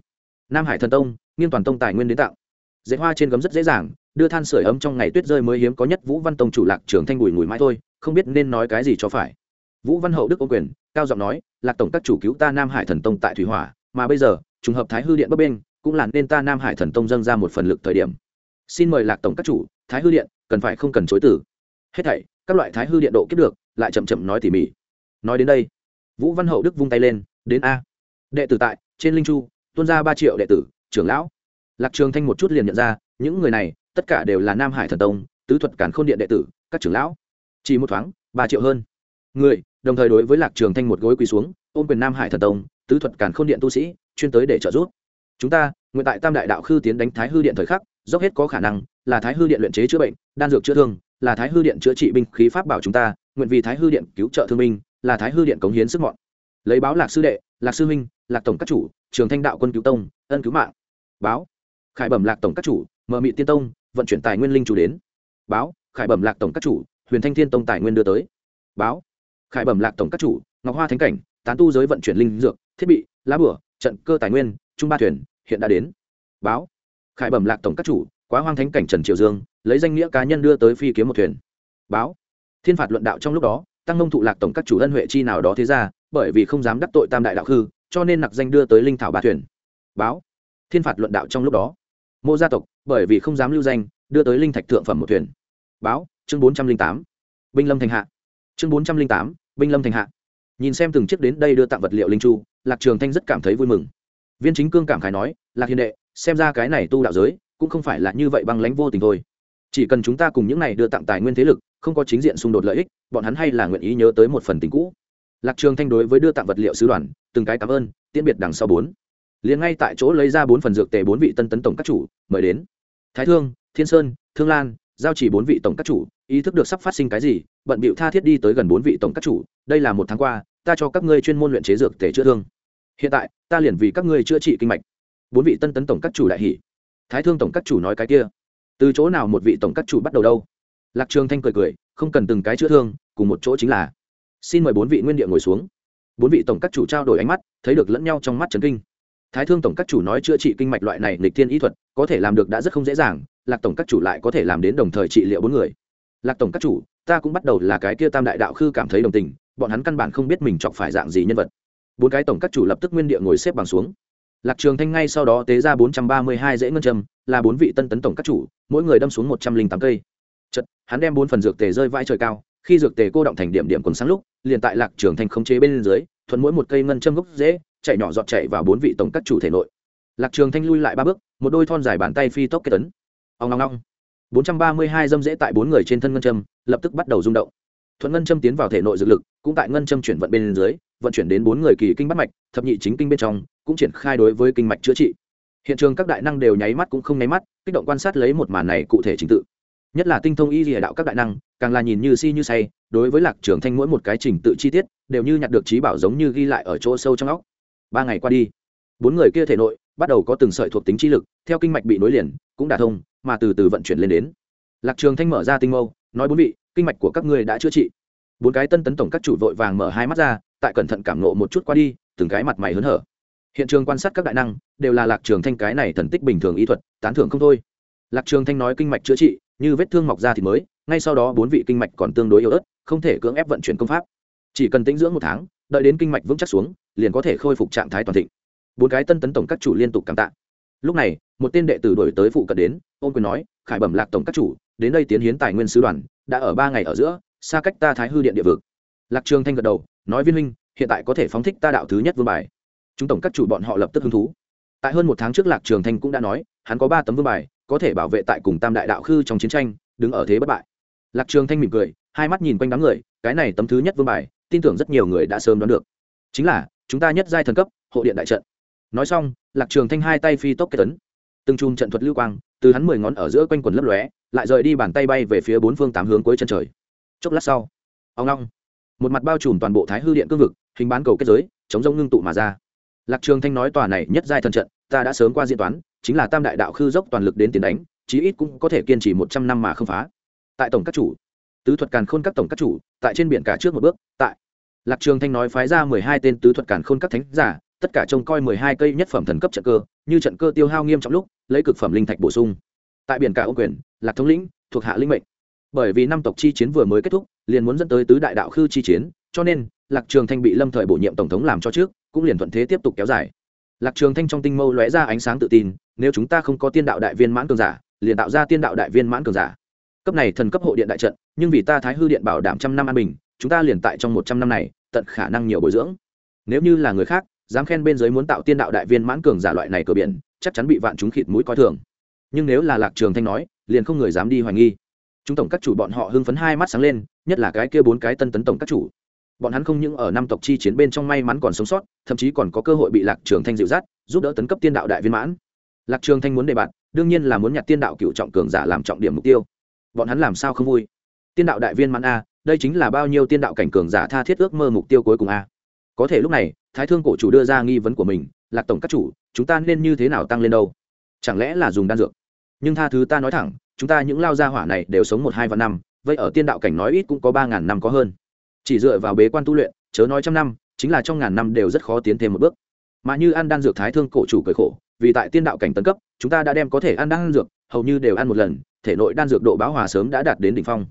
Nam hải thần tông, nghiên toàn tông tài nguyên đến tạo dễ hoa trên gấm rất dễ dàng, đưa than sửa ấm trong ngày tuyết rơi mới hiếm có nhất vũ văn tông chủ lạc trường thanh bùi ngùi mãi thôi, không biết nên nói cái gì cho phải. Vũ văn hậu đức ô quyền, cao giọng nói, lạc tổng các chủ cứu ta nam hải thần tông tại thủy hỏa, mà bây giờ, trùng hợp thái hư điện bấp bên cũng là nên ta nam hải thần tông dâng ra một phần lực thời điểm. Xin mời lạc tổng các chủ, thái hư điện, cần phải không cần chối tử hết thảy, các loại thái hư điện độ kiếp được, lại chậm chậm nói tỉ mỉ nói đến đây, vũ văn hậu đức vung tay lên, đến a. Đệ tử tại, trên linh chu, tuân ra ba triệu đệ tử, trưởng lão. Lạc trường thanh một chút liền nhận ra, những người này, tất cả đều là nam hải thần tông, tứ thuật cản khôn điện đệ tử, các trưởng lão. Chỉ một thoáng, ba triệu hơn. Người, đồng thời đối với lạc trường thanh một gối quỳ xuống, ôm quyền nam hải thần tông, tứ thuật cản khôn điện tu sĩ, chuyên tới để trợ giúp. Chúng ta, nguyện tại tam đại đạo khư tiến đánh thái hư điện thời khắc, dốc hết có khả năng, là thái hư điện luyện chế chữa bệnh, đan dược chữa thương, là thái hư điện chữa trị binh khí pháp bảo chúng ta, nguyện vì thái hư điện cứu trợ thương binh là thái hư điện cống hiến sức mọn. Lấy báo lạc sư đệ, lạc sư huynh, lạc tổng các chủ, trường thanh đạo quân cứu tông, ân cứu mạng. Báo. Khải bẩm lạc tổng các chủ, mờ mị tiên tông, vận chuyển tài nguyên linh chủ đến. Báo. Khải bẩm lạc tổng các chủ, huyền thanh thiên tông tài nguyên đưa tới. Báo. Khải bẩm lạc tổng các chủ, ngọc hoa thánh cảnh, tán tu giới vận chuyển linh dược, thiết bị, lá bửa, trận cơ tài nguyên, trung ba thuyền, hiện đã đến. Báo. Khải bẩm lạc tổng các chủ, quá hoang thánh cảnh trần triều dương, lấy danh nghĩa cá nhân đưa tới phi kiếm một thuyền. Báo. Thiên phạt luận đạo trong lúc đó tăng nông thụ lạc tổng các chủ ân huệ chi nào đó thế ra, bởi vì không dám đắc tội tam đại đạo khư, cho nên nặc danh đưa tới linh thảo ba thuyền. Báo. Thiên phạt luận đạo trong lúc đó. Mô gia tộc, bởi vì không dám lưu danh, đưa tới linh thạch thượng phẩm một thuyền. Báo, chương bốn trăm linh tám. Binh lâm thành hạ. Chương bốn trăm linh tám, binh lâm thành hạ. Nhìn xem từng chiếc đến đây đưa tặng vật liệu linh chu, lạc trường thanh rất cảm thấy vui mừng. Viên chính cương cảm khái nói, lạc hiền đệ, xem ra cái này tu đạo giới cũng không phải là như vậy băng lãnh vô tình thôi. Chỉ cần chúng ta cùng những này đưa tặng tài nguyên thế lực không có chính diện xung đột lợi ích, bọn hắn hay là nguyện ý nhớ tới một phần tình cũ. Lạc trường thanh đối với đưa tặng vật liệu sứ đoàn, từng cái cảm ơn, tiễn biệt đằng sau bốn. Liền ngay tại chỗ lấy ra bốn phần dược tề bốn vị tân tấn tổng các chủ, mời đến. Thái thương, thiên sơn, thương lan, giao chỉ bốn vị tổng các chủ, ý thức được sắp phát sinh cái gì, bận bịu tha thiết đi tới gần bốn vị tổng các chủ, đây là một tháng qua, ta cho các ngươi chuyên môn luyện chế dược tề chữa thương. Hiện tại, ta liền vì các ngươi chữa trị kinh mạch. Bốn vị tân tấn tổng các chủ đại hỷ thái thương tổng các chủ nói cái kia. Từ chỗ nào một vị tổng các chủ bắt đầu đâu? Lạc trường thanh cười cười, không cần từng cái chữa thương, cùng một chỗ chính là. Xin mời bốn vị nguyên địa ngồi xuống. Bốn vị tổng các chủ trao đổi ánh mắt, thấy được lẫn nhau trong mắt trấn kinh. Thái thương tổng các chủ nói chữa trị kinh mạch loại này lịch thiên y thuật, có thể làm được đã rất không dễ dàng, lạc tổng các chủ lại có thể làm đến đồng thời trị liệu bốn người. Lạc tổng các chủ, ta cũng bắt đầu là cái kia tam đại đạo khư cảm thấy đồng tình, bọn hắn căn bản không biết mình chọc phải dạng gì nhân vật. Bốn cái tổng các chủ lập tức nguyên địa ngồi xếp bằng xuống. Lạc trường thanh ngay sau đó tế ra bốn trăm ba mươi hai dễ ngân châm, là bốn vị tân tấn tổng các chủ, mỗi người đâm xuống một trăm linh tám cây chật hắn đem bốn phần dược tề rơi vãi trời cao, khi dược tề cô động thành điểm điểm quần sáng lúc, liền tại lạc trường thanh khống chế bên dưới, thuận mỗi một cây ngân châm gốc dễ chạy nhỏ giọt chạy vào bốn vị tổng các chủ thể nội. Lạc trường thanh lui lại ba bước, một đôi thon dài bàn tay phi tốc kết tấn. Ông long long bốn trăm ba mươi hai dâm dễ tại bốn người trên thân ngân châm, lập tức bắt đầu rung động. Thuận ngân châm tiến vào thể nội dược lực, cũng tại ngân châm chuyển vận bên dưới, vận chuyển đến bốn người kỳ kinh bắt mạch, thập nhị chính kinh bên trong, cũng triển khai đối với kinh mạch chữa trị. Hiện trường các đại năng đều nháy mắt cũng không nháy mắt, kích động quan sát lấy một màn này cụ thể trình tự nhất là tinh thông y lìa đạo các đại năng, càng là nhìn như si như say, đối với lạc trường thanh mỗi một cái trình tự chi tiết, đều như nhặt được trí bảo giống như ghi lại ở chỗ sâu trong óc. Ba ngày qua đi, bốn người kia thể nội bắt đầu có từng sợi thuộc tính chi lực, theo kinh mạch bị nối liền, cũng đả thông, mà từ từ vận chuyển lên đến. Lạc trường thanh mở ra tinh mâu, nói bốn vị, kinh mạch của các ngươi đã chữa trị. Bốn cái tân tấn tổng các chủ vội vàng mở hai mắt ra, tại cẩn thận cảm nộ một chút qua đi, từng cái mặt mày hớn hở. Hiện trường quan sát các đại năng, đều là lạc trường thanh cái này thần tích bình thường y thuật, tán thưởng không thôi. Lạc trường thanh nói kinh mạch chữa trị như vết thương mọc ra thì mới, ngay sau đó bốn vị kinh mạch còn tương đối yếu ớt, không thể cưỡng ép vận chuyển công pháp. Chỉ cần tĩnh dưỡng một tháng, đợi đến kinh mạch vững chắc xuống, liền có thể khôi phục trạng thái toàn thịnh. Bốn cái tân tấn tổng các chủ liên tục cảm tạ. Lúc này, một tên đệ tử đổi tới phụ cận đến ông quyền nói, khải bẩm lạc tổng các chủ, đến đây tiến hiến tài nguyên sứ đoàn, đã ở ba ngày ở giữa, xa cách ta thái hư điện địa vực. Lạc trường thanh gật đầu, nói, viên huynh, hiện tại có thể phóng thích ta đạo thứ nhất vương bài. Chúng tổng các chủ bọn họ lập tức hứng thú. Tại hơn một tháng trước, lạc trường thanh cũng đã nói, hắn có ba tấm vương bài có thể bảo vệ tại cùng tam đại đạo khư trong chiến tranh, đứng ở thế bất bại. Lạc trường thanh mỉm cười, hai mắt nhìn quanh đám người, cái này tấm thứ nhất vương bài, tin tưởng rất nhiều người đã sớm đoán được. Chính là, chúng ta nhất giai thần cấp, hộ điện đại trận. Nói xong, lạc trường thanh hai tay phi tốc kết tấn. Từng chùm trận thuật lưu quang, từ hắn mười ngón ở giữa quanh quần lấp lóe, lại rời đi bàn tay bay về phía bốn phương tám hướng cuối chân trời. Chốc lát sau, ông long một mặt bao trùm toàn bộ thái hư điện cương vực, hình bán cầu kết giới, chống rông ngưng tụ mà ra. Lạc trường thanh nói tòa này nhất giai thần trận, ta đã sớm qua diễn toán chính là tam đại đạo khư dốc toàn lực đến tiền đánh, chí ít cũng có thể kiên trì một trăm năm mà không phá. Tại tổng các chủ, tứ thuật càn khôn các tổng các chủ, tại trên biển cả trước một bước, tại lạc trường thanh nói phái ra mười hai tên tứ thuật càn khôn các thánh giả, tất cả trông coi mười hai cây nhất phẩm thần cấp trận cơ, như trận cơ tiêu hao nghiêm trọng lúc, lấy cực phẩm linh thạch bổ sung. Tại biển cả ô quyền, lạc thống lĩnh thuộc hạ linh mệnh. Bởi vì năm tộc chi chiến vừa mới kết thúc, liền muốn dẫn tới tứ đại đạo khư chi chiến, cho nên lạc trường thanh bị lâm thời bổ nhiệm tổng thống làm cho trước, cũng liền thuận thế tiếp tục kéo dài lạc trường thanh trong tinh mâu lóe ra ánh sáng tự tin, nếu chúng ta không có tiên đạo đại viên mãn cường giả, liền tạo ra tiên đạo đại viên mãn cường giả. Cấp này thần cấp hộ điện đại trận, nhưng vì ta thái hư điện bảo đảm trăm năm an bình, chúng ta liền tại trong một trăm năm này, tận khả năng nhiều bồi dưỡng. Nếu như là người khác, dám khen bên dưới muốn tạo tiên đạo đại viên mãn cường giả loại này cửa biển, chắc chắn bị vạn chúng khịt mũi coi thường. Nhưng nếu là lạc trường thanh nói, liền không người dám đi hoài nghi. Chúng tổng các chủ bọn họ hưng phấn hai mắt sáng lên, nhất là cái kia bốn cái tân tấn tổng các chủ bọn hắn không những ở năm tộc chi chiến bên trong may mắn còn sống sót, thậm chí còn có cơ hội bị lạc trường thanh dịu dắt, giúp đỡ tấn cấp tiên đạo đại viên mãn. Lạc trường thanh muốn đề bạt, đương nhiên là muốn nhặt tiên đạo cựu trọng cường giả làm trọng điểm mục tiêu. Bọn hắn làm sao không vui? Tiên đạo đại viên mãn a, đây chính là bao nhiêu tiên đạo cảnh cường giả tha thiết ước mơ mục tiêu cuối cùng a. Có thể lúc này, thái thương cổ chủ đưa ra nghi vấn của mình, lạc tổng các chủ, chúng ta nên như thế nào tăng lên đâu? Chẳng lẽ là dùng đan dược? Nhưng tha thứ ta nói thẳng, chúng ta những lao gia hỏa này đều sống một hai vạn năm, vậy ở tiên đạo cảnh nói ít cũng có ba ngàn năm có hơn chỉ dựa vào bế quan tu luyện, chớ nói trăm năm, chính là trong ngàn năm đều rất khó tiến thêm một bước. Mà như ăn đan dược thái thương cổ chủ cởi khổ, vì tại tiên đạo cảnh tấn cấp, chúng ta đã đem có thể ăn đan dược, hầu như đều ăn một lần, thể nội đan dược độ báo hòa sớm đã đạt đến đỉnh phong.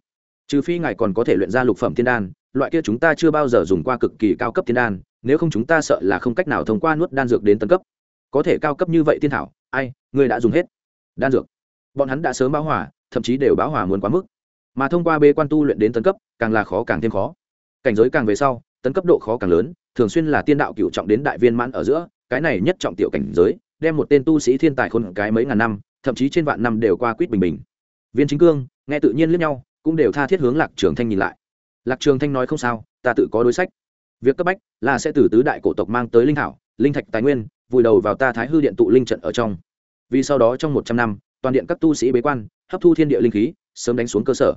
Trừ phi ngài còn có thể luyện ra lục phẩm tiên đan, loại kia chúng ta chưa bao giờ dùng qua cực kỳ cao cấp tiên đan, nếu không chúng ta sợ là không cách nào thông qua nuốt đan dược đến tấn cấp. Có thể cao cấp như vậy tiên thảo, ai người đã dùng hết. Đan dược. Bọn hắn đã sớm báo hỏa thậm chí đều báo hỏa muốn quá mức. Mà thông qua bê quan tu luyện đến tấn cấp, càng là khó càng thêm khó cảnh giới càng về sau, tấn cấp độ khó càng lớn, thường xuyên là tiên đạo cựu trọng đến đại viên mãn ở giữa, cái này nhất trọng tiểu cảnh giới, đem một tên tu sĩ thiên tài khôn cái mấy ngàn năm, thậm chí trên vạn năm đều qua quýt bình bình. Viên chính cương, nghe tự nhiên lướt nhau, cũng đều tha thiết hướng lạc trường thanh nhìn lại. Lạc trường thanh nói không sao, ta tự có đối sách. Việc cấp bách là sẽ từ tứ đại cổ tộc mang tới linh thảo, linh thạch tài nguyên, vùi đầu vào ta thái hư điện tụ linh trận ở trong. Vì sau đó trong một trăm năm, toàn điện các tu sĩ bế quan, hấp thu thiên địa linh khí, sớm đánh xuống cơ sở.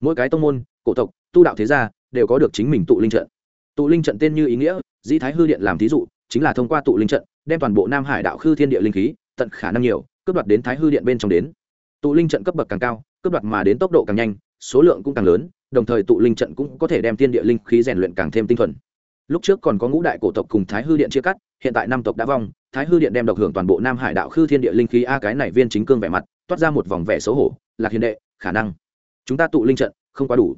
Mỗi cái tông môn, cổ tộc, tu đạo thế gia đều có được chính mình tụ linh trận. Tụ linh trận tên như ý nghĩa, dĩ thái hư điện làm thí dụ, chính là thông qua tụ linh trận, đem toàn bộ nam hải đạo khư thiên địa linh khí, tận khả năng nhiều, cướp đoạt đến thái hư điện bên trong đến. Tụ linh trận cấp bậc càng cao, cướp đoạt mà đến tốc độ càng nhanh, số lượng cũng càng lớn, đồng thời tụ linh trận cũng có thể đem thiên địa linh khí rèn luyện càng thêm tinh thuần. Lúc trước còn có ngũ đại cổ tộc cùng thái hư điện chia cắt, hiện tại năm tộc đã vong, thái hư điện đem độc hưởng toàn bộ nam hải đạo khư thiên địa linh khí, a cái này viên chính cương vẻ mặt, toát ra một vòng vẻ xấu hổ, lạc hiền đệ, khả năng chúng ta tụ linh trận không quá đủ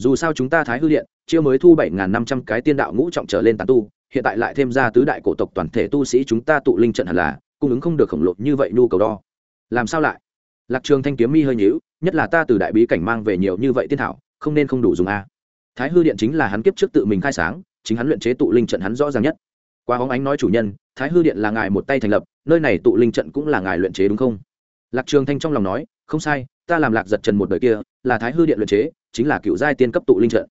dù sao chúng ta thái hư điện, chiêu mới thu bảy năm trăm cái tiên đạo ngũ trọng trở lên tàn tu, hiện tại lại thêm ra tứ đại cổ tộc toàn thể tu sĩ chúng ta tụ linh trận hẳn là, cung ứng không được khổng lồ như vậy nhu cầu đo. Làm sao lại? Lạc trường thanh kiếm mi hơi nhíu, nhất là ta từ đại bí cảnh mang về nhiều như vậy tiên thảo, không nên không đủ dùng a. Thái hư điện chính là hắn kiếp trước tự mình khai sáng, chính hắn luyện chế tụ linh trận hắn rõ ràng nhất. Qua hóng ánh nói chủ nhân, thái hư điện là ngài một tay thành lập, nơi này tụ linh trận cũng là ngài luyện chế đúng không? Lạc trường thanh trong lòng nói, không sai, ta làm lạc giật trần một đời kia, là thái hư điện luyện chế chính là cựu giai tiên cấp tụ linh trận.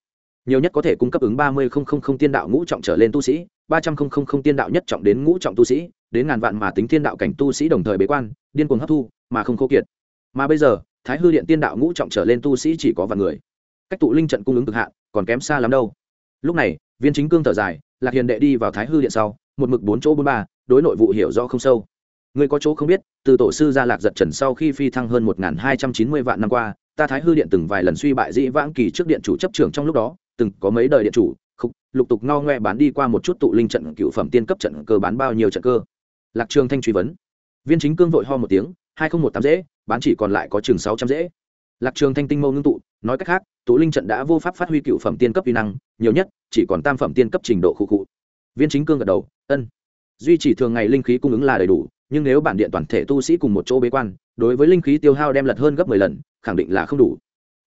Nhiều nhất có thể cung cấp ứng ba mươi tiên đạo ngũ trọng trở lên tu sĩ, ba trăm linh tiên đạo nhất trọng đến ngũ trọng tu sĩ, đến ngàn vạn mà tính tiên đạo cảnh tu sĩ đồng thời bế quan, điên cuồng hấp thu, mà không khô kiệt. Mà bây giờ, thái hư điện tiên đạo ngũ trọng trở lên tu sĩ chỉ có vài người. Cách tụ linh trận cung ứng cực hạn, còn kém xa lắm đâu. Lúc này, viên chính cương thở dài, lạc hiền đệ đi vào thái hư điện sau, một mực bốn chỗ bốn ba, đối nội vụ hiểu rõ không sâu. Người có chỗ không biết, từ tổ sư gia lạc giật trần sau khi phi thăng hơn một hai trăm chín mươi vạn năm qua ta thái hư điện từng vài lần suy bại dĩ vãng kỳ trước điện chủ chấp trưởng trong lúc đó, từng có mấy đời điện chủ, khúc, lục tục no ngoe bán đi qua một chút tụ linh trận, cựu phẩm tiên cấp trận cơ bán bao nhiêu trận cơ. Lạc trường thanh truy vấn. Viên chính cương vội ho một tiếng, hai không một tám dễ, bán chỉ còn lại có chừng sáu trăm dễ. Lạc trường thanh tinh mâu ngưng tụ, nói cách khác, tụ linh trận đã vô pháp phát huy cựu phẩm tiên cấp uy năng, nhiều nhất, chỉ còn tam phẩm tiên cấp trình độ khu cụ viên chính cương gật đầu, ân. Duy trì thường ngày linh khí cung ứng là đầy đủ, nhưng nếu bản điện toàn thể tu sĩ cùng một chỗ bế quan đối với linh khí tiêu hao đem lật hơn gấp mười lần, khẳng định là không đủ.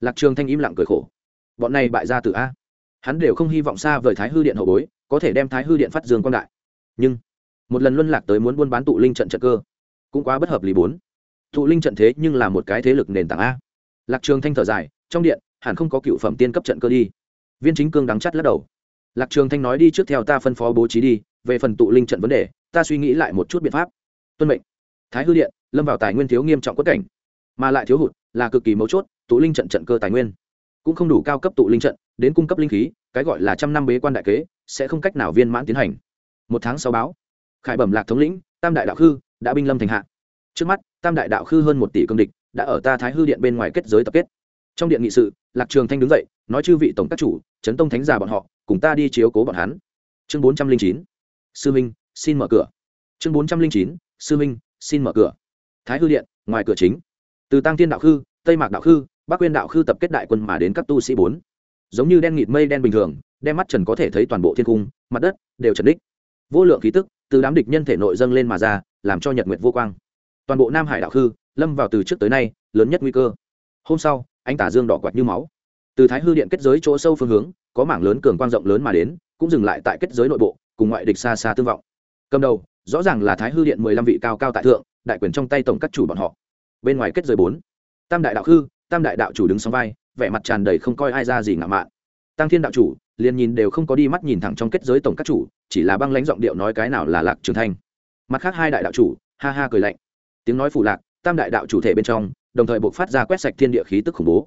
Lạc trường thanh im lặng cười khổ. Bọn này bại gia tử a. Hắn đều không hy vọng xa vời thái hư điện hậu bối, có thể đem thái hư điện phát dương quan đại. Nhưng, một lần luân lạc tới muốn buôn bán tụ linh trận trận cơ, cũng quá bất hợp lý bốn. Tụ linh trận thế nhưng là một cái thế lực nền tảng a. Lạc trường thanh thở dài, trong điện, hẳn không có cựu phẩm tiên cấp trận cơ đi. Viên chính cương đắng chắt lắc đầu. Lạc trường thanh nói đi trước theo ta phân phó bố trí đi, về phần tụ linh trận vấn đề, ta suy nghĩ lại một chút biện pháp. Tuân mệnh. Thái hư điện lâm vào tài nguyên thiếu nghiêm trọng quất cảnh. Mà lại thiếu hụt là cực kỳ mấu chốt, tụ linh trận trận cơ tài nguyên. Cũng không đủ cao cấp tụ linh trận, đến cung cấp linh khí, cái gọi là trăm năm bế quan đại kế, sẽ không cách nào viên mãn tiến hành. Một tháng sau báo, khải bẩm lạc thống lĩnh, tam đại đạo khư, đã binh lâm thành hạ. Trước mắt, tam đại đạo khư hơn một tỷ cương địch, đã ở ta thái hư điện bên ngoài kết giới tập kết. Trong điện nghị sự, lạc trường thanh đứng dậy, nói chư vị tổng các chủ, chấn tông thánh già bọn họ, cùng ta đi chiếu cố bọn hắn. Chương bốn trăm linh chín. Sư minh, xin mở cửa. Chương bốn trăm linh chín. Sư minh, xin mở cửa thái hư điện, ngoài cửa chính. Từ tăng thiên đạo khư, tây mạc đạo khư, bắc quyên đạo khư tập kết đại quân mà đến các tu sĩ bốn. Giống như đen nghịt mây đen bình thường, đem mắt trần có thể thấy toàn bộ thiên cung, mặt đất đều trần đích. Vô lượng khí tức từ đám địch nhân thể nội dâng lên mà ra, làm cho nhật nguyệt vô quang. Toàn bộ nam hải đạo khư lâm vào từ trước tới nay lớn nhất nguy cơ. Hôm sau anh tả dương đỏ quạt như máu. Từ thái hư điện kết giới chỗ sâu phương hướng, có mảng lớn cường quang rộng lớn mà đến, cũng dừng lại tại kết giới nội bộ, cùng ngoại địch xa xa tương vọng. Cầm đầu, rõ ràng là thái hư điện mười lăm vị cao cao tại thượng đại quyền trong tay tổng các chủ bọn họ. Bên ngoài kết giới bốn. Tam đại đạo khư, tam đại đạo chủ đứng song vai, vẻ mặt tràn đầy không coi ai ra gì ngạo mạn. Tăng thiên đạo chủ, liền nhìn đều không có đi mắt nhìn thẳng trong kết giới tổng các chủ, chỉ là băng lãnh giọng điệu nói cái nào là lạc trường thanh. Mặt khác hai đại đạo chủ, ha ha cười lạnh. Tiếng nói phủ lạc, tam đại đạo chủ thể bên trong, đồng thời buộc phát ra quét sạch thiên địa khí tức khủng bố.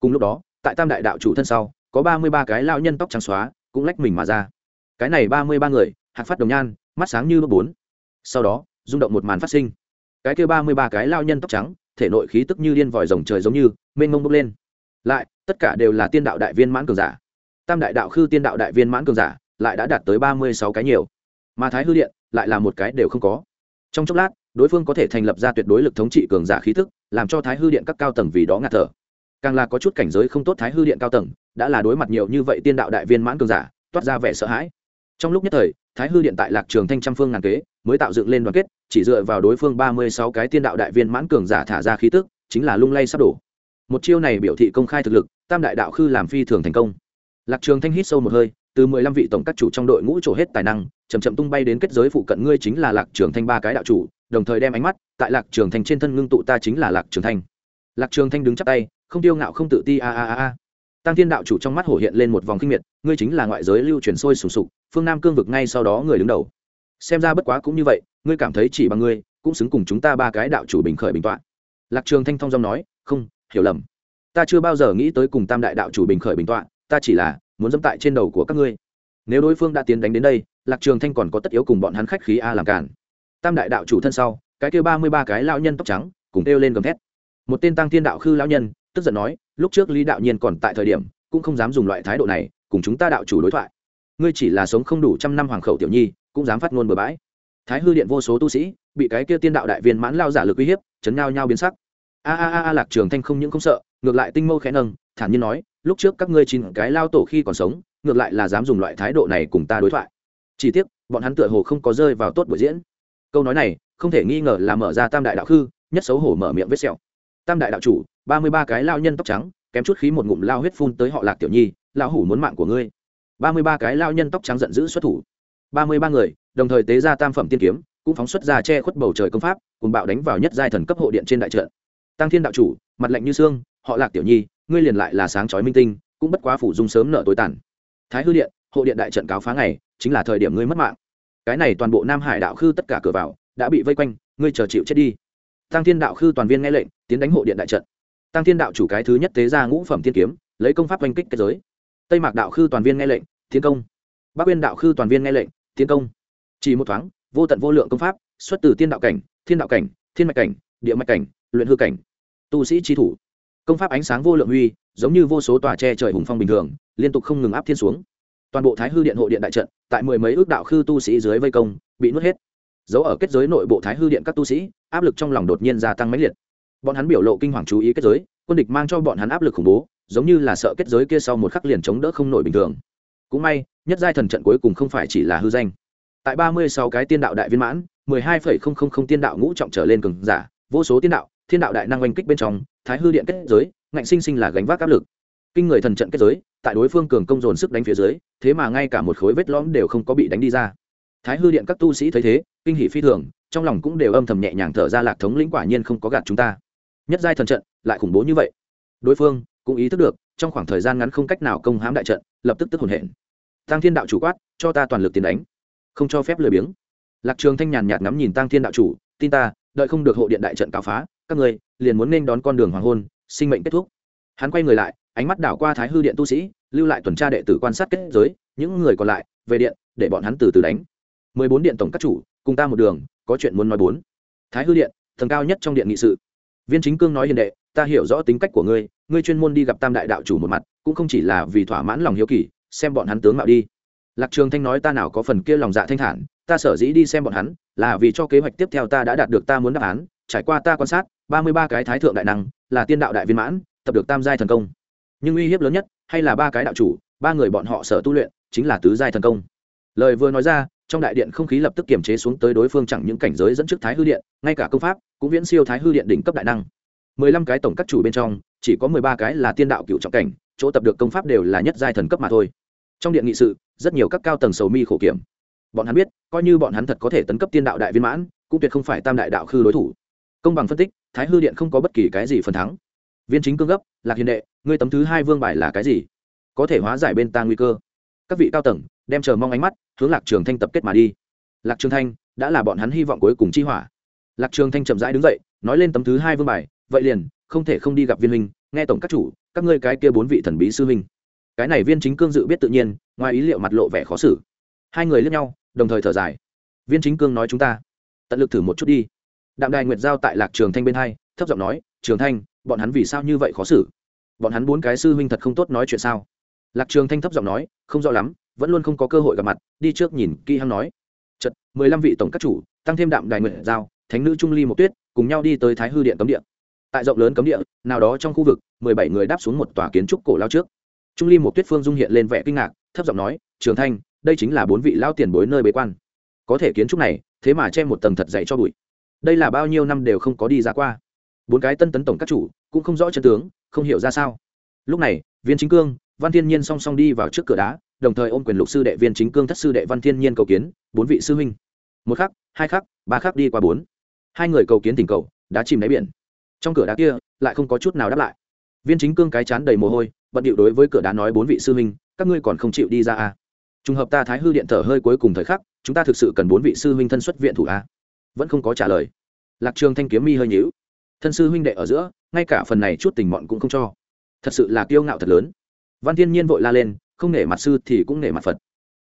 Cùng lúc đó, tại tam đại đạo chủ thân sau, có ba mươi ba cái lao nhân tóc trắng xóa, cũng lách mình mà ra. Cái này ba mươi ba người, hạc phát đồng nhan, mắt sáng như bước bốn. Sau đó, rung động một màn phát sinh cái kia ba mươi ba cái lao nhân tóc trắng, thể nội khí tức như điên vòi rồng trời giống như, mênh mông bốc lên. Lại, tất cả đều là tiên đạo đại viên mãn cường giả. Tam đại đạo khư tiên đạo đại viên mãn cường giả, lại đã đạt tới ba mươi sáu cái nhiều. Mà thái hư điện lại là một cái đều không có. Trong chốc lát, đối phương có thể thành lập ra tuyệt đối lực thống trị cường giả khí thức làm cho thái hư điện các cao tầng vì đó ngạt thở. Càng là có chút cảnh giới không tốt thái hư điện cao tầng, đã là đối mặt nhiều như vậy tiên đạo đại viên mãn cường giả, toát ra vẻ sợ hãi. Trong lúc nhất thời, thái hư điện tại lạc trường thanh trăm phương ngàn kế mới tạo dựng lên đoàn kết, chỉ dựa vào đối phương ba mươi sáu cái tiên đạo đại viên mãn cường giả thả ra khí tức, chính là lung lay sắp đổ. Một chiêu này biểu thị công khai thực lực, tam đại đạo khư làm phi thường thành công. Lạc trường thanh hít sâu một hơi, từ mười lăm vị tổng các chủ trong đội ngũ trổ hết tài năng chầm chậm tung bay đến kết giới phụ cận ngươi chính là lạc trường thanh ba cái đạo chủ, đồng thời đem ánh mắt tại lạc trường thanh trên thân ngưng tụ ta chính là lạc trường thanh. Lạc trường thanh đứng chắp tay, không tiêu ngạo không tự ti, a a a a. Tăng thiên đạo chủ trong mắt hổ hiện lên một vòng kinh miệt, ngươi chính là ngoại giới lưu truyền sôi sùng sục, phương nam cương vực ngay sau đó người đứng đầu xem ra bất quá cũng như vậy, ngươi cảm thấy chỉ bằng ngươi, cũng xứng cùng chúng ta ba cái đạo chủ bình khởi bình tọa lạc trường thanh thông dong nói, không, hiểu lầm. Ta chưa bao giờ nghĩ tới cùng tam đại đạo chủ bình khởi bình tọa ta chỉ là muốn dẫm tại trên đầu của các ngươi. Nếu đối phương đã tiến đánh đến đây, lạc trường thanh còn có tất yếu cùng bọn hắn khách khí a làm cản tam đại đạo chủ thân sau, cái kêu ba mươi ba cái lão nhân tóc trắng cùng kêu lên gầm thét. Một tên tăng thiên đạo khư lão nhân, tức giận nói, lúc trước lý đạo nhiên còn tại thời điểm, cũng không dám dùng loại thái độ này, cùng chúng ta đạo chủ đối thoại. Ngươi chỉ là sống không đủ trăm năm hoàng khẩu tiểu nhi cũng dám phát ngôn bừa bãi. Thái hư điện vô số tu sĩ, bị cái kia tiên đạo đại viên mãn lao giả lực uy hiếp, chấn nhau nhau biến sắc. A a a a, lạc trường thanh không những không sợ, ngược lại tinh mâu khẽ nâng, thản nhiên nói, lúc trước các ngươi chín cái lao tổ khi còn sống, ngược lại là dám dùng loại thái độ này cùng ta đối thoại. Chỉ tiếc, bọn hắn tựa hồ không có rơi vào tốt buổi diễn. Câu nói này, không thể nghi ngờ là mở ra tam đại đạo khư, nhất xấu hổ mở miệng vết sẹo. Tam đại đạo chủ, ba mươi ba cái lao nhân tóc trắng, kém chút khí một ngụm lao huyết phun tới họ lạc tiểu nhi, lão hủ muốn mạng của ngươi. ba mươi ba cái lao nhân tóc trắng giận dữ xuất thủ ba mươi ba người, đồng thời tế ra tam phẩm tiên kiếm, cũng phóng xuất ra che khuất bầu trời công pháp, cùng bạo đánh vào nhất giai thần cấp hộ điện trên đại trận. Tăng thiên đạo chủ, mặt lạnh như xương, họ lạc tiểu nhi, ngươi liền lại là sáng chói minh tinh, cũng bất quá phủ dung sớm nợ tối tàn. Thái hư điện, hộ điện đại trận cáo phá ngày, chính là thời điểm ngươi mất mạng. Cái này toàn bộ nam hải đạo khư tất cả cửa vào, đã bị vây quanh, ngươi chờ chịu chết đi. Tăng thiên đạo khư toàn viên nghe lệnh, tiến đánh hộ điện đại trận. Tăng thiên đạo chủ cái thứ nhất tế ra ngũ phẩm tiên kiếm, lấy công pháp oanh kích kết giới. Tây mạc đạo khư toàn viên nghe lệnh thiên công. Bắc uyên đạo khư toàn viên nghe lệnh tiến công. Chỉ một thoáng vô tận vô lượng công pháp xuất từ tiên đạo cảnh thiên đạo cảnh thiên mạch cảnh địa mạch cảnh luyện hư cảnh. Tu sĩ trí thủ. Công pháp ánh sáng vô lượng huy, giống như vô số tòa tre trời hùng phong bình thường liên tục không ngừng áp thiên xuống. Toàn bộ thái hư điện hộ điện đại trận tại mười mấy ước đạo khư tu sĩ dưới vây công bị nuốt hết. Giấu ở kết giới nội bộ thái hư điện các tu sĩ áp lực trong lòng đột nhiên gia tăng mãnh liệt. Bọn hắn biểu lộ kinh hoàng chú ý kết giới quân địch mang cho bọn hắn áp lực khủng bố giống như là sợ kết giới kia sau một khắc liền chống đỡ không nổi bình thường cũng may, nhất giai thần trận cuối cùng không phải chỉ là hư danh. Tại ba mươi sáu cái tiên đạo đại viên mãn, mười hai phẩy không không không tiên đạo ngũ trọng trở lên cường giả, vô số tiên đạo, thiên đạo đại năng oanh kích bên trong, thái hư điện kết giới, ngạnh sinh sinh là gánh vác áp lực. Kinh người thần trận kết giới, tại đối phương cường công dồn sức đánh phía dưới, thế mà ngay cả một khối vết lõm đều không có bị đánh đi ra. Thái hư điện các tu sĩ thấy thế, kinh hỷ phi thường, trong lòng cũng đều âm thầm nhẹ nhàng thở ra lạc thống lĩnh quả nhiên không có gạt chúng ta. Nhất giai thần trận, lại khủng bố như vậy. Đối phương cũng ý thức được, trong khoảng thời gian ngắn không cách nào công hãm đại trận, lập tức tức hồn hển tăng thiên đạo chủ quát, cho ta toàn lực tiền đánh. Không cho phép lười biếng. Lạc trường thanh nhàn nhạt ngắm nhìn tăng thiên đạo chủ, tin ta, đợi không được hộ điện đại trận cáo phá, các người liền muốn nên đón con đường hoàng hôn, sinh mệnh kết thúc. Hắn quay người lại, ánh mắt đảo qua thái hư điện tu sĩ, lưu lại tuần tra đệ tử quan sát kết giới, những người còn lại, về điện, để bọn hắn từ từ đánh. Mười bốn điện tổng các chủ, cùng ta một đường, có chuyện muốn nói bốn. Thái hư điện thần cao nhất trong điện nghị sự. Viên chính cương nói hiền đệ, ta hiểu rõ tính cách của ngươi ngươi chuyên môn đi gặp tam đại đạo chủ một mặt, cũng không chỉ là vì thỏa mãn lòng hiếu kỳ xem bọn hắn tướng mạo đi. Lạc trường thanh nói ta nào có phần kia lòng dạ thanh thản, ta sở dĩ đi xem bọn hắn, là vì cho kế hoạch tiếp theo ta đã đạt được ta muốn đáp án, trải qua ta quan sát, ba mươi ba cái thái thượng đại năng, là tiên đạo đại viên mãn, tập được tam giai thần công. Nhưng uy hiếp lớn nhất, hay là ba cái đạo chủ, ba người bọn họ sở tu luyện, chính là tứ giai thần công. Lời vừa nói ra, trong đại điện không khí lập tức kiềm chế xuống tới đối phương chẳng những cảnh giới dẫn trước thái hư điện, ngay cả công pháp, cũng viễn siêu thái hư điện đỉnh cấp đại năng. mười lăm cái tổng các chủ bên trong, chỉ có mười ba cái là tiên đạo cựu trọng cảnh chỗ tập được công pháp đều là nhất giai thần cấp mà thôi. Trong điện nghị sự, rất nhiều các cao tầng sầu mi khổ kiểm. Bọn hắn biết, coi như bọn hắn thật có thể tấn cấp tiên đạo đại viên mãn, cũng tuyệt không phải tam đại đạo khư đối thủ. Công bằng phân tích, thái hư điện không có bất kỳ cái gì phần thắng. Viên chính cương gấp, lạc hiền đệ, ngươi tấm thứ hai vương bài là cái gì? Có thể hóa giải bên ta nguy cơ. Các vị cao tầng, đem chờ mong ánh mắt, hướng lạc trường thanh tập kết mà đi. Lạc trường thanh, đã là bọn hắn hy vọng cuối cùng chi hỏa. Lạc trường thanh chậm rãi đứng dậy, nói lên tấm thứ hai vương bài, vậy liền, không thể không đi gặp viên huynh, nghe tổng các chủ các ngươi cái kia bốn vị thần bí sư huynh. Cái này viên chính cương dự biết tự nhiên, ngoài ý liệu mặt lộ vẻ khó xử. Hai người lướt nhau, đồng thời thở dài. Viên chính cương nói chúng ta, tận lực thử một chút đi. Đạm đài nguyệt giao tại lạc trường thanh bên hai, thấp giọng nói, trường thanh, bọn hắn vì sao như vậy khó xử? Bọn hắn bốn cái sư huynh thật không tốt nói chuyện sao? Lạc trường thanh thấp giọng nói, không rõ lắm, vẫn luôn không có cơ hội gặp mặt, đi trước nhìn kỹ hăng nói. Chật mười lăm vị tổng các chủ, tăng thêm đạm đài nguyệt giao, thánh nữ trung ly một tuyết, cùng nhau đi tới thái hư điện cấm điện tại rộng lớn cấm địa, nào đó trong khu vực, mười bảy người đáp xuống một tòa kiến trúc cổ lao trước. Trung ly một tuyết phương dung hiện lên vẻ kinh ngạc, thấp giọng nói, trường thanh, đây chính là bốn vị lao tiền bối nơi bế quan. Có thể kiến trúc này, thế mà che một tầng thật dày cho bụi. Đây là bao nhiêu năm đều không có đi ra qua. Bốn cái tân tấn tổng các chủ, cũng không rõ chân tướng, không hiểu ra sao. Lúc này, viên chính cương, văn thiên nhiên song song đi vào trước cửa đá, đồng thời ôm quyền lục sư đệ viên chính cương thất sư đệ văn thiên nhiên cầu kiến, bốn vị sư huynh. Một khắc, hai khắc, ba khắc đi qua bốn. Hai người cầu kiến tình cầu đã chìm đáy biển trong cửa đá kia, lại không có chút nào đáp lại. Viên chính cương cái chán đầy mồ hôi, bận điệu đối với cửa đá nói, bốn vị sư huynh, các ngươi còn không chịu đi ra à. trùng hợp ta thái hư điện thở hơi cuối cùng thời khắc, chúng ta thực sự cần bốn vị sư huynh thân xuất viện thủ à. vẫn không có trả lời. Lạc trường thanh kiếm mi hơi nhíu. Thân sư huynh đệ ở giữa, ngay cả phần này chút tình mọn cũng không cho. Thật sự là kiêu ngạo thật lớn. Văn thiên nhiên vội la lên, không nể mặt sư thì cũng nể mặt phật.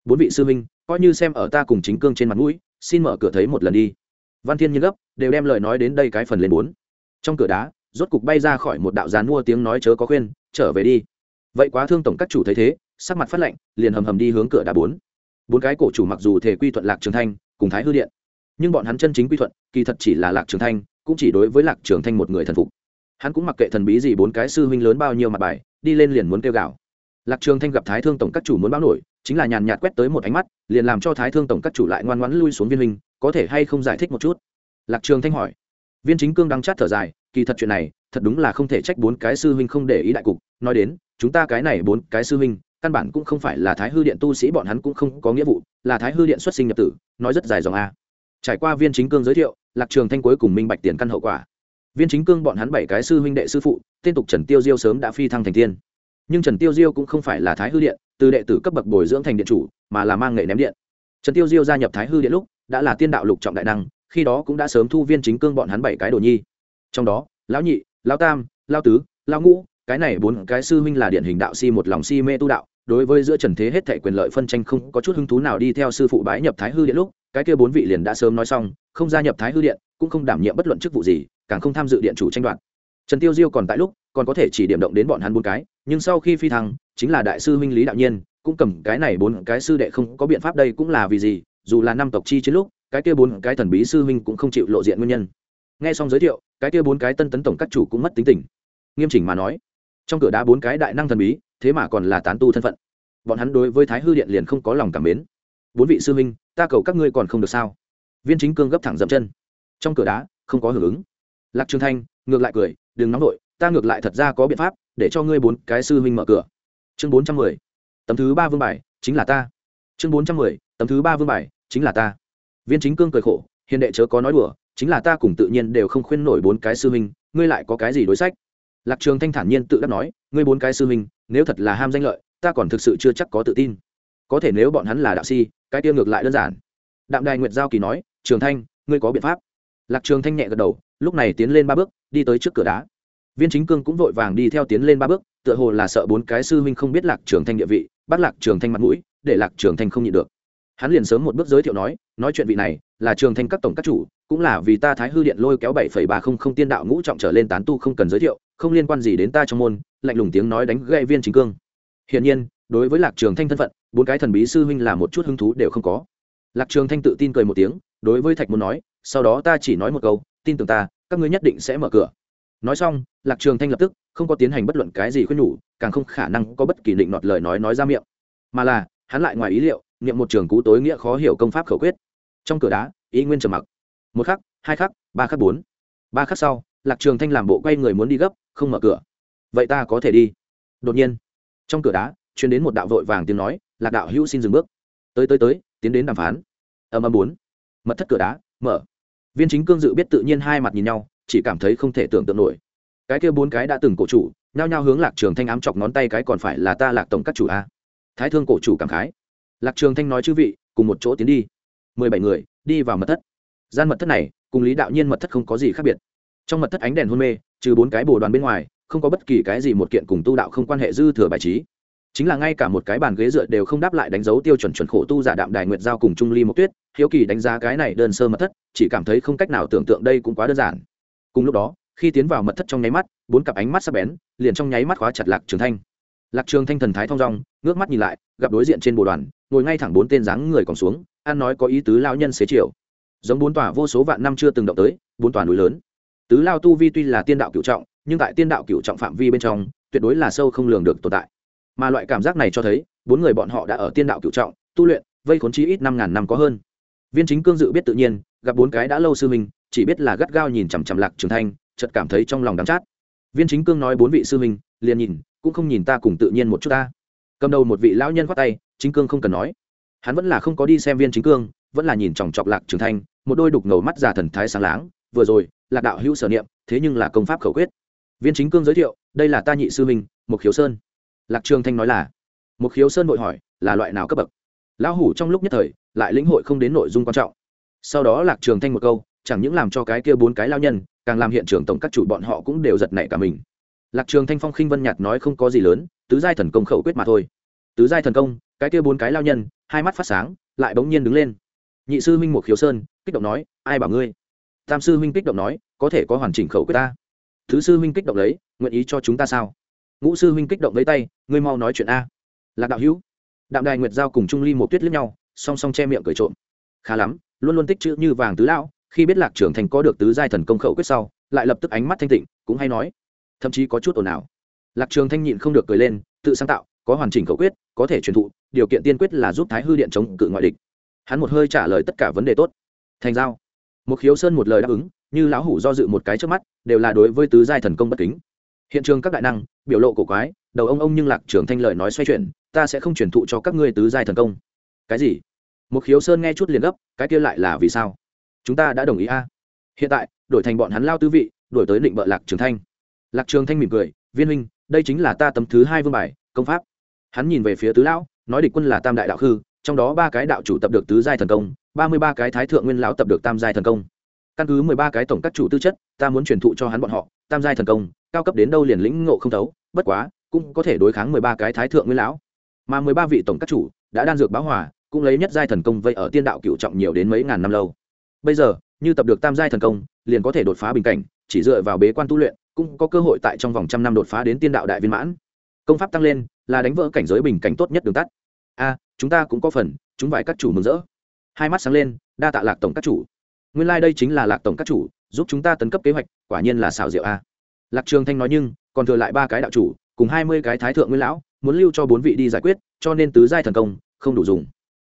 Bốn vị sư huynh, coi như xem ở ta cùng chính cương trên mặt mũi, xin mở cửa thấy một lần đi. Văn thiên nhiên gấp, đều đem lời nói đến đây cái phần lên bốn trong cửa đá, rốt cục bay ra khỏi một đạo gián mua tiếng nói chớ có khuyên, trở về đi. Vậy quá thương tổng các chủ thấy thế, sắc mặt phát lạnh, liền hầm hầm đi hướng cửa đá bốn. Bốn cái cổ chủ mặc dù thể quy thuận lạc trường thanh, cùng thái hư điện, nhưng bọn hắn chân chính quy thuận, kỳ thật chỉ là lạc trường thanh, cũng chỉ đối với lạc trường thanh một người thần phục. Hắn cũng mặc kệ thần bí gì bốn cái sư huynh lớn bao nhiêu mặt bài, đi lên liền muốn kêu gào. Lạc trường thanh gặp thái thương tổng các chủ muốn báo nổi, chính là nhàn nhạt quét tới một ánh mắt, liền làm cho thái thương tổng các chủ lại ngoan ngoãn lui xuống viên huynh, có thể hay không giải thích một chút? Lạc trường thanh hỏi viên chính cương đang chát thở dài, kỳ thật chuyện này, thật đúng là không thể trách bốn cái sư huynh không để ý đại cục. Nói đến, chúng ta cái này bốn cái sư huynh, căn bản cũng không phải là thái hư điện tu sĩ, bọn hắn cũng không có nghĩa vụ, là thái hư điện xuất sinh nhập tử, nói rất dài dòng a. Trải qua viên chính cương giới thiệu, lạc trường thanh cuối cùng minh bạch tiền căn hậu quả. Viên chính cương bọn hắn bảy cái sư huynh đệ sư phụ, tên tục trần tiêu diêu sớm đã phi thăng thành tiên. Nhưng trần tiêu diêu cũng không phải là thái hư điện, từ đệ tử cấp bậc bồi dưỡng thành điện chủ, mà là mang nghệ ném điện. Trần tiêu diêu gia nhập thái hư điện lúc, đã là tiên đạo lục trọng đại năng khi đó cũng đã sớm thu viên chính cương bọn hắn bảy cái đồ nhi. Trong đó, lão nhị, lão tam, lão tứ, lão ngũ, cái này bốn cái sư huynh là điển hình đạo si một lòng si mê tu đạo, đối với giữa trần thế hết thảy quyền lợi phân tranh không có chút hứng thú nào đi theo sư phụ bái nhập thái hư điện lúc, cái kia bốn vị liền đã sớm nói xong, không gia nhập thái hư điện, cũng không đảm nhiệm bất luận chức vụ gì, càng không tham dự điện chủ tranh đoạt. Trần tiêu diêu còn tại lúc, còn có thể chỉ điểm động đến bọn hắn bốn cái, nhưng sau khi phi thăng, chính là đại sư huynh lý đạo nhiên, cũng cầm cái này bốn cái sư đệ không có biện pháp đây cũng là vì gì, dù là năm tộc chi chiến lúc cái kia bốn cái thần bí sư huynh cũng không chịu lộ diện nguyên nhân. Nghe xong giới thiệu, cái kia bốn cái tân tấn tổng các chủ cũng mất tính tình. Nghiêm chỉnh mà nói, trong cửa đá bốn cái đại năng thần bí, thế mà còn là tán tu thân phận. Bọn hắn đối với thái hư điện liền không có lòng cảm mến. Bốn vị sư huynh, ta cầu các ngươi còn không được sao? Viên chính cương gấp thẳng dậm chân. Trong cửa đá, không có hưởng ứng. Lạc trường thanh, ngược lại cười, đừng nóng vội, ta ngược lại thật ra có biện pháp, để cho ngươi bốn cái sư huynh mở cửa. Chương bốn trăm mười, tấm thứ ba vương bài, chính là ta. Chương bốn trăm mười, tấm thứ ba vương bài, chính là ta viên chính cương cười khổ, hiền đệ chớ có nói đùa, chính là ta cùng tự nhiên đều không khuyên nổi bốn cái sư huynh, ngươi lại có cái gì đối sách? Lạc trường thanh thản nhiên tự đắc nói, ngươi bốn cái sư huynh, nếu thật là ham danh lợi, ta còn thực sự chưa chắc có tự tin. Có thể nếu bọn hắn là đạo si, cái tiêu ngược lại đơn giản. Đạm đài nguyệt giao kỳ nói, trường thanh, ngươi có biện pháp. Lạc trường thanh nhẹ gật đầu, lúc này tiến lên ba bước, đi tới trước cửa đá. Viên chính cương cũng vội vàng đi theo tiến lên ba bước, tựa hồ là sợ bốn cái sư huynh không biết lạc trường thanh địa vị, bắt lạc trường thanh mặt mũi, để lạc trường thanh không nhịn được. Hắn liền sớm một bước giới thiệu nói nói chuyện vị này, là trường thanh các tổng các chủ, cũng là vì ta thái hư điện lôi kéo bảy phẩy ba không không tiên đạo ngũ trọng trở lên tán tu không cần giới thiệu, không liên quan gì đến ta trong môn, lạnh lùng tiếng nói đánh gây viên chính cương. Hiển nhiên, đối với lạc trường thanh thân phận, bốn cái thần bí sư huynh là một chút hứng thú đều không có. Lạc trường thanh tự tin cười một tiếng, đối với thạch muốn nói, sau đó ta chỉ nói một câu, tin tưởng ta, các ngươi nhất định sẽ mở cửa. Nói xong, lạc trường thanh lập tức, không có tiến hành bất luận cái gì khuyên nhủ, càng không khả năng có bất kỳ định nọt lời nói nói ra miệng. Mà là, hắn lại ngoài ý liệu, niệm một trường cú tối nghĩa khó hiểu công pháp khẩu quyết trong cửa đá ý nguyên trầm mặc. Một khắc, hai khắc, ba khắc bốn. Ba khắc sau, lạc trường thanh làm bộ quay người muốn đi gấp, không mở cửa. Vậy ta có thể đi. Đột nhiên, trong cửa đá, truyền đến một đạo vội vàng tiếng nói, lạc đạo hữu xin dừng bước. Tới tới tới, tiến đến đàm phán. Âm âm bốn. Mật thất cửa đá, mở. Viên chính cương dự biết tự nhiên hai mặt nhìn nhau, chỉ cảm thấy không thể tưởng tượng nổi. Cái kia bốn cái đã từng cổ chủ, nhao nhao hướng lạc trường thanh ám chọc ngón tay cái còn phải là ta lạc tổng các chủ a. Thái thương cổ chủ cảm khái. Lạc trường thanh nói chư vị, cùng một chỗ tiến đi mười bảy người đi vào mật thất. Gian mật thất này cùng lý đạo nhiên mật thất không có gì khác biệt. Trong mật thất ánh đèn hôn mê, trừ bốn cái bồ đoàn bên ngoài, không có bất kỳ cái gì một kiện cùng tu đạo không quan hệ dư thừa bài trí. Chính là ngay cả một cái bàn ghế dựa đều không đáp lại đánh dấu tiêu chuẩn chuẩn khổ tu giả đạm đài nguyệt giao cùng trung ly một tuyết, hiếu kỳ đánh giá cái này đơn sơ mật thất, chỉ cảm thấy không cách nào tưởng tượng đây cũng quá đơn giản. Cùng lúc đó, khi tiến vào mật thất trong nháy mắt, bốn cặp ánh mắt sắc bén, liền trong nháy mắt khóa chặt lạc trường thanh. Lạc trường thanh thần thái thong dong, ngước mắt nhìn lại, gặp đối diện trên bồ đoàn, ngồi ngay thẳng bốn tên dáng người còn xuống an nói có ý tứ lao nhân xế chiều. Giống bốn tòa vô số vạn năm chưa từng động tới, bốn tòa núi lớn. Tứ lao tu vi tuy là tiên đạo cựu trọng, nhưng tại tiên đạo cựu trọng phạm vi bên trong, tuyệt đối là sâu không lường được tồn tại. Mà loại cảm giác này cho thấy, bốn người bọn họ đã ở tiên đạo cựu trọng, tu luyện, vây khốn chi ít năm ngàn năm có hơn. Viên chính cương dự biết tự nhiên, gặp bốn cái đã lâu sư minh chỉ biết là gắt gao nhìn chằm chằm lạc trường thanh, chợt cảm thấy trong lòng đắm chát. Viên chính cương nói bốn vị sư minh liền nhìn, cũng không nhìn ta cùng tự nhiên một chút ta. Cầm đầu một vị lão nhân khoát tay, chính cương không cần nói hắn vẫn là không có đi xem viên chính cương, vẫn là nhìn chòng chọc lạc trường thanh, một đôi đục ngầu mắt già thần thái sáng láng, vừa rồi, lạc đạo hữu sở niệm, thế nhưng là công pháp khẩu quyết. Viên chính cương giới thiệu, đây là ta nhị sư minh một khiếu sơn. Lạc trường thanh nói là một khiếu sơn vội hỏi, là loại nào cấp bậc? Lão hủ trong lúc nhất thời, lại lĩnh hội không đến nội dung quan trọng. Sau đó lạc trường thanh một câu, chẳng những làm cho cái kia bốn cái lao nhân, càng làm hiện trường tổng các chủ bọn họ cũng đều giật nảy cả mình. Lạc trường thanh phong khinh vân nhạt nói không có gì lớn, tứ giai thần công khẩu quyết mà thôi. Tứ giai thần công, cái kia bốn cái lao nhân hai mắt phát sáng, lại bỗng nhiên đứng lên. Nhị sư huynh một khiếu sơn, kích động nói, ai bảo ngươi? Tam sư huynh kích động nói, có thể có hoàn chỉnh khẩu quyết ta. Thứ sư huynh kích động lấy, nguyện ý cho chúng ta sao? Ngũ sư huynh kích động lấy tay, ngươi mau nói chuyện a. Lạc đạo hữu, đạm đài nguyệt giao cùng trung ly một tuyết liếc nhau, song song che miệng cười trộm. Khá lắm, luôn luôn tích chữ như vàng tứ lão, khi biết lạc trưởng thành có được tứ giai thần công khẩu quyết sau, lại lập tức ánh mắt thanh tịnh, cũng hay nói, thậm chí có chút ồn ào. Lạc trường thanh nhịn không được cười lên, tự sáng tạo có hoàn chỉnh khẩu quyết, có thể truyền thụ, điều kiện tiên quyết là giúp thái hư điện chống cự ngoại địch. Hắn một hơi trả lời tất cả vấn đề tốt. Thành giao. Một khiếu sơn một lời đáp ứng, như lão hủ do dự một cái trước mắt, đều là đối với tứ giai thần công bất kính. Hiện trường các đại năng, biểu lộ cổ quái, đầu ông ông nhưng lạc trường thanh lời nói xoay chuyển, ta sẽ không truyền thụ cho các ngươi tứ giai thần công. Cái gì? Một khiếu sơn nghe chút liền gấp, cái kia lại là vì sao? Chúng ta đã đồng ý a. Hiện tại, đổi thành bọn hắn lao tư vị, đổi tới định bợ lạc trường thanh. Lạc trường thanh mỉm cười, viên huynh, đây chính là ta tấm thứ hai vương bài, công pháp hắn nhìn về phía tứ lão, nói địch quân là tam đại đạo khư, trong đó ba cái đạo chủ tập được tứ giai thần công, ba mươi ba cái thái thượng nguyên lão tập được tam giai thần công. Căn cứ mười ba cái tổng các chủ tư chất, ta muốn truyền thụ cho hắn bọn họ, tam giai thần công, cao cấp đến đâu liền lĩnh ngộ không thấu, bất quá, cũng có thể đối kháng mười ba cái thái thượng nguyên lão. Mà mười ba vị tổng các chủ đã đan dược báo hòa, cũng lấy nhất giai thần công vây ở tiên đạo cựu trọng nhiều đến mấy ngàn năm lâu. Bây giờ, như tập được tam giai thần công, liền có thể đột phá bình cảnh, chỉ dựa vào bế quan tu luyện, cũng có cơ hội tại trong vòng trăm năm đột phá đến tiên đạo đại viên mãn. Công pháp tăng lên là đánh vỡ cảnh giới bình cảnh tốt nhất đường tắt. A, chúng ta cũng có phần, chúng vài các chủ mừng rỡ. Hai mắt sáng lên, đa tạ lạc tổng các chủ. Nguyên lai、like、đây chính là lạc tổng các chủ, giúp chúng ta tấn cấp kế hoạch, quả nhiên là xảo diệu a. Lạc trường thanh nói nhưng, còn thừa lại ba cái đạo chủ, cùng hai mươi cái thái thượng nguyên lão, muốn lưu cho bốn vị đi giải quyết, cho nên tứ giai thần công, không đủ dùng.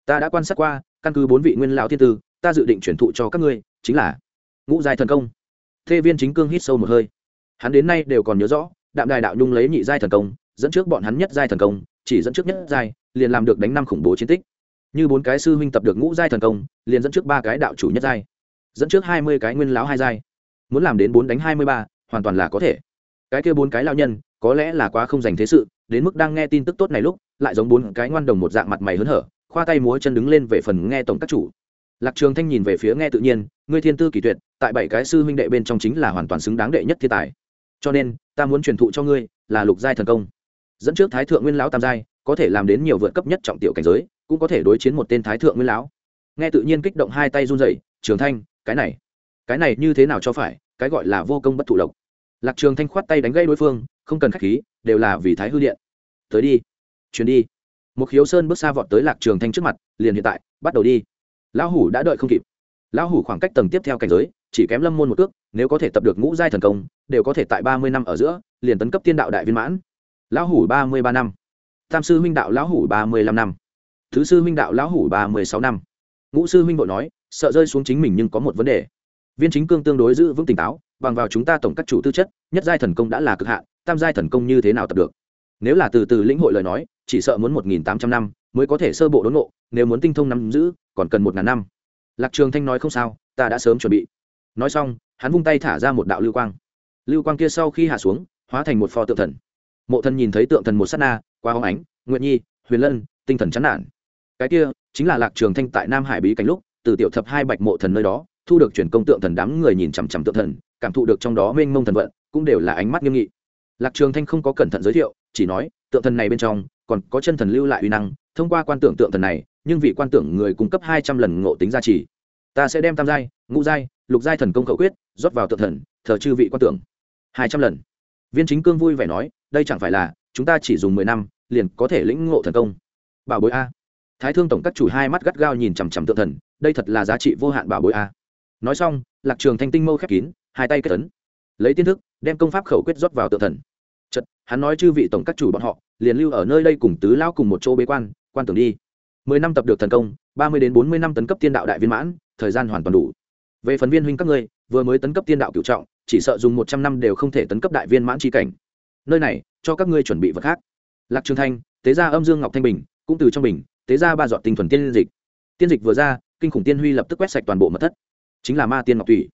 Ta đã quan sát qua, căn cứ bốn vị nguyên lão thiên tư, ta dự định chuyển thụ cho các ngươi, chính là ngũ giai thần công. Thê viên chính cương hít sâu một hơi. Hắn đến nay đều còn nhớ rõ, đạm đài đạo nhung lấy nhị giai thần công dẫn trước bọn hắn nhất giai thần công chỉ dẫn trước nhất giai liền làm được đánh năm khủng bố chiến tích. Như bốn cái sư huynh tập được ngũ giai thần công liền dẫn trước ba cái đạo chủ nhất giai dẫn trước hai mươi cái nguyên lão hai giai. Muốn làm đến bốn đánh hai mươi ba hoàn toàn là có thể. Cái kia bốn cái lao nhân có lẽ là quá không dành thế sự đến mức đang nghe tin tức tốt này lúc lại giống bốn cái ngoan đồng một dạng mặt mày hớn hở khoa tay múa chân đứng lên về phần nghe tổng các chủ. Lạc trường thanh nhìn về phía nghe tự nhiên ngươi thiên tư kỳ tuyệt tại bảy cái sư huynh đệ bên trong chính là hoàn toàn xứng đáng đệ nhất thiên tài. Cho nên ta muốn truyền thụ cho ngươi là lục giai thần công dẫn trước thái thượng nguyên lão tam giai, có thể làm đến nhiều vượt cấp nhất trọng tiểu cảnh giới, cũng có thể đối chiến một tên thái thượng nguyên lão. Nghe tự nhiên kích động hai tay run rẩy, trường thanh, cái này cái này như thế nào cho phải, cái gọi là vô công bất thụ lộc lạc trường thanh khoát tay đánh gây đối phương, không cần khách khí, đều là vì thái hư điện. Tới đi chuyến đi. Một khiếu sơn bước xa vọt tới lạc trường thanh trước mặt, liền hiện tại, bắt đầu đi. Lão hủ đã đợi không kịp. Lão hủ khoảng cách tầng tiếp theo cảnh giới, chỉ kém lâm môn một cước, nếu có thể tập được ngũ giai thần công, đều có thể tại ba mươi năm ở giữa, liền tấn cấp tiên đạo đại viên mãn lão hủ ba mươi ba năm. Tam sư huynh đạo lão hủ ba mươi lăm năm. Thứ sư huynh đạo lão hủ ba mươi sáu năm. Ngũ sư huynh bộ nói, sợ rơi xuống chính mình nhưng có một vấn đề. Viên chính cương tương đối giữ vững tỉnh táo, bằng vào chúng ta tổng các chủ tư chất, nhất giai thần công đã là cực hạn, tam giai thần công như thế nào tập được? Nếu là từ từ lĩnh hội lời nói, chỉ sợ muốn một nghìn tám trăm năm mới có thể sơ bộ đốn ngộ, nếu muốn tinh thông nắm giữ, còn cần một ngàn năm. Lạc trường thanh nói không sao, ta đã sớm chuẩn bị. Nói xong, hắn vung tay thả ra một đạo lưu quang. Lưu quang kia sau khi hạ xuống, hóa thành một pho tượng thần mộ thần nhìn thấy tượng thần một sát na, qua hóng ánh nguyện nhi, huyền lân, tinh thần chán nản. Cái kia chính là lạc trường thanh tại nam hải bí cảnh lúc, từ tiểu thập hai bạch mộ thần nơi đó, thu được truyền công tượng thần đám người nhìn chằm chằm tượng thần, cảm thụ được trong đó mênh mông thần vận, cũng đều là ánh mắt nghiêm nghị. Lạc trường thanh không có cẩn thận giới thiệu, chỉ nói, tượng thần này bên trong, còn có chân thần lưu lại uy năng, thông qua quan tưởng tượng thần này, nhưng vị quan tưởng người cung cấp hai trăm lần ngộ tính gia trì. Ta sẽ đem tam giai, ngũ giai, lục giai thần công khẩu quyết, rót vào tượng thần, thờ chư vị quan tưởng. Hai trăm lần. Viên chính cương vui vẻ nói đây chẳng phải là, chúng ta chỉ dùng mười năm, liền có thể lĩnh ngộ thần công. Bảo bối a. Thái thương tổng các chủ hai mắt gắt gao nhìn chằm chằm tượng thần, đây thật là giá trị vô hạn bảo bối a. Nói xong, lạc trường thanh tinh mâu khép kín, hai tay kết tấn lấy tiên thức, đem công pháp khẩu quyết rót vào tượng thần. Chật hắn nói chư vị tổng các chủ bọn họ, liền lưu ở nơi đây cùng tứ lao cùng một chỗ bế quan quan tưởng đi. Mười năm tập được thần công, ba mươi đến bốn mươi năm tấn cấp tiên đạo đại viên mãn, thời gian hoàn toàn đủ. Về phần viên huynh các ngươi, vừa mới tấn cấp tiên đạo cựu trọng, chỉ sợ dùng một trăm năm đều không thể tấn cấp đại viên mãn tri cảnh nơi này, cho các ngươi chuẩn bị vật khác. Lạc trường thanh, tế gia âm dương ngọc thanh bình, cũng từ trong bình, tế gia ba giọt tinh thuần tiên dịch. Tiên dịch vừa ra, kinh khủng tiên huy lập tức quét sạch toàn bộ mật thất. Chính là ma tiên ngọc thủy.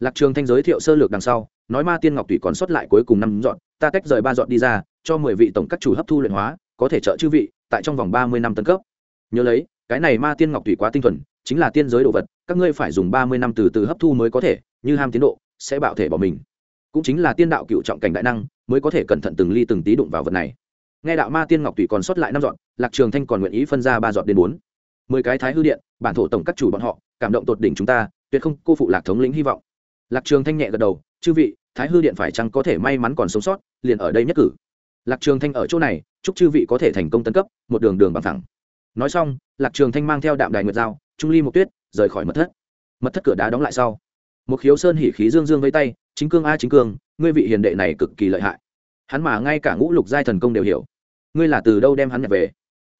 Lạc trường thanh giới thiệu sơ lược đằng sau, nói ma tiên ngọc thủy còn sót lại cuối cùng năm dọn ta tách rời ba dọn đi ra, cho mười vị tổng các chủ hấp thu luyện hóa, có thể trợ chư vị, tại trong vòng ba mươi năm tấn cấp. Nhớ lấy, cái này ma tiên ngọc thủy quá tinh thuần, chính là tiên giới đồ vật, các ngươi phải dùng ba mươi năm từ từ hấp thu mới có thể, như ham tiến độ, sẽ bạo thể bỏ mình. Cũng chính là tiên đạo cựu trọng cảnh đại năng mới có thể cẩn thận từng ly từng tí đụng vào vật này. Nghe đạo ma tiên ngọc tùy còn sót lại năm dọn lạc trường thanh còn nguyện ý phân ra ba dọn đến bốn. Mười cái thái hư điện, bản thổ tổng các chủ bọn họ, cảm động tột đỉnh chúng ta, tuyệt không cô phụ lạc thống lĩnh hy vọng. Lạc trường thanh nhẹ gật đầu, chư vị, thái hư điện phải chăng có thể may mắn còn sống sót, liền ở đây nhất cử. Lạc trường thanh ở chỗ này, chúc chư vị có thể thành công tấn cấp, một đường đường bằng thẳng. Nói xong, lạc trường thanh mang theo đạm đài nguyệt dao trung ly một tuyết, rời khỏi mật thất. Mật thất cửa đá đóng lại sau. Một khiếu sơn hỉ khí dương dương với tay, chính cương a chính cương ngươi vị hiền đệ này cực kỳ lợi hại. Hắn mà ngay cả ngũ lục giai thần công đều hiểu. Ngươi là từ đâu đem hắn nhặt về?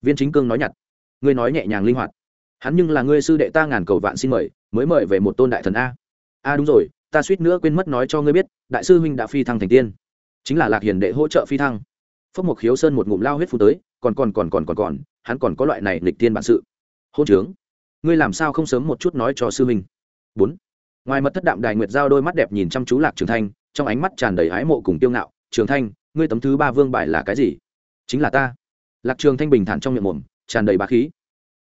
Viên chính cương nói nhặt. Ngươi nói nhẹ nhàng linh hoạt. Hắn nhưng là ngươi sư đệ ta ngàn cầu vạn xin mời, mới mời về một tôn đại thần a. A đúng rồi, ta suýt nữa quên mất nói cho ngươi biết, đại sư huynh đã phi thăng thành tiên. Chính là lạc hiền đệ hỗ trợ phi thăng. Phốc một khiếu sơn một ngụm lao huyết phú tới, còn còn còn còn còn còn, hắn còn có loại này lịch tiên bản sự. Hôn trướng. Ngươi làm sao không sớm một chút nói cho sư huynh? Bốn. Ngoài mật thất đạm đài nguyệt giao đôi mắt đẹp nhìn chăm chú lạc trường thanh trong ánh mắt tràn đầy ái mộ cùng tiêu ngạo, trường thanh, ngươi tấm thứ ba vương bài là cái gì? Chính là ta. Lạc trường thanh bình thản trong miệng mồm, tràn đầy bá khí.